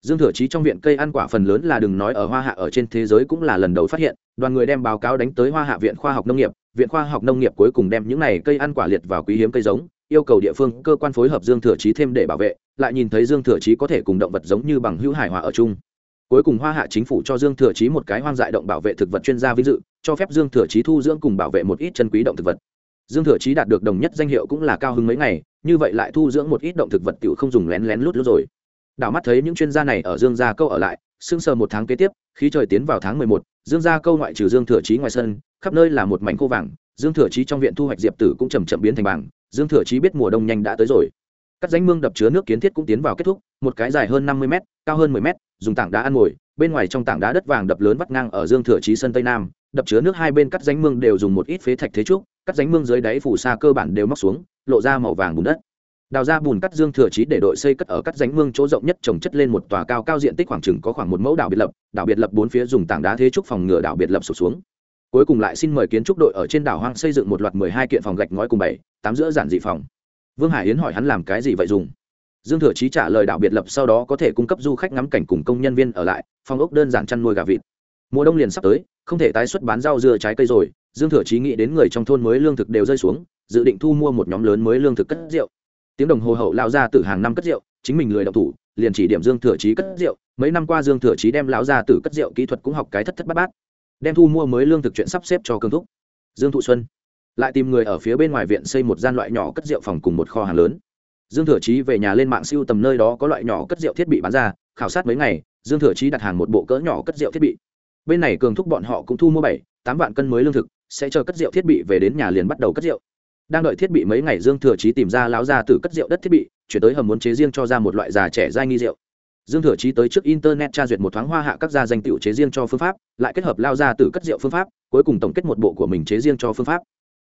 dương thừa trí trong viện cây ăn quả phần lớn là đừng nói ở hoa hạ ở trên thế giới cũng là lần đầu phát hiện đoàn người đem báo cáo đánh tới hoa hạ viện khoa học nông nghiệp viện khoa học nông nghiệp cuối cùng đem những này cây ăn quả liệt vào quý hiếm cây giống yêu cầu địa phương, cơ quan phối hợp dương thừa chí thêm để bảo vệ, lại nhìn thấy dương thừa chí có thể cùng động vật giống như bằng hữu hải hòa ở chung. Cuối cùng hoa hạ chính phủ cho dương thừa chí một cái hoang dại động bảo vệ thực vật chuyên gia vinh dự, cho phép dương thừa chí thu dưỡng cùng bảo vệ một ít chân quý động thực vật. Dương thừa chí đạt được đồng nhất danh hiệu cũng là cao hứng mấy ngày, như vậy lại thu dưỡng một ít động thực vật tiểu không dùng lén lén lút lút rồi. Đảo mắt thấy những chuyên gia này ở dương gia câu ở lại sưng sờ một tháng kế tiếp, khí trời tiến vào tháng mười một, dương gia câu ngoại trừ dương thừa chí ngoài sân, khắp nơi là một mảnh khô vàng, dương thừa chí trong viện thu hoạch diệp tử cũng chầm chậm biến thành bảng dương thừa chí biết mùa đông nhanh đã tới rồi. Các danh mương đập chứa nước kiến thiết cũng tiến vào kết thúc, một cái dài hơn năm mươi m cao hơn mười m dùng tảng đá ăn ngồi, bên ngoài trong tảng đá đất vàng đập lớn vắt ngang ở dương thừa chí sân tây nam, đập chứa nước hai bên cắt danh mương đều dùng một ít phế thạch thế trúc, cắt danh mương dưới đáy phủ xa cơ bản đều móc xuống, lộ ra màu vàng bùn đất. Đào ra bùn cắt dương thừa chí để đội xây cất ở cắt ránh mương chỗ rộng nhất trồng chất lên một tòa cao cao diện tích khoảng chừng có khoảng một mẫu đảo biệt lập, đảo biệt lập bốn phía dùng tảng đá thế trúc phòng ngừa đảo biệt lập sụp xuống cuối cùng lại xin mời kiến trúc đội ở trên đảo hoang xây dựng một loạt mười hai kiện phòng gạch ngói cùng bảy, tám giữa giản dị phòng. Vương hải yến hỏi hắn làm cái gì vậy dùng? Dương thừa chí trả lời đảo biệt lập sau đó có thể cung cấp du khách ngắm cảnh cùng công nhân viên ở lại, phòng ốc đơn giản chăn nuôi gà vịt. Mùa đông liền sắp tới, không thể tái xuất bán rau dưa trái cây rồi, dương thừa chí nghĩ đến người trong thôn mới lương thực đều rơi xuống, dự định thu mua một nhóm lớn mới lương thực cất rượu. Tiếng đồng hồ hậu lao ra từ hàng năm cất rượu, chính mình lười đọc thủ, liền chỉ điểm dương thừa chí cất rượu, mấy năm qua dương thừa chí đem lão ra từ cất rượu kỹ thuật cũng học cái thất thất bát bát đem thu mua mới lương thực chuyện sắp xếp cho cương thúc. Dương thụ xuân lại tìm người ở phía bên ngoài viện xây một gian loại nhỏ cất rượu phòng cùng một kho hàng lớn. Dương thừa chí về nhà lên mạng siêu tầm nơi đó có loại nhỏ cất rượu thiết bị bán ra, khảo sát mấy ngày, dương thừa chí đặt hàng một bộ cỡ nhỏ cất rượu thiết bị. Bên này cường thúc bọn họ cũng thu mua bảy, tám vạn cân mới lương thực, sẽ chờ cất rượu thiết bị về đến nhà liền bắt đầu cất rượu. Đang đợi thiết bị mấy ngày dương thừa chí tìm ra láo ra từ cất rượu đất thiết bị, chuyển tới hầm muốn chế riêng cho ra một loại già trẻ dai nghi rượu dương thừa chí tới trước internet tra duyệt một thoáng hoa hạ các gia danh tiểu chế riêng cho phương pháp, lại kết hợp lao ra từ cất rượu phương pháp, cuối cùng tổng kết một bộ của mình chế riêng cho phương pháp.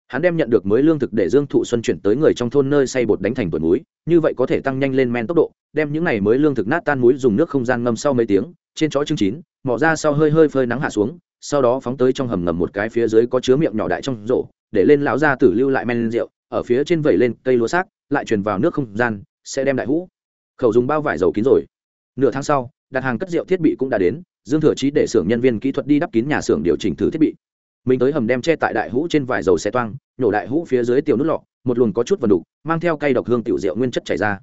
Hắn đem nhận được mới lương thực để dương thụ xuân chuyển tới người trong thôn nơi xay bột đánh thành tuần muối, như vậy có thể tăng nhanh lên men tốc độ, đem những này mới lương thực nát tan muối dùng nước không gian ngâm sau mấy tiếng, trên chó chương chín, mỏ ra sau hơi hơi phơi nắng hạ xuống, sau đó phóng tới trong hầm ngầm một cái phía dưới có chứa miệng nhỏ đại trong rổ, để lên lão ra tử lưu lại men rượu, ở phía trên vẩy lên cây lúa xác, lại truyền vào nước không gian, sẽ đem đại hũ. Khẩu dùng bao vải dầu kín rồi nửa tháng sau, đặt hàng cất rượu thiết bị cũng đã đến, dương thừa chí để xưởng nhân viên kỹ thuật đi đắp kín nhà xưởng điều chỉnh thử thiết bị. Mình tới hầm đem che tại đại hũ trên vải dầu xe toang, nhổ đại hũ phía dưới tiểu nút lọ, một luồng có chút vần đục, mang theo cây độc hương tiểu rượu nguyên chất chảy ra.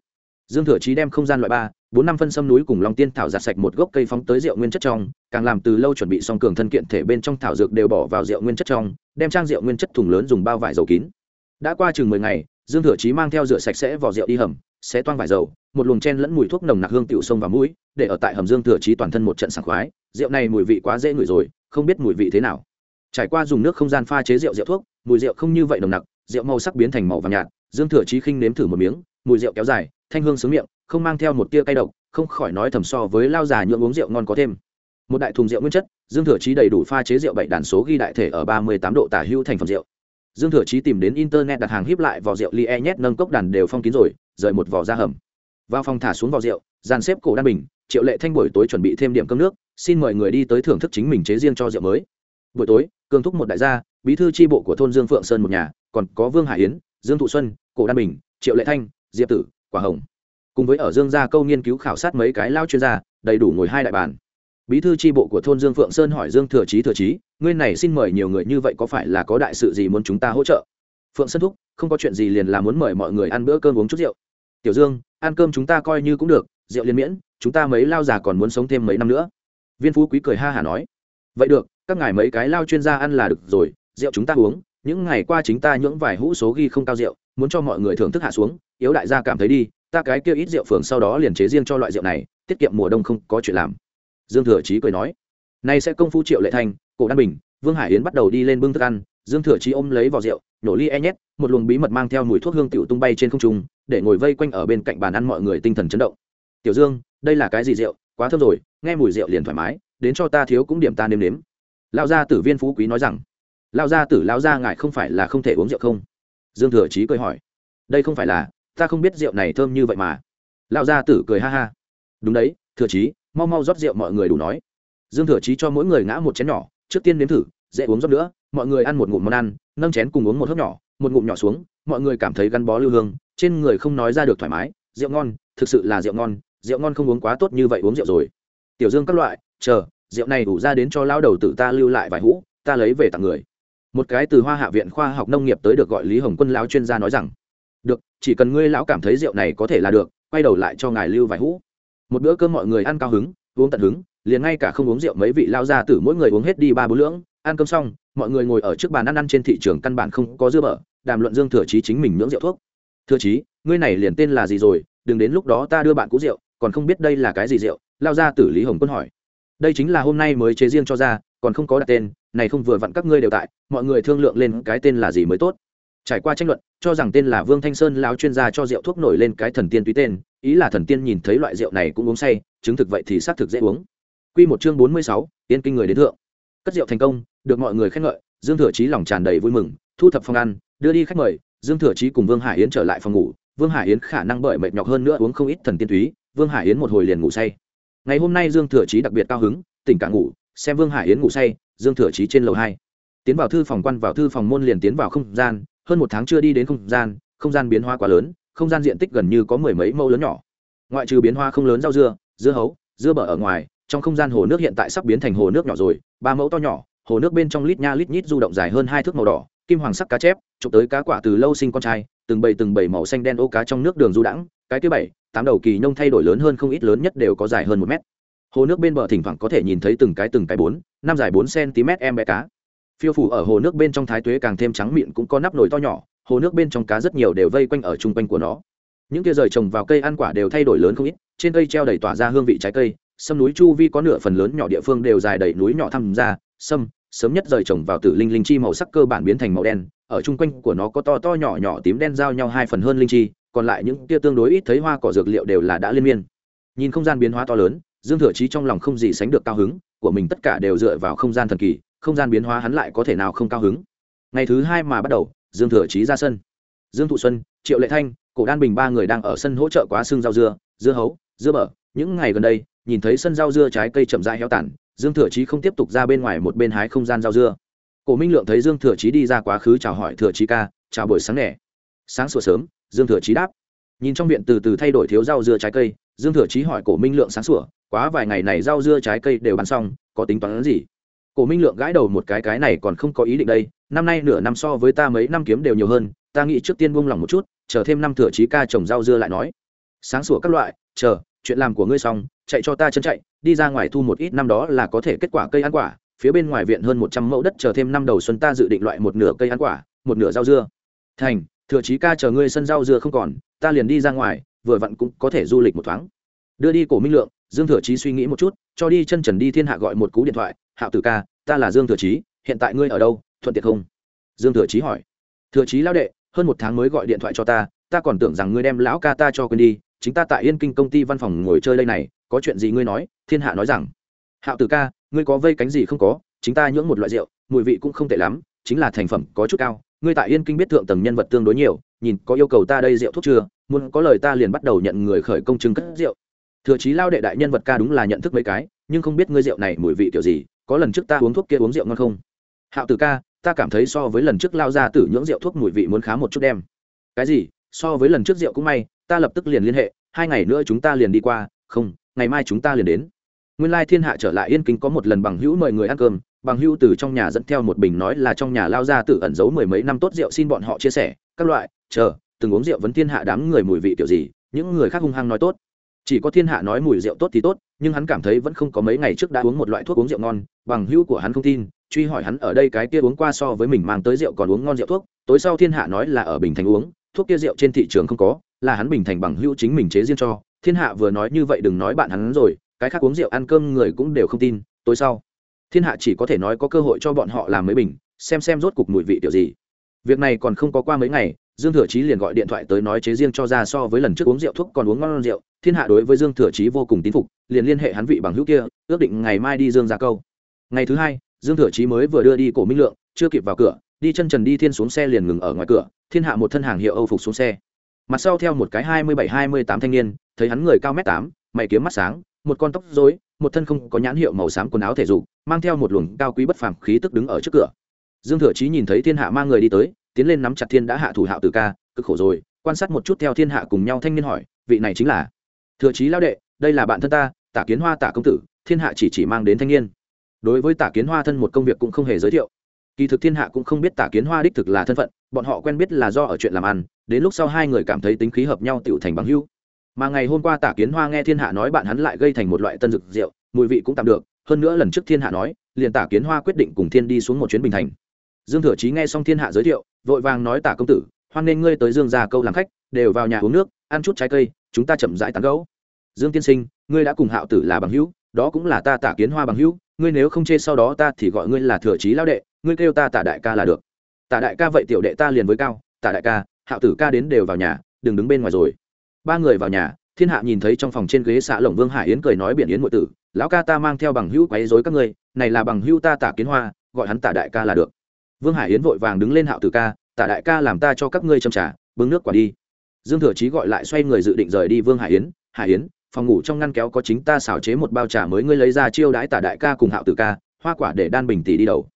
Dương thừa chí đem không gian loại ba, bốn năm phân sâm núi cùng lòng tiên thảo giặt sạch một gốc cây phóng tới rượu nguyên chất trong, càng làm từ lâu chuẩn bị xong cường thân kiện thể bên trong thảo dược đều bỏ vào rượu nguyên chất trong, đem trang rượu nguyên chất thùng lớn dùng bao vải dầu kín. Đã qua chừng mười ngày, dương thừa chí mang theo rửa sạch sẽ vỏ rượu đi hầm sẽ toang vải dầu, một luồng chen lẫn mùi thuốc nồng nặc hương tiểu sông vào mũi, để ở tại hầm dương thừa chí toàn thân một trận sảng khoái, rượu này mùi vị quá dễ ngửi rồi, không biết mùi vị thế nào. Trải qua dùng nước không gian pha chế rượu rượu thuốc, mùi rượu không như vậy nồng nặc, rượu màu sắc biến thành màu vàng nhạt, dương thừa chí khinh nếm thử một miếng, mùi rượu kéo dài, thanh hương sướng miệng, không mang theo một tia cay độc, không khỏi nói thầm so với lao già nhượng uống rượu ngon có thêm. Một đại thùng rượu nguyên chất, dương thừa chí đầy đủ pha chế rượu bảy đàn số ghi đại thể ở ba mươi tám độ tả hữu thành phẩm rượu. Dương thừa chí tìm đến internet đặt hàng hiếp lại vỏ rượu lie nhét nâng cốc đàn đều phong kín rồi rời một vỏ ra hầm. Vào phòng thả xuống vỏ rượu, dàn xếp cổ đan bình, triệu lệ thanh buổi tối chuẩn bị thêm điểm cơm nước, xin mời người đi tới thưởng thức chính mình chế riêng cho rượu mới. Buổi tối, cường thúc một đại gia, bí thư tri bộ của thôn dương phượng sơn một nhà, còn có vương hải yến, dương thụ xuân, cổ đan bình, triệu lệ thanh, diệp tử, quả hồng. Cùng với ở dương gia câu nghiên cứu khảo sát mấy cái lao chuyên gia, đầy đủ ngồi hai đại bàn. Bí thư tri bộ của thôn dương phượng sơn hỏi dương thừa trí thừa trí ngươi này xin mời nhiều người như vậy có phải là có đại sự gì muốn chúng ta hỗ trợ? Phượng sơn thúc, không có chuyện gì liền là muốn mời mọi người ăn bữa cơm uống chút rượu tiểu dương, ăn cơm chúng ta coi như cũng được, rượu liên miễn, chúng ta mấy lao già còn muốn sống thêm mấy năm nữa. Viên phú quý cười ha hả nói. Vậy được, các ngài mấy cái lao chuyên gia ăn là được rồi, rượu chúng ta uống, những ngày qua chính ta nhưỡng vài hũ số ghi không cao rượu, muốn cho mọi người thưởng thức hạ xuống, yếu đại gia cảm thấy đi, ta cái kia ít rượu phường sau đó liền chế riêng cho loại rượu này, tiết kiệm mùa đông không có chuyện làm. Dương thừa trí cười nói. Nay sẽ công phu triệu lệ thanh cổ đan bình, vương hải yến bắt đầu đi lên bưng thức ăn, dương thừa trí ôm lấy vỏ rượu nổ ly e nhét, một luồng bí mật mang theo mùi thuốc hương tiểu tung bay trên không trung, để ngồi vây quanh ở bên cạnh bàn ăn mọi người tinh thần chấn động. Tiểu dương, đây là cái gì rượu? Quá thơm rồi, nghe mùi rượu liền thoải mái, đến cho ta thiếu cũng điểm ta nêm nếm. Lão gia tử viên phú quý nói rằng. Lão gia tử, lão gia ngài không phải là không thể uống rượu không? Dương thừa chí cười hỏi. Đây không phải là, ta không biết rượu này thơm như vậy mà. Lão gia tử cười ha ha. Đúng đấy, thừa chí, mau mau rót rượu mọi người đủ nói. Dương thừa chí cho mỗi người ngã một chén nhỏ, trước tiên nếm thử, dễ uống rót nữa, mọi người ăn một ngụm món ăn nâng chén cùng uống một hớp nhỏ, một ngụm nhỏ xuống, mọi người cảm thấy gắn bó lưu hương, trên người không nói ra được thoải mái, rượu ngon, thực sự là rượu ngon rượu ngon không uống quá tốt như vậy uống rượu rồi. Tiểu dương các loại, chờ, rượu này đủ ra đến cho lao đầu tử ta lưu lại vài hũ, ta lấy về tặng người. Một cái từ hoa hạ viện khoa học nông nghiệp tới được gọi lý hồng quân lão chuyên gia nói rằng, được, chỉ cần ngươi lão cảm thấy rượu này có thể là được, quay đầu lại cho ngài lưu vài hũ. Một bữa cơm mọi người ăn cao hứng, uống tận hứng, liền ngay cả không uống rượu mấy vị lao gia tử mỗi người uống hết đi ba bốn lưỡng, ăn cơm xong mọi người ngồi ở trước bàn ăn ăn trên thị trường căn bản không có dưa bở đàm luận dương thừa chí chính mình nhưỡng rượu thuốc. Thừa chí ngươi này liền tên là gì rồi? Đừng đến lúc đó ta đưa bạn cũ rượu còn không biết đây là cái gì rượu? Lao ra tử lý hồng quân hỏi. Đây chính là hôm nay mới chế riêng cho ra còn không có đặt tên này không vừa vặn các ngươi đều tại mọi người thương lượng lên cái tên là gì mới tốt. Trải qua tranh luận cho rằng tên là vương thanh sơn lão chuyên gia cho rượu thuốc nổi lên cái thần tiên tùy tên ý là thần tiên nhìn thấy loại rượu này cũng uống say chứng thực vậy thì xác thực dễ uống. Quy một chương bốn mươi sáu, tiên kinh người đến thượng. Cất rượu thành công được mọi người khen ngợi, dương thừa chí lòng tràn đầy vui mừng, thu thập phòng ăn, đưa đi khách mời, dương thừa chí cùng vương hải yến trở lại phòng ngủ. Vương hải yến khả năng bởi mệt nhọc hơn nữa uống không ít thần tiên túy, vương hải yến một hồi liền ngủ say. Ngày hôm nay dương thừa chí đặc biệt cao hứng, tỉnh cả ngủ, xem vương hải yến ngủ say, dương thừa chí trên lầu hai. Tiến vào thư phòng quan vào thư phòng môn liền tiến vào không gian, hơn một tháng chưa đi đến không gian không gian biến hoa quá lớn, không gian diện tích gần như có mười mấy mẫu lớn nhỏ. Ngoại trừ biến hoa không lớn rau dưa dưa hấu, dưa bở ở ngoài, trong không gian hồ nước hiện tại sắp biến thành hồ nước nhỏ rồi, ba mẫu to nhỏ hồ nước bên trong lít nha lít nhít du động dài hơn hai thước màu đỏ, kim hoàng sắc cá chép, chụp tới cá quả từ lâu sinh con trai, từng bầy từng bầy màu xanh đen ô cá trong nước đường du đãng, cái thứ bảy, tám đầu kỳ nông thay đổi lớn hơn không ít lớn nhất đều có dài hơn một mét. Hồ nước bên bờ thỉnh thoảng có thể nhìn thấy từng cái từng cái bốn, năm dài bốn cm em bé cá. Phiêu phủ ở hồ nước bên trong thái tuế càng thêm trắng miệng cũng có nắp nồi to nhỏ, hồ nước bên trong cá rất nhiều đều vây quanh ở chung quanh của nó. Những kia rời trồng vào cây ăn quả đều thay đổi lớn không ít, trên cây treo đầy tỏa ra hương vị trái cây, sâm núi chu vi có nửa phần lớn nhỏ địa phương đều dài đầy núi nhỏ thăm ra sâm, sớm nhất rời trồng vào tử linh linh chi màu sắc cơ bản biến thành màu đen, ở chung quanh của nó có to to nhỏ nhỏ tím đen giao nhau hai phần hơn linh chi, còn lại những tia tương đối ít thấy hoa cỏ dược liệu đều là đã liên miên. Nhìn không gian biến hóa to lớn, dương thừa chí trong lòng không gì sánh được cao hứng, của mình tất cả đều dựa vào không gian thần kỳ, không gian biến hóa hắn lại có thể nào không cao hứng. Ngày thứ hai mà bắt đầu, dương thừa chí ra sân. Dương thụ xuân, triệu lệ thanh, cổ đan bình ba người đang ở sân hỗ trợ quá xương rau dưa dưa hấu, dưa bở. Những ngày gần đây, nhìn thấy sân rau dưa trái cây chậm rãi héo tàn dương thừa chí không tiếp tục ra bên ngoài một bên hái không gian rau dưa. Cổ minh lượng thấy dương thừa chí đi ra quá khứ chào hỏi thừa chí ca, chào buổi sáng nẻ sáng sủa sớm, dương thừa chí đáp. Nhìn trong viện từ từ thay đổi thiếu rau dưa trái cây, dương thừa chí hỏi cổ minh lượng sáng sủa, quá vài ngày này rau dưa trái cây đều bán xong, có tính toán gì? Cổ minh lượng gãi đầu một cái cái này còn không có ý định đây, năm nay nửa năm so với ta mấy năm kiếm đều nhiều hơn, ta nghĩ trước tiên buông lỏng một chút, chờ thêm năm thừa chí ca trồng rau dưa lại nói. Sáng sủa các loại, chờ, chuyện làm của ngươi xong chạy cho ta chân chạy, đi ra ngoài thu một ít năm đó là có thể kết quả cây ăn quả, phía bên ngoài viện hơn một trăm mẫu đất chờ thêm năm đầu xuân ta dự định loại một nửa cây ăn quả, một nửa rau dưa. Thành, thừa chí ca chờ ngươi sân rau dưa không còn, ta liền đi ra ngoài, vừa vặn cũng có thể du lịch một thoáng. Đưa đi cổ minh lượng, dương thừa chí suy nghĩ một chút, cho đi chân trần đi thiên hạ gọi một cú điện thoại, hạo tử ca, ta là dương thừa chí, hiện tại ngươi ở đâu, thuận tiện không? Dương thừa chí hỏi. Thừa chí lão đệ, hơn một tháng mới gọi điện thoại cho ta ta còn tưởng rằng ngươi đem lão ca ta cho quên đi, chính ta tại yên kinh công ty văn phòng ngồi chơi đây này có chuyện gì ngươi nói, thiên hạ nói rằng. Hạo tử ca, ngươi có vây cánh gì không có, chính ta nhưỡng một loại rượu, mùi vị cũng không tệ lắm, chính là thành phẩm có chút cao. Ngươi tại yên kinh biết thượng tầng nhân vật tương đối nhiều, nhìn có yêu cầu ta đây rượu thuốc chưa, muốn có lời ta liền bắt đầu nhận người khởi công chứng cất rượu. Thừa chí lao đệ đại nhân vật ca đúng là nhận thức mấy cái, nhưng không biết ngươi rượu này mùi vị kiểu gì, có lần trước ta uống thuốc kia uống rượu ngon không? Hạo tử ca, ta cảm thấy so với lần trước lao ra tử nhưỡng rượu thuốc mùi vị muốn khá một chút đem. Cái gì? So với lần trước rượu cũng may, ta lập tức liền liên hệ, hai ngày nữa chúng ta liền đi qua, không ngày mai chúng ta liền đến. Nguyên lai thiên hạ trở lại yên kinh có một lần bằng hữu mời người ăn cơm, bằng hữu từ trong nhà dẫn theo một bình nói là trong nhà lao ra tự ẩn giấu mười mấy năm tốt rượu xin bọn họ chia sẻ, các loại, chờ, từng uống rượu vấn thiên hạ đám người mùi vị kiểu gì, những người khác hung hăng nói tốt. Chỉ có thiên hạ nói mùi rượu tốt thì tốt, nhưng hắn cảm thấy vẫn không có mấy ngày trước đã uống một loại thuốc uống rượu ngon, bằng hữu của hắn không tin, truy hỏi hắn ở đây cái kia uống qua so với mình mang tới rượu còn uống ngon rượu thuốc, tối sau thiên hạ nói là ở bình thành uống, thuốc kia rượu trên thị trường không có, là hắn bình thành bằng hữu chính mình chế riêng cho thiên hạ vừa nói như vậy đừng nói bạn hắn rồi, cái khác uống rượu ăn cơm người cũng đều không tin, tối sau. Thiên hạ chỉ có thể nói có cơ hội cho bọn họ làm mấy bình, xem xem rốt cục mùi vị tiểu gì. Việc này còn không có qua mấy ngày, dương thừa chí liền gọi điện thoại tới nói chế riêng cho ra so với lần trước uống rượu thuốc còn uống ngon rượu, thiên hạ đối với dương thừa chí vô cùng tín phục, liền liên hệ hắn vị bằng hữu kia, ước định ngày mai đi dương ra câu. Ngày thứ hai, dương thừa chí mới vừa đưa đi cổ minh lượng, chưa kịp vào cửa, đi chân trần đi thiên xuống xe liền ngừng ở ngoài cửa, thiên hạ một thân hàng hiệu âu phục xuống xe mặt sau theo một cái hai mươi bảy, hai mươi tám thanh niên, thấy hắn người cao m tám, mày kiếm mắt sáng, một con tóc dối một thân không có nhãn hiệu màu xám quần áo thể dục, mang theo một luồng cao quý bất phàm khí tức đứng ở trước cửa. Dương thừa chí nhìn thấy thiên hạ mang người đi tới, tiến lên nắm chặt thiên đã hạ thủ hạo từ ca, cực khổ rồi, quan sát một chút theo thiên hạ cùng nhau thanh niên hỏi, vị này chính là? Thừa chí lao đệ, đây là bạn thân ta, tả kiến hoa tả công tử, thiên hạ chỉ chỉ mang đến thanh niên. Đối với tả kiến hoa thân một công việc cũng không hề giới thiệu. Kỳ thực thiên hạ cũng không biết tả kiến hoa đích thực là thân phận, bọn họ quen biết là do ở chuyện làm ăn đến lúc sau hai người cảm thấy tính khí hợp nhau tựu thành bằng hữu. Mà ngày hôm qua tả kiến hoa nghe thiên hạ nói bạn hắn lại gây thành một loại tân dược rượu, mùi vị cũng tạm được, hơn nữa lần trước thiên hạ nói, liền tả kiến hoa quyết định cùng thiên đi xuống một chuyến bình thành. Dương thừa chí nghe xong thiên hạ giới thiệu, vội vàng nói tả công tử, hoan nên ngươi tới dương gia câu làm khách, đều vào nhà uống nước, ăn chút trái cây, chúng ta chậm rãi tán gẫu. Dương tiên sinh, ngươi đã cùng hạo tử là bằng hữu, đó cũng là ta tả kiến hoa bằng hữu, ngươi nếu không chê sau đó ta thì gọi ngươi là thừa chí lao đệ, ngươi kêu ta tả đại ca là được. Tả đại ca vậy tiểu đệ ta liền với cao, tả đại ca hạo tử ca đến đều vào nhà, đừng đứng bên ngoài rồi. Ba người vào nhà, thiên hạ nhìn thấy trong phòng trên ghế xạ lồng vương hải yến cười nói biển yến ngụy tử, lão ca ta mang theo bằng hữu quấy dối các ngươi, này là bằng hữu ta tả kiến hoa, gọi hắn tả đại ca là được. Vương hải yến vội vàng đứng lên hạo tử ca, tả đại ca làm ta cho các ngươi châm trả bưng nước quả đi. Dương thừa chí gọi lại xoay người dự định rời đi vương hải yến hải yến, phòng ngủ trong ngăn kéo có chính ta xảo chế một bao trà mới ngươi lấy ra chiêu đãi tả đại ca cùng hạo tử ca, hoa quả để đan bình tỷ đi đầu.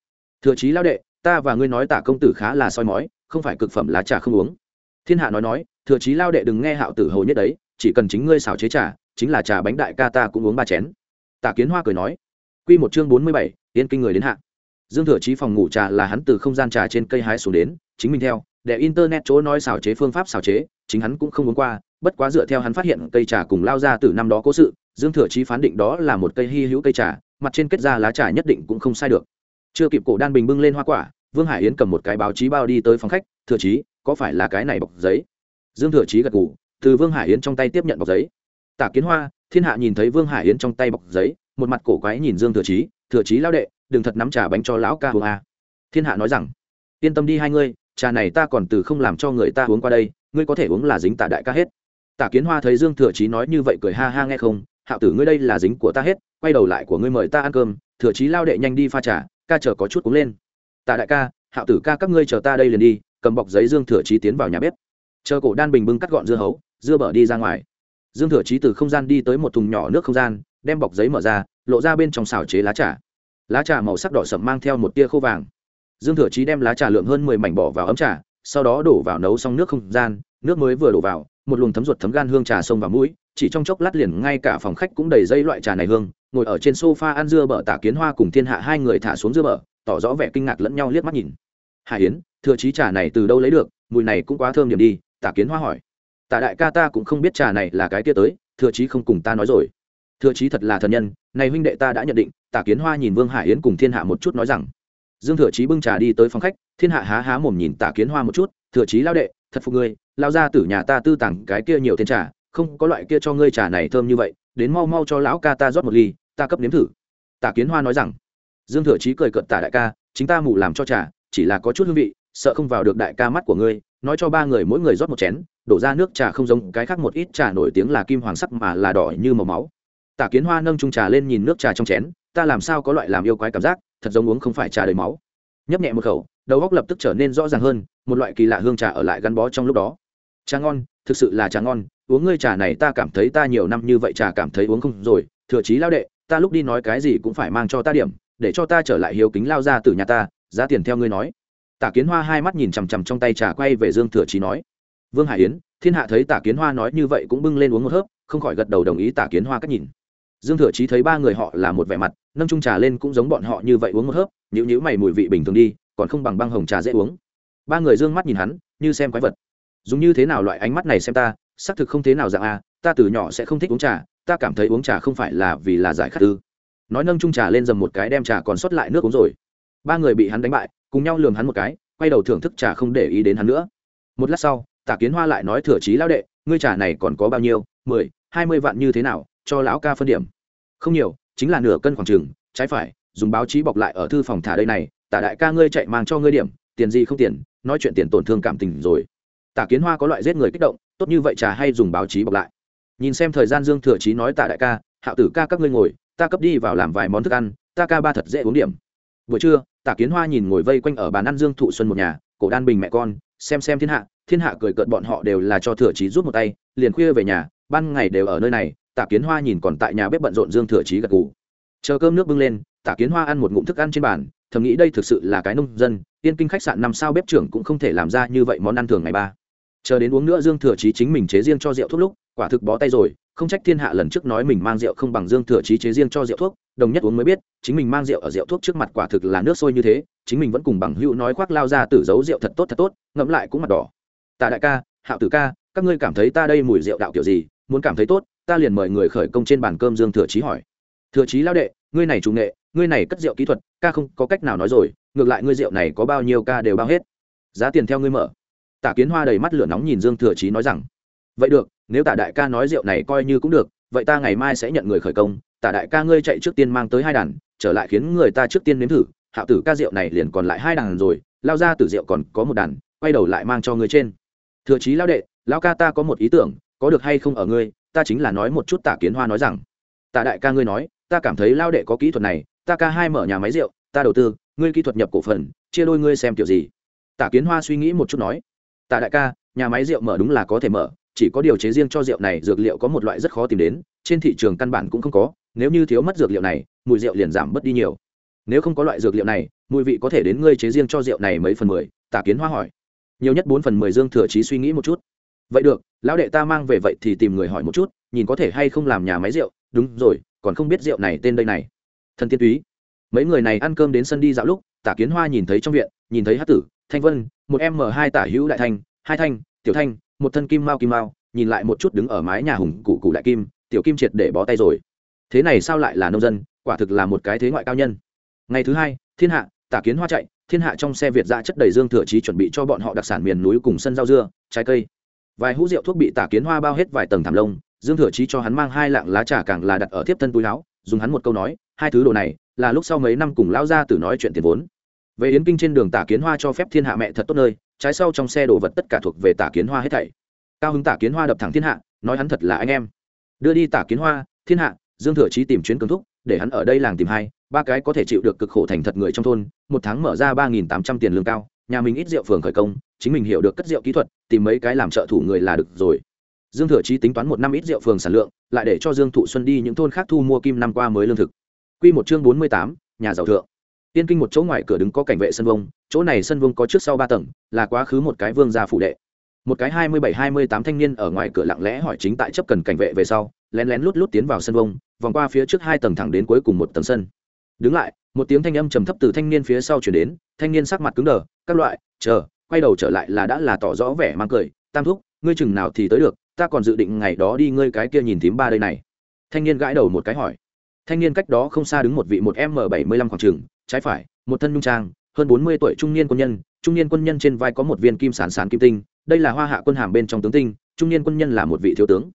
Thừa chí lao đệ, ta và ngươi nói tả công tử khá là soi mói không phải cực phẩm lá trà không uống. Thiên hạ nói nói, thừa chí lao đệ đừng nghe hạo tử hầu nhất đấy, chỉ cần chính ngươi xảo chế trà, chính là trà bánh đại ca ta cũng uống ba chén. Tạ kiến hoa cười nói q một chương bốn mươi bảy, yên kinh người đến hạ. Dương thừa chí phòng ngủ trà là hắn từ không gian trà trên cây hái xuống đến, chính mình theo, để internet chỗ nói xảo chế phương pháp xảo chế, chính hắn cũng không uống qua, bất quá dựa theo hắn phát hiện cây trà cùng lao ra từ năm đó cố sự, dương thừa chí phán định đó là một cây hy hữu cây trà, mặt trên kết ra lá trà nhất định cũng không sai được. Chưa kịp cổ đan bình bưng lên hoa quả vương hải yến cầm một cái báo chí bao đi tới phòng khách, thừa chí, có phải là cái này bọc giấy? Dương thừa chí gật ngủ từ vương hải yến trong tay tiếp nhận bọc giấy. Tả kiến hoa, thiên hạ nhìn thấy vương hải yến trong tay bọc giấy, một mặt cổ quái nhìn dương thừa chí thừa chí lao đệ, đừng thật nắm trà bánh cho lão ca uống a. Thiên hạ nói rằng, yên tâm đi hai ngươi, trà này ta còn từ không làm cho người ta uống qua đây, ngươi có thể uống là dính tả đại ca hết. Tả kiến hoa thấy dương thừa chí nói như vậy cười ha ha nghe không, hạo tử ngươi đây là dính của ta hết, quay đầu lại của ngươi mời ta ăn cơm, thừa chí lao đệ nhanh đi pha trà, ca chờ có chút uống lên tạ đại ca, hạo tử ca các ngươi chờ ta đây liền đi, cầm bọc giấy dương thừa trí tiến vào nhà bếp. Chờ cổ đan bình bưng cắt gọn dưa hấu, dưa bở đi ra ngoài. Dương thừa trí từ không gian đi tới một thùng nhỏ nước không gian, đem bọc giấy mở ra, lộ ra bên trong xào chế lá trà. Lá trà màu sắc đỏ sậm mang theo một tia khô vàng. Dương thừa trí đem lá trà lượng hơn mười mảnh bỏ vào ấm trà, sau đó đổ vào nấu xong nước không gian, nước mới vừa đổ vào, một luồng thấm ruột thấm gan hương trà sông vào mũi, chỉ trong chốc lát liền ngay cả phòng khách cũng đầy dây loại trà này hương, ngồi ở trên sofa ăn dưa bở tả kiến hoa cùng thiên hạ hai người thả xuống dưa bở tỏ rõ vẻ kinh ngạc lẫn nhau liếc mắt nhìn. Hải yến thừa trí trà này từ đâu lấy được? Mùi này cũng quá thơm điểm đi tả kiến hoa hỏi. Tả đại ca ta cũng không biết trà này là cái kia tới, thừa trí không cùng ta nói rồi. Thừa trí thật là thần nhân, này huynh đệ ta đã nhận định tả kiến hoa nhìn vương hải yến cùng thiên hạ một chút nói rằng. Dương thừa chí bưng trà đi tới phòng khách, thiên hạ há há mồm nhìn tả kiến hoa một chút, thừa chí lao đệ, thật phục ngươi lao ra từ nhà ta tư tặng cái kia nhiều tiền trà, không có loại kia cho ngươi trà này thơm như vậy, đến mau mau cho lão ca ta rót một ly, ta cấp nếm thử. Tả kiến hoa nói rằng dương thừa chí cười cợt tả đại ca, chính ta mù làm cho trà, chỉ là có chút hương vị, sợ không vào được đại ca mắt của ngươi, nói cho ba người mỗi người rót một chén, đổ ra nước trà không giống cái khác một ít trà nổi tiếng là kim hoàng sắc mà là đỏ như màu máu. Tả kiến hoa nâng trung trà lên nhìn nước trà trong chén, ta làm sao có loại làm yêu quái cảm giác, thật giống uống không phải trà đầy máu. Nhấp nhẹ một khẩu, đầu góc lập tức trở nên rõ ràng hơn, một loại kỳ lạ hương trà ở lại gắn bó trong lúc đó. Trà ngon, thực sự là trà ngon, uống ngươi trà này ta cảm thấy ta nhiều năm như vậy trà cảm thấy uống không rồi, thừa chí lao đệ, ta lúc đi nói cái gì cũng phải mang cho ta điểm để cho ta trở lại hiếu kính lao ra từ nhà ta, giá tiền theo ngươi nói. Tả kiến hoa hai mắt nhìn chằm chằm trong tay trà quay về dương thừa chí nói. Vương hải yến, thiên hạ thấy tả kiến hoa nói như vậy cũng bưng lên uống một hớp, không khỏi gật đầu đồng ý tả kiến hoa cách nhìn. Dương thừa chí thấy ba người họ là một vẻ mặt, nâng trung trà lên cũng giống bọn họ như vậy uống một hớp nhữ nhữ mày mùi vị bình thường đi, còn không bằng băng hồng trà dễ uống. Ba người d ư ơ n g mắt nhìn hắn, như xem quái vật. Dùng như thế nào loại ánh mắt này xem ta, xác thực không thế nào dạng a, ta từ nhỏ sẽ không thích uống trà, ta cảm thấy uống trà không phải là vì là giải khát ư nói nâng trung trà lên dầm một cái đem trà còn sót lại nước uống rồi. Ba người bị hắn đánh bại, cùng nhau lường hắn một cái, quay đầu thưởng thức trà không để ý đến hắn nữa. Một lát sau, tả kiến hoa lại nói thừa trí lão đệ, ngươi trà này còn có bao nhiêu? Mười, hai mươi vạn như thế nào? Cho lão ca phân điểm. Không nhiều, chính là nửa cân khoảng trừng trái phải, dùng báo chí bọc lại ở thư phòng thả đây này, tả đại ca ngươi chạy mang cho ngươi điểm, tiền gì không tiền, nói chuyện tiền tổn thương cảm tình rồi. Tả kiến hoa có loại giết người kích động, tốt như vậy trà hay dùng báo chí bọc lại. Nhìn xem thời gian dương thừa chí nói tả đại ca, hạo tử ca, các ngươi ngồi ta cấp đi vào làm vài món thức ăn, ta ca ba thật dễ uống điểm. Buổi trưa, tả kiến hoa nhìn ngồi vây quanh ở bàn ăn dương thụ xuân một nhà, cổ đan bình mẹ con, xem xem thiên hạ thiên hạ cười cợt bọn họ đều là cho thừa trí rút một tay, liền khuya về nhà, ban ngày đều ở nơi này, tả kiến hoa nhìn còn tại nhà bếp bận rộn dương thừa trí gật gù. Chờ cơm nước bưng lên, tả kiến hoa ăn một ngụm thức ăn trên bàn, thầm nghĩ đây thực sự là cái nông dân tiên kinh khách sạn năm sao bếp trưởng cũng không thể làm ra như vậy món ăn thường ngày ba. Chờ đến uống nữa dương thừa trí chính mình chế riêng cho rượu thuốc lúc, quả thực bó tay rồi không trách thiên hạ lần trước nói mình mang rượu không bằng dương thừa chí chế riêng cho rượu thuốc, đồng nhất uống mới biết, chính mình mang rượu ở rượu thuốc trước mặt quả thực là nước sôi như thế, chính mình vẫn cùng bằng hữu nói khoác lao ra tử giấu rượu thật tốt thật tốt, ngẫm lại cũng mặt đỏ. Tạ đại ca, hạo tử ca, các ngươi cảm thấy ta đây mùi rượu đạo kiểu gì, muốn cảm thấy tốt, ta liền mời người khởi công trên bàn cơm dương thừa chí hỏi. Thừa chí lao đệ, ngươi này chủ nghệ, ngươi này cất rượu kỹ thuật, ca không có cách nào nói rồi, ngược lại ngươi rượu này có bao nhiêu ca đều bao hết. Giá tiền theo ngươi mở. Tả kiến hoa đầy mắt lửa nóng nhìn dương thừa chí nói rằng vậy được, nếu tả đại ca nói rượu này coi như cũng được, vậy ta ngày mai sẽ nhận người khởi công, tả đại ca ngươi chạy trước tiên mang tới hai đàn, trở lại khiến người ta trước tiên nếm thử hạo tử ca rượu này liền còn lại hai đàn rồi, lao ra từ rượu còn có một đàn, quay đầu lại mang cho ngươi trên. Thừa chí lao đệ, lao ca ta có một ý tưởng, có được hay không ở ngươi, ta chính là nói một chút tả kiến hoa nói rằng. Tả đại ca ngươi nói, ta cảm thấy lao đệ có kỹ thuật này, ta ca hai mở nhà máy rượu, ta đầu tư, ngươi kỹ thuật nhập cổ phần, chia đôi ngươi xem kiểu gì. Tả kiến hoa suy nghĩ một chút nói tạ đại ca, nhà máy rượu mở đúng là có thể mở chỉ có điều chế riêng cho rượu này, dược liệu có một loại rất khó tìm đến, trên thị trường căn bản cũng không có, nếu như thiếu mất dược liệu này, mùi rượu liền giảm mất đi nhiều. Nếu không có loại dược liệu này, mùi vị có thể đến ngươi chế riêng cho rượu này mấy phần mười, tả kiến hoa hỏi. Nhiều nhất bốn phần mười dương thừa trí suy nghĩ một chút. Vậy được, lão đệ ta mang về vậy thì tìm người hỏi một chút, nhìn có thể hay không làm nhà máy rượu. Đúng rồi, còn không biết rượu này tên đây này. Thần tiên túy. Mấy người này ăn cơm đến sân đi dạo lúc, tả kiến hoa nhìn thấy trong viện, nhìn thấy hát tử, thanh vân, một em m hai tả hữu đại thanh, hai thanh, tiểu thanh một thân kim mao kim mao, nhìn lại một chút đứng ở mái nhà hùng cụ cụ đại kim, tiểu kim triệt để bó tay rồi. Thế này sao lại là nông dân, quả thực là một cái thế ngoại cao nhân. Ngày thứ hai, thiên hạ, tả kiến hoa chạy, thiên hạ trong xe việt ra chất đầy dương thừa trí chuẩn bị cho bọn họ đặc sản miền núi cùng sân rau dưa, trái cây. Vài hũ rượu thuốc bị tả kiến hoa bao hết vài tầng thảm lông, dương thừa trí cho hắn mang hai lạng lá trà càng là đặt ở tiếp thân túi láo dùng hắn một câu nói, hai thứ đồ này, là lúc sau mấy năm cùng lão gia tử nói chuyện tiền vốn. Về yến kinh trên đường tả kiến hoa cho phép thiên hạ mẹ thật tốt nơi trái sau trong xe đồ vật tất cả thuộc về tả kiến hoa hết thảy. Cao hứng tả kiến hoa đập thẳng thiên hạ, nói hắn thật là anh em. Đưa đi tả kiến hoa, thiên hạ, dương thừa trí tìm chuyến cường thúc, để hắn ở đây làng tìm hai, ba cái có thể chịu được cực khổ thành thật người trong thôn, một tháng mở ra ba nghìn tám trăm tiền lương cao, nhà mình ít rượu phường khởi công, chính mình hiểu được cất rượu kỹ thuật, tìm mấy cái làm trợ thủ người là được rồi. Dương thừa trí tính toán một năm ít rượu phường sản lượng, lại để cho dương thụ xuân đi những thôn khác thu mua kim năm qua mới lương thực. Q một chương bốn mươi tám, nhà giàu thượng. Tiên kinh một chỗ ngoài cửa đứng có cảnh vệ sân vông chỗ này sân vương có trước sau ba tầng, là quá khứ một cái vương gia phủ đệ. Một cái hai mươi bảy, hai mươi tám thanh niên ở ngoài cửa lặng lẽ hỏi chính tại chấp cần cảnh vệ về sau, lén lén lút lút tiến vào sân vông vòng qua phía trước hai tầng thẳng đến cuối cùng một tầng sân. Đứng lại, một tiếng thanh âm trầm thấp từ thanh niên phía sau chuyển đến, thanh niên sắc mặt cứng đờ, các loại, chờ, quay đầu trở lại là đã là tỏ rõ vẻ mang cười, tam thúc, ngươi chừng nào thì tới được, ta còn dự định ngày đó đi ngươi cái kia nhìn thím ba đây này. Thanh niên gãi đầu một cái hỏi. Thanh niên cách đó không xa đứng một vị một m bảy mươi lăm khoảng trừng trái phải, một thân nhung trang hơn bốn mươi tuổi trung niên quân nhân, trung niên quân nhân trên vai có một viên kim sán sán kim tinh, đây là hoa hạ quân hàm bên trong tướng tinh, trung niên quân nhân là một vị thiếu tướng.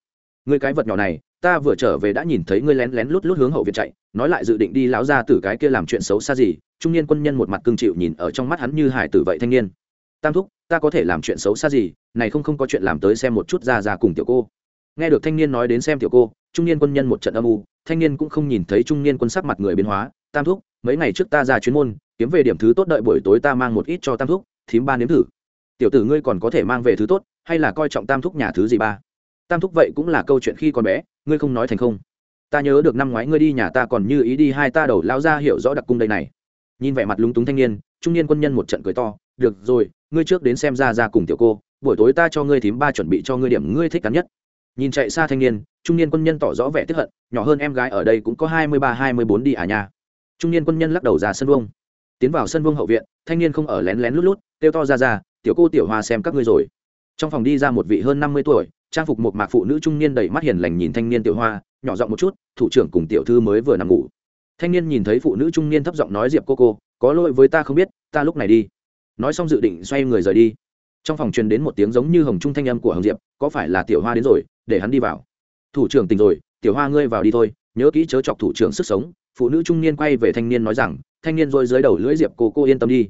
Người cái vật nhỏ này, ta vừa trở về đã nhìn thấy ngươi lén lén lút lút hướng hậu viện chạy, nói lại dự định đi láo ra từ cái kia làm chuyện xấu xa gì, trung niên quân nhân một mặt cương chịu nhìn ở trong mắt hắn như hải tử vậy thanh niên. Tam thúc, ta có thể làm chuyện xấu xa gì, này không không có chuyện làm tới xem một chút ra ra cùng tiểu cô. Nghe được thanh niên nói đến xem tiểu cô, trung niên quân nhân một trận âm u, thanh niên cũng không nhìn thấy trung niên quân sắc mặt người biến hóa. Tam thúc, mấy ngày trước ta ra chuyên môn kiếm về điểm thứ tốt đợi buổi tối ta mang một ít cho tam thúc, thím ba nếm thử. Tiểu tử ngươi còn có thể mang về thứ tốt, hay là coi trọng tam thúc nhà thứ gì ba? Tam thúc vậy cũng là câu chuyện khi còn bé, ngươi không nói thành không. Ta nhớ được năm ngoái ngươi đi nhà ta còn như ý đi hai ta đầu lao ra hiểu rõ đặc cung đây này. Nhìn vẻ mặt lúng túng thanh niên, trung niên quân nhân một trận cười to, được rồi, ngươi trước đến xem ra ra cùng tiểu cô, buổi tối ta cho ngươi thím ba chuẩn bị cho ngươi điểm ngươi thích cắn nhất. Nhìn chạy xa thanh niên, trung niên quân nhân tỏ rõ vẻ tiếp hận, nhỏ hơn em gái ở đây cũng có hai mươi ba, hai mươi bốn đi à nhà trung niên quân nhân lắc đầu ra sân vông tiến vào sân vương hậu viện, thanh niên không ở lén lén lút lút, kêu to ra ra, tiểu cô tiểu hoa xem các ngươi rồi. Trong phòng đi ra một vị hơn năm mươi tuổi, trang phục một mạc phụ nữ trung niên đầy mắt hiền lành nhìn thanh niên tiểu hoa, nhỏ giọng một chút, thủ trưởng cùng tiểu thư mới vừa nằm ngủ. Thanh niên nhìn thấy phụ nữ trung niên thấp giọng nói diệp cô cô, có lỗi với ta không biết, ta lúc này đi. Nói xong dự định xoay người rời đi. Trong phòng truyền đến một tiếng giống như hồng trung thanh âm của hồng diệp, có phải là tiểu hoa đến rồi, để hắn đi vào. Thủ trưởng tỉnh rồi, tiểu hoa ngươi vào đi thôi, nhớ kỹ chớ chọc thủ trưởng sức sống. Phụ nữ trung niên quay về thanh niên nói rằng thanh niên rồi dưới đầu lưỡi diệp cô cô yên tâm đi.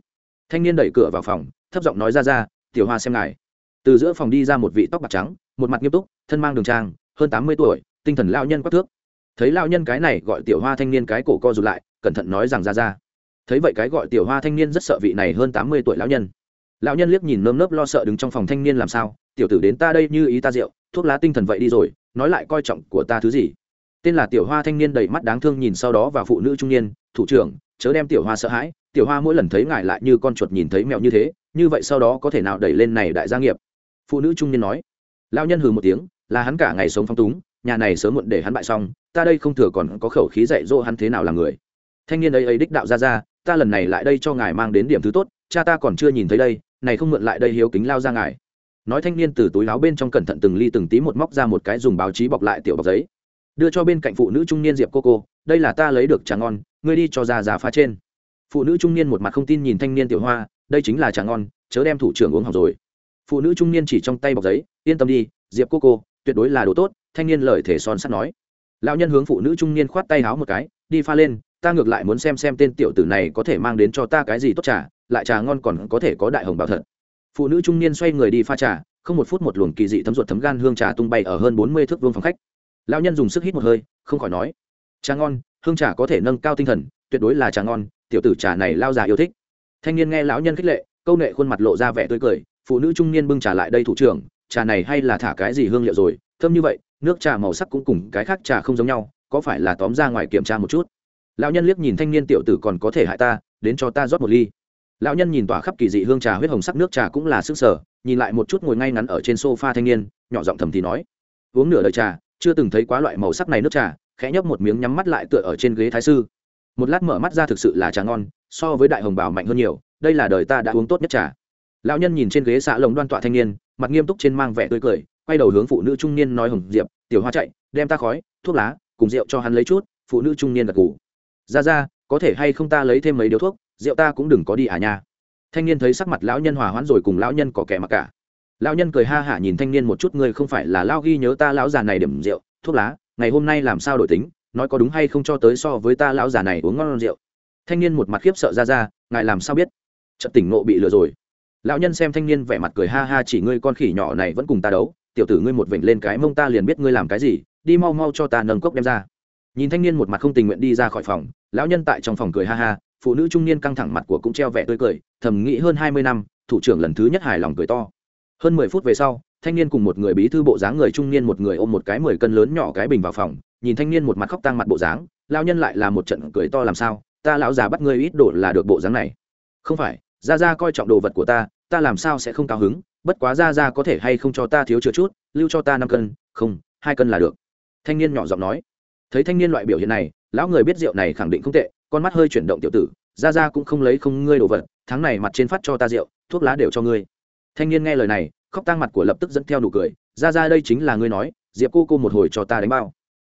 Thanh niên đẩy cửa vào phòng, thấp giọng nói ra ra, tiểu hoa xem ngài. Từ giữa phòng đi ra một vị tóc bạc trắng, một mặt nghiêm túc, thân mang đường trang, hơn tám mươi tuổi, tinh thần lao nhân quắc thước. Thấy lao nhân cái này gọi tiểu hoa thanh niên cái cổ co rụt lại, cẩn thận nói rằng ra ra. Thấy vậy cái gọi tiểu hoa thanh niên rất sợ vị này hơn tám mươi tuổi lão nhân. Lão nhân liếc nhìn nơm nớp lo sợ đứng trong phòng thanh niên làm sao, tiểu tử đến ta đây như ý ta rượu, thuốc lá tinh thần vậy đi rồi, nói lại coi trọng của ta thứ gì. Tên là tiểu hoa thanh niên đầy mắt đáng thương nhìn sau đó và phụ nữ trung niên, thủ trưởng chớ đem tiểu hoa sợ hãi, tiểu hoa mỗi lần thấy ngài lại như con chuột nhìn thấy mèo như thế, như vậy sau đó có thể nào đẩy lên này đại gia nghiệp? Phụ nữ trung niên nói. Lão nhân hừ một tiếng, là hắn cả ngày sống phong túng, nhà này sớm muộn để hắn bại xong, ta đây không thừa còn có khẩu khí dạy dỗ hắn thế nào là người. Thanh niên ấy ấy đích đạo ra ra, ta lần này lại đây cho ngài mang đến điểm thứ tốt, cha ta còn chưa nhìn thấy đây, này không mượn lại đây hiếu kính lao ra ngài. Nói thanh niên từ túi láo bên trong cẩn thận từng ly từng tí một móc ra một cái dùng báo chí bọc lại tiểu bọc giấy. Đưa cho bên cạnh phụ nữ trung niên diệp cô cô, đây là ta lấy được trà ngon ngươi đi cho ra già phá trên. Phụ nữ trung niên một mặt không tin nhìn thanh niên tiểu hoa, đây chính là trà ngon, chớ đem thủ trưởng uống hỏng rồi. Phụ nữ trung niên chỉ trong tay bọc giấy, yên tâm đi, diệp cô cô, tuyệt đối là đồ tốt, thanh niên lời thể son sắt nói. Lão nhân hướng phụ nữ trung niên khoát tay háo một cái, đi pha lên, ta ngược lại muốn xem xem tên tiểu tử này có thể mang đến cho ta cái gì tốt trà, lại trà ngon còn có thể có đại hồng bảo thật. Phụ nữ trung niên xoay người đi pha trà, không một phút một luồng kỳ dị thấm ruột thấm gan hương trà tung bay ở hơn bốn mươi thước vương phòng khách. Lão nhân dùng sức hít một hơi, không khỏi nói, trà ngon hương trà có thể nâng cao tinh thần, tuyệt đối là trà ngon, tiểu tử trà này lao già yêu thích. Thanh niên nghe lão nhân khích lệ, câu nệ khuôn mặt lộ ra vẻ tươi cười, phụ nữ trung niên bưng trà lại đây thủ trưởng, trà này hay là thả cái gì hương liệu rồi, thơm như vậy, nước trà màu sắc cũng cùng cái khác trà không giống nhau, có phải là tóm ra ngoài kiểm tra một chút? Lão nhân liếc nhìn thanh niên tiểu tử còn có thể hại ta, đến cho ta rót một ly. Lão nhân nhìn tỏa khắp kỳ dị hương trà huyết hồng sắc nước trà cũng là sức sở, nhìn lại một chút ngồi ngay ngắn ở trên sofa thanh niên, nhỏ giọng thầm thì nói, uống nửa đời trà, chưa từng thấy quá loại màu sắc này nước trà khẽ nhấp một miếng nhắm mắt lại tựa ở trên ghế thái sư. Một lát mở mắt ra thực sự là trà ngon, so với đại hồng bảo mạnh hơn nhiều, đây là đời ta đã uống tốt nhất trà. Lão nhân nhìn trên ghế xạ lồng đoan tọa thanh niên, mặt nghiêm túc trên mang vẻ tươi cười, quay đầu hướng phụ nữ trung niên nói hồng diệp, tiểu hoa chạy, đem ta khói, thuốc lá, cùng rượu cho hắn lấy chút, phụ nữ trung niên gật ngủ ra ra, có thể hay không ta lấy thêm mấy điếu thuốc, rượu ta cũng đừng có đi à nha. Thanh niên thấy sắc mặt lão nhân hòa hoãn rồi cùng lão nhân có kẻ mặc cả. Lão nhân cười ha hả nhìn thanh niên một chút, ngươi không phải là lao ghi nhớ ta lão già này điểm rượu, thuốc lá ngày hôm nay làm sao đổi tính, nói có đúng hay không cho tới so với ta lão già này uống ngon rượu. Thanh niên một mặt khiếp sợ ra ra, ngài làm sao biết? Trận tỉnh nộ bị lừa rồi. Lão nhân xem thanh niên vẻ mặt cười ha ha chỉ ngươi con khỉ nhỏ này vẫn cùng ta đấu, tiểu tử ngươi một vểnh lên cái mông ta liền biết ngươi làm cái gì, đi mau mau cho ta nâng cốc đem ra. Nhìn thanh niên một mặt không tình nguyện đi ra khỏi phòng, lão nhân tại trong phòng cười ha ha, phụ nữ trung niên căng thẳng mặt của cũng treo vẻ tươi cười, thầm nghĩ hơn hai mươi năm, thủ trưởng lần thứ nhất hài lòng cười to. Hơn mười phút về sau thanh niên cùng một người bí thư bộ dáng người trung niên một người ôm một cái mười cân lớn nhỏ cái bình vào phòng, nhìn thanh niên một mặt khóc tang mặt bộ dáng lao nhân lại là một trận cười to làm sao, ta lão già bắt ngươi ít đổ là được bộ dáng này. Không phải ra ra coi trọng đồ vật của ta ta làm sao sẽ không cao hứng, bất quá ra ra có thể hay không cho ta thiếu chữa chút, lưu cho ta năm cân, không, hai cân là được. Thanh niên nhỏ giọng nói. Thấy thanh niên loại biểu hiện này, lão người biết rượu này khẳng định không tệ, con mắt hơi chuyển động tiểu tử ra ra cũng không lấy không ngươi đồ vật, tháng này mặt trên phát cho ta rượu, thuốc lá đều cho ngươi. Thanh niên nghe lời này khóc tang mặt của lập tức dẫn theo nụ cười, ra ra, đây chính là ngươi nói, diệp cô cô một hồi cho ta đánh bao.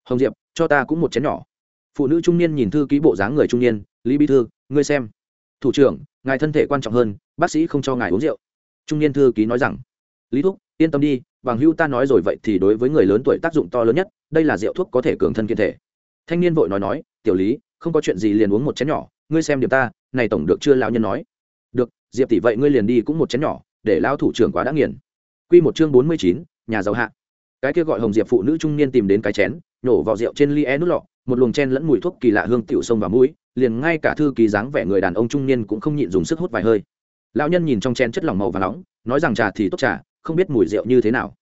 Hồng diệp, cho ta cũng một chén nhỏ. Phụ nữ trung niên nhìn thư ký bộ dáng người trung niên, lý bí thư, ngươi xem. Thủ trưởng, ngài thân thể quan trọng hơn, bác sĩ không cho ngài uống rượu. Trung niên thư ký nói rằng, lý thúc, yên tâm đi, bằng hưu ta nói rồi vậy thì đối với người lớn tuổi tác dụng to lớn nhất, đây là rượu thuốc có thể cường thân kiên thể. Thanh niên vội nói nói, tiểu lý, không có chuyện gì liền uống một chén nhỏ, ngươi xem điểm ta, này tổng được chưa lão nhân nói? Được, diệp tỷ vậy ngươi liền đi cũng một chén nhỏ, để lão thủ trưởng quá đã nghiền quy một chương bốn mươi chín, nhà giàu hạ. Cái kia gọi hồng diệp phụ nữ trung niên tìm đến cái chén, nhổ vào rượu trên ly e nút lọ, một luồng chen lẫn mùi thuốc kỳ lạ hương tiểu sông vào mũi, liền ngay cả thư ký dáng vẻ người đàn ông trung niên cũng không nhịn dùng sức hút vài hơi. Lão nhân nhìn trong chén chất lỏng màu và nóng, nói rằng trà thì tốt trà, không biết mùi rượu như thế nào.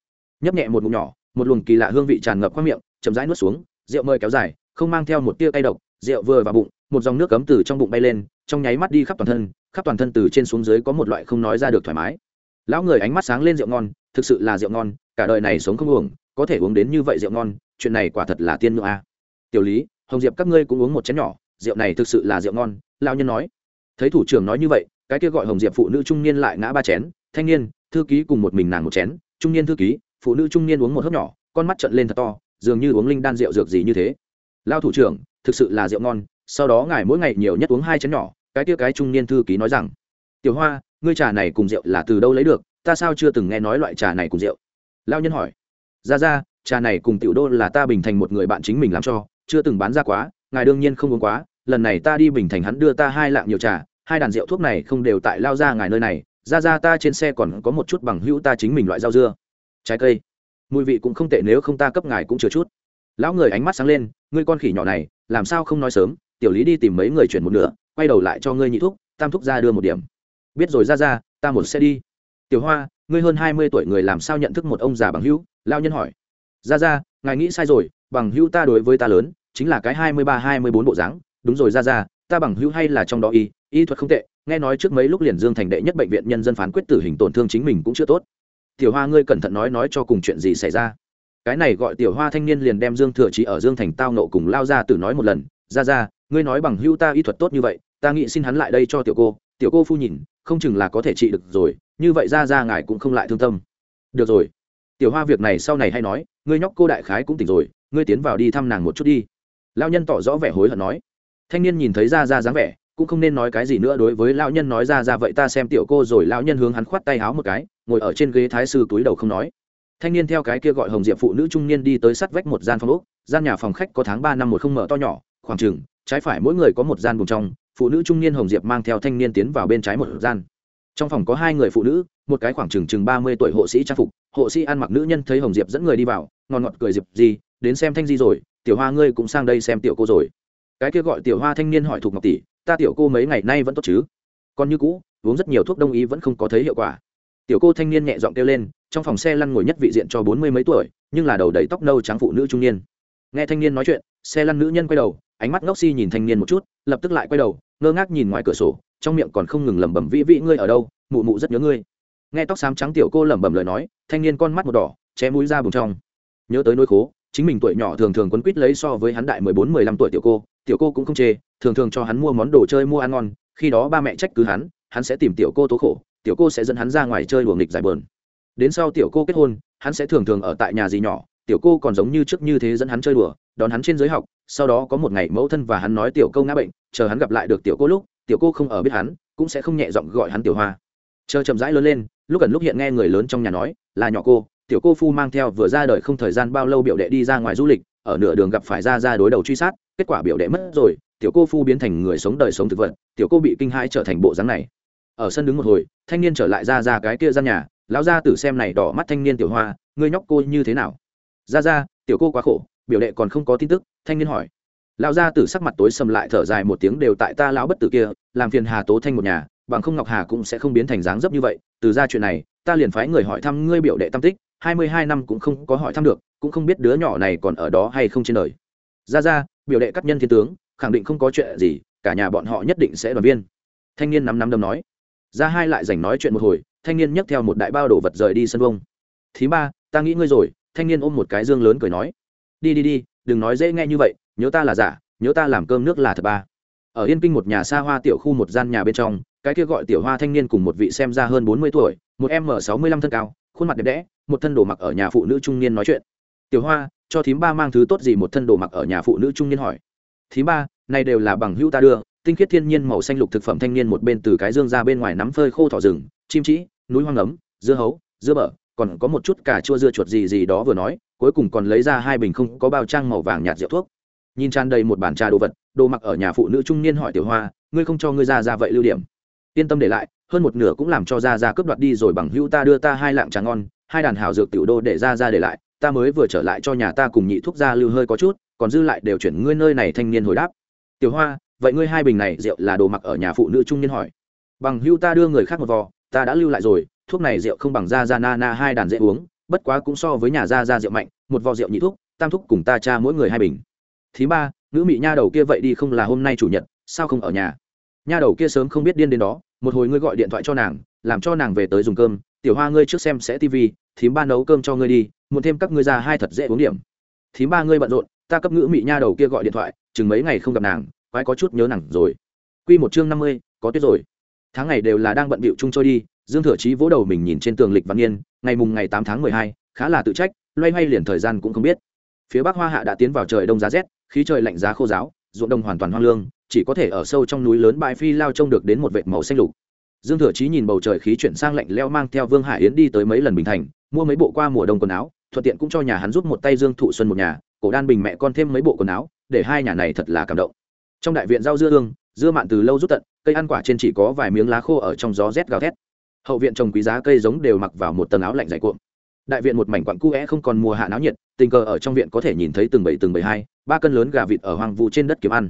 Nhấp nhẹ một ngụm nhỏ, một luồng kỳ lạ hương vị tràn ngập qua miệng, chậm rãi nuốt xuống, rượu mời kéo dài, không mang theo một tia cay độc, rượu vừa vào bụng, một dòng nước cấm từ trong bụng bay lên, trong nháy mắt đi khắp toàn thân, khắp toàn thân từ trên xuống dưới có một loại không nói ra được thoải mái lão người ánh mắt sáng lên rượu ngon, thực sự là rượu ngon, cả đời này sống không uống có thể uống đến như vậy rượu ngon, chuyện này quả thật là tiên ngựa a. Tiểu lý, hồng diệp các ngươi cũng uống một chén nhỏ, rượu này thực sự là rượu ngon, lão nhân nói. Thấy thủ trưởng nói như vậy, cái kia gọi hồng diệp phụ nữ trung niên lại ngã ba chén, thanh niên, thư ký cùng một mình nàng một chén, trung niên thư ký, phụ nữ trung niên uống một hớp nhỏ, con mắt trận lên thật to, dường như uống linh đan rượu dược gì như thế. Lao thủ trưởng, thực sự là rượu ngon, sau đó ngài mỗi ngày nhiều nhất uống hai chén nhỏ, cái kia cái trung niên thư ký nói rằng tiểu hoa, ngươi trà này cùng rượu là từ đâu lấy được? Ta sao chưa từng nghe nói loại trà này cùng rượu? Lao nhân hỏi. Ra ra, trà này cùng tiểu đô là ta bình thành một người bạn chính mình làm cho, chưa từng bán ra quá, ngài đương nhiên không uống quá, lần này ta đi bình thành hắn đưa ta hai lạng nhiều trà, hai đàn rượu thuốc này không đều tại lao ra ngài nơi này, ra ra ta trên xe còn có một chút bằng hữu ta chính mình loại rau dưa. Trái cây. Mùi vị cũng không tệ nếu không ta cấp ngài cũng chưa chút. Lão người ánh mắt sáng lên, ngươi con khỉ nhỏ này, làm sao không nói sớm, tiểu lý đi tìm mấy người chuyển một nửa, quay đầu lại cho ngươi nhị thuốc tam thuốc ra đưa một điểm biết rồi, ra ra, ta một xe đi. Tiểu hoa, ngươi hơn hai mươi tuổi người làm sao nhận thức một ông già bằng hữu? Lao nhân hỏi. Ra ra, ngài nghĩ sai rồi, bằng hữu ta đối với ta lớn, chính là cái hai mươi ba, hai mươi bốn bộ dáng. Đúng rồi, ra ra, ta bằng hữu hay là trong đó y? Y thuật không tệ, nghe nói trước mấy lúc liền dương thành đệ nhất bệnh viện nhân dân phán quyết tử hình tổn thương chính mình cũng chưa tốt. Tiểu hoa, ngươi cẩn thận nói nói cho cùng chuyện gì xảy ra. Cái này gọi tiểu hoa thanh niên liền đem dương thừa trí ở dương thành tao nộ cùng lao ra từ nói một lần. Ra ra, ngươi nói bằng hữu ta y thuật tốt như vậy, ta nghĩ xin hắn lại đây cho tiểu cô. Tiểu cô phu nhìn không chừng là có thể trị được rồi, như vậy ra ra ngài cũng không lại thương tâm. Được rồi. Tiểu hoa việc này sau này hay nói, ngươi nhóc cô đại khái cũng tỉnh rồi, ngươi tiến vào đi thăm nàng một chút đi. Lao nhân tỏ rõ vẻ hối hận nói. Thanh niên nhìn thấy ra ra dáng vẻ, cũng không nên nói cái gì nữa đối với lão nhân nói ra ra vậy ta xem tiểu cô rồi, lão nhân hướng hắn khoát tay háo một cái, ngồi ở trên ghế thái sư túi đầu không nói. Thanh niên theo cái kia gọi hồng diệp phụ nữ trung niên đi tới sắt vách một gian phòng úc gian nhà phòng khách có tháng ba năm một không mở to nhỏ, khoảng chừng, trái phải mỗi người có một gian vùng trong phụ nữ trung niên hồng diệp mang theo thanh niên tiến vào bên trái một gian. Trong phòng có hai người phụ nữ, một cái khoảng chừng chừng ba mươi tuổi hộ sĩ trang phục. Hộ sĩ ăn mặc nữ nhân thấy hồng diệp dẫn người đi vào ngon ngọt cười diệp gì đến xem thanh di rồi, tiểu hoa ngươi cũng sang đây xem tiểu cô rồi. Cái kia gọi tiểu hoa thanh niên hỏi thuộc ngọc tỷ, ta tiểu cô mấy ngày nay vẫn tốt chứ? Còn như cũ, uống rất nhiều thuốc đông y vẫn không có thấy hiệu quả. Tiểu cô thanh niên nhẹ giọng kêu lên, trong phòng xe lăn ngồi nhất vị diện cho bốn mươi mấy tuổi, nhưng là đầu đầy tóc nâu trắng phụ nữ trung niên. Nghe thanh niên nói chuyện, xe lăn nữ nhân quay đầu, ánh mắt ngốc si nhìn thanh niên một chút, lập tức lại quay đầu ngơ ngác nhìn ngoài cửa sổ, trong miệng còn không ngừng lẩm bẩm, vĩ vĩ, ngươi ở đâu? Mụ mụ rất nhớ ngươi. Nghe tóc xám trắng tiểu cô lẩm bẩm lời nói, thanh niên con mắt một đỏ, che mũi ra bùng trong. Nhớ tới nỗi khố, chính mình tuổi nhỏ thường thường quấn quýt lấy so với hắn đại mười bốn, mười lăm tuổi tiểu cô tiểu cô cũng không chê, thường thường cho hắn mua món đồ chơi mua ăn ngon, khi đó ba mẹ trách cứ hắn hắn sẽ tìm tiểu cô tố khổ, tiểu cô sẽ dẫn hắn ra ngoài chơi luồng nghịch giải bờn đến sau tiểu cô kết hôn, hắn sẽ thường thường ở tại nhà gì nhỏ, tiểu cô còn giống như trước như thế dẫn hắn chơi đùa, đón hắn trên giới học sau đó có một ngày mẫu thân và hắn nói tiểu câu ngã bệnh, chờ hắn gặp lại được tiểu cô lúc, tiểu cô không ở biết hắn, cũng sẽ không nhẹ giọng gọi hắn tiểu hoa. Chờ chậm rãi lớn lên, lúc gần lúc hiện nghe người lớn trong nhà nói, là nhỏ cô, tiểu cô phu mang theo vừa ra đời không thời gian bao lâu biểu đệ đi ra ngoài du lịch, ở nửa đường gặp phải ra ra đối đầu truy sát, kết quả biểu đệ mất rồi, tiểu cô phu biến thành người sống đời sống thực vật, tiểu cô bị kinh hãi trở thành bộ dáng này. Ở sân đứng một hồi, thanh niên trở lại ra ra cái kia gian nhà, lão gia tử xem này đỏ mắt thanh niên tiểu hoa, ngươi nhóc cô như thế nào? Ra ra, tiểu cô quá khổ, biểu đệ còn không có tin tức thanh niên hỏi. Lão gia tử sắc mặt tối sầm lại thở dài một tiếng đều tại ta lão bất tử kia, làm phiền hà tố thanh một nhà, bằng không ngọc hà cũng sẽ không biến thành dáng dấp như vậy. Từ ra chuyện này, ta liền phái người hỏi thăm ngươi biểu đệ tam tích, hai mươi hai năm cũng không có hỏi thăm được, cũng không biết đứa nhỏ này còn ở đó hay không trên đời. Ra ra, biểu đệ các nhân thiên tướng, khẳng định không có chuyện gì, cả nhà bọn họ nhất định sẽ đoàn viên. Thanh niên nắm nắm đâm nói. Ra hai lại dành nói chuyện một hồi, thanh niên nhấc theo một đại bao đồ vật rời đi sân vông. Thứ ba, ta nghĩ ngươi rồi, thanh niên ôm một cái dương lớn cười nói. Đi đi đi đừng nói dễ nghe như vậy, nhớ ta là giả, nhớ ta làm cơm nước là thật ba. Ở yên kinh một nhà xa hoa tiểu khu một gian nhà bên trong, cái kia gọi tiểu hoa thanh niên cùng một vị xem ra hơn bốn mươi tuổi, một m sáu mươi lăm thân cao, khuôn mặt đẹp đẽ, một thân đồ mặc ở nhà phụ nữ trung niên nói chuyện. Tiểu hoa, cho thím ba mang thứ tốt gì? Một thân đồ mặc ở nhà phụ nữ trung niên hỏi. Thím ba, này đều là bằng hữu ta đưa, tinh khiết thiên nhiên màu xanh lục thực phẩm thanh niên một bên từ cái dương ra bên ngoài nắm phơi khô thỏ rừng, chim trĩ núi hoang ấm, dưa hấu, dưa bở, còn có một chút cà chua dưa chuột gì gì đó vừa nói cuối cùng còn lấy ra hai bình không có bao trang màu vàng nhạt rượu thuốc. Nhìn tràn đầy một bàn trà đồ vật, đồ mặc ở nhà phụ nữ trung niên hỏi tiểu hoa, ngươi không cho ngươi ra ra vậy lưu điểm? Yên tâm để lại, hơn một nửa cũng làm cho ra ra cướp đoạt đi rồi bằng hữu ta đưa ta hai lạng trà ngon, hai đàn hào dược tiểu đô để ra ra để lại, ta mới vừa trở lại cho nhà ta cùng nhị thuốc ra lưu hơi có chút, còn dư lại đều chuyển ngươi nơi này thanh niên hồi đáp. Tiểu hoa, vậy ngươi hai bình này rượu là đồ mặc ở nhà phụ nữ trung niên hỏi. Bằng hữu ta đưa người khác một vò, ta đã lưu lại rồi, thuốc này rượu không bằng ra ra na na hai đàn dễ uống bất quá cũng so với nhà ra ra rượu mạnh, một vò rượu nhị thuốc tam thuốc cùng ta cha mỗi người hai bình. Thứ ba nữ mị nha đầu kia vậy đi không là hôm nay chủ nhật, sao không ở nhà? Nha đầu kia sớm không biết điên đến đó, một hồi ngươi gọi điện thoại cho nàng, làm cho nàng về tới dùng cơm, tiểu hoa ngươi trước xem sẽ tv thím ba nấu cơm cho ngươi đi, muốn thêm các ngươi ra hai thật dễ uống điểm. Thím ba ngươi bận rộn, ta cấp ngữ mị nha đầu kia gọi điện thoại, chừng mấy ngày không gặp nàng, quái có chút nhớ nàng rồi. Quy một chương năm mươi, có tuyết rồi tháng ngày đều là đang bận bịu chung trôi đi, dương thừa chí vỗ đầu mình nhìn trên tường lịch văn niên, ngày mùng ngày tám tháng mười hai, khá là tự trách, loay hoay liền thời gian cũng không biết. Phía bắc hoa hạ đã tiến vào trời đông giá rét, khí trời lạnh giá khô giáo, ruộng đông hoàn toàn hoang lương, chỉ có thể ở sâu trong núi lớn bãi phi lao trông được đến một vệt màu xanh lục. Dương thừa chí nhìn bầu trời khí chuyển sang lạnh leo mang theo vương hải yến đi tới mấy lần bình thành, mua mấy bộ qua mùa đông quần áo, thuận tiện cũng cho nhà hắn giúp một tay dương thụ xuân một nhà, cổ đan bình mẹ con thêm mấy bộ quần áo, để hai nhà này thật là cảm động. Trong đại viện rau dưa hương, dưa mạn từ lâu rút tận cây ăn quả trên chỉ có vài miếng lá khô ở trong gió rét gào thét. Hậu viện trồng quý giá cây giống đều mặc vào một tầng áo lạnh dày cuộn. Đại viện một mảnh quặng cu é không còn mùa hạ náo nhiệt, tình cờ ở trong viện có thể nhìn thấy từng bảy từng bảy hai, ba cân lớn gà vịt ở hoang vu trên đất kiếm ăn.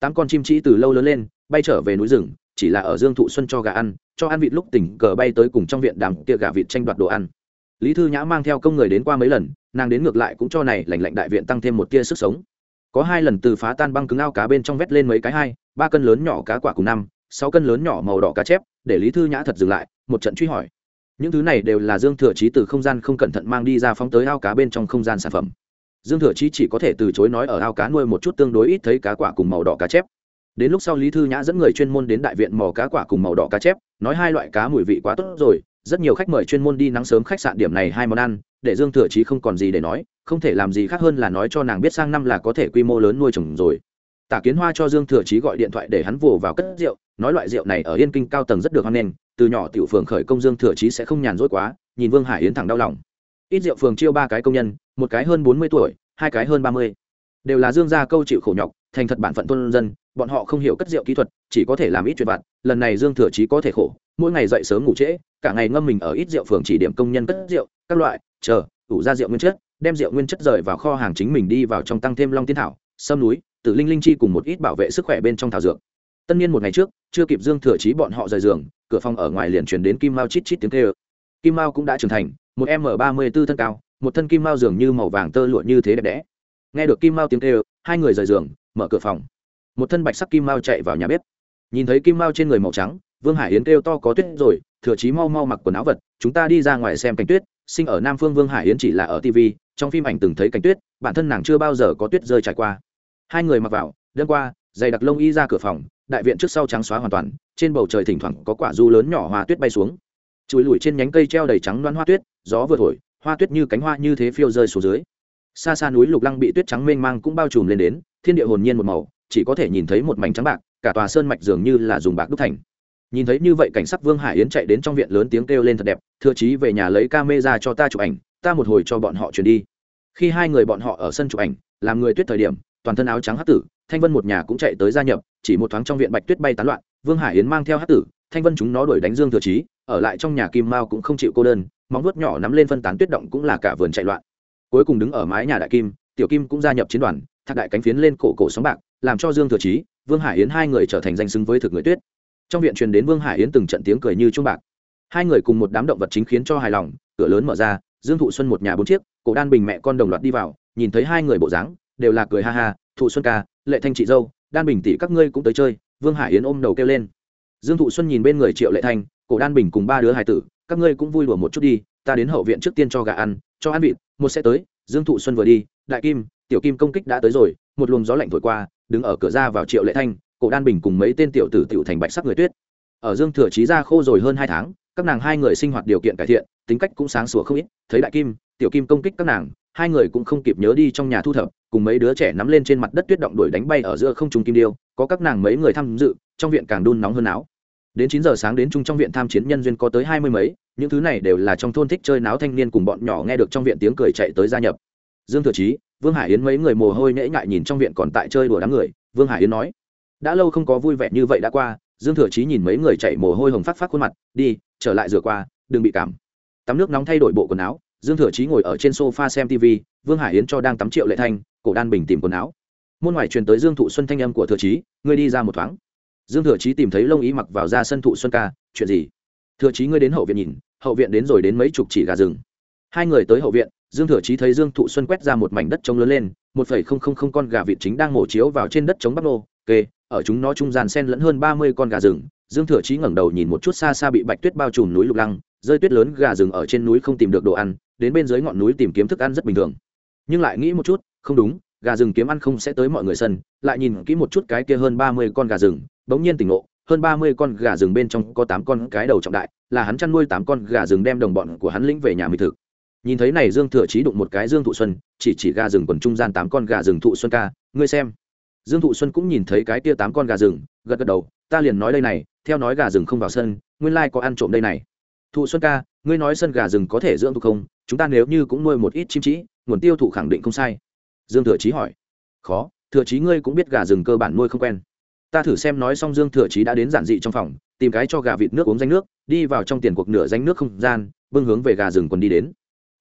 Tám con chim trĩ từ lâu lớn lên, bay trở về núi rừng, chỉ là ở dương thụ xuân cho gà ăn, cho ăn vịt lúc tình cờ bay tới cùng trong viện đàm tia gà vịt tranh đoạt đồ ăn. Lý thư nhã mang theo công người đến qua mấy lần, nàng đến ngược lại cũng cho này lành lạnh đại viện tăng thêm một tia sức sống. Có hai lần từ phá tan băng cứng ao cá bên trong vét lên mấy cái hai, ba cân lớn nhỏ cá quả cùng năm sáu cân lớn nhỏ màu đỏ cá chép, để lý thư nhã thật dừng lại, một trận truy hỏi. Những thứ này đều là dương thừa trí từ không gian không cẩn thận mang đi ra phóng tới ao cá bên trong không gian sản phẩm. Dương thừa chí chỉ có thể từ chối nói ở ao cá nuôi một chút tương đối ít thấy cá quả cùng màu đỏ cá chép. Đến lúc sau lý thư nhã dẫn người chuyên môn đến đại viện mò cá quả cùng màu đỏ cá chép, nói hai loại cá mùi vị quá tốt rồi, rất nhiều khách mời chuyên môn đi nắng sớm khách sạn điểm này hai món ăn, để dương thừa chí không còn gì để nói, không thể làm gì khác hơn là nói cho nàng biết sang năm là có thể quy mô lớn nuôi trồng rồi. Tả kiến hoa cho dương thừa chí gọi điện thoại để hắn vồ vào cất rượu nói loại rượu này ở yên kinh cao tầng rất được hoan nghênh, từ nhỏ tiểu phường khởi công dương thừa chí sẽ không nhàn rỗi quá, nhìn vương hải yến thẳng đau lòng. Ít rượu phường chiêu ba cái công nhân, một cái hơn bốn mươi tuổi, hai cái hơn ba mươi. Đều là dương gia câu chịu khổ nhọc, thành thật bản phận tôn dân, bọn họ không hiểu cất rượu kỹ thuật, chỉ có thể làm ít chuyện vặt, lần này dương thừa chí có thể khổ, mỗi ngày dậy sớm ngủ trễ, cả ngày ngâm mình ở ít rượu phường chỉ điểm công nhân cất rượu, các loại, chờ, ủ ra rượu nguyên chất, đem rượu nguyên chất rời vào kho hàng chính mình đi vào trong tăng thêm long tiên thảo, sâm núi tự linh linh chi cùng một ít bảo vệ sức khỏe bên trong thảo dược tân niên một ngày trước, chưa kịp dương thừa chí bọn họ rời giường, cửa phòng ở ngoài liền truyền đến kim mao chít chít tiếng kêu. Kim mao cũng đã trưởng thành, một m ba mươi b ố thân cao, một thân kim mao dường như màu vàng tơ lụa như thế đẹp đẽ. Nghe được kim mao tiếng kêu, hai người rời giường, mở cửa phòng. Một thân bạch sắc kim mao chạy vào nhà bếp. Nhìn thấy kim mao trên người màu trắng, vương hải yến kêu to có tuyết rồi, thừa chí mau mau mặc quần áo vật, chúng ta đi ra ngoài xem cảnh tuyết. Sinh ở nam phương vương hải yến chỉ là ở tv trong phim ảnh từng thấy cảnh tuyết, bản thân nàng chưa bao giờ có tuyết rơi trải qua. Hai người mặc vào, đêm qua, giày đặc lông y ra cửa phòng đại viện trước sau trắng xóa hoàn toàn, trên bầu trời thỉnh thoảng có quả du lớn nhỏ hoa tuyết bay xuống. Chùi lùi trên nhánh cây treo đầy trắng loan hoa tuyết, gió vừa thổi, hoa tuyết như cánh hoa như thế phiêu rơi xuống dưới. Xa xa núi lục lăng bị tuyết trắng mênh mang cũng bao trùm lên đến, thiên địa hồn nhiên một màu, chỉ có thể nhìn thấy một mảnh trắng bạc, cả tòa sơn mạch dường như là dùng bạc đúc thành. Nhìn thấy như vậy cảnh sắc vương hải yến chạy đến trong viện lớn tiếng kêu lên thật đẹp, thưa chí về nhà lấy ca mê ra cho ta chụp ảnh, ta một hồi cho bọn họ chuyển đi. Khi hai người bọn họ ở sân chụp ảnh, làm người tuyết thời điểm toàn thân áo trắng hắc tử, thanh vân một nhà cũng chạy tới gia nhập, chỉ một thoáng trong viện bạch tuyết bay tán loạn, vương hải yến mang theo hắc tử, thanh vân chúng nó đuổi đánh dương thừa chí, ở lại trong nhà kim mao cũng không chịu cô đơn, móng vuốt nhỏ nắm lên phân tán tuyết động cũng là cả vườn chạy loạn. Cuối cùng đứng ở mái nhà đại kim, tiểu kim cũng gia nhập chiến đoàn, thạc đại cánh phiến lên cổ cổ sóng bạc, làm cho dương thừa chí, vương hải yến hai người trở thành danh xứng với thực người tuyết. Trong viện truyền đến vương hải yến từng trận tiếng cười như chuông bạc. Hai người cùng một đám động vật chính khiến cho hài lòng, cửa lớn mở ra, dương thụ xuân một nhà bốn chiếc, cổ đan bình mẹ con đồng loạt đi vào, nhìn thấy hai người bộ dáng đều là cười ha ha, thụ xuân ca, lệ thanh chị dâu, đan bình tỷ các ngươi cũng tới chơi. Vương hải yến ôm đầu kêu lên. Dương thụ xuân nhìn bên người triệu lệ thanh, cổ đan bình cùng ba đứa hài tử, các ngươi cũng vui đùa một chút đi, ta đến hậu viện trước tiên cho gà ăn, cho ăn vịt, một sẽ tới. Dương thụ xuân vừa đi, đại kim, tiểu kim công kích đã tới rồi, một luồng gió lạnh thổi qua, đứng ở cửa ra vào triệu lệ thanh, cổ đan bình cùng mấy tên tiểu tử tiểu thành bạch sắc người tuyết. Ở dương thừa trí ra khô rồi hơn hai tháng, các nàng hai người sinh hoạt điều kiện cải thiện, tính cách cũng sáng sủa không ít, thấy đại kim, tiểu kim công kích các nàng hai người cũng không kịp nhớ đi trong nhà thu thập, cùng mấy đứa trẻ nắm lên trên mặt đất tuyết động đuổi đánh bay ở giữa không trung kim điêu, có các nàng mấy người tham dự, trong viện càng đun nóng hơn áo. Đến chín giờ sáng đến chung trong viện tham chiến nhân duyên có tới hai mươi mấy, những thứ này đều là trong thôn thích chơi náo thanh niên cùng bọn nhỏ nghe được trong viện tiếng cười chạy tới gia nhập. Dương thừa chí, vương hải yến mấy người mồ hôi nhễ ngại nhìn trong viện còn tại chơi đùa đám người, vương hải yến nói, đã lâu không có vui vẻ như vậy đã qua. Dương thừa chí nhìn mấy người chạy mồ hôi hồng phát phát khuôn mặt, đi, trở lại rửa qua, đừng bị cảm. Tắm nước nóng thay đổi bộ quần áo dương thừa chí ngồi ở trên sofa xem tv vương hải yến cho đang tắm triệu lệ thanh, cổ đan bình tìm quần áo. Môn ngoài truyền tới dương thụ xuân thanh âm của thừa chí, ngươi đi ra một thoáng. Dương thừa chí tìm thấy lông ý mặc vào ra sân thụ xuân ca, chuyện gì? Thừa chí ngươi đến hậu viện nhìn, hậu viện đến rồi đến mấy chục chỉ gà rừng. Hai người tới hậu viện, dương thừa chí thấy dương thụ xuân quét ra một mảnh đất trống lớn lên, một phẩy không không không con gà vịt chính đang mổ chiếu vào trên đất trống bắc nô, kê, ở chúng nó trung gian sen lẫn hơn ba mươi con gà rừng. Dương thừa chí ngẩng đầu nhìn một chút xa xa bị bạch tuyết bao trùm núi lục lăng rơi tuyết lớn gà rừng ở trên núi không tìm được đồ ăn, đến bên dưới ngọn núi tìm kiếm thức ăn rất bình thường. Nhưng lại nghĩ một chút, không đúng, gà rừng kiếm ăn không sẽ tới mọi người sân, lại nhìn kỹ một chút cái kia hơn ba mươi con gà rừng, bỗng nhiên tỉnh ngộ, hơn ba mươi con gà rừng bên trong có tám con cái đầu trọng đại, là hắn chăn nuôi tám con gà rừng đem đồng bọn của hắn lĩnh về nhà mỹ thực. Nhìn thấy này dương thừa chí đụng một cái dương thụ xuân, chỉ chỉ gà rừng quần trung gian tám con gà rừng thụ xuân ca, ngươi xem. Dương thụ xuân cũng nhìn thấy cái kia tám con gà rừng, gật gật đầu, ta liền nói đây này, theo nói gà rừng không vào sân, nguyên lai có ăn trộm đây này thụ xuân ca, ngươi nói sân gà rừng có thể dưỡng thụ không? Chúng ta nếu như cũng nuôi một ít chim trĩ nguồn tiêu thụ khẳng định không sai. Dương thừa chí hỏi. Khó, thừa chí ngươi cũng biết gà rừng cơ bản nuôi không quen. Ta thử xem nói xong dương thừa chí đã đến giản dị trong phòng, tìm cái cho gà vịt nước uống danh nước, đi vào trong tiền cuộc nửa danh nước không gian, bưng hướng về gà rừng còn đi đến.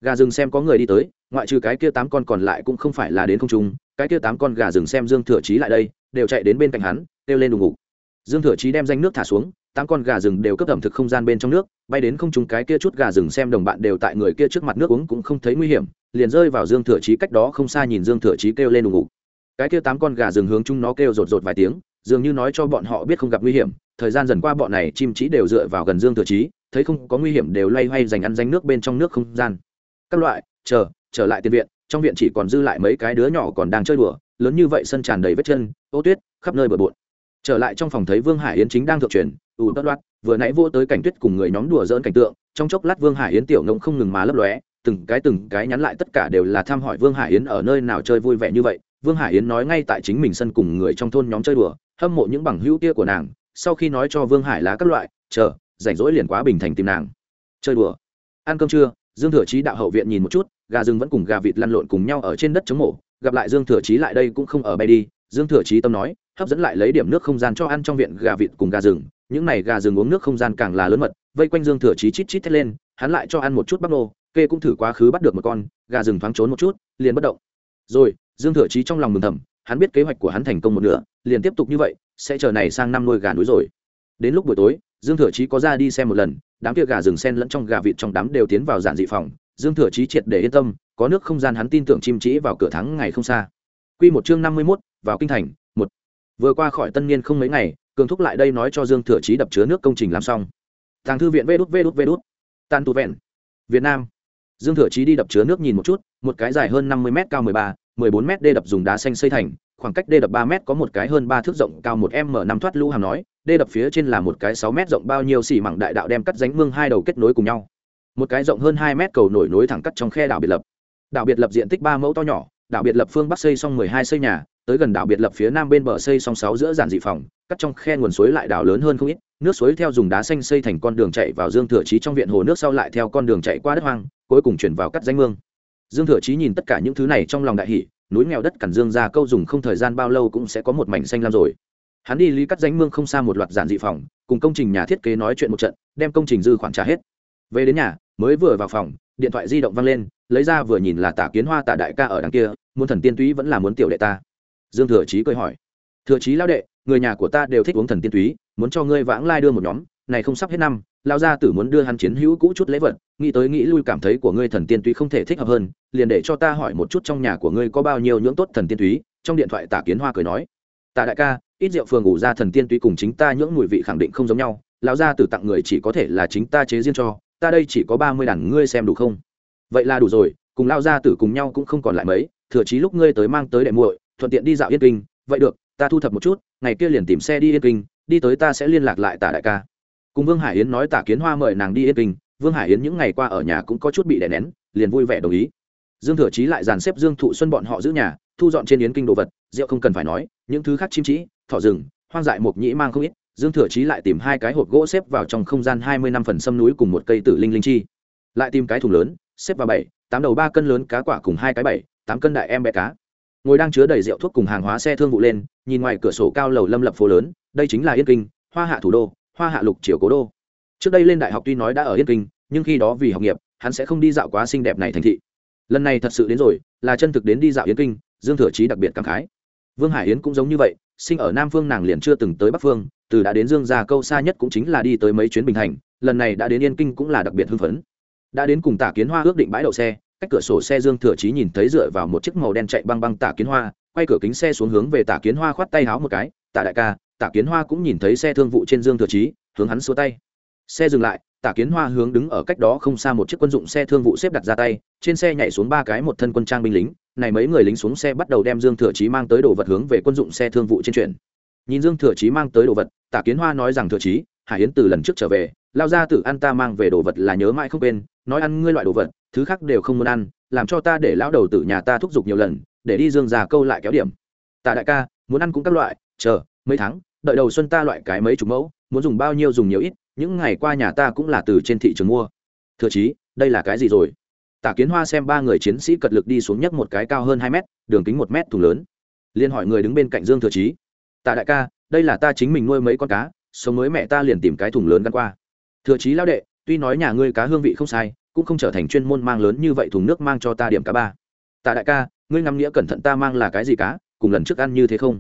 Gà rừng xem có người đi tới, ngoại trừ cái kia tám con còn lại cũng không phải là đến không trung, cái kia tám con gà rừng xem dương thừa chí lại đây, đều chạy đến bên cạnh hắn, kêu lên đùng ngục. Dương thừa chí đem danh nước thả xuống tám con gà rừng đều cấp ẩm thực không gian bên trong nước, bay đến không chúng cái kia chút gà rừng xem đồng bạn đều tại người kia trước mặt nước uống cũng không thấy nguy hiểm, liền rơi vào dương thừa chí cách đó không xa nhìn dương thừa chí kêu lên đùng ngục cái kia tám con gà rừng hướng chung nó kêu rột rột vài tiếng, dường như nói cho bọn họ biết không gặp nguy hiểm, thời gian dần qua bọn này chim chỉ đều dựa vào gần dương thừa chí, thấy không có nguy hiểm đều loay hoay dành ăn danh nước bên trong nước không gian. Các loại, chờ, trở lại tiền viện, trong viện chỉ còn dư lại mấy cái đứa nhỏ còn đang chơi đùa, lớn như vậy sân tràn đầy vết chân, ô tuyết, khắp nơi bờ bộn. Trở lại trong phòng thấy vương hải yến chính đang thượng truyền ù tất đoát vừa nãy vô tới cảnh tuyết cùng người nhóm đùa dỡn cảnh tượng, trong chốc lát vương hải yến tiểu ngông không ngừng mà lấp lóe, từng cái từng cái nhắn lại tất cả đều là thăm hỏi vương hải yến ở nơi nào chơi vui vẻ như vậy. Vương hải yến nói ngay tại chính mình sân cùng người trong thôn nhóm chơi đùa, hâm mộ những bằng hữu kia của nàng, sau khi nói cho vương hải lá các loại, chờ, rảnh rỗi liền quá bình thành tìm nàng. Chơi đùa? Ăn cơm trưa dương thừa chí đạo hậu viện nhìn một chút, gà rừng vẫn cùng gà vịt lăn lộn cùng nhau ở trên đất chống mổ, gặp lại dương thừa chí lại đây cũng không ở bay đi. Dương thừa chí tâm nói, hấp dẫn lại lấy điểm nước không gian cho ăn trong viện gà vịt cùng gà rừng những này gà rừng uống nước không gian càng là lớn mật vây quanh dương thừa chí chít chít thét lên hắn lại cho ăn một chút bắp nô kê cũng thử quá khứ bắt được một con gà rừng thoáng trốn một chút liền bất động. Rồi dương thừa chí trong lòng mừng thầm hắn biết kế hoạch của hắn thành công một nửa liền tiếp tục như vậy sẽ chờ này sang năm nuôi gà núi rồi. Đến lúc buổi tối dương thừa chí có ra đi xem một lần đám kia gà rừng sen lẫn trong gà vịt trong đám đều tiến vào giản dị phòng dương thừa chí triệt để yên tâm có nước không gian hắn tin tưởng chim trĩ vào cửa thắng ngày không xa. Quy một chương năm mươi 51, vào kinh thành, một. Vừa qua khỏi tân niên không mấy ngày, cường thúc lại đây nói cho Dương Thừa Chí đập chứa nước công trình làm xong. Tàng thư viện Vê đút Vê đút Vê đút. Tàn tu vẹn. Việt Nam. Dương Thừa Chí đi đập chứa nước nhìn một chút, một cái dài hơn năm mươi m cao mười ba, mười bốn m đê đập dùng đá xanh xây thành, khoảng cách đê đập ba m có một cái hơn ba thước rộng cao một m năm thoát lũ hàm nói, đê đập phía trên là một cái sáu m rộng bao nhiêu xỉ mảng đại đạo đem cắt ránh mương hai đầu kết nối cùng nhau. Một cái rộng hơn hai m cầu nổi nối thẳng cắt trong khe đảo biệt lập. Đảo biệt lập diện tích ba mẫu to nhỏ, đảo biệt lập phương bắc xây xong mười hai xây nhà tới gần đảo biệt lập phía nam bên bờ xây song sáu giữa giản dị phòng, cắt trong khe nguồn suối lại đảo lớn hơn không ít, nước suối theo dùng đá xanh xây thành con đường chạy vào dương thừa chí trong viện hồ nước sau lại theo con đường chạy qua đất hoang, cuối cùng chuyển vào cắt danh mương. Dương thừa chí nhìn tất cả những thứ này trong lòng đại hỷ núi nghèo đất cằn dương ra câu dùng không thời gian bao lâu cũng sẽ có một mảnh xanh lam rồi. Hắn đi lý cắt danh mương không xa một loạt giản dị phòng, cùng công trình nhà thiết kế nói chuyện một trận, đem công trình dư khoản trả hết. Về đến nhà, mới vừa vào phòng, điện thoại di động văng lên, lấy ra vừa nhìn là tả kiến hoa tả đại ca ở đằng kia, muốn thần tiên túy vẫn là muốn tiểu đệ ta dương thừa chí cười hỏi, thừa chí lao đệ, người nhà của ta đều thích uống thần tiên túy, muốn cho ngươi vãng lai đưa một nhóm, này không sắp hết năm lao gia tử muốn đưa hắn chiến hữu cũ chút lễ vật, nghĩ tới nghĩ lui cảm thấy của ngươi thần tiên túy không thể thích hợp hơn, liền để cho ta hỏi một chút trong nhà của ngươi có bao nhiêu nhưỡng tốt thần tiên túy. Trong điện thoại tả kiến hoa cười nói tạ đại ca, ít rượu phường ủ ra thần tiên túy cùng chính ta nhưỡng mùi vị khẳng định không giống nhau, lão gia tử tặng người chỉ có thể là chính ta chế riêng cho, ta đây chỉ có ba mươi đàn, ngươi xem đủ không? Vậy là đủ rồi, cùng lao gia tử cùng nhau cũng không còn lại mấy, thừa chí lúc ngươi tới mang tới đệ muội thuận tiện đi dạo yên kinh. Vậy được, ta thu thập một chút, ngày kia liền tìm xe đi yên kinh, đi tới ta sẽ liên lạc lại tả đại ca. Cùng vương hải yến nói tả kiến hoa mời nàng đi yên kinh, vương hải yến những ngày qua ở nhà cũng có chút bị đè nén, liền vui vẻ đồng ý. Dương thừa chí lại dàn xếp dương thụ xuân bọn họ giữ nhà, thu dọn trên yến kinh đồ vật, rượu không cần phải nói, những thứ khác chim trĩ thỏ rừng, hoang dại mộc nhĩ mang không ít. Dương thừa chí lại tìm hai cái hộp gỗ xếp vào trong không gian hai mươi năm phần sâm núi cùng một cây tử linh linh chi. Lại tìm cái thùng lớn, xếp vào bảy, tám đầu ba cân lớn cá quả cùng hai cái bảy, tám cân đại em bé cá ngồi đang chứa đầy rượu thuốc cùng hàng hóa xe thương vụ lên, nhìn ngoài cửa sổ cao lầu lâm lập phố lớn, đây chính là yên kinh, hoa hạ thủ đô, hoa hạ lục triều cố đô. Trước đây lên đại học tuy nói đã ở yên kinh, nhưng khi đó vì học nghiệp, hắn sẽ không đi dạo quá xinh đẹp này thành thị. Lần này thật sự đến rồi, là chân thực đến đi dạo yên kinh, dương thừa chí đặc biệt cảm khái. Vương hải yến cũng giống như vậy, sinh ở nam phương nàng liền chưa từng tới bắc phương, từ đã đến dương gia câu xa nhất cũng chính là đi tới mấy chuyến bình thành, lần này đã đến yên kinh cũng là đặc biệt hưng phấn. Đã đến cùng tả kiến hoa ước định bãi đậu xe cách cửa sổ xe dương thừa chí nhìn thấy dựa vào một chiếc màu đen chạy băng băng tả kiến hoa, quay cửa kính xe xuống hướng về tả kiến hoa khoát tay háo một cái, tả đại ca, tả kiến hoa cũng nhìn thấy xe thương vụ trên dương thừa chí, hướng hắn xua tay. Xe dừng lại, tả kiến hoa hướng đứng ở cách đó không xa một chiếc quân dụng xe thương vụ xếp đặt ra tay, trên xe nhảy xuống ba cái một thân quân trang binh lính, này mấy người lính xuống xe bắt đầu đem dương thừa chí mang tới đồ vật hướng về quân dụng xe thương vụ trên chuyển. Nhìn dương thừa chí mang tới đồ vật, tả kiến hoa nói rằng, thừa chí, hải yến từ lần trước trở về lao ra tử ăn ta mang về đồ vật là nhớ mãi không quên, nói ăn ngươi loại đồ vật, thứ khác đều không muốn ăn, làm cho ta để lão đầu tử nhà ta thúc giục nhiều lần, để đi dương già câu lại kéo điểm. Tạ đại ca, muốn ăn cũng các loại, chờ, mấy tháng, đợi đầu xuân ta loại cái mấy chục mẫu, muốn dùng bao nhiêu dùng nhiều ít, những ngày qua nhà ta cũng là từ trên thị trường mua. Thừa chí, đây là cái gì rồi? Tả kiến hoa xem ba người chiến sĩ cật lực đi xuống nhấc một cái cao hơn hai mét, đường kính một mét thùng lớn. Liên hỏi người đứng bên cạnh dương thừa chí. Tạ đại ca, đây là ta chính mình nuôi mấy con cá, sống mới mẹ ta liền tìm cái thùng lớn gắn qua thừa chí lao đệ, tuy nói nhà ngươi cá hương vị không sai, cũng không trở thành chuyên môn mang lớn như vậy thùng nước mang cho ta điểm cá ba. Tạ đại ca, ngươi ngắm nghĩa cẩn thận ta mang là cái gì cá, cùng lần trước ăn như thế không?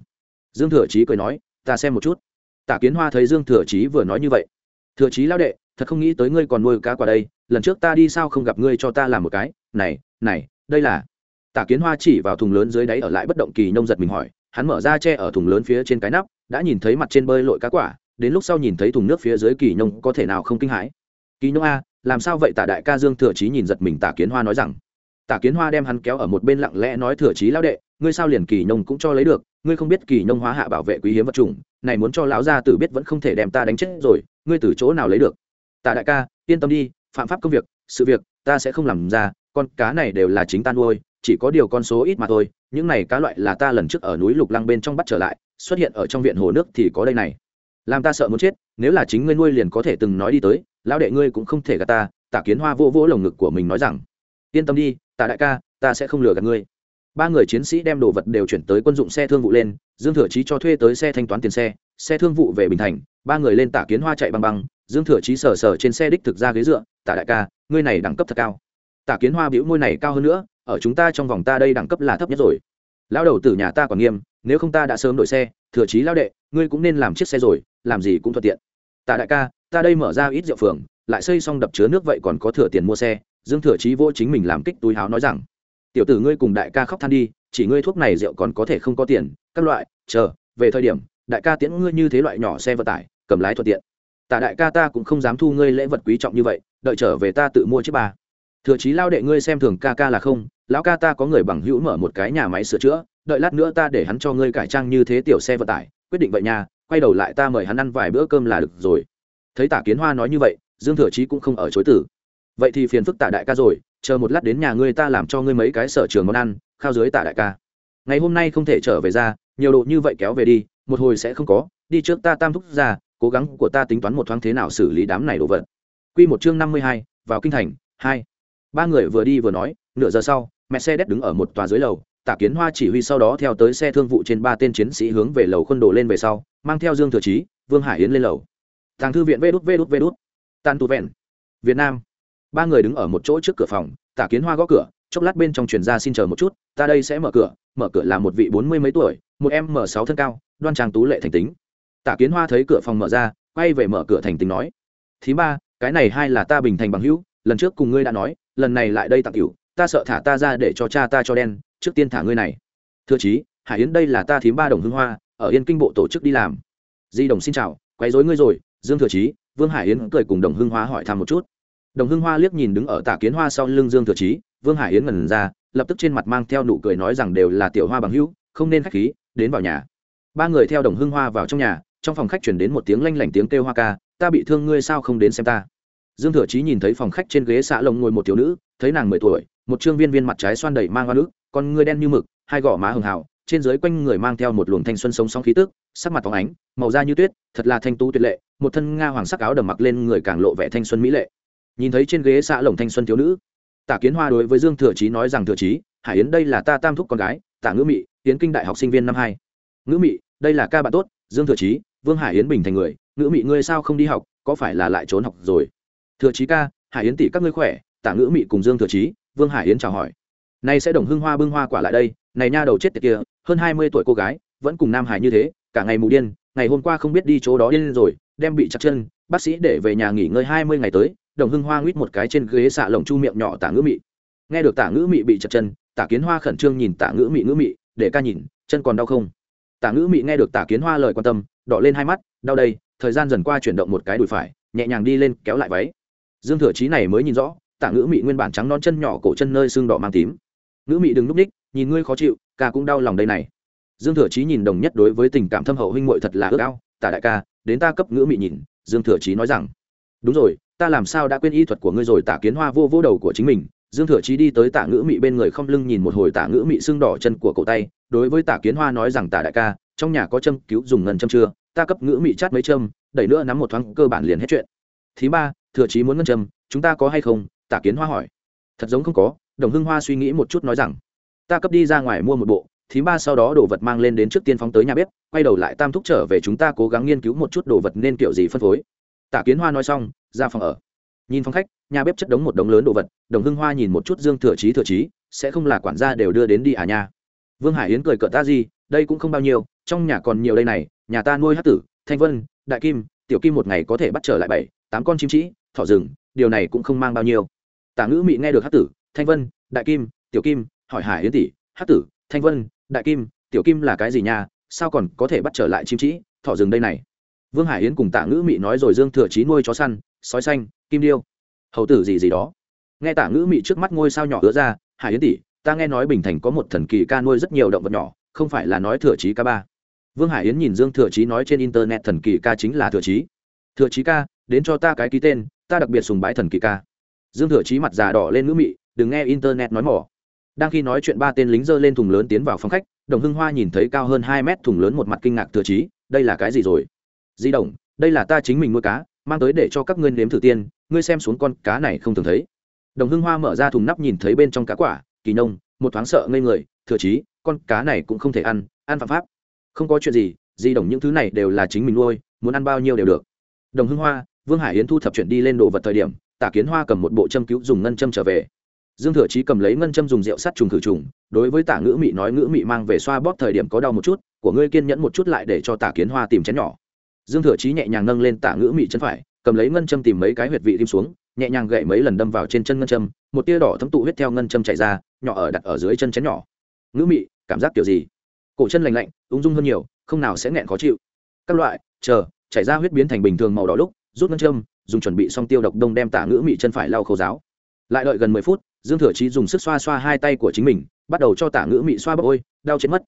Dương thừa chí cười nói, ta xem một chút. Tạ kiến hoa thấy dương thừa chí vừa nói như vậy. Thừa chí lao đệ, thật không nghĩ tới ngươi còn nuôi cá qua đây, lần trước ta đi sao không gặp ngươi cho ta làm một cái, này này, đây là. Tạ kiến hoa chỉ vào thùng lớn dưới đáy ở lại bất động kỳ nông giật mình hỏi, hắn mở ra che ở thùng lớn phía trên cái nắp, đã nhìn thấy mặt trên bơi lội cá quả đến lúc sau nhìn thấy thùng nước phía dưới kỳ nông có thể nào không kinh hãi. Kỳ nông a, làm sao vậy? Tạ đại ca dương thừa chí nhìn giật mình tạ kiến hoa nói rằng. Tạ kiến hoa đem hắn kéo ở một bên lặng lẽ nói, thừa chí lão đệ, ngươi sao liền kỳ nông cũng cho lấy được? Ngươi không biết kỳ nông hóa hạ bảo vệ quý hiếm vật chủng, này muốn cho lão gia tử biết vẫn không thể đem ta đánh chết rồi, ngươi từ chỗ nào lấy được? Tạ đại ca, yên tâm đi, phạm pháp công việc, sự việc, ta sẽ không làm ra, con cá này đều là chính ta nuôi, chỉ có điều con số ít mà thôi, những này cá loại là ta lần trước ở núi lục lăng bên trong bắt trở lại, xuất hiện ở trong viện hồ nước thì có đây này làm ta sợ muốn chết, nếu là chính ngươi nuôi liền có thể từng nói đi tới, lão đệ ngươi cũng không thể gạt ta, tạ kiến hoa vô vỗ lồng ngực của mình nói rằng, yên tâm đi, tạ đại ca, ta sẽ không lừa gạt ngươi. Ba người chiến sĩ đem đồ vật đều chuyển tới quân dụng xe thương vụ lên, dương thừa chí cho thuê tới xe thanh toán tiền xe xe thương vụ về bình thành, ba người lên tạ kiến hoa chạy băng băng, dương thừa chí sờ sờ trên xe đích thực ra ghế dựa, tạ đại ca, ngươi này đẳng cấp thật cao. Tạ kiến hoa biểu môi này cao hơn nữa, ở chúng ta trong vòng ta đây đẳng cấp là thấp nhất rồi. Lão đầu tử nhà ta còn nghiêm, nếu không ta đã sớm đổi xe, thừa chí lão đệ, ngươi cũng nên làm chiếc xe rồi làm gì cũng thuận tiện tạ đại ca, ta đây mở ra ít rượu phường, lại xây xong đập chứa nước vậy còn có thừa tiền mua xe, dương thừa chí vô chính mình làm kích túi háo nói rằng, tiểu tử ngươi cùng đại ca khóc than đi, chỉ ngươi thuốc này rượu còn có thể không có tiền, các loại, chờ, về thời điểm, đại ca tiễn ngươi như thế loại nhỏ xe vận tải, cầm lái thuận tiện tạ đại ca ta cũng không dám thu ngươi lễ vật quý trọng như vậy, đợi trở về ta tự mua chiếc bà. thừa chí lao đệ ngươi xem thường ca ca là không, lão ca ta có người bằng hữu mở một cái nhà máy sửa chữa, đợi lát nữa ta để hắn cho ngươi cải trang như thế tiểu xe vận tải, quyết định vậy nha quay đầu lại ta mời hắn ăn vài bữa cơm là được rồi. Thấy tả kiến hoa nói như vậy, dương thừa chí cũng không ở chối tử vậy thì phiền phức tả đại ca rồi, chờ một lát đến nhà ngươi ta làm cho ngươi mấy cái sở trường món ăn, khao dưới tả đại ca. Ngày hôm nay không thể trở về ra, nhiều độ như vậy kéo về đi, một hồi sẽ không có, đi trước ta tam thúc ra, cố gắng của ta tính toán một thoáng thế nào xử lý đám này đồ vật. Q một chương năm mươi hai, vào kinh thành, hai. Ba người vừa đi vừa nói, nửa giờ sau, mẹ xe đét đứng ở một tòa dưới lầu tả kiến hoa chỉ huy sau đó theo tới xe thương vụ trên ba tên chiến sĩ hướng về lầu khuôn đồ lên về sau mang theo dương thừa Chí, vương hải yến lên lầu. Tàng thư viện vê đút vê đút vê đút. Tàn tu vẹn. Việt nam. Ba người đứng ở một chỗ trước cửa phòng tả kiến hoa gõ cửa chốc lát bên trong truyền ra xin chờ một chút ta đây sẽ mở cửa mở cửa là một vị bốn mươi mấy tuổi một em m sáu thân cao đoan trang tú lệ thành tính. Tả kiến hoa thấy cửa phòng mở ra quay về mở cửa thành tính nói thứ ba cái này hai là ta bình thành bằng hữu lần trước cùng ngươi đã nói lần này lại đây tặng cửu ta sợ thả ta ra để cho cha ta cho đen trước tiên thả ngươi này. Thưa chí, hải yến đây là ta thím ba đồng hương hoa, ở yên kinh bộ tổ chức đi làm. Di đồng xin chào, quấy rối ngươi rồi, dương thừa chí, vương hải yến cười cùng đồng hương hoa hỏi thăm một chút. Đồng hương hoa liếc nhìn đứng ở tả kiến hoa sau lưng dương thừa chí, vương hải yến ngần ra, lập tức trên mặt mang theo nụ cười nói rằng đều là tiểu hoa bằng hữu, không nên khách khí, đến vào nhà. Ba người theo đồng hương hoa vào trong nhà, trong phòng khách chuyển đến một tiếng lanh lảnh tiếng kêu hoa ca, ta bị thương ngươi sao không đến xem ta? Dương thừa chí nhìn thấy phòng khách trên ghế xạ lồng ngồi một thiếu nữ, thấy nàng mười tuổi, một trương viên viên mặt trái xoan đầy mang hoa nữ con ngươi đen như mực, hai gò má hường hào trên dưới quanh người mang theo một luồng thanh xuân sống sóng khí tức, sắc mặt phóng ánh, màu da như tuyết, thật là thanh tú tuyệt lệ, một thân nga hoàng sắc áo đầm mặc lên người càng lộ vẻ thanh xuân mỹ lệ. Nhìn thấy trên ghế xạ lồng thanh xuân thiếu nữ tả kiến hoa đối với dương thừa chí nói rằng, thừa chí, hải yến đây là ta tam thúc con gái tả ngữ mị tiến kinh đại học sinh viên năm hai. Ngữ mị, đây là ca bạn tốt, dương thừa chí, vương hải yến bình thành người, ngữ mị ngươi sao không đi học, có phải là lại trốn học rồi? Thừa chí ca, hải yến tỷ các ngươi khỏe. Tả ngữ mị cùng dương thừa chí, vương hải yến chào hỏi nay sẽ đồng hưng hoa bưng hoa quả lại đây, này nha đầu chết tiệt kia, hơn hai mươi tuổi cô gái, vẫn cùng nam hải như thế, cả ngày mù điên, ngày hôm qua không biết đi chỗ đó điên rồi, đem bị chặt chân, bác sĩ để về nhà nghỉ ngơi hai mươi ngày tới, đồng hưng hoa nguyết một cái trên ghế xạ lồng chu miệng nhỏ tả ngữ mị. Nghe được tả ngữ mị bị chặt chân, tả kiến hoa khẩn trương nhìn tả ngữ mị ngữ mị, để ca nhìn, chân còn đau không? Tả ngữ mị nghe được tả kiến hoa lời quan tâm, đỏ lên hai mắt, đau đây, thời gian dần qua chuyển động một cái đùi phải, nhẹ nhàng đi lên kéo lại váy. Dương thừa trí này mới nhìn rõ, tả ngữ mị nguyên bản trắng non chân nhỏ cổ chân nơi xương đỏ mang tím ngữ mị đừng núp ních nhìn ngươi khó chịu, ca cũng đau lòng đây này. Dương thừa chí nhìn đồng nhất đối với tình cảm thâm hậu huynh muội thật là ước ao. Tả đại ca, đến ta cấp ngữ mị nhìn, dương thừa chí nói rằng. Đúng rồi, ta làm sao đã quên y thuật của ngươi rồi, tả kiến hoa vô vô đầu của chính mình. Dương thừa chí đi tới tả ngữ mị bên người không lưng nhìn một hồi tả ngữ mị xương đỏ chân của cổ tay, đối với tả kiến hoa nói rằng, tả đại ca, trong nhà có châm cứu dùng ngân châm chưa? Ta cấp ngữ mị chát mấy châm, đẩy nữa nắm một thoáng, cơ bản liền hết chuyện. Thứ ba, thừa chí muốn ngân châm, chúng ta có hay không? Tả kiến hoa hỏi. Thật giống không có đồng hưng hoa suy nghĩ một chút nói rằng, ta cấp đi ra ngoài mua một bộ thứ ba sau đó đồ vật mang lên đến trước tiên phóng tới nhà bếp, quay đầu lại tam thúc trở về chúng ta cố gắng nghiên cứu một chút đồ vật nên kiểu gì phân phối. Tả kiến hoa nói xong, ra phòng ở. Nhìn phòng khách, nhà bếp chất đống một đống lớn đồ vật, đồng hưng hoa nhìn một chút dương thừa trí thừa trí sẽ không là quản gia đều đưa đến đi à nha? Vương hải yến cười cợt ta gì, đây cũng không bao nhiêu, trong nhà còn nhiều đây này, nhà ta nuôi hát tử, thanh vân, đại kim, tiểu kim một ngày có thể bắt trở lại bảy, tám con chim trĩ, thỏ rừng, điều này cũng không mang bao nhiêu. Tả ngữ mị nghe được hát tử thanh vân, đại kim, tiểu kim, hỏi hải yến tỷ hát tử, thanh vân, đại kim, tiểu kim là cái gì nha? Sao còn có thể bắt trở lại chim trĩ? Thỏ rừng đây này. Vương hải yến cùng tả ngữ mị nói rồi dương thừa trí nuôi chó săn, sói xanh, kim điêu. Hầu tử gì gì đó. Nghe tả ngữ mị trước mắt ngôi sao nhỏ ứa ra, hải yến tỷ, ta nghe nói bình thành có một thần kỳ ca nuôi rất nhiều động vật nhỏ, không phải là nói thừa trí ca ba. Vương hải yến nhìn dương thừa trí nói trên internet thần kỳ ca chính là thừa trí thừa trí ca, đến cho ta cái ký tên, ta đặc biệt sùng bái thần kỳ ca. Dương thừa trí mặt già đỏ lên ngữ mị đừng nghe internet nói mỏ. Đang khi nói chuyện ba tên lính giơ lên thùng lớn tiến vào phòng khách đồng hưng hoa nhìn thấy cao hơn hai mét thùng lớn một mặt kinh ngạc thừa trí đây là cái gì rồi? Di động đây là ta chính mình nuôi cá mang tới để cho các ngươi nếm thử tiên ngươi xem xuống con cá này không thường thấy. Đồng hưng hoa mở ra thùng nắp nhìn thấy bên trong cá quả kỳ nông một thoáng sợ ngây người thừa trí, con cá này cũng không thể ăn ăn phạm pháp. Không có chuyện gì di động những thứ này đều là chính mình nuôi muốn ăn bao nhiêu đều được. Đồng hưng hoa vương hải yến thu thập chuyện đi lên đồ vật thời điểm tả kiến hoa cầm một bộ châm cứu dùng ngân châm trở về dương thừa chí cầm lấy ngân châm dùng rượu sắt trùng khử trùng, đối với tả ngữ mị nói, ngữ mị mang về xoa bóp thời điểm có đau một chút, của ngươi kiên nhẫn một chút lại để cho tả kiến hoa tìm chén nhỏ. Dương thừa chí nhẹ nhàng nâng lên tả ngữ mị chân phải, cầm lấy ngân châm tìm mấy cái huyệt vị tim xuống, nhẹ nhàng gậy mấy lần đâm vào trên chân ngân châm, một tia đỏ thấm tụ huyết theo ngân châm chạy ra, nhỏ ở đặt ở dưới chân chén nhỏ. Ngữ mị, cảm giác kiểu gì? Cổ chân lành lạnh, ung dung hơn nhiều, không nào sẽ nghẹn khó chịu. Các loại, chờ, chảy ra huyết biến thành bình thường màu đỏ lúc, rút ngân châm, dùng chuẩn bị xong tiêu độc đông đem tả ngữ mị chân phải lau khâu giáo lại đợi gần mười phút dương thừa chí dùng sức xoa xoa hai tay của chính mình, bắt đầu cho tả ngữ mị xoa bốc ôi, đau chết mất.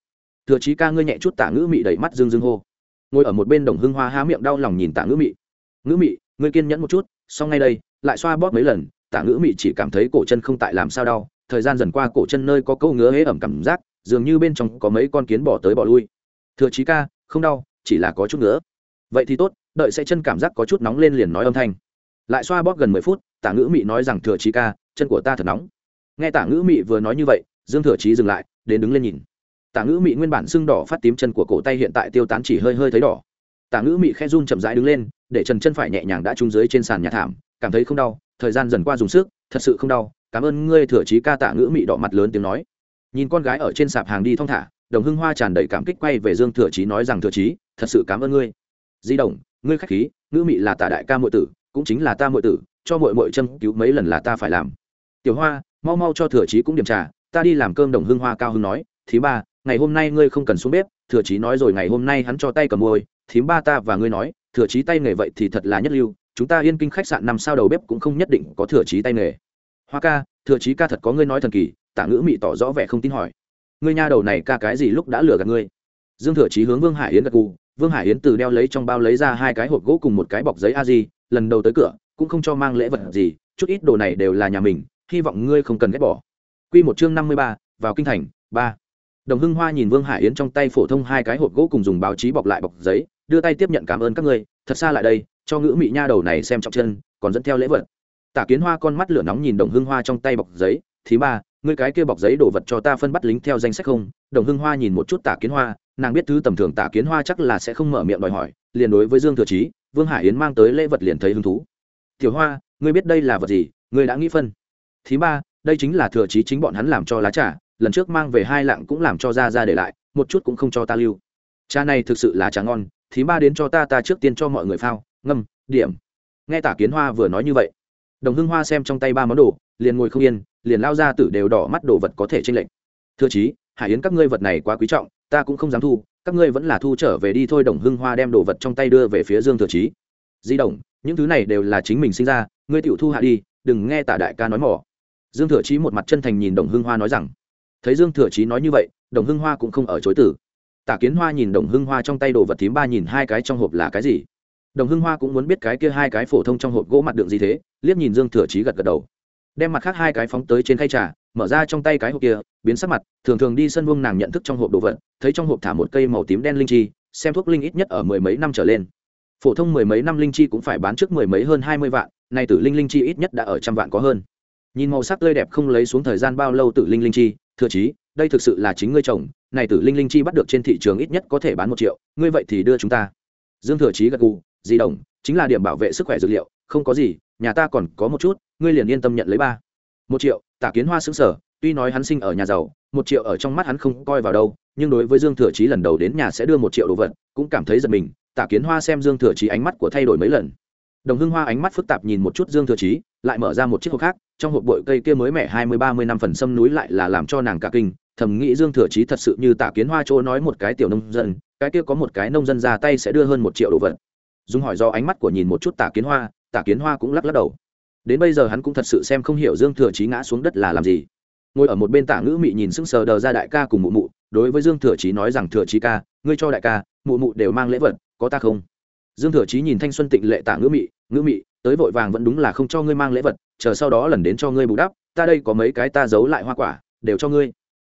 Thừa chí ca, ngươi nhẹ chút. Tả ngữ mị đẩy mắt dương dương hô. Ngồi ở một bên đồng hưng hoa há miệng đau lòng nhìn tả ngữ mị. Ngữ mị, ngươi kiên nhẫn một chút, xong ngay đây, lại xoa bóp mấy lần. Tả ngữ mị chỉ cảm thấy cổ chân không tại làm sao đau. Thời gian dần qua, cổ chân nơi có câu ngứa hế ẩm cảm giác, dường như bên trong có mấy con kiến bỏ tới bỏ lui. Thừa chí ca, không đau, chỉ là có chút ngứa. Vậy thì tốt, đợi sẽ chân cảm giác có chút nóng lên liền nói âm thanh. Lại xoa bóp gần mười phút, tả ngữ mị nói rằng, thừa chí ca chân của ta thật nóng. Nghe tả ngữ mị vừa nói như vậy, dương thừa trí dừng lại, đến đứng lên nhìn. Tả ngữ mị nguyên bản sưng đỏ phát tím chân của cổ tay hiện tại tiêu tán chỉ hơi hơi thấy đỏ. Tả ngữ mị khe run chậm rãi đứng lên, để trần chân phải nhẹ nhàng đã trúng dưới trên sàn nhà thảm, cảm thấy không đau, thời gian dần qua dùng sức, thật sự không đau, cảm ơn ngươi thừa trí ca tả ngữ mị đỏ mặt lớn tiếng nói. Nhìn con gái ở trên sạp hàng đi thong thả, đồng hưng hoa tràn đầy cảm kích quay về dương thừa trí nói rằng, thừa trí thật sự cảm ơn ngươi. Di đồng, ngươi khách khí, ngữ mị là tả đại ca muội tử, cũng chính là ta muội tử, cho muội muội châm cứu mấy lần là ta phải làm tiểu hoa, mau mau cho thừa trí cũng điểm trà, ta đi làm cơm đồng Hương hoa cao hưng nói, thím ba, ngày hôm nay ngươi không cần xuống bếp, thừa trí nói rồi ngày hôm nay hắn cho tay cầm môi, thím ba ta và ngươi nói, thừa trí tay nghề vậy thì thật là nhất lưu, chúng ta yên kinh khách sạn năm sao đầu bếp cũng không nhất định có thừa trí tay nghề. Hoa ca, thừa trí ca thật có ngươi nói thần kỳ, tả ngữ mị tỏ rõ vẻ không tin hỏi. Ngươi nha đầu này ca cái gì lúc đã lừa gạt ngươi? Dương thừa trí hướng vương hải yến gật cù vương hải yến từ đeo lấy trong bao lấy ra hai cái hộp gỗ cùng một cái bọc giấy a di, lần đầu tới cửa, cũng không cho mang lễ vật gì, chút ít đồ này đều là nhà mình hy vọng ngươi không cần ghét bỏ. Quy một chương năm mươi ba, vào kinh thành, ba. Đồng hưng hoa nhìn vương hải yến trong tay phổ thông hai cái hộp gỗ cùng dùng báo chí bọc lại bọc giấy, đưa tay tiếp nhận cảm ơn các ngươi, thật xa lại đây, cho ngữ mị nha đầu này xem trọng chân, còn dẫn theo lễ vật. Tả kiến hoa con mắt lửa nóng nhìn đồng hưng hoa trong tay bọc giấy thứ ba, ngươi cái kia bọc giấy đồ vật cho ta phân bắt lính theo danh sách không? Đồng hưng hoa nhìn một chút tả kiến hoa, nàng biết thứ tầm thường tả kiến hoa chắc là sẽ không mở miệng đòi hỏi, liền đối với dương thừa trí vương hải yến mang tới lễ vật liền thấy hứng thú. Tiểu hoa, ngươi biết đây là vật gì? Ngươi đã nghĩ phân thứ ba, đây chính là thừa trí chính bọn hắn làm cho lá trà, lần trước mang về hai lạng cũng làm cho ra ra để lại, một chút cũng không cho ta lưu. Cha này thực sự là trà ngon thứ ba đến cho ta ta trước tiên cho mọi người phao, ngâm, điểm. Nghe tả kiến hoa vừa nói như vậy, đồng hưng hoa xem trong tay ba món đồ, liền ngồi không yên, liền lao ra tử đều đỏ mắt đồ vật có thể tranh lệch. Thưa chí, hải yến các ngươi vật này quá quý trọng, ta cũng không dám thu, các ngươi vẫn là thu trở về đi thôi, đồng hưng hoa đem đồ vật trong tay đưa về phía dương thừa chí. Di động những thứ này đều là chính mình sinh ra, ngươi tiểu thu hạ đi, đừng nghe tả đại ca nói mỏ dương thừa chí một mặt chân thành nhìn đồng hưng hoa nói rằng, thấy dương thừa chí nói như vậy, đồng hưng hoa cũng không ở chối tử tả kiến hoa nhìn đồng hưng hoa trong tay đồ vật thím ba nhìn hai cái trong hộp là cái gì? Đồng hưng hoa cũng muốn biết cái kia hai cái phổ thông trong hộp gỗ mặt đựng gì thế, liếc nhìn dương thừa chí gật gật đầu. Đem mặt khác hai cái phóng tới trên khay trà, mở ra trong tay cái hộp kia, biến sắc mặt, thường thường đi sân vuông nàng nhận thức trong hộp đồ vật, thấy trong hộp thả một cây màu tím đen linh chi, xem thuốc linh ít nhất ở mười mấy năm trở lên. Phổ thông mười mấy năm linh chi cũng phải bán trước mười mấy hơn hai mươi vạn, nay tử linh linh chi ít nhất đã ở trăm vạn có hơn nhìn màu sắc tươi đẹp không lấy xuống thời gian bao lâu tử linh linh chi thừa chí, đây thực sự là chính ngươi chồng, này tử linh linh chi bắt được trên thị trường ít nhất có thể bán một triệu, ngươi vậy thì đưa chúng ta. Dương thừa chí gật gù di động chính là điểm bảo vệ sức khỏe dược liệu, không có gì, nhà ta còn có một chút, ngươi liền yên tâm nhận lấy ba. Một triệu, tả kiến hoa xứng sở tuy nói hắn sinh ở nhà giàu, một triệu ở trong mắt hắn không coi vào đâu, nhưng đối với dương thừa chí lần đầu đến nhà sẽ đưa một triệu đồ vật, cũng cảm thấy giật mình, tả kiến hoa xem dương thừa chí ánh mắt của thay đổi mấy lần. Đồng hưng hoa ánh mắt phức tạp nhìn một chút dương thừa chí, lại mở ra một chiếc hộp khác trong hộp bội cây kia mới mẻ hai mươi ba mươi năm phần sâm núi lại là làm cho nàng cả kinh, thầm nghĩ dương thừa chí thật sự như tạ kiến hoa chỗ nói một cái tiểu nông dân, cái kia có một cái nông dân ra tay sẽ đưa hơn một triệu đồ vật. Dùng hỏi do ánh mắt của nhìn một chút tạ kiến hoa, tạ kiến hoa cũng lắc lắc đầu. Đến bây giờ hắn cũng thật sự xem không hiểu dương thừa chí ngã xuống đất là làm gì. Ngồi ở một bên tạ ngữ mị nhìn sững sờ đờ ra đại ca cùng mụ mụ, đối với dương thừa chí nói rằng, thừa chí ca, ngươi cho đại ca, mụ mụ đều mang lễ vật, có ta không? Dương thừa chí nhìn thanh xuân tịnh lệ tả ngữ mị ngữ mị, tới vội vàng vẫn đúng là không cho ngươi mang lễ vật, chờ sau đó lần đến cho ngươi bù đắp, ta đây có mấy cái ta giấu lại hoa quả, đều cho ngươi.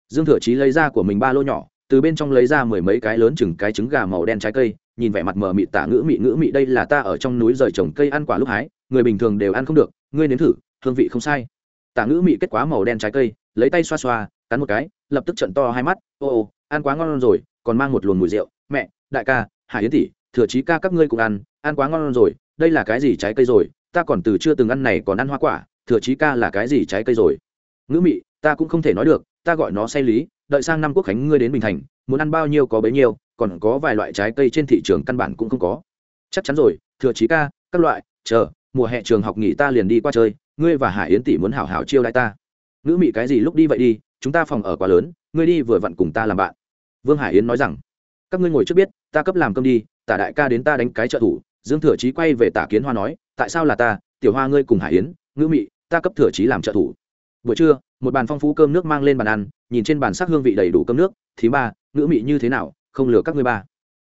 Dương thừa chí lấy ra của mình ba lô nhỏ, từ bên trong lấy ra mười mấy cái lớn chừng cái trứng gà màu đen trái cây, nhìn vẻ mặt mờ mịt tả ngữ mị ngữ mị đây là ta ở trong núi rời trồng cây ăn quả lúc hái, người bình thường đều ăn không được, ngươi nếm thử, hương vị không sai. Tả ngữ mị kết quả màu đen trái cây, lấy tay xoa xoa, cắn một cái, lập tức trận to hai mắt, ô ô, ăn quá ngon rồi, còn mang một luồng mùi rượu. Mẹ, đại ca, hải yến tỷ thừa chí ca các ngươi cùng ăn ăn quá ngon rồi, đây là cái gì trái cây rồi? Ta còn từ chưa từng ăn này còn ăn hoa quả, thừa chí ca là cái gì trái cây rồi? Ngữ mị, ta cũng không thể nói được, ta gọi nó say lý, đợi sang năm quốc khánh ngươi đến bình thành, muốn ăn bao nhiêu có bấy nhiêu, còn có vài loại trái cây trên thị trường căn bản cũng không có. Chắc chắn rồi, thừa chí ca, các loại, chờ, mùa hè trường học nghỉ ta liền đi qua chơi, ngươi và hải yến tỷ muốn hảo hảo chiêu đãi ta. Ngữ mị cái gì lúc đi vậy đi, chúng ta phòng ở quá lớn, ngươi đi vừa vặn cùng ta làm bạn. Vương hải yến nói rằng, các ngươi ngồi trước biết, ta cấp làm cơm đi tả đại ca đến ta đánh cái trợ thủ, dương thừa chí quay về tả kiến hoa nói, tại sao là ta? Tiểu hoa ngươi cùng hải yến, ngữ mị, ta cấp thừa chí làm trợ thủ. Buổi trưa, một bàn phong phú cơm nước mang lên bàn ăn, nhìn trên bàn sắc hương vị đầy đủ cơm nước thí ba, ngữ mị như thế nào? Không lừa các ngươi ba.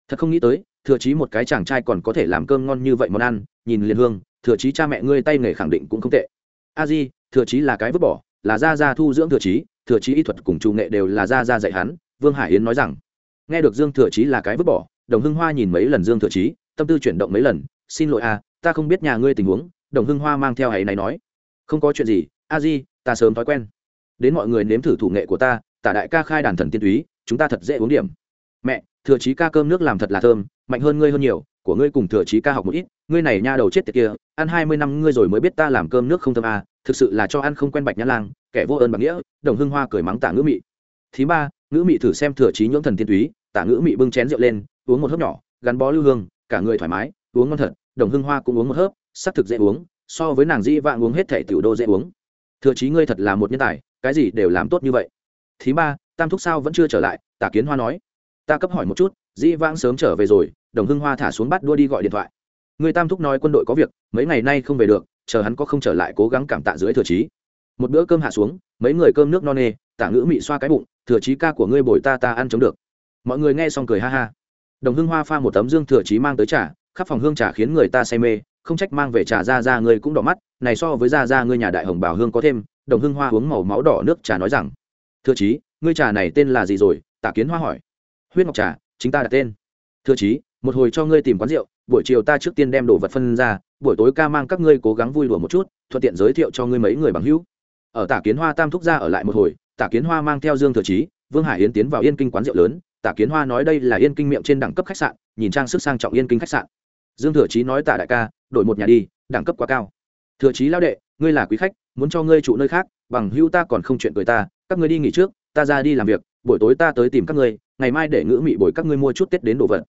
Thật không nghĩ tới, thừa chí một cái chàng trai còn có thể làm cơm ngon như vậy món ăn, nhìn liền hương, thừa chí cha mẹ ngươi tay nghề khẳng định cũng không tệ. A di, thừa chí là cái vứt bỏ, là gia gia thu dưỡng thừa chí thừa chí y thuật cùng chủ nghệ đều là gia gia dạy hắn, vương hải yến nói rằng. Nghe được dương thừa chí là cái vứt bỏ đồng hưng hoa nhìn mấy lần dương thừa chí tâm tư chuyển động mấy lần xin lỗi à ta không biết nhà ngươi tình huống. Đồng hưng hoa mang theo hãy này nói không có chuyện gì a di ta sớm thói quen. Đến mọi người nếm thử thủ nghệ của ta tả đại ca khai đàn thần tiên túy chúng ta thật dễ uống điểm. Mẹ thừa chí ca cơm nước làm thật là thơm mạnh hơn ngươi hơn nhiều của ngươi cùng thừa chí ca học một ít ngươi này nha đầu chết tiệt kia ăn hai mươi năm ngươi rồi mới biết ta làm cơm nước không thơm à, thực sự là cho ăn không quen bạch nhã lang kẻ vô ơn bằng nghĩa. Đồng hưng hoa cười mắng tả ngữ mị. Thứ ba ngữ mị thử xem thừa chí nhưỡng thần tiên túy. Tả ngữ mị bưng chén rượu lên uống một hớp nhỏ, gắn bó lưu hương, cả người thoải mái, uống ngon thật, đồng hưng hoa cũng uống một hớp, sắc thực dễ uống, so với nàng di Vạn uống hết thẻ tiểu đô dễ uống. Thừa chí ngươi thật là một nhân tài, cái gì đều làm tốt như vậy. Thứ ba, tam thúc sao vẫn chưa trở lại, tả kiến hoa nói. Ta cấp hỏi một chút, dĩ vãng sớm trở về rồi, đồng hưng hoa thả xuống bắt đua đi gọi điện thoại. Người tam thúc nói quân đội có việc, mấy ngày nay không về được, chờ hắn có không trở lại cố gắng cảm tạ dưới thừa Chí. một bữa cơm hạ xuống, mấy người cơm nước no nê, tả ngữ mị xoa cái bụng, thừa Chí ca của ngươi bồi ta ta ăn chống được. Mọi người nghe xong cười ha ha đồng hưng hoa pha một tấm dương thừa trí mang tới trà, khắp phòng hương trà khiến người ta say mê, không trách mang về trà ra ra ngươi cũng đỏ mắt, này so với ra ra ngươi nhà đại hồng bảo hương có thêm, đồng hưng hoa uống màu máu đỏ nước trà nói rằng, thừa trí ngươi trà này tên là gì rồi? Tả kiến hoa hỏi. Huyết ngọc trà, chính ta đặt tên. Thừa chí, một hồi cho ngươi tìm quán rượu, buổi chiều ta trước tiên đem đồ vật phân ra, buổi tối ca mang các ngươi cố gắng vui đùa một chút, thuận tiện giới thiệu cho ngươi mấy người bằng hữu. Ở tả kiến hoa tam thúc ra ở lại một hồi tả kiến hoa mang theo dương thừa chí, vương hải yến tiến vào yên kinh quán rượu lớn tả kiến hoa nói đây là yên kinh miệng trên đẳng cấp khách sạn, nhìn trang sức sang trọng yên kinh khách sạn. Dương thừa chí nói tả đại ca, đổi một nhà đi, đẳng cấp quá cao. Thừa chí lao đệ, ngươi là quý khách, muốn cho ngươi trụ nơi khác, bằng hữu ta còn không chuyện cười ta, các ngươi đi nghỉ trước, ta ra đi làm việc, buổi tối ta tới tìm các ngươi, ngày mai để ngữ mị bồi các ngươi mua chút tết đến đồ vật.